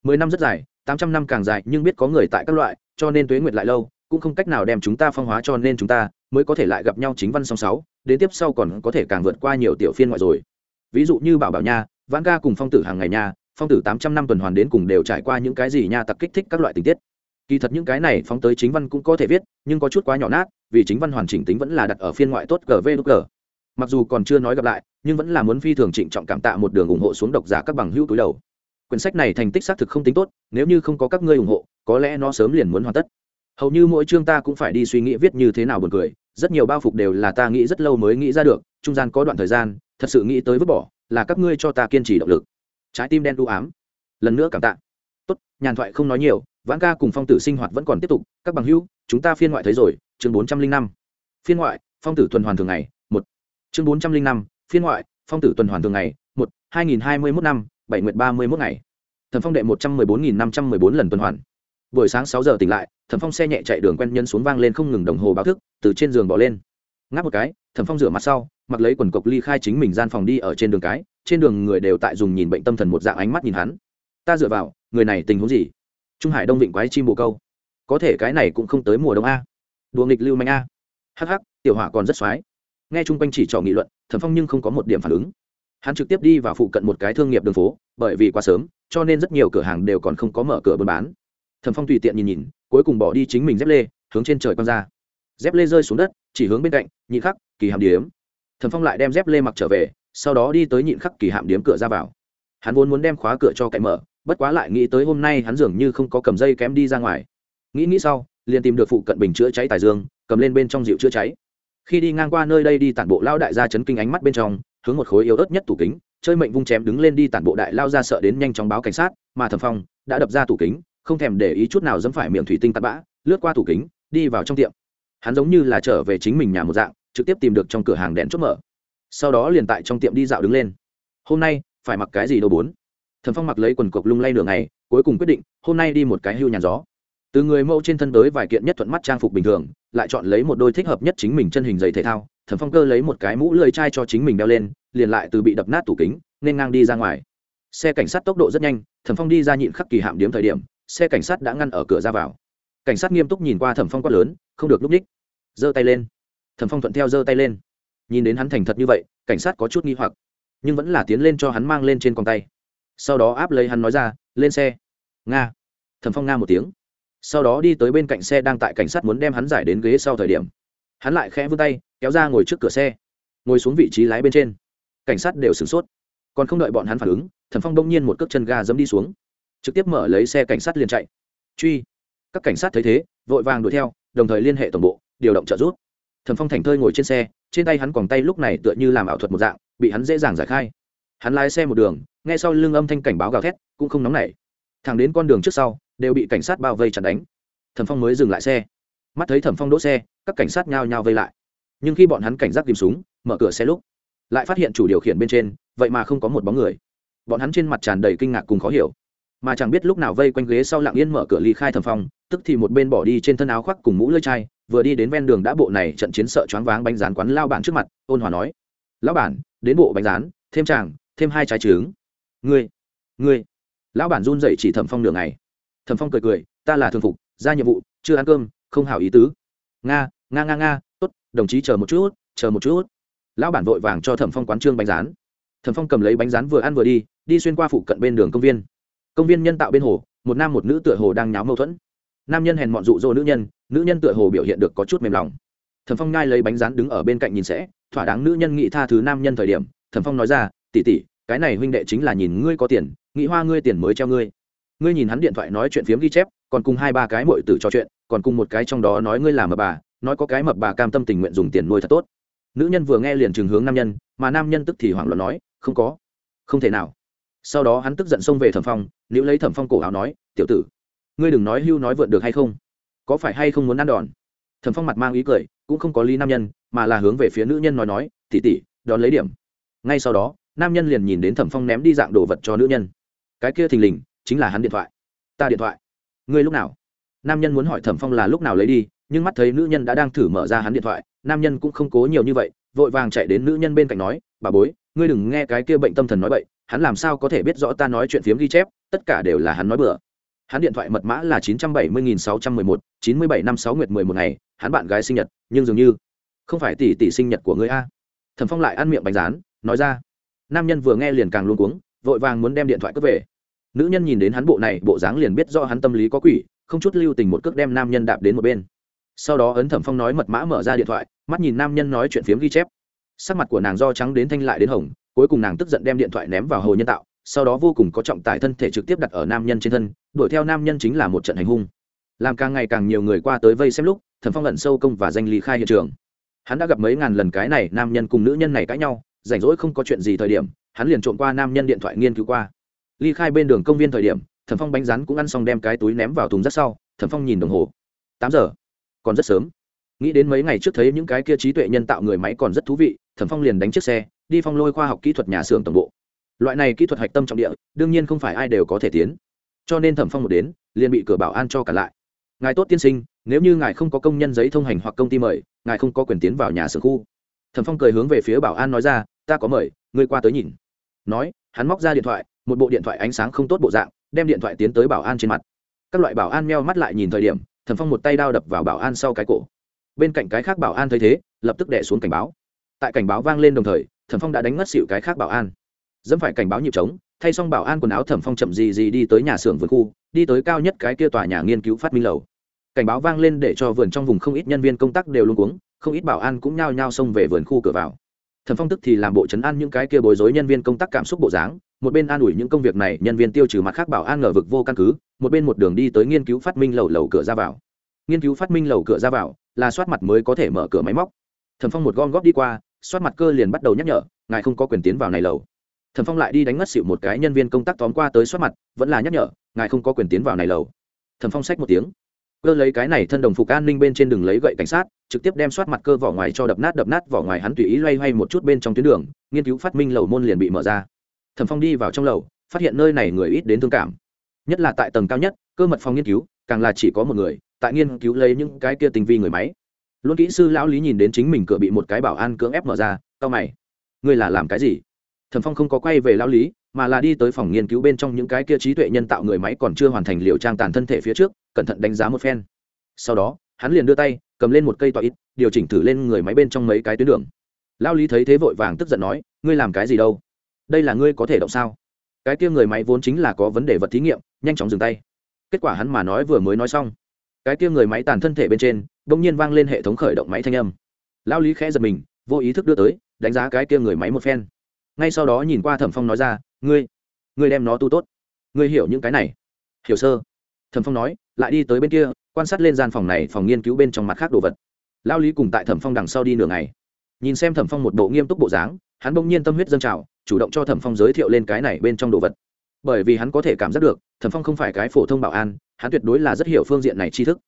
Speaker 1: Mười năm rất dài, tám trăm năm càng dài, nhưng biết có người tại các loại, cho nên tuế nguyệt lại lâu, cũng không cách nào đem chúng ta phong hóa cho nên chúng ta mới có thể lại gặp nhau chính văn song sáu, đến tiếp sau còn có thể càng vượt qua nhiều tiểu phiên ngoại rồi. Ví dụ như bảo bảo nha, vãn ca cùng phong tử hàng ngày nha, phong tử tám trăm năm tuần hoàn đến cùng đều trải qua những cái gì nha tặc kích thích các loại tình tiết. Kỳ thật những cái này phóng tới chính văn cũng có thể viết, nhưng có chút quá nhỏ nát, vì chính văn hoàn chỉnh tính vẫn là đặt ở phiên ngoại tốt gv đúc g mặc dù còn chưa nói gặp lại, nhưng vẫn là muốn phi thường trịnh trọng cảm tạ một đường ủng hộ xuống độc giả các bằng hữu túi đầu. Quyển sách này thành tích xác thực không tính tốt, nếu như không có các ngươi ủng hộ, có lẽ nó sớm liền muốn hoàn tất hầu như mỗi chương ta cũng phải đi suy nghĩ viết như thế nào buồn cười, rất nhiều bao phục đều là ta nghĩ rất lâu mới nghĩ ra được, trung gian có đoạn thời gian, thật sự nghĩ tới vứt bỏ, là các ngươi cho ta kiên trì động lực. Trái tim đen đu ám. Lần nữa cảm tạ. Tốt, nhàn thoại không nói nhiều, vãn ca cùng phong tử sinh hoạt vẫn còn tiếp tục, các bằng hữu, chúng ta phiên ngoại thấy rồi, chương bốn trăm linh năm. Phiên ngoại, phong tử tuần hoàn thường ngày, một. Chương bốn trăm linh năm, phiên ngoại, phong tử tuần hoàn thường ngày, một. hai nghìn hai mươi mốt năm, bảy nguyệt ba mươi mốt ngày. Thần phong đệ một trăm mười bốn nghìn năm trăm mười bốn lần tuần hoàn. Buổi sáng sáu giờ tỉnh lại thẩm phong xe nhẹ chạy đường quen nhân xuống vang lên không ngừng đồng hồ báo thức, từ trên giường bỏ lên. Ngáp một cái, thẩm phong rửa mặt sau, mặc lấy quần cộc ly khai chính mình gian phòng đi ở trên đường cái, trên đường người đều tại dùng nhìn bệnh tâm thần một dạng ánh mắt nhìn hắn. Ta dựa vào, người này tình huống gì? Trung hải đông vịnh quái chim bồ câu. Có thể cái này cũng không tới mùa đông a. Đùa nghịch lưu manh a. Hh tiểu hỏa còn rất x nghe chung quanh chỉ trò nghị luận, thẩm phong nhưng không có một điểm phản ứng. Hắn trực tiếp đi vào phụ cận một cái thương nghiệp đường phố, bởi vì quá sớm, cho nên rất nhiều cửa hàng đều còn không có mở cửa buôn bán. Thẩm phong tùy tiện nhìn nhìn cuối cùng bỏ đi chính mình dép lê, hướng trên trời quăng ra. Dép lê rơi xuống đất, chỉ hướng bên cạnh nhị khắc, kỳ hàm điếm. Thần phong lại đem dép lê mặc trở về, sau đó đi tới nhịn khắc, kỳ hạm điếm cửa ra vào. Hắn vốn muốn đem khóa cửa cho cậy mở, bất quá lại nghĩ tới hôm nay hắn dường như không có cầm dây kém đi ra ngoài. Nghĩ nghĩ sau, liền tìm được phụ cận bình chữa cháy tài dương, cầm lên bên trong dịu chữa cháy. Khi đi ngang qua nơi đây đi tản bộ lao đại gia chấn kinh ánh mắt bên trong, hướng một khối yếu ớt nhất tủ kính, chơi mệnh vung chém đứng lên đi tản bộ đại lao ra sợ đến nhanh chóng báo cảnh sát, mà thầm phong đã đập ra tủ kính không thèm để ý chút nào dẫm phải miệng thủy tinh tạt bã, lướt qua tủ kính, đi vào trong tiệm. Hắn giống như là trở về chính mình nhà một dạng, trực tiếp tìm được trong cửa hàng đèn chốt mở. Sau đó liền tại trong tiệm đi dạo đứng lên. Hôm nay, phải mặc cái gì đâu bốn? Thần phong mặc lấy quần cộc lung lay nửa ngày, cuối cùng quyết định, hôm nay đi một cái hưu nhàn gió. Từ người mẫu trên thân tới vài kiện nhất thuận mắt trang phục bình thường, lại chọn lấy một đôi thích hợp nhất chính mình chân hình giày thể thao thần phong cơ lấy một cái mũ lưỡi chai cho chính mình đeo lên, liền lại từ bị đập nát tủ kính, nên ngang đi ra ngoài. Xe cảnh sát tốc độ rất nhanh thần phong đi ra nhịn khắc kỳ hạm điếm thời điểm xe cảnh sát đã ngăn ở cửa ra vào. Cảnh sát nghiêm túc nhìn qua thẩm phong quát lớn, không được núp ních. Giơ tay lên. Thẩm phong thuận theo giơ tay lên. Nhìn đến hắn thành thật như vậy, cảnh sát có chút nghi hoặc, nhưng vẫn là tiến lên cho hắn mang lên trên con tay. Sau đó áp lấy hắn nói ra, lên xe. Nga. Thẩm phong nga một tiếng. Sau đó đi tới bên cạnh xe đang tại cảnh sát muốn đem hắn giải đến ghế sau thời điểm. Hắn lại khẽ vươn tay, kéo ra ngồi trước cửa xe. Ngồi xuống vị trí lái bên trên. Cảnh sát đều sửng sốt. Còn không đợi bọn hắn phản ứng, thẩm phong đông nhiên một cước chân ga dẫm đi xuống trực tiếp mở lấy xe cảnh sát liền chạy. Truy. Các cảnh sát thấy thế, vội vàng đuổi theo, đồng thời liên hệ tổng bộ, điều động trợ giúp. Thẩm phong thành thơi ngồi trên xe, trên tay hắn còn tay lúc này tựa như làm ảo thuật một dạng, bị hắn dễ dàng giải khai. Hắn lái xe một đường, nghe sau lưng âm thanh cảnh báo gào thét, cũng không nóng nảy. Thẳng đến con đường trước sau, đều bị cảnh sát bao vây chặt đánh. Thẩm phong mới dừng lại xe. Mắt thấy thẩm phong đỗ xe, các cảnh sát nhao nhao vây lại. Nhưng khi bọn hắn cảnh giác tìm súng, mở cửa xe lúc, lại phát hiện chủ điều khiển bên trên, vậy mà không có một bóng người. Bọn hắn trên mặt tràn đầy kinh ngạc cùng khó hiểu mà chẳng biết lúc nào vây quanh ghế sau lặng yên mở cửa ly khai thẩm phong, tức thì một bên bỏ đi trên thân áo khoác cùng mũ lưỡi chai, vừa đi đến ven đường đã bộ này trận chiến sợ choáng váng bánh rán quán lao bản trước mặt, ôn hòa nói, lão bản, đến bộ bánh rán, thêm chàng, thêm hai trái trứng. Ngươi ngươi. Lão bản run dậy chỉ thẩm phong đường này thẩm phong cười cười, ta là thường phục, ra nhiệm vụ, chưa ăn cơm, không hảo ý tứ. Nga nga nga nga, tốt, đồng chí chờ một chút, chờ một chút. Lão bản vội vàng cho thẩm phong quán trương bánh rán. Thẩm phong cầm lấy bánh rán vừa ăn vừa đi đi xuyên qua phụ cận bên đường công viên công viên nhân tạo bên hồ, một nam một nữ tựa hồ đang nháo mâu thuẫn. Nam nhân hèn mọn dụ dỗ nữ nhân nữ nhân tựa hồ biểu hiện được có chút mềm lòng. Thẩm phong ngai lấy bánh rán đứng ở bên cạnh nhìn sẽ, thỏa đáng nữ nhân nghĩ tha thứ nam nhân thời điểm, thẩm phong nói ra tỉ tỉ cái này huynh đệ chính là nhìn ngươi có tiền, nghĩ hoa ngươi tiền mới treo ngươi. Ngươi nhìn hắn điện thoại nói chuyện phiếm ghi chép, còn cùng hai ba cái mội tử trò chuyện, còn cùng một cái trong đó nói ngươi là mập bà, nói có cái mập bà cam tâm tình nguyện dùng tiền nuôi thật tốt. Nữ nhân vừa nghe liền trường hướng nam nhân, mà nam nhân tức thì hoảng loạn nói, không có, không thể nào sau đó hắn tức giận xông về thẩm phong nếu lấy thẩm phong cổ áo nói, tiểu tử, ngươi đừng nói hưu nói vượt được hay không? Có phải hay không muốn ăn đòn? Thẩm phong mặt mang ý cười, cũng không có lý nam nhân, mà là hướng về phía nữ nhân nói nói tỉ tỉ đón lấy điểm. Ngay sau đó, nam nhân liền nhìn đến thẩm phong ném đi dạng đồ vật cho nữ nhân. Cái kia thình lình, chính là hắn điện thoại. Ta điện thoại. Ngươi lúc nào? Nam nhân muốn hỏi thẩm phong là lúc nào lấy đi, nhưng mắt thấy nữ nhân đã đang thử mở ra hắn điện thoại, nam nhân cũng không cố nhiều như vậy, vội vàng chạy đến nữ nhân bên cạnh nói, bà bối, ngươi đừng nghe cái kia bệnh tâm thần nói bậy hắn làm sao có thể biết rõ ta nói chuyện phiếm ghi chép, tất cả đều là hắn nói bừa. Hắn điện thoại mật mã là chín trăm bảy mươi nghìn sáu trăm mười một, chín mươi bảy năm sáu nguyệt mười một ngày, hắn bạn gái sinh nhật, nhưng dường như không phải tỷ tỷ sinh nhật của ngươi a. Thẩm phong lại ăn miệng bánh rán, nói ra. Nam nhân vừa nghe liền càng luôn cuống, vội vàng muốn đem điện thoại cướp về. Nữ nhân nhìn đến hắn bộ này, bộ dáng liền biết do hắn tâm lý có quỷ, không chút lưu tình một cước đem nam nhân đạp đến một bên. Sau đó ấn thẩm phong nói mật mã mở ra điện thoại, mắt nhìn nam nhân nói chuyện phiếm ghi chép. Sắc mặt của nàng do trắng đến thanh lại đến hồng cuối cùng nàng tức giận đem điện thoại ném vào hồ nhân tạo, sau đó vô cùng có trọng tải thân thể trực tiếp đặt ở nam nhân trên thân, đuổi theo nam nhân chính là một trận hành hung. Làm càng ngày càng nhiều người qua tới vây xem lúc, thẩm phong lẩn sâu công và danh lý khai hiện trường. Hắn đã gặp mấy ngàn lần cái này nam nhân cùng nữ nhân này cãi nhau, rảnh rỗi không có chuyện gì thời điểm, hắn liền trộm qua nam nhân điện thoại nghiên cứu qua. Ly khai bên đường công viên thời điểm, thẩm phong bánh rán cũng ăn xong đem cái túi ném vào thùng rất sau, thẩm phong nhìn đồng hồ. Tám giờ. Còn rất sớm. Nghĩ đến mấy ngày trước thấy những cái kia trí tuệ nhân tạo người máy còn rất thú vị, thẩm phong liền đánh chiếc xe đi phong lôi khoa học kỹ thuật nhà xưởng tổng bộ. Loại này kỹ thuật hạch tâm trọng địa, đương nhiên không phải ai đều có thể tiến. Cho nên thẩm phong một đến, liền bị cửa bảo an cho cả lại. Ngài tốt tiên sinh, nếu như ngài không có công nhân giấy thông hành hoặc công ty mời, ngài không có quyền tiến vào nhà xưởng khu. Thẩm phong cười hướng về phía bảo an nói ra, ta có mời, ngươi qua tới nhìn. Nói, hắn móc ra điện thoại, một bộ điện thoại ánh sáng không tốt bộ dạng, đem điện thoại tiến tới bảo an trên mặt. Các loại bảo an meo mắt lại nhìn thời điểm, thẩm phong một tay đao đập vào bảo an sau cái cổ. Bên cạnh cái khác bảo an thấy thế, lập tức đẻ xuống cảnh báo. Tại cảnh báo vang lên đồng thời thẩm phong đã đánh ngất xịu cái khác bảo an. Dẫm phải cảnh báo nhịp trống, thay xong bảo an quần áo thẩm phong chậm gì gì đi tới nhà xưởng vườn khu, đi tới cao nhất cái kia tòa nhà nghiên cứu phát minh lầu. Cảnh báo vang lên để cho vườn trong vùng không ít nhân viên công tác đều luôn cuống, không ít bảo an cũng nhao nhao xông về vườn khu cửa vào. Thẩm phong tức thì làm bộ chấn an những cái kia bối rối nhân viên công tác cảm xúc bộ dáng, một bên an ủi những công việc này, nhân viên tiêu trừ mặt khác bảo an ngờ vực vô căn cứ, một bên một đường đi tới nghiên cứu phát minh lầu lầu cửa ra vào. Nghiên cứu phát minh lầu cửa ra vào là soát mặt mới có thể mở cửa máy móc. Thẩm phong một gom góp đi qua soát mặt cơ liền bắt đầu nhắc nhở, ngài không có quyền tiến vào này lầu. Thẩm phong lại đi đánh ngất xịu một cái nhân viên công tác tóm qua tới soát mặt, vẫn là nhắc nhở, ngài không có quyền tiến vào này lầu. Thẩm phong xách một tiếng. Cơ lấy cái này thân đồng phục an ninh bên trên đường lấy gậy cảnh sát, trực tiếp đem soát mặt cơ vỏ ngoài cho đập nát đập nát vỏ ngoài hắn tùy ý loay hoay một chút bên trong tuyến đường, nghiên cứu phát minh lầu môn liền bị mở ra. Thẩm phong đi vào trong lầu, phát hiện nơi này người ít đến thương cảm. Nhất là tại tầng cao nhất, cơ mật phòng nghiên cứu, càng là chỉ có một người, tại nghiên cứu lấy những cái kia tinh vi người máy luôn kỹ sư lão lý nhìn đến chính mình cửa bị một cái bảo an cưỡng ép mở ra cao mày. Ngươi là làm cái gì? Thẩm phong không có quay về lão lý, mà là đi tới phòng nghiên cứu bên trong những cái kia trí tuệ nhân tạo người máy còn chưa hoàn thành liều trang tàn thân thể phía trước, cẩn thận đánh giá một phen. Sau đó, hắn liền đưa tay, cầm lên một cây tọa ít, điều chỉnh thử lên người máy bên trong mấy cái tuyến đường. Lao lý thấy thế vội vàng tức giận nói, ngươi làm cái gì đâu? Đây là ngươi có thể động sao? Cái kia người máy vốn chính là có vấn đề vật thí nghiệm, nhanh chóng dừng tay. Kết quả hắn mà nói vừa mới nói xong. Cái kia người máy tàn thân thể bên trên bỗng nhiên vang lên hệ thống khởi động máy thanh âm. Lao lý khẽ giật mình, vô ý thức đưa tới, đánh giá cái kia người máy một phen. Ngay sau đó nhìn qua thẩm phong nói ra, ngươi ngươi đem nó tu tốt. Ngươi hiểu những cái này. Hiểu, sơ. Thẩm phong nói, lại đi tới bên kia, quan sát lên gian phòng này phòng nghiên cứu bên trong mặt khác đồ vật. Lao lý cùng tại thẩm phong đằng sau đi nửa ngày. Nhìn xem thẩm phong một bộ nghiêm túc bộ dáng, hắn bỗng nhiên tâm huyết dâng trào, chủ động cho thẩm phong giới thiệu lên cái này bên trong đồ vật. Bởi vì hắn có thể cảm giác được, thẩm phong không phải cái phổ thông bảo an, hắn tuyệt đối là rất hiểu phương diện này tri thức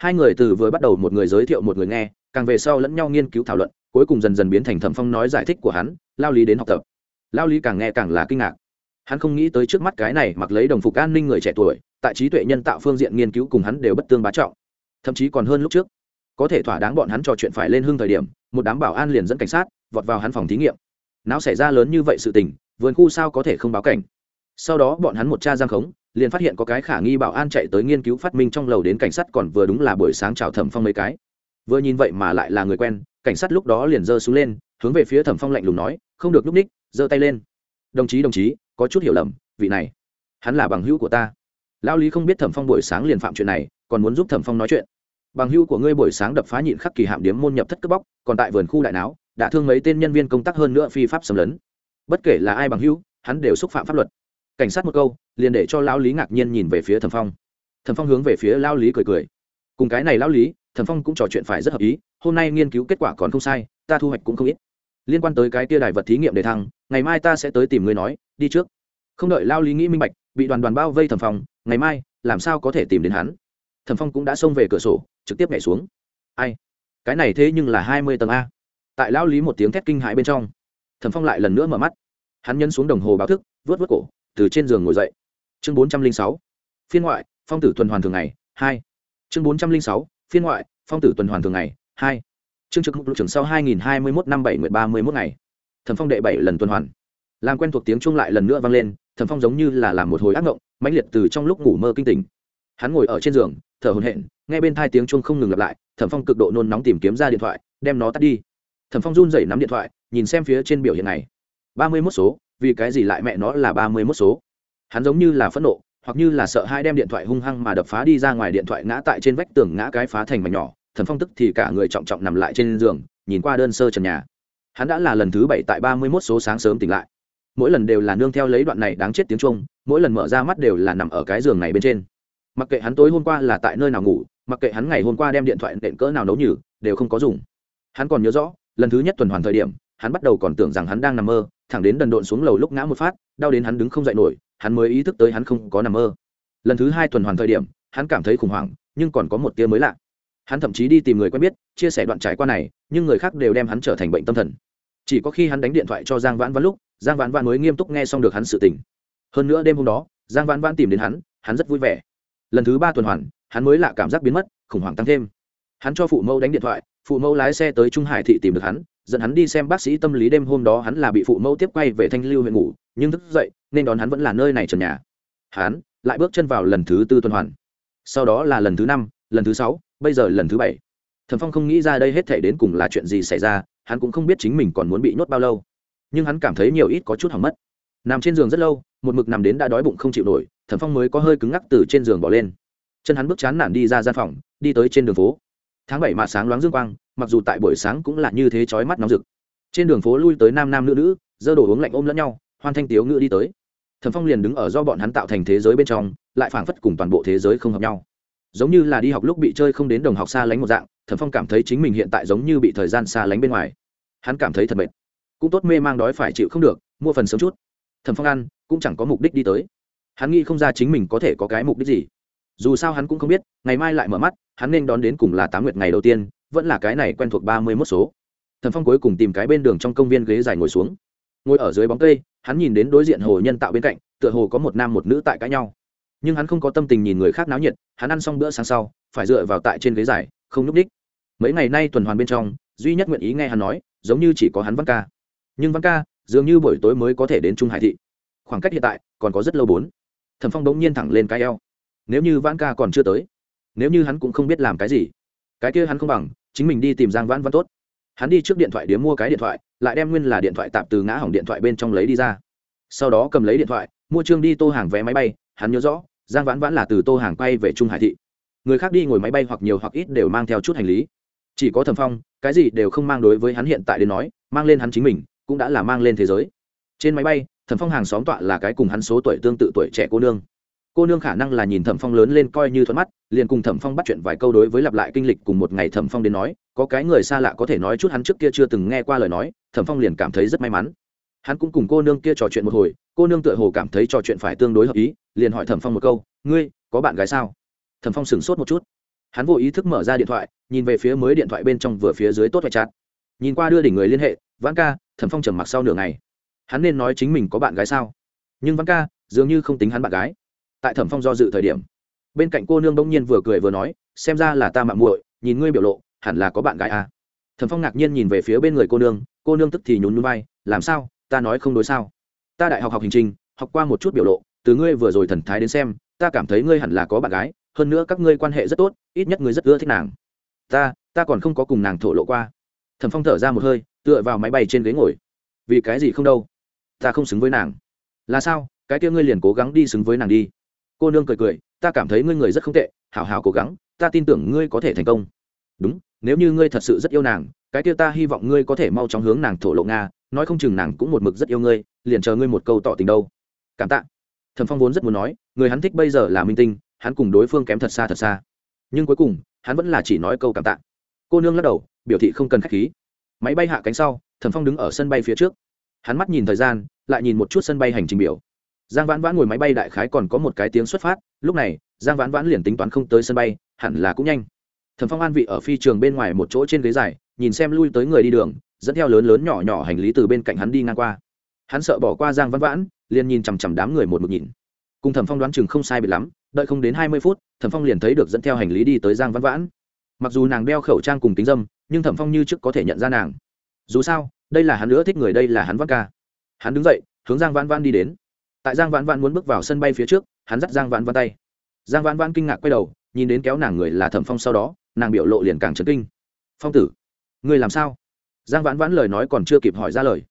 Speaker 1: hai người từ vừa bắt đầu một người giới thiệu một người nghe, càng về sau lẫn nhau nghiên cứu thảo luận, cuối cùng dần dần biến thành thẩm phong nói giải thích của hắn, lao lý đến học tập. Lao lý càng nghe càng là kinh ngạc. Hắn không nghĩ tới trước mắt cái này mặc lấy đồng phục an ninh người trẻ tuổi, tại trí tuệ nhân tạo phương diện nghiên cứu cùng hắn đều bất tương bá trọng. Thậm chí còn hơn lúc trước. Có thể thỏa đáng bọn hắn trò chuyện phải lên hưng thời điểm, một đám bảo an liền dẫn cảnh sát, vọt vào hắn phòng thí nghiệm. Não xảy ra lớn như vậy sự tình, vườn khu sao có thể không báo cảnh? Sau đó bọn hắn một cha giang khống liền phát hiện có cái khả nghi bảo an chạy tới nghiên cứu phát minh trong lầu đến cảnh sát còn vừa đúng là buổi sáng chào thẩm phong mấy cái. Vừa nhìn vậy mà lại là người quen, cảnh sát lúc đó liền giơ xuống lên, hướng về phía thẩm phong lạnh lùng nói, không được núp ních, giơ tay lên. Đồng chí đồng chí, có chút hiểu lầm, vị này, hắn là bằng hữu của ta. Lão lý không biết thẩm phong buổi sáng liền phạm chuyện này, còn muốn giúp thẩm phong nói chuyện. Bằng hữu của ngươi buổi sáng đập phá nhịn khắc kỳ hạm điếm môn nhập thất cướp bóc, còn tại vườn khu đại não đã thương mấy tên nhân viên công tác hơn nữa phi pháp xâm lấn. Bất kể là ai bằng hữu, hắn đều xúc phạm pháp luật cảnh sát một câu, liền để cho lão lý ngạc nhiên nhìn về phía thẩm phong. Thẩm phong hướng về phía lão lý cười cười. Cùng cái này lão lý, thẩm phong cũng trò chuyện phải rất hợp ý, hôm nay nghiên cứu kết quả còn không sai, ta thu hoạch cũng không ít. Liên quan tới cái tia đài vật thí nghiệm để thăng, ngày mai ta sẽ tới tìm ngươi nói, đi trước. Không đợi lao lý nghĩ minh bạch, bị đoàn đoàn bao vây thẩm phong, ngày mai, làm sao có thể tìm đến hắn? Thẩm phong cũng đã xông về cửa sổ, trực tiếp nhảy xuống. Ai? Cái này thế nhưng là hai mươi tầng a. Tại lao lý một tiếng thét kinh hãi bên trong, thẩm phong lại lần nữa mở mắt. Hắn nhấn xuống đồng hồ báo thức vớt vớt cổ từ trên giường ngồi dậy. Chương bốn trăm linh sáu, phiên ngoại, phong tử tuần hoàn thường ngày, hai. Chương bốn trăm linh sáu, phiên ngoại, phong tử tuần hoàn thường ngày, hai. Chương trực mục trưởng sau hai nghìn hai mươi mốt năm bảy nguyệt ba mươi mốt ngày. Thần phong đệ bảy lần tuần hoàn. Làm quen thuộc tiếng chung lại lần nữa vang lên thần phong giống như là làm một hồi ác ngộng, mãnh liệt từ trong lúc ngủ mơ kinh tỉnh. Hắn ngồi ở trên giường, thở hồn hện nghe bên thai tiếng chuông không ngừng lặp lại, thẩm phong cực độ nôn nóng tìm kiếm ra điện thoại, đem nó tắt đi. Thẩm phong run rẩy nắm điện thoại, nhìn xem phía trên biểu hiện này. ba mươi mốt số vì cái gì lại mẹ nó là ba mươi mốt số? Hắn giống như là phẫn nộ, hoặc như là sợ hai đem điện thoại hung hăng mà đập phá đi ra ngoài điện thoại ngã tại trên vách tường ngã cái phá thành mảnh nhỏ, thần phong tức thì cả người trọng trọng nằm lại trên giường, nhìn qua đơn sơ trần nhà. Hắn đã là lần thứ bảy tại ba mươi mốt số sáng sớm tỉnh lại. Mỗi lần đều là nương theo lấy đoạn này đáng chết tiếng trung mỗi lần mở ra mắt đều là nằm ở cái giường này bên trên. Mặc kệ hắn tối hôm qua là tại nơi nào ngủ, mặc kệ hắn ngày hôm qua đem điện thoại nện cỡ nào nấu nhử đều không có dùng. Hắn còn nhớ rõ, lần thứ nhất tuần hoàn thời điểm, hắn bắt đầu còn tưởng rằng hắn đang nằm mơ thẳng đến đần độn xuống lầu lúc ngã một phát, đau đến hắn đứng không dậy nổi, hắn mới ý thức tới hắn không có nằm mơ. Lần thứ hai tuần hoàn thời điểm, hắn cảm thấy khủng hoảng, nhưng còn có một tia mới lạ. Hắn thậm chí đi tìm người quen biết, chia sẻ đoạn trải qua này, nhưng người khác đều đem hắn trở thành bệnh tâm thần. Chỉ có khi hắn đánh điện thoại cho giang vãn vãn lúc, giang vãn vãn mới nghiêm túc nghe xong được hắn sự tình. Hơn nữa đêm hôm đó, giang vãn vãn tìm đến hắn hắn rất vui vẻ. Lần thứ ba tuần hoàn, hắn mới lạ cảm giác biến mất, khủng hoảng tăng thêm. Hắn cho phụ mẫu đánh điện thoại, phụ mẫu lái xe tới trung hải thị tìm được hắn dẫn hắn đi xem bác sĩ tâm lý đêm hôm đó hắn là bị phụ mẫu tiếp quay về thanh lưu huyện ngủ, nhưng thức dậy, nên đón hắn vẫn là nơi này trần nhà. Hắn lại bước chân vào lần thứ tư tuần hoàn. Sau đó là lần thứ năm, lần thứ sáu, bây giờ lần thứ bảy. Thần phong không nghĩ ra đây hết thể đến cùng là chuyện gì xảy ra, hắn cũng không biết chính mình còn muốn bị nhốt bao lâu. Nhưng hắn cảm thấy nhiều ít có chút hỏng mất. Nằm trên giường rất lâu, một mực nằm đến đã đói bụng không chịu nổi thần phong mới có hơi cứng ngắc từ trên giường bỏ lên. Chân hắn bước chán nản đi ra gian phòng, đi tới trên đường phố tháng bảy mà sáng loáng dương quang, mặc dù tại buổi sáng cũng là như thế chói mắt nóng rực. Trên đường phố lui tới nam nam nữ nữ dơ đồ uống lạnh ôm lẫn nhau, hoan thanh tiếu ngữ đi tới. Thần phong liền đứng ở do bọn hắn tạo thành thế giới bên trong, lại phảng phất cùng toàn bộ thế giới không hợp nhau. Giống như là đi học lúc bị chơi không đến đồng học xa lánh một dạng thần phong cảm thấy chính mình hiện tại giống như bị thời gian xa lánh bên ngoài. Hắn cảm thấy thật mệt. Cũng tốt mê mang đói phải chịu không được, mua phần sớm chút. Thần phong ăn, cũng chẳng có mục đích đi tới. Hắn nghĩ không ra chính mình có thể có cái mục đích gì dù sao hắn cũng không biết, ngày mai lại mở mắt, hắn nên đón đến cùng là tám nguyệt ngày đầu tiên, vẫn là cái này quen thuộc ba mươi mốt số. Thần phong cuối cùng tìm cái bên đường trong công viên ghế dài ngồi xuống. Ngồi ở dưới bóng cây, hắn nhìn đến đối diện hồ nhân tạo bên cạnh, tựa hồ có một nam một nữ tại cãi nhau. Nhưng hắn không có tâm tình nhìn người khác náo nhiệt, hắn ăn xong bữa sáng sau, phải dựa vào tại trên ghế dài, không nhúc ních mấy ngày nay tuần hoàn bên trong, duy nhất nguyện ý nghe hắn nói, giống như chỉ có hắn văn ca. Nhưng văn ca, dường như buổi tối mới có thể đến trung hải thị. Khoảng cách hiện tại, còn có rất lâu bốn. Thần phong bỗng nhiên thẳng lên cái eo nếu như vãn ca còn chưa tới, nếu như hắn cũng không biết làm cái gì, cái kia hắn không bằng chính mình đi tìm giang vãn văn tốt. Hắn đi trước điện thoại điếm mua cái điện thoại, lại đem nguyên là điện thoại tạm từ ngã hỏng điện thoại bên trong lấy đi ra. Sau đó cầm lấy điện thoại, mua trương đi tô hàng vé máy bay, hắn nhớ rõ, giang vãn vãn là từ tô hàng quay về trung hải thị. Người khác đi ngồi máy bay hoặc nhiều hoặc ít đều mang theo chút hành lý. Chỉ có thẩm phong, cái gì đều không mang đối với hắn hiện tại đến nói, mang lên hắn chính mình, cũng đã là mang lên thế giới. Trên máy bay, thẩm phong hàng xóm tọa là cái cùng hắn số tuổi tương tự tuổi trẻ cô nương cô nương khả năng là nhìn thẩm phong lớn lên coi như thuận mắt, liền cùng thẩm phong bắt chuyện vài câu đối với lặp lại kinh lịch cùng một ngày thẩm phong đến nói, có cái người xa lạ có thể nói chút hắn trước kia chưa từng nghe qua lời nói, thẩm phong liền cảm thấy rất may mắn. Hắn cũng cùng cô nương kia trò chuyện một hồi, cô nương tựa hồ cảm thấy trò chuyện phải tương đối hợp ý, liền hỏi thẩm phong một câu, ngươi, có bạn gái sao? Thẩm phong sửng sốt một chút. Hắn vô ý thức mở ra điện thoại, nhìn về phía mới điện thoại bên trong vừa phía dưới tốt vạch chặt nhìn qua đưa đỉnh người liên hệ, vãn ca, thẩm phong trầm mặc sau nửa ngày. Hắn nên nói chính mình có bạn gái sao? Nhưng vãn ca, dường như không tính hắn bạn gái tại thẩm phong do dự thời điểm. Bên cạnh cô nương bỗng nhiên vừa cười vừa nói, xem ra là ta mạng muội, nhìn ngươi biểu lộ, hẳn là có bạn gái à. thẩm phong ngạc nhiên nhìn về phía bên người cô nương cô nương tức thì nhún núi bay làm sao? Ta nói không đối sao? Ta đại học học hành trình, học qua một chút biểu lộ, từ ngươi vừa rồi thần thái đến xem, ta cảm thấy ngươi hẳn là có bạn gái, hơn nữa các ngươi quan hệ rất tốt, ít nhất ngươi rất ưa thích nàng. Ta ta còn không có cùng nàng thổ lộ qua. Thẩm phong thở ra một hơi, tựa vào máy bay trên ghế ngồi. Vì cái gì không đâu? Ta không xứng với nàng. Là sao? Cái kia ngươi liền cố gắng đi xứng với nàng đi cô nương cười cười, ta cảm thấy ngươi người rất không tệ, hảo hảo cố gắng, ta tin tưởng ngươi có thể thành công. Đúng, nếu như ngươi thật sự rất yêu nàng, cái kia ta hy vọng ngươi có thể mau chóng hướng nàng thổ lộ nga, nói không chừng nàng cũng một mực rất yêu ngươi, liền chờ ngươi một câu tỏ tình đâu. Cảm tạ. Thần phong vốn rất muốn nói, người hắn thích bây giờ là minh tinh, hắn cùng đối phương kém thật xa thật xa. Nhưng cuối cùng, hắn vẫn là chỉ nói câu cảm tạ. Cô nương lắc đầu, biểu thị không cần k h á c h khí. Máy bay hạ cánh sau thần phong đứng ở sân bay phía trước. Hắn mắt nhìn thời gian, lại nhìn một chút sân bay hành trình biểu giang vãn vãn ngồi máy bay đại khái còn có một cái tiếng xuất phát, lúc này, giang vãn vãn liền tính toán không tới sân bay, hẳn là cũng nhanh. Thần phong an vị ở phi trường bên ngoài một chỗ trên ghế dài, nhìn xem lui tới người đi đường, dẫn theo lớn lớn nhỏ nhỏ hành lý từ bên cạnh hắn đi ngang qua. Hắn sợ bỏ qua giang vãn vãn, liền nhìn chằm chằm đám người một mực nhìn. Cùng thẩm phong đoán chừng không sai bị lắm, đợi không đến hai mươi phút, thẩm phong liền thấy được dẫn theo hành lý đi tới giang văn vãn. Mặc dù nàng đeo khẩu trang cùng kính dâm, nhưng thẩm phong như trước có thể nhận ra nàng. Dù sao, đây là hắn nữa thích người, đây là hắn văn ca. Hắn đứng dậy, hướng giang vãn vãn đi đến tại giang vãn vãn muốn bước vào sân bay phía trước, hắn dắt giang vãn vãn tay. Giang vãn vãn kinh ngạc quay đầu, nhìn đến kéo nàng người là thẩm phong sau đó, nàng biểu lộ liền càng chấn kinh. Phong tử người làm sao? Giang vãn vãn lời nói còn chưa kịp hỏi ra lời.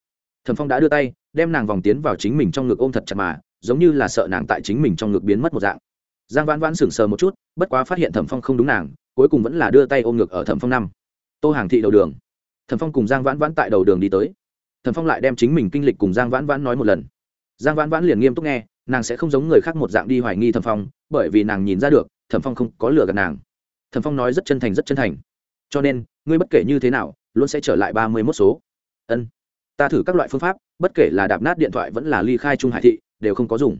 Speaker 1: Thẩm phong đã đưa tay, đem nàng vòng tiến vào chính mình trong ngực ôm thật chặt mà, giống như là sợ nàng tại chính mình trong ngực biến mất một dạng. Giang vãn vãn sững sờ một chút, bất quá phát hiện thẩm phong không đúng nàng, cuối cùng vẫn là đưa tay ôm ngực ở thẩm phong năm. Tô hàng thị đầu đường. Thẩm phong cùng giang vãn vãn tại đầu đường đi tới. Thẩm phong lại đem chính mình kinh lịch cùng giang vãn vãn nói một lần giang vãn vãn liền nghiêm túc nghe, nàng sẽ không giống người khác một dạng đi hoài nghi thẩm phong, bởi vì nàng nhìn ra được, thẩm phong không có lừa gạt nàng. Thẩm phong nói rất chân thành, rất chân thành. Cho nên, ngươi bất kể như thế nào, luôn sẽ trở lại ba mươi mốt số. Ân. Ta thử các loại phương pháp, bất kể là đạp nát điện thoại vẫn là ly khai trung hải thị, đều không có dùng.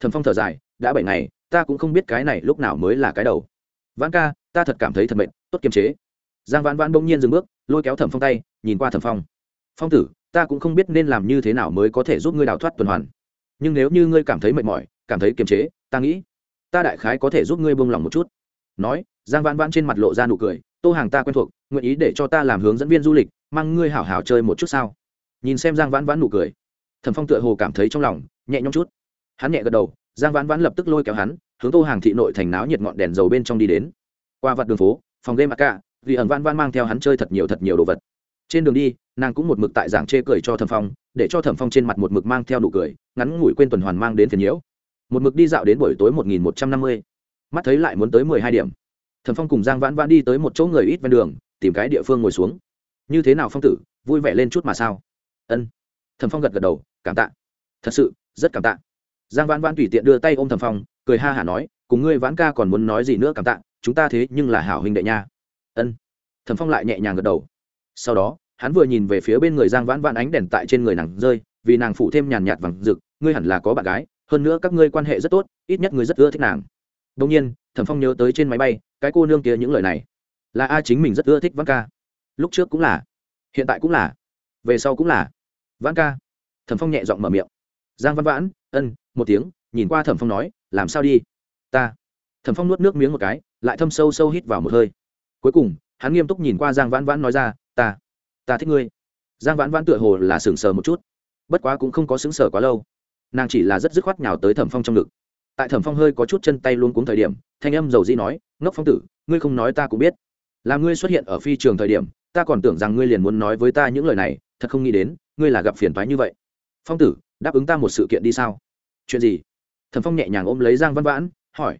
Speaker 1: Thẩm phong thở dài, đã bảy ngày, ta cũng không biết cái này lúc nào mới là cái đầu. Vãn ca, ta thật cảm thấy thật mệnh tốt kiềm chế. Giang vãn vãn bỗng nhiên dừng bước, lôi kéo thẩm phong tay, nhìn qua thẩm phong. Phong tử, ta cũng không biết nên làm như thế nào mới có thể giúp ngươi đào thoát tuần hoàn nhưng nếu như ngươi cảm thấy mệt mỏi, cảm thấy kiềm chế, ta nghĩ, ta đại khái có thể giúp ngươi buông lòng một chút. Nói, giang vãn vãn trên mặt lộ ra nụ cười, tô hàng ta quen thuộc, nguyện ý để cho ta làm hướng dẫn viên du lịch, mang ngươi hảo hảo chơi một chút sao? Nhìn xem giang vãn vãn nụ cười, thẩm phong tựa hồ cảm thấy trong lòng nhẹ nhõm chút. Hắn nhẹ gật đầu, giang vãn vãn lập tức lôi kéo hắn, hướng tô hàng thị nội thành náo nhiệt ngọn đèn dầu bên trong đi đến. Qua vặt đường phố, phòng game cả vì ẩn vãn vãn mang theo hắn chơi thật nhiều thật nhiều đồ vật. Trên đường đi, nàng cũng một mực tại giảng chê cười cho thẩm phong để cho thẩm phong trên mặt một mực mang theo nụ cười, ngắn ngủi quên tuần hoàn mang đến phiền nhiễu. Một mực đi dạo đến buổi tối một nghìn một trăm năm mươi. Mắt thấy lại muốn tới mười hai điểm. Thẩm phong cùng giang vãn vãn đi tới một chỗ người ít ven đường, tìm cái địa phương ngồi xuống. Như thế nào phong tử, vui vẻ lên chút mà sao? Ân. Thẩm phong gật gật đầu, cảm tạ. Thật sự, rất cảm tạ. Giang vãn vãn tùy tiện đưa tay ôm thẩm phong, cười ha hả nói, cùng ngươi vãn ca còn muốn nói gì nữa cảm tạ, chúng ta thế nhưng là hảo huynh đệ nha. Ân. Thẩm phong lại nhẹ nhàng gật đầu. Sau đó hắn vừa nhìn về phía bên người giang vãn vãn ánh đèn tại trên người nàng rơi, vì nàng phụ thêm nhàn nhạt vàng rực, ngươi hẳn là có bạn gái, hơn nữa các ngươi quan hệ rất tốt, ít nhất ngươi rất ưa thích nàng. Đông nhiên, thẩm phong nhớ tới trên máy bay, cái cô nương kia những lời này, là a chính mình rất ưa thích vãn ca. Lúc trước cũng là, hiện tại cũng là, về sau cũng là. Vãn ca. Thẩm phong nhẹ giọng mở miệng. Giang văn vãn, ân, một tiếng, nhìn qua thẩm phong nói, làm sao đi? Ta. Thẩm phong nuốt nước miếng một cái, lại thâm sâu sâu hít vào một hơi. Cuối cùng, hắn nghiêm túc nhìn qua giang vãn vãn nói ra, ta ta thích ngươi. Giang vãn vãn tựa hồ là sừng sờ một chút. Bất quá cũng không có sững sờ quá lâu. Nàng chỉ là rất dứt khoát nhào tới thẩm phong trong ngực. Tại thẩm phong hơi có chút chân tay luôn cuống thời điểm, thanh âm dầu dĩ nói, ngốc phong tử, ngươi không nói ta cũng biết. Là ngươi xuất hiện ở phi trường thời điểm, ta còn tưởng rằng ngươi liền muốn nói với ta những lời này, thật không nghĩ đến, ngươi là gặp phiền thoái như vậy. Phong tử, đáp ứng ta một sự kiện đi sao? Chuyện gì? Thẩm phong nhẹ nhàng ôm lấy giang văn vãn, hỏi.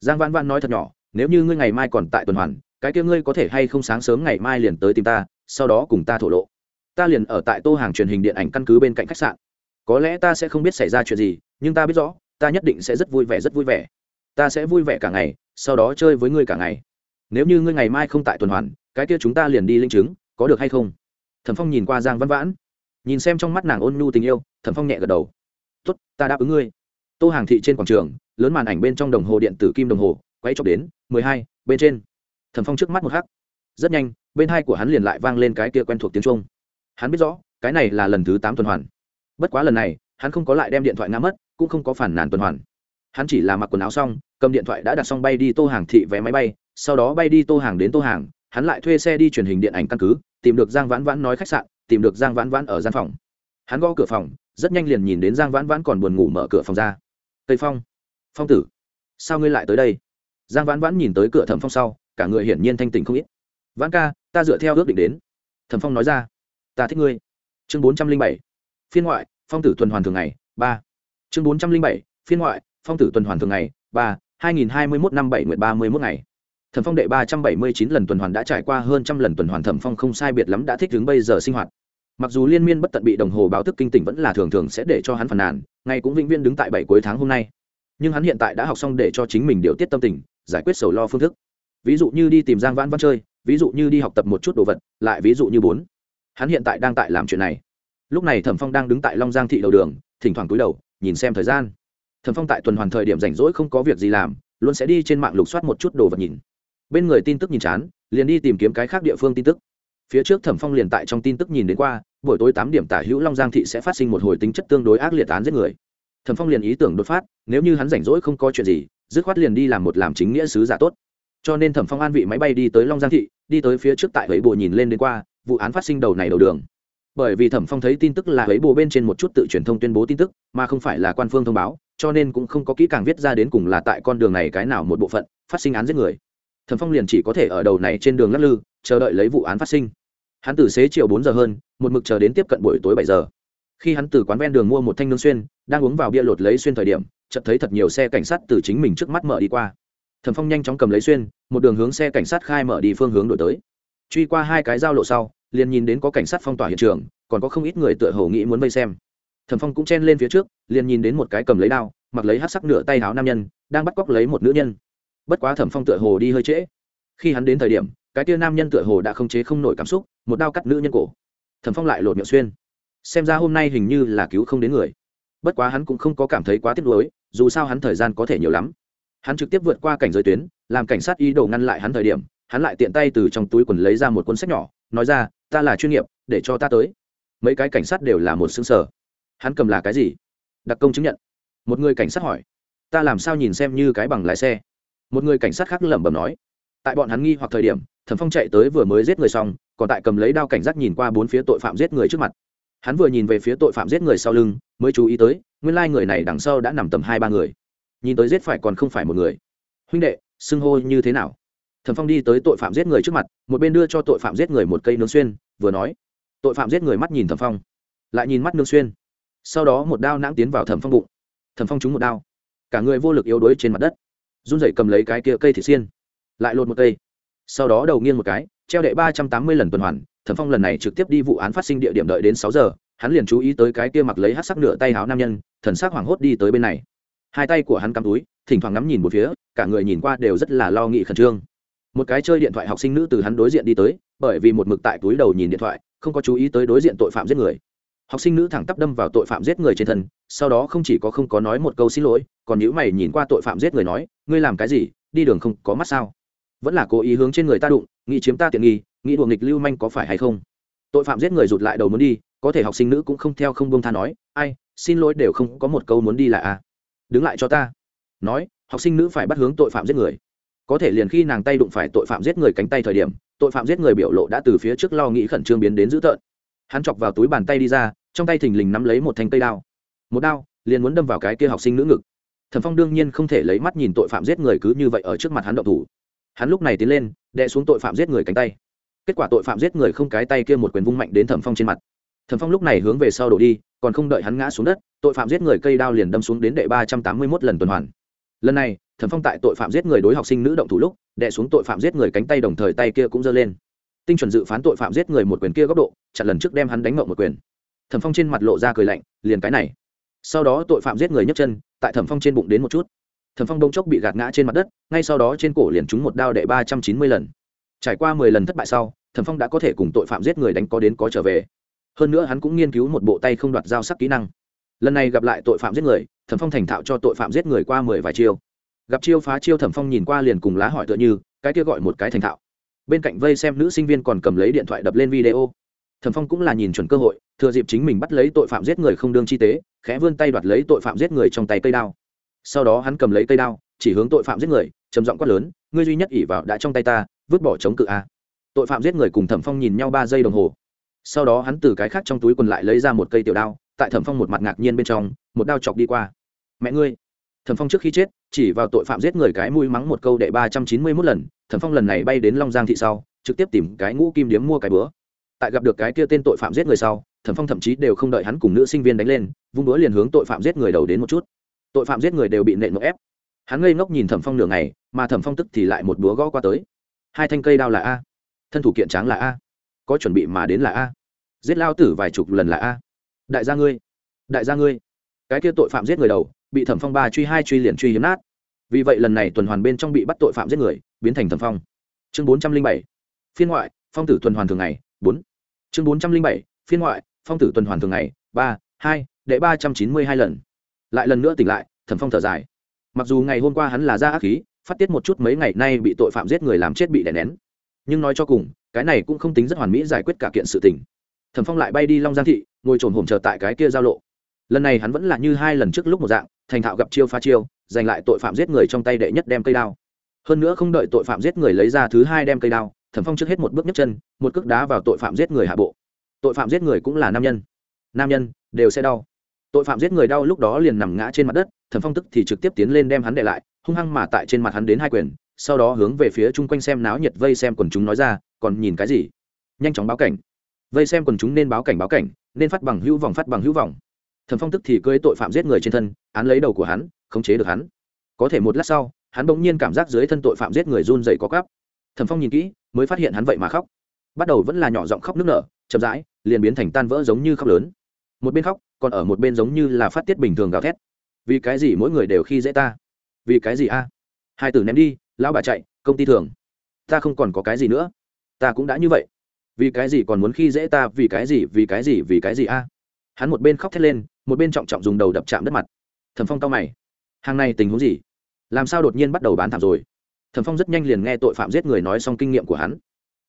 Speaker 1: Giang văn vãn nói thật nhỏ, nếu như ngươi ngày mai còn tại tuần hoàn, cái kia ngươi có thể hay không sáng sớm ngày mai liền tới tìm ta sau đó cùng ta thổ lộ. Ta liền ở tại tô hàng truyền hình điện ảnh căn cứ bên cạnh khách sạn. Có lẽ ta sẽ không biết xảy ra chuyện gì, nhưng ta biết rõ, ta nhất định sẽ rất vui vẻ, rất vui vẻ. Ta sẽ vui vẻ cả ngày, sau đó chơi với ngươi cả ngày. Nếu như ngươi ngày mai không tại tuần hoàn, cái kia chúng ta liền đi linh chứng, có được hay không? Thẩm phong nhìn qua giang văn vãn, nhìn xem trong mắt nàng ôn nhu tình yêu, thẩm phong nhẹ gật đầu. Tốt, ta đáp ứng ngươi. Tô hàng thị trên quảng trường, lớn màn ảnh bên trong đồng hồ điện tử kim đồng hồ, quay chọc đến mười hai, bên trên. Thẩm phong trước mắt một khắc rất nhanh, bên hai của hắn liền lại vang lên cái kia quen thuộc tiếng trung hắn biết rõ, cái này là lần thứ tám tuần hoàn. Bất quá lần này, hắn không có lại đem điện thoại ngã mất, cũng không có phản nàn tuần hoàn. Hắn chỉ là mặc quần áo xong, cầm điện thoại đã đặt xong bay đi tô hàng thị vé máy bay, sau đó bay đi tô hàng đến tô hàng, hắn lại thuê xe đi truyền hình điện ảnh căn cứ, tìm được giang vãn vãn nói khách sạn, tìm được giang vãn vãn ở gian phòng. Hắn gõ cửa phòng, rất nhanh liền nhìn đến giang vãn vãn còn buồn ngủ mở cửa phòng ra. Tây phong phong tử, sao ngươi lại tới đây? Giang vãn vãn nhìn tới cửa thẩm phong sau, cả người hiển nhiên thanh tình không ít vãn ca, ta dựa theo ước định đến. Thẩm phong nói ra. Ta thích ngươi. Chương bốn trăm linh bảy. Phiên ngoại, phong tử tuần hoàn thường ngày, ba. Chương bốn trăm linh bảy, phiên ngoại, phong tử tuần hoàn thường ngày, ba. hai nghìn hai mươi mốt năm bảy nguyện ba mươi mốt ngày. Thẩm phong đệ ba trăm bảy mươi chín lần tuần hoàn đã trải qua hơn trăm lần tuần hoàn, thẩm phong không sai biệt lắm đã thích đứng bây giờ sinh hoạt. Mặc dù liên miên bất tận bị đồng hồ báo thức kinh tỉnh vẫn là thường thường sẽ để cho hắn phàn nàn, ngay cũng vĩnh viên đứng tại bảy cuối tháng hôm nay. Nhưng hắn hiện tại đã học xong để cho chính mình điều tiết tâm tình, giải quyết sầu lo phương thức. Ví dụ như đi tìm giang vãn văn chơi ví dụ như đi học tập một chút đồ vật, lại ví dụ như bốn. Hắn hiện tại đang tại làm chuyện này. Lúc này thẩm phong đang đứng tại long giang thị đầu đường, thỉnh thoảng túi đầu, nhìn xem thời gian. Thẩm phong tại tuần hoàn thời điểm rảnh rỗi không có việc gì làm, luôn sẽ đi trên mạng lục soát một chút đồ vật nhìn. Bên người tin tức nhìn chán, liền đi tìm kiếm cái khác địa phương tin tức. Phía trước thẩm phong liền tại trong tin tức nhìn đến qua, buổi tối tám điểm tả hữu long giang thị sẽ phát sinh một hồi tính chất tương đối ác liệt án giết người. Thẩm phong liền ý tưởng đột phát, nếu như hắn rảnh rỗi không có chuyện gì, dứt khoát liền đi làm một làm chính nghĩa sứ giả tốt cho nên thẩm phong an vị máy bay đi tới long giang thị, đi tới phía trước tại ấy bộ nhìn lên đến qua, vụ án phát sinh đầu này đầu đường. Bởi vì thẩm phong thấy tin tức là ấy bộ bên trên một chút tự truyền thông tuyên bố tin tức, mà không phải là quan phương thông báo, cho nên cũng không có kỹ càng viết ra đến cùng là tại con đường này cái nào một bộ phận, phát sinh án giết người. Thẩm phong liền chỉ có thể ở đầu này trên đường lắc lư, chờ đợi lấy vụ án phát sinh. Hắn từ xế chiều bốn giờ hơn, một mực chờ đến tiếp cận buổi tối bảy giờ. Khi hắn từ quán ven đường mua một thanh nương xuyên, đang uống vào bia lột lấy xuyên thời điểm, chợt thấy thật nhiều xe cảnh sát từ chính mình trước mắt mở đi qua thẩm phong nhanh chóng cầm lấy xuyên, một đường hướng xe cảnh sát khai mở đi phương hướng đổi tới. Truy qua hai cái giao lộ sau, liền nhìn đến có cảnh sát phong tỏa hiện trường, còn có không ít người tựa hồ nghĩ muốn vây xem. Thẩm phong cũng chen lên phía trước, liền nhìn đến một cái cầm lấy đao, mặc lấy hát sắc nửa tay háo nam nhân, đang bắt cóc lấy một nữ nhân. Bất quá thẩm phong tựa hồ đi hơi trễ. Khi hắn đến thời điểm, cái tia nam nhân tựa hồ đã không chế không nổi cảm xúc, một đao cắt nữ nhân cổ. Thẩm phong lại lột miệng xuyên. Xem ra hôm nay hình như là cứu không đến người. Bất quá hắn cũng không có cảm thấy quá tiếc nuối, dù sao hắn thời gian có thể nhiều lắm hắn trực tiếp vượt qua cảnh giới tuyến, làm cảnh sát ý đồ ngăn lại hắn thời điểm, hắn lại tiện tay từ trong túi quần lấy ra một cuốn sách nhỏ, nói ra, ta là chuyên nghiệp, để cho ta tới. Mấy cái cảnh sát đều là một xương sở hắn cầm là cái gì? Đặc công chứng nhận. Một người cảnh sát hỏi, ta làm sao nhìn xem như cái bằng lái xe? Một người cảnh sát khác lẩm bẩm nói, tại bọn hắn nghi hoặc thời điểm, thẩm phong chạy tới vừa mới giết người xong, còn tại cầm lấy đao cảnh giác nhìn qua bốn phía tội phạm giết người trước mặt. Hắn vừa nhìn về phía tội phạm giết người sau lưng, mới chú ý tới, nguyên lai người này đằng sau đã nằm tầm hai ba người nhìn tới giết phải còn không phải một người. Huynh đệ, xưng hô như thế nào? Thẩm phong đi tới tội phạm giết người trước mặt, một bên đưa cho tội phạm giết người một cây nướng xuyên, vừa nói. Tội phạm giết người mắt nhìn thẩm phong, lại nhìn mắt nướng xuyên. Sau đó một đao nãng tiến vào thẩm phong bụng. Thẩm phong trúng một đao. Cả người vô lực yếu đuối trên mặt đất. Run rẩy cầm lấy cái kia cây thịt xiên, lại lột một cây. Sau đó đầu nghiêng một cái, treo đệ ba trăm tám mươi lần tuần hoàn. Thẩm phong lần này trực tiếp đi vụ án phát sinh địa điểm đợi đến sáu giờ, hắn liền chú ý tới cái kia mặc lấy hát sắc nửa tay háo nam nhân, thần sắc hoảng hốt đi tới bên này hai tay của hắn cắm túi, thỉnh thoảng ngắm nhìn một phía, cả người nhìn qua đều rất là lo nghị khẩn trương. Một cái chơi điện thoại học sinh nữ từ hắn đối diện đi tới, bởi vì một mực tại túi đầu nhìn điện thoại, không có chú ý tới đối diện tội phạm giết người. Học sinh nữ thẳng tắp đâm vào tội phạm giết người trên thân, sau đó không chỉ có không có nói một câu xin lỗi, còn nhữ mày nhìn qua tội phạm giết người nói, ngươi làm cái gì? Đi đường không có mắt sao? Vẫn là cố ý hướng trên người ta đụng, nghĩ chiếm ta tiện nghi, nghĩ đùa nghịch lưu manh có phải hay không? Tội phạm giết người rụt lại đầu muốn đi, có thể học sinh nữ cũng không theo không bông tha nói, ai, xin lỗi đều không có một câu muốn đi là a đứng lại cho ta. Nói, học sinh nữ phải bắt hướng tội phạm giết người. Có thể liền khi nàng tay đụng phải tội phạm giết người cánh tay thời điểm, tội phạm giết người biểu lộ đã từ phía trước lo nghĩ khẩn trương biến đến dữ tợn. Hắn chọc vào túi bàn tay đi ra, trong tay thình lình nắm lấy một thanh cây đao. Một đao, liền muốn đâm vào cái kia học sinh nữ ngực. Thần phong đương nhiên không thể lấy mắt nhìn tội phạm giết người cứ như vậy ở trước mặt hắn động thủ. Hắn lúc này tiến lên, đè xuống tội phạm giết người cánh tay. Kết quả tội phạm giết người không cái tay kia một quyền vung mạnh đến thẩm phong trên mặt. Thẩm phong lúc này hướng về sau đổ đi còn không đợi hắn ngã xuống đất, tội phạm giết người cây đao liền đâm xuống đến đệ ba trăm tám mươi mốt lần tuần hoàn. Lần này, thẩm phong tại tội phạm giết người đối học sinh nữ động thủ lúc, đè xuống tội phạm giết người cánh tay đồng thời tay kia cũng giơ lên. Tinh chuẩn dự phán tội phạm giết người một quyền kia góc độ, chặn lần trước đem hắn đánh ngộng một quyền. Thẩm phong trên mặt lộ ra cười lạnh, liền cái này. Sau đó tội phạm giết người nhấc chân, tại thẩm phong trên bụng đến một chút. Thẩm phong đông chốc bị gạt ngã trên mặt đất, ngay sau đó trên cổ liền trúng một đao đệ ba trăm chín mươi lần. Trải qua mười lần thất bại sau, thẩm phong đã có thể cùng tội phạm giết người đánh có đến có trở về hơn nữa hắn cũng nghiên cứu một bộ tay không đoạt giao sắc kỹ năng. Lần này gặp lại tội phạm giết người, thẩm phong thành thạo cho tội phạm giết người qua mười vài chiêu. Gặp chiêu phá chiêu thẩm phong nhìn qua liền cùng lá hỏi tựa như, cái kia gọi một cái thành thạo. Bên cạnh vây xem nữ sinh viên còn cầm lấy điện thoại đập lên video. Thẩm phong cũng là nhìn chuẩn cơ hội, thừa dịp chính mình bắt lấy tội phạm giết người không đương chi tế, khẽ vươn tay đoạt lấy tội phạm giết người trong tay cây đao. Sau đó hắn cầm lấy cây đao, chỉ hướng tội phạm giết người, trầm giọng quát lớn, ngươi duy nhất ỉ vào đã trong tay ta, vứt bỏ chống cự a. Tội phạm giết người cùng thẩm phong nhìn nhau ba giây đồng hồ sau đó hắn từ cái khác trong túi quần lại lấy ra một cây tiểu đao, tại thẩm phong một mặt ngạc nhiên bên trong, một đao chọc đi qua. Mẹ ngươi! Thẩm phong trước khi chết, chỉ vào tội phạm giết người cái mũi mắng một câu đệ ba trăm chín mươi mốt lần, thẩm phong lần này bay đến long giang thị sau, trực tiếp tìm cái ngũ kim điếm mua cái bữa. Tại gặp được cái kia tên tội phạm giết người sau, thẩm phong thậm chí đều không đợi hắn cùng nữ sinh viên đánh lên, vung đũa liền hướng tội phạm giết người đầu đến một chút. Tội phạm giết người đều bị nện ngộ ép. Hắn ngây ngốc nhìn thẩm phong nửa ngày, mà thẩm phong tức thì lại một búa gõ qua tới. Hai thanh cây đao là a. Thân thủ kiện tráng là a có chuẩn bị mà đến là a. Giết lao tử vài chục lần là a. Đại gia ngươi, đại gia ngươi. Cái kia tội phạm giết người đầu, bị thẩm phong ba truy hai truy liền truy hiếm nát. Vì vậy lần này tuần hoàn bên trong bị bắt tội phạm giết người, biến thành thẩm phong. Chương bốn trăm linh bảy, phiên ngoại, phong tử tuần hoàn thường ngày, bốn. Chương bốn trăm linh bảy, phiên ngoại, phong tử tuần hoàn thường ngày, ba, hai, đệ ba trăm chín mươi hai lần. Lại lần nữa tỉnh lại, thẩm phong thở dài. Mặc dù ngày hôm qua hắn là ra ác khí, phát tiết một chút mấy ngày nay bị tội phạm giết người làm chết bị đè nén. Nhưng nói cho cùng cái này cũng không tính rất hoàn mỹ giải quyết cả kiện sự tình. Thẩm phong lại bay đi long giang thị, ngồi trồn hổm chờ tại cái kia giao lộ. Lần này hắn vẫn là như hai lần trước lúc một dạng, thành thạo gặp chiêu pha chiêu, giành lại tội phạm giết người trong tay đệ nhất đem cây đao. Hơn nữa không đợi tội phạm giết người lấy ra thứ hai đem cây đao, thẩm phong trước hết một bước nhấc chân, một cước đá vào tội phạm giết người hạ bộ. Tội phạm giết người cũng là nam nhân. Nam nhân đều sẽ đau. Tội phạm giết người đau lúc đó liền nằm ngã trên mặt đất, thẩm phong tức thì trực tiếp tiến lên đem hắn để lại, hung hăng mà tại trên mặt hắn đến hai quyền sau đó hướng về phía chung quanh xem náo nhiệt vây xem quần chúng nói ra, còn nhìn cái gì? Nhanh chóng báo cảnh. Vây xem quần chúng nên báo cảnh báo cảnh, nên phát bằng hữu vòng phát bằng hữu vòng thẩm phong tức thì cưới tội phạm giết người trên thân, án lấy đầu của hắn, khống chế được hắn. Có thể một lát sau, hắn bỗng nhiên cảm giác dưới thân tội phạm giết người run dày có cắp thẩm phong nhìn kỹ, mới phát hiện hắn vậy mà khóc. Bắt đầu vẫn là nhỏ giọng khóc nước nở, chậm rãi, liền biến thành tan vỡ giống như khóc lớn. Một bên khóc, còn ở một bên giống như là phát tiết bình thường gào thét. Vì cái gì mỗi người đều khi dễ ta? Vì cái gì a? Hai tử ném đi lão bà chạy, công ty thường. Ta không còn có cái gì nữa. Ta cũng đã như vậy. Vì cái gì còn muốn khi dễ ta, vì cái gì, vì cái gì, vì cái gì a? Hắn một bên khóc thét lên, một bên trọng trọng dùng đầu đập chạm đất mặt. Thẩm phong tao mày. Hàng này tình huống gì? Làm sao đột nhiên bắt đầu bán thảm rồi? Thẩm phong rất nhanh liền nghe tội phạm giết người nói xong kinh nghiệm của hắn.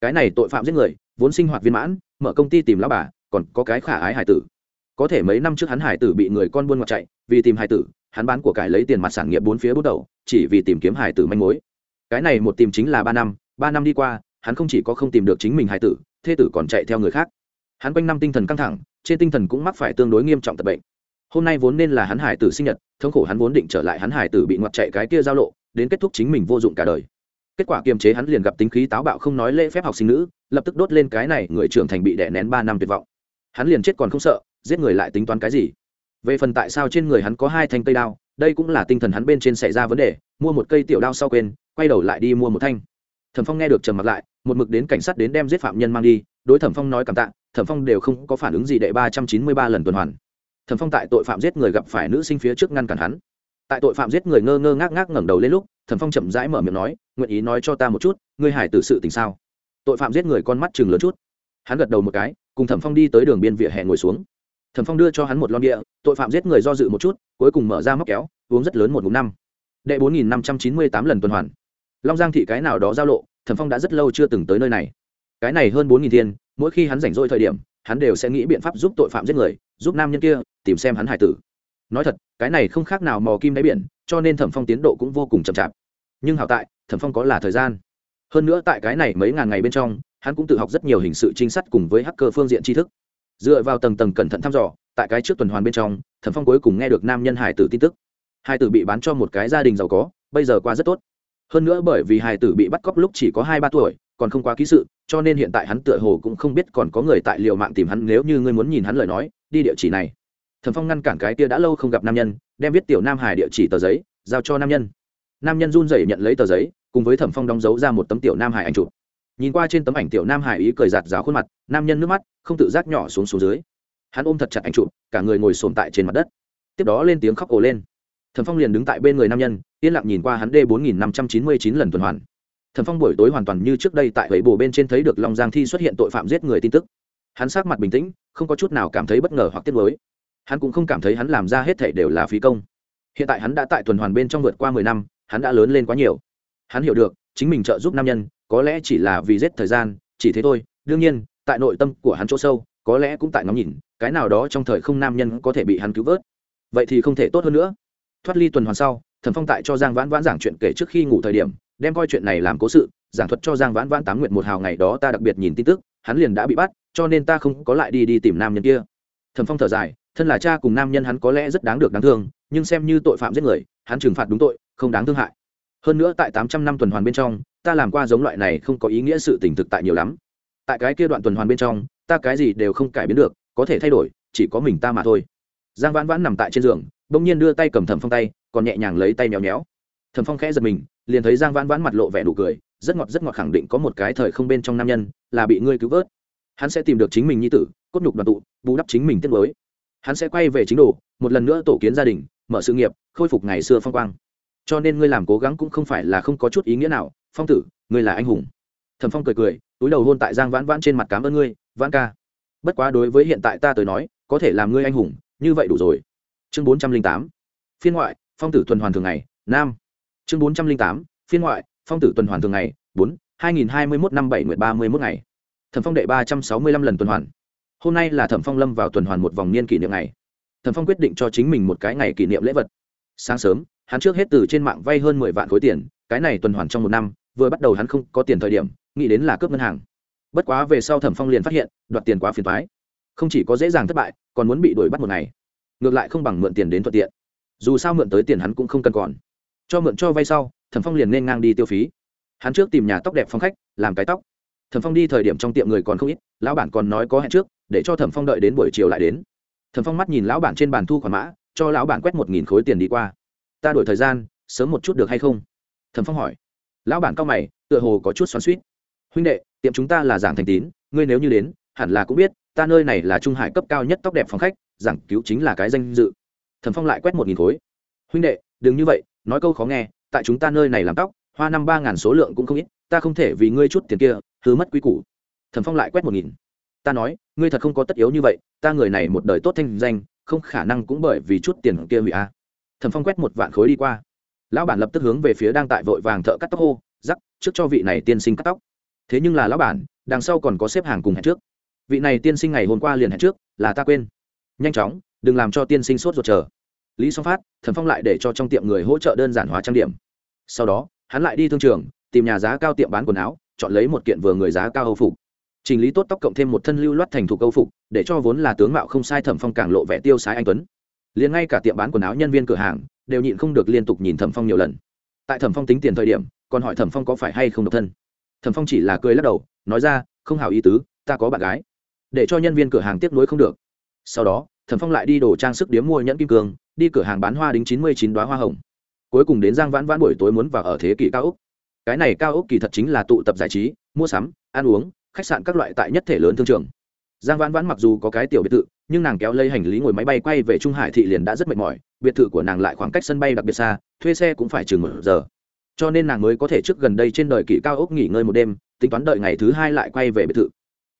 Speaker 1: Cái này tội phạm giết người, vốn sinh hoạt viên mãn, mở công ty tìm lão bà, còn có cái khả ái hải tử. Có thể mấy năm trước hắn hải tử bị người con buôn ngoặt chạy, vì tìm hải tử, hắn bán của cải lấy tiền mặt sản nghiệp bốn phía bút đầu, chỉ vì tìm kiếm hải tử manh mối cái này một tìm chính là ba năm ba năm đi qua, hắn không chỉ có không tìm được chính mình hải tử, thê tử còn chạy theo người khác. Hắn quanh năm tinh thần căng thẳng, trên tinh thần cũng mắc phải tương đối nghiêm trọng tập bệnh. Hôm nay vốn nên là hắn hải tử sinh nhật, thống khổ hắn vốn định trở lại hắn hải tử bị ngoặt chạy cái kia giao lộ, đến kết thúc chính mình vô dụng cả đời. Kết quả kiềm chế hắn liền gặp tính khí táo bạo không nói lễ phép học sinh nữ, lập tức đốt lên cái này người trưởng thành bị đè nén ba năm tuyệt vọng. Hắn liền chết còn không sợ, giết người lại tính toán cái gì? Về phần tại sao trên người hắn có hai thanh cây đao, đây cũng là tinh thần hắn bên trên xảy ra vấn đề, mua một cây tiểu đao sau quên quay đầu lại đi mua một thanh. Thẩm phong nghe được trầm mặt lại, một mực đến cảnh sát đến đem giết phạm nhân mang đi, đối thẩm phong nói cảm tạ, thẩm phong đều không có phản ứng gì đệ ba trăm chín mươi ba lần tuần hoàn. Thẩm phong tại tội phạm giết người gặp phải nữ sinh phía trước ngăn cản hắn. Tại tội phạm giết người ngơ ngơ ngác ngác ngẩng đầu lên lúc, thẩm phong chậm rãi mở miệng nói, nguyện ý nói cho ta một chút, ngươi hải tử sự tình sao? Tội phạm giết người con mắt chừng lớn chút. Hắn gật đầu một cái, cùng thẩm phong đi tới đường biên vỉa hè ngồi xuống. Thẩm phong đưa cho hắn một lon địa, tội phạm giết người do dự một chút, cuối cùng mở ra móc kéo, uống rất lớn một ngụm năm. Đệ bốn nghìn năm trăm chín mươi tám lần tuần hoàn long giang thị cái nào đó giao lộ thẩm phong đã rất lâu chưa từng tới nơi này. Cái này hơn bốn nghìn thiên, mỗi khi hắn rảnh rỗi thời điểm, hắn đều sẽ nghĩ biện pháp giúp tội phạm giết người, giúp nam nhân kia tìm xem hắn hải tử. Nói thật, cái này không khác nào mò kim đáy biển, cho nên thẩm phong tiến độ cũng vô cùng chậm chạp. Nhưng hảo tại thẩm phong có là thời gian. Hơn nữa tại cái này mấy ngàn ngày bên trong, hắn cũng tự học rất nhiều hình sự trinh sát cùng với hacker phương diện tri thức. Dựa vào tầng tầng cẩn thận thăm dò, tại cái trước tuần hoàn bên trong thẩm phong cuối cùng nghe được nam nhân hải tử tin tức. Hải tử bị bán cho một cái gia đình giàu có, bây giờ qua rất tốt hơn nữa bởi vì hài tử bị bắt cóc lúc chỉ có hai ba tuổi, còn không quá ký sự, cho nên hiện tại hắn tựa hồ cũng không biết còn có người tại liều mạng tìm hắn nếu như ngươi muốn nhìn hắn lời nói, đi địa chỉ này. Thẩm phong ngăn cản cái kia đã lâu không gặp nam nhân, đem viết tiểu nam hải địa chỉ tờ giấy, giao cho nam nhân. Nam nhân run rẩy nhận lấy tờ giấy, cùng với thẩm phong đóng dấu ra một tấm tiểu nam hải ảnh chụp. Nhìn qua trên tấm ảnh tiểu nam hải ý cười giạt rào khuôn mặt, nam nhân nước mắt, không tự giác nhỏ xuống xuống dưới. Hắn ôm thật chặt ảnh chụp, cả người ngồi sồn tại trên mặt đất. Tiếp đó lên tiếng khóc ồ lên thẩm phong liền đứng tại bên người nam nhân, yên lặng nhìn qua hắn đê bốn nghìn năm trăm chín mươi chín lần tuần hoàn. Thẩm phong buổi tối hoàn toàn như trước đây tại ấy bồ bên trên thấy được long giang thi xuất hiện tội phạm giết người tin tức. Hắn sát mặt bình tĩnh, không có chút nào cảm thấy bất ngờ hoặc tiếc nuối. Hắn cũng không cảm thấy hắn làm ra hết thể đều là phí công. Hiện tại hắn đã tại tuần hoàn bên trong vượt qua mười năm, hắn đã lớn lên quá nhiều. Hắn hiểu được, chính mình trợ giúp nam nhân, có lẽ chỉ là vì giết thời gian, chỉ thế thôi. Đương nhiên, tại nội tâm của hắn chỗ sâu, có lẽ cũng tại ngắm nhìn, cái nào đó trong thời không nam nhân có thể bị hắn cứu vớt. Vậy thì không thể tốt hơn nữa thoát ly tuần hoàn sau thần phong tại cho giang vãn vãn giảng chuyện kể trước khi ngủ thời điểm, đem coi chuyện này làm cố sự, giảng thuật cho giang vãn vãn tám nguyện một hào ngày đó ta đặc biệt nhìn tin tức, hắn liền đã bị bắt, cho nên ta không có lại đi đi tìm nam nhân kia. Thần phong thở dài, thân là cha cùng nam nhân hắn có lẽ rất đáng được đáng thương, nhưng xem như tội phạm giết người, hắn trừng phạt đúng tội, không đáng thương hại. Hơn nữa tại tám trăm năm tuần hoàn bên trong, ta làm qua giống loại này không có ý nghĩa sự tình thực tại nhiều lắm. Tại cái kia đoạn tuần hoàn bên trong, ta cái gì đều không cải biến được, có thể thay đổi, chỉ có mình ta mà thôi giang vãn vãn nằm tại trên giường, bỗng nhiên đưa tay cầm thẩm phong tay, còn nhẹ nhàng lấy tay méo méo. Thẩm phong khẽ giật mình, liền thấy giang vãn vãn mặt lộ vẻ đủ cười, rất ngọt rất ngọt khẳng định có một cái thời không bên trong nam nhân là bị ngươi cứu vớt. Hắn sẽ tìm được chính mình nhi tử, cốt nhục đoàn tụ, bù đắp chính mình tiết mới. Hắn sẽ quay về chính đồ, một lần nữa tổ kiến gia đình, mở sự nghiệp, khôi phục ngày xưa phong quang. Cho nên ngươi làm cố gắng cũng không phải là không có chút ý nghĩa nào, phong tử, ngươi là anh hùng. Thẩm phong cười cười, túi đầu hôn tại giang vãn vãn trên mặt cảm ơn ngươi, vãn ca. Bất quá đối với hiện tại ta tới nói, có thể làm ngươi anh hùng như vậy đủ rồi. Chương bốn trăm linh tám, phiên ngoại, phong tử tuần hoàn thường ngày, nam. Chương bốn trăm linh tám, phiên ngoại, phong tử tuần hoàn thường ngày, bốn, hai nghìn hai mươi một năm bảy nguyện ba mươi một ngày. Thẩm phong đệ ba trăm sáu mươi lăm lần tuần hoàn. Hôm nay là thẩm phong lâm vào tuần hoàn một vòng niên kỷ niệm ngày. Thẩm phong quyết định cho chính mình một cái ngày kỷ niệm lễ vật. Sáng sớm, hắn trước hết từ trên mạng vay hơn mười vạn khối tiền, cái này tuần hoàn trong một năm, vừa bắt đầu hắn không có tiền thời điểm, nghĩ đến là cướp ngân hàng. Bất quá về sau thẩm phong liền phát hiện, đoạt tiền quá phiền thoái không chỉ có dễ dàng thất bại, còn muốn bị đuổi bắt một ngày. Ngược lại không bằng mượn tiền đến thuận tiện. Dù sao mượn tới tiền hắn cũng không cần còn. Cho mượn cho vay sau, thẩm phong liền nên ngang đi tiêu phí. Hắn trước tìm nhà tóc đẹp phong khách, làm cái tóc. Thẩm phong đi thời điểm trong tiệm người còn không ít, lão bản còn nói có hẹn trước, để cho thẩm phong đợi đến buổi chiều lại đến. Thẩm phong mắt nhìn lão bản trên bàn thu khoản mã, cho lão bản quét một nghìn khối tiền đi qua. Ta đổi thời gian, sớm một chút được hay không? Thẩm phong hỏi. Lão bản cao mày, tựa hồ có chút xoắn suýt huynh đệ, tiệm chúng ta là giảng thành tín, ngươi nếu như đến, hẳn là cũng biết ta nơi này là trung hải cấp cao nhất tóc đẹp phòng khách, giảng cứu chính là cái danh dự. Thẩm phong lại quét một nghìn khối. Huynh đệ, đừng như vậy, nói câu khó nghe, tại chúng ta nơi này làm tóc, hoa năm ba ngàn số lượng cũng không ít, ta không thể vì ngươi chút tiền kia thứ mất quy củ. Thẩm phong lại quét một nghìn. Ta nói, ngươi thật không có tất yếu như vậy, ta người này một đời tốt thanh danh, không khả năng cũng bởi vì chút tiền kia hủy a. Thẩm phong quét một vạn khối đi qua. Lão bản lập tức hướng về phía đang tại vội vàng thợ cắt tóc hô giắc trước cho vị này tiên sinh cắt tóc. Thế nhưng là lão bản, đằng sau còn có xếp hàng cùng hẹn trước vị này tiên sinh ngày hôm qua liền hẹn trước, là ta quên. Nhanh chóng, đừng làm cho tiên sinh sốt ruột chờ. Lý song phát, thần phong lại để cho trong tiệm người hỗ trợ đơn giản hóa trang điểm. Sau đó, hắn lại đi thương trường, tìm nhà giá cao tiệm bán quần áo, chọn lấy một kiện vừa người giá cao âu phục. Chỉnh lý tốt tóc cộng thêm một thân lưu loát thành thục âu phục, để cho vốn là tướng mạo không sai thẩm phong càng lộ vẻ tiêu sái anh tuấn. Liền ngay cả tiệm bán quần áo nhân viên cửa hàng, đều nhịn không được liên tục nhìn thẩm phong nhiều lần. Tại thẩm phong tính tiền thời điểm, còn hỏi thẩm phong có phải hay không độc thân. Thẩm phong chỉ là cười lắc đầu, nói ra, không hảo ý tứ, ta có bạn gái để cho nhân viên cửa hàng tiếp nối không được. Sau đó, thẩm phong lại đi đổ trang sức điếm mua nhẫn kim cương, đi cửa hàng bán hoa đính chín mươi chín đoá hoa hồng. Cuối cùng đến giang vãn vãn buổi tối muốn vào ở thế kỷ cao úc cái này cao úc kỳ thật chính là tụ tập giải trí, mua sắm, ăn uống, khách sạn các loại tại nhất thể lớn thương trường. Giang vãn vãn mặc dù có cái tiểu biệt thự, nhưng nàng kéo lấy hành lý ngồi máy bay quay về trung hải thị liền đã rất mệt mỏi, biệt thự của nàng lại khoảng cách sân bay đặc biệt xa, thuê xe cũng phải chừng một giờ. Cho nên nàng mới có thể trước gần đây trên đời kỷ cao ốc nghỉ ngơi một đêm, tính toán đợi ngày thứ hai lại quay về biệt thự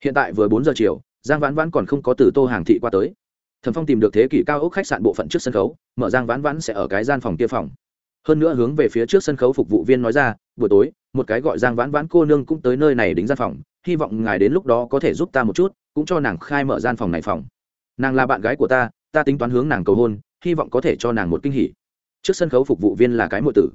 Speaker 1: hiện tại vừa bốn giờ chiều, giang vãn vãn còn không có từ tô hàng thị qua tới. Thẩm phong tìm được thế kỷ cao ốc khách sạn bộ phận trước sân khấu, mở giang vãn vãn sẽ ở cái gian phòng kia phòng. Hơn nữa hướng về phía trước sân khấu phục vụ viên nói ra, buổi tối, một cái gọi giang vãn vãn cô nương cũng tới nơi này đính gian phòng, hy vọng ngài đến lúc đó có thể giúp ta một chút, cũng cho nàng khai mở gian phòng này phòng. Nàng là bạn gái của ta ta tính toán hướng nàng cầu hôn, hy vọng có thể cho nàng một kinh hỉ. Trước sân khấu phục vụ viên là cái mộ tử.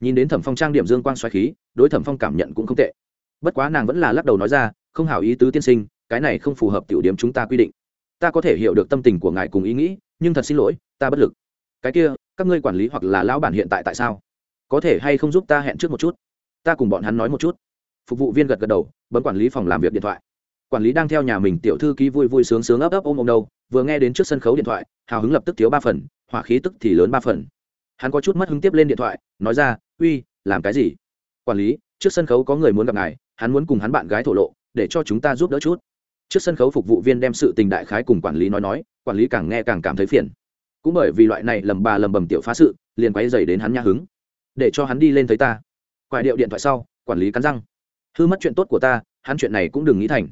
Speaker 1: Nhìn đến thẩm phong trang điểm dương quang xoáy khí, đối thẩm phong cảm nhận cũng không tệ. Bất quá nàng vẫn là lắc đầu nói ra không hảo ý tứ tiên sinh, cái này không phù hợp tiểu điểm chúng ta quy định. Ta có thể hiểu được tâm tình của ngài cùng ý nghĩ, nhưng thật xin lỗi, ta bất lực. Cái kia, các ngươi quản lý hoặc là lão bản hiện tại tại sao? Có thể hay không giúp ta hẹn trước một chút? Ta cùng bọn hắn nói một chút. Phục vụ viên gật gật đầu, bấm quản lý phòng làm việc điện thoại. Quản lý đang theo nhà mình tiểu thư ký vui vui sướng sướng ấp ấp ôm ôm đâu vừa nghe đến trước sân khấu điện thoại, hào hứng lập tức thiếu ba phần, hỏa khí tức thì lớn ba phần. Hắn có chút mất hứng tiếp lên điện thoại, nói ra, uy, làm cái gì? Quản lý, trước sân khấu có người muốn gặp ngài, hắn muốn cùng hắn bạn gái thổ lộ để cho chúng ta giúp đỡ chút. Trước sân khấu phục vụ viên đem sự tình đại khái cùng quản lý nói nói, quản lý càng nghe càng cảm thấy phiền. Cũng bởi vì loại này lầm bà lầm bầm tiểu phá sự, liền quay dày đến hắn nhã hứng. Để cho hắn đi lên thấy ta. Quại điệu điện thoại sau, quản lý cắn răng. Hư mất chuyện tốt của ta, hắn chuyện này cũng đừng nghĩ thành.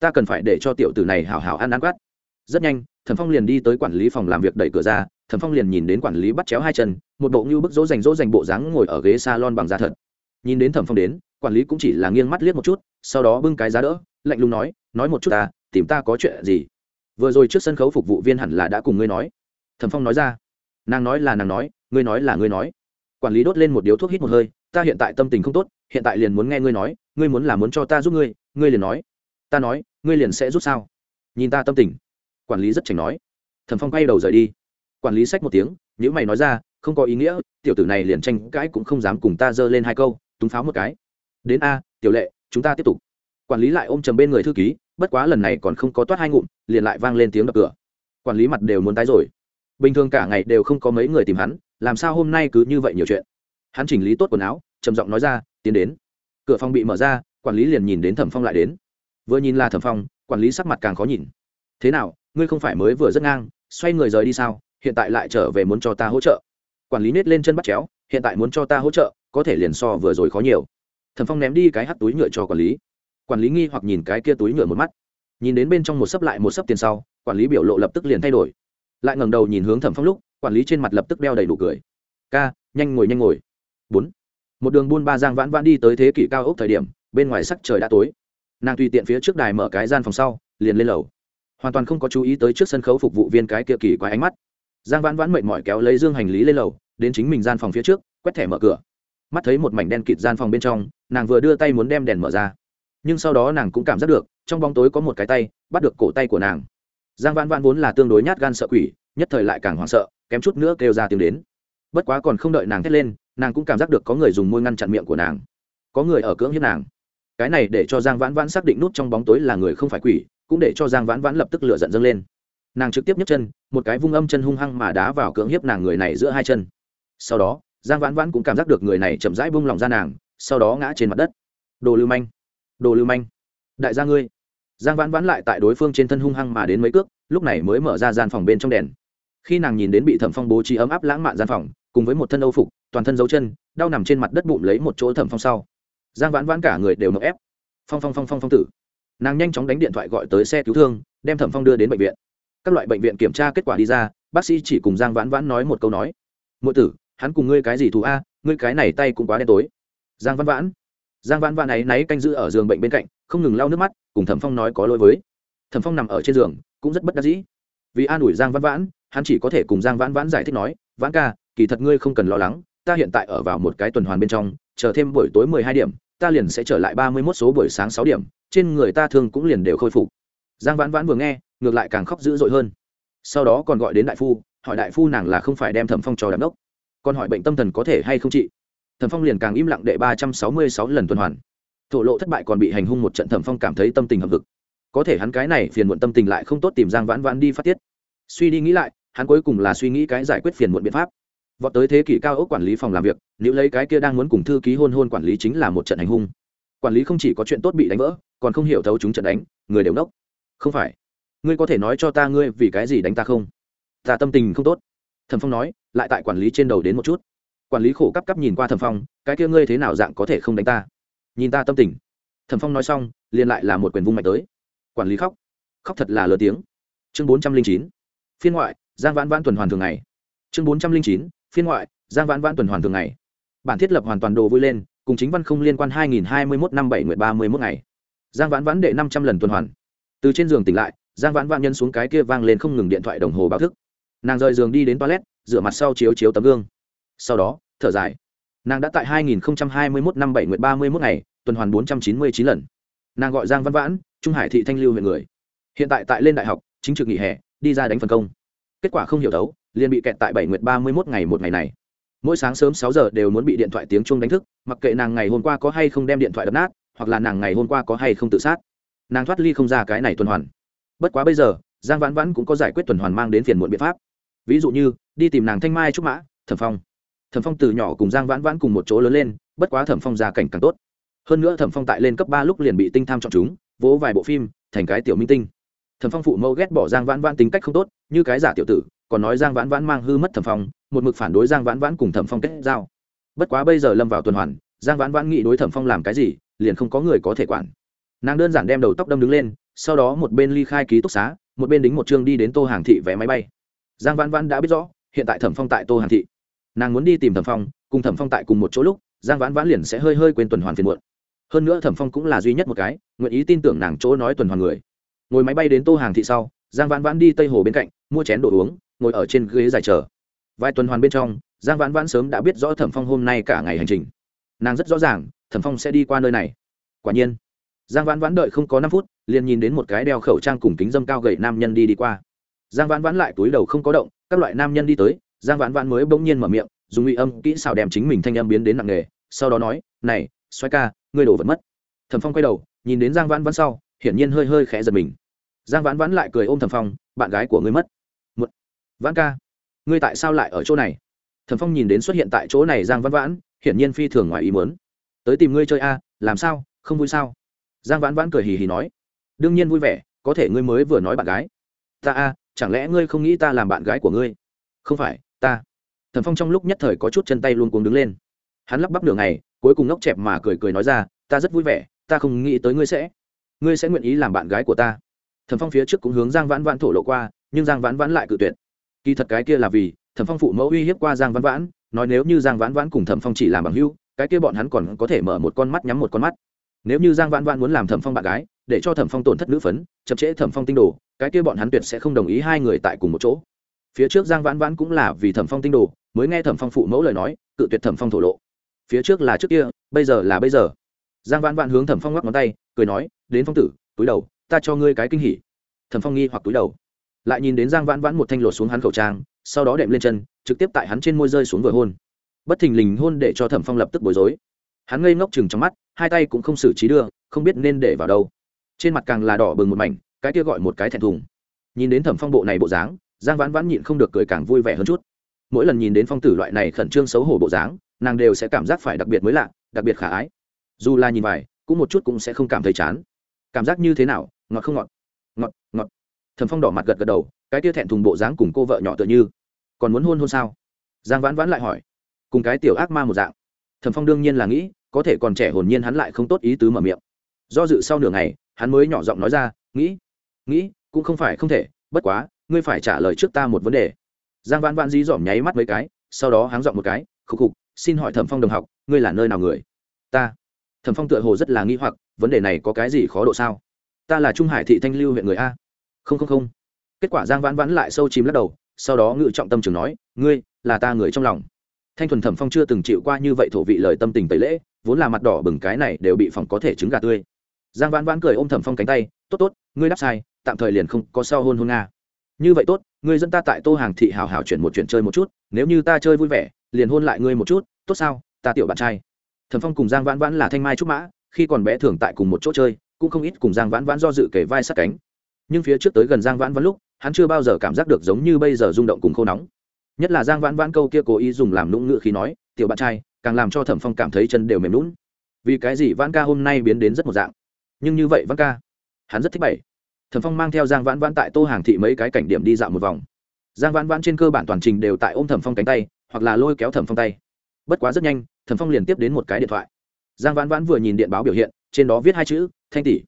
Speaker 1: Ta cần phải để cho tiểu tử này hào hào ăn ăn quát. Rất nhanh, thẩm phong liền đi tới quản lý phòng làm việc đẩy cửa ra, thẩm phong liền nhìn đến quản lý bắt chéo hai chân, một bộ như bức dỗ dành dỗ dành bộ dáng ngồi ở ghế s a lon bằng da thật. Nhìn đến thẩm phong đến, quản lý cũng chỉ là nghiêng mắt liếc một chút sau đó bưng cái giá đỡ, lạnh lùng nói nói một chút ta, tìm ta có chuyện gì? Vừa rồi trước sân khấu phục vụ viên hẳn là đã cùng ngươi nói. Thẩm phong nói ra. Nàng nói là nàng nói, ngươi nói là ngươi nói. Quản lý đốt lên một điếu thuốc hít một hơi, ta hiện tại tâm tình không tốt, hiện tại liền muốn nghe ngươi nói, ngươi muốn là muốn cho ta giúp ngươi ngươi liền nói. Ta nói, ngươi liền sẽ giúp sao? Nhìn ta tâm tình. Quản lý rất chảnh nói. Thẩm phong quay đầu rời đi. Quản lý sách một tiếng nhữ mày nói ra, không có ý nghĩa, tiểu tử này liền tranh cãi cũng không dám cùng ta giơ lên hai câu, túng pháo một cái. Đến a, tiểu lệ chúng ta tiếp tục. Quản lý lại ôm chầm bên người thư ký, bất quá lần này còn không có toát hai ngụm, liền lại vang lên tiếng đập cửa. Quản lý mặt đều muốn tái rồi. Bình thường cả ngày đều không có mấy người tìm hắn, làm sao hôm nay cứ như vậy nhiều chuyện? Hắn chỉnh lý tốt quần áo, trầm giọng nói ra, tiến đến. Cửa phòng bị mở ra, quản lý liền nhìn đến thẩm phong lại đến. Vừa nhìn là thẩm phong, quản lý sắc mặt càng khó nhìn. Thế nào, ngươi không phải mới vừa rất ngang, xoay người rời đi sao? Hiện tại lại trở về muốn cho ta hỗ trợ. Quản lý nết lên chân bắt chéo, hiện tại muốn cho ta hỗ trợ, có thể liền so vừa rồi khó nhiều thẩm phong ném đi cái hắt túi nhựa cho quản lý. Quản lý nghi hoặc nhìn cái kia túi nhựa một mắt. Nhìn đến bên trong một sấp lại một sấp tiền sau, quản lý biểu lộ lập tức liền thay đổi. Lại ngẩng đầu nhìn hướng thẩm phong lúc, quản lý trên mặt lập tức đeo đầy đủ cười. Ca, nhanh ngồi nhanh ngồi. Bốn. Một đường buôn ba giang vãn vãn đi tới thế kỷ cao ốc thời điểm, bên ngoài sắc trời đã tối. Nàng tùy tiện phía trước đài mở cái gian phòng sau, liền lên lầu. Hoàn toàn không có chú ý tới trước sân khấu phục vụ viên cái kia kỳ quái ánh mắt. Giang vãn vãn mệt mỏi kéo lấy dương hành lý lên lầu, đến chính mình gian phòng phía trước, quét thẻ mở cửa mắt thấy một mảnh đen kịt gian phòng bên trong, nàng vừa đưa tay muốn đem đèn mở ra. Nhưng sau đó nàng cũng cảm giác được, trong bóng tối có một cái tay, bắt được cổ tay của nàng. Giang vãn vãn vốn là tương đối nhát gan sợ quỷ, nhất thời lại càng hoảng sợ, kém chút nữa kêu ra tiếng đến. Bất quá còn không đợi nàng thét lên, nàng cũng cảm giác được có người dùng môi ngăn chặn miệng của nàng. Có người ở cưỡng hiếp nàng. Cái này để cho giang vãn vãn xác định nút trong bóng tối là người không phải quỷ, cũng để cho giang vãn vãn lập tức lựa giận dâng lên. Nàng trực tiếp nhấc chân, một cái vung âm chân hung hăng mà đá vào cưỡng hiếp nàng người này giữa hai chân. Sau đó giang vãn vãn cũng cảm giác được người này chậm rãi bung lòng ra nàng, sau đó ngã trên mặt đất. Đồ lưu manh, đồ lưu manh, đại gia ngươi. Giang vãn vãn lại tại đối phương trên thân hung hăng mà đến mấy cước, lúc này mới mở ra gian phòng bên trong đèn. Khi nàng nhìn đến bị thẩm phong bố trí ấm áp lãng mạn gian phòng, cùng với một thân âu phục, toàn thân dấu chân, đau nằm trên mặt đất bụng lấy một chỗ thẩm phong sau. Giang vãn vãn cả người đều nộp ép. Phong phong phong phong phong tử. Nàng nhanh chóng đánh điện thoại gọi tới xe cứu thương, đem thẩm phong đưa đến bệnh viện. Các loại bệnh viện kiểm tra kết quả đi ra, bác sĩ chỉ cùng giang vãn vãn nói một câu nói. Mỗi tử hắn cùng ngươi cái gì thù a, ngươi cái này tay cũng quá đen tối. Giang Văn vãn, giang vãn vãn ấy náy canh giữ ở giường bệnh bên cạnh, không ngừng lau nước mắt, cùng thẩm phong nói có lỗi với. Thẩm phong nằm ở trên giường, cũng rất bất đắc dĩ. Vì an ủi giang Văn vãn, hắn chỉ có thể cùng giang vãn vãn giải thích nói, vãn ca, kỳ thật ngươi không cần lo lắng, ta hiện tại ở vào một cái tuần hoàn bên trong, chờ thêm buổi tối mười hai điểm, ta liền sẽ trở lại ba mươi mốt số buổi sáng sáu điểm, trên người ta thường cũng liền đều khôi phục. Giang vãn vãn vừa nghe, ngược lại càng khóc dữ dội hơn. Sau đó còn gọi đến đại phu, hỏi đại phu nàng là không phải đem thẩm phong cho đám đốc còn hỏi bệnh tâm thần có thể hay không trị thẩm phong liền càng im lặng đệ ba trăm sáu mươi sáu lần tuần hoàn. Thổ lộ thất bại còn bị hành hung một trận thẩm phong cảm thấy tâm tình hậm vực có thể hắn cái này phiền muộn tâm tình lại không tốt tìm giang vãn vãn đi phát tiết. Suy đi nghĩ lại, hắn cuối cùng là suy nghĩ cái giải quyết phiền muộn biện pháp. Vọt tới thế kỷ cao ốc quản lý phòng làm việc, nếu lấy cái kia đang muốn cùng thư ký hôn hôn quản lý chính là một trận hành hung. Quản lý không chỉ có chuyện tốt bị đánh vỡ, còn không hiểu thấu chúng trận đánh, người đều nốc. Không phải. Ngươi có thể nói cho ta ngươi vì cái gì đánh ta không? Ta tâm tình không tốt. Thẩm phong nói lại tại quản lý trên đầu đến một chút. Quản lý khổ cắp cắp nhìn qua thẩm phong, cái kia ngươi thế nào dạng có thể không đánh ta? Nhìn ta tâm tình. Thẩm phong nói xong, liền lại là một quyền vung mạnh tới. Quản lý khóc. Khóc thật là lớn tiếng. Chương bốn trăm linh chín, phiên ngoại, giang vãn vãn tuần hoàn thường ngày. Chương bốn trăm linh chín, phiên ngoại, giang vãn vãn tuần hoàn thường ngày. Bản thiết lập hoàn toàn đồ vui lên, cùng chính văn không liên quan hai nghìn hai mươi một năm bảy nguyện ba mươi một ngày. Giang vãn vãn đệ năm trăm lần tuần hoàn. Từ trên giường tỉnh lại, giang vãn vãn nhân xuống cái kia vang lên không ngừng điện thoại đồng hồ báo thức nàng rời giường đi đến toilet, rửa mặt sau chiếu chiếu tấm gương. Sau đó, thở dài. Nàng đã tại 2021 năm 7 nguyệt 31 ngày, tuần hoàn 499 lần. Nàng gọi giang văn vãn, trung hải thị thanh lưu huyện người. Hiện tại tại lên đại học, chính trực nghỉ hè, đi ra đánh phần công. Kết quả không hiểu đấu, liền bị kẹt tại 7 nguyệt 31 ngày một ngày này. Mỗi sáng sớm 6 giờ đều muốn bị điện thoại tiếng chuông đánh thức, mặc kệ nàng ngày hôm qua có hay không đem điện thoại đập nát, hoặc là nàng ngày hôm qua có hay không tự sát. Nàng thoát ly không ra cái này tuần hoàn. Bất quá bây giờ, giang vãn vãn cũng có giải quyết tuần hoàn mang đến phiền muộn biện pháp ví dụ như, đi tìm nàng thanh mai trúc mã, thẩm phong. Thẩm phong từ nhỏ cùng giang vãn vãn cùng một chỗ lớn lên, bất quá thẩm phong gia cảnh càng tốt. Hơn nữa thẩm phong tại lên cấp ba lúc liền bị tinh tham chọn chúng, vỗ vài bộ phim, thành cái tiểu minh tinh. Thẩm phong phụ mẫu ghét bỏ giang vãn vãn tính cách không tốt, như cái giả tiểu tử, còn nói giang vãn vãn mang hư mất thẩm phong, một mực phản đối giang vãn vãn cùng thẩm phong kết giao. Bất quá bây giờ lâm vào tuần hoàn, giang vãn vãn nghĩ đối thẩm phong làm cái gì, liền không có người có thể quản. Nàng đơn giản đem đầu tóc đâm đứng lên, sau đó một bên ly khai ký túc xá, một bên đính một chương đi đến tô hàng thị vé máy bay giang vãn vãn đã biết rõ, hiện tại thẩm phong tại tô hàn thị. Nàng muốn đi tìm thẩm phong, cùng thẩm phong tại cùng một chỗ lúc, giang vãn vãn liền sẽ hơi hơi quên tuần hoàn phiền muộn. Hơn nữa thẩm phong cũng là duy nhất một cái, nguyện ý tin tưởng nàng chỗ nói tuần hoàn người. Ngồi máy bay đến tô hàng thị sau, giang vãn vãn đi tây hồ bên cạnh, mua chén đồ uống, ngồi ở trên ghế dài chờ. Vài tuần hoàn bên trong, giang vãn vãn sớm đã biết rõ thẩm phong hôm nay cả ngày hành trình. Nàng rất rõ ràng, thẩm phong sẽ đi qua nơi này. Quả nhiên, giang vãn vãn đợi không có năm phút, liền nhìn đến một cái đeo khẩu trang cùng kính dâm cao gậy nam nhân đi đi qua giang vãn vãn lại túi đầu không có động, các loại nam nhân đi tới, giang vãn vãn mới bỗng nhiên mở miệng, dùng ngụy âm kỹ xào đem chính mình thanh âm biến đến nặng nề, sau đó nói, này xoay ca, ngươi đổ vật mất. Thẩm phong quay đầu, nhìn đến giang vãn vãn sau, hiển nhiên hơi hơi khẽ giật mình. Giang vãn vãn lại cười ôm thẩm phong, bạn gái của ngươi mất. Một vãn ca, ngươi tại sao lại ở chỗ này? Thẩm phong nhìn đến xuất hiện tại chỗ này giang vãn vãn, hiển nhiên phi thường ngoài ý muốn. Tới tìm ngươi chơi a, làm sao, không vui sao? Giang vãn vãn cười hì hì nói. Đương nhiên vui vẻ, có thể ngươi mới vừa nói bạn gái. Ta a chẳng lẽ ngươi không nghĩ ta làm bạn gái của ngươi? Không phải, ta. Thần phong trong lúc nhất thời có chút chân tay luôn cuống đứng lên. Hắn lắp bắp đường này cuối cùng ngốc chẹp mà cười cười nói ra, ta rất vui vẻ, ta không nghĩ tới ngươi sẽ ngươi sẽ nguyện ý làm bạn gái của ta. Thần phong phía trước cũng hướng giang vãn vãn thổ lộ qua, nhưng giang vãn vãn lại cự tuyệt. Kỳ thật cái kia là vì, thẩm phong phụ mẫu uy hiếp qua giang vãn vãn, nói nếu như giang vãn vãn cùng thẩm phong chỉ làm bằng hưu cái kia bọn hắn còn có thể mở một con mắt nhắm một con mắt. Nếu như giang vãn vãn muốn làm thẩm phong bạn gái, để cho thẩm phong tổn thất nữ phấn, chậm trễ thẩm phong tinh đồ cái kia bọn hắn tuyệt sẽ không đồng ý hai người tại cùng một chỗ. Phía trước giang vãn vãn cũng là vì thẩm phong tinh đồ, mới nghe thẩm phong phụ mẫu lời nói, cự tuyệt thẩm phong thổ lộ. Phía trước là trước kia, bây giờ là bây giờ. Giang vãn vãn hướng thẩm phong ngoắc ngón tay, cười nói, đến phong tử, túi đầu, ta cho ngươi cái kinh hỉ. Thẩm phong nghi hoặc túi đầu. Lại nhìn đến giang vãn vãn một thanh lột xuống hắn khẩu trang, sau đó đệm lên chân, trực tiếp tại hắn trên môi rơi xuống vừa hôn. Bất thình lình hôn để cho thẩm phong lập tức bối rối. Hắn ngây ngốc chừng trong mắt, hai tay cũng không xử trí đưa không biết nên để vào đâu. Trên mặt càng là đỏ bừng một mảnh cái kia gọi một cái thẹn thùng. Nhìn đến thẩm phong bộ này bộ dáng, giang vãn vãn nhịn không được cười càng vui vẻ hơn chút. Mỗi lần nhìn đến phong tử loại này khẩn trương xấu hổ bộ dáng, nàng đều sẽ cảm giác phải đặc biệt mới lạ, đặc biệt khả ái. Dù là nhìn vải cũng một chút cũng sẽ không cảm thấy chán. Cảm giác như thế nào, ngọt không ngọt? Ngọt ngọt. Thẩm phong đỏ mặt gật gật đầu, cái tia thẹn thùng bộ dáng cùng cô vợ nhỏ tựa như. Còn muốn hôn hôn sao? Giang vãn vãn lại hỏi. Cùng cái tiểu ác ma một dạng. Thẩm phong đương nhiên là nghĩ, có thể còn trẻ hồn nhiên hắn lại không tốt ý tứ mở miệng. Do dự sau nửa ngày, hắn mới nhỏ giọng nói ra, nghĩ nghĩ, cũng không phải không thể, bất quá, ngươi phải trả lời trước ta một vấn đề. Giang vãn vãn dí dỏm nháy mắt mấy cái, sau đó háng dọn một cái khục khục xin hỏi thẩm phong đồng học, ngươi là nơi nào người? Ta. Thẩm phong tựa hồ rất là nghi hoặc, vấn đề này có cái gì khó độ sao? Ta là trung hải thị thanh lưu huyện người a. Không không không. Kết quả giang vãn vãn lại sâu chìm lắc đầu, sau đó ngự trọng tâm trường nói, ngươi, là ta người trong lòng. Thanh thuần thẩm phong chưa từng chịu qua như vậy thổ vị lời tâm tình tẩy lễ, vốn là mặt đỏ bừng cái này đều bị phòng có thể trứng gà tươi. Giang vãn vãn cười ôm thẩm phong cánh tay, tốt tốt ngươi đáp sai, tạm thời liền không có sau hôn hôn nga. Như vậy tốt, ngươi dẫn ta tại tô hàng thị hào hào chuyển một chuyện chơi một chút, nếu như ta chơi vui vẻ, liền hôn lại ngươi một chút, tốt sao, ta tiểu bạn trai. Thẩm phong cùng giang vãn vãn là thanh mai trúc mã, khi còn bé thường tại cùng một chỗ chơi, cũng không ít cùng giang vãn vãn do dự kể vai sát cánh. Nhưng phía trước tới gần giang vãn vãn lúc, hắn chưa bao giờ cảm giác được giống như bây giờ rung động cùng khô nóng. Nhất là giang vãn vãn câu kia cố ý dùng làm lũng ngự khi nói, tiểu bạn trai, càng làm cho thẩm phong cảm thấy chân đều mềm lún vì cái gì vãn ca hôm nay biến đến rất một dạng? Nhưng như vậy vãn ca hắn rất thích bảy. Thẩm phong mang theo giang vãn vãn tại tô hàng thị mấy cái cảnh điểm đi dạo một vòng. Giang vãn vãn trên cơ bản toàn trình đều tại ôm thẩm phong cánh tay, hoặc là lôi kéo thẩm phong tay. Bất quá rất nhanh, thẩm phong liền tiếp đến một cái điện thoại. Giang vãn vãn vừa nhìn điện báo biểu hiện, trên đó viết hai chữ, thanh tỷ.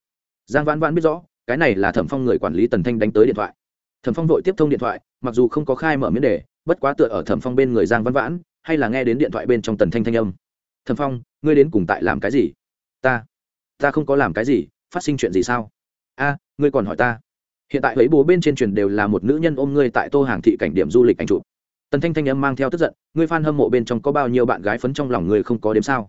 Speaker 1: Giang vãn vãn biết rõ, cái này là thẩm phong người quản lý tần thanh đánh tới điện thoại. Thẩm phong vội tiếp thông điện thoại, mặc dù không có khai mở miễn đề, bất quá tựa ở thẩm phong bên người giang vãn vãn, hay là nghe đến điện thoại bên trong tần thanh thanh âm. Thẩm phong, ngươi đến cùng tại làm cái gì? Ta ta không có làm cái gì, phát sinh chuyện gì sao? A, ngươi còn hỏi ta. Hiện tại lấy bố bên trên truyền đều là một nữ nhân ôm ngươi tại tô hàng thị cảnh điểm du lịch anh chụp. Tần thanh thanh âm mang theo tức giận, ngươi f a n hâm mộ bên trong có bao nhiêu bạn gái phấn trong lòng ngươi không có đếm sao?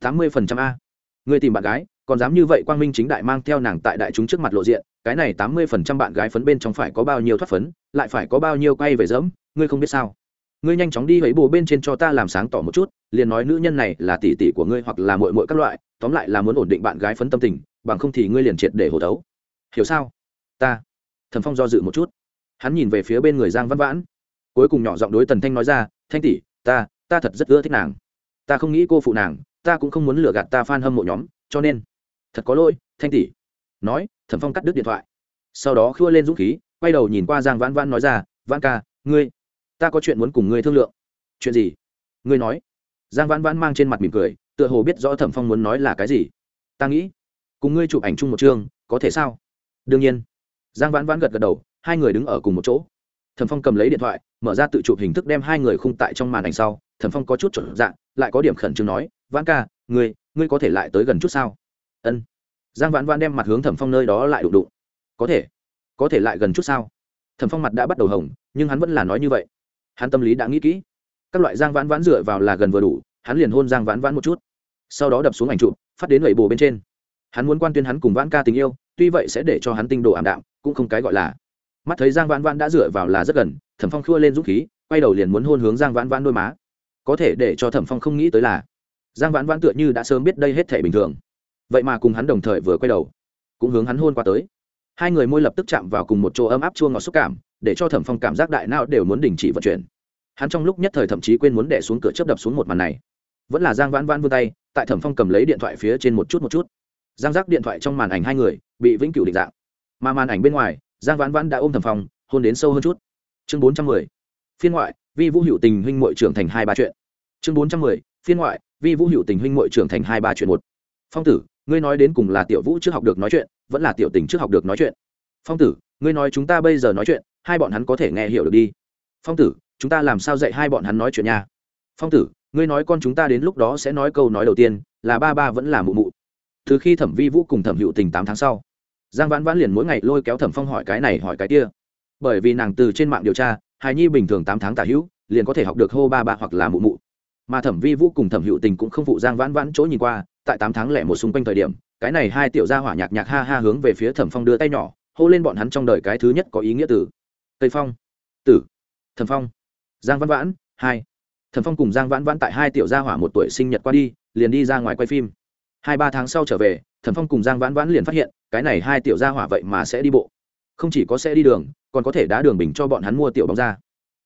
Speaker 1: Tám mươi phần trăm a. Ngươi tìm bạn gái, còn dám như vậy quang minh chính đại mang theo nàng tại đại chúng trước mặt lộ diện, cái này tám mươi phần trăm bạn gái phấn bên trong phải có bao nhiêu thoát phấn, lại phải có bao nhiêu quay về dẫm, ngươi không biết sao? Ngươi nhanh chóng đi lấy bồ bên trên cho ta làm sáng tỏ một chút, liền nói nữ nhân này là tỷ tỷ của ngươi hoặc là mội mội các loại, tóm lại là muốn ổn định bạn gái phấn tâm tình, bằng không thì ngươi liền triệt để hồ thấu hiểu sao? Ta. Thần phong do dự một chút. Hắn nhìn về phía bên người giang văn vãn. Cuối cùng nhỏ giọng đối tần thanh nói ra, thanh tỷ, ta ta thật rất ưa thích nàng. Ta không nghĩ cô phụ nàng, ta cũng không muốn lừa gạt ta f a n hâm mộ nhóm, cho nên thật có lỗi, thanh tỷ. Nói, thẩm phong cắt đứt điện thoại. Sau đó khua lên dũng khí, quay đầu nhìn qua giang vãn vãn nói ra, vãn ca, ngươi, ta có chuyện muốn cùng ngươi thương lượng. Chuyện gì? Ngươi nói. Giang vãn vãn mang trên mặt mỉm cười, tựa hồ biết rõ thẩm phong muốn nói là cái gì. Ta nghĩ, cùng ngươi chụp ảnh chung một chương, có thể sao? Đương nhiên. Giang vãn vãn gật gật đầu, hai người đứng ở cùng một chỗ. Thẩm phong cầm lấy điện thoại, mở ra tự chụp hình thức đem hai người khung tại trong màn ảnh sau. Thẩm phong có chút chuẩn dạng lại có điểm khẩn trương nói, vãn ca, ngươi ngươi có thể lại tới gần chút sao? Ân. Giang vãn vãn đem mặt hướng thẩm phong nơi đó lại đụng đụng. Có thể. Có thể lại gần chút sao? Thẩm phong mặt đã bắt đầu hồng, nhưng hắn vẫn là nói như vậy. Hắn tâm lý đã nghĩ kỹ. Các loại giang vãn vãn dựa vào là gần vừa đủ, hắn liền hôn giang vãn vãn một chút. Sau đó đập xuống ảnh chụp, phát đến lầy bồ bên trên hắn muốn quan tuyên hắn cùng vãn ca tình yêu, tuy vậy sẽ để cho hắn tinh đồ ảm đạm, cũng không cái gọi là. Mắt thấy giang vãn vãn đã dựa vào là rất gần, thẩm phong khua lên dũng khí, quay đầu liền muốn hôn hướng giang vãn vãn đôi má. Có thể để cho thẩm phong không nghĩ tới là, giang vãn vãn tựa như đã sớm biết đây hết thể bình thường. Vậy mà cùng hắn đồng thời vừa quay đầu, cũng hướng hắn hôn qua tới. Hai người môi lập tức chạm vào cùng một chỗ ấm áp chua ngọt xúc cảm, để cho thẩm phong cảm giác đại não đều muốn đình chỉ vận chuyển. Hắn trong lúc nhất thời thậm chí quên muốn đẻ xuống cửa chấp đập xuống một màn này. Vẫn là giang vãn vãn vươn tay, tại thẩm phong cầm lấy điện thoại phía trên một chút một chút giang giác điện thoại trong màn ảnh hai người, bị vĩnh cửu định dạng. Mà màn ảnh bên ngoài, giang vãn vãn đã ôm thầm phòng, hôn đến sâu hơn chút. Chương bốn trăm mười, phiên ngoại, vi vũ hữu tình huynh mội trưởng thành hai ba chuyện. Chương bốn trăm mười, phiên ngoại, vi vũ hữu tình huynh mội trưởng thành hai ba chuyện một. Phong tử, ngươi nói đến cùng là tiểu vũ trước học được nói chuyện, vẫn là tiểu tình trước học được nói chuyện? Phong tử, ngươi nói chúng ta bây giờ nói chuyện, hai bọn hắn có thể nghe hiểu được đi. Phong tử, chúng ta làm sao dạy hai bọn hắn nói chuyện nha? Phong tử, ngươi nói con chúng ta đến lúc đó sẽ nói câu nói đầu tiên, là ba ba vẫn là mụ mụ từ khi thẩm vi vũ cùng thẩm hữu tình tám tháng sau, giang vãn vãn liền mỗi ngày lôi kéo thẩm phong hỏi cái này hỏi cái kia. Bởi vì nàng từ trên mạng điều tra, hài nhi bình thường tám tháng tả hữu, liền có thể học được hô ba ba hoặc là mụ mụ. Mà thẩm vi vũ cùng thẩm hữu tình cũng không phụ giang vãn vãn chỗ nhìn qua, tại tám tháng lẻ một xung quanh thời điểm, cái này hai tiểu gia hỏa nhạc nhạc ha ha hướng về phía thẩm phong đưa tay nhỏ, hô lên bọn hắn trong đời cái thứ nhất có ý nghĩa từ. Tây phong. Tử. Thẩm phong. Giang văn vãn, hai. Thẩm phong cùng giang vãn vãn tại hai tiểu gia hỏa một tuổi sinh nhật qua đi, liền đi ra ngoài quay phim hai ba tháng sau trở về, thẩm phong cùng giang vãn vãn liền phát hiện, cái này hai tiểu gia hỏa vậy mà sẽ đi bộ. Không chỉ có sẽ đi đường, còn có thể đá đường bình cho bọn hắn mua tiểu bóng ra.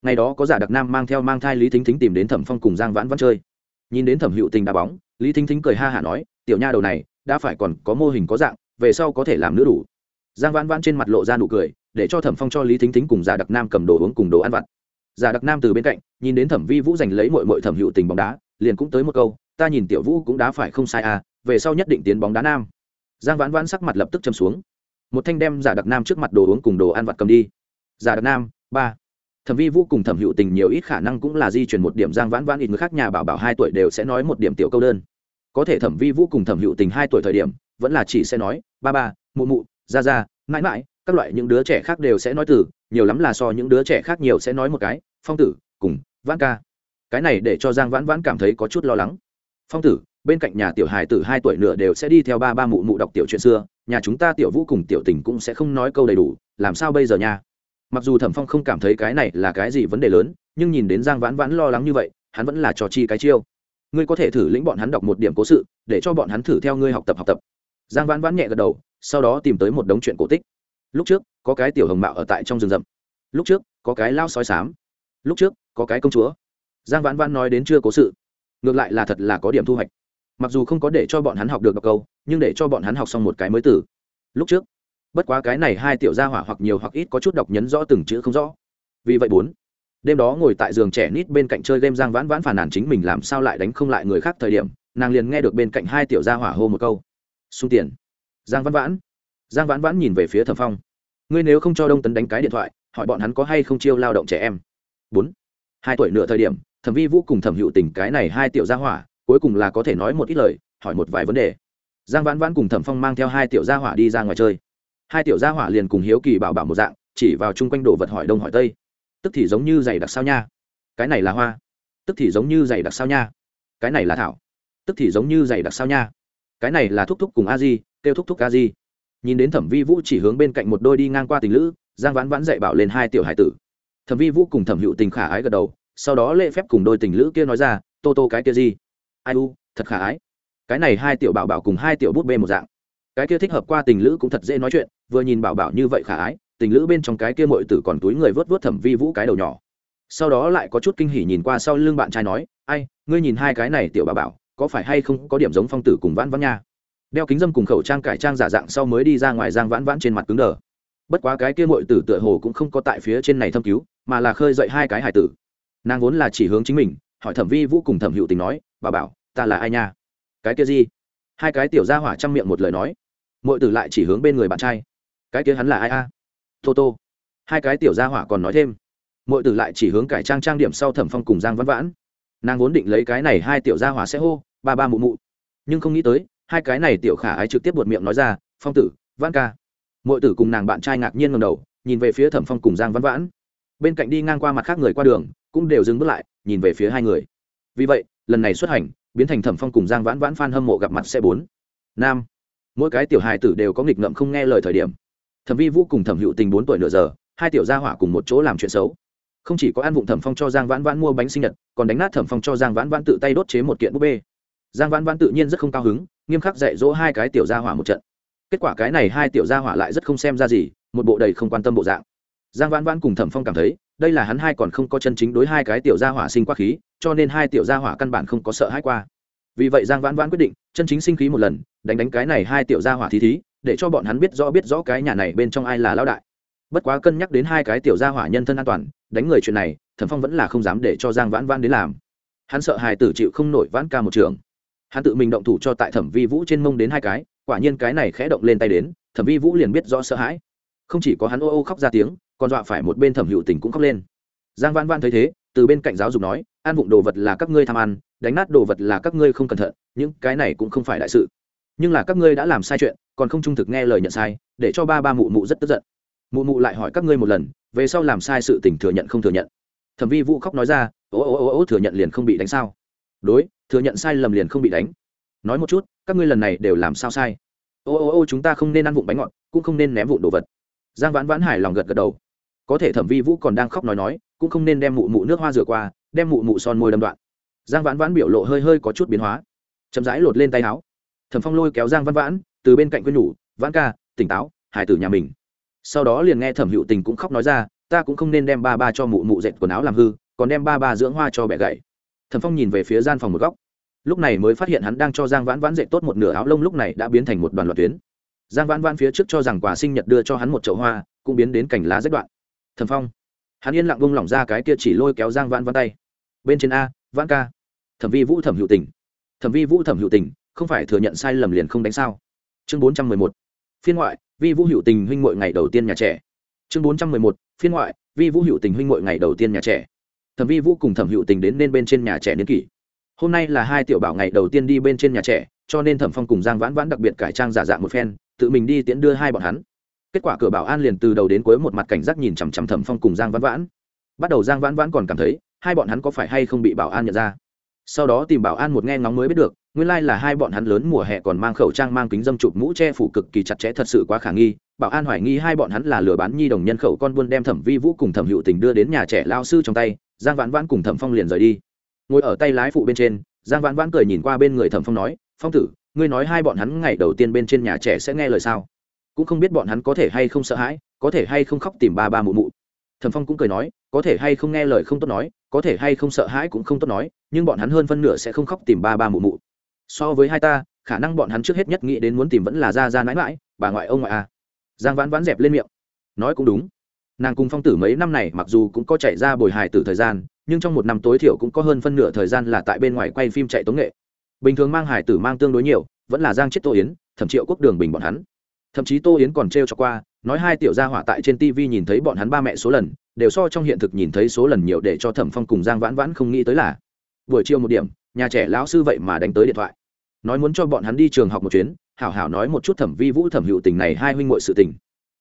Speaker 1: Ngày đó có giả đặc nam mang theo mang thai lý thính thính tìm đến thẩm phong cùng giang vãn vãn chơi. Nhìn đến thẩm hữu tình đá bóng, lý thính thính cười ha hả nói, tiểu nha đầu này, đã phải còn có mô hình có dạng, về sau có thể làm nữa đủ. Giang vãn vãn trên mặt lộ ra nụ cười, để cho thẩm phong cho lý thính thính cùng giả đặc nam cầm đồ uống cùng đồ ăn vặt. Giả đặc nam từ bên cạnh, nhìn đến thẩm vi vũ giành lấy mội mội thẩm hữu tình bóng đá, liền cũng tới một câu, ta nhìn tiểu vũ cũng đá phải không sai à về sau nhất định tiến bóng đá nam. Giang vãn vãn sắc mặt lập tức châm xuống. Một thanh đem giả đặc nam trước mặt đồ uống cùng đồ ăn vặt cầm đi. Giả đặc nam, ba. Thẩm vi vũ cùng thẩm hữu tình nhiều ít khả năng cũng là di chuyển một điểm, giang vãn vãn ít người khác nhà bảo bảo hai tuổi đều sẽ nói một điểm tiểu câu đơn. Có thể thẩm vi vũ cùng thẩm hữu tình hai tuổi thời điểm, vẫn là chỉ sẽ nói, ba ba, mụ mụ, ra ra, mãi mãi, các loại những đứa trẻ khác đều sẽ nói từ, nhiều lắm là so những đứa trẻ khác nhiều sẽ nói một cái, phong tử, cùng vãn ca. Cái này để cho giang vãn vãn cảm thấy có chút lo lắng. Phong tử bên cạnh nhà tiểu hài tử hai tuổi nửa đều sẽ đi theo ba ba mụ mụ đọc tiểu chuyện xưa, nhà chúng ta tiểu vũ cùng tiểu tình cũng sẽ không nói câu đầy đủ, làm sao bây giờ nha? Mặc dù thẩm phong không cảm thấy cái này là cái gì vấn đề lớn, nhưng nhìn đến giang vãn vãn lo lắng như vậy, hắn vẫn là trò chi cái chiêu. Ngươi có thể thử lĩnh bọn hắn đọc một điểm cố sự, để cho bọn hắn thử theo ngươi học tập học tập. Giang vãn vãn nhẹ gật đầu, sau đó tìm tới một đống chuyện cổ tích. Lúc trước, có cái tiểu hồng mạo ở tại trong rừng rậm. Lúc trước, có cái lao sói sám lúc trước, có cái công chúa. Giang vãn vãn nói đến chưa cố sự. Ngược lại là thật là có điểm thu hoạch mặc dù không có để cho bọn hắn học được đọc câu, nhưng để cho bọn hắn học xong một cái mới từ. Lúc trước, bất quá cái này hai tiểu gia hỏa hoặc nhiều hoặc ít có chút đọc nhấn rõ từng chữ không rõ. Vì vậy bốn, đêm đó ngồi tại giường trẻ nít bên cạnh chơi game giang vãn vãn phản nàn chính mình làm sao lại đánh không lại người khác thời điểm, nàng liền nghe được bên cạnh hai tiểu gia hỏa hô một câu. Xung tiền. Giang vãn vãn. Giang vãn vãn nhìn về phía thẩm phong. Ngươi nếu không cho đông tấn đánh cái điện thoại, hỏi bọn hắn có hay không chiêu lao động trẻ em. Bốn, hai tuổi nửa thời điểm, thẩm vi vũ cùng thẩm hữu tình cái này hai tiểu gia hỏa cuối cùng là có thể nói một ít lời, hỏi một vài vấn đề. Giang vãn vãn cùng thẩm phong mang theo hai tiểu gia hỏa đi ra ngoài chơi. Hai tiểu gia hỏa liền cùng hiếu kỳ bảo bảo một dạng, chỉ vào chung quanh đồ vật hỏi đông hỏi tây. Tức thì giống như giày đặc sao nha? Cái này là hoa. Tức thì giống như giày đặc sao nha? Cái này là thảo. Tức thì giống như giày đặc sao nha? Cái này là thúc thúc cùng a di, kêu thúc thúc a di. Nhìn đến thẩm vi vũ chỉ hướng bên cạnh một đôi đi ngang qua tình lữ, giang vãn vãn dạy bảo lên hai tiểu hải tử. Thẩm vi vũ cùng thẩm hữu tình khả ái gật đầu, sau đó lễ phép cùng đôi tình lữ kia nói ra, tô tô cái kia gì? Ai u, thật khả ái. Cái này hai tiểu bảo bảo cùng hai tiểu bút bê một dạng. Cái kia thích hợp qua tình lữ cũng thật dễ nói chuyện, vừa nhìn bảo bảo như vậy khả ái, tình lữ bên trong cái kia mội tử còn túi người vớt vớt thẩm vi vũ cái đầu nhỏ. Sau đó lại có chút kinh hỉ nhìn qua sau lưng bạn trai nói, ai, ngươi nhìn hai cái này tiểu bảo bảo, có phải hay không có điểm giống phong tử cùng vãn vãn nha? Đeo kính dâm cùng khẩu trang cải trang giả dạng sau mới đi ra ngoài giang vãn vãn trên mặt cứng đờ. Bất quá cái kia mội tử tựa hồ cũng không có tại phía trên này thâm cứu, mà là khơi dậy hai cái hải tử. Nàng vốn là chỉ hướng chính mình, hỏi thẩm vi vũ cùng thẩm hữu tình nói bà bảo ta là ai nha? Cái kia gì? Hai cái tiểu ra hỏa trong miệng một lời nói. Mội tử lại chỉ hướng bên người bạn trai. Cái kia hắn là ai a? À? tô tô. Hai cái tiểu ra hỏa còn nói thêm. Mội tử lại chỉ hướng cải trang trang điểm sau thẩm phong cùng giang văn vãn. Nàng vốn định lấy cái này hai tiểu ra hỏa sẽ hô, ba ba mụ mụ. Nhưng không nghĩ tới, hai cái này tiểu khả ái trực tiếp buột miệng nói ra, phong tử, vãn ca. Mọi tử cùng nàng bạn trai ngạc nhiên ngầm đầu, nhìn về phía thẩm phong cùng giang văn vãn. Bên cạnh đi ngang qua mặt khác người qua đường, cũng đều dừng bước lại, nhìn về phía hai người. Vì vậy, lần này xuất hành biến thành thẩm phong cùng giang vãn vãn phan hâm mộ gặp mặt xe bốn. Nam. Mỗi cái tiểu hài tử đều có nghịch ngợm không nghe lời thời điểm. Thẩm vi vũ cùng thẩm hữu tình bốn tuổi nửa giờ, hai tiểu gia hỏa cùng một chỗ làm chuyện xấu. Không chỉ có ăn vụng thẩm phong cho giang vãn vãn mua bánh sinh nhật, còn đánh nát thẩm phong cho giang vãn vãn tự tay đốt chế một kiện búp bê. Giang vãn vãn tự nhiên rất không cao hứng, nghiêm khắc dạy dỗ hai cái tiểu gia hỏa một trận. Kết quả cái này hai tiểu gia hỏa lại rất không xem ra gì, một bộ đầy không quan tâm bộ dạng. Giang vãn vãn cùng thẩm phong cảm thấy, đây là hắn hai còn không có chân chính đối hai cái tiểu gia hỏa sinh quá khí cho nên hai tiểu gia hỏa căn bản không có sợ hãi qua. Vì vậy giang vãn vãn quyết định, chân chính sinh khí một lần, đánh đánh cái này hai tiểu gia hỏa thí thí, để cho bọn hắn biết rõ biết rõ cái nhà này bên trong ai là lão đại. Bất quá cân nhắc đến hai cái tiểu gia hỏa nhân thân an toàn, đánh người chuyện này, thẩm phong vẫn là không dám để cho giang vãn vãn đến làm. Hắn sợ hài tử chịu không nổi vãn ca một trường. Hắn tự mình động thủ cho tại thẩm vi vũ trên mông đến hai cái, quả nhiên cái này khẽ động lên tay đến, thẩm vi vũ liền biết rõ sợ hãi. Không chỉ có hắn ô ô khóc ra tiếng, còn dọa phải một bên thẩm hữu tình cũng khóc lên. Giang vãn vãn thấy thế từ bên cạnh giáo dục nói ăn vụng đồ vật là các ngươi tham ăn, đánh nát đồ vật là các ngươi không cẩn thận, những cái này cũng không phải đại sự. Nhưng là các ngươi đã làm sai chuyện, còn không trung thực nghe lời nhận sai, để cho ba ba mụ mụ rất tức giận. Mụ mụ lại hỏi các ngươi một lần, về sau làm sai sự tình thừa nhận không thừa nhận? Thẩm vi vũ khóc nói ra ô ô ô ô thừa nhận liền không bị đánh sao? Đối, thừa nhận sai lầm liền không bị đánh. Nói một chút, các ngươi lần này đều làm sao sai? Ô ô ô, chúng ta không nên ăn vụng bánh ngọt, cũng không nên ném vụn đồ vật. Giang vãn vãn hải lòng gật gật đầu có thể thẩm vi vũ còn đang khóc nói nói, cũng không nên đem mụ mụ nước hoa rửa qua, đem mụ mụ son môi đâm đoạn. Giang vãn vãn biểu lộ hơi hơi có chút biến hóa. Chậm rãi lột lên tay áo. Thẩm phong lôi kéo giang vãn vãn, từ bên cạnh quên nhủ, vãn ca, tỉnh táo, hải tử nhà mình. Sau đó liền nghe thẩm hữu tình cũng khóc nói ra, ta cũng không nên đem ba ba cho mụ mụ dệt quần áo làm hư, còn đem ba ba dưỡng hoa cho bẻ gậy. Thẩm phong nhìn về phía gian phòng một góc. Lúc này mới phát hiện hắn đang cho giang vãn vãn dệt tốt một nửa áo lông lúc này đã biến thành một đoàn loạt tuyến. Giang vãn vãn phía trước cho rằng quà sinh nhật đưa cho hắn một chậu hoa, cũng biến đến cành lá rách đoạn thẩm phong. Hắn yên lặng bông lỏng ra cái kia chỉ lôi kéo giang vãn vãn tay. Bên trên a, vãn ca. Thẩm vi vũ thẩm hữu tình. Thẩm vi vũ thẩm hữu tình, không phải thừa nhận sai lầm liền không đánh sao? Chương bốn trăm mười một. Phiên ngoại, vi vũ hữu tình huynh mội ngày đầu tiên nhà trẻ. Chương bốn trăm mười một. Phiên ngoại, vi vũ hữu tình huynh mội ngày đầu tiên nhà trẻ. Thẩm vi vũ cùng thẩm hữu tình đến nên bên trên nhà trẻ niên kỷ. Hôm nay là hai tiểu bảo ngày đầu tiên đi bên trên nhà trẻ, cho nên thẩm phong cùng giang vãn vãn đặc biệt cải trang giả dạng một phen, tự mình đi tiễn đưa hai bọn hắn kết quả cửa bảo an liền từ đầu đến cuối một mặt cảnh giác nhìn chằm chằm thẩm phong cùng giang vãn vãn. Bắt đầu giang vãn vãn còn cảm thấy, hai bọn hắn có phải hay không bị bảo an nhận ra? Sau đó tìm bảo an một nghe ngóng mới biết được, nguyên lai、like、là hai bọn hắn lớn mùa hè còn mang khẩu trang mang kính dâm chụp mũ che phủ cực kỳ chặt chẽ thật sự quá khả nghi. Bảo an hoài nghi hai bọn hắn là lừa bán nhi đồng nhân khẩu con buôn đem thẩm vi vũ cùng thẩm hữu tình đưa đến nhà trẻ lao sư trong tay. Giang vãn vãn cùng thẩm phong liền rời đi. Ngồi ở tay lái phụ bên trên, giang vãn vãn cười nhìn qua bên người thẩm phong nói, phong tử, ngươi nói hai bọn hắn ngày đầu tiên bên trên nhà trẻ sẽ nghe lời sao? Cũng không biết bọn hắn có thể hay không sợ hãi, có thể hay không khóc tìm ba ba mụ mụ. Thẩm phong cũng cười nói, có thể hay không nghe lời không tốt nói, có thể hay không sợ hãi cũng không tốt nói, nhưng bọn hắn hơn phân nửa sẽ không khóc tìm ba ba mụ mụ. So với hai ta, khả năng bọn hắn trước hết nhất nghĩ đến muốn tìm vẫn là ra ra mãi mãi bà ngoại ông ngoại à. Giang vãn vãn dẹp lên miệng. Nói cũng đúng. Nàng cùng phong tử mấy năm này mặc dù cũng có chạy ra bồi hài từ thời gian, nhưng trong một năm tối thiểu cũng có hơn phân nửa thời gian là tại bên ngoài quay phim chạy tống nghệ. Bình thường mang hài tử mang tương đối nhiều, vẫn là giang chết tô yến, Thẩm triệu quốc đường bình bọn hắn thậm chí tô yến còn t r e o cho qua, nói hai tiểu gia hỏa tại trên tv nhìn thấy bọn hắn ba mẹ số lần, đều so trong hiện thực nhìn thấy số lần nhiều để cho thẩm phong cùng giang vãn vãn không nghĩ tới là, buổi chiều một điểm, nhà trẻ lão sư vậy mà đánh tới điện thoại. Nói muốn cho bọn hắn đi trường học một chuyến, hảo hảo nói một chút thẩm vi vũ thẩm hữu tình này hai huynh ngội sự tình.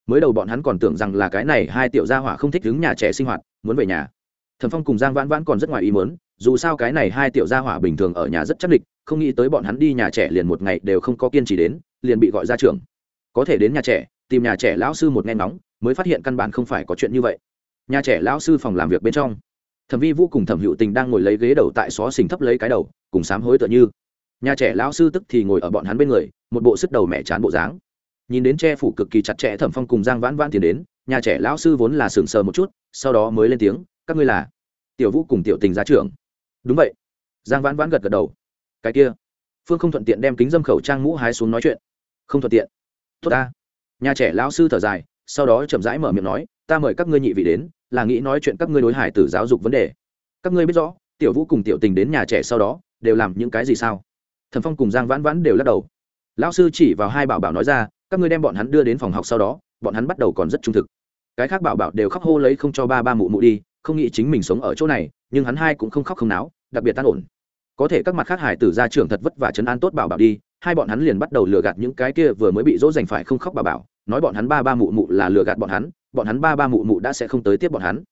Speaker 1: Mới đầu bọn hắn còn tưởng rằng là cái này hai tiểu gia hỏa không thích đứng nhà trẻ sinh hoạt, muốn về nhà. Thẩm phong cùng giang vãn vãn còn rất ngoài ý mớn dù sao cái này hai tiểu gia hỏa bình thường ở nhà rất chắc địch, không nghĩ tới bọn hắn đi nhà trẻ liền một ngày đều không có kiên trì đến, liền bị gọi ra trường có thể đến nhà trẻ, tìm nhà trẻ lão sư một nghe ngóng, mới phát hiện căn bản không phải có chuyện như vậy. Nhà trẻ lão sư phòng làm việc bên trong. Thẩm vi vũ cùng thẩm hữu tình đang ngồi lấy ghế đầu tại xó xình thấp lấy cái đầu, cùng sám hối tựa như. Nhà trẻ lão sư tức thì ngồi ở bọn hắn bên người, một bộ sức đầu mẹ chán bộ dáng. Nhìn đến che phủ cực kỳ chặt chẽ thẩm phong cùng giang vãn vãn tiến đến, nhà trẻ lão sư vốn là sừng sờ một chút, sau đó mới lên tiếng, các ngươi là tiểu vũ cùng tiểu tình gia trưởng. Đúng vậy. Giang vãn vãn gật gật đầu. Cái kia. Phương không thuận tiện đem kính dâm khẩu trang mũ hái xuống nói chuyện. Không thuận tiện tốt ta. Nhà trẻ lão sư thở dài, sau đó chậm rãi mở miệng nói, ta mời các ngươi nhị vị đến, là nghĩ nói chuyện các ngươi đối hải tử giáo dục vấn đề. Các ngươi biết rõ, tiểu vũ cùng tiểu tình đến nhà trẻ sau đó, đều làm những cái gì sao? Thần phong cùng giang vãn vãn đều lắc đầu. Lão sư chỉ vào hai bảo bảo nói ra, các ngươi đem bọn hắn đưa đến phòng học sau đó, bọn hắn bắt đầu còn rất trung thực. Cái khác bảo bảo đều khóc hô lấy không cho ba ba mụ mụ đi, không nghĩ chính mình sống ở chỗ này, nhưng hắn hai cũng không khóc không náo, đặc biệt tan ổn. Có thể các mặt khác hải tử ra trường thật vất vả chấn an tốt bảo bảo đi hai bọn hắn liền bắt đầu lừa gạt những cái kia vừa mới bị dỗ dành phải không khóc bà bảo, nói bọn hắn ba ba mụ mụ là lừa gạt bọn hắn bọn hắn ba ba mụ mụ đã sẽ không tới tiếp bọn hắn.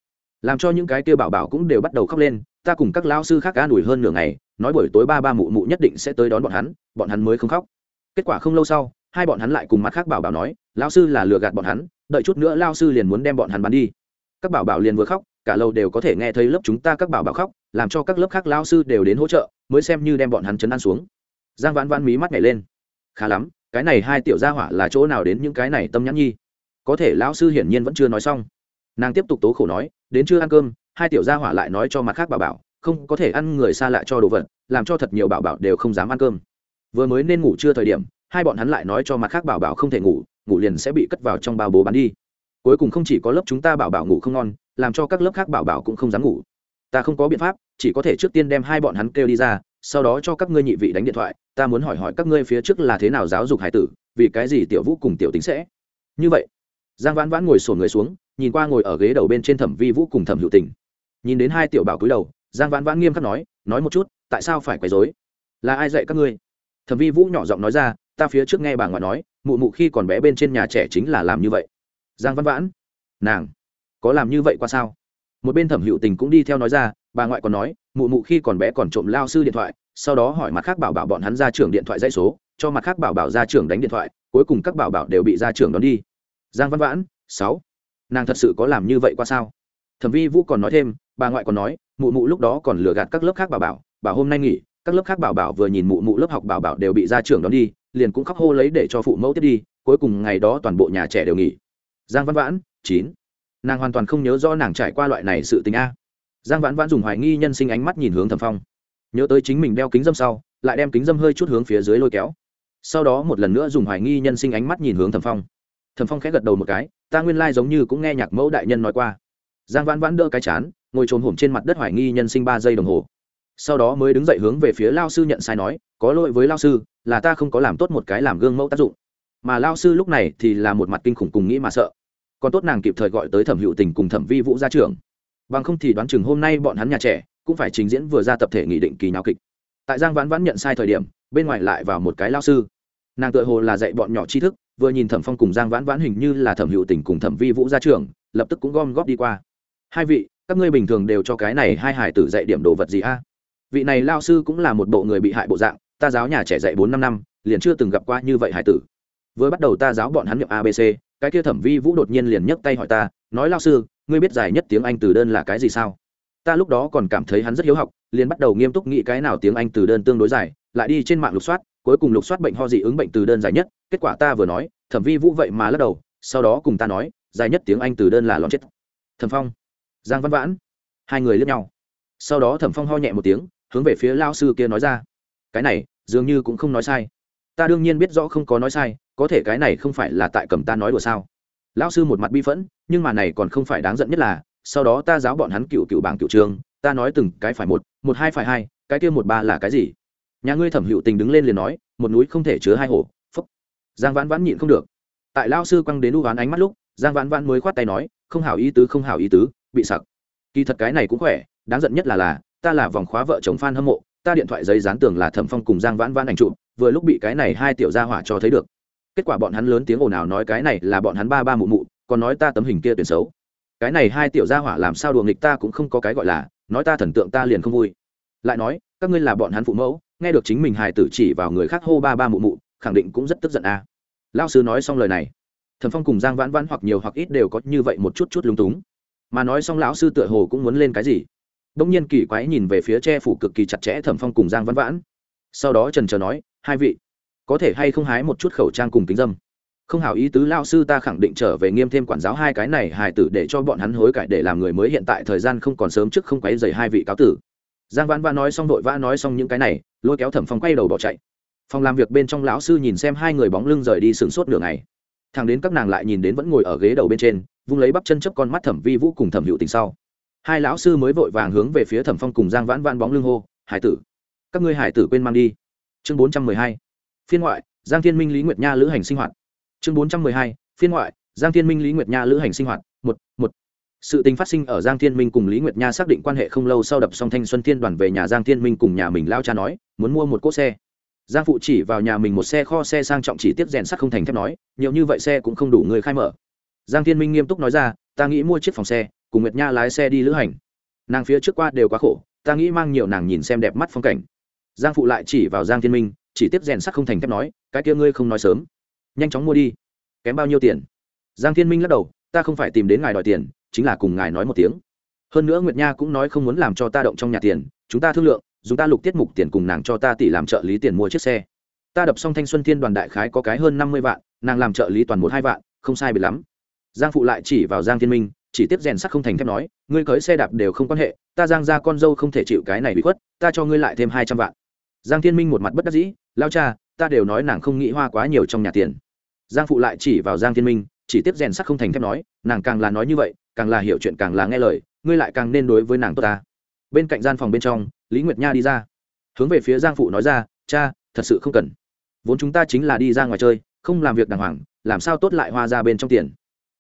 Speaker 1: Làm cho những cái kia bảo bảo cũng đều bắt đầu khóc lên, ta cùng các lão sư khác an ủi hơn nửa ngày, nói buổi tối ba ba mụ mụ nhất định sẽ tới đón bọn hắn bọn hắn mới không khóc. Kết quả không lâu sau, hai bọn hắn lại cùng mặt khác bảo bảo nói, lão sư là lừa gạt bọn hắn, đợi chút nữa lao sư liền muốn đem bọn hắn bắn đi. Các bảo bảo liền vừa khóc, cả lâu đều có thể nghe thấy lớp chúng ta các bảo bảo khóc, làm cho các lớp khác lao sư đều đến hỗ trợ, mới xem như đem bọn hắn chấn an xuống giang vãn vãn mí mắt nhảy lên. Khá lắm, cái này hai tiểu gia hỏa là chỗ nào đến những cái này tâm nhãn nhi? Có thể lão sư hiển nhiên vẫn chưa nói xong. Nàng tiếp tục tố khổ nói, đến chưa ăn cơm, hai tiểu gia hỏa lại nói cho mặt khác bảo bảo, không có thể ăn người xa lạ cho đồ vật, làm cho thật nhiều bảo bảo đều không dám ăn cơm. Vừa mới nên ngủ chưa thời điểm, hai bọn hắn lại nói cho mặt khác bảo bảo không thể ngủ ngủ liền sẽ bị cất vào trong bao bố bắn đi. Cuối cùng không chỉ có lớp chúng ta bảo bảo ngủ không ngon, làm cho các lớp khác bảo bảo cũng không dám ngủ. Ta không có biện pháp, chỉ có thể trước tiên đem hai bọn hắn kêu đi ra, sau đó cho các ngươi nhị vị đánh điện thoại ta muốn hỏi hỏi các ngươi phía trước là thế nào giáo dục hải tử, vì cái gì tiểu vũ cùng tiểu tính sẽ? Như vậy, giang vãn vãn ngồi sổn người xuống, nhìn qua ngồi ở ghế đầu bên trên thẩm vi vũ cùng thẩm hữu tình. Nhìn đến hai tiểu bảo cúi đầu, giang vãn vãn nghiêm khắc nói nói một chút, tại sao phải quấy dối là ai dạy các ngươi? Thẩm vi vũ nhỏ giọng nói ra, ta phía trước nghe bà ngoại nói, mụ mụ khi còn bé bên trên nhà trẻ chính là làm như vậy. Giang vãn vãn, nàng, có làm như vậy qua sao? Một bên thẩm hữu tình cũng đi theo nói ra, bà ngoại còn nói, mụ mụ khi còn bé còn trộm lao sư điện thoại, sau đó hỏi mặt khác bảo bảo bọn hắn ra trưởng điện thoại dãy số, cho mặt khác bảo bảo ra trưởng đánh điện thoại, cuối cùng các bảo bảo đều bị ra trưởng đón đi. Giang văn vãn, sáu. Nàng thật sự có làm như vậy qua sao? Thẩm vi vũ còn nói thêm, bà ngoại còn nói, mụ mụ lúc đó còn lừa gạt các lớp khác bảo bảo bảo hôm nay nghỉ, các lớp khác bảo bảo vừa nhìn mụ mụ lớp học bảo bảo đều bị ra trưởng đón đi, liền cũng khóc hô lấy để cho phụ mẫu tiếp đi, cuối cùng ngày đó toàn bộ nhà trẻ đều nghỉ. Giang văn vãn, chín nàng hoàn toàn không nhớ rõ nàng trải qua loại này sự tình a. Giang vãn vãn dùng hoài nghi nhân sinh ánh mắt nhìn hướng thẩm phong. Nhớ tới chính mình đeo kính dâm sau, lại đem kính dâm hơi chút hướng phía dưới lôi kéo. Sau đó một lần nữa dùng hoài nghi nhân sinh ánh mắt nhìn hướng thẩm phong. Thẩm phong khẽ gật đầu một cái, ta nguyên lai、like、giống như cũng nghe nhạc mẫu đại nhân nói qua. Giang vãn vãn đỡ cái chán, ngồi trồn hổm trên mặt đất hoài nghi nhân sinh ba giây đồng hồ. Sau đó mới đứng dậy hướng về phía lao sư nhận sai nói, có lỗi với lao sư, là ta không có làm tốt một cái làm gương mẫu tác dụng. Mà lao sư lúc này thì là một mặt kinh khủng cùng nghĩ mà sợ còn tốt nàng kịp thời gọi tới thẩm hữu tình cùng thẩm vi vũ ra trường bằng không thì đoán chừng hôm nay bọn hắn nhà trẻ cũng phải trình diễn vừa ra tập thể nghị định kỳ nhào kịch. Tại giang vãn vãn nhận sai thời điểm, bên ngoài lại vào một cái lao sư. Nàng tự hồ là dạy bọn nhỏ tri thức, vừa nhìn thẩm phong cùng giang vãn vãn hình như là thẩm hữu tình cùng thẩm vi vũ ra trường lập tức cũng gom góp đi qua. Hai vị, các ngươi bình thường đều cho cái này hai hải tử dạy điểm đồ vật gì a? Vị này lao sư cũng là một bộ người bị hại bộ dạng, ta giáo nhà trẻ dạy bốn năm năm, liền chưa từng gặp qua như vậy hải tử. Vừa bắt đầu ta giáo bọn hắn nhậm abc cái kia thẩm vi vũ đột nhiên liền nhấc tay hỏi ta, nói lao sư, ngươi biết giải nhất tiếng anh từ đơn là cái gì sao? Ta lúc đó còn cảm thấy hắn rất hiếu học, liền bắt đầu nghiêm túc nghĩ cái nào tiếng anh từ đơn tương đối dài, lại đi trên mạng lục soát, cuối cùng lục soát bệnh ho dị ứng bệnh từ đơn dài nhất, kết quả ta vừa nói, thẩm vi vũ vậy mà lắc đầu, sau đó cùng ta nói, dài nhất tiếng anh từ đơn là lon chết thẩm phong, giang văn vãn, hai người lướt nhau. Sau đó thẩm phong ho nhẹ một tiếng, hướng về phía lao sư kia nói ra, cái này, dường như cũng không nói sai ta đương nhiên biết rõ không có nói sai, có thể cái này không phải là tại cầm ta nói đùa sao lão sư một mặt bi phẫn, nhưng mà này còn không phải đáng giận nhất là, sau đó ta giáo bọn hắn cựu cựu bảng cựu trường, ta nói từng cái phải một một hai phải hai, cái kia một ba là cái gì nhà ngươi thẩm hữu tình đứng lên liền nói, một núi không thể chứa hai hồ. phúc giang vãn vãn nhịn không được tại lao sư quăng đến đu ván ánh mắt lúc, giang vãn vãn mới khoát tay nói, không hảo ý tứ, không hảo ý tứ, bị sặc kỳ thật cái này cũng khỏe, đáng giận nhất là là, ta là vòng khóa vợ chồng f a n hâm mộ, ta điện thoại giấy dán tường là thẩm phong cùng giang vãn vãn ảnh chụp vừa lúc bị cái này hai tiểu gia hỏa cho thấy được. Kết quả bọn hắn lớn tiếng ồn ào nói cái này là bọn hắn ba ba mụ mụ, còn nói ta tấm hình kia tuyển xấu. Cái này hai tiểu gia hỏa làm sao đùa nghịch ta cũng không có cái gọi là, nói ta thần tượng ta liền không vui. Lại nói, các ngươi là bọn hắn phụ mẫu, nghe được chính mình hài tử chỉ vào người khác hô ba ba mụ mụ, khẳng định cũng rất tức giận a. À. lao sư nói xong lời này, thần phong cùng giang vãn vãn hoặc nhiều hoặc ít đều có như vậy một chút chút lúng túng. Mà nói xong lão sư tựa hồ cũng muốn lên cái gì. Đông nhiên kỳ quái nhìn về phía che phủ cực kỳ chặt chẽ thẩm phong cùng giang vãn vãn. Sau đó trần trờ nói hai vị. Có thể hay không hái một chút khẩu trang cùng kính dâm? Không hảo ý tứ lao sư ta khẳng định trở về nghiêm thêm quản giáo hai cái này, hài tử để cho bọn hắn hối cải để làm người mới hiện tại thời gian không còn sớm trước không quấy dày hai vị cáo tử. Giang vãn vã nói xong đội vã nói xong những cái này, lôi kéo thẩm phong quay đầu bỏ chạy. Phòng làm việc bên trong lão sư nhìn xem hai người bóng lưng rời đi sừng sốt nửa ngày. Thằng đến các nàng lại nhìn đến vẫn ngồi ở ghế đầu bên trên, vung lấy bắp chân chấp con mắt thẩm vi vũ cùng thẩm hữu tình sau. Hai lão sư mới vội vàng hướng về phía thẩm phong cùng giang vãn vãn bóng lưng hô, hải tử, các ngươi hải tử quên mang đi chương bốn trăm mười hai, phiên ngoại, giang thiên minh, lý nguyệt nha, lữ hành sinh hoạt. Chương bốn trăm mười hai, phiên ngoại, giang thiên minh, lý nguyệt nha, lữ hành sinh hoạt. Một một. Sự tình phát sinh ở giang thiên minh cùng lý nguyệt nha xác định quan hệ không lâu sau đập xong thanh xuân thiên đoàn về nhà giang thiên minh cùng nhà mình lao cha nói, muốn mua một cỗ xe. Giang phụ chỉ vào nhà mình một xe kho xe sang trọng chỉ tiếp rèn sắt không thành thép nói, nhiều như vậy xe cũng không đủ người khai mở. Giang thiên minh nghiêm túc nói ra, ta nghĩ mua chiếc phòng xe, cùng nguyệt nha lái xe đi lữ hành. Nàng phía trước qua đều quá khổ, ta nghĩ mang nhiều nàng nhìn xem đẹp mắt phong cảnh giang phụ lại chỉ vào giang thiên minh, chỉ tiếp rèn sắt không thành thép nói, cái kia ngươi không nói sớm. Nhanh chóng mua đi. Kém bao nhiêu tiền? Giang thiên minh lắc đầu, ta không phải tìm đến ngài đòi tiền, chính là cùng ngài nói một tiếng. Hơn nữa nguyệt nha cũng nói không muốn làm cho ta động trong nhà tiền, chúng ta thương lượng, dùng ta lục tiết mục tiền cùng nàng cho ta tỷ làm trợ lý tiền mua chiếc xe. Ta đập xong thanh xuân thiên đoàn đại khái có cái hơn năm mươi vạn, nàng làm trợ lý toàn một hai vạn, không sai biệt lắm. Giang phụ lại chỉ vào giang thiên minh, chỉ tiếp rèn sắt không thành thép nói, ngươi cưới xe đạp đều không quan hệ, ta giang ra con dâu không thể chịu cái này bị khuất, ta cho ngươi lại thêm hai trăm vạn giang thiên minh một mặt bất đắc dĩ lao cha, ta đều nói nàng không nghĩ hoa quá nhiều trong nhà tiền. Giang phụ lại chỉ vào giang thiên minh, chỉ tiếp rèn sắc không thành thép nói, nàng càng là nói như vậy, càng là hiểu chuyện càng là nghe lời, ngươi lại càng nên đối với nàng tốt ta. Bên cạnh gian phòng bên trong, lý nguyệt nha đi ra. Hướng về phía giang phụ nói ra, cha, thật sự không cần. Vốn chúng ta chính là đi ra ngoài chơi, không làm việc đàng hoàng, làm sao tốt lại hoa ra bên trong tiền?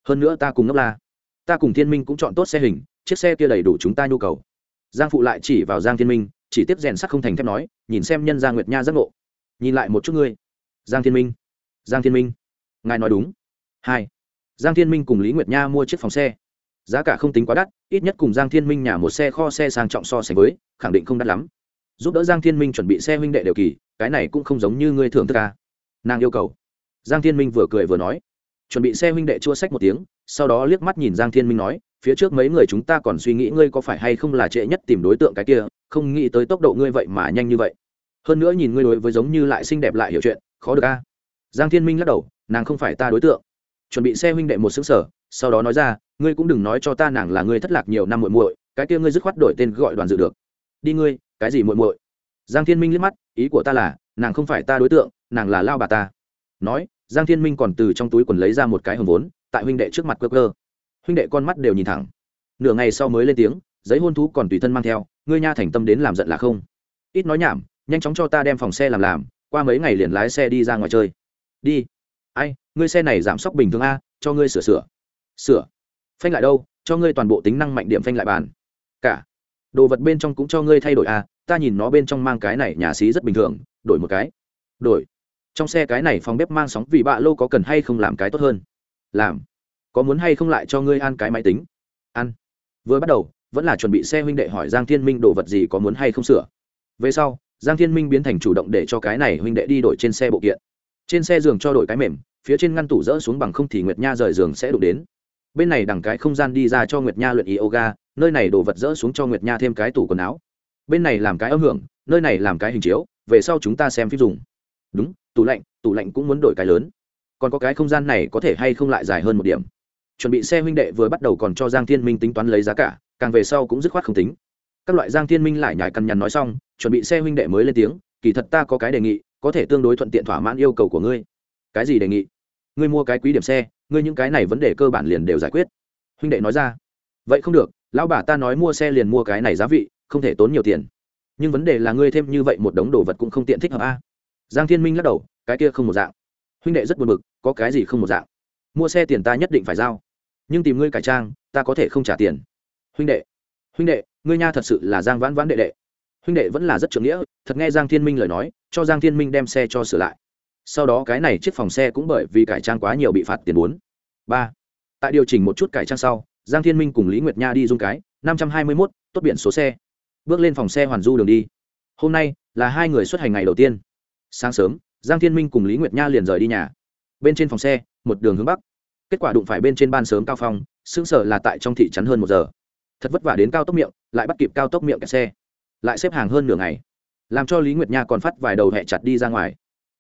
Speaker 1: Hơn nữa ta cùng ngốc la. Ta cùng thiên minh cũng chọn tốt xe hình, chiếc xe kia đầy đủ chúng ta nhu cầu. Giang phụ lại chỉ vào giang thiên minh chỉ tiếp rèn sắt không thành thép nói, nhìn xem nhân gia nguyệt nha giác ngộ. Nhìn lại một chút ngươi. Giang thiên minh. Giang thiên minh. Ngài nói đúng. Hai. Giang thiên minh cùng lý nguyệt nha mua chiếc phòng xe. Giá cả không tính quá đắt, ít nhất cùng giang thiên minh nhà một xe kho xe sang trọng so sánh với, khẳng định không đắt lắm. Giúp đỡ giang thiên minh chuẩn bị xe huynh đệ đều kỳ, cái này cũng không giống như ngươi thường thức ca nàng yêu cầu. Giang thiên minh vừa cười vừa nói. Chuẩn bị xe huynh đệ chua sách một tiếng, sau đó liếc mắt nhìn giang thiên minh nói, phía trước mấy người chúng ta còn suy nghĩ ngươi có phải hay không là trễ nhất tìm đối tượng cái kia không nghĩ tới tốc độ ngươi vậy mà nhanh như vậy. Hơn nữa nhìn ngươi đối với giống như lại xinh đẹp lại hiểu chuyện, khó được a. Giang thiên minh lắc đầu, nàng không phải ta đối tượng. Chuẩn bị xe huynh đệ một xứng sở, sau đó nói ra, ngươi cũng đừng nói cho ta nàng là ngươi thất lạc nhiều năm muội muội, cái kia ngươi dứt khoát đổi tên gọi đoàn dự được. Đi ngươi, cái gì muội muội? Giang thiên minh liếc mắt, ý của ta là, nàng không phải ta đối tượng, nàng là lao bà ta. Nói, giang thiên minh còn từ trong túi quần lấy ra một cái hồng vốn, tại huynh đệ trước mặt cơ cơ huynh đệ con mắt đều nhìn thẳng. Nửa ngày sau mới lên tiếng, giấy hôn thú còn tùy thân mang theo ngươi nha thành tâm đến làm giận là không? Ít nói nhảm, nhanh chóng cho ta đem phòng xe làm làm, qua mấy ngày liền lái xe đi ra ngoài chơi. Đi. Ai, ngươi xe này giảm sốc bình thường a, cho ngươi sửa sửa. Sửa. Phanh lại đâu, cho ngươi toàn bộ tính năng mạnh điểm phanh lại bàn. Cả. Đồ vật bên trong cũng cho ngươi thay đổi a, ta nhìn nó bên trong mang cái này nhà xí rất bình thường, đổi một cái. Đổi. Trong xe cái này phòng bếp mang sóng vì bạ lô có cần hay không làm cái tốt hơn? Làm. Có muốn hay không lại cho ngươi ăn cái máy tính? Ăn. Vừa bắt đầu vẫn là chuẩn bị xe huynh đệ hỏi giang thiên minh đồ vật gì có muốn hay không sửa. Về sau, giang thiên minh biến thành chủ động để cho cái này huynh đệ đi đổi trên xe bộ kiện. Trên xe giường cho đổi cái mềm, phía trên ngăn tủ rỡ xuống bằng không thì nguyệt nha rời giường sẽ đụng đến. Bên này đằng cái không gian đi ra cho nguyệt nha luyện yoga, nơi này đồ vật rỡ xuống cho nguyệt nha thêm cái tủ quần áo. Bên này làm cái âm hưởng, nơi này làm cái hình chiếu, về sau chúng ta xem phim dùng. Đúng, tủ lạnh tủ lạnh cũng muốn đổi cái lớn. Còn có cái không gian này có thể hay không lại dài hơn một điểm. Chuẩn bị xe huynh đệ vừa bắt đầu còn cho giang thiên minh tính toán lấy giá cả càng về sau cũng dứt khoát không tính. Các loại giang thiên minh lại nhải cằn nhằn nói xong, chuẩn bị xe huynh đệ mới lên tiếng, kỳ thật ta có cái đề nghị, có thể tương đối thuận tiện thỏa mãn yêu cầu của ngươi. Cái gì đề nghị? Ngươi mua cái quý điểm xe, ngươi những cái này vấn đề cơ bản liền đều giải quyết. Huynh đệ nói ra. Vậy không được, lão bà ta nói mua xe liền mua cái này giá vị, không thể tốn nhiều tiền. Nhưng vấn đề là ngươi thêm như vậy một đống đồ vật cũng không tiện thích hợp a. Giang thiên minh lắc đầu, cái kia không một dạng. Huynh đệ rất buồn bực, có cái gì không một dạng? Mua xe tiền ta nhất định phải giao. Nhưng tìm ngươi cải trang, ta có thể không trả tiền huynh đệ. Huynh đệ, ngươi nha thật sự là giang vãn vãn đệ đệ. Huynh đệ vẫn là rất trưởng nghĩa, thật nghe giang thiên minh lời nói, cho giang thiên minh đem xe cho sửa lại. Sau đó cái này chiếc phòng xe cũng bởi vì cải trang quá nhiều bị phạt tiền bốn. Ba. Tại điều chỉnh một chút cải trang sau, giang thiên minh cùng lý nguyệt nha đi dung cái, năm trăm hai mươi mốt, tốt biển số xe. Bước lên phòng xe hoàn du đường đi. Hôm nay là hai người xuất hành ngày đầu tiên. Sáng sớm, giang thiên minh cùng lý nguyệt nha liền rời đi nhà. Bên trên phòng xe, một đường hướng bắc. Kết quả đụng phải bên trên ban sớm cao phong xứng sở là tại trong thị trấn hơn một giờ thật vất vả đến cao tốc miệng, lại bắt kịp cao tốc miệng kẹt xe. Lại xếp hàng hơn nửa ngày. Làm cho lý nguyệt nha còn phát vài đầu hẹ chặt đi ra ngoài.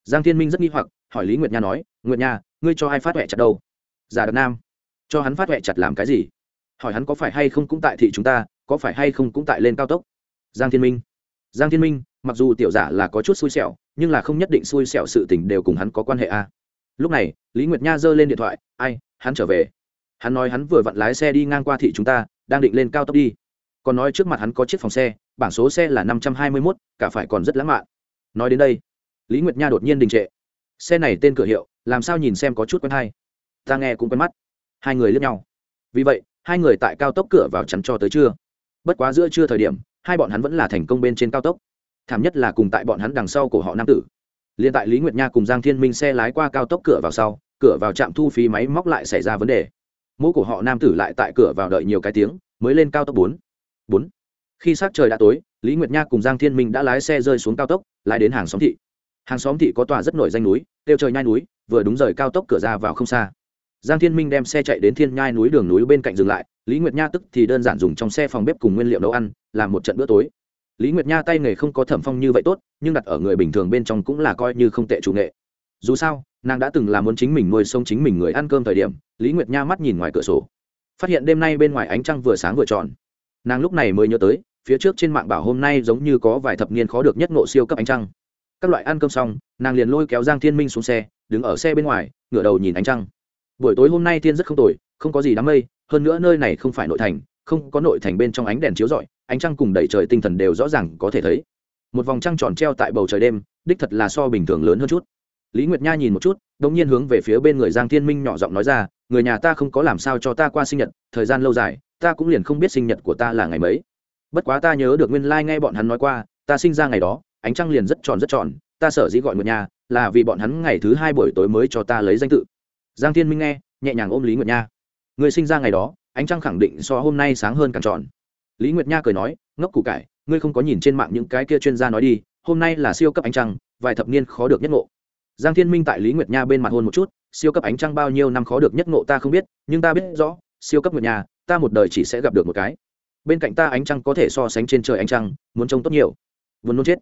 Speaker 1: Giang thiên minh rất nghi hoặc, hỏi lý nguyệt nha nói, nguyệt nha, ngươi cho ai phát hẹ chặt đâu? Giả Đạt nam. Cho hắn phát hẹ chặt làm cái gì? Hỏi hắn có phải hay không cũng tại thị chúng ta, có phải hay không cũng tại lên cao tốc. Giang thiên minh. Giang thiên minh, mặc dù tiểu giả là có chút xui xẻo, nhưng là không nhất định xui xẻo sự tình đều cùng hắn có quan hệ a lúc này, lý nguyệt nha giơ lên điện thoại, ai, hắn trở về. Hắn nói hắn vừa vặn lái xe đi ngang qua thị chúng ta đang định lên cao tốc đi. Còn nói trước mặt hắn có chiếc phòng xe, bảng số xe là năm trăm hai mươi mốt, cả phải còn rất lãng mạn. Nói đến đây, lý nguyệt nha đột nhiên đình trệ. Xe này tên cửa hiệu, làm sao nhìn xem có chút quen hay? Ta nghe cũng quen mắt. Hai người lướt nhau. Vì vậy, hai người tại cao tốc cửa vào chắn cho tới trưa. Bất quá giữa trưa thời điểm, hai bọn hắn vẫn là thành công bên trên cao tốc. Thảm nhất là cùng tại bọn hắn đằng sau của họ nam tử. Liền tại lý nguyệt nha cùng giang thiên minh xe lái qua cao tốc cửa vào sau, cửa vào trạm thu phí máy móc lại xảy ra vấn đề mỗi của họ nam tử lại tại cửa vào đợi nhiều cái tiếng, mới lên cao tốc bốn. Bốn. Khi s trời đã tối, lý nguyệt nha cùng giang thiên minh đã lái xe rơi xuống cao tốc lại đến hàng xóm thị. Hàng xóm thị có tòa rất nổi danh núi tiêu trời nhai núi, vừa đúng rời cao tốc cửa ra vào không xa. Giang thiên minh đem xe chạy đến thiên nhai núi đường núi bên cạnh dừng lại, lý nguyệt nha tức thì đơn giản dùng trong xe phòng bếp cùng nguyên liệu nấu ăn, làm một trận bữa tối. Lý nguyệt nha tay nghề không có thẩm phong như vậy tốt, nhưng đặt ở người bình thường bên trong cũng là coi như không tệ chủ nghệ dù sao, nàng đã từng là muốn chính mình nuôi sông chính mình người ăn cơm thời điểm, lý nguyệt nha mắt nhìn ngoài cửa sổ. Phát hiện đêm nay bên ngoài ánh trăng vừa sáng vừa tròn. Nàng lúc này mới nhớ tới, phía trước trên mạng bảo hôm nay giống như có vài thập niên khó được nhất nộ siêu cấp ánh trăng. Các loại ăn cơm xong, nàng liền lôi kéo giang thiên minh xuống xe, đứng ở xe bên ngoài, ngửa đầu nhìn ánh trăng. Buổi tối hôm nay thiên rất không tồi, không có gì đám mây, hơn nữa nơi này không phải nội thành, không có nội thành bên trong ánh đèn chiếu rọi, ánh trăng cùng đẩy trời tinh thần đều rõ ràng có thể thấy. Một vòng trăng tròn treo tại bầu trời đêm, đích thật là so bình thường lớn hơn chút lý nguyệt nha nhìn một chút đ ỗ n g nhiên hướng về phía bên người giang thiên minh nhỏ giọng nói ra, người nhà ta không có làm sao cho ta qua sinh nhật, thời gian lâu dài, ta cũng liền không biết sinh nhật của ta là ngày mấy. Bất quá ta nhớ được nguyên lai、like、nghe bọn hắn nói qua, ta sinh ra ngày đó, ánh trăng liền rất tròn rất tròn, ta sở dĩ gọi nguyệt nha là vì bọn hắn ngày thứ hai buổi tối mới cho ta lấy danh tự. Giang thiên minh nghe, nhẹ nhàng ôm lý nguyệt nha. Người sinh ra ngày đó, ánh trăng khẳng định so hôm nay sáng hơn càng tròn. Lý nguyệt nha cười nói, ngốc củ cải, ngươi không có nhìn trên mạng những cái kia chuyên gia nói đi, hôm nay là siêu cấp ánh trăng, vài thập niên khó được nhất ngộ giang thiên minh tại lý nguyệt nha bên mặt hôn một chút, siêu cấp ánh trăng bao nhiêu năm khó được nhất ngộ ta không biết, nhưng ta biết rõ, siêu cấp nguyệt nha, ta một đời chỉ sẽ gặp được một cái. Bên cạnh ta ánh trăng có thể so sánh trên trời ánh trăng, muốn trông tốt nhiều. Buồn nôn chết.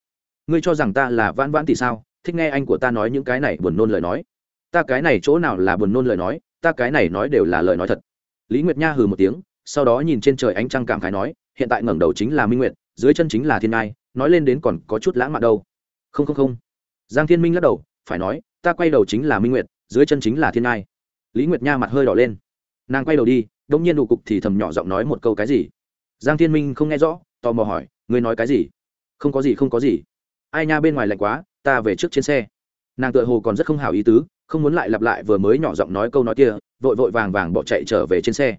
Speaker 1: Ngươi cho rằng ta là vãn vãn thì sao? Thích nghe anh của ta nói những cái này buồn nôn lời nói. Ta cái này chỗ nào là buồn nôn lời nói, ta cái này nói đều là lời nói thật. Lý nguyệt nha hừ một tiếng, sau đó nhìn trên trời ánh trăng cảm khái nói, hiện tại ngẩng đầu chính là minh nguyệt, dưới chân chính là thiên ngai, nói lên đến còn có chút lãng mạn đâu. Không không không. Giang thiên minh lắc đầu phải nói, ta quay đầu chính là minh nguyệt, dưới chân chính là thiên ngai. Lý nguyệt nha mặt hơi đỏ lên. Nàng quay đầu đi, đông nhiên đủ cục thì thầm nhỏ giọng nói một câu cái gì? Giang thiên minh không nghe rõ, tò mò hỏi, ngươi nói cái gì? Không có gì, không có gì. Ai nha, bên ngoài lạnh quá, ta về trước trên xe. Nàng tựa hồ còn rất không hào ý tứ, không muốn lại lặp lại vừa mới nhỏ giọng nói câu nói kia, vội vội vàng vàng bỏ chạy trở về trên xe.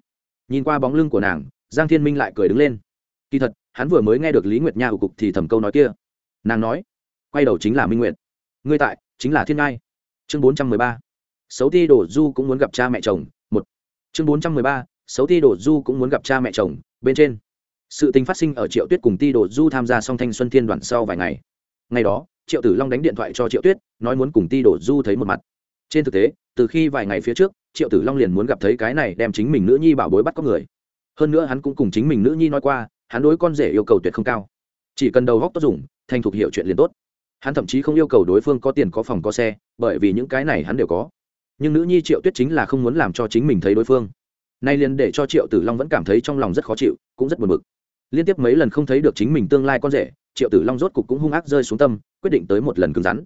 Speaker 1: Nhìn qua bóng lưng của nàng, giang thiên minh lại cười đứng lên. Kỳ thật, hắn vừa mới nghe được lý nguyệt nha ủ cục thì thầm câu nói kia. Nàng nói, quay đầu chính là minh nguyệt. Ngươi tại chính là thiên ngai. Chương bốn trăm mười ba. Xấu ti đổ du cũng muốn gặp cha mẹ chồng, một. Chương bốn trăm mười ba. Xấu ti đổ du cũng muốn gặp cha mẹ chồng, bên trên. Sự tình phát sinh ở triệu tuyết cùng ti đổ du tham gia song thanh xuân thiên đoàn sau vài ngày. Ngày đó, triệu tử long đánh điện thoại cho triệu tuyết, nói muốn cùng ti đổ du thấy một mặt. Trên thực tế, từ khi vài ngày phía trước, triệu tử long liền muốn gặp thấy cái này đem chính mình nữ nhi bảo bối bắt có người. Hơn nữa hắn cũng cùng chính mình nữ nhi nói qua, hắn đối con rể yêu cầu tuyệt không cao. Chỉ cần đầu góc tốt dùng, thành thục hiểu chuyện liền tốt hắn thậm chí không yêu cầu đối phương có tiền có phòng có xe, bởi vì những cái này hắn đều có. Nhưng nữ nhi triệu tuyết chính là không muốn làm cho chính mình thấy đối phương. Nay liền để cho triệu tử long vẫn cảm thấy trong lòng rất khó chịu, cũng rất buồn bực. Liên tiếp mấy lần không thấy được chính mình tương lai con rể, triệu tử long rốt cục cũng hung ác rơi xuống tâm, quyết định tới một lần cứng rắn.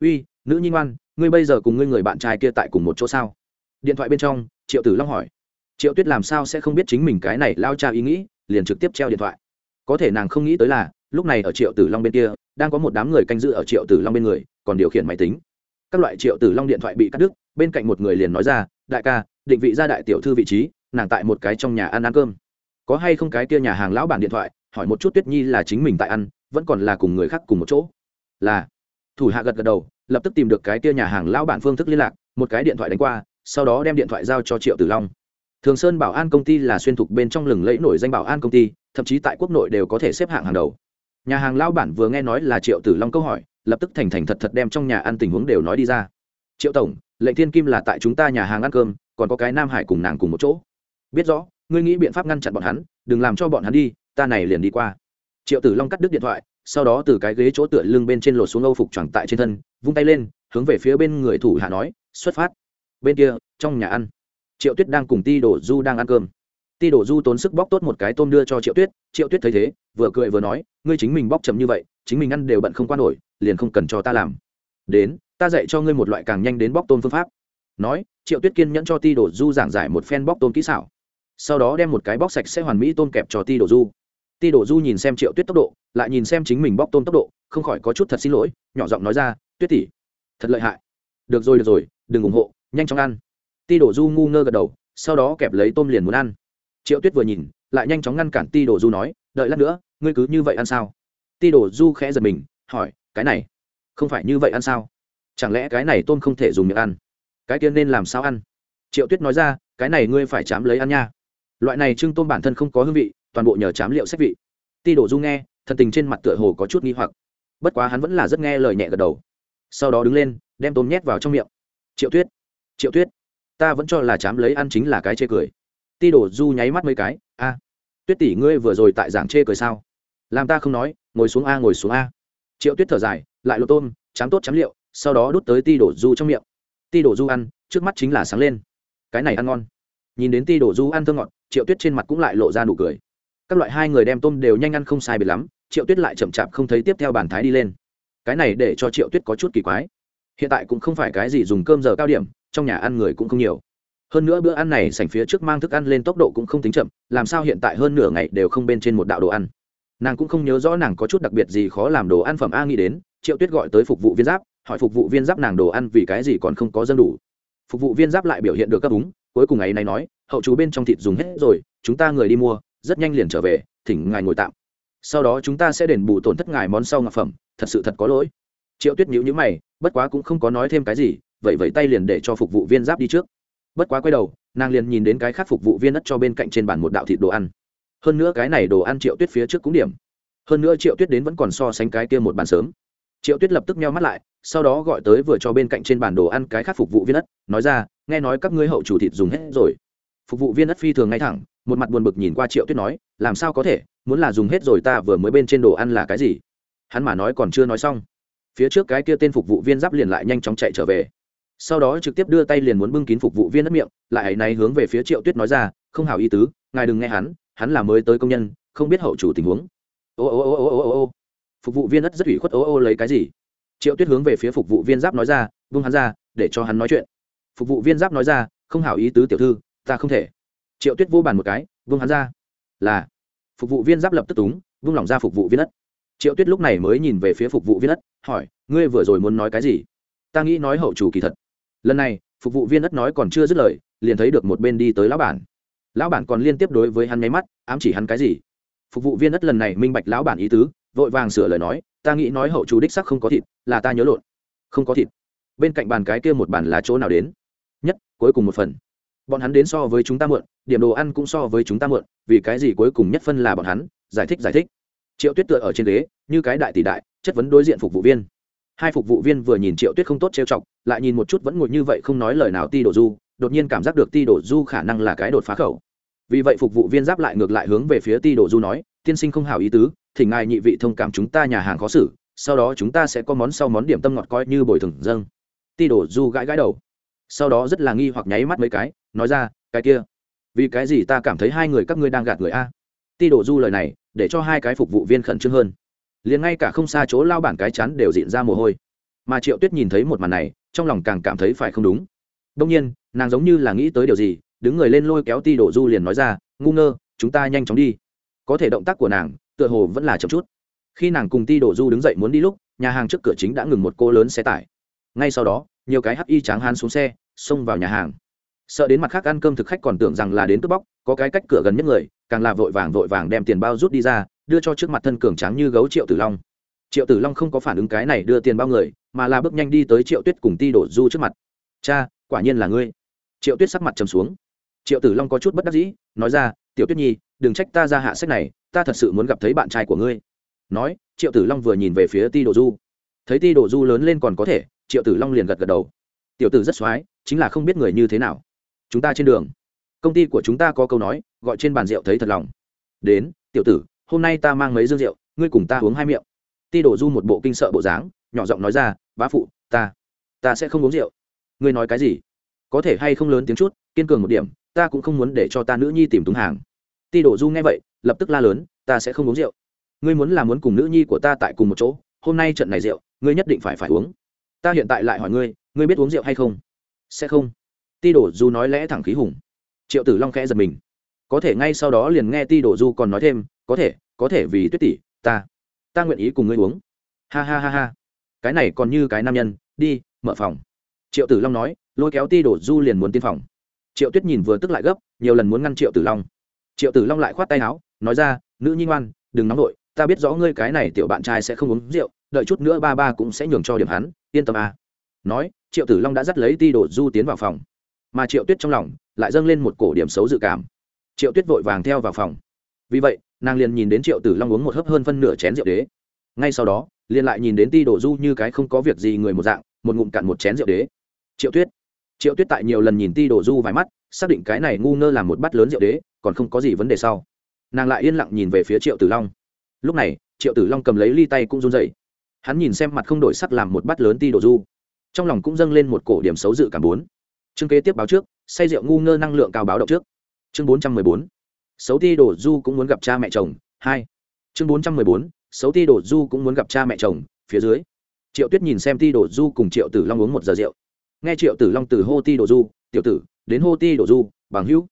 Speaker 1: Uy, nữ nhi ngoan, ngươi bây giờ cùng ngươi người bạn trai kia tại cùng một chỗ sao? Điện thoại bên trong, triệu tử long hỏi. Triệu tuyết làm sao sẽ không biết chính mình cái này lao cha ý nghĩ, liền trực tiếp treo điện thoại. Có thể nàng không nghĩ tới là, lúc này ở triệu tử long bên kia đang có một đám người canh giữ ở triệu tử long bên người, còn điều khiển máy tính. Các loại triệu tử long điện thoại bị cắt đứt, bên cạnh một người liền nói ra, đại ca, định vị ra đại tiểu thư vị trí, nàng tại một cái trong nhà ăn ăn cơm. Có hay không cái kia nhà hàng lão bản điện thoại, hỏi một chút tuyết nhi là chính mình tại ăn, vẫn còn là cùng người khác cùng một chỗ. Là. Thủ hạ gật gật đầu, lập tức tìm được cái kia nhà hàng lão bản phương thức liên lạc, một cái điện thoại đánh qua, sau đó đem điện thoại giao cho triệu tử long. Thường sơn bảo an công ty là xuyên thục bên trong lừng lẫy nổi danh bảo an công ty, thậm chí tại quốc nội đều có thể xếp hạng hàng đầu nhà hàng lão bản vừa nghe nói là triệu tử long câu hỏi, lập tức thành thành thật thật đem trong nhà ăn tình huống đều nói đi ra. Triệu tổng, lệnh thiên kim là tại chúng ta nhà hàng ăn cơm, còn có cái nam hải cùng nàng cùng một chỗ. Biết rõ, ngươi nghĩ biện pháp ngăn chặn bọn hắn, đừng làm cho bọn hắn đi, ta này liền đi qua. Triệu tử long cắt đứt điện thoại, sau đó từ cái ghế chỗ tựa lưng bên trên lột xuống âu phục choàng tại trên thân, vung tay lên, hướng về phía bên người thủ hạ nói, xuất phát. Bên kia, trong nhà ăn. Triệu tuyết đang cùng ti đổ du đang ăn cơm ti đổ du tốn sức bóc tốt một cái tôm đưa cho triệu tuyết triệu tuyết thấy thế, vừa cười vừa nói, ngươi chính mình bóc chậm như vậy, chính mình ăn đều bận không qua nổi, liền không cần cho ta làm. Đến, ta dạy cho ngươi một loại càng nhanh đến bóc tôm phương pháp. Nói, triệu tuyết kiên nhẫn cho ti đổ du giảng giải một phen bóc tôm kỹ xảo. Sau đó đem một cái bóc sạch sẽ hoàn mỹ tôm kẹp cho ti đổ du. Ti đổ du nhìn xem triệu tuyết tốc độ, lại nhìn xem chính mình bóc tôm tốc độ, không khỏi có chút thật xin lỗi, nhỏ giọng nói ra, tuyết tỉ thật lợi hại. Được rồi được rồi, đừng ủng hộ, nhanh chóng ăn. Ti đổ du ngu ngơ gật đầu, sau đó kẹp lấy tôm liền muốn ăn triệu tuyết vừa nhìn, lại nhanh chóng ngăn cản ti đổ du nói, đợi lát nữa, ngươi cứ như vậy ăn sao? Ti đổ du khẽ giật mình, hỏi, cái này, không phải như vậy ăn sao? Chẳng lẽ cái này tôm không thể dùng miệng ăn? Cái tiên nên làm sao ăn? Triệu tuyết nói ra, cái này ngươi phải chám lấy ăn nha. Loại này trưng tôm bản thân không có hương vị, toàn bộ nhờ chám liệu sách vị. Ti đổ du nghe, thần tình trên mặt tựa hồ có chút nghi hoặc. Bất quá hắn vẫn là rất nghe lời nhẹ gật đầu. Sau đó đứng lên, đem tôm nhét vào trong miệng. Triệu tuyết triệu tuyết, ta vẫn cho là chám lấy ăn chính là cái chê cười ti đổ du nháy mắt mấy cái, a, tuyết tỷ ngươi vừa rồi tại giảng chê cười sao? Làm ta không nói, ngồi xuống a, ngồi xuống a. Triệu tuyết thở dài, lại lộ tôm, chám tốt chám liệu, sau đó đút tới ti đổ du trong miệng. Ti đổ du ăn, trước mắt chính là sáng lên. Cái này ăn ngon. Nhìn đến ti đổ du ăn thơ ngọt, triệu tuyết trên mặt cũng lại lộ ra nụ cười. Các loại hai người đem tôm đều nhanh ăn không sai biệt lắm, triệu tuyết lại chậm chạp không thấy tiếp theo bàn thái đi lên. Cái này để cho triệu tuyết có chút kỳ quái. Hiện tại cũng không phải cái gì dùng cơm giờ cao điểm, trong nhà ăn người cũng không nhiều hơn nữa bữa ăn này sành phía trước mang thức ăn lên tốc độ cũng không tính chậm, làm sao hiện tại hơn nửa ngày đều không bên trên một đạo đồ ăn. Nàng cũng không nhớ rõ nàng có chút đặc biệt gì khó làm đồ ăn phẩm a nghĩ đến, triệu tuyết gọi tới phục vụ viên giáp, hỏi phục vụ viên giáp nàng đồ ăn vì cái gì còn không có dân đủ. Phục vụ viên giáp lại biểu hiện được cấp đúng, cuối cùng ấy này nói, hậu chú bên trong thịt dùng hết rồi, chúng ta người đi mua, rất nhanh liền trở về, thỉnh ngài ngồi tạm. Sau đó chúng ta sẽ đền bù tổn thất ngài món sau ngọc phẩm, thật sự thật có lỗi. Triệu tuyết nhữ nhữ mày, bất quá cũng không có nói thêm cái gì, vậy vậy tay liền để cho phục vụ viên giáp đi trước bất quá quay đầu, nàng liền nhìn đến cái khác phục vụ viên đất cho bên cạnh trên bàn một đạo thịt đồ ăn. Hơn nữa cái này đồ ăn triệu tuyết phía trước cũng điểm. Hơn nữa triệu tuyết đến vẫn còn so sánh cái kia một bàn sớm. Triệu tuyết lập tức meo mắt lại, sau đó gọi tới vừa cho bên cạnh trên bàn đồ ăn cái khác phục vụ viên đất nói ra, nghe nói các ngươi hậu chủ thịt dùng hết rồi. Phục vụ viên đất phi thường ngay thẳng, một mặt buồn bực nhìn qua triệu tuyết nói, làm sao có thể, muốn là dùng hết rồi ta vừa mới bên trên đồ ăn là cái gì? Hắn mà nói còn chưa nói xong, phía trước cái kia tên phục vụ viên giáp liền lại nhanh chóng chạy trở về sau đó trực tiếp đưa tay liền muốn bưng kín phục vụ viên đất miệng, lại ấy này hướng về phía triệu tuyết nói ra, không hảo ý tứ, ngài đừng nghe hắn hắn là mới tới công nhân, không biết hậu chủ tình huống. Ô ô ô ô ô ô ô. Phục vụ viên đất rất ủy khuất, ô ô, lấy cái gì? Triệu tuyết hướng về phía phục vụ viên giáp nói ra, vung hắn ra, để cho hắn nói chuyện. Phục vụ viên giáp nói ra, không hảo ý tứ tiểu thư, ta không thể. Triệu tuyết vô bàn một cái, vung hắn ra. Là. Phục vụ viên giáp lập tức túng, vung lỏng ra phục vụ viên đất. Triệu tuyết lúc này mới nhìn về phía phục vụ viên đất, hỏi, ngươi vừa rồi muốn nói cái gì? Ta nghĩ nói hậu chủ kỳ thật lần này, phục vụ viên đất nói còn chưa dứt lời, liền thấy được một bên đi tới lão bản. Lão bản còn liên tiếp đối với hắn nháy mắt, ám chỉ hắn cái gì? Phục vụ viên đất lần này minh bạch lão bản ý tứ, vội vàng sửa lời nói, ta nghĩ nói hậu chú đích sắc không có thịt, là ta nhớ lộn. Không có thịt. Bên cạnh bàn cái kia một bàn là chỗ nào đến? Nhất, cuối cùng một phần. Bọn hắn đến so với chúng ta mượn điểm đồ ăn cũng so với chúng ta mượn vì cái gì cuối cùng nhất phân là bọn hắn? Giải thích giải thích. Triệu tuyết tựa ở trên ghế, như cái đại tỷ đại, chất vấn đối diện phục vụ viên hai phục vụ viên vừa nhìn triệu tuyết không tốt trêu chọc, lại nhìn một chút vẫn ngồi như vậy không nói lời nào ti đổ du, đột nhiên cảm giác được ti đổ du khả năng là cái đột phá khẩu. Vì vậy phục vụ viên giáp lại ngược lại hướng về phía ti đổ du nói, tiên sinh không hảo ý tứ thì ngài nhị vị thông cảm chúng ta nhà hàng khó xử, sau đó chúng ta sẽ có món sau món điểm tâm ngọt coi như bồi thường dâng. Ti đổ du gãi gãi đầu. Sau đó rất là nghi hoặc nháy mắt mấy cái, nói ra, cái kia, vì cái gì ta cảm thấy hai người các ngươi đang gạt người a? Ti đổ du lời này, để cho hai cái phục vụ viên khẩn trương hơn liền ngay cả không xa chỗ lao bản cái chắn đều dịn ra mồ hôi. Mà triệu tuyết nhìn thấy một màn này, trong lòng càng cảm thấy phải không đúng. Đông nhiên, nàng giống như là nghĩ tới điều gì, đứng người lên lôi kéo ti đổ du liền nói ra, ngu ngơ, chúng ta nhanh chóng đi. Có thể động tác của nàng, tựa hồ vẫn là chậm chút. Khi nàng cùng ti đổ du đứng dậy muốn đi lúc, nhà hàng trước cửa chính đã ngừng một cô lớn xe tải. Ngay sau đó, nhiều cái hắc y tráng han xuống xe, xông vào nhà hàng. Sợ đến mặt khác ăn cơm thực khách còn tưởng rằng là đến cướp bóc, có cái cách cửa gần nhất người, càng là vội vàng vội vàng đem tiền bao rút đi ra đưa cho trước mặt thân cường tráng như gấu triệu tử long. Triệu tử long không có phản ứng cái này đưa tiền bao người, mà là bước nhanh đi tới triệu tuyết cùng ti đổ du trước mặt. Cha, quả nhiên là ngươi. Triệu tuyết sắc mặt trầm xuống. Triệu tử long có chút bất đắc dĩ, nói ra, tiểu tuyết nhi, đừng trách ta ra hạ sách này, ta thật sự muốn gặp thấy bạn trai của ngươi. Nói, triệu tử long vừa nhìn về phía ti đồ du. Thấy ti đồ du lớn lên còn có thể, triệu tử long liền gật gật đầu. Tiểu tử rất x chính là không biết người như thế nào. Chúng ta trên đường. Công ty của chúng ta có câu nói, gọi trên bàn rượu thấy thật lòng. Đến, tiểu tử hôm nay ta mang mấy dương rượu, ngươi cùng ta uống hai miệng. Ti đổ du một bộ kinh sợ bộ dáng, nhỏ giọng nói ra, bá phụ, ta ta sẽ không uống rượu. Ngươi nói cái gì? Có thể hay không lớn tiếng chút, kiên cường một điểm, ta cũng không muốn để cho ta nữ nhi tìm túng hàng. Ti đổ du nghe vậy, lập tức la lớn, ta sẽ không uống rượu. Ngươi muốn là muốn cùng nữ nhi của ta tại cùng một chỗ, hôm nay trận này rượu, ngươi nhất định phải phải uống. Ta hiện tại lại hỏi ngươi ngươi biết uống rượu hay không? Sẽ không. Ti đổ du nói lẽ thẳng khí hùng. Triệu tử long khẽ giật mình. Có thể ngay sau đó liền nghe ti đổ du còn nói thêm có thể có thể vì tuyết tỷ, ta ta nguyện ý cùng ngươi uống. Ha ha ha ha. Cái này còn như cái nam nhân, đi, mở phòng. Triệu tử long nói, lôi kéo ti đổ du liền muốn tiên phòng. Triệu tuyết nhìn vừa tức lại gấp, nhiều lần muốn ngăn triệu tử long. Triệu tử long lại khoát tay áo, nói ra, nữ nhi ngoan, đừng nóng vội, ta biết rõ ngươi cái này tiểu bạn trai sẽ không uống rượu, đợi chút nữa ba ba cũng sẽ nhường cho điểm hắn, yên tâm à. nói, triệu tử long đã dắt lấy ti đổ du tiến vào phòng. Mà triệu tuyết trong lòng lại dâng lên một cổ điểm xấu dự cảm. Triệu tuyết vội vàng theo vào phòng. Vì vậy nàng liền nhìn đến triệu tử long uống một hớp hơn phân nửa chén rượu đế. Ngay sau đó, liền lại nhìn đến ti đổ du như cái không có việc gì người một dạng, một ngụm cạn một chén rượu đế. Triệu tuyết. Triệu tuyết tại nhiều lần nhìn ti đổ du vài mắt, xác định cái này ngu ngơ làm một bát lớn rượu đế, còn không có gì vấn đề sau. Nàng lại yên lặng nhìn về phía triệu tử long. Lúc này, triệu tử long cầm lấy ly tay cũng run dậy hắn nhìn xem mặt không đổi sắc làm một bát lớn ti đổ du. Trong lòng cũng dâng lên một cổ điểm xấu dự cảm bốn. Chương kế tiếp báo trước, say rượu ngu ngơ năng lượng cao báo động trước. Chương bốn trăm mười bốn xấu ti đổ du cũng muốn gặp cha mẹ chồng. Hai. Chương bốn trăm mười bốn, xấu ti đổ du cũng muốn gặp cha mẹ chồng, phía dưới. Triệu tuyết nhìn xem ti đổ du cùng triệu tử long uống một giờ rượu. Nghe triệu tử long từ hô ti đổ du tiểu tử, đến hô ti đổ du bằng hữu.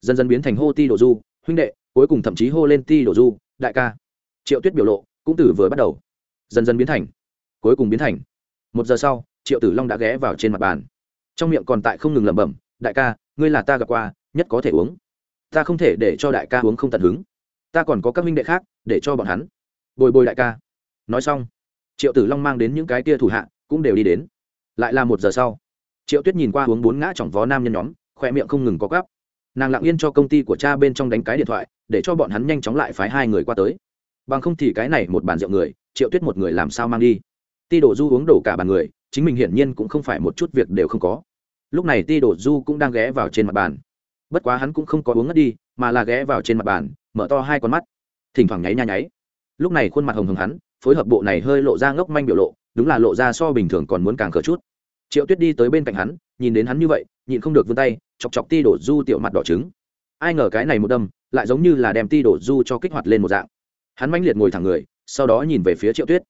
Speaker 1: Dần dần biến thành hô ti đổ du huynh đệ, cuối cùng thậm chí hô lên ti đổ du đại ca. Triệu tuyết biểu lộ cũng từ vừa bắt đầu. Dần dần biến thành. Cuối cùng biến thành. Một giờ sau, triệu tử long đã ghé vào trên mặt bàn. Trong miệng còn tại không ngừng lẩm bẩm, đại ca, ngươi là ta gặp qua, nhất có thể uống ta không thể để cho đại ca uống không tận hứng. Ta còn có các minh đệ khác, để cho bọn hắn. Bồi bồi đại ca. Nói xong, triệu tử long mang đến những cái tia thủ hạ, cũng đều đi đến. Lại là một giờ sau, triệu tuyết nhìn qua uống bốn ngã chỏng vó nam nhân nhóm khoe miệng không ngừng có gắp. Nàng lặng yên cho công ty của cha bên trong đánh cái điện thoại, để cho bọn hắn nhanh chóng lại phái hai người qua tới. Bằng không thì cái này một bàn rượu người, triệu tuyết một người làm sao mang đi. Ti đổ du uống đổ cả bàn người, chính mình hiển nhiên cũng không phải một chút việc đều không có. Lúc này ti đổ du cũng đang ghé vào trên mặt bàn bất quá hắn cũng không có uống ngất đi, mà là ghé vào trên mặt bàn, mở to hai con mắt. Thỉnh thoảng nháy nha nháy. Lúc này khuôn mặt hồng hồng hắn, phối hợp bộ này hơi lộ ra ngốc manh biểu lộ, đúng là lộ ra so bình thường còn muốn càng cờ chút. Triệu tuyết đi tới bên cạnh hắn, nhìn đến hắn như vậy, nhịn không được vươn tay, chọc chọc ti đổ du tiểu mặt đỏ trứng. Ai ngờ cái này một đâm, lại giống như là đem ti đổ du cho kích hoạt lên một dạng. Hắn manh liệt ngồi thẳng người, sau đó nhìn về phía triệu tuyết.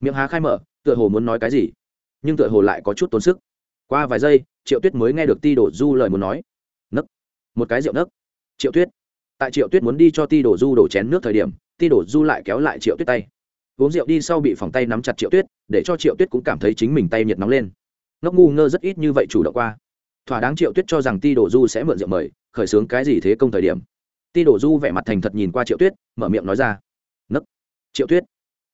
Speaker 1: Miệng há khai mở, tựa hồ muốn nói cái gì, nhưng tựa hồ lại có chút tốn sức. Qua vài giây, triệu tuyết mới nghe được ti đổ du lời muốn nói một cái rượu nấc. Triệu tuyết. Tại triệu tuyết muốn đi cho ti đổ du đổ chén nước thời điểm, ti đổ du lại kéo lại triệu tuyết tay. Uống rượu đi sau bị phòng tay nắm chặt triệu tuyết, để cho triệu tuyết cũng cảm thấy chính mình tay nhiệt nóng lên. Ngốc ngu ngơ rất ít như vậy chủ động qua. Thỏa đáng triệu tuyết cho rằng ti đổ du sẽ mượn rượu mời, khởi xướng cái gì thế công thời điểm. Ti đổ du vẻ mặt thành thật nhìn qua triệu tuyết, mở miệng nói ra. Nấc. Triệu tuyết,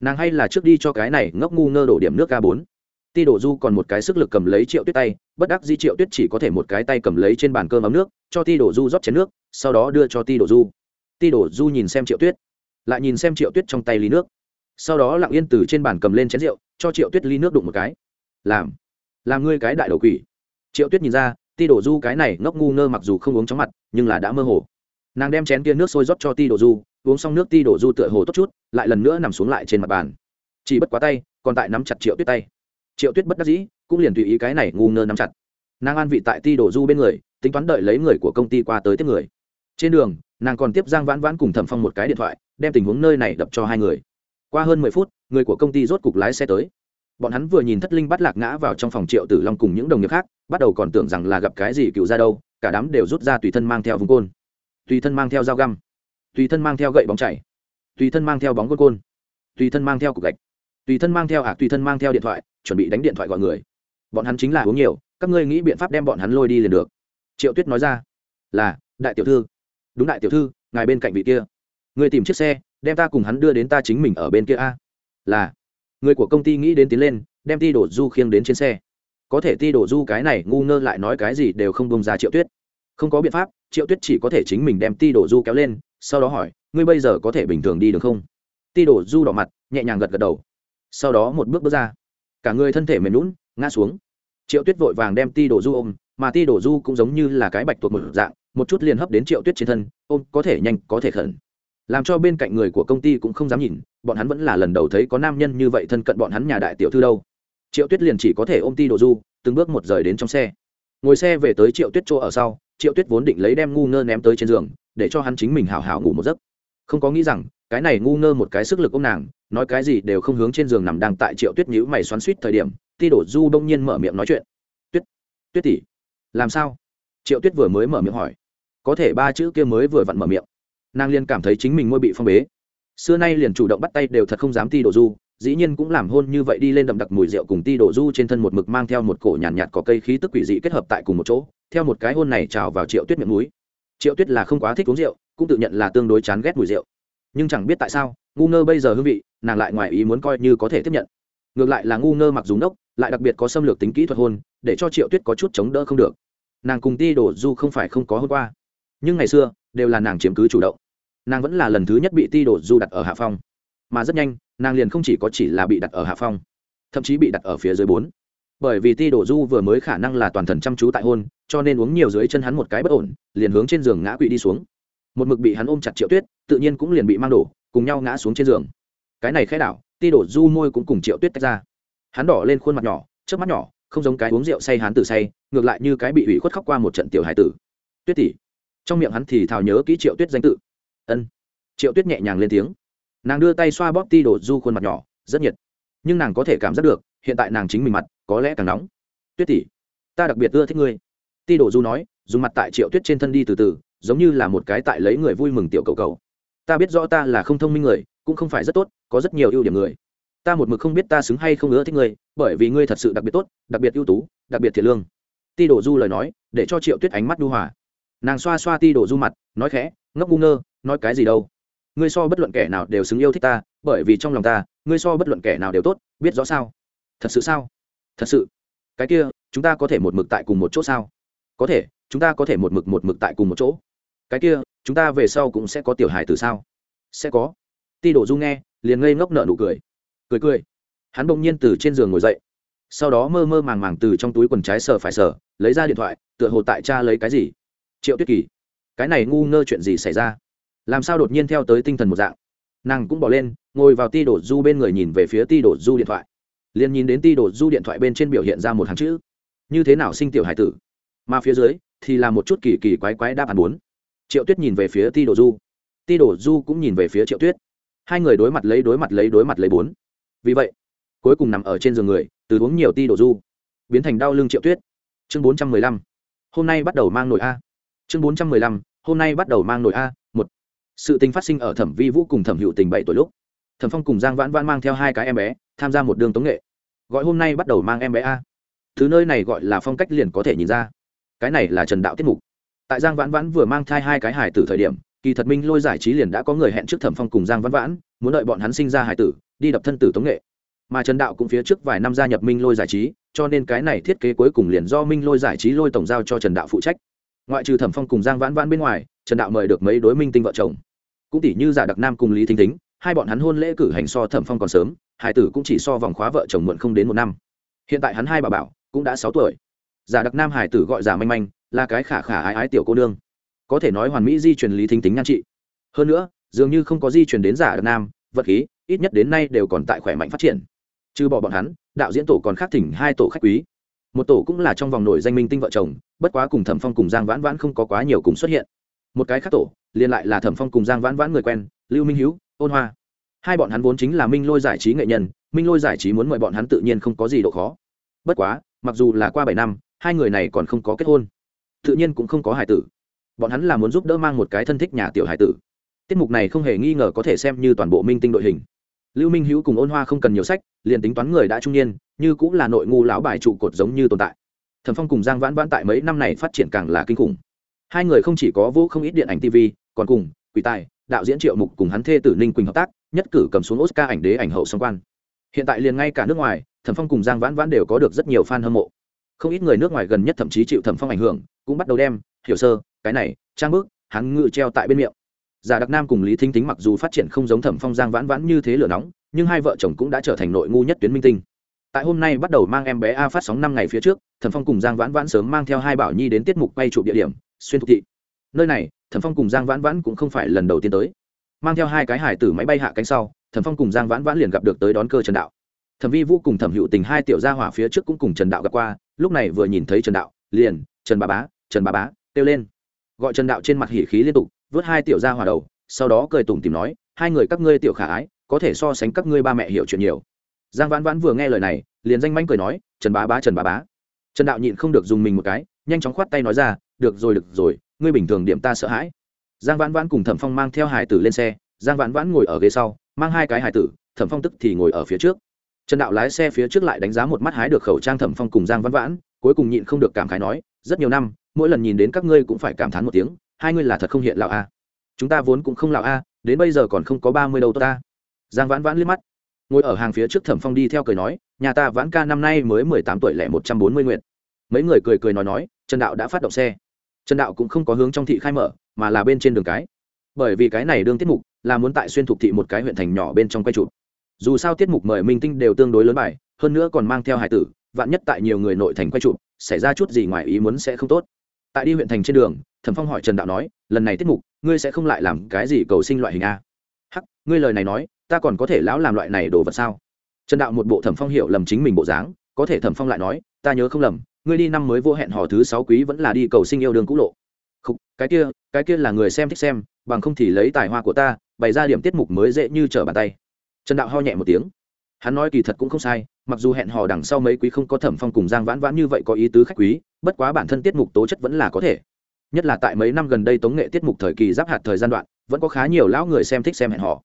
Speaker 1: nàng hay là trước đi cho cái này ngốc ngu ngơ đổ điểm nước k bốn ti đổ du còn một cái sức lực cầm lấy triệu tuyết tay, bất đắc di triệu tuyết chỉ có thể một cái tay cầm lấy trên bàn cơm ấm nước, cho ti đổ du rót chén nước, sau đó đưa cho ti đổ du. Ti đổ du nhìn xem triệu tuyết, lại nhìn xem triệu tuyết trong tay ly nước. Sau đó lặng yên từ trên bàn cầm lên chén rượu, cho triệu tuyết ly nước đụng một cái. Làm làm ngươi cái đại đầu quỷ. Triệu tuyết nhìn ra, ti đổ du cái này ngốc ngu ngơ mặc dù không uống chóng mặt, nhưng là đã mơ hồ. Nàng đem chén kia nước sôi rót cho ti đổ du, uống xong nước ti đổ du tựa hồ tốt chút, lại lần nữa nằm xuống lại trên mặt bàn. Chỉ bất quá tay, còn tại nắm chặt triệu tuyết tay triệu tuyết bất đắc dĩ, cũng liền tùy ý cái này ngu ngơ nắm chặt. Nàng an vị tại ti đổ du bên người, tính toán đợi lấy người của công ty qua tới tiếp người. Trên đường, nàng còn tiếp giang vãn vãn cùng thẩm phong một cái điện thoại, đem tình huống nơi này đập cho hai người. Qua hơn mười phút, người của công ty rốt cục lái xe tới. Bọn hắn vừa nhìn thất linh bắt lạc ngã vào trong phòng triệu tử long cùng những đồng nghiệp khác, bắt đầu còn tưởng rằng là gặp cái gì cựu ra đâu, cả đám đều rút ra tùy thân mang theo vùng côn. Tùy thân mang theo dao găm. Tùy thân mang theo gậy bóng chảy. Tùy thân mang theo bóng côn côn. Tùy thân mang theo cục gạch. Tùy thân mang theo ạc, tùy thân mang theo điện thoại chuẩn bị đánh điện thoại gọi người. Bọn hắn chính là uống nhiều, các ngươi nghĩ biện pháp đem bọn hắn lôi đi liền được. Triệu tuyết nói ra, là, đại tiểu thư. Đúng đại tiểu thư, ngài bên cạnh vị kia. Người tìm chiếc xe, đem ta cùng hắn đưa đến ta chính mình ở bên kia a. Là. Người của công ty nghĩ đến tiến lên, đem ti đổ du khiêng đến trên xe. Có thể ti đổ du cái này ngu ngơ lại nói cái gì đều không bông ra triệu tuyết. Không có biện pháp, triệu tuyết chỉ có thể chính mình đem ti đổ du kéo lên, sau đó hỏi, ngươi bây giờ có thể bình thường đi được không? Ti đổ du đỏ mặt, nhẹ nhàng gật gật đầu. Sau đó một bước bước ra cả người thân thể mềm lún ngã xuống. Triệu tuyết vội vàng đem ti đổ du ôm, mà ti đổ du cũng giống như là cái bạch tuộc một dạng, một chút liền hấp đến triệu tuyết trên thân, ôm, có thể nhanh, có thể khẩn. Làm cho bên cạnh người của công ty cũng không dám nhìn, bọn hắn vẫn là lần đầu thấy có nam nhân như vậy thân cận bọn hắn nhà đại tiểu thư đâu. Triệu tuyết liền chỉ có thể ôm ti đồ du, từng bước một rời đến trong xe. Ngồi xe về tới triệu tuyết chỗ ở sau, triệu tuyết vốn định lấy đem ngu ngơ ném tới trên giường, để cho hắn chính mình hào hào ngủ một giấc. Không có nghĩ rằng, cái này ngu ngơ một cái sức lực ôm nàng nói cái gì đều không hướng trên giường nằm đang tại triệu tuyết nhữ mày xoắn suýt thời điểm ti đổ du bỗng nhiên mở miệng nói chuyện. Tuyết tuyết tỷ làm sao? Triệu tuyết vừa mới mở miệng hỏi. Có thể ba chữ kia mới vừa vặn mở miệng. Nàng liền cảm thấy chính mình môi bị phong bế. Xưa nay liền chủ động bắt tay đều thật không dám ti đổ du dĩ nhiên cũng làm hôn như vậy đi lên đậm đặc mùi rượu cùng ti đổ du trên thân một mực mang theo một cổ nhàn nhạt, nhạt có cây khí tức quỷ dị kết hợp tại cùng một chỗ theo một cái hôn này trào vào triệu tuyết miệng núi. Triệu tuyết là không quá thích uống rượu cũng tự nhận là tương đối chán ghét mùi rượu nhưng chẳng biết tại sao, ngu ngơ bây giờ hương vị, nàng lại ngoài ý muốn coi như có thể tiếp nhận. Ngược lại là ngu ngơ mặc dù nốc lại đặc biệt có xâm lược tính kỹ thuật hôn, để cho triệu tuyết có chút chống đỡ không được. Nàng cùng ti đổ du không phải không có hôm qua. Nhưng ngày xưa, đều là nàng chiếm cứ chủ động. Nàng vẫn là lần thứ nhất bị ti đổ du đặt ở hạ phong. Mà rất nhanh, nàng liền không chỉ có chỉ là bị đặt ở hạ phong, thậm chí bị đặt ở phía dưới bốn. Bởi vì ti đổ du vừa mới khả năng là toàn thần chăm chú tại hôn, cho nên uống nhiều dưới chân hắn một cái bất ổn, liền hướng trên giường ngã quỵ đi xuống một mực bị hắn ôm chặt triệu tuyết, tự nhiên cũng liền bị mang đổ, cùng nhau ngã xuống trên giường. Cái này khẽ đảo, ti đổ du môi cũng cùng triệu tuyết tách ra. Hắn đỏ lên khuôn mặt nhỏ trước mắt nhỏ, không giống cái uống rượu say hắn từ say, ngược lại như cái bị ủy khuất khóc qua một trận tiểu hải tử. Tuyết tỷ, trong miệng hắn thì thào nhớ kỹ triệu tuyết danh tự. Ân. Triệu tuyết nhẹ nhàng lên tiếng. Nàng đưa tay xoa bóp ti đổ du khuôn mặt nhỏ, rất nhiệt. Nhưng nàng có thể cảm giác được, hiện tại nàng chính mình mặt, có lẽ càng nóng. Tuyết tỷ, ta đặc biệt ưa thích ngươi. Ti đổ du nói, dùng mặt tại triệu tuyết trên thân đi từ từ giống như là một cái tại lấy người vui mừng tiểu cầu cầu. Ta biết rõ ta là không thông minh người, cũng không phải rất tốt, có rất nhiều ưu điểm người. Ta một mực không biết ta xứng hay không ưa thích ngươi bởi vì ngươi thật sự đặc biệt tốt, đặc biệt ưu tú, đặc biệt thiệt lương. Ti đổ du lời nói, để cho triệu tuyết ánh mắt đu hòa. Nàng xoa xoa ti đổ du mặt, nói khẽ, ngốc ngu ngơ, nói cái gì đâu. Ngươi so bất luận kẻ nào đều xứng yêu thích ta, bởi vì trong lòng ta, ngươi so bất luận kẻ nào đều tốt, biết rõ sao? Thật sự sao? Thật sự. Cái kia, chúng ta có thể một mực tại cùng một chỗ sao? Có thể, chúng ta có thể một mực một mực tại cùng một chỗ cái kia, chúng ta về sau cũng sẽ có tiểu hài từ sao? Sẽ có. Ti đổ du nghe, liền ngây ngốc nợ nụ cười. Cười cười. Hắn bỗng nhiên từ trên giường ngồi dậy. Sau đó mơ mơ màng màng từ trong túi quần trái sờ phải sờ, lấy ra điện thoại, tựa hồ tại cha lấy cái gì. Triệu tuyết kỳ, cái này ngu ngơ chuyện gì xảy ra? Làm sao đột nhiên theo tới tinh thần một dạng? Nàng cũng bỏ lên, ngồi vào ti đổ du bên người nhìn về phía ti đổ du điện thoại. Liền nhìn đến ti đổ du điện thoại bên trên biểu hiện ra một hàng chữ. Như thế nào sinh tiểu hải tử? Mà phía dưới thì là một chút kỳ kỳ quái quái đáp án bốn triệu tuyết nhìn về phía ti đổ du. Ti đổ du cũng nhìn về phía triệu tuyết. Hai người đối mặt lấy đối mặt lấy đối mặt lấy bốn. Vì vậy, cuối cùng nằm ở trên giường người, từ uống nhiều ti đổ du, biến thành đau lưng triệu tuyết. Chương bốn trăm mười lăm. Hôm nay bắt đầu mang nổi a. Chương bốn trăm mười lăm. Hôm nay bắt đầu mang nổi a, một. Sự tình phát sinh ở thẩm vi vũ cùng thẩm hữu tình bảy tuổi lúc. Thẩm phong cùng giang vãn vãn mang theo hai cái em bé, tham gia một đường tống nghệ. Gọi hôm nay bắt đầu mang em bé a. Thứ nơi này gọi là phong cách liền có thể nhìn ra. Cái này là trần đạo tiết mục tại giang vãn vãn vừa mang thai hai cái hải tử thời điểm, kỳ thật minh lôi giải trí liền đã có người hẹn trước thẩm phong cùng giang vãn vãn, muốn đợi bọn hắn sinh ra hải tử, đi đập thân tử tống nghệ. Mà trần đạo cũng phía trước vài năm gia nhập minh lôi giải trí, cho nên cái này thiết kế cuối cùng liền do minh lôi giải trí lôi tổng giao cho trần đạo phụ trách. Ngoại trừ thẩm phong cùng giang vãn vãn bên ngoài, trần đạo mời được mấy đối minh tinh vợ chồng. Cũng tỷ như giả đặc nam cùng lý thính thính, hai bọn hắn hôn lễ cử hành so thẩm phong còn sớm, hải tử cũng chỉ so vòng khóa vợ chồng muộn không đến một năm. Hiện tại hắn hai bà bảo, cũng đã sáu tuổi. Giả đặc nam hải tử gọi giả manh manh là cái khả khả ái ái tiểu cô nương. Có thể nói hoàn mỹ di truyền lý thính tính nhan trị. Hơn nữa, dường như không có di truyền đến giả đặc nam, vật khí, ít nhất đến nay đều còn tại khỏe mạnh phát triển. Trừ bỏ bọn hắn, đạo diễn tổ còn khác thỉnh hai tổ khách quý. Một tổ cũng là trong vòng nổi danh minh tinh vợ chồng, bất quá cùng thẩm phong cùng giang vãn vãn không có quá nhiều cùng xuất hiện. Một cái khác tổ liên lại là thẩm phong cùng giang vãn vãn người quen, lưu minh hữu ôn hoa. Hai bọn hắn vốn chính là minh lôi giải trí nghệ nhân, minh lôi giải trí muốn mời bọn hắn tự nhiên không có gì độ khó. Bất quá, mặc dù là qua bảy năm, hai người này còn không có kết hôn tự nhiên cũng không có hải tử. Bọn hắn là muốn giúp đỡ mang một cái thân thích nhà tiểu hải tử. Tiết mục này không hề nghi ngờ có thể xem như toàn bộ minh tinh đội hình. Lưu minh hữu cùng ôn hoa không cần nhiều sách, liền tính toán người đã trung niên, như cũng là nội ngu lão bài trụ cột giống như tồn tại. Thần phong cùng giang vãn vãn tại mấy năm này phát triển càng là kinh khủng. Hai người không chỉ có vô không ít điện ảnh tv còn cùng quỷ tài, đạo diễn triệu mục cùng hắn thê tử ninh quỳnh hợp tác, nhất cử cầm xuống oscar ảnh đế ảnh hậu song quan. Hiện tại liền ngay cả nước ngoài, thẩm phong cùng giang vãn vãn đều có được rất nhiều fan hâm mộ. Không ít người nước ngoài gần nhất thậm chí chịu thẩm phong ảnh hưởng cũng bắt đầu đem, hiểu sơ, cái này, trang bức hắn ngự treo tại bên miệng. Giả đặc nam cùng lý thính tính mặc dù phát triển không giống thẩm phong giang vãn vãn như thế lửa nóng, nhưng hai vợ chồng cũng đã trở thành nội ngu nhất tuyến minh tinh. Tại hôm nay bắt đầu mang em bé a phát sóng năm ngày phía trước, thẩm phong cùng giang vãn vãn sớm mang theo hai bảo nhi đến tiết mục quay trụ địa điểm, xuyên thục thị. Nơi này, thẩm phong cùng giang vãn vãn cũng không phải lần đầu tiên tới. Mang theo hai cái hải tử máy bay hạ cánh sau, thẩm phong cùng giang vãn vãn liền gặp được tới đón cơ trần đạo. Thẩm vi vũ cùng thẩm hữu tình hai tiểu gia hỏa phía trước cũng cùng trần đạo gặp qua, lúc này vừa nhìn thấy trần đạo, liền, trần bà bá trần bà bá, kêu lên. Gọi trần đạo trên mặt hỉ khí liên tục, vớt hai tiểu gia hòa đầu, sau đó cười tủm tìm nói, hai người các ngươi tiểu khả ái, có thể so sánh các ngươi ba mẹ hiểu chuyện nhiều. Giang vãn vãn vừa nghe lời này, liền danh manh cười nói, trần bá bá, trần bá bá. Trần đạo nhịn không được dùng mình một cái, nhanh chóng khoát tay nói ra, được rồi được rồi, ngươi bình thường điểm ta sợ hãi. Giang vãn vãn cùng thẩm phong mang theo hải tử lên xe, giang vãn vãn ngồi ở ghế sau, mang hai cái hải tử, thẩm phong tức thì ngồi ở phía trước. Trần đạo lái xe phía trước lại đánh giá một mắt hái được khẩu trang thẩm phong cùng giang vãn vãn, cuối cùng nhịn không được cảm khái nói, rất nhiều năm mỗi lần nhìn đến các ngươi cũng phải cảm thán một tiếng, hai ngươi là thật không hiện lão a. Chúng ta vốn cũng không lão a, đến bây giờ còn không có ba mươi đầu ta. Giang vãn vãn liếc mắt, ngồi ở hàng phía trước thẩm phong đi theo cười nói, nhà ta vãn ca năm nay mới mười tám tuổi lẻ một trăm bốn mươi nguyện mấy người cười cười nói nói, trần đạo đã phát động xe. Trần đạo cũng không có hướng trong thị khai mở, mà là bên trên đường cái. Bởi vì cái này đương tiết mục là muốn tại xuyên thục thị một cái huyện thành nhỏ bên trong quay chụp. Dù sao tiết mục mời minh tinh đều tương đối lớn bài, hơn nữa còn mang theo hải tử, vạn nhất tại nhiều người nội thành quay chụp, xảy ra chút gì ngoài ý muốn sẽ không tốt tại đi huyện thành trên đường, thẩm phong hỏi trần đạo nói, lần này tiết mục, ngươi sẽ không lại làm cái gì cầu sinh loại hình a? Hắc, ngươi lời này nói, ta còn có thể lão làm loại này đồ vật sao? Trần đạo một bộ thẩm phong hiểu lầm chính mình bộ dáng, có thể thẩm phong lại nói, ta nhớ không lầm, ngươi đi năm mới vô hẹn hò thứ sáu quý vẫn là đi cầu sinh yêu đương cũ lộ. Không cái kia cái kia là người xem thích xem, bằng không thì lấy tài hoa của ta, bày ra điểm tiết mục mới dễ như trở bàn tay. Trần đạo ho nhẹ một tiếng. Hắn nói kỳ thật cũng không sai mặc dù hẹn hò đằng sau mấy quý không có thẩm phong cùng giang vãn vãn như vậy có ý tứ khách quý, bất quá bản thân tiết mục tố chất vẫn là có thể. Nhất là tại mấy năm gần đây tống nghệ tiết mục thời kỳ giáp hạt thời gian đoạn, vẫn có khá nhiều lão người xem thích xem hẹn hò.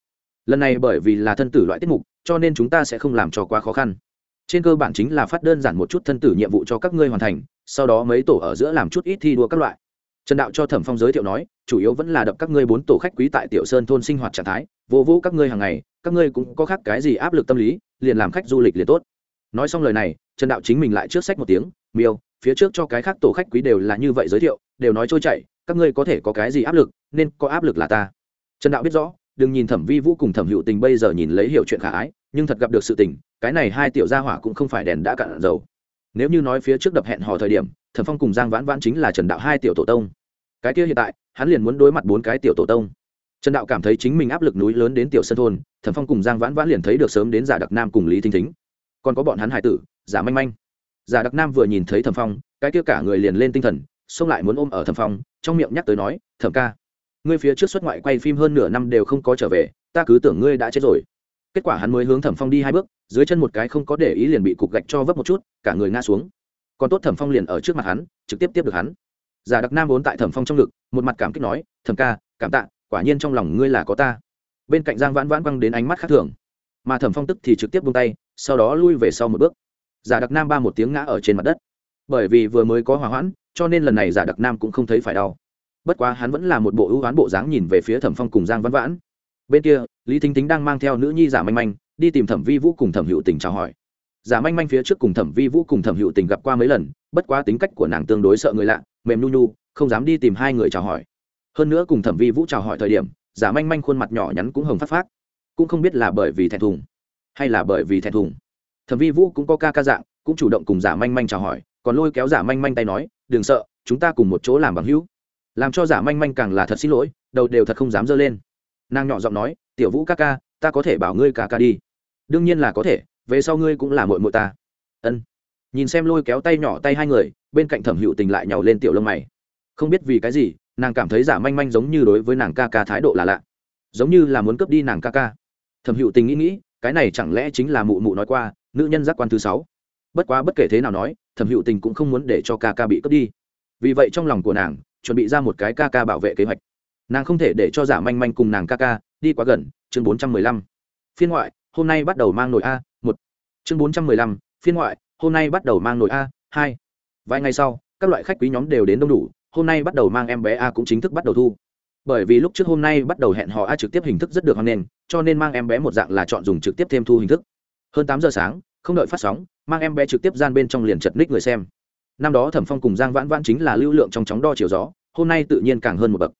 Speaker 1: Lần này bởi vì là thân tử loại tiết mục, cho nên chúng ta sẽ không làm cho quá khó khăn. Trên cơ bản chính là phát đơn giản một chút thân tử nhiệm vụ cho các ngươi hoàn thành, sau đó mấy tổ ở giữa làm chút ít thi đua các loại. Trần đạo cho thẩm phong giới thiệu nói, chủ yếu vẫn là đập các ngươi bốn tổ khách quý tại tiểu sơn thôn sinh hoạt trạng thái, vô vũ các ngươi hàng ngày, các ngươi cũng có khác cái gì áp lực tâm lý, liền làm khách du lịch liền tốt nói xong lời này, trần đạo chính mình lại trước sách một tiếng, miêu, phía trước cho cái khác tổ khách quý đều là như vậy giới thiệu, đều nói trôi chảy, các ngươi có thể có cái gì áp lực, nên có áp lực là ta. Trần đạo biết rõ, đừng nhìn thẩm vi vũ cùng thẩm hữu tình bây giờ nhìn lấy hiểu chuyện khả ái, nhưng thật gặp được sự tình, cái này hai tiểu gia hỏa cũng không phải đèn đã cạn dầu. Nếu như nói phía trước đập hẹn hò thời điểm, thẩm phong cùng giang vãn vãn chính là trần đạo hai tiểu tổ tông. Cái kia hiện tại, hắn liền muốn đối mặt bốn cái tiểu tổ tông. Trần đạo cảm thấy chính mình áp lực núi lớn đến tiểu sân thôn, thẩm phong cùng giang vãn vãn liền thấy được sớm đến giả đặc nam cùng lý thinh thính còn có bọn hắn hải tử, giả manh manh. Giả đặc nam vừa nhìn thấy thẩm phong, cái kia cả người liền lên tinh thần, xông lại muốn ôm ở thẩm phong, trong miệng nhắc tới nói, thẩm ca, ngươi phía trước xuất ngoại quay phim hơn nửa năm đều không có trở về, ta cứ tưởng ngươi đã chết rồi. Kết quả hắn mới hướng thẩm phong đi hai bước, dưới chân một cái không có để ý liền bị cục gạch cho vấp một chút, cả người ngã xuống. Còn tốt thẩm phong liền ở trước mặt hắn, trực tiếp tiếp được hắn. Giả đặc nam vốn tại thẩm phong trong ngực, một mặt cảm kích nói, thẩm ca, cảm tạ, quả nhiên trong lòng ngươi là có ta. Bên cạnh giang vãn vãn văng đến ánh mắt khác thường mà thẩm phong tức thì trực tiếp buông tay, sau đó lui về sau một bước. Giả đặc nam ba một tiếng ngã ở trên mặt đất. Bởi vì vừa mới có hỏa hoãn, cho nên lần này giả đặc nam cũng không thấy phải đau. Bất quá hắn vẫn là một bộ ưu hoán bộ dáng nhìn về phía thẩm phong cùng giang Văn vãn. Bên kia, lý thính tính đang mang theo nữ nhi giả manh manh, đi tìm thẩm vi vũ cùng thẩm hữu tình chào hỏi. Giả manh manh phía trước cùng thẩm vi vũ cùng thẩm hữu tình gặp qua mấy lần, bất quá tính cách của nàng tương đối sợ người lạ, mềm nu nu không dám đi tìm hai người chào hỏi. Hơn nữa cùng thẩm vi vũ chào hỏi thời điểm, giả manh manh khuôn mặt nhỏ nhắn cũng hồng phát phát cũng không biết là bởi vì thẹn thùng, hay là bởi vì thẹn thùng. Thẩm vi vũ cũng có ca ca dạng, cũng chủ động cùng giả manh manh chào hỏi, còn lôi kéo giả manh manh tay nói, đừng sợ, chúng ta cùng một chỗ làm bằng hữu. Làm cho giả manh manh càng là thật xin lỗi, đầu đều thật không dám dơ lên. Nàng nhỏ giọng nói, tiểu vũ ca ca, ta có thể bảo ngươi ca ca đi. Đương nhiên là có thể, về sau ngươi cũng là mội mội ta. Ân. Nhìn xem lôi kéo tay nhỏ tay hai người, bên cạnh thẩm hữu tình lại nhàu lên tiểu lông mày. Không biết vì cái gì, nàng cảm thấy giả manh manh giống như đối với nàng ca ca thái độ là lạ. Giống như là muốn cướp đi nàng ca ca thẩm hữu tình nghĩ nghĩ, cái này chẳng lẽ chính là mụ mụ nói qua, nữ nhân giác quan thứ sáu. Bất quá bất kể thế nào nói, thẩm hữu tình cũng không muốn để cho ca ca bị cướp đi. Vì vậy trong lòng của nàng, chuẩn bị ra một cái ca ca bảo vệ kế hoạch. Nàng không thể để cho giả manh manh cùng nàng ca ca đi quá gần, chương bốn trăm mười lăm. Phiên ngoại, hôm nay bắt đầu mang nồi a, một. Chương bốn trăm mười lăm, phiên ngoại, hôm nay bắt đầu mang nồi a, hai. Vài ngày sau, các loại khách quý nhóm đều đến đông đủ, hôm nay bắt đầu mang em bé a cũng chính thức bắt đầu thu bởi vì lúc trước hôm nay bắt đầu hẹn họ a trực tiếp hình thức rất được hoan nghênh, cho nên mang em bé một dạng là chọn dùng trực tiếp thêm thu hình thức. Hơn tám giờ sáng, không đợi phát sóng, mang em bé trực tiếp gian bên trong liền chật ních người xem. Năm đó thẩm phong cùng giang vãn vãn chính là lưu lượng trong chóng đo chiều gió, hôm nay tự nhiên càng hơn một bậc.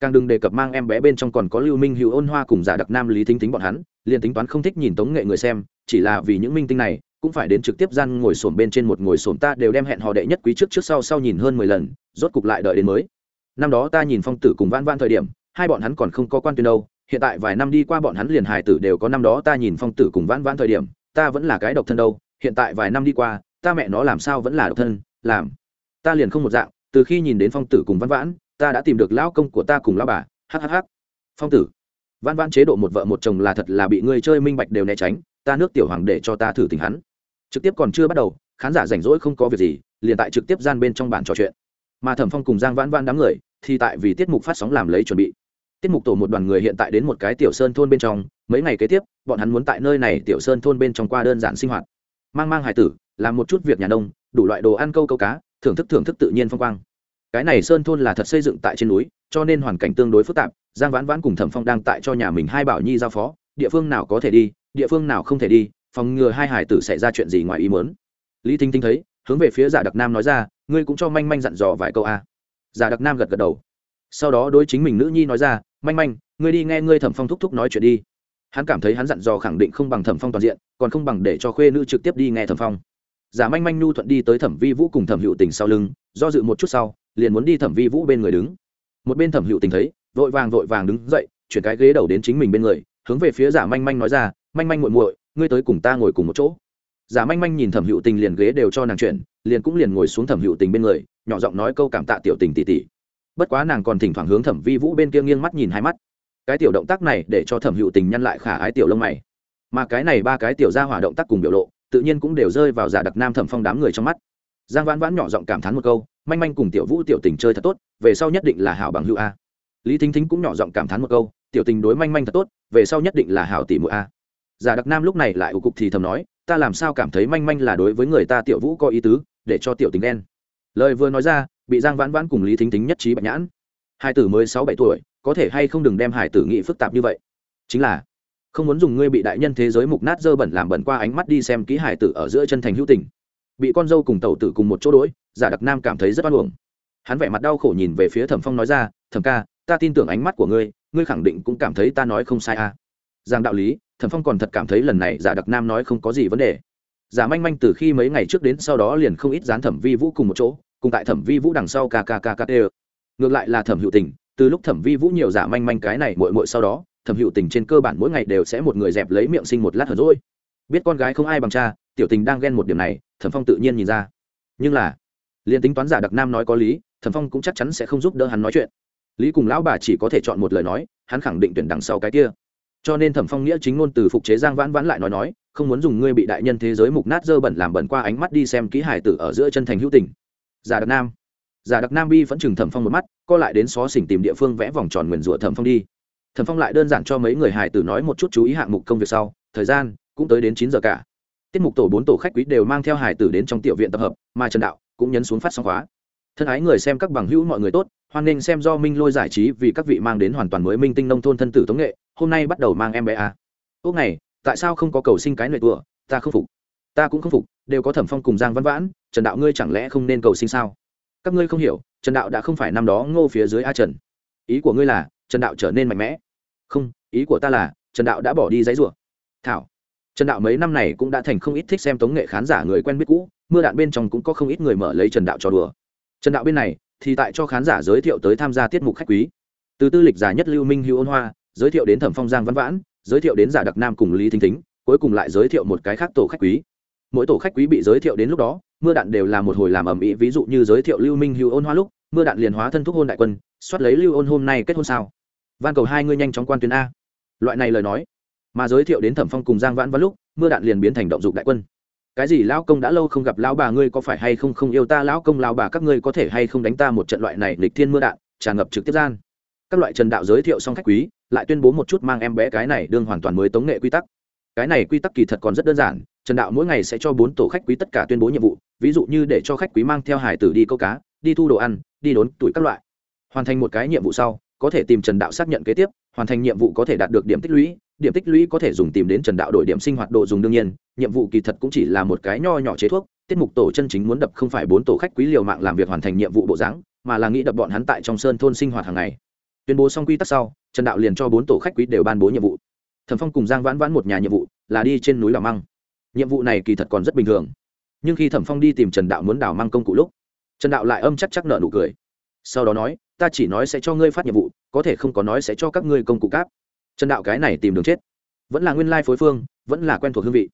Speaker 1: Càng đừng đề cập mang em bé bên trong còn có lưu minh hữu ôn hoa cùng giả đặc nam, lý thính tính bọn hắn, liền tính toán không thích nhìn tống nghệ người xem, chỉ là vì những minh tinh này, cũng phải đến trực tiếp gian ngồi sổm bên trên một ngồi sổm ta đều đem hẹn họ đệ nhất quý trước trước sau sau nhìn hơn mười lần, rốt cục lại đợi đến mới năm đó ta nhìn phong tử cùng vãn vãn thời điểm, hai bọn hắn còn không có quan tuyên đâu. Hiện tại vài năm đi qua bọn hắn liền hài tử đều có năm đó ta nhìn phong tử cùng vãn vãn thời điểm, ta vẫn là cái độc thân đâu. Hiện tại vài năm đi qua, ta mẹ nó làm sao vẫn là độc thân, làm. Ta liền không một dạng, từ khi nhìn đến phong tử cùng vãn vãn, ta đã tìm được lão công của ta cùng lão bà. Hhh phong tử, vãn vãn chế độ một vợ một chồng là thật là bị người chơi minh bạch đều né tránh, ta nước tiểu hoàng để cho ta thử tình hắn. Trực tiếp còn chưa bắt đầu, khán giả rảnh rỗi không có việc gì, liền tại trực tiếp gian bên trong bản trò chuyện mà thẩm phong cùng giang vãn vãn đám người thì tại vì tiết mục phát sóng làm lấy chuẩn bị tiết mục tổ một đoàn người hiện tại đến một cái tiểu sơn thôn bên trong mấy ngày kế tiếp bọn hắn muốn tại nơi này tiểu sơn thôn bên trong qua đơn giản sinh hoạt mang mang hải tử làm một chút việc nhà nông đủ loại đồ ăn câu câu cá thưởng thức thưởng thức tự nhiên phong quang cái này sơn thôn là thật xây dựng tại trên núi cho nên hoàn cảnh tương đối phức tạp giang vãn vãn cùng thẩm phong đang tại cho nhà mình hai bảo nhi giao phó địa phương nào có thể đi địa phương nào không thể đi phòng ngừa hai hải tử xảy ra chuyện gì ngoài ý mớn lý thính thính thấy hướng về phía giả đặc nam nói ra ngươi cũng cho manh manh dặn dò vài câu a. À. giả đặc nam gật gật đầu. Sau đó đối chính mình nữ nhi nói ra, manh manh, ngươi đi nghe ngươi thẩm phong thúc thúc nói chuyện đi. Hắn cảm thấy hắn dặn dò khẳng định không bằng thẩm phong toàn diện, còn không bằng để cho khuê nữ trực tiếp đi nghe thẩm phong. Giả manh manh nhu thuận đi tới thẩm vi vũ cùng thẩm hữu tình sau lưng, do dự một chút sau, liền muốn đi thẩm vi vũ bên người đứng. Một bên thẩm hữu tình thấy, vội vàng vội vàng đứng dậy, chuyển cái ghế đầu đến chính mình bên người, hướng về phía giả manh manh nói ra, manh manh muội muội, ngươi tới cùng ta ngồi cùng một chỗ. Giả manh manh nhìn thẩm hữu tình liền ghế đều cho nàng chuyển liền cũng liền ngồi xuống thẩm hữu tình bên người, nhỏ giọng nói câu cảm tạ tiểu tình tỉ tỉ bất quá nàng còn thỉnh thoảng hướng thẩm vi vũ bên kia nghiêng mắt nhìn hai mắt. Cái tiểu động tác này để cho thẩm hữu tình nhăn lại khả ái tiểu lông mày. Mà cái này ba cái tiểu ra hỏa động tác cùng biểu lộ, tự nhiên cũng đều rơi vào giả đặc nam thẩm phong đám người trong mắt. Giang vãn vãn nhỏ giọng cảm thán một câu, manh manh cùng tiểu vũ tiểu tình chơi thật tốt, về sau nhất định là hảo bằng hữu a. Lý thính thính cũng nhỏ giọng cảm thán một câu, tiểu tình đối manh manh thật tốt, về sau nhất định là hảo tỷ mũi a. Giả đặc nam lúc này lại ủ cục thì thầm nói, ta làm sao cảm thấy manh manh là đối với người ta tiểu vũ có ý tứ để cho tiểu tình đen lời vừa nói ra, bị giang vãn vãn cùng lý thính thính nhất trí bạch nhãn. Hai tử mới sáu bảy tuổi, có thể hay không đừng đem hải tử nghĩ phức tạp như vậy? Chính là, không muốn dùng ngươi bị đại nhân thế giới mục nát dơ bẩn làm bẩn qua ánh mắt đi xem kỹ hải tử ở giữa chân thành hữu tình. Bị con dâu cùng tẩu tử cùng một chỗ đỗi giả đặc nam cảm thấy rất oan uổng. Hắn vẻ mặt đau khổ nhìn về phía thẩm phong nói ra, thẩm ca, ta tin tưởng ánh mắt của ngươi ngươi khẳng định cũng cảm thấy ta nói không sai à. giang đạo lý, thẩm phong còn thật cảm thấy lần này giả đặc nam nói không có gì vấn đề giả manh manh từ khi mấy ngày trước đến sau đó liền không ít dán thẩm vi vũ cùng một chỗ, cùng tại thẩm vi vũ đằng sau kkkkt ngược lại là thẩm hữu tình, từ lúc thẩm vi vũ nhiều giả manh manh cái này mội mội sau đó, thẩm hữu tình trên cơ bản mỗi ngày đều sẽ một người dẹp lấy miệng sinh một lát hở rỗi biết con gái không ai bằng cha, tiểu tình đang ghen một điểm này, thẩm phong tự nhiên nhìn ra. Nhưng là, liền tính toán giả đặc nam nói có lý, thẩm phong cũng chắc chắn sẽ không giúp đỡ hắn nói chuyện. Lý cùng lão bà chỉ có thể chọn một lời nói, hắn khẳng định tuyển đằng sau cái kia cho nên thẩm phong nghĩa chính ngôn từ phục chế giang vãn vãn lại nói nói, không muốn dùng ngươi bị đại nhân thế giới mục nát dơ bẩn làm bẩn qua ánh mắt đi xem ký hải tử ở giữa chân thành hữu tình. Giả đặc nam. Giả đặc nam bi vẫn chừng thẩm phong một mắt, co lại đến xó xỉnh tìm địa phương vẽ vòng tròn nguyền rủa thẩm phong đi. Thẩm phong lại đơn giản cho mấy người hải tử nói một chút chú ý hạng mục công việc sau, thời gian cũng tới đến chín giờ cả. Tiết mục tổ bốn tổ khách quý đều mang theo hải tử đến trong tiểu viện tập hợp, mà trần đạo cũng nhấn xuống phát xong khóa. Thân ái người xem các bằng hữu mọi người tốt hoan nghênh xem do minh lôi giải trí vì các vị mang đến hoàn toàn mới minh tinh nông thôn thân tử tống nghệ, hôm nay bắt đầu mang em bé a. Ước này tại sao không có cầu sinh cái nội tựa? Ta không phục. Ta cũng không phục, đều có thẩm phong cùng giang văn vãn, trần đạo ngươi chẳng lẽ không nên cầu sinh sao? Các ngươi không hiểu, trần đạo đã không phải năm đó ngô phía dưới a trần. Ý của ngươi là, trần đạo trở nên mạnh mẽ. Không, ý của ta là, trần đạo đã bỏ đi giấy rủa. Thảo. Trần đạo mấy năm này cũng đã thành không ít thích xem tống nghệ khán giả người quen biết cũ, mưa đạn bên trong cũng có không ít người mở lấy trần đạo cho đùa. Trần đạo bên này thì tại cho khán giả giới thiệu tới tham gia tiết mục khách quý. Từ tư lịch giả nhất lưu minh hữu ôn hoa, giới thiệu đến thẩm phong giang văn vãn, giới thiệu đến giả đặc nam cùng lý thính thính, cuối cùng lại giới thiệu một cái khác tổ khách quý. Mỗi tổ khách quý bị giới thiệu đến lúc đó, mưa đạn đều là một hồi làm ầm ĩ, ví dụ như giới thiệu lưu minh hữu ôn hoa lúc, mưa đạn liền hóa thân thúc hôn đại quân xoát lấy lưu ôn hôm nay kết hôn sao. Van cầu hai ngươi nhanh chóng quan tuyến a. Loại này lời nói, mà giới thiệu đến thẩm phong cùng giang vãn văn lúc, mưa đạn liền biến thành động dục đại quân cái gì lão công đã lâu không gặp lão bà ngươi có phải hay không không yêu ta? Lão công, lão bà các ngươi có thể hay không đánh ta một trận loại này lịch thiên mưa đạn? Tràn ngập trực tiếp gian. Các loại trần đạo giới thiệu xong khách quý, lại tuyên bố một chút mang em bé cái này đương hoàn toàn mới tống nghệ quy tắc. Cái này quy tắc kỳ thật còn rất đơn giản, trần đạo mỗi ngày sẽ cho bốn tổ khách quý tất cả tuyên bố nhiệm vụ, ví dụ như để cho khách quý mang theo hải tử đi câu cá, đi thu đồ ăn, đi đốn tuổi các loại. Hoàn thành một cái nhiệm vụ sau, có thể tìm trần đạo xác nhận kế tiếp, hoàn thành nhiệm vụ có thể đạt được điểm tích lũy, điểm tích lũy có thể dùng tìm đến trần đạo đổi điểm sinh hoạt độ dùng đương nhiên nhiệm vụ kỳ thật cũng chỉ là một cái nho nhỏ chế thuốc, tiết mục tổ chân chính muốn đập không phải bốn tổ khách quý liều mạng làm việc hoàn thành nhiệm vụ bộ dáng, mà là nghĩ đập bọn hắn tại trong sơn thôn sinh hoạt hàng ngày. Tuyên bố xong quy tắc sau, trần đạo liền cho bốn tổ khách quý đều ban bố nhiệm vụ. Thẩm phong cùng giang vãn vãn một nhà nhiệm vụ là đi trên núi đào măng. Nhiệm vụ này kỳ thật còn rất bình thường. Nhưng khi thẩm phong đi tìm trần đạo muốn đào măng công cụ lúc, trần đạo lại âm chắc chắc nợ nụ cười. Sau đó nói, ta chỉ nói sẽ cho ngươi phát nhiệm vụ, có thể không có nói sẽ cho các ngươi công cụ cáp. Trần đạo cái này tìm đường chết. Vẫn là nguyên lai phối phương, vẫn là quen thuộc hương vị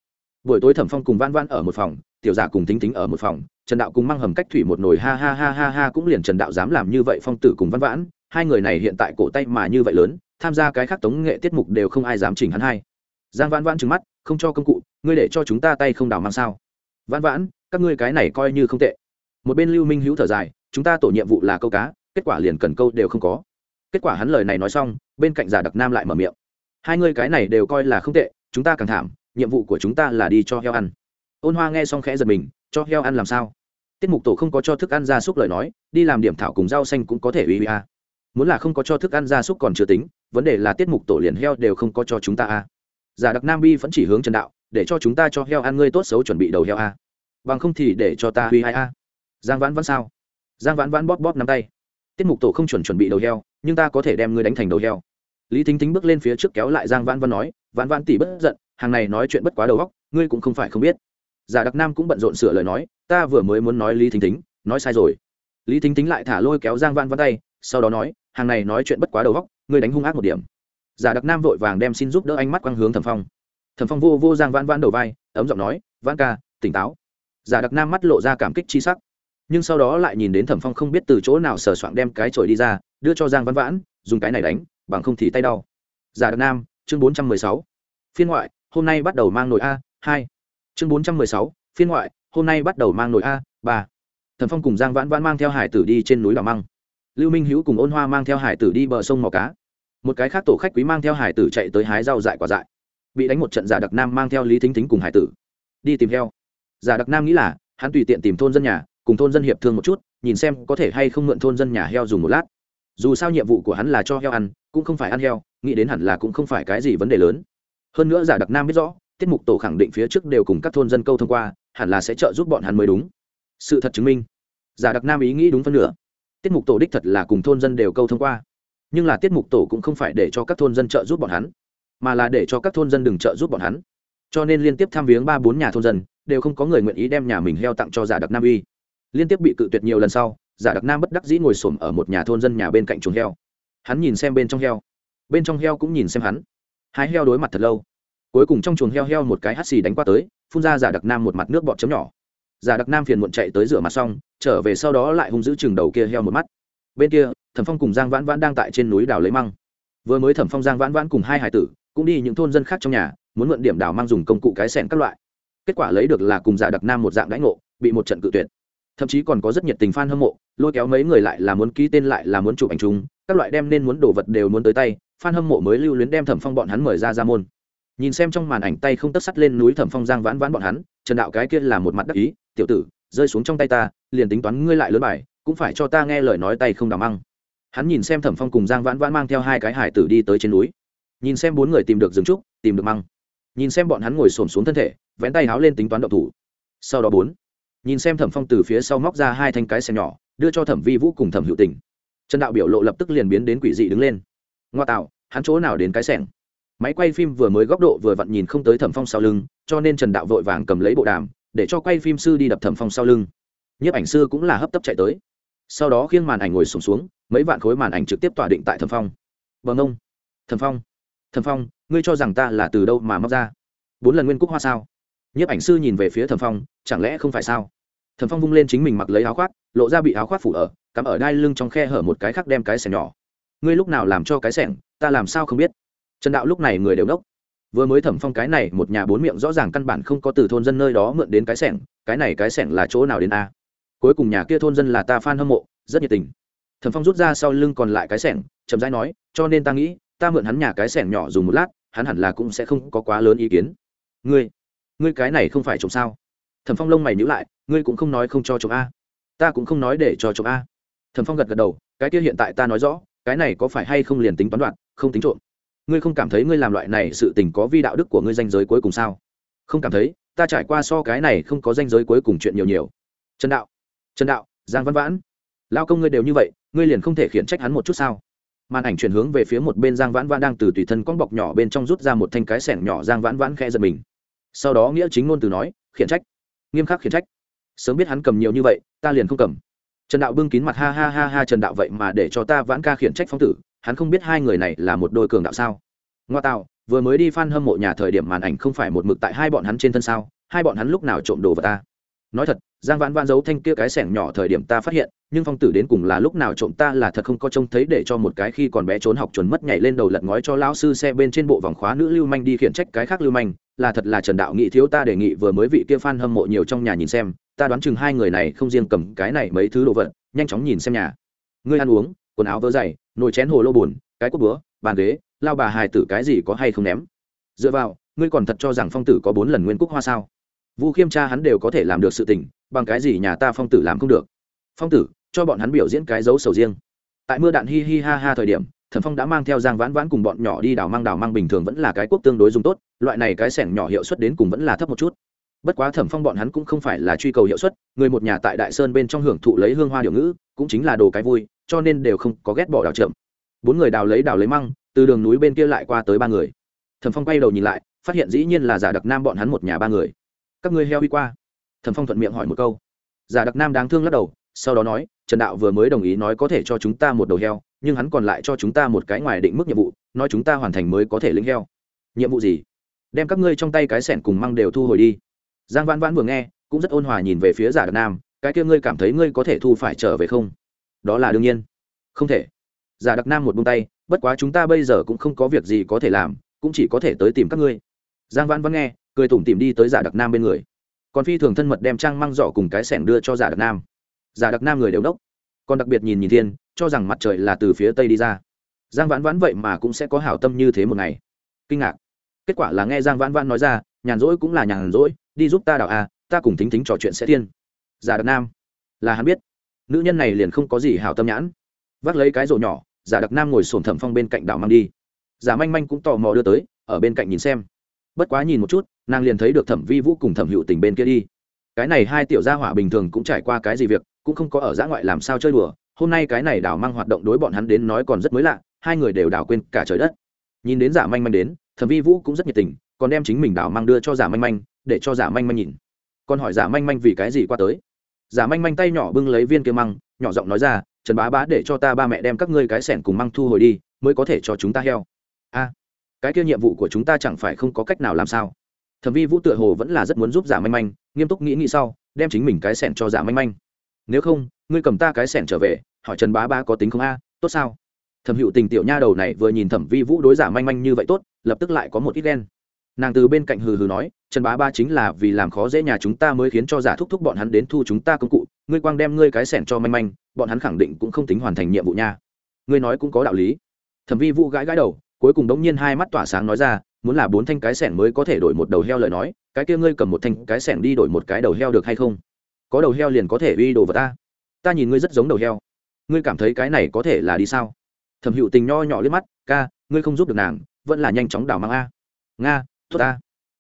Speaker 1: buổi tối thẩm phong cùng van van ở một phòng, tiểu giả cùng tính tính ở một phòng, trần đạo cùng mang hầm cách thủy một nồi ha ha ha ha ha cũng liền trần đạo dám làm như vậy, phong tử cùng văn vãn, hai người này hiện tại cổ tay mà như vậy lớn, tham gia cái khác tống nghệ tiết mục đều không ai dám chỉnh hắn hai. Giang vãn vãn trừng mắt, không cho công cụ, ngươi để cho chúng ta tay không đào mang sao? Vãn vãn, các ngươi cái này coi như không tệ. Một bên lưu minh hữu thở dài, chúng ta tổ nhiệm vụ là câu cá, kết quả liền cần câu đều không có. Kết quả hắn lời này nói xong, bên cạnh giả đặc nam lại mở miệng, hai ngươi cái này đều coi là không tệ, chúng ta càng thảm nhiệm vụ của chúng ta là đi cho heo ăn. Ôn hoa nghe xong khẽ giật mình, cho heo ăn làm sao? Tiết mục tổ không có cho thức ăn gia súc lời nói, đi làm điểm thảo cùng rau xanh cũng có thể uy a. Muốn là không có cho thức ăn gia súc còn chưa tính, vấn đề là tiết mục tổ liền heo đều không có cho chúng ta a. Giả đặc nam bi vẫn chỉ hướng trần đạo, để cho chúng ta cho heo ăn ngươi tốt xấu chuẩn bị đầu heo a. Bằng không thì để cho ta uy hai a. Giang vãn vãn sao? Giang vãn vãn bóp bóp nắm tay. Tiết mục tổ không chuẩn chuẩn bị đầu heo, nhưng ta có thể đem ngươi đánh thành đầu heo. Lý thính thính bước lên phía trước kéo lại giang vãn vãn nói, vãn vãn tỷ bất giận hàng này nói chuyện bất quá đầu góc ngươi cũng không phải không biết. Giả đặc nam cũng bận rộn sửa lời nói, ta vừa mới muốn nói lý thính thính, nói sai rồi. Lý thính thính lại thả lôi kéo giang vãn vãn tay, sau đó nói, hàng này nói chuyện bất quá đầu góc ngươi đánh hung ác một điểm. Giả đặc nam vội vàng đem xin giúp đỡ ánh mắt quang hướng thẩm phong. Thẩm phong vô vô giang vãn vãn đầu vai, ấm giọng nói, vãn ca, tỉnh táo. Giả đặc nam mắt lộ ra cảm kích chi sắc. Nhưng sau đó lại nhìn đến thẩm phong không biết từ chỗ nào sờ soạng đem cái chổi đi ra, đưa cho giang văn vãn, dùng cái này đánh, bằng không thì tay đau. Giả đặc nam, chương bốn trăm mười sáu. Phiên ngoại hôm nay bắt đầu mang nồi a, hai. Chương bốn trăm mười sáu, phiên ngoại, hôm nay bắt đầu mang nồi a, ba. Thần phong cùng giang vãn vãn mang theo hải tử đi trên núi đào măng. Lưu minh hữu cùng ôn hoa mang theo hải tử đi bờ sông mò cá. Một cái khác tổ khách quý mang theo hải tử chạy tới hái rau dại quả dại. Bị đánh một trận giả đặc nam mang theo lý thính thính cùng hải tử. Đi tìm heo. Giả đặc nam nghĩ là, hắn tùy tiện tìm thôn dân nhà, cùng thôn dân hiệp thương một chút, nhìn xem có thể hay không mượn thôn dân nhà heo dùng một lát. Dù sao nhiệm vụ của hắn là cho heo ăn, cũng không phải ăn heo, nghĩ đến hẳn là cũng không phải cái gì vấn đề lớn hơn nữa giả đặc nam biết rõ, tiết mục tổ khẳng định phía trước đều cùng các thôn dân câu thông qua, hẳn là sẽ trợ giúp bọn hắn mới đúng. Sự thật chứng minh, giả đặc nam ý nghĩ đúng phân nửa. Tiết mục tổ đích thật là cùng thôn dân đều câu thông qua. Nhưng là tiết mục tổ cũng không phải để cho các thôn dân trợ giúp bọn hắn, mà là để cho các thôn dân đừng trợ giúp bọn hắn. Cho nên liên tiếp tham viếng ba bốn nhà thôn dân, đều không có người nguyện ý đem nhà mình heo tặng cho giả đặc nam uy. Liên tiếp bị cự tuyệt nhiều lần sau, giả đặc nam bất đắc dĩ ngồi xổm ở một nhà thôn dân nhà bên cạnh chuồng heo. Hắn nhìn xem bên trong heo. Bên trong heo cũng nhìn xem hắn. Hai heo đối mặt thật lâu cuối cùng trong chuồng heo heo một cái hắt xì đánh qua tới phun ra giả đặc nam một mặt nước bọt chấm nhỏ. Giả đặc nam phiền muộn chạy tới rửa mặt xong trở về sau đó lại hung giữ chừng đầu kia heo một mắt. Bên kia thẩm phong cùng giang vãn vãn đang tại trên núi đảo lấy măng. Vừa mới thẩm phong giang vãn vãn cùng hai hải tử cũng đi những thôn dân khác trong nhà muốn mượn điểm đảo mang dùng công cụ cái sẻn các loại. Kết quả lấy được là cùng giả đặc nam một dạng đãi ngộ bị một trận cự tuyệt. Thậm chí còn có rất nhiệt tình f a n hâm mộ lôi kéo mấy người lại là muốn ký tên lại là muốn chụp ảnh chúng, các loại đem nên muốn đồ vật đều muốn tới tay f a n hâm mộ mới lưu luyến đem thẩm phong bọn hắn mời ra ra môn nhìn xem trong màn ảnh tay không tất sắt lên núi thẩm phong giang vãn vãn bọn hắn, trần đạo cái kia là một mặt đắc ý, tiểu tử, rơi xuống trong tay ta, liền tính toán ngươi lại lớn bài, cũng phải cho ta nghe lời nói tay không đàm măng. Hắn nhìn xem thẩm phong cùng giang vãn vãn mang theo hai cái hải tử đi tới trên núi. Nhìn xem bốn người tìm được dừng trúc, tìm được măng. Nhìn xem bọn hắn ngồi xổm xuống thân thể, vén tay háo lên tính toán độc thủ. Sau đó bốn, nhìn xem thẩm phong từ phía sau móc ra hai thanh cái xe nhỏ, đưa cho thẩm vi vũ cùng thẩm hữu tình. Trần đạo biểu lộ lập tức liền biến đến quỷ dị đứng lên. Ngoa tạo, hắn chỗ nào đến cái sẻng? Máy quay phim vừa mới góc độ vừa vặn nhìn không tới thẩm phong sau lưng cho nên trần đạo vội vàng cầm lấy bộ đàm để cho quay phim sư đi đập thẩm phong sau lưng. Nhiếp ảnh sư cũng là hấp tấp chạy tới. Sau đó khiêng màn ảnh ngồi sùng xuống, xuống mấy vạn khối màn ảnh trực tiếp tỏa định tại thẩm phong. Vâng ông. Thẩm phong. Thẩm phong ngươi cho rằng ta là từ đâu mà móc ra? Bốn lần nguyên cúc hoa sao? Nhiếp ảnh sư nhìn về phía thẩm phong chẳng lẽ không phải sao? Thẩm phong vung lên chính mình mặc lấy áo khoác lộ ra bị áo khoác phủ ở cắm ở đai lưng trong khe hở một cái khác đem cái sẻng nhỏ. Ngươi lúc nào làm cho cái sẻng ta làm sao không biết? Trần đạo lúc này người đều đốc. Vừa mới thẩm phong cái này, một nhà bốn miệng rõ ràng căn bản không có từ thôn dân nơi đó mượn đến cái sẻng, cái này cái sẻng là chỗ nào đến a? Cuối cùng nhà kia thôn dân là ta f a n hâm mộ, rất nhiệt tình. Thẩm phong rút ra sau lưng còn lại cái sẻng, chậm rãi nói, cho nên ta nghĩ, ta mượn hắn nhà cái sẻng nhỏ dùng một lát, hắn hẳn là cũng sẽ không có quá lớn ý kiến. Ngươi ngươi cái này không phải trộm sao? Thẩm phong lông mày nhữ lại, ngươi cũng không nói không cho trộm a. Ta cũng không nói để cho trộm a. Thẩm phong gật gật đầu, cái kia hiện tại ta nói rõ, cái này có phải hay không liền tính toán đoạn, không tính trộm ngươi không cảm thấy ngươi làm loại này sự tình có vi đạo đức của ngươi danh giới cuối cùng sao? Không cảm thấy, ta trải qua so cái này không có danh giới cuối cùng chuyện nhiều nhiều. Trần đạo trần đạo, giang văn vãn, lao công ngươi đều như vậy, ngươi liền không thể khiển trách hắn một chút sao? Màn ảnh chuyển hướng về phía một bên giang vãn vãn đang từ tùy thân con bọc nhỏ bên trong rút ra một thanh cái sẻng nhỏ, giang vãn vãn khe giật mình. Sau đó nghĩa chính ngôn từ nói, khiển trách, nghiêm khắc khiển trách. Sớm biết hắn cầm nhiều như vậy, ta liền không cầm. Trần đạo bưng kín mặt ha ha ha ha trần đạo vậy mà để cho ta vãn ca khiển trách phong tử hắn không biết hai người này là một đôi cường đạo sao. Ngoa tạo, vừa mới đi f a n hâm mộ nhà thời điểm màn ảnh không phải một mực tại hai bọn hắn trên thân sao, hai bọn hắn lúc nào trộm đồ vào ta? Nói thật, giang vãn vãn giấu thanh kia cái sẻng nhỏ thời điểm ta phát hiện, nhưng phong tử đến cùng là lúc nào trộm ta là thật không có trông thấy để cho một cái khi còn bé trốn học chuẩn mất nhảy lên đầu lật ngói cho lão sư xe bên trên bộ vòng khóa nữ lưu manh đi khiển trách cái khác lưu manh, là thật là trần đạo nghị thiếu ta đề nghị vừa mới vị kia f hâm mộ nhiều trong nhà nhìn xem, ta đoán chừng hai người này không riêng cầm cái này mấy thứ đồ vật, nhanh chóng nhìn xem nhà. Ngươi ăn uống, quần áo vớ dày nồi chén hồ lô bùn, cái cốt búa, bàn ghế, lao bà hài tử cái gì có hay không ném. Dựa vào, ngươi còn thật cho rằng phong tử có bốn lần nguyên cúc hoa sao? Vu khiêm cha hắn đều có thể làm được sự tình, bằng cái gì nhà ta phong tử làm không được? Phong tử, cho bọn hắn biểu diễn cái dấu sầu riêng. Tại mưa đạn hi hi ha ha thời điểm, thần phong đã mang theo giang vãn vãn cùng bọn nhỏ đi đào mang đào mang bình thường vẫn là cái quốc tương đối dùng tốt, loại này cái sẻng nhỏ hiệu suất đến cùng vẫn là thấp một chút. Bất quá thẩm phong bọn hắn cũng không phải là truy cầu hiệu suất, người một nhà tại đại sơn bên trong hưởng thụ lấy hương hoa điệu ngữ, cũng chính là đồ cái vui cho nên đều không có ghét bỏ đào trượm bốn người đào lấy đào lấy măng, từ đường núi bên kia lại qua tới ba người. Thẩm phong quay đầu nhìn lại, phát hiện dĩ nhiên là giả đặc nam bọn hắn một nhà ba người. Các ngươi heo đi qua. Thẩm phong thuận miệng hỏi một câu. Giả đặc nam đáng thương lắc đầu, sau đó nói, trần đạo vừa mới đồng ý nói có thể cho chúng ta một đầu heo, nhưng hắn còn lại cho chúng ta một cái ngoài định mức nhiệm vụ, nói chúng ta hoàn thành mới có thể lĩnh heo. Nhiệm vụ gì? Đem các ngươi trong tay cái sẻn cùng măng đều thu hồi đi. Giang vãn vãn vừa nghe, cũng rất ôn hòa nhìn về phía giả đặc nam, cái kia ngươi cảm thấy ngươi có thể thu phải trở về không? Đó là đương nhiên. Không thể. Giả đặc nam một bông tay bất quá chúng ta bây giờ cũng không có việc gì có thể làm cũng chỉ có thể tới tìm các ngươi. Giang vãn vãn nghe cười tủm tìm đi tới giả đặc nam bên người. Còn phi thường thân mật đem trang măng giỏ cùng cái sẻng đưa cho giả đặc nam. Giả đặc nam người đều đốc. Còn đặc biệt nhìn nhìn thiên cho rằng mặt trời là từ phía tây đi ra. Giang vãn vãn vậy mà cũng sẽ có hảo tâm như thế một ngày. Kinh ngạc. Kết quả là nghe giang vãn vãn nói ra nhàn rỗi cũng là nhàn rỗi đi giúp ta đào à, ta cùng thính thính trò chuyện sẽ thiên. Giả đặc nam. Là hắn biết nữ nhân này liền không có gì hảo tâm nhãn. Vác lấy cái rổ nhỏ, giả đặc nam ngồi sổm thẩm phong bên cạnh đảo mang đi. Giả manh manh cũng tò mò đưa tới, ở bên cạnh nhìn xem. Bất quá nhìn một chút, nàng liền thấy được thẩm vi vũ cùng thẩm hữu tình bên kia đi. Cái này hai tiểu gia hỏa bình thường cũng trải qua cái gì việc, cũng không có ở giã ngoại làm sao chơi đùa. Hôm nay cái này đảo mang hoạt động đối bọn hắn đến nói còn rất mới lạ, hai người đều đảo quên cả trời đất. Nhìn đến giả manh manh đến, thẩm vi vũ cũng rất nhiệt tình, còn đem chính mình đảo mang đưa cho giả manh manh, để cho giả manh manh nhìn. Còn hỏi giả manh manh vì cái gì qua tới giả manh manh tay nhỏ bưng lấy viên kia măng, nhỏ giọng nói ra, trần bá bá để cho ta ba mẹ đem các ngươi cái sẻn cùng măng thu hồi đi, mới có thể cho chúng ta heo. A, cái kia nhiệm vụ của chúng ta chẳng phải không có cách nào làm sao? Thẩm vi vũ tựa hồ vẫn là rất muốn giúp giả manh manh, nghiêm túc nghĩ nghĩ sau, đem chính mình cái sẻn cho giả manh manh. Nếu không, ngươi cầm ta cái sẻn trở về, hỏi trần bá bá có tính không a, tốt sao? Thẩm hữu tình tiểu nha đầu này vừa nhìn thẩm vi vũ đối giả manh manh như vậy tốt, lập tức lại có một ít đen nàng từ bên cạnh hừ hừ nói trần bá ba chính là vì làm khó dễ nhà chúng ta mới khiến cho giả thúc thúc bọn hắn đến thu chúng ta công cụ, ngươi quang đem ngươi cái sẻn cho manh manh, bọn hắn khẳng định cũng không tính hoàn thành nhiệm vụ nha. Ngươi nói cũng có đạo lý. Thẩm vi vũ gãi gãi đầu, cuối cùng đống nhiên hai mắt tỏa sáng nói ra, muốn là bốn thanh cái sẻn mới có thể đổi một đầu heo lời nói, cái kia ngươi cầm một thanh cái sẻn đi đổi một cái đầu heo được hay không? Có đầu heo liền có thể uy đồ vào ta. Ta nhìn ngươi rất giống đầu heo. Ngươi cảm thấy cái này có thể là đi sao? Thẩm hữu tình nho nhỏ liếc mắt, ca, ngươi không giúp được nàng, vẫn là nhanh chóng đảo mang a. Nga, tốt ta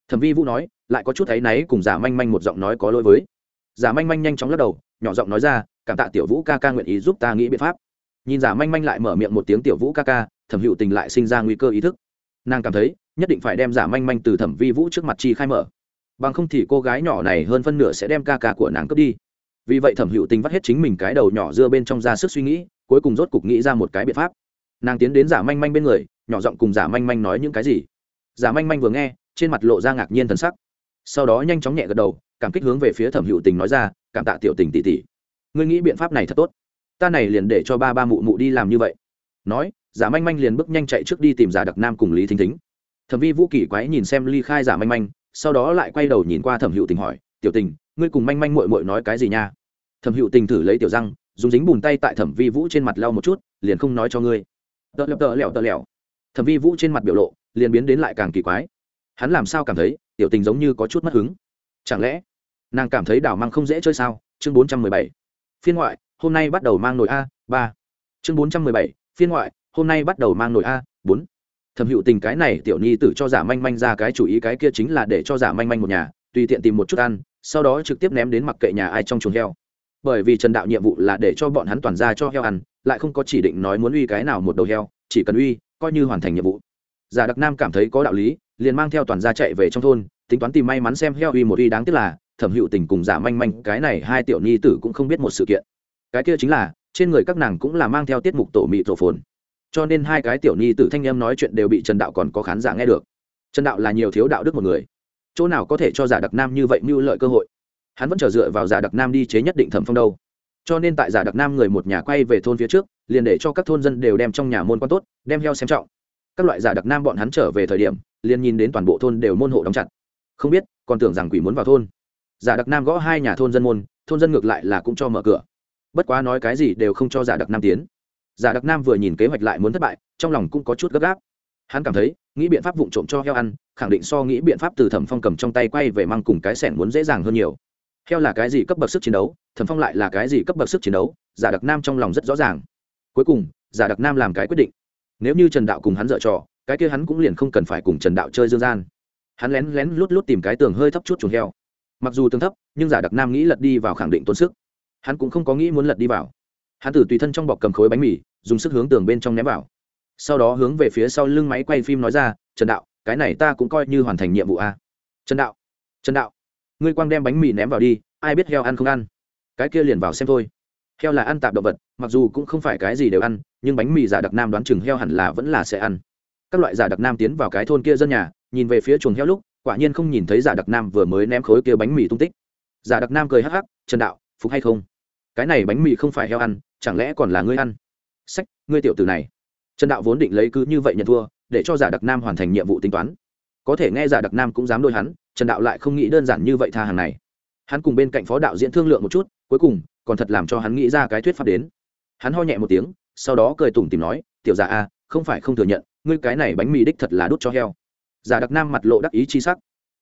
Speaker 1: thẩm vi vũ nói, lại có chút thấy náy cùng giả manh manh một giọng nói có lỗi với. Giả manh manh nhanh chóng lắc đầu, nhỏ giọng nói ra, cảm tạ tiểu vũ ca ca nguyện ý giúp ta nghĩ biện pháp. Nhìn giả manh manh lại mở miệng một tiếng tiểu vũ ca ca thẩm hữu tình lại sinh ra nguy cơ ý thức. Nàng cảm thấy, nhất định phải đem giả manh manh từ thẩm vi vũ trước mặt chi khai mở. Bằng không thì cô gái nhỏ này hơn phân nửa sẽ đem ca ca của nàng cướp đi. Vì vậy thẩm hữu tình vắt hết chính mình cái đầu nhỏ dưa bên trong ra sức suy nghĩ, cuối cùng rốt cục nghĩ ra một cái biện pháp. Nàng tiến đến giả manh manh bên người, nhỏ giọng cùng giả manh manh nói những cái gì. Giả manh manh vừa nghe trên mặt lộ ra ngạc nhiên thần sắc. Sau đó nhanh chóng nhẹ gật đầu, cảm kích hướng về phía thẩm hữu tình nói ra, cảm tạ tiểu tình tỷ tỷ. Ngươi nghĩ biện pháp này thật tốt. Ta này liền để cho ba ba mụ mụ đi làm như vậy. Nói, giả manh manh liền bước nhanh chạy trước đi tìm giả đặc nam cùng lý thính thính. Thẩm vi vũ kỳ quái nhìn xem ly khai giả manh manh, sau đó lại quay đầu nhìn qua thẩm hữu tình hỏi, tiểu tình, ngươi cùng manh manh mội mội nói cái gì nha? Thẩm hữu tình thử lấy tiểu răng, dùng dính bùn tay tại thẩm vi vũ trên mặt lau một chút, liền không nói cho ngươi. Tợ lẹo tợ lẹo tợ lẹo. Thẩm vi vũ trên mặt biểu lộ liền biến đến lại càng kỳ quái hắn làm sao cảm thấy tiểu tình giống như có chút mất hứng? Chẳng lẽ nàng cảm thấy đảo mang không dễ chơi sao? Chương bốn trăm mười bảy. Phiên ngoại, hôm nay bắt đầu mang nồi a, ba. Chương bốn trăm mười bảy, phiên ngoại, hôm nay bắt đầu mang nồi a, bốn. Thẩm hữu tình cái này tiểu nhi tử cho giả manh manh ra cái chủ ý cái kia chính là để cho giả manh manh một nhà, tùy tiện tìm một chút ăn, sau đó trực tiếp ném đến mặc kệ nhà ai trong chuồng heo. Bởi vì trần đạo nhiệm vụ là để cho bọn hắn toàn ra cho heo ăn, lại không có chỉ định nói muốn uy cái nào một đầu heo, chỉ cần uy, coi như hoàn thành nhiệm vụ. Giả đặc nam cảm thấy có đạo lý liền mang theo toàn gia chạy về trong thôn, tính toán tìm may mắn xem heo uy một uy đáng tiếc là, thẩm hữu tình cùng giả manh manh, cái này hai tiểu nhi tử cũng không biết một sự kiện. Cái kia chính là, trên người các nàng cũng là mang theo tiết mục tổ mị tổ phồn. Cho nên hai cái tiểu nhi tử thanh em nói chuyện đều bị trần đạo còn có khán giả nghe được. Trần đạo là nhiều thiếu đạo đức một người. Chỗ nào có thể cho giả đặc nam như vậy mưu lợi cơ hội? Hắn vẫn chờ dựa vào giả đặc nam đi chế nhất định thẩm phong đâu. Cho nên tại giả đặc nam người một nhà quay về thôn phía trước, liền để cho các thôn dân đều đem trong nhà môn quan tốt, đem heo xem trọng các loại giả đặc nam bọn hắn trở về thời điểm, liền nhìn đến toàn bộ thôn đều môn hộ đóng chặt. Không biết, còn tưởng rằng quỷ muốn vào thôn. Giả đặc nam gõ hai nhà thôn dân môn, thôn dân ngược lại là cũng cho mở cửa. Bất quá nói cái gì đều không cho giả đặc nam tiến. Giả đặc nam vừa nhìn kế hoạch lại muốn thất bại, trong lòng cũng có chút gấp gáp. Hắn cảm thấy, nghĩ biện pháp vụng trộm cho heo ăn, khẳng định so nghĩ biện pháp từ thẩm phong cầm trong tay quay về mang cùng cái sẻn muốn dễ dàng hơn nhiều. Heo là cái gì cấp bậc sức chiến đấu, thẩm phong lại là cái gì cấp bậc sức chiến đấu, giả đặc nam trong lòng rất rõ ràng. Cuối cùng, giả đặc nam làm cái quyết định nếu như trần đạo cùng hắn dợ trò, cái kia hắn cũng liền không cần phải cùng trần đạo chơi dương gian. Hắn lén lén lút lút tìm cái tường hơi thấp chút chuồng heo. Mặc dù tường thấp, nhưng giả đặc nam nghĩ lật đi vào khẳng định tốn sức. Hắn cũng không có nghĩ muốn lật đi vào. Hắn tử tùy thân trong bọc cầm khối bánh mì, dùng sức hướng tường bên trong ném vào. Sau đó hướng về phía sau lưng máy quay phim nói ra, trần đạo, cái này ta cũng coi như hoàn thành nhiệm vụ a. Trần đạo trần đạo, ngươi quang đem bánh mì ném vào đi, ai biết heo ăn không ăn? Cái kia liền vào xem thôi. Heo là ăn tạp động vật, mặc dù cũng không phải cái gì đều ăn nhưng bánh mì giả đặc nam đoán chừng heo hẳn là vẫn là sẽ ăn. Các loại giả đặc nam tiến vào cái thôn kia dân nhà, nhìn về phía chuồng heo lúc, quả nhiên không nhìn thấy giả đặc nam vừa mới ném khối kia bánh mì tung tích. Giả đặc nam cười hắc hắc, trần đạo, phục hay không? Cái này bánh mì không phải heo ăn, chẳng lẽ còn là ngươi ăn? Sách, ngươi tiểu tử này. Trần đạo vốn định lấy cứ như vậy nhận thua, để cho giả đặc nam hoàn thành nhiệm vụ tính toán. Có thể nghe giả đặc nam cũng dám đôi hắn, trần đạo lại không nghĩ đơn giản như vậy tha hàng này. Hắn cùng bên cạnh phó đạo diễn thương lượng một chút, cuối cùng còn thật làm cho hắn nghĩ ra cái thuyết pháp đến. Hắn ho nhẹ một tiếng sau đó cười tủm tìm nói, tiểu giả a, không phải không thừa nhận, ngươi cái này bánh mì đích thật là đút cho heo. Giả đặc nam mặt lộ đắc ý chi sắc.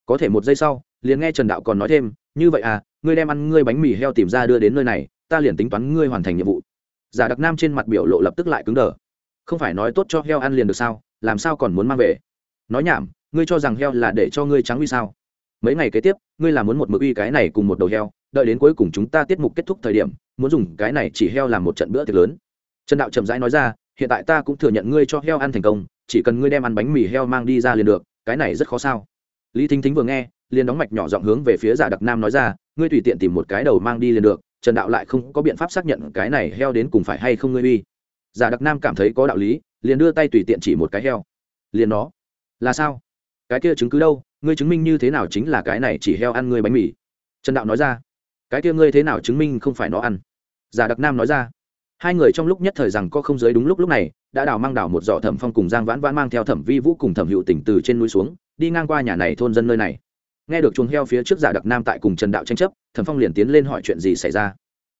Speaker 1: Có thể một giây sau, liền nghe trần đạo còn nói thêm, như vậy à ngươi đem ăn ngươi bánh mì heo tìm ra đưa đến nơi này, ta liền tính toán ngươi hoàn thành nhiệm vụ. Giả đặc nam trên mặt biểu lộ lập tức lại cứng đờ. Không phải nói tốt cho heo ăn liền được sao, làm sao còn muốn mang về? Nói nhảm, ngươi cho rằng heo là để cho ngươi trắng uy sao? Mấy ngày kế tiếp, ngươi là muốn một mực uy cái này cùng một đầu heo, đợi đến cuối cùng chúng ta tiết mục kết thúc thời điểm, muốn dùng cái này chỉ heo làm một trận bữa tiệc lớn trần đạo chậm rãi nói ra, hiện tại ta cũng thừa nhận ngươi cho heo ăn thành công, chỉ cần ngươi đem ăn bánh mì heo mang đi ra liền được, cái này rất khó sao. Lý thính thính vừa nghe, liền đóng mạch nhỏ giọng hướng về phía giả đặc nam nói ra, ngươi tùy tiện tìm một cái đầu mang đi liền được, trần đạo lại không có biện pháp xác nhận cái này heo đến cùng phải hay không ngươi uy. Giả đặc nam cảm thấy có đạo lý, liền đưa tay tùy tiện chỉ một cái heo. Liền nó. Là sao? Cái kia chứng cứ đâu? Ngươi chứng minh như thế nào chính là cái này chỉ heo ăn ngươi bánh mì? Trần đạo nói ra. Cái kia ngươi thế nào chứng minh không phải nó ăn? Giả đặc nam nói ra hai người trong lúc nhất thời rằng có không giới đúng lúc lúc này, đã đào mang đào một giỏ thẩm phong cùng giang vãn vãn mang theo thẩm vi vũ cùng thẩm hữu tỉnh từ trên núi xuống, đi ngang qua nhà này thôn dân nơi này. Nghe được chuồng heo phía trước giả đặc nam tại cùng trần đạo tranh chấp, thẩm phong liền tiến lên hỏi chuyện gì xảy ra.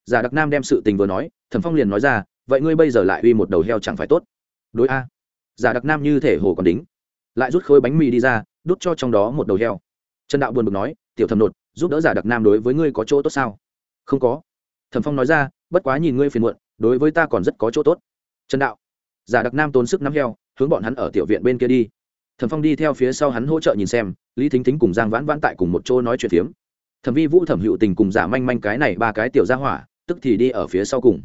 Speaker 1: Giả đặc nam đem sự tình vừa nói, thẩm phong liền nói ra, vậy ngươi bây giờ lại uy một đầu heo chẳng phải tốt? Đối a. Giả đặc nam như thể hồ còn đính, lại rút khối bánh mì đi ra, đút cho trong đó một đầu heo. Trần đạo buồn bực nói, tiểu thẩm nột, giúp đỡ giả đặc nam đối với ngươi có chỗ tốt sao? Không có. Thẩm phong nói ra, bất quá nhìn ngươi phiền muộn đối với ta còn rất có chỗ tốt. Trần đạo, giả đặc nam tốn sức nắm heo, hướng bọn hắn ở tiểu viện bên kia đi. Thẩm phong đi theo phía sau hắn hỗ trợ nhìn xem, lý thính thính cùng giang vãn vãn tại cùng một chỗ nói chuyện phiếm. Thẩm vi vũ thẩm hữu tình cùng giả manh manh cái này ba cái tiểu gia hỏa, tức thì đi ở phía sau cùng.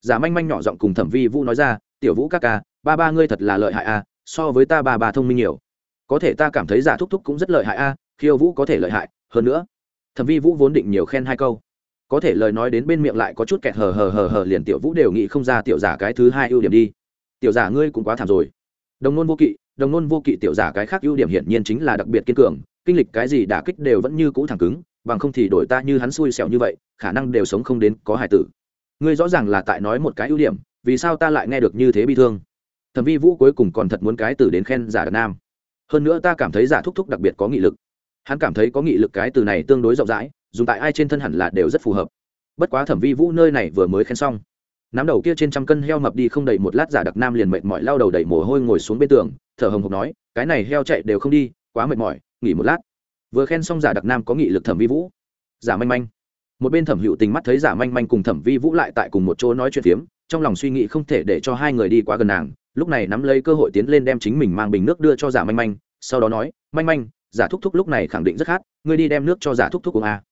Speaker 1: Giả manh manh nhỏ giọng cùng thẩm vi vũ nói ra, tiểu vũ các ca, ba ba ngươi thật là lợi hại a, so với ta ba ba thông minh nhiều. Có thể ta cảm thấy giả thúc thúc cũng rất lợi hại a, khiêu vũ có thể lợi hại, hơn nữa. Thẩm vi vũ vốn định nhiều khen hai câu có thể lời nói đến bên miệng lại có chút kẹt hờ hờ hờ hờ liền tiểu vũ đều nghĩ không ra tiểu giả cái thứ hai ưu điểm đi. Tiểu giả ngươi cũng quá thảm rồi. Đồng nôn vô kỵ, đồng nôn vô kỵ tiểu giả cái khác ưu điểm hiển nhiên chính là đặc biệt kiên cường, kinh lịch cái gì đả kích đều vẫn như cũ thẳng cứng, bằng không thì đổi ta như hắn xui xẻo như vậy, khả năng đều sống không đến, có hải tử. Ngươi rõ ràng là tại nói một cái ưu điểm, vì sao ta lại nghe được như thế bi thương? Thẩm vi vũ cuối cùng còn thật muốn cái từ đến khen giả đặc nam. Hơn nữa ta cảm thấy giả thúc thúc đặc biệt có nghị lực. Hắn cảm thấy có nghị lực cái từ này tương đối rộng rãi dùng tại ai trên thân hẳn là đều rất phù hợp. Bất quá thẩm vi vũ nơi này vừa mới khen xong. Nắm đầu kia trên trăm cân heo mập đi không đầy một lát giả đặc nam liền mệt mỏi lao đầu đầy mồ hôi ngồi xuống bên tường, thở hồng hộc nói, cái này heo chạy đều không đi, quá mệt mỏi, nghỉ một lát. Vừa khen xong giả đặc nam có nghị lực thẩm vi vũ. Giả manh manh. Một bên thẩm hữu tình mắt thấy giả manh manh cùng thẩm vi vũ lại tại cùng một chỗ nói chuyện phiếm, trong lòng suy nghĩ không thể để cho hai người đi quá gần nàng, lúc này nắm lấy cơ hội tiến lên đem chính mình mang bình nước đưa cho giả manh manh, sau đó nói, manh manh, giả thúc thúc lúc này khẳng định rất khát, ngươi đi đem nước cho giả thúc thúc uống a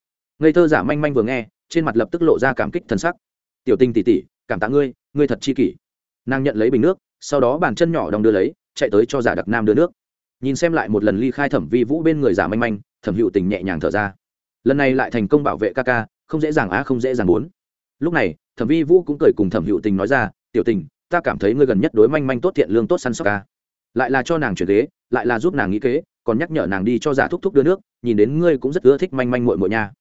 Speaker 1: ngây thơ giả manh manh vừa nghe, trên mặt lập tức lộ ra cảm kích thân sắc. Tiểu tinh tỉ tỉ cảm tạ ngươi ngươi thật chi kỷ. Nàng nhận lấy bình nước, sau đó bàn chân nhỏ đong đưa lấy, chạy tới cho giả đặc nam đưa nước. Nhìn xem lại một lần ly khai thẩm vi vũ bên người giả manh manh, thẩm hữu tình nhẹ nhàng thở ra. Lần này lại thành công bảo vệ ca ca, không dễ dàng á, không dễ dàng muốn. Lúc này, thẩm vi vũ cũng cười cùng thẩm hữu tình nói ra, tiểu tình ta cảm thấy ngươi gần nhất đối manh manh tốt thiện lương tốt săn sóc ca. Lại là cho nàng chuyển ghế, lại là giúp nàng nghĩ kế, còn nhắc nhở nàng đi cho giả thúc thúc đưa nước, nhìn đến ngươi cũng rất ưa thích manh manh muội muội nha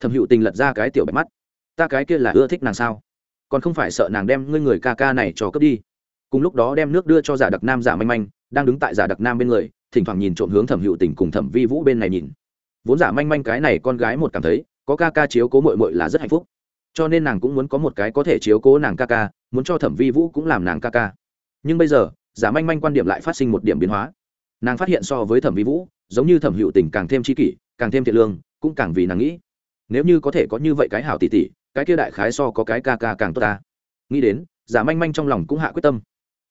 Speaker 1: thẩm hữu tình lật ra cái tiểu bạch mắt. Ta cái kia là ưa thích nàng sao? Còn không phải sợ nàng đem ngươi người ca ca này cho cướp đi. Cùng lúc đó đem nước đưa cho giả đặc nam giả manh manh, đang đứng tại giả đặc nam bên người, thỉnh thoảng nhìn trộm hướng thẩm hữu tình cùng thẩm vi vũ bên này nhìn. Vốn giả manh manh cái này con gái một cảm thấy, có ca ca chiếu cố mội mội là rất hạnh phúc. Cho nên nàng cũng muốn có một cái có thể chiếu cố nàng ca ca, muốn cho thẩm vi vũ cũng làm nàng ca ca. Nhưng bây giờ, giả manh manh quan điểm lại phát sinh một điểm biến hóa. Nàng phát hiện so với thẩm vi vũ, giống như thẩm hữu tình càng thêm tri kỷ, càng thêm thiện lương, cũng càng vì nàng nghĩ nếu như có thể có như vậy cái hảo tỷ tỷ, cái kia đại khái so có cái ca ca càng tốt ta. Nghĩ đến, giả manh manh trong lòng cũng hạ quyết tâm.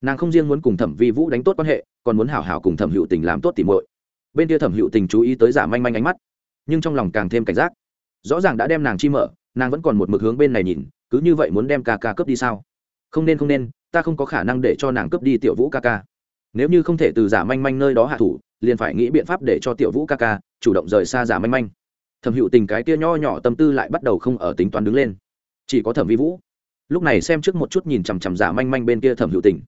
Speaker 1: Nàng không riêng muốn cùng thẩm vi vũ đánh tốt quan hệ, còn muốn hảo hảo cùng thẩm hữu tình làm tốt tỉ muội. Bên kia thẩm hữu tình chú ý tới giả manh manh ánh mắt, nhưng trong lòng càng thêm cảnh giác. Rõ ràng đã đem nàng chi mở, nàng vẫn còn một mực hướng bên này nhìn, cứ như vậy muốn đem ca ca cướp đi sao? Không nên không nên, ta không có khả năng để cho nàng cướp đi tiểu vũ ca ca. Nếu như không thể từ giả manh manh nơi đó hạ thủ, liền phải nghĩ biện pháp để cho tiểu vũ ca ca chủ động rời xa giả manh manh thẩm hữu tình cái kia nho nhỏ tâm tư lại bắt đầu không ở tính toán đứng lên. Chỉ có thẩm vi vũ. Lúc này xem trước một chút nhìn chằm chằm giả manh manh bên kia thẩm hữu tình.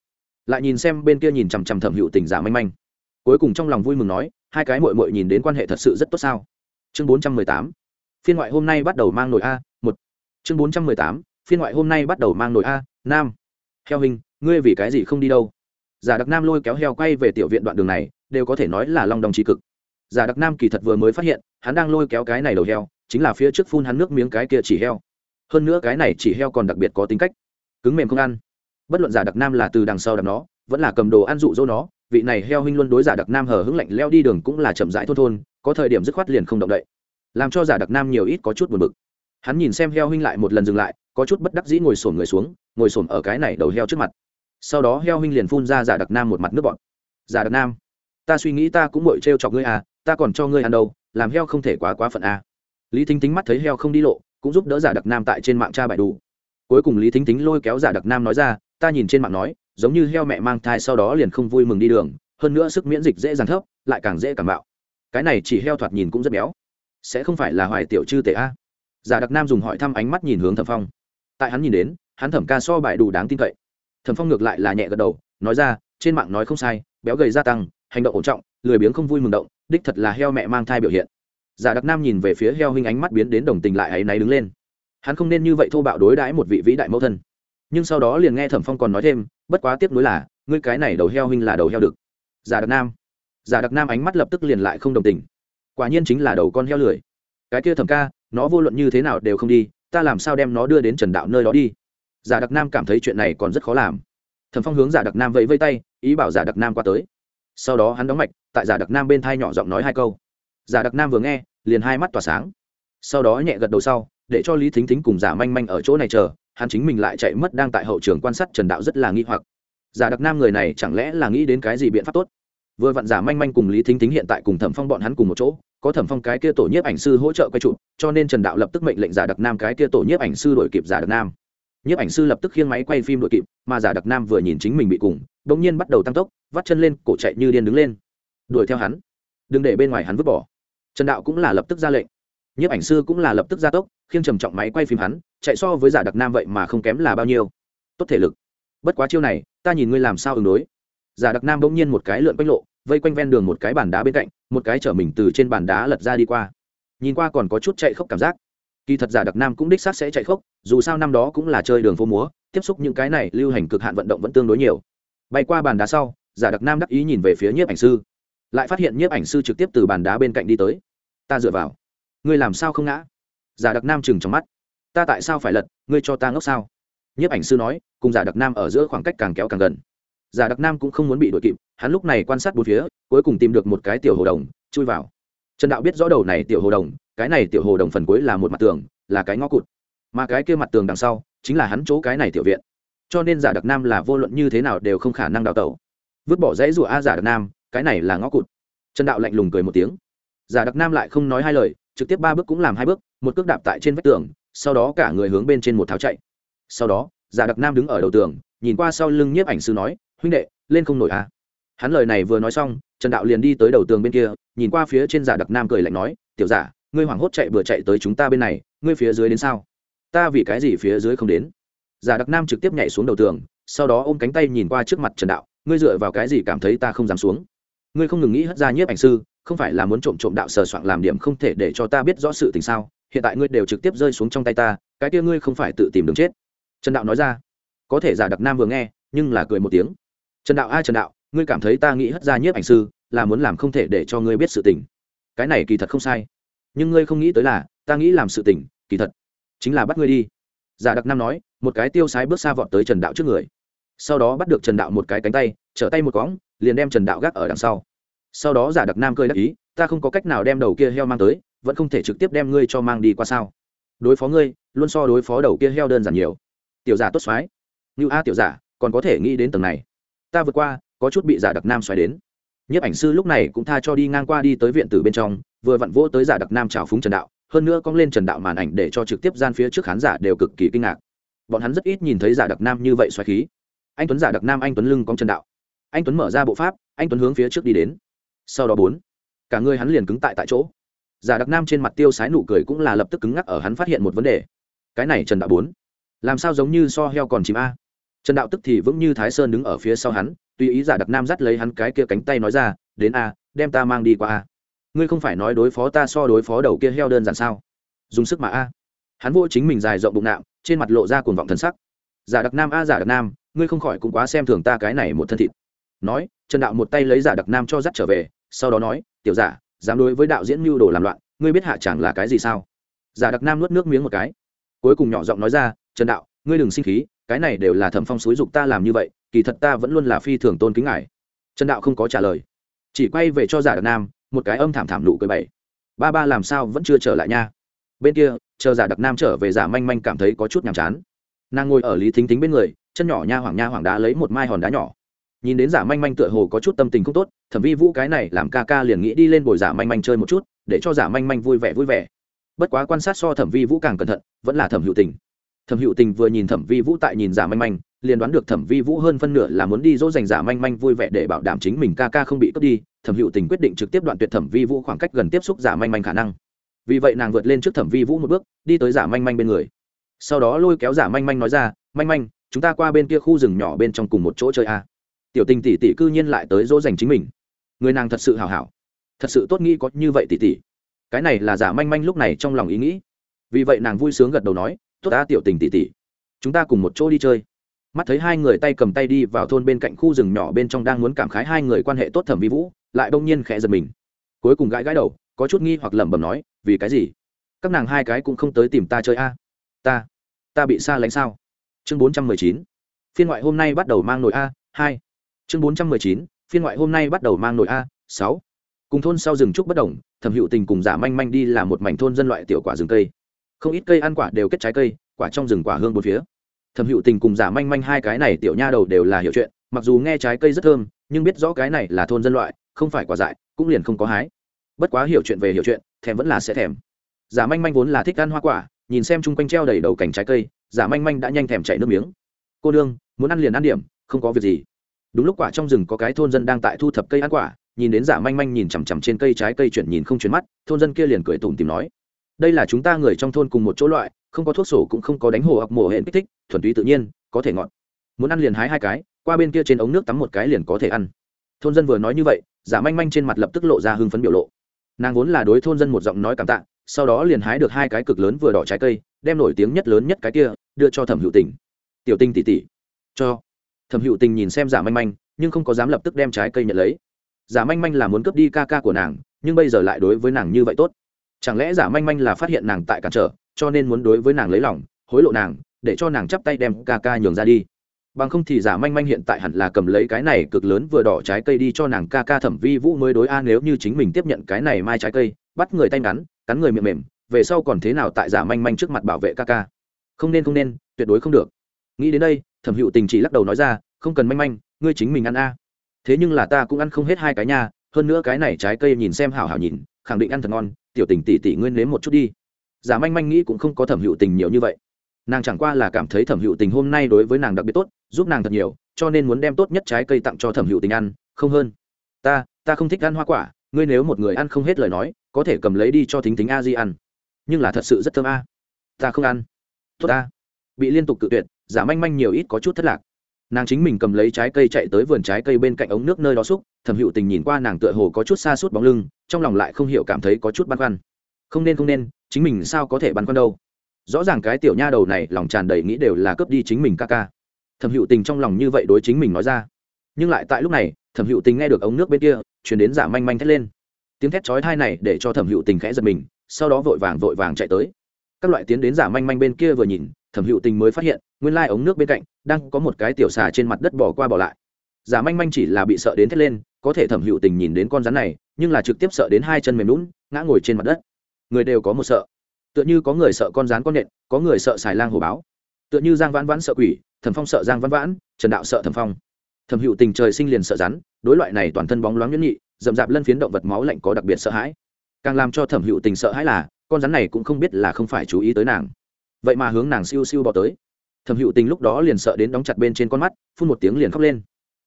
Speaker 1: Lại nhìn xem bên kia nhìn chằm chằm thẩm hữu tình giả manh manh. Cuối cùng trong lòng vui mừng nói, hai cái mội mội nhìn đến quan hệ thật sự rất tốt sao? Chương bốn trăm mười tám. Phiên ngoại hôm nay bắt đầu mang nổi a, một. Chương bốn trăm mười tám. Phiên ngoại hôm nay bắt đầu mang nổi a, nam. Heo hình, ngươi vì cái gì không đi đâu? Giả đặc nam lôi kéo heo quay về tiểu viện đoạn đường này, đều có thể nói là long đồng trí cực giả đặc nam kỳ thật vừa mới phát hiện, hắn đang lôi kéo cái này đầu heo, chính là phía trước phun hắn nước miếng cái kia chỉ heo. Hơn nữa cái này chỉ heo còn đặc biệt có tính cách. Cứng mềm không ăn. Bất luận giả đặc nam là từ đằng sau đằng nó, vẫn là cầm đồ ăn dụ dỗ nó, vị này heo huynh luôn đối giả đặc nam hờ hững lạnh leo đi đường cũng là chậm rãi thôn thôn, có thời điểm dứt khoát liền không động đậy. Làm cho giả đặc nam nhiều ít có chút buồn bực. Hắn nhìn xem heo huynh lại một lần dừng lại, có chút bất đắc dĩ ngồi sổm người xuống, ngồi sổm ở cái này đầu heo trước mặt. Sau đó heo huynh liền phun ra giả đặc nam một mặt nước bọn giả đặc nam, ta suy nghĩ ta cũng mội t chọc ngươi à ta còn cho ngươi ăn đâu, làm heo không thể quá quá phận a. Lý thính tính mắt thấy heo không đi lộ, cũng giúp đỡ giả đặc nam tại trên mạng tra bài đủ. Cuối cùng lý thính tính lôi kéo giả đặc nam nói ra, ta nhìn trên mạng nói, giống như heo mẹ mang thai sau đó liền không vui mừng đi đường, hơn nữa sức miễn dịch dễ dàng thấp, lại càng dễ cảm bạo. Cái này chỉ heo thoạt nhìn cũng rất béo. Sẽ không phải là hoài tiểu chư tệ a. Giả đặc nam dùng hỏi thăm ánh mắt nhìn hướng thẩm phong. Tại hắn nhìn đến, hắn thẩm ca so bài đủ đáng tin cậy. Thẩm phong ngược lại là nhẹ gật đầu, nói ra, trên mạng nói không sai, béo gầy gia tăng, hành động ổn trọng, lười biếng không vui mừng động đích thật là heo mẹ mang thai biểu hiện. Giả đặc nam nhìn về phía heo hình ánh mắt biến đến đồng tình lại áy náy đứng lên. Hắn không nên như vậy thô bạo đối đãi một vị vĩ đại mẫu thân. Nhưng sau đó liền nghe thẩm phong còn nói thêm, bất quá tiếp nối là, ngươi cái này đầu heo hình là đầu heo đực giả đặc nam. Giả đặc nam ánh mắt lập tức liền lại không đồng tình. Quả nhiên chính là đầu con heo lười. Cái kia thẩm ca, nó vô luận như thế nào đều không đi, ta làm sao đem nó đưa đến trần đạo nơi đó đi? Giả đặc nam cảm thấy chuyện này còn rất khó làm. Thẩm phong hướng giả đặc nam vẫy vây tay, ý bảo giả đặc nam qua tới sau đó hắn đóng mạch, tại giả đặc nam bên thai nhỏ giọng nói hai câu. Giả đặc nam vừa nghe, liền hai mắt tỏa sáng. Sau đó nhẹ gật đầu sau, để cho lý thính thính cùng giả manh manh ở chỗ này chờ, hắn chính mình lại chạy mất đang tại hậu trường quan sát trần đạo rất là nghi hoặc. Giả đặc nam người này chẳng lẽ là nghĩ đến cái gì biện pháp tốt? Vừa vặn giả manh manh cùng lý thính thính hiện tại cùng thẩm phong bọn hắn cùng một chỗ, có thẩm phong cái kia tổ nhiếp ảnh sư hỗ trợ quay trụ cho nên trần đạo lập tức mệnh lệnh giả đặc nam cái kia tổ nhiếp ảnh sư đổi kịp giả đặc nam. Nhiếp ảnh sư lập tức khiêng máy quay phim đội kịp, mà giả đặc nam vừa nhìn chính mình bị cùng đ ỗ n g nhiên bắt đầu tăng tốc vắt chân lên cổ chạy như điên đứng lên. Đuổi theo hắn. Đừng để bên ngoài hắn vứt bỏ. Trần đạo cũng là lập tức ra lệnh. Nhiếp ảnh sư cũng là lập tức ra tốc khiêng trầm trọng máy quay phim hắn chạy so với giả đặc nam vậy mà không kém là bao nhiêu. Tốt thể lực. Bất quá chiêu này ta nhìn ngươi làm sao ứng đối. Giả đặc nam bỗng nhiên một cái lượn quanh lộ vây quanh ven đường một cái bàn đá bên cạnh một cái chở mình từ trên bàn đá lật ra đi qua. Nhìn qua còn có chút chạy khóc cảm giác. Kỳ thật giả đặc nam cũng đích xác sẽ chạy khóc, dù sao năm đó cũng là chơi đường phố múa tiếp xúc những cái này lưu hành cực hạn vận động vẫn tương đối nhiều. Bay qua bàn đá sau giả đặc nam đắc ý nhìn về phía nhiếp ảnh sư, lại phát hiện nhiếp ảnh sư trực tiếp từ bàn đá bên cạnh đi tới. Ta dựa vào. Ngươi làm sao không ngã? Giả đặc nam chừng trong mắt. Ta tại sao phải lật? Ngươi cho ta ngốc sao? Nhiếp ảnh sư nói, cùng giả đặc nam ở giữa khoảng cách càng kéo càng gần. Giả đặc nam cũng không muốn bị đuổi kịp, hắn lúc này quan sát bốn phía, cuối cùng tìm được một cái tiểu hồ đồng, chui vào. Trần đạo biết rõ đầu này tiểu hồ đồng, cái này tiểu hồ đồng phần cuối là một mặt tường, là cái ngõ cụt. Mà cái kia mặt tường đằng sau, chính là hắn chỗ cái này tiểu viện. Cho nên giả đặc nam là vô luận như thế nào đều không khả năng đào tẩu vứt bỏ dãy rủa a giả đặc nam, cái này là ngõ cụt. Trần đạo lạnh lùng cười một tiếng. Giả đặc nam lại không nói hai lời, trực tiếp ba bước cũng làm hai bước, một cước đạp tại trên vách tường, sau đó cả người hướng bên trên một tháo chạy. Sau đó, giả đặc nam đứng ở đầu tường, nhìn qua sau lưng nhiếp ảnh sư nói, huynh đệ, lên không nổi a. Hắn lời này vừa nói xong, trần đạo liền đi tới đầu tường bên kia, nhìn qua phía trên giả đặc nam cười lạnh nói, tiểu giả, ngươi hoảng hốt chạy vừa chạy tới chúng ta bên này, ngươi phía dưới đến sao? Ta vì cái gì phía dưới không đến? Giả đặc nam trực tiếp nhảy xuống đầu tường, sau đó ôm cánh tay nhìn qua trước mặt trần đạo ngươi dựa vào cái gì cảm thấy ta không dám xuống? Ngươi không ngừng nghĩ hất ra nhiếp ảnh sư, không phải là muốn trộm trộm đạo sờ soạn làm điểm không thể để cho ta biết rõ sự tình sao? Hiện tại ngươi đều trực tiếp rơi xuống trong tay ta, cái kia ngươi không phải tự tìm đường chết. Trần đạo nói ra. Có thể giả đặc nam vừa nghe, nhưng là cười một tiếng. Trần đạo ai trần đạo, ngươi cảm thấy ta nghĩ hất ra nhiếp ảnh sư là muốn làm không thể để cho ngươi biết sự tình. Cái này kỳ thật không sai. Nhưng ngươi không nghĩ tới là, ta nghĩ làm sự tình, kỳ thật, chính là bắt ngươi đi. Giả đặc nam nói, một cái tiêu sái bước xa vọt tới trần đạo trước người sau đó bắt được trần đạo một cái cánh tay, trở tay một cõng liền đem trần đạo gác ở đằng sau. Sau đó giả đặc nam cười đắc ý, ta không có cách nào đem đầu kia heo mang tới, vẫn không thể trực tiếp đem ngươi cho mang đi qua sao? Đối phó ngươi, luôn so đối phó đầu kia heo đơn giản nhiều. Tiểu giả tốt xoái. Như a tiểu giả, còn có thể nghĩ đến tầng này. Ta vượt qua, có chút bị giả đặc nam xoáy đến. Nhiếp ảnh sư lúc này cũng tha cho đi ngang qua đi tới viện tử bên trong, vừa vặn vỗ tới giả đặc nam trào phúng trần đạo, hơn nữa cong lên trần đạo màn ảnh để cho trực tiếp gian phía trước khán giả đều cực kỳ kinh ngạc. Bọn hắn rất ít nhìn thấy giả đặc nam như vậy xoáy khí anh tuấn giả đặc nam anh tuấn lưng cong trần đạo anh tuấn mở ra bộ pháp anh tuấn hướng phía trước đi đến sau đó bốn cả người hắn liền cứng tại tại chỗ giả đặc nam trên mặt tiêu sái nụ cười cũng là lập tức cứng ngắc ở hắn phát hiện một vấn đề cái này trần đạo bốn làm sao giống như so heo còn chìm a trần đạo tức thì vững như thái sơn đứng ở phía sau hắn tùy ý giả đặc nam dắt lấy hắn cái kia cánh tay nói ra đến a đem ta mang đi qua a ngươi không phải nói đối phó ta so đối phó đầu kia heo đơn giản sao dùng sức mà a hắn vô chính mình dài rộng bụng nạo trên mặt lộ ra cuồng vọng thân sắc giả đặc nam a giả đặc nam ngươi không khỏi cũng quá xem thường ta cái này một thân thịt. Nói, trần đạo một tay lấy giả đặc nam cho dắt trở về, sau đó nói, tiểu giả, dám đối với đạo diễn mưu đồ làm loạn, ngươi biết hạ chẳng là cái gì sao? Giả đặc nam nuốt nước miếng một cái. Cuối cùng nhỏ giọng nói ra, trần đạo, ngươi đừng sinh khí, cái này đều là thẩm phong xúi dục ta làm như vậy, kỳ thật ta vẫn luôn là phi thường tôn kính ngài. Trần đạo không có trả lời. Chỉ quay về cho giả đặc nam, một cái âm thảm thảm nụ cười bảy ba ba làm sao vẫn chưa trở lại nha? Bên kia, chờ giả đặc nam trở về, giả manh manh cảm thấy có chút nhàm chán. Nàng ngồi ở lý thính thính bên người chân nhỏ nha hoàng nha hoàng đá lấy một mai hòn đá nhỏ. Nhìn đến giả manh manh tựa hồ có chút tâm tình không tốt, thẩm vi vũ cái này làm ca ca liền nghĩ đi lên bồi giả manh manh chơi một chút, để cho giả manh manh vui vẻ vui vẻ. Bất quá quan sát so thẩm vi vũ càng cẩn thận, vẫn là thẩm hữu tình. Thẩm hữu tình vừa nhìn thẩm vi vũ tại nhìn giả manh manh, liền đoán được thẩm vi vũ hơn phân nửa là muốn đi dỗ dành giả manh manh vui vẻ để bảo đảm chính mình ca ca không bị cướp đi, thẩm hữu tình quyết định trực tiếp đoạn tuyệt thẩm vi vũ khoảng cách gần tiếp xúc giả manh manh khả năng. Vì vậy nàng vượt lên trước thẩm vi vũ một bước, đi tới giả manh manh bên người. Sau đó lôi kéo giả manh manh nói ra, manh manh chúng ta qua bên kia khu rừng nhỏ bên trong cùng một chỗ chơi a. À. tiểu tình tỷ tỷ cư nhiên lại tới dỗ dành chính mình. Người nàng thật sự hào hảo. Thật sự tốt nghĩ có như vậy tỷ tỷ. Cái này là giả manh manh lúc này trong lòng ý nghĩ. Vì vậy nàng vui sướng gật đầu nói, tốt ta, tiểu tình tỷ tỷ. Chúng ta cùng một chỗ đi chơi. Mắt thấy hai người tay cầm tay đi vào thôn bên cạnh khu rừng nhỏ bên trong đang muốn cảm khái hai người quan hệ tốt thẩm vi vũ, lại bỗng nhiên khẽ giật mình. Cuối cùng gãi gãi đầu, có chút nghi hoặc lẩm bẩm nói, vì cái gì? Các nàng hai cái cũng không tới tìm ta chơi a. Ta ta bị xa lánh sao? Chương bốn trăm mười chín. Phiên ngoại hôm nay bắt đầu mang nổi a, hai. Chương bốn trăm mười chín, phiên ngoại hôm nay bắt đầu mang nổi a, sáu. Cùng thôn sau rừng trúc bất đồng, thẩm hữu tình cùng giả manh manh đi là một mảnh thôn dân loại tiểu quả rừng cây. Không ít cây ăn quả đều kết trái cây, quả trong rừng quả hương bốn phía. Thẩm hữu tình cùng giả manh manh hai cái này tiểu nha đầu đều là hiểu chuyện, mặc dù nghe trái cây rất thơm, nhưng biết rõ cái này là thôn dân loại, không phải quả dại, cũng liền không có hái. Bất quá hiểu chuyện về hiểu chuyện, thèm vẫn là sẽ thèm. Giả manh manh vốn là thích ăn hoa quả nhìn xem chung quanh treo đầy đầu cành trái cây, giả manh manh đã nhanh thèm chảy nước miếng. Cô đương muốn ăn liền ăn điểm, không có việc gì. Đúng lúc quả trong rừng có cái thôn dân đang tại thu thập cây ăn quả, nhìn đến giả manh manh nhìn chằm chằm trên cây trái cây chuyển nhìn không chuyển mắt, thôn dân kia liền cười tủm tìm nói, đây là chúng ta người trong thôn cùng một chỗ loại, không có thuốc sổ cũng không có đánh hồ hoặc mổ hẹn kích thích, thuần túy tự nhiên, có thể ngọt. Muốn ăn liền hái hai cái, qua bên kia trên ống nước tắm một cái liền có thể ăn. Thôn dân vừa nói như vậy, giả manh manh trên mặt lập tức lộ ra hưng phấn biểu lộ. Nàng vốn là đối thôn dân một giọng nói cảm tạ sau đó liền hái được hai cái cực lớn vừa đỏ trái cây, đem nổi tiếng nhất lớn nhất cái kia, đưa cho thẩm hữu tình. Tiểu tinh tỉ tỉ cho. Thẩm hữu tình nhìn xem giả manh manh, nhưng không có dám lập tức đem trái cây nhận lấy. Giả manh manh là muốn cướp đi ca ca của nàng, nhưng bây giờ lại đối với nàng như vậy tốt. Chẳng lẽ giả manh manh là phát hiện nàng tại cản trở, cho nên muốn đối với nàng lấy lòng, hối lộ nàng, để cho nàng chắp tay đem ca ca nhường ra đi? Bằng không thì giả manh manh hiện tại hẳn là cầm lấy cái này cực lớn vừa đỏ trái cây đi cho nàng ca ca thẩm vi vũ mới đối a nếu như chính mình tiếp nhận cái này mai trái cây, bắt người tay ngắn cắn người miệng mềm, về sau còn thế nào tại giả manh manh trước mặt bảo vệ ca ca. Không nên không nên, tuyệt đối không được. Nghĩ đến đây, thẩm hữu tình chỉ lắc đầu nói ra, không cần manh manh, ngươi chính mình ăn a. Thế nhưng là ta cũng ăn không hết hai cái nha, hơn nữa cái này trái cây nhìn xem hảo hảo nhìn, khẳng định ăn thật ngon, tiểu tình tỷ tỷ ngươi nếm một chút đi. Giả manh manh nghĩ cũng không có thẩm hữu tình nhiều như vậy. Nàng chẳng qua là cảm thấy thẩm hữu tình hôm nay đối với nàng đặc biệt tốt, giúp nàng thật nhiều, cho nên muốn đem tốt nhất trái cây tặng cho thẩm hữu tình ăn, không hơn. Ta ta không thích ăn hoa quả, ngươi nếu một người ăn không hết lời nói có thể cầm lấy đi cho thính thính a di ăn. Nhưng là thật sự rất thơm a. Ta không ăn. Tốt A. Bị liên tục cự tuyệt, giả manh manh nhiều ít có chút thất lạc. Nàng chính mình cầm lấy trái cây chạy tới vườn trái cây bên cạnh ống nước nơi đó xúc, thẩm hữu tình nhìn qua nàng tựa hồ có chút xa suốt bóng lưng, trong lòng lại không hiểu cảm thấy có chút băn khoăn. Không nên không nên, chính mình sao có thể băn khoăn đâu. Rõ ràng cái tiểu nha đầu này lòng tràn đầy nghĩ đều là cướp đi chính mình ca ca. Thẩm hữu tình trong lòng như vậy đối chính mình nói ra. Nhưng lại tại lúc này, thẩm hữu tình nghe được ống nước bên kia, chuyển đến giả manh manh thét lên tiếng thét chói thai này để cho thẩm hữu tình khẽ giật mình, sau đó vội vàng vội vàng chạy tới. Các loại tiến đến giả manh manh bên kia vừa nhìn, thẩm hữu tình mới phát hiện, nguyên lai ống nước bên cạnh đang có một cái tiểu xà trên mặt đất bỏ qua bỏ lại. Giả manh manh chỉ là bị sợ đến thét lên, có thể thẩm hữu tình nhìn đến con rắn này, nhưng là trực tiếp sợ đến hai chân mềm lún ngã ngồi trên mặt đất. Người đều có một sợ. Tựa như có người sợ con rắn con nện, có người sợ xài lang hồ báo. Tựa như giang vãn vãn sợ quỷ, thẩm phong sợ giang vãn vãn, trần đạo sợ thẩm phong. Thẩm hữu tình trời sinh liền sợ rắn, đối loại này toàn thân bóng loáng nhẫn nhị rậm rạp lân phiến động vật máu lạnh có đặc biệt sợ hãi. Càng làm cho thẩm hữu tình sợ hãi là, con rắn này cũng không biết là không phải chú ý tới nàng. Vậy mà hướng nàng siêu siêu bỏ tới. Thẩm hữu tình lúc đó liền sợ đến đóng chặt bên trên con mắt, phun một tiếng liền khóc lên.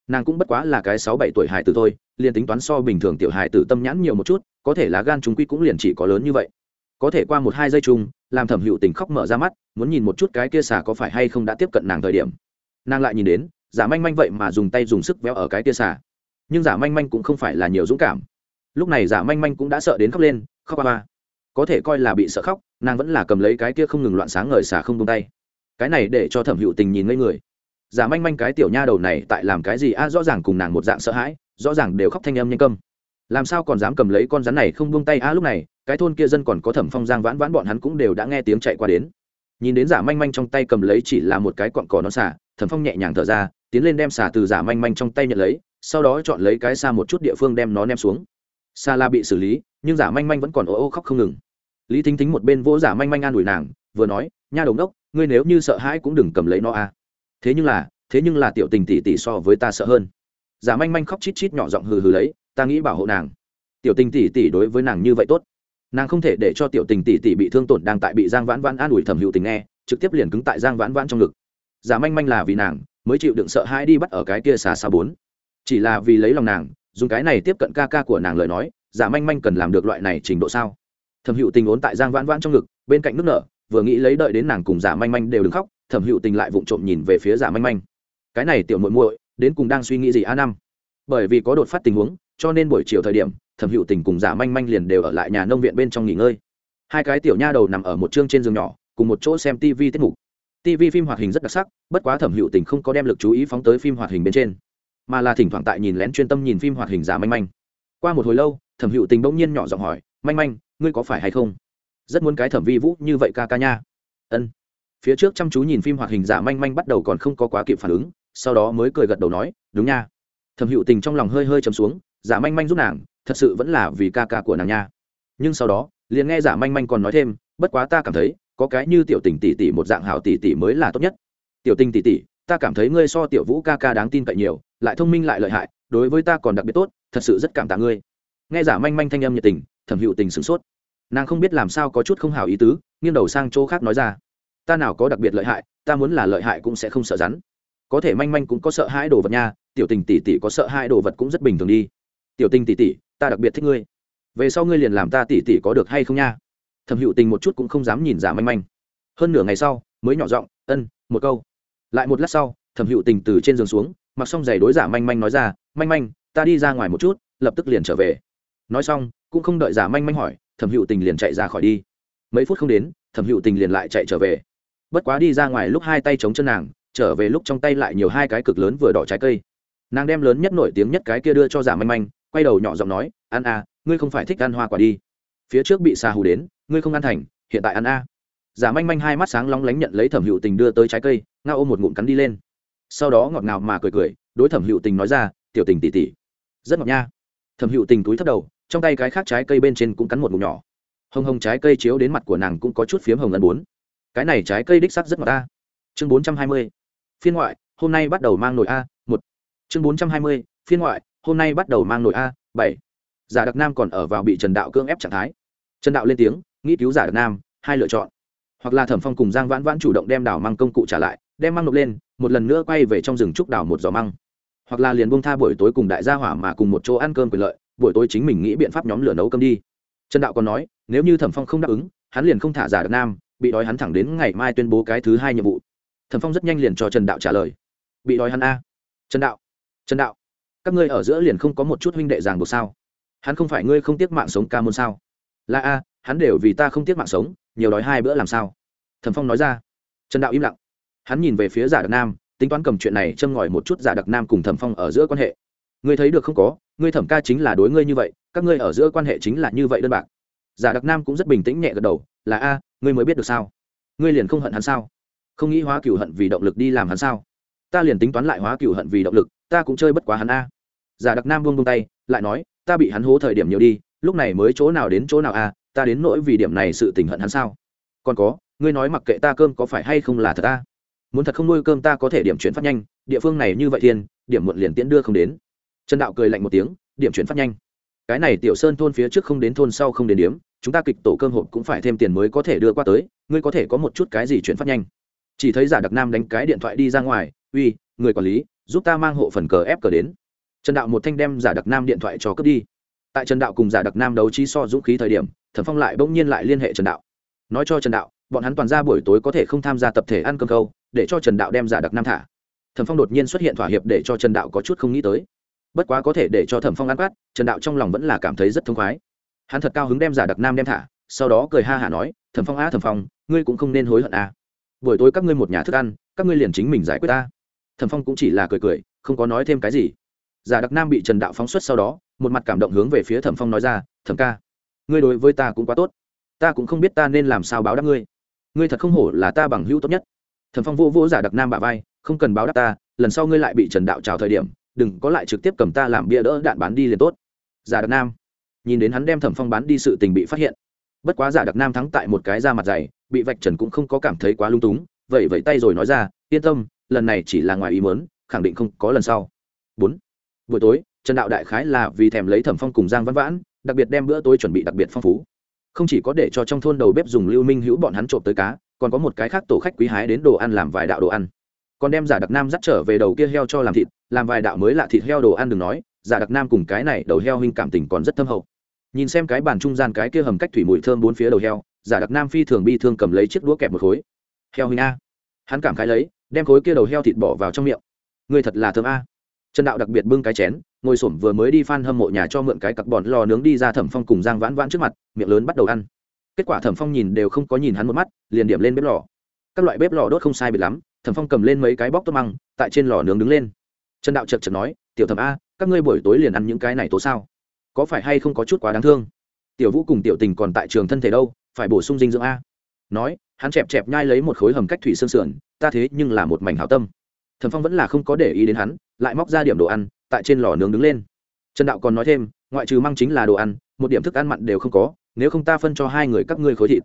Speaker 1: Nàng cũng bất quá là cái sáu bảy tuổi hải tử thôi, liền tính toán so bình thường tiểu hải tử tâm nhãn nhiều một chút, có thể là gan chúng quy cũng liền chỉ có lớn như vậy. Có thể qua một hai giây chung, làm thẩm hữu tình khóc mở ra mắt, muốn nhìn một chút cái kia xà có phải hay không đã tiếp cận nàng thời điểm. Nàng lại nhìn đến, giả manh manh vậy mà dùng tay dùng sức véo ở cái kia xà nhưng giả manh manh cũng không phải là nhiều dũng cảm. Lúc này giả manh manh cũng đã sợ đến khóc lên, khóc ba ba. Có thể coi là bị sợ khóc, nàng vẫn là cầm lấy cái kia không ngừng loạn sáng ngời xả không tung tay. Cái này để cho thẩm hữu tình nhìn ngây người. Giả manh manh cái tiểu nha đầu này tại làm cái gì? A, rõ ràng cùng nàng một dạng sợ hãi, rõ ràng đều khóc thanh âm nhanh câm. Làm sao còn dám cầm lấy con rắn này không buông tay? A, lúc này, cái thôn kia dân còn có thẩm phong giang vãn vãn bọn hắn cũng đều đã nghe tiếng chạy qua đến. Nhìn đến giả manh manh trong tay cầm lấy chỉ là một cái cọn cỏ nó xả, thẩm phong nhẹ nhàng thở ra, tiến lên đem xả từ giả manh manh trong tay nhận lấy sau đó chọn lấy cái xa một chút địa phương đem nó ném xuống. Xa la bị xử lý, nhưng giả manh manh vẫn còn ô ô khóc không ngừng. Lý thính thính một bên vỗ giả manh manh an ủi nàng, vừa nói, nha đồng đốc ngươi nếu như sợ hãi cũng đừng cầm lấy nó a thế nhưng là, thế nhưng là tiểu tình tỷ tỷ so với ta sợ hơn. Giả manh manh khóc chít chít nhỏ giọng hừ hừ lấy, ta nghĩ bảo hộ nàng. Tiểu tình tỷ tỷ đối với nàng như vậy tốt. Nàng không thể để cho tiểu tình tỷ tỷ bị thương tổn đang tại bị giang vãn vãn an ủi thẩm hữu tình nghe, trực tiếp liền cứng tại giang vãn vãn trong ngực. Giả manh manh là vì nàng, mới chịu đựng sợ hãi đi bắt ở cái kia xà xa bốn chỉ là vì lấy lòng nàng, dùng cái này tiếp cận ca ca của nàng lời nói, giả manh manh cần làm được loại này trình độ sao? Thẩm hữu tình ốn tại giang vãn vãn trong ngực, bên cạnh nước nở, vừa nghĩ lấy đợi đến nàng cùng giả manh manh đều đứng khóc, thẩm hữu tình lại vụng trộm nhìn về phía giả manh manh. Cái này tiểu muội muội, đến cùng đang suy nghĩ gì a năm? Bởi vì có đột phát tình huống, cho nên buổi chiều thời điểm, thẩm hữu tình cùng giả manh manh liền đều ở lại nhà nông viện bên trong nghỉ ngơi. Hai cái tiểu nha đầu nằm ở một chương trên giường nhỏ, cùng một chỗ xem tv tiết mục. Tv phim hoạt hình rất đặc sắc, bất quá thẩm hữu tình không có đem lực chú ý phóng tới phim hoạt hình bên trên mà là thỉnh thoảng tại nhìn lén chuyên tâm nhìn phim hoạt hình giả manh manh. Qua một hồi lâu, thẩm hữu tình bỗng nhiên nhỏ giọng hỏi, manh manh, ngươi có phải hay không? Rất muốn cái thẩm vi vũ như vậy ca ca nha. Ân. Phía trước chăm chú nhìn phim hoạt hình giả manh manh bắt đầu còn không có quá kịp phản ứng, sau đó mới cười gật đầu nói, đúng nha. Thẩm hữu tình trong lòng hơi hơi chấm xuống, giả manh manh giúp nàng, thật sự vẫn là vì ca ca của nàng nha. Nhưng sau đó, liền nghe giả manh manh còn nói thêm, bất quá ta cảm thấy, có cái như tiểu tình tỷ tỷ một dạng hảo tỷ tỷ mới là tốt nhất. Tiểu tình tỷ tỷ ta cảm thấy ngươi so tiểu vũ ca ca đáng tin cậy nhiều, lại thông minh lại lợi hại, đối với ta còn đặc biệt tốt, thật sự rất cảm tạ ngươi. Nghe giả manh manh thanh âm nhiệt tình, thẩm hữu tình sửng sốt. Nàng không biết làm sao có chút không hào ý tứ, nghiêng đầu sang chỗ khác nói ra. Ta nào có đặc biệt lợi hại, ta muốn là lợi hại cũng sẽ không sợ rắn. Có thể manh manh cũng có sợ hai đồ vật nha, tiểu tình tỷ tỷ có sợ hai đồ vật cũng rất bình thường đi. Tiểu tình tỷ tỷ, ta đặc biệt thích ngươi. Về sau ngươi liền làm ta tỷ tỷ có được hay không nha? Thẩm hữu tình một chút cũng không dám nhìn giả manh manh. Hơn nửa ngày sau, mới nhỏ giọng, ân, một câu lại một lát sau, thẩm hữu tình từ trên giường xuống, mặc xong giày đối giả manh manh nói ra, manh manh, ta đi ra ngoài một chút, lập tức liền trở về. Nói xong, cũng không đợi giả manh manh hỏi, thẩm hữu tình liền chạy ra khỏi đi. Mấy phút không đến, thẩm hữu tình liền lại chạy trở về. Bất quá đi ra ngoài lúc hai tay chống chân nàng, trở về lúc trong tay lại nhiều hai cái cực lớn vừa đỏ trái cây. Nàng đem lớn nhất nổi tiếng nhất cái kia đưa cho giả manh manh, quay đầu nhỏ giọng nói, ăn à ngươi không phải thích ăn hoa quả đi. Phía trước bị xà hù đến, ngươi không ăn thành, hiện tại ăn a giả manh manh hai mắt sáng long lánh nhận lấy thẩm hữu tình đưa tới trái cây nga ôm một ngụm cắn đi lên. Sau đó ngọt ngào mà cười cười, đối thẩm hữu tình nói ra, tiểu tình tỉ tỉ rất ngọt nha. Thẩm hữu tình túi thấp đầu, trong tay cái khác trái cây bên trên cũng cắn một ngụm nhỏ. Hồng hồng trái cây chiếu đến mặt của nàng cũng có chút phiếm hồng ân bốn. Cái này trái cây đích sắc rất ngọt ta. Chương bốn trăm hai mươi. Phiên ngoại, hôm nay bắt đầu mang nổi a, một. Chương bốn trăm hai mươi. Phiên ngoại, hôm nay bắt đầu mang nổi a, bảy. Giả đặc nam còn ở vào bị trần đạo cưỡng ép trạng thái. Trần đạo lên tiếng nghĩ cứu giả đặc nam, hai lựa chọn hoặc là thẩm phong cùng giang vãn vãn chủ động đem đảo mang công cụ trả lại, đem măng nộp lên, một lần nữa quay về trong rừng trúc đảo một giò măng. Hoặc là liền buông tha buổi tối cùng đại gia hỏa mà cùng một chỗ ăn cơm quyền lợi, buổi tối chính mình nghĩ biện pháp nhóm lửa nấu cơm đi. Trần đạo còn nói, nếu như thẩm phong không đáp ứng, hắn liền không thả giả được nam, bị đói hắn thẳng đến ngày mai tuyên bố cái thứ hai nhiệm vụ. Thẩm phong rất nhanh liền cho trần đạo trả lời. Bị đói hắn a. Trần đạo trần đạo, các ngươi ở giữa liền không có một chút huynh đệ ràng buộc sao? Hắn không phải ngươi không tiếc mạng sống ca môn sao? Là a, hắn đều vì ta không tiếc mạng sống nhiều đói hai bữa làm sao? Thẩm phong nói ra. Trần đạo im lặng. Hắn nhìn về phía giả đặc nam, tính toán cầm chuyện này châm ngòi một chút giả đặc nam cùng thẩm phong ở giữa quan hệ. Ngươi thấy được không có, ngươi thẩm ca chính là đối ngươi như vậy, các ngươi ở giữa quan hệ chính là như vậy đơn bạc. Giả đặc nam cũng rất bình tĩnh nhẹ gật đầu, là a, ngươi mới biết được sao? Ngươi liền không hận hắn sao? Không nghĩ hóa cửu hận vì động lực đi làm hắn sao? Ta liền tính toán lại hóa cửu hận vì động lực, ta cũng chơi bất quá hắn a. Giả đặc nam buông buông tay, lại nói, ta bị hắn hố thời điểm nhiều đi, lúc này mới chỗ nào đến chỗ nào a ta đến nỗi vì điểm này sự tình hận hắn sao? Còn có, ngươi nói mặc kệ ta cơm có phải hay không là thật ta? Muốn thật không nuôi cơm ta có thể điểm chuyển phát nhanh, địa phương này như vậy thiên, điểm muộn liền tiễn đưa không đến. Trần đạo cười lạnh một tiếng, điểm chuyển phát nhanh. Cái này tiểu sơn thôn phía trước không đến thôn sau không đến điếm, chúng ta kịch tổ cơm hộp cũng phải thêm tiền mới có thể đưa qua tới, ngươi có thể có một chút cái gì chuyển phát nhanh. Chỉ thấy giả đặc nam đánh cái điện thoại đi ra ngoài, uy, người quản lý, giúp ta mang hộ phần cờ ép cờ đến. Trần đạo một thanh đem giả đặc nam điện thoại cho cướp đi. Tại trần đạo cùng giả đặc nam đấu trí so dũng khí thời điểm thẩm phong lại bỗng nhiên lại liên hệ trần đạo. Nói cho trần đạo, bọn hắn toàn ra buổi tối có thể không tham gia tập thể ăn cơm câu, để cho trần đạo đem giả đặc nam thả. Thẩm phong đột nhiên xuất hiện thỏa hiệp để cho trần đạo có chút không nghĩ tới. Bất quá có thể để cho thẩm phong ăn quát, trần đạo trong lòng vẫn là cảm thấy rất thông khoái. Hắn thật cao hứng đem giả đặc nam đem thả, sau đó cười ha hả nói, thẩm phong a thẩm phong, ngươi cũng không nên hối hận a buổi tối các ngươi một nhà thức ăn, các ngươi liền chính mình giải quyết ta. Thẩm phong cũng chỉ là cười cười, không có nói thêm cái gì. Giả đặc nam bị trần đạo phóng xuất sau đó, một mặt cảm động hướng về phía thẩm phong nói ra, thẩm ca ngươi đối với ta cũng quá tốt. Ta cũng không biết ta nên làm sao báo đáp ngươi. Ngươi thật không hổ là ta bằng hữu tốt nhất. Thẩm phong vô vô giả đặc nam bả vai, không cần báo đáp ta, lần sau ngươi lại bị trần đạo trào thời điểm, đừng có lại trực tiếp cầm ta làm bia đỡ đạn bán đi liền tốt. Giả đặc nam, nhìn đến hắn đem thẩm phong bán đi sự tình bị phát hiện. Bất quá giả đặc nam thắng tại một cái da mặt dày, bị vạch trần cũng không có cảm thấy quá lung túng vậy vẫy tay rồi nói ra, yên tâm, lần này chỉ là ngoài ý mớn khẳng định không có lần sau. Bốn, buổi tối, trần đạo đại khái là vì thèm lấy thẩm phong cùng giang văn vãn đặc biệt đem bữa tối chuẩn bị đặc biệt phong phú. Không chỉ có để cho trong thôn đầu bếp dùng lưu minh hữu bọn hắn trộm tới cá, còn có một cái khác tổ khách quý hái đến đồ ăn làm vài đạo đồ ăn. Còn đem giả đặc nam dắt trở về đầu kia heo cho làm thịt, làm vài đạo mới lạ thịt heo đồ ăn đừng nói, giả đặc nam cùng cái này đầu heo huynh cảm tình còn rất thâm hậu. Nhìn xem cái bàn trung gian cái kia hầm cách thủy mùi thơm bốn phía đầu heo, giả đặc nam phi thường bi thương cầm lấy chiếc đũa kẹp một khối. Heo huynh a. Hắn cảm khái lấy, đem khối kia đầu heo thịt bỏ vào trong miệng. Người thật là thơm a. Trần đạo đặc biệt bưng cái chén ngồi xổm vừa mới đi phan hâm mộ nhà cho mượn cái cặp bòn lò nướng đi ra thẩm phong cùng giang vãn vãn trước mặt, miệng lớn bắt đầu ăn. Kết quả thẩm phong nhìn đều không có nhìn hắn một mắt, liền điểm lên bếp lò. Các loại bếp lò đốt không sai biệt lắm, thẩm phong cầm lên mấy cái bóc tôm măng tại trên lò nướng đứng lên. Trần đạo chật chật nói, tiểu thẩm a, các ngươi buổi tối liền ăn những cái này tố sao? Có phải hay không có chút quá đáng thương? Tiểu vũ cùng tiểu tình còn tại trường thân thể đâu, phải bổ sung dinh dưỡng a. Nói, hắn chẹp chẹp nhai lấy một khối hầm cách thủy xương sườn, ta thế nhưng là một mảnh hảo tâm. Thẩm phong vẫn là không có để ý đến hắn, lại móc ra điểm đồ ăn tại trên lò nướng đứng lên. Trần đạo còn nói thêm, ngoại trừ măng chính là đồ ăn, một điểm thức ăn mặn đều không có, nếu không ta phân cho hai người các ngươi khối thịt.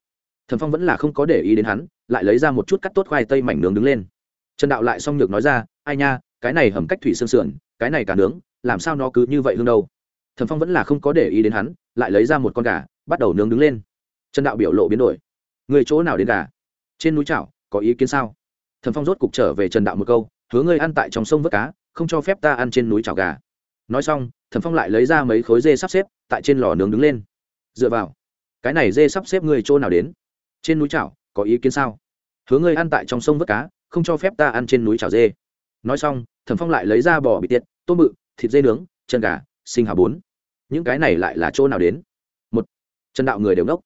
Speaker 1: Thẩm phong vẫn là không có để ý đến hắn, lại lấy ra một chút cắt tốt khoai tây mảnh nướng đứng lên. Trần đạo lại xong nhược nói ra, ai nha, cái này hầm cách thủy xương sườn, cái này cả nướng, làm sao nó cứ như vậy hương đâu? Thẩm phong vẫn là không có để ý đến hắn, lại lấy ra một con gà, bắt đầu nướng đứng lên. Trần đạo biểu lộ biến đổi. Người chỗ nào đến gà? Trên núi chảo, có ý kiến sao? Thẩm phong rốt cục trở về trần đạo một câu, hứa ngươi ăn tại trong sông vớt cá không cho phép ta ăn trên núi chảo gà. Nói xong, thẩm phong lại lấy ra mấy khối dê sắp xếp, tại trên lò nướng đứng lên. Dựa vào. Cái này dê sắp xếp người chỗ nào đến? Trên núi chảo, có ý kiến sao? Hứa ngươi ăn tại trong sông vớt cá, không cho phép ta ăn trên núi chảo dê. Nói xong, thẩm phong lại lấy ra bò bị tiệt tôm bự thịt dê nướng, chân gà, sinh hà bốn. Những cái này lại là chỗ nào đến? Một. Trần đạo người đều nốc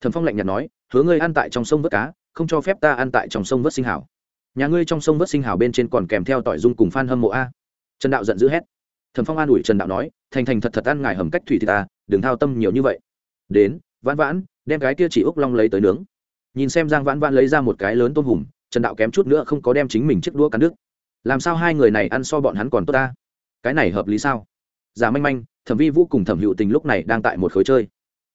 Speaker 1: thẩm phong lạnh nhạt nói, hứa ngươi ăn tại trong sông vớt cá, không cho phép ta ăn tại trong sông vớt sinh hảo nhà ngươi trong sông vớt sinh hảo bên trên còn kèm theo tỏi dung cùng phan hâm mộ a trần đạo giận dữ hét. Thẩm phong an ủi trần đạo nói, thành thành thật thật ăn ngài hầm cách thủy thì ta, đừng thao tâm nhiều như vậy. Đến, vãn vãn, đem cái kia chỉ úc long lấy tới nướng. Nhìn xem giang vãn vãn lấy ra một cái lớn tôm hùm, trần đạo kém chút nữa không có đem chính mình chiếc đũa cắn đứt. Làm sao hai người này ăn so bọn hắn còn tốt ta? Cái này hợp lý sao? Giả manh manh, thẩm vi vũ cùng thẩm hữu tình lúc này đang tại một khối chơi.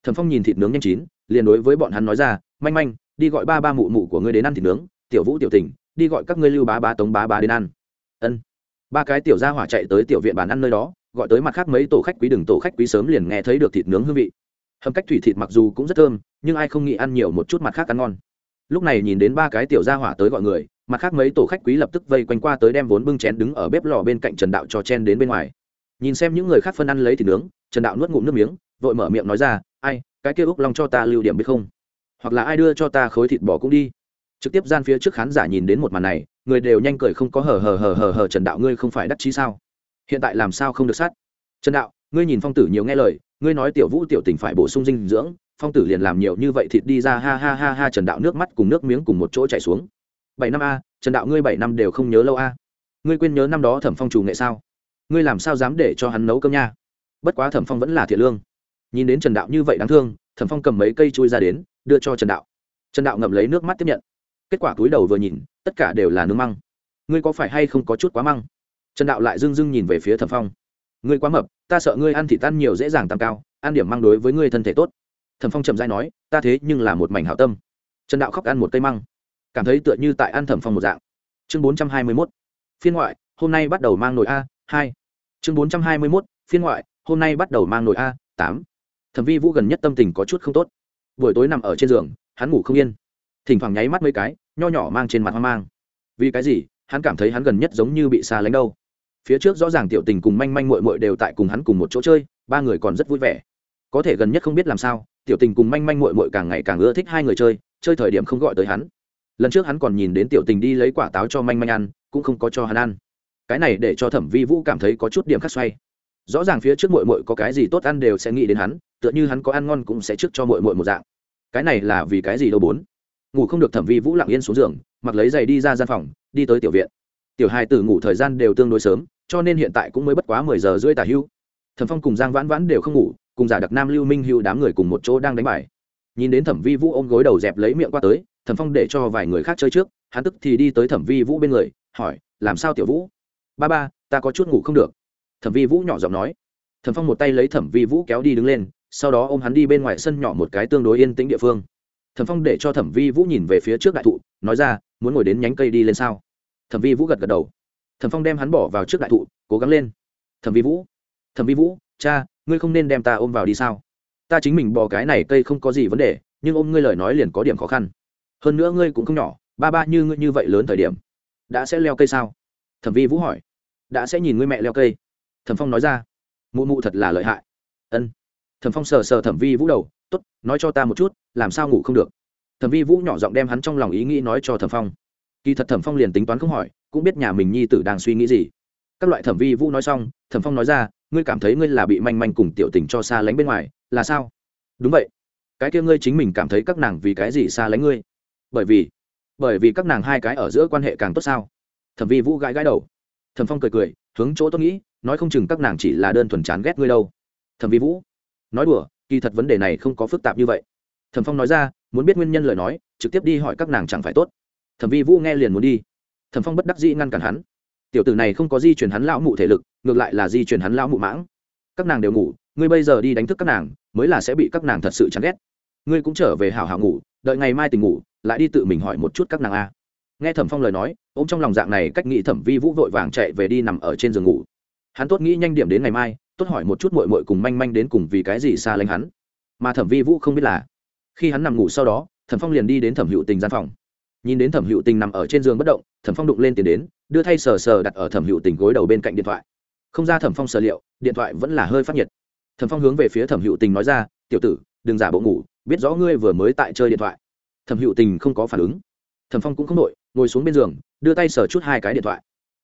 Speaker 1: Thẩm phong nhìn thịt nướng nhanh chín, liền đối với bọn hắn nói ra, manh manh, đi gọi ba ba mụ mụ của ngươi đến ăn thịt nướng, tiểu vũ tiểu tình, đi gọi các ngươi lưu bá bá tống bá bá đến ăn. Ân ba cái tiểu gia hỏa chạy tới tiểu viện bàn ăn nơi đó, gọi tới mặt khác mấy tổ khách quý đừng tổ khách quý sớm liền nghe thấy được thịt nướng hương vị. Hầm cách thủy thịt mặc dù cũng rất thơm, nhưng ai không nghĩ ăn nhiều một chút mặt khác ăn ngon. Lúc này nhìn đến ba cái tiểu gia hỏa tới gọi người, mặt khác mấy tổ khách quý lập tức vây quanh qua tới đem vốn bưng chén đứng ở bếp lò bên cạnh trần đạo cho chen đến bên ngoài. Nhìn xem những người khác phân ăn lấy thịt nướng, trần đạo nuốt ngụm nước miếng, vội mở miệng nói ra, ai, cái kia úc long cho ta lưu điểm biết không? Hoặc là ai đưa cho ta khối thịt bò cũng đi trực tiếp gian phía trước khán giả nhìn đến một màn này, người đều nhanh cười không có hờ hờ hờ hờ hờ trần đạo ngươi không phải đắc chí sao? Hiện tại làm sao không được sát? Trần đạo, ngươi nhìn phong tử nhiều nghe lời, ngươi nói tiểu vũ tiểu tình phải bổ sung dinh dưỡng, phong tử liền làm nhiều như vậy thịt đi ra ha ha ha ha trần đạo nước mắt cùng nước miếng cùng một chỗ chảy xuống. Bảy năm a, trần đạo ngươi bảy năm đều không nhớ lâu a. Ngươi quên nhớ năm đó thẩm phong chủ nghệ sao? Ngươi làm sao dám để cho hắn nấu cơm nha? Bất quá thẩm phong vẫn là thiệt lương. Nhìn đến trần đạo như vậy đáng thương, thẩm phong cầm mấy cây chui ra đến, đưa cho trần đạo. Trần đạo ngậm lấy nước mắt tiếp nhận kết quả túi đầu vừa nhìn, tất cả đều là nướng măng. Ngươi có phải hay không có chút quá măng? Trần đạo lại dưng dưng nhìn về phía thẩm phong. Ngươi quá mập, ta sợ ngươi ăn thịt tan nhiều dễ dàng tăng cao, ăn điểm măng đối với ngươi thân thể tốt. Thẩm phong chậm dai nói, ta thế nhưng là một mảnh hảo tâm. Trần đạo khóc ăn một cây măng. Cảm thấy tựa như tại ăn thẩm phong một dạng. Chương bốn trăm hai mươi mốt. Phiên ngoại, hôm nay bắt đầu mang nồi a, hai. Chương bốn trăm hai mươi mốt, phiên ngoại, hôm nay bắt đầu mang nồi a, tám. Thẩm vi vũ gần nhất tâm tình có chút không tốt. Buổi tối nằm ở trên giường, hắn ngủ không yên. Thỉnh thoảng nháy mắt mấy cái nho nhỏ mang trên mặt hoang mang. Vì cái gì? Hắn cảm thấy hắn gần nhất giống như bị xa lánh đâu. Phía trước rõ ràng tiểu tình cùng manh manh mội mội đều tại cùng hắn cùng một chỗ chơi, ba người còn rất vui vẻ. Có thể gần nhất không biết làm sao, tiểu tình cùng manh manh mội mội càng ngày càng ưa thích hai người chơi chơi thời điểm không gọi tới hắn. Lần trước hắn còn nhìn đến tiểu tình đi lấy quả táo cho manh manh ăn, cũng không có cho hắn ăn. Cái này để cho thẩm vi vũ cảm thấy có chút điểm khắc xoay. Rõ ràng phía trước mội mội có cái gì tốt ăn đều sẽ nghĩ đến hắn, tựa như hắn có ăn ngon cũng sẽ trước cho mội mội một dạng. Cái này là vì cái gì đâu bốn? Ngủ không được thẩm vi vũ lặng yên xuống giường, mặc lấy giày đi ra gian phòng, đi tới tiểu viện. Tiểu hai tử ngủ thời gian đều tương đối sớm, cho nên hiện tại cũng mới bất quá mười giờ rưỡi tả hưu. Thẩm phong cùng giang vãn vãn đều không ngủ, cùng giả đặc nam lưu minh hưu đám người cùng một chỗ đang đánh bài. Nhìn đến thẩm vi vũ ôm gối đầu dẹp lấy miệng qua tới, thẩm phong để cho vài người khác chơi trước, hắn tức thì đi tới thẩm vi vũ bên người, hỏi, làm sao tiểu vũ? Ba ba, ta có chút ngủ không được. Thẩm vi vũ nhỏ giọng nói. Thẩm phong một tay lấy thẩm vi vũ kéo đi đứng lên, sau đó ôm hắn đi bên ngoài sân nhỏ một cái tương đối yên tĩnh địa phương thẩm phong để cho thẩm vi vũ nhìn về phía trước đại thụ, nói ra, muốn ngồi đến nhánh cây đi lên sao? Thẩm vi vũ gật gật đầu. Thẩm phong đem hắn bỏ vào trước đại thụ, cố gắng lên. Thẩm vi vũ, thẩm vi vũ, cha, ngươi không nên đem ta ôm vào đi sao? Ta chính mình bò cái này cây không có gì vấn đề, nhưng ôm ngươi lời nói liền có điểm khó khăn. Hơn nữa ngươi cũng không nhỏ, ba ba như ngươi như vậy lớn thời điểm, đã sẽ leo cây sao? Thẩm vi vũ hỏi. Đã sẽ nhìn ngươi mẹ leo cây. Thẩm phong nói ra. Mụ mụ thật là lợi hại. Ân. Thẩm phong sờ sờ thẩm vi vũ đầu tốt, nói cho ta một chút, làm sao ngủ không được? Thẩm vi vũ nhỏ giọng đem hắn trong lòng ý nghĩ nói cho thẩm phong. Kỳ thật thẩm phong liền tính toán không hỏi, cũng biết nhà mình nhi tử đang suy nghĩ gì. Các loại thẩm vi vũ nói xong, thẩm phong nói ra, ngươi cảm thấy ngươi là bị manh manh cùng tiểu tình cho xa lánh bên ngoài, là sao? Đúng vậy. Cái kia ngươi chính mình cảm thấy các nàng vì cái gì xa lánh ngươi? Bởi vì bởi vì các nàng hai cái ở giữa quan hệ càng tốt sao. Thẩm vi vũ gãi gãi đầu. Thẩm phong cười cười, hướng chỗ tôi nghĩ, nói không chừng các nàng chỉ là đơn thuần chán ghét ngươi đâu. Thẩm vi vũ, nói đùa kỳ thật vấn đề này không có phức tạp như vậy. Thẩm phong nói ra, muốn biết nguyên nhân lời nói, trực tiếp đi hỏi các nàng chẳng phải tốt. Thẩm vi vũ nghe liền muốn đi. Thẩm phong bất đắc dĩ ngăn cản hắn. Tiểu tử này không có di chuyển hắn lão mụ thể lực, ngược lại là di chuyển hắn lão mụ mãng. Các nàng đều ngủ, ngươi bây giờ đi đánh thức các nàng, mới là sẽ bị các nàng thật sự chán ghét. Ngươi cũng trở về hảo hảo ngủ, đợi ngày mai tỉnh ngủ, lại đi tự mình hỏi một chút các nàng a. Nghe thẩm phong lời nói ô m trong lòng dạng này cách nghĩ thẩm vi vũ vội vàng chạy về đi nằm ở trên giường ngủ. Hắn tốt nghĩ nhanh điểm đến ngày mai tốt hỏi một chút mội mội cùng manh manh đến cùng vì cái gì xa lánh hắn. Mà thẩm vi vũ không biết là, khi hắn nằm ngủ sau đó, thẩm phong liền đi đến thẩm hữu tình gian phòng. Nhìn đến thẩm hữu tình nằm ở trên giường bất động, thẩm phong đụng lên tiền đến, đưa thay sờ sờ đặt ở thẩm hữu tình gối đầu bên cạnh điện thoại. Không ra thẩm phong sở liệu, điện thoại vẫn là hơi phát nhiệt. Thẩm phong hướng về phía thẩm hữu tình nói ra, tiểu tử, đừng giả bộ ngủ, biết rõ ngươi vừa mới tại chơi điện thoại. Thẩm hữu tình không có phản ứng. Thẩm phong cũng không đội ngồi xuống bên giường, đưa tay sờ chút hai cái điện thoại.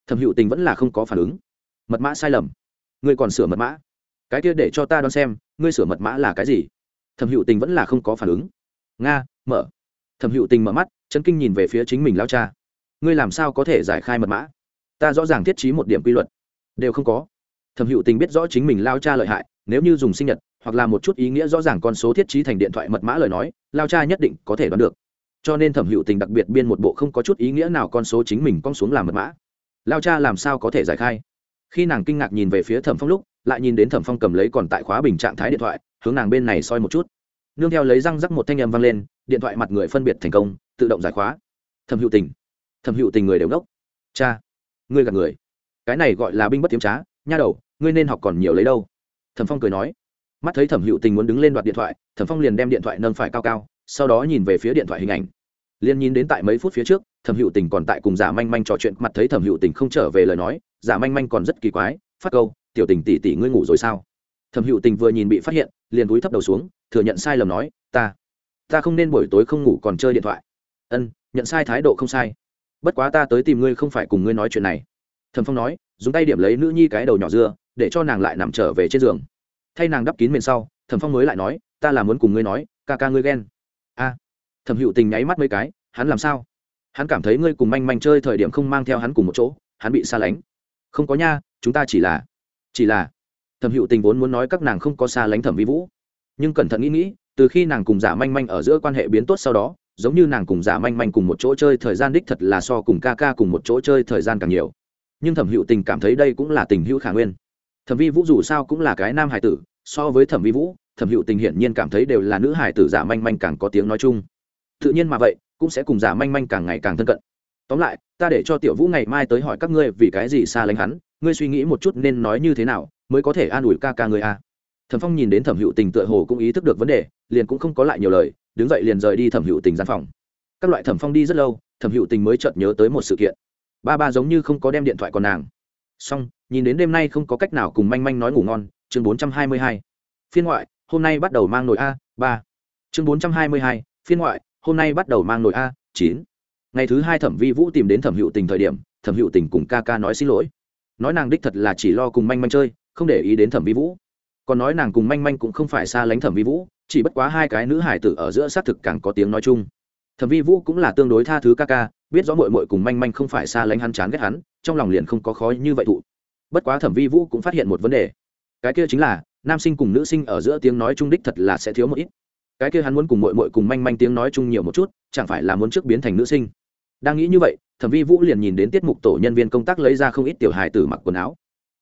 Speaker 1: Thẩm hữu tình vẫn là không có phản ứng. Mật mã sai lầm ngươi còn sửa mật mã. Cái kia để cho ta đoán xem, ngươi sửa mật mã là cái gì? Thẩm hữu tình vẫn là không có phản ứng. Nga, mở. Thẩm hữu tình mở mắt, chấn kinh nhìn về phía chính mình lao cha. Ngươi làm sao có thể giải khai mật mã? Ta rõ ràng thiết trí một điểm quy luật. Đều không có. Thẩm hữu tình biết rõ chính mình lao cha lợi hại, nếu như dùng sinh nhật, hoặc là một chút ý nghĩa rõ ràng con số thiết trí thành điện thoại mật mã lời nói lao cha nhất định có thể đoán được. Cho nên thẩm hữu tình đặc biệt biên một bộ không có chút ý nghĩa nào con số chính mình con xuống làm mật mã. Lao cha làm sao có thể giải khai? Khi nàng kinh ngạc nhìn về phía thẩm phong lúc, lại nhìn đến thẩm phong cầm lấy còn tại khóa bình trạng thái điện thoại, hướng nàng bên này soi một chút. Nương theo lấy răng rắc một thanh âm vang lên, điện thoại mặt người phân biệt thành công, tự động giải khóa. Thẩm hữu tình. Thẩm hữu tình người đều ngốc. Cha, ngươi gạt người. Cái này gọi là binh bất tiếm trá, nha đầu, ngươi nên học còn nhiều lấy đâu. Thẩm phong cười nói. Mắt thấy thẩm hữu tình muốn đứng lên đoạt điện thoại, thẩm phong liền đem điện thoại nâng phải cao cao, sau đó nhìn về phía điện thoại hình ảnh. Liền nhìn đến tại mấy phút phía trước thẩm hữu tình còn tại cùng giả manh manh trò chuyện, mặt thấy thẩm hữu tình không trở về lời nói, giả manh manh còn rất kỳ quái, phát câu, tiểu tình tỷ tỷ ngươi ngủ rồi sao? Thẩm hữu tình vừa nhìn bị phát hiện, liền cúi thấp đầu xuống, thừa nhận sai lầm nói, ta ta không nên buổi tối không ngủ còn chơi điện thoại. Ân, nhận sai thái độ không sai. Bất quá ta tới tìm ngươi không phải cùng ngươi nói chuyện này. Thẩm phong nói, dùng tay điểm lấy nữ nhi cái đầu nhỏ dưa, để cho nàng lại nằm trở về trên giường. Thay nàng đắp kín miền sau, thẩm phong mới lại nói, ta là muốn cùng ngươi nói, ca ca ngươi ghen. A. Thẩm hữu tình nháy mắt mấy cái, hắn làm sao? Hắn cảm thấy ngươi cùng manh manh chơi thời điểm không mang theo hắn cùng một chỗ, hắn bị xa lánh. Không có nha, chúng ta chỉ là chỉ là, thẩm hữu tình vốn muốn nói các nàng không có xa lánh thẩm vi vũ. Nhưng cẩn thận nghĩ nghĩ, từ khi nàng cùng giả manh manh ở giữa quan hệ biến tốt sau đó, giống như nàng cùng giả manh manh cùng một chỗ chơi thời gian đích thật là so cùng ca ca cùng một chỗ chơi thời gian càng nhiều. Nhưng thẩm hữu tình cảm thấy đây cũng là tình hữu khả nguyên. Thẩm vi vũ dù sao cũng là cái nam hải tử, so với thẩm vi vũ, thẩm hữu tình hiển nhiên cảm thấy đều là nữ hải tử giả manh manh càng có tiếng nói chung. Tự nhiên mà vậy cũng sẽ cùng giả manh manh càng ngày càng thân cận. Tóm lại, ta để cho tiểu vũ ngày mai tới hỏi các ngươi vì cái gì xa lánh hắn, ngươi suy nghĩ một chút nên nói như thế nào mới có thể an ủi ca ca người a. Thẩm phong nhìn đến thẩm hữu tình tựa hồ cũng ý thức được vấn đề, liền cũng không có lại nhiều lời, đứng dậy liền rời đi thẩm hữu tình gian phòng. Các loại thẩm phong đi rất lâu, thẩm hữu tình mới chợt nhớ tới một sự kiện. Ba ba giống như không có đem điện thoại còn nàng. Xong, nhìn đến đêm nay không có cách nào cùng manh manh nói ngủ ngon, chương bốn trăm hai mươi hai. Phiên ngoại, hôm nay bắt đầu mang nồi a, ba. Chương bốn trăm hai mươi hai, phiên ngoại hôm nay bắt đầu mang nồi a, chín. Ngày thứ hai thẩm vi vũ tìm đến thẩm hữu tình thời điểm, thẩm hữu tình cùng ca ca nói xin lỗi. Nói nàng đích thật là chỉ lo cùng manh manh chơi, không để ý đến thẩm vi vũ. Còn nói nàng cùng manh manh cũng không phải xa lánh thẩm vi vũ, chỉ bất quá hai cái nữ hải tử ở giữa xác thực càng có tiếng nói chung. Thẩm vi vũ cũng là tương đối tha thứ ca ca, biết rõ mội mội cùng manh manh không phải xa lánh hắn chán ghét hắn, trong lòng liền không có khó như vậy thụ. Bất quá thẩm vi vũ cũng phát hiện một vấn đề. Cái kia chính là, nam sinh cùng nữ sinh ở giữa tiếng nói chung đích thật là sẽ thiếu một ít cái kia hắn muốn cùng mội mội cùng manh manh tiếng nói chung nhiều một chút, chẳng phải là muốn trước biến thành nữ sinh. Đang nghĩ như vậy, thẩm vi vũ liền nhìn đến tiết mục tổ nhân viên công tác lấy ra không ít tiểu hài tử mặc quần áo.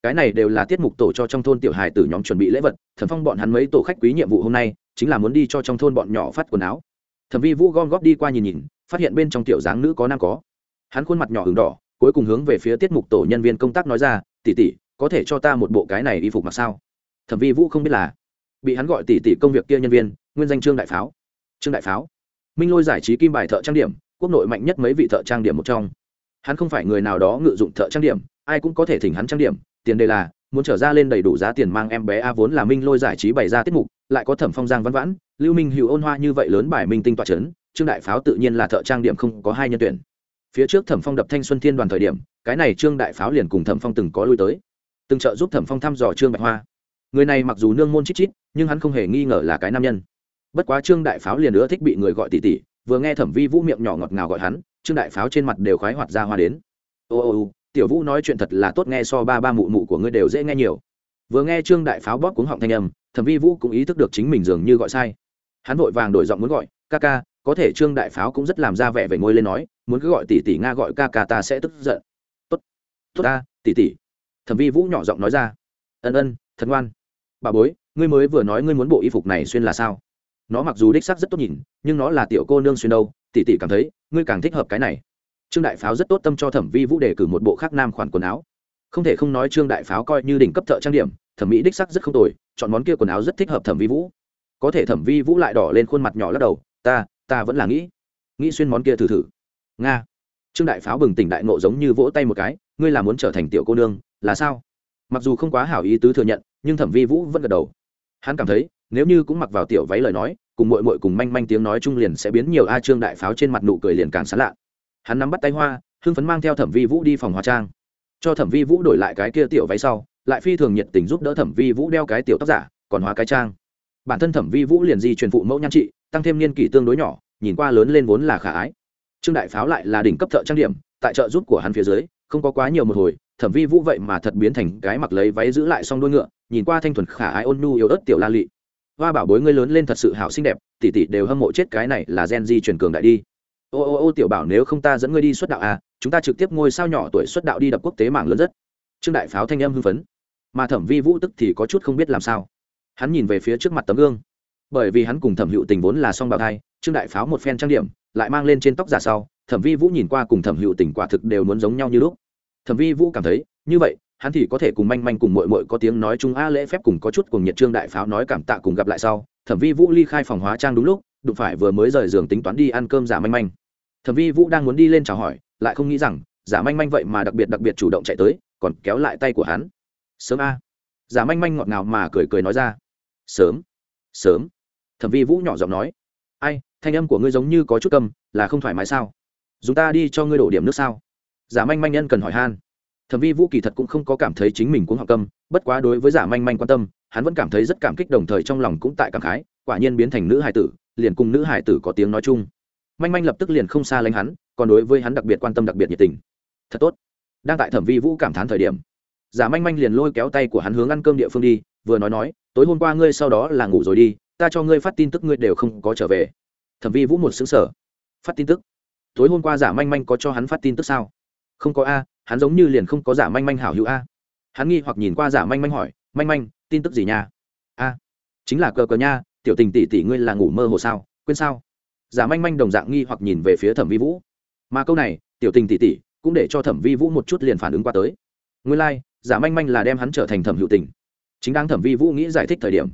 Speaker 1: Cái này đều là tiết mục tổ cho trong thôn tiểu hài tử nhóm chuẩn bị lễ vật, thẩm phong bọn hắn mấy tổ khách quý nhiệm vụ hôm nay, chính là muốn đi cho trong thôn bọn nhỏ phát quần áo. Thẩm vi vũ gom góp đi qua nhìn nhìn, phát hiện bên trong tiểu dáng nữ có nam có. Hắn khuôn mặt nhỏ hứng đỏ, cuối cùng hướng về phía tiết mục tổ nhân viên công tác nói ra tỉ tỉ có thể cho ta một bộ cái này y phục mặc sao? Thẩm vi vũ không biết là bị hắn gọi tỷ tỷ công việc kia nhân viên, nguyên danh trương đại pháo. Trương đại pháo. Minh lôi giải trí kim bài thợ trang điểm, quốc nội mạnh nhất mấy vị thợ trang điểm một trong. Hắn không phải người nào đó ngự dụng thợ trang điểm, ai cũng có thể thỉnh hắn trang điểm, tiền đề là, muốn trở ra lên đầy đủ giá tiền mang em bé a vốn là minh lôi giải trí bày ra tiết mục, lại có thẩm phong giang văn vãn, lưu minh hữu ôn hoa như vậy lớn bài minh tinh toa trấn trương đại pháo tự nhiên là thợ trang điểm không có hai nhân tuyển. Phía trước thẩm phong đập thanh xuân thiên đoàn thời điểm, cái này trương đại pháo liền cùng thẩm phong từng có lui tới, từng trợ giúp thẩm phong thăm dò trương bạch hoa. Người này mặc dù nương môn chít chít nhưng hắn không hề nghi ngờ là cái nam nhân. Bất quá trương đại pháo liền nữa thích bị người gọi tỷ tỷ vừa nghe thẩm vi vũ miệng nhỏ ngọt ngào gọi hắn, trương đại pháo trên mặt đều khoái hoạt ra hoa đến. Ô ô ô, tiểu vũ nói chuyện thật là tốt nghe so ba ba mụ mụ của ngươi đều dễ nghe nhiều. Vừa nghe trương đại pháo bóp cuống họng thanh âm, thẩm vi vũ cũng ý thức được chính mình dường như gọi sai. Hắn vội vàng đổi giọng muốn gọi, ca ca, có thể trương đại pháo cũng rất làm ra vẻ về ngôi lên nói, muốn cứ gọi tỷ tỷ nga gọi ca ca ta sẽ tức giận. Tốt tốt ta tỷ tỷ thẩm vi vũ nhỏ giọng nói ra, ân ân, thật ngoan. Bà bối ngươi mới vừa nói ngươi muốn bộ y phục này xuyên là sao? Nó mặc dù đích sắc rất tốt nhìn, nhưng nó là tiểu cô nương xuyên đâu, tỷ tỷ cảm thấy, ngươi càng thích hợp cái này. Trương đại pháo rất tốt tâm cho thẩm vi vũ đề cử một bộ khác nam khoản quần áo. Không thể không nói trương đại pháo coi như đỉnh cấp thợ trang điểm, thẩm mỹ đích sắc rất không tồi, chọn món kia quần áo rất thích hợp thẩm vi vũ. Có thể thẩm vi vũ lại đỏ lên khuôn mặt nhỏ lắc đầu, ta ta vẫn là nghĩ nghĩ xuyên món kia thử thử. Nga. Trương đại pháo bừng tỉnh đại nộ giống như vỗ tay một cái, ngươi là muốn trở thành tiểu cô nương, là sao? Mặc dù không quá hảo ý tứ thừa nhận, nhưng thẩm vi vũ vẫn gật đầu hắn cảm thấy, nếu như cũng mặc vào tiểu váy lời nói, cùng mội mội cùng manh manh tiếng nói chung liền sẽ biến nhiều a trương đại pháo trên mặt nụ cười liền càng sán lạ. Hắn nắm bắt tay hoa, hưng phấn mang theo thẩm vi vũ đi phòng hóa trang. Cho thẩm vi vũ đổi lại cái kia tiểu váy sau, lại phi thường nhiệt tình giúp đỡ thẩm vi vũ đeo cái tiểu tóc giả, còn hóa cái trang. Bản thân thẩm vi vũ liền di truyền phụ mẫu nhan trị, tăng thêm niên kỷ tương đối nhỏ, nhìn qua lớn lên vốn là khả ái. Trương đại pháo lại là đỉnh cấp thợ trang điểm, tại trợ giúp của hắn phía dưới, không có quá nhiều một hồi thẩm vi vũ vậy mà thật biến thành cái mặc lấy váy giữ lại xong đôi ngựa, nhìn qua thanh thuần khả ái ôn nhu yếu ớt tiểu la lị. Hoa bảo bối ngươi lớn lên thật sự hảo xinh đẹp, tỷ tỷ đều hâm mộ chết cái này là gen di truyền cường đại đi. Ô ô ô tiểu bảo nếu không ta dẫn ngươi đi xuất đạo à chúng ta trực tiếp ngôi sao nhỏ tuổi xuất đạo đi đập quốc tế mạng lớn rất. Trương đại pháo thanh âm hưng phấn. Mà thẩm vi vũ tức thì có chút không biết làm sao. Hắn nhìn về phía trước mặt tấm gương. Bởi vì hắn cùng thẩm hữu tình vốn là song bào thai, trương đại pháo một phen trang điểm, lại mang lên trên tóc giả sau, thẩm vi vũ nhìn qua cùng thẩm hữu tình quả thực đều muốn giống nhau như lúc thẩm vi vũ cảm thấy, như vậy, hắn thì có thể cùng manh manh cùng mội mội có tiếng nói chung a lễ phép cùng có chút cùng nhiệt trương đại pháo nói cảm tạ cùng gặp lại sau, thẩm vi vũ ly khai phòng hóa trang đúng lúc, đụng phải vừa mới rời giường tính toán đi ăn cơm giả manh manh. Thẩm vi vũ đang muốn đi lên chào hỏi, lại không nghĩ rằng, giả manh manh vậy mà đặc biệt đặc biệt chủ động chạy tới, còn kéo lại tay của hắn. Sớm a. Giả manh manh ngọt ngào mà cười cười nói ra. Sớm. Sớm. Thẩm vi vũ nhỏ giọng nói. Ai, thanh âm của ngươi giống như có chút cầm là không thoải mái sao? Dùng ta đi cho ngươi đổ điểm nước sao? Giả manh manh nhân cần hỏi han. Thẩm vi vũ kỳ thật cũng không có cảm thấy chính mình cũng học tâm bất quá đối với giả manh manh quan tâm, hắn vẫn cảm thấy rất cảm kích đồng thời trong lòng cũng tại cảm khái, quả nhiên biến thành nữ hải tử, liền cùng nữ hải tử có tiếng nói chung. Manh manh lập tức liền không xa lánh hắn, còn đối với hắn đặc biệt quan tâm đặc biệt nhiệt tình. Thật tốt. Đang tại thẩm vi vũ cảm thán thời điểm, giả manh manh liền lôi kéo tay của hắn hướng ăn cơm địa phương đi, vừa nói nói, tối hôm qua ngươi sau đó là ngủ rồi đi, ta cho ngươi phát tin tức ngươi đều không có trở về. Thẩm vi vũ một xứng sở phát tin tức? Tối hôm qua giả manh manh có cho hắn phát tin tức sao? Không có a hắn giống như liền không có giả manh manh hảo hữu a. Hắn nghi hoặc nhìn qua giả manh manh hỏi manh manh tin tức gì nha? A chính là cờ cờ nha tiểu tình tỷ tỷ ngươi là ngủ mơ hồ sao quên sao? Giả manh manh đồng dạng nghi hoặc nhìn về phía thẩm vi vũ. Mà câu này tiểu tình tỷ tỷ cũng để cho thẩm vi vũ một chút liền phản ứng qua tới. Nguyên lai、like, giả manh manh là đem hắn trở thành thẩm hữu tình. Chính đang thẩm vi vũ nghĩ giải thích thời điểm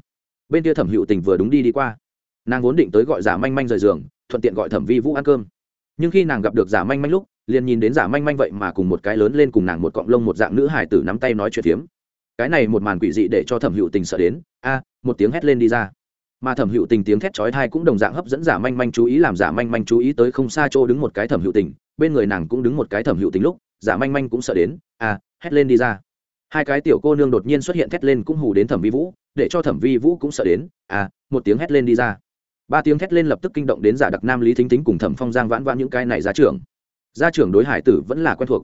Speaker 1: bên kia thẩm hữu tình vừa đúng đi đi qua. Nàng vốn định tới gọi giả manh manh rời giường thuận tiện gọi thẩm vi vũ ăn cơm. Nhưng khi nàng gặp được giả manh manh lúc liền nhìn đến giả manh manh vậy mà cùng một cái lớn lên cùng nàng một cọng lông một dạng nữ hải tử nắm tay nói chuyện phiếm. Cái này một màn quỷ dị để cho thẩm hữu tình sợ đến, a, một tiếng hét lên đi ra. Mà thẩm hữu tình tiếng thét chói thai cũng đồng dạng hấp dẫn giả manh manh chú ý, làm giả manh manh chú ý tới không xa chỗ đứng một cái thẩm hữu tình, bên người nàng cũng đứng một cái thẩm hữu tình lúc, giả manh manh cũng sợ đến, a, hét lên đi ra. Hai cái tiểu cô nương đột nhiên xuất hiện thét lên cũng hù đến thẩm vi vũ, để cho thẩm vi vũ cũng sợ đến, a, một tiếng hét lên đi ra. Ba tiếng thét lên lập tức kinh động đến giả đặc nam lý thính tính cùng thẩm phong giang vãn vãn những cái này giá trưởng gia trưởng đối hải tử vẫn là quen thuộc.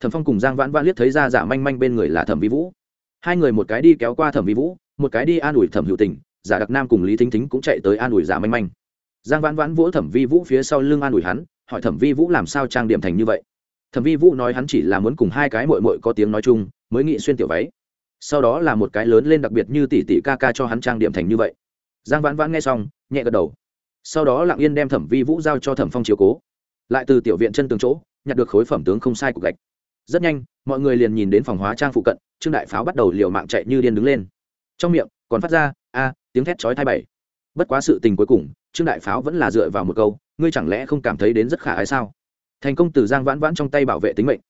Speaker 1: Thẩm phong cùng giang vãn vãn liếc thấy ra giả manh manh bên người là thẩm vi vũ. Hai người một cái đi kéo qua thẩm vi vũ, một cái đi an ủi thẩm hữu tình, giả đặc nam cùng lý thính thính cũng chạy tới an ủi giả manh manh. Giang vãn vãn vỗ thẩm vi vũ phía sau lưng an ủi hắn, hỏi thẩm vi vũ làm sao trang điểm thành như vậy. Thẩm vi vũ nói hắn chỉ là muốn cùng hai cái mội mội có tiếng nói chung, mới nghị xuyên tiểu váy. Sau đó là một cái lớn lên đặc biệt như tỷ tỷ ca ca cho hắn trang điểm thành như vậy. Giang vãn vãn nghe xong, nhẹ gật đầu. Sau đó lặng yên đem thẩm vi vũ giao cho thẩm phong chiếu cố lại từ tiểu viện chân tường chỗ, nhặt được khối phẩm tướng không sai của gạch. Rất nhanh, mọi người liền nhìn đến phòng hóa trang phụ cận, trương đại pháo bắt đầu liều mạng chạy như điên đứng lên. Trong miệng, còn phát ra, a, tiếng thét chói thai bảy. Bất quá sự tình cuối cùng, trương đại pháo vẫn là dựa vào một câu, ngươi chẳng lẽ không cảm thấy đến rất khả ái sao? Thành công từ giang vãn vãn trong tay bảo vệ tính mệnh.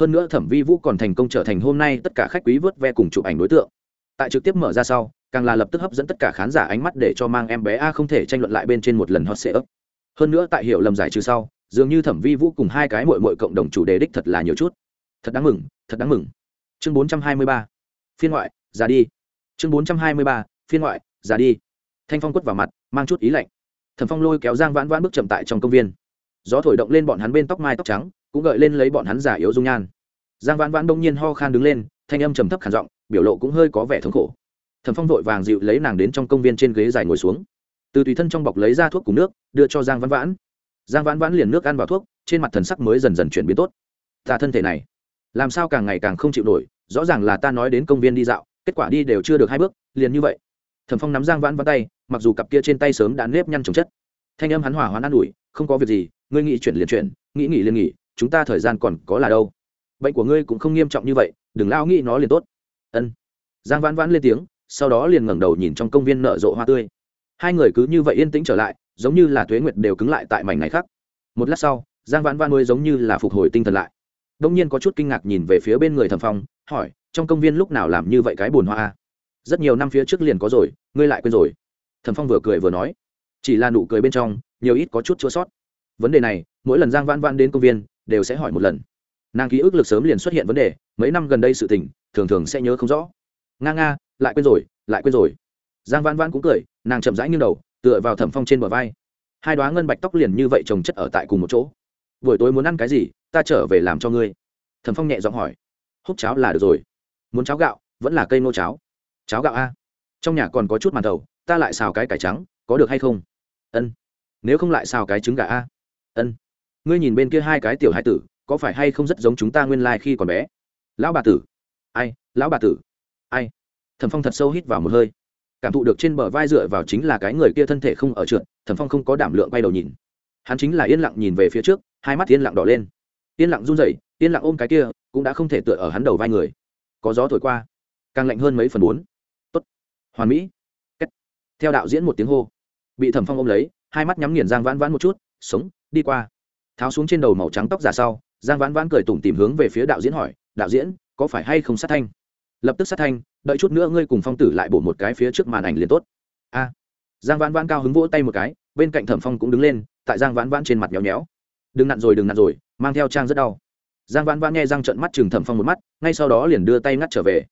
Speaker 1: Hơn nữa thẩm vi vũ còn thành công trở thành hôm nay tất cả khách quý vớt ve cùng chụp ảnh đối tượng. Tại trực tiếp mở ra sau, càng là lập tức hấp dẫn tất cả khán giả ánh mắt để cho mang em bé a không thể tranh luận lại bên trên một lần hot sệ ấp hơn nữa tại hiệu lầm giải trừ sau dường như thẩm vi vũ cùng hai cái mội mội cộng đồng chủ đề đích thật là nhiều chút. Thật đáng mừng, thật đáng mừng. Chương bốn trăm hai mươi ba, phiên ngoại, ra đi. Chương bốn trăm hai mươi ba, phiên ngoại, ra đi. Thanh phong quất vào mặt, mang chút ý lạnh. Thẩm phong lôi kéo giang vãn vãn bước chậm tại trong công viên. Gió thổi động lên bọn hắn bên tóc mai tóc trắng, cũng gợi lên lấy bọn hắn giả yếu dung nhan. Giang vãn vãn đông nhiên ho khan đứng lên, thanh âm trầm thấp khản giọng, biểu lộ cũng hơi có vẻ thống khổ. Thẩm phong vội vàng dịu lấy nàng đến trong công viên trên ghế dài ngồi xuống. Từ tùy thân trong bọc lấy ra thuốc cùng nước, đưa cho giang vãn vãn giang vãn vãn liền nước ăn vào thuốc, trên mặt thần sắc mới dần dần chuyển biến tốt. Ta thân thể này, làm sao càng ngày càng không chịu nổi, rõ ràng là ta nói đến công viên đi dạo, kết quả đi đều chưa được hai bước, liền như vậy. Thẩm phong nắm giang vãn vãn tay, mặc dù cặp kia trên tay sớm đã nếp nhăn trồng chất. Thanh âm hắn hỏa hoán an ủi, không có việc gì, ngươi nghĩ chuyển liền chuyển, nghĩ nghỉ liền nghỉ, chúng ta thời gian còn có là đâu. Bệnh của ngươi cũng không nghiêm trọng như vậy, đừng lao nghĩ nó liền tốt. Ân. Giang vãn vãn lên tiếng, sau đó liền ngẩng đầu nhìn trong công viên nở rộ hoa tươi. Hai người cứ như vậy yên tĩnh trở lại giống như là tuế nguyệt đều cứng lại tại mảnh này khác. Một lát sau, giang vãn vãn nuôi giống như là phục hồi tinh thần lại. Đông nhiên có chút kinh ngạc nhìn về phía bên người thẩm phong, hỏi, trong công viên lúc nào làm như vậy cái bồn hoa rất nhiều năm phía trước liền có rồi, ngươi lại quên rồi. Thẩm phong vừa cười vừa nói. Chỉ là nụ cười bên trong, nhiều ít có chút chua sót. Vấn đề này, mỗi lần giang vãn vãn đến công viên, đều sẽ hỏi một lần. Nàng ký ức lực sớm liền xuất hiện vấn đề, mấy năm gần đây sự tình, thường thường sẽ nhớ không rõ. Nga nga, lại quên rồi, lại quên rồi. Giang vãn vãn cũng cười, nàng chậm rãi nghiêng đầu tựa vào thẩm phong trên bờ vai. Hai đoá ngân bạch tóc liền như vậy trồng chất ở tại cùng một chỗ. Buổi tối muốn ăn cái gì, ta trở về làm cho ngươi. Thẩm phong nhẹ giọng hỏi. Húc cháo là được rồi. Muốn cháo gạo, vẫn là cây nô cháo. Cháo gạo a. Trong nhà còn có chút màn thầu, ta lại xào cái cải trắng, có được hay không? Ân. Nếu không lại xào cái trứng gà a. Ân. Ngươi nhìn bên kia hai cái tiểu hai tử, có phải hay không rất giống chúng ta nguyên lai、like、khi còn bé? Lão bà tử. Ai, lão bà tử. Ai. Thẩm phong thật sâu hít vào một hơi cảm thụ được trên bờ vai dựa vào chính là cái người kia thân thể không ở trượt, thẩm phong không có đảm lượng quay đầu nhìn. Hắn chính là yên lặng nhìn về phía trước, hai mắt yên lặng đỏ lên. Yên lặng run rẩy, yên lặng ôm cái kia, cũng đã không thể tựa ở hắn đầu vai người. Có gió thổi qua, càng lạnh hơn mấy phần bốn. Tốt. Hoàn mỹ. Kết. theo đạo diễn một tiếng hô. Bị thẩm phong ôm lấy, hai mắt nhắm nghiền giang vãn vãn một chút, sống, đi qua. Tháo xuống trên đầu màu trắng tóc giả sau, giang vãn vãn cười tủm tìm hướng về phía đạo diễn hỏi, đạo diễn, có phải hay không sát thanh? Lập tức sát thanh, đợi chút nữa ngươi cùng phong tử lại bổ một cái phía trước màn ảnh liền tốt. A. Giang vãn vãn cao hứng vỗ tay một cái, bên cạnh thẩm phong cũng đứng lên, tại giang vãn vãn trên mặt nhéo nhéo. Đừng nặn rồi, đừng nặn rồi, mang theo trang rất đau. Giang vãn vãn nghe giang trận mắt chừng thẩm phong một mắt, ngay sau đó liền đưa tay ngắt trở về.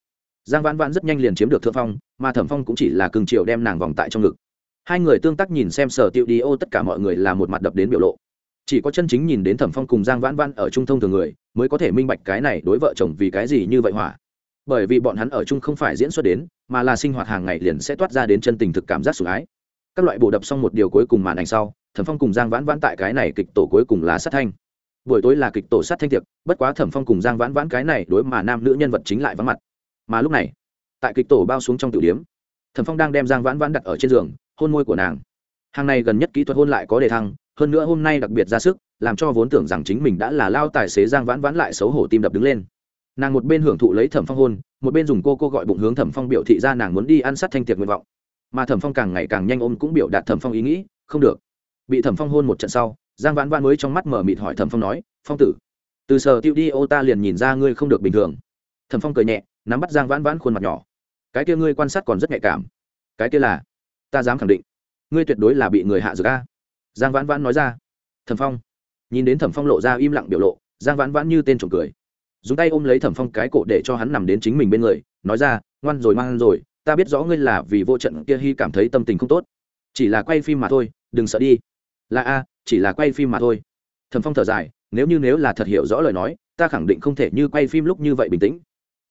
Speaker 1: Giang vãn vãn rất nhanh liền chiếm được thượng phong, mà thẩm phong cũng chỉ là cường triều đem nàng vòng tại trong ngực. Hai người tương tác nhìn xem sở tiệu đi ô, tất cả mọi người là một mặt đập đến biểu lộ. Chỉ có chân chính nhìn đến thẩm phong cùng giang vãn vãn ở trung thông thường người, mới có thể minh bạch cái này đối vợ chồng vì cái gì như vậy hỏa bởi vì bọn hắn ở chung không phải diễn xuất đến, mà là sinh hoạt hàng ngày liền sẽ toát ra đến chân tình thực cảm giác sủng ái. Các loại bộ đập xong một điều cuối cùng màn ảnh sau, thẩm phong cùng giang vãn vãn tại cái này kịch tổ cuối cùng là sát thanh. Buổi tối là kịch tổ sát thanh tiệc, bất quá thẩm phong cùng giang vãn vãn cái này đối mà nam nữ nhân vật chính lại vắng mặt. Mà lúc này, tại kịch tổ bao xuống trong tiểu điếm thẩm phong đang đem giang vãn vãn đặt ở trên giường, hôn môi của nàng. Hàng này gần nhất kỹ thuật hôn lại có đề thăng, hơn nữa hôm nay đặc biệt ra sức, làm cho vốn tưởng rằng chính mình đã là lao tài xế giang vãn vãn lại xấu hổ tim đập đứng lên nàng một bên hưởng thụ lấy thẩm phong hôn, một bên dùng cô cô gọi bụng hướng thẩm phong biểu thị ra nàng muốn đi ăn sát thanh tiệc nguyện vọng. Mà thẩm phong càng ngày càng nhanh ôm cũng biểu đạt thẩm phong ý nghĩ, không được. Bị thẩm phong hôn một trận sau, giang vãn vãn mới trong mắt mở mịt hỏi thẩm phong nói, phong tử, từ sở tiêu đi ô ta liền nhìn ra ngươi không được bình thường. Thẩm phong cười nhẹ, nắm bắt giang vãn vãn khuôn mặt nhỏ. Cái kia ngươi quan sát còn rất nhạy cảm. Cái kia là, ta dám khẳng định, ngươi tuyệt đối là bị người hạ dược a. Giang vãn vãn nói ra. Thẩm phong, nhìn đến thẩm phong lộ ra im lặng biểu lộ, giang vãn vãn như tên trộm cười dùng tay ôm lấy thẩm phong cái cổ để cho hắn nằm đến chính mình bên người, nói ra, ngoan rồi ngoan rồi, ta biết rõ ngươi là vì vô trận kia hy cảm thấy tâm tình không tốt. Chỉ là quay phim mà thôi, đừng sợ đi. Là a, chỉ là quay phim mà thôi. Thẩm phong thở dài, nếu như nếu là thật hiểu rõ lời nói, ta khẳng định không thể như quay phim lúc như vậy bình tĩnh.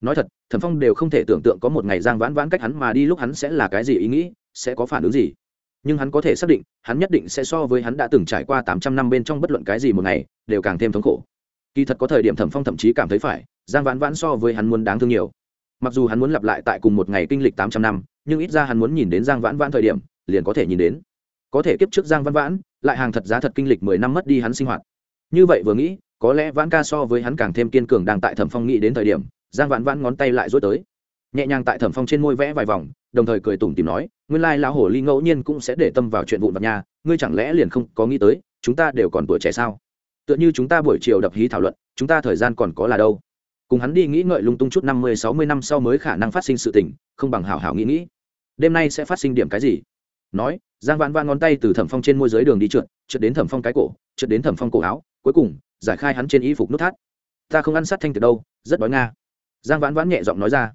Speaker 1: Nói thật, thẩm phong đều không thể tưởng tượng có một ngày giang vãn vãn cách hắn mà đi lúc hắn sẽ là cái gì ý nghĩ, sẽ có phản ứng gì. Nhưng hắn có thể xác định, hắn nhất định sẽ so với hắn đã từng trải qua tám trăm năm bên trong bất luận cái gì một ngày, đều càng thêm thống khổ kỳ thật có thời điểm thẩm phong thậm chí cảm thấy phải, giang vãn vãn so với hắn muốn đáng thương nhiều. Mặc dù hắn muốn lặp lại tại cùng một ngày kinh lịch tám trăm năm, nhưng ít ra hắn muốn nhìn đến giang vãn vãn thời điểm, liền có thể nhìn đến. Có thể kiếp trước giang vãn vãn, lại hàng thật giá thật kinh lịch mười năm mất đi hắn sinh hoạt. Như vậy vừa nghĩ, có lẽ vãn ca so với hắn càng thêm kiên cường đang tại thẩm phong nghĩ đến thời điểm, giang vãn vãn ngón tay lại dối tới. Nhẹ nhàng tại thẩm phong trên môi vẽ vài vòng, đồng thời cười tủm tìm nói, nguyên lai lão hồ ly ngẫu nhiên cũng sẽ để tâm vào chuyện vụn vặt nhà ngươi chẳng lẽ liền không có nghĩ tới, chúng ta đều còn tuổi trẻ sao? Tựa như chúng ta buổi chiều đập hí thảo luận, chúng ta thời gian còn có là đâu? Cùng hắn đi nghĩ ngợi lung tung chút năm mươi, sáu mươi năm sau mới khả năng phát sinh sự tình, không bằng hảo hảo nghĩ nghĩ. Đêm nay sẽ phát sinh điểm cái gì? Nói, giang vãn vãn ngón tay từ thẩm phong trên môi giới đường đi trượt trượt đến thẩm phong cái cổ, trượt đến thẩm phong cổ áo, cuối cùng, giải khai hắn trên y phục nút thắt. Ta không ăn sát thanh từ đâu, rất đói nga. Giang vãn vãn nhẹ giọng nói ra.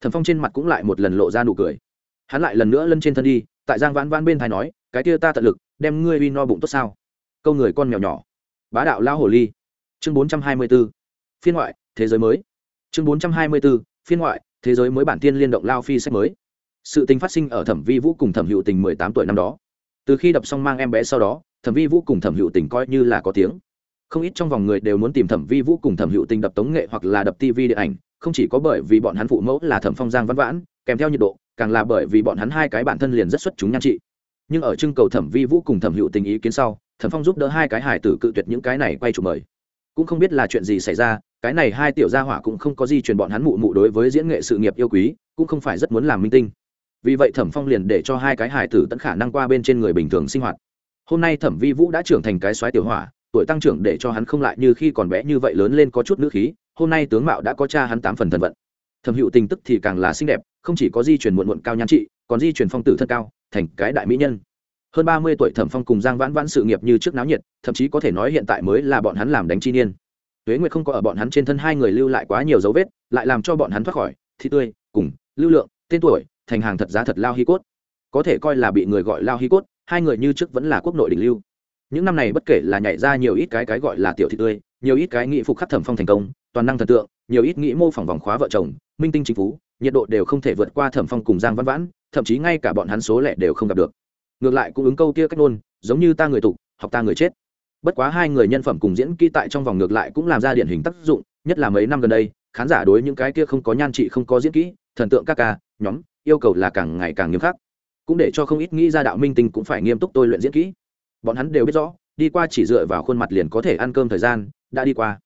Speaker 1: Thẩm phong trên mặt cũng lại một lần lộ ra nụ cười. Hắn lại lần nữa lân trên thân đi, tại giang vãn vãn bên thai nói, cái kia ta tận lực, đem ngươi uy no bụng tốt sao? Câu người con mèo nhỏ bá đạo lao hồ ly. Chương bốn trăm hai mươi b ố phiên ngoại, thế giới mới. Chương bốn trăm hai mươi b ố phiên ngoại, thế giới mới bản tiên liên động lao phi sách mới. Sự tình phát sinh ở thẩm vi vũ cùng thẩm hữu tình mười tám tuổi năm đó. Từ khi đập xong mang em bé sau đó, thẩm vi vũ cùng thẩm hữu tình coi như là có tiếng. Không ít trong vòng người đều muốn tìm thẩm vi vũ cùng thẩm hữu tình đập tống nghệ hoặc là đập tv điện ảnh, không chỉ có bởi vì bọn hắn phụ mẫu là thẩm phong giang văn vãn, kèm theo nhiệt độ, càng là bởi vì bọn hắn hai cái bản thân liền rất xuất chúng nhan trị. Nhưng ở trưng cầu thẩm vi vũ cùng thẩm hữu tình ý kiến sau thẩm phong giúp đỡ hai cái hải tử cự tuyệt những cái này quay chụp mời. Cũng không biết là chuyện gì xảy ra, cái này hai tiểu gia hỏa cũng không có gì truyền bọn hắn mụ mụ đối với diễn nghệ sự nghiệp yêu quý, cũng không phải rất muốn làm minh tinh. Vì vậy thẩm phong liền để cho hai cái hải tử tận khả năng qua bên trên người bình thường sinh hoạt. Hôm nay thẩm vi vũ đã trưởng thành cái xoáy tiểu hỏa, tuổi tăng trưởng để cho hắn không lại như khi còn bé như vậy lớn lên có chút nữ khí, hôm nay tướng mạo đã có cha hắn tám phần thần vận. Thẩm hữu tình tức thì càng là xinh đẹp, không chỉ có di truyền muộn muộn cao nhan trị, còn di truyền phong tử thân cao, thành cái đại mỹ nhân hơn ba mươi tuổi thẩm phong cùng giang vãn vãn sự nghiệp như trước náo nhiệt, thậm chí có thể nói hiện tại mới là bọn hắn làm đánh chi niên. Tuế nguyệt không có ở bọn hắn trên thân hai người lưu lại quá nhiều dấu vết, lại làm cho bọn hắn thoát khỏi thi tươi, cùng, lưu lượng, tên tuổi, thành hàng thật giá thật lao hi cốt. Có thể coi là bị người gọi lao hi cốt, hai người như trước vẫn là quốc nội đỉnh lưu. Những năm này bất kể là nhảy ra nhiều ít cái cái gọi là tiểu thị tươi, nhiều ít cái nghị phục khắc thẩm phong thành công, toàn năng thần tượng, nhiều ít nghĩ mô phỏng vòng khóa vợ chồng, minh tinh chính phú, nhiệt độ đều không thể vượt qua thẩm phong cùng giang văn vãn, thậm chí ngay cả bọn hắn số lẻ đều không gặp được ngược lại cũng ứng câu kia cách nôn giống như ta người tục, học ta người chết. Bất quá hai người nhân phẩm cùng diễn kỹ tại trong vòng ngược lại cũng làm ra điển hình tác dụng, nhất là mấy năm gần đây, khán giả đối những cái kia không có nhan trị, không có diễn kỹ, thần tượng các ca, nhóm, yêu cầu là càng ngày càng nghiêm khắc. Cũng để cho không ít nghĩ ra đạo minh tinh cũng phải nghiêm túc tôi luyện diễn kỹ. Bọn hắn đều biết rõ, đi qua chỉ dựa vào khuôn mặt liền có thể ăn cơm thời gian, đã đi qua.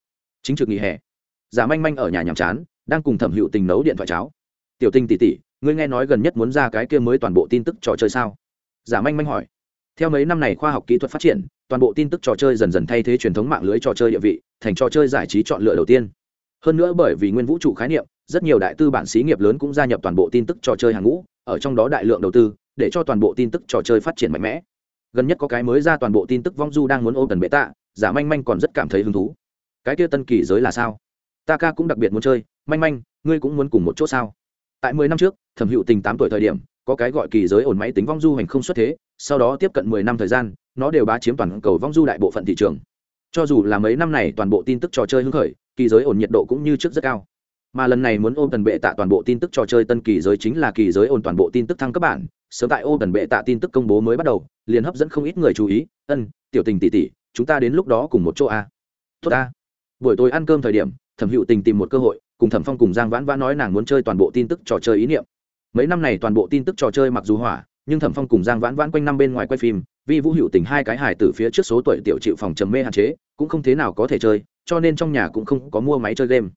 Speaker 1: Chính trực nghỉ hè. Giả manh manh ở nhà nhàm chán, đang cùng thẩm hữu tình nấu điện thoại cháo. Tiểu tinh tỉ tỉ ngươi nghe nói gần nhất muốn ra cái kia mới toàn bộ tin tức trò chơi sao? Giả manh manh hỏi. Theo mấy năm này khoa học kỹ thuật phát triển, toàn bộ tin tức trò chơi dần dần thay thế truyền thống mạng lưới trò chơi địa vị, thành trò chơi giải trí chọn lựa đầu tiên. Hơn nữa bởi vì nguyên vũ trụ khái niệm, rất nhiều đại tư bản xí nghiệp lớn cũng gia nhập toàn bộ tin tức trò chơi hàng ngũ, ở trong đó đại lượng đầu tư, để cho toàn bộ tin tức trò chơi phát triển mạnh mẽ. Gần nhất có cái mới ra toàn bộ tin tức vong du đang muốn ôm tần bệ tạ giả manh manh còn rất cảm thấy hứng thú. Cái kia tân kỳ giới là sao? Ta ca cũng đặc biệt muốn chơi, manh manh, ngươi cũng muốn cùng một chỗ sao? Tại mười năm trước, thẩm hữu tình tám tuổi thời điểm có cái gọi kỳ giới ổn máy tính vong du hành không xuất thế, sau đó tiếp cận mười năm thời gian, nó đều bá chiếm toàn cầu vong du đại bộ phận thị trường. Cho dù là mấy năm này toàn bộ tin tức trò chơi hưng khởi, kỳ giới ổn nhiệt độ cũng như trước rất cao. Mà lần này muốn ôm tần bệ tạ toàn bộ tin tức trò chơi tân kỳ giới chính là kỳ giới ổn toàn bộ tin tức thăng cấp bản, sớm tại ôm tần bệ tạ tin tức công bố mới bắt đầu, liền hấp dẫn không ít người chú ý, ân, tiểu tình tỷ tỷ, chúng ta đến lúc đó cùng một chỗ a. Tốt a buổi tối ăn cơm thời điểm, thẩm hữu tình tìm một cơ hội, cùng thẩm phong cùng giang vãn vãn nói nàng muốn chơi toàn bộ tin tức trò chơi ý niệm mấy năm này toàn bộ tin tức trò chơi mặc dù hỏa, nhưng thẩm phong cùng giang vãn vãn quanh năm bên ngoài quay phim, vì vũ hữu tình hai cái hài từ phía trước số tuổi tiểu chịu phòng trầm mê hạn chế, cũng không thế nào có thể chơi, cho nên trong nhà cũng không có mua máy chơi game.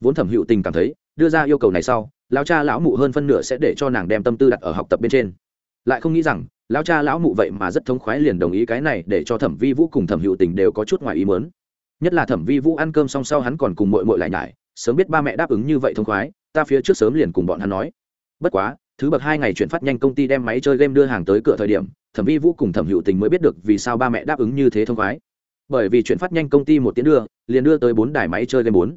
Speaker 1: Vốn thẩm hữu tình cảm thấy, đưa ra yêu cầu này sau, lão cha lão mụ hơn phân nửa sẽ để cho nàng đem tâm tư đặt ở học tập bên trên. Lại không nghĩ rằng, lão cha lão mụ vậy mà rất thống khoái liền đồng ý cái này để cho thẩm vi vũ cùng thẩm hữu tình đều có chút ngoài ý mớn nhất là thẩm vi vũ ăn cơm xong sau hắn còn cùng mội mội lại nhải, sớm biết ba mẹ đáp ứng như vậy thông khoái, ta phía trước sớm liền cùng bọn hắn nói bất quá, thứ bậc hai ngày chuyển phát nhanh công ty đem máy chơi game đưa hàng tới cửa thời điểm, thẩm vi vũ cùng thẩm hữu tình mới biết được vì sao ba mẹ đáp ứng như thế thông khoái. Bởi vì chuyển phát nhanh công ty một tiếng đưa, liền đưa tới bốn đài máy chơi game bốn.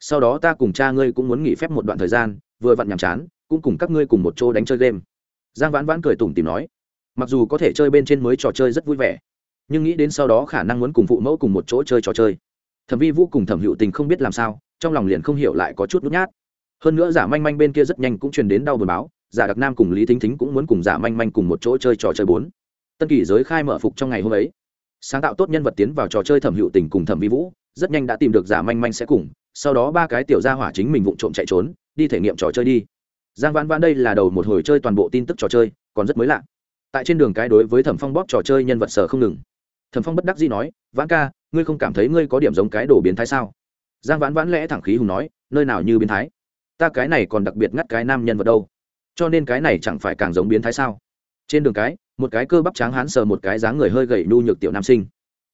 Speaker 1: Sau đó ta cùng cha ngươi cũng muốn nghỉ phép một đoạn thời gian, vừa vặn nhàm chán, cũng cùng các ngươi cùng một chỗ đánh chơi game. Giang vãn vãn cười tủm tìm nói, mặc dù có thể chơi bên trên mới trò chơi rất vui vẻ, nhưng nghĩ đến sau đó khả năng muốn cùng phụ mẫu cùng một chỗ chơi trò chơi. Thẩm vi vũ cùng thẩm hữu tình không biết làm sao, trong lòng liền không hiểu lại có chút nút nhát hơn nữa giả manh manh bên kia rất nhanh cũng truyền đến đau buồn báo, giả đặc nam cùng lý thính thính cũng muốn cùng giả manh manh cùng một chỗ chơi trò chơi bốn. Tân kỷ giới khai mở phục trong ngày hôm ấy. Sáng tạo tốt nhân vật tiến vào trò chơi thẩm hữu tình cùng thẩm vi vũ, rất nhanh đã tìm được giả manh manh sẽ cùng, sau đó ba cái tiểu gia hỏa chính mình vụng trộm chạy trốn, đi thể nghiệm trò chơi đi. Giang vãn vãn đây là đầu một hồi chơi toàn bộ tin tức trò chơi, còn rất mới lạ. Tại trên đường cái đối với thẩm phong bóp trò chơi nhân vật sở không ngừng. Thẩm phong bất đắc dĩ nói, vãn ca, ngươi không cảm thấy ngươi có điểm giống cái đồ biến thái sao? Giang vãn vãn lẽ thẳng khí hùng nói, nơi nào như biến thái? Ta cái này còn đặc biệt ngắt cái nam nhân vào đâu, cho nên cái này chẳng phải càng giống biến thái sao? Trên đường cái, một cái cơ bắp tráng hán sờ một cái dáng người hơi gầy nhu nhược tiểu nam sinh.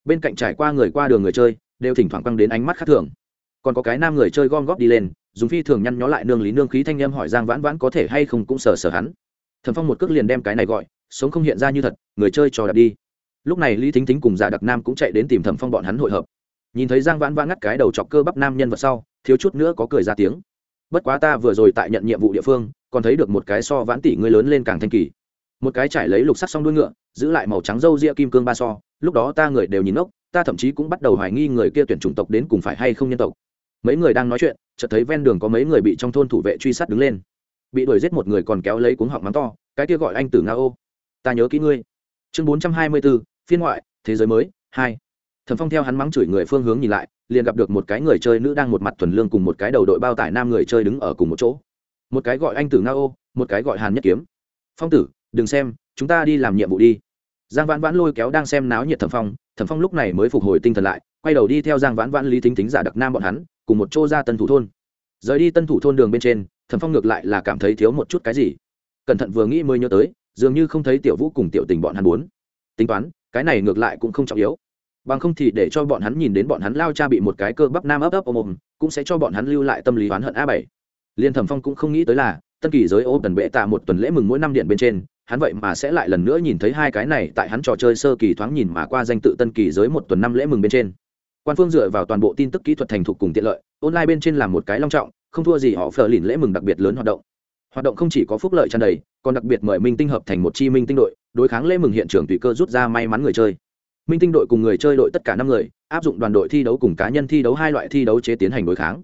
Speaker 1: Bên cạnh trải qua người qua đường người chơi, đều thỉnh thoảng quăng đến ánh mắt khác thường. Còn có cái nam người chơi gom góp đi lên, dùng phi thường nhăn nhó lại nương lý nương khí thanh em hỏi giang vãn vãn có thể hay không cũng sờ sờ hắn. Thẩm phong một cước liền đem cái này gọi, sống không hiện ra như thật, người chơi trò đặt đi. Lúc này lý thính thính cùng giả đặc nam cũng chạy đến tìm thẩm phong bọn hắn hội hợp. Nhìn thấy giang vãn vãn ngắt cái đầu chọc cơ bắp nam nhân vật sau, thiếu chút nữa có cười ra tiếng bất quá ta vừa rồi tại nhận nhiệm vụ địa phương, còn thấy được một cái so vãn tỷ người lớn lên càng thanh kỳ. Một cái trải lấy lục sắc xong đuôi ngựa, giữ lại màu trắng râu ria kim cương ba so, lúc đó ta người đều nhìn ốc ta thậm chí cũng bắt đầu hoài nghi người kia tuyển chủng tộc đến cùng phải hay không nhân tộc. Mấy người đang nói chuyện, chợt thấy ven đường có mấy người bị trong thôn thủ vệ truy sát đứng lên. Bị đuổi giết một người còn kéo lấy cuống họng mắng to, cái kia gọi anh tử nga ô. Ta nhớ kỹ ngươi. Chương bốn trăm hai mươi bốn phiên ngoại, thế giới mới, hai. Thần phong theo hắn mắng chửi người phương hướng nhìn lại liền gặp được một cái người chơi nữ đang một mặt thuần lương cùng một cái đầu đội bao tải nam người chơi đứng ở cùng một chỗ. Một cái gọi anh tử nga ô một cái gọi hàn nhất kiếm. Phong tử, đừng xem, chúng ta đi làm nhiệm vụ đi. Giang vãn vãn lôi kéo đang xem náo nhiệt thẩm phong. Thẩm phong lúc này mới phục hồi tinh thần lại, quay đầu đi theo giang vãn vãn lý tính tính giả đặc nam bọn hắn, cùng một chỗ ra tân thủ thôn. Rời đi tân thủ thôn đường bên trên, thẩm phong ngược lại là cảm thấy thiếu một chút cái gì. Cẩn thận vừa nghĩ mới nhớ tới, dường như không thấy tiểu vũ cùng tiểu tình bọn hắn muốn. Tính toán, cái này ngược lại cũng không trọng yếu bằng không thì để cho bọn hắn nhìn đến bọn hắn lao cha bị một cái cơ bắp nam ấp ấp ôm ôm, cũng sẽ cho bọn hắn lưu lại tâm lý oán hận a bảy. Liên thẩm phong cũng không nghĩ tới là, tân kỳ giới ô tần bệ tạ một tuần lễ mừng mỗi năm điện bên trên, hắn vậy mà sẽ lại lần nữa nhìn thấy hai cái này tại hắn trò chơi sơ kỳ thoáng nhìn mà qua danh tự tân kỳ giới một tuần năm lễ mừng bên trên. Quan phương dựa vào toàn bộ tin tức kỹ thuật thành thục cùng tiện lợi, online bên trên là một cái long trọng, không thua gì họ phờ lìn lễ mừng đặc biệt lớn hoạt động. Hoạt động không chỉ có phúc lợi tràn đầy, còn đặc biệt mời minh tinh hợp thành một chi minh tinh đội, đối kháng lễ mừng hiện trường tùy cơ rút ra may mắn người chơi minh tinh đội cùng người chơi đội tất cả năm người, áp dụng đoàn đội thi đấu cùng cá nhân thi đấu hai loại thi đấu chế tiến hành đối kháng.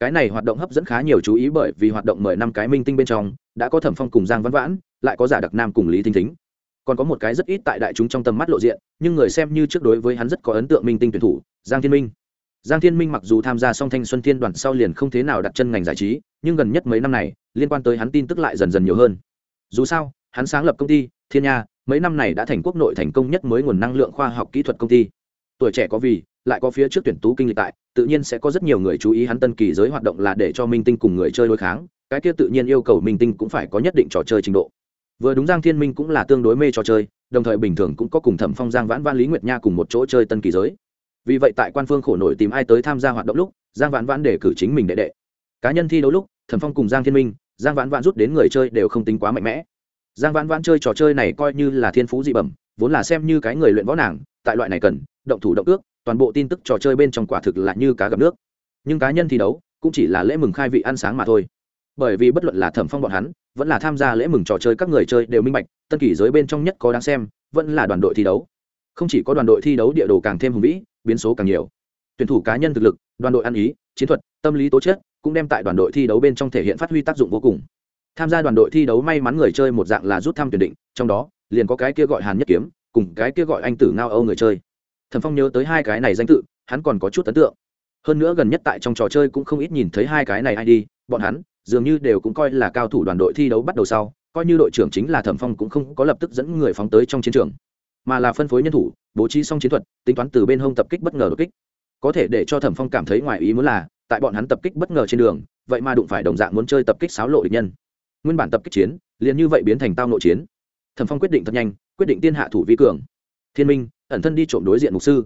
Speaker 1: Cái này hoạt động hấp dẫn khá nhiều chú ý bởi vì hoạt động mời năm cái minh tinh bên trong, đã có thẩm phong cùng giang văn vãn, lại có giả đặc nam cùng lý thinh thính. Còn có một cái rất ít tại đại chúng trong tầm mắt lộ diện, nhưng người xem như trước đối với hắn rất có ấn tượng minh tinh tuyển thủ, giang thiên minh. Giang thiên minh mặc dù tham gia song thanh xuân thiên đoàn sau liền không thế nào đặt chân ngành giải trí, nhưng gần nhất mấy năm này, liên quan tới hắn tin tức lại dần dần nhiều hơn. Dù sao, hắn sáng lập công ty, thiên nha mấy năm này đã thành quốc nội thành công nhất mới nguồn năng lượng khoa học kỹ thuật công ty. Tuổi trẻ có vì, lại có phía trước tuyển tú kinh lịch tại, tự nhiên sẽ có rất nhiều người chú ý hắn tân kỳ giới hoạt động là để cho minh tinh cùng người chơi đối kháng, cái kia tự nhiên yêu cầu minh tinh cũng phải có nhất định trò chơi trình độ. Vừa đúng giang thiên minh cũng là tương đối mê trò chơi, đồng thời bình thường cũng có cùng thẩm phong giang vãn vãn lý nguyệt nha cùng một chỗ chơi tân kỳ giới. Vì vậy tại quan phương khổ nổi tìm ai tới tham gia hoạt động lúc, giang vãn vãn để cử chính mình đệ đệ. Cá nhân thi đấu lúc, thẩm phong cùng giang thiên minh, giang vãn vãn rút đến người chơi đều không tính quá mạnh mẽ giang vãn vãn chơi trò chơi này coi như là thiên phú dị bẩm, vốn là xem như cái người luyện võ nàng, tại loại này cần, động thủ động ước, toàn bộ tin tức trò chơi bên trong quả thực là như cá gặp nước. Nhưng cá nhân thi đấu, cũng chỉ là lễ mừng khai vị ăn sáng mà thôi. Bởi vì bất luận là thẩm phong bọn hắn, vẫn là tham gia lễ mừng trò chơi các người chơi đều minh bạch, tân kỷ giới bên trong nhất có đáng xem, vẫn là đoàn đội thi đấu. Không chỉ có đoàn đội thi đấu địa đồ càng thêm hùng vĩ, biến số càng nhiều. Tuyển thủ cá nhân thực lực, đoàn đội ăn ý, chiến thuật, tâm lý tố chất, cũng đem tại đoàn đội thi đấu bên trong thể hiện phát huy tác dụng vô cùng tham gia đoàn đội thi đấu may mắn người chơi một dạng là rút thăm tuyển định, trong đó, liền có cái kia gọi hàn nhất kiếm, cùng cái kia gọi anh tử ngao âu người chơi. Thần phong nhớ tới hai cái này danh tự, hắn còn có chút ấn tượng. Hơn nữa gần nhất tại trong trò chơi cũng không ít nhìn thấy hai cái này ai đi, bọn hắn dường như đều cũng coi là cao thủ đoàn đội thi đấu bắt đầu sau, coi như đội trưởng chính là thẩm phong cũng không có lập tức dẫn người phóng tới trong chiến trường, mà là phân phối nhân thủ, bố trí xong chiến thuật, tính toán từ bên hông tập kích bất ngờ đột kích. Có thể để cho thẩm phong cảm thấy ngoài ý muốn là, tại bọn hắn tập kích bất ngờ trên đường, vậy mà đụng phải đồng dạng muốn chơi tập kích sáo lộ địch nhân nguyên bản tập kích chiến, liền như vậy biến thành tao nội chiến. Thẩm phong quyết định thật nhanh, quyết định tiên hạ thủ vi cường. Thiên minh, ẩn thân đi trộm đối diện mục sư.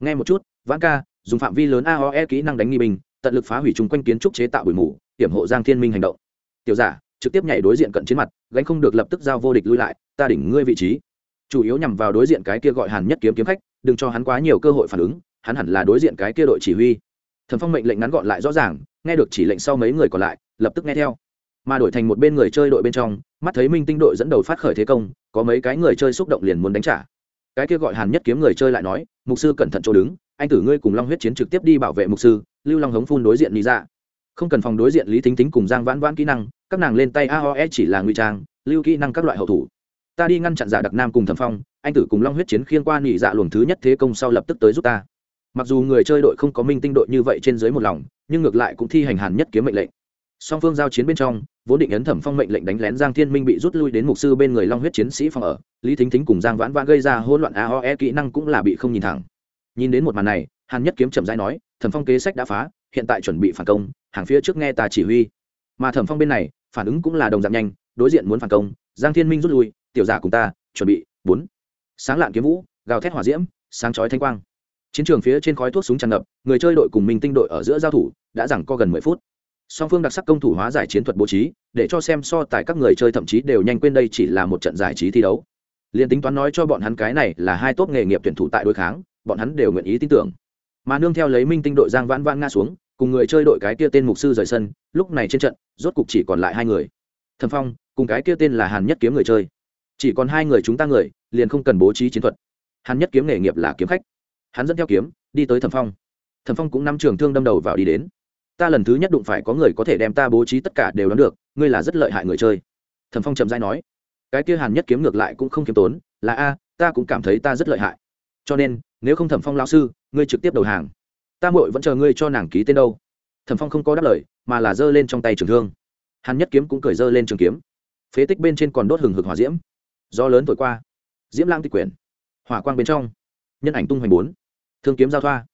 Speaker 1: Nghe một chút, vãn ca, dùng phạm vi lớn aoe kỹ năng đánh nghi binh, tận lực phá hủy chung quanh kiến trúc chế tạo bụi mù, hiểm hộ giang thiên minh hành động. Tiểu giả, trực tiếp nhảy đối diện cận chiến mặt, gánh không được lập tức giao vô địch lui lại, ta đỉnh ngươi vị trí. Chủ yếu nhằm vào đối diện cái kia gọi hàn nhất kiếm kiếm khách, đừng cho hắn quá nhiều cơ hội phản ứng, hắn hẳn là đối diện cái kia đội chỉ huy. Thần phong mệnh lệnh ngắn gọn lại rõ ràng, nghe được chỉ lệnh sau mấy người còn lại, lập tức nghe theo mà đổi thành một bên người chơi đội bên trong, mắt thấy minh tinh đội dẫn đầu phát khởi thế công, có mấy cái người chơi xúc động liền muốn đánh trả. Cái kia gọi hàn nhất kiếm người chơi lại nói, mục sư cẩn thận chỗ đứng, anh tử ngươi cùng long huyết chiến trực tiếp đi bảo vệ mục sư, lưu long hống phun đối diện lý ra không cần phòng đối diện lý thính tính cùng giang vãn vãn kỹ năng, các nàng lên tay aoe chỉ là nguy trang, lưu kỹ năng các loại hậu thủ. Ta đi ngăn chặn giả đặc nam cùng thẩm phong, anh tử cùng long huyết chiến khiên qua nghỉ dạ luồng thứ nhất thế công sau lập tức tới giúp ta. Mặc dù người chơi đội không có minh tinh đội như vậy trên dưới một lòng, nhưng ngược lại cũng thi hành hàn nhất kiếm mệnh lệnh song phương giao chiến bên trong, vốn định ấn thẩm phong mệnh lệnh đánh lén giang thiên minh bị rút lui đến mục sư bên người long huyết chiến sĩ phòng ở, lý thính thính cùng giang vãn vãn gây ra hỗn loạn aoe kỹ năng cũng là bị không nhìn thẳng. Nhìn đến một màn này, hàn nhất kiếm chậm rãi nói, thẩm phong kế sách đã phá, hiện tại chuẩn bị phản công, hàng phía trước nghe ta chỉ huy. Mà thẩm phong bên này, phản ứng cũng là đồng dạng nhanh, đối diện muốn phản công, giang thiên minh rút lui, tiểu giả cùng ta, chuẩn bị, bốn. Sáng lạn kiếm vũ, gào thét hỏa diễm, sáng chói thanh quang. Chiến trường phía trên khói thuốc súng tràn ngập, người chơi đội cùng minh tinh đội ở giữa giao thủ, đã rằng co gần mười phút song phương đặc sắc công thủ hóa giải chiến thuật bố trí, để cho xem so tại các người chơi thậm chí đều nhanh quên đây chỉ là một trận giải trí thi đấu. Liền tính toán nói cho bọn hắn cái này là hai tốt nghề nghiệp tuyển thủ tại đối kháng, bọn hắn đều nguyện ý tin tưởng. Mà nương theo lấy minh tinh đội giang vãn vãn nga xuống, cùng người chơi đội cái kia tên mục sư rời sân, lúc này trên trận, rốt cục chỉ còn lại hai người. Thẩm phong, cùng cái kia tên là hàn nhất kiếm người chơi. Chỉ còn hai người chúng ta người, liền không cần bố trí chiến thuật. Hàn nhất kiếm nghề nghiệp là kiếm khách. Hắn dẫn theo kiếm, đi tới thẩm phong. Thẩm phong cũng nắm trường thương đâm đầu vào đi đến ta lần thứ nhất đụng phải có người có thể đem ta bố trí tất cả đều đón được, ngươi là rất lợi hại người chơi. Thẩm phong chậm dai nói. Cái kia hàn nhất kiếm ngược lại cũng không kiếm tốn, là a, ta cũng cảm thấy ta rất lợi hại. Cho nên, nếu không thẩm phong lao sư, ngươi trực tiếp đầu hàng. Ta mội vẫn chờ ngươi cho nàng ký tên đâu. Thẩm phong không có đáp lời, mà là giơ lên trong tay trường thương. Hàn nhất kiếm cũng cười giơ lên trường kiếm. Phế tích bên trên còn đốt hừng hực hỏa diễm. Do lớn thổi qua. Diễm lang tịch quyển. Hỏa quang bên trong. Nhân ảnh tung hoành bốn. Thương kiếm giao thoa.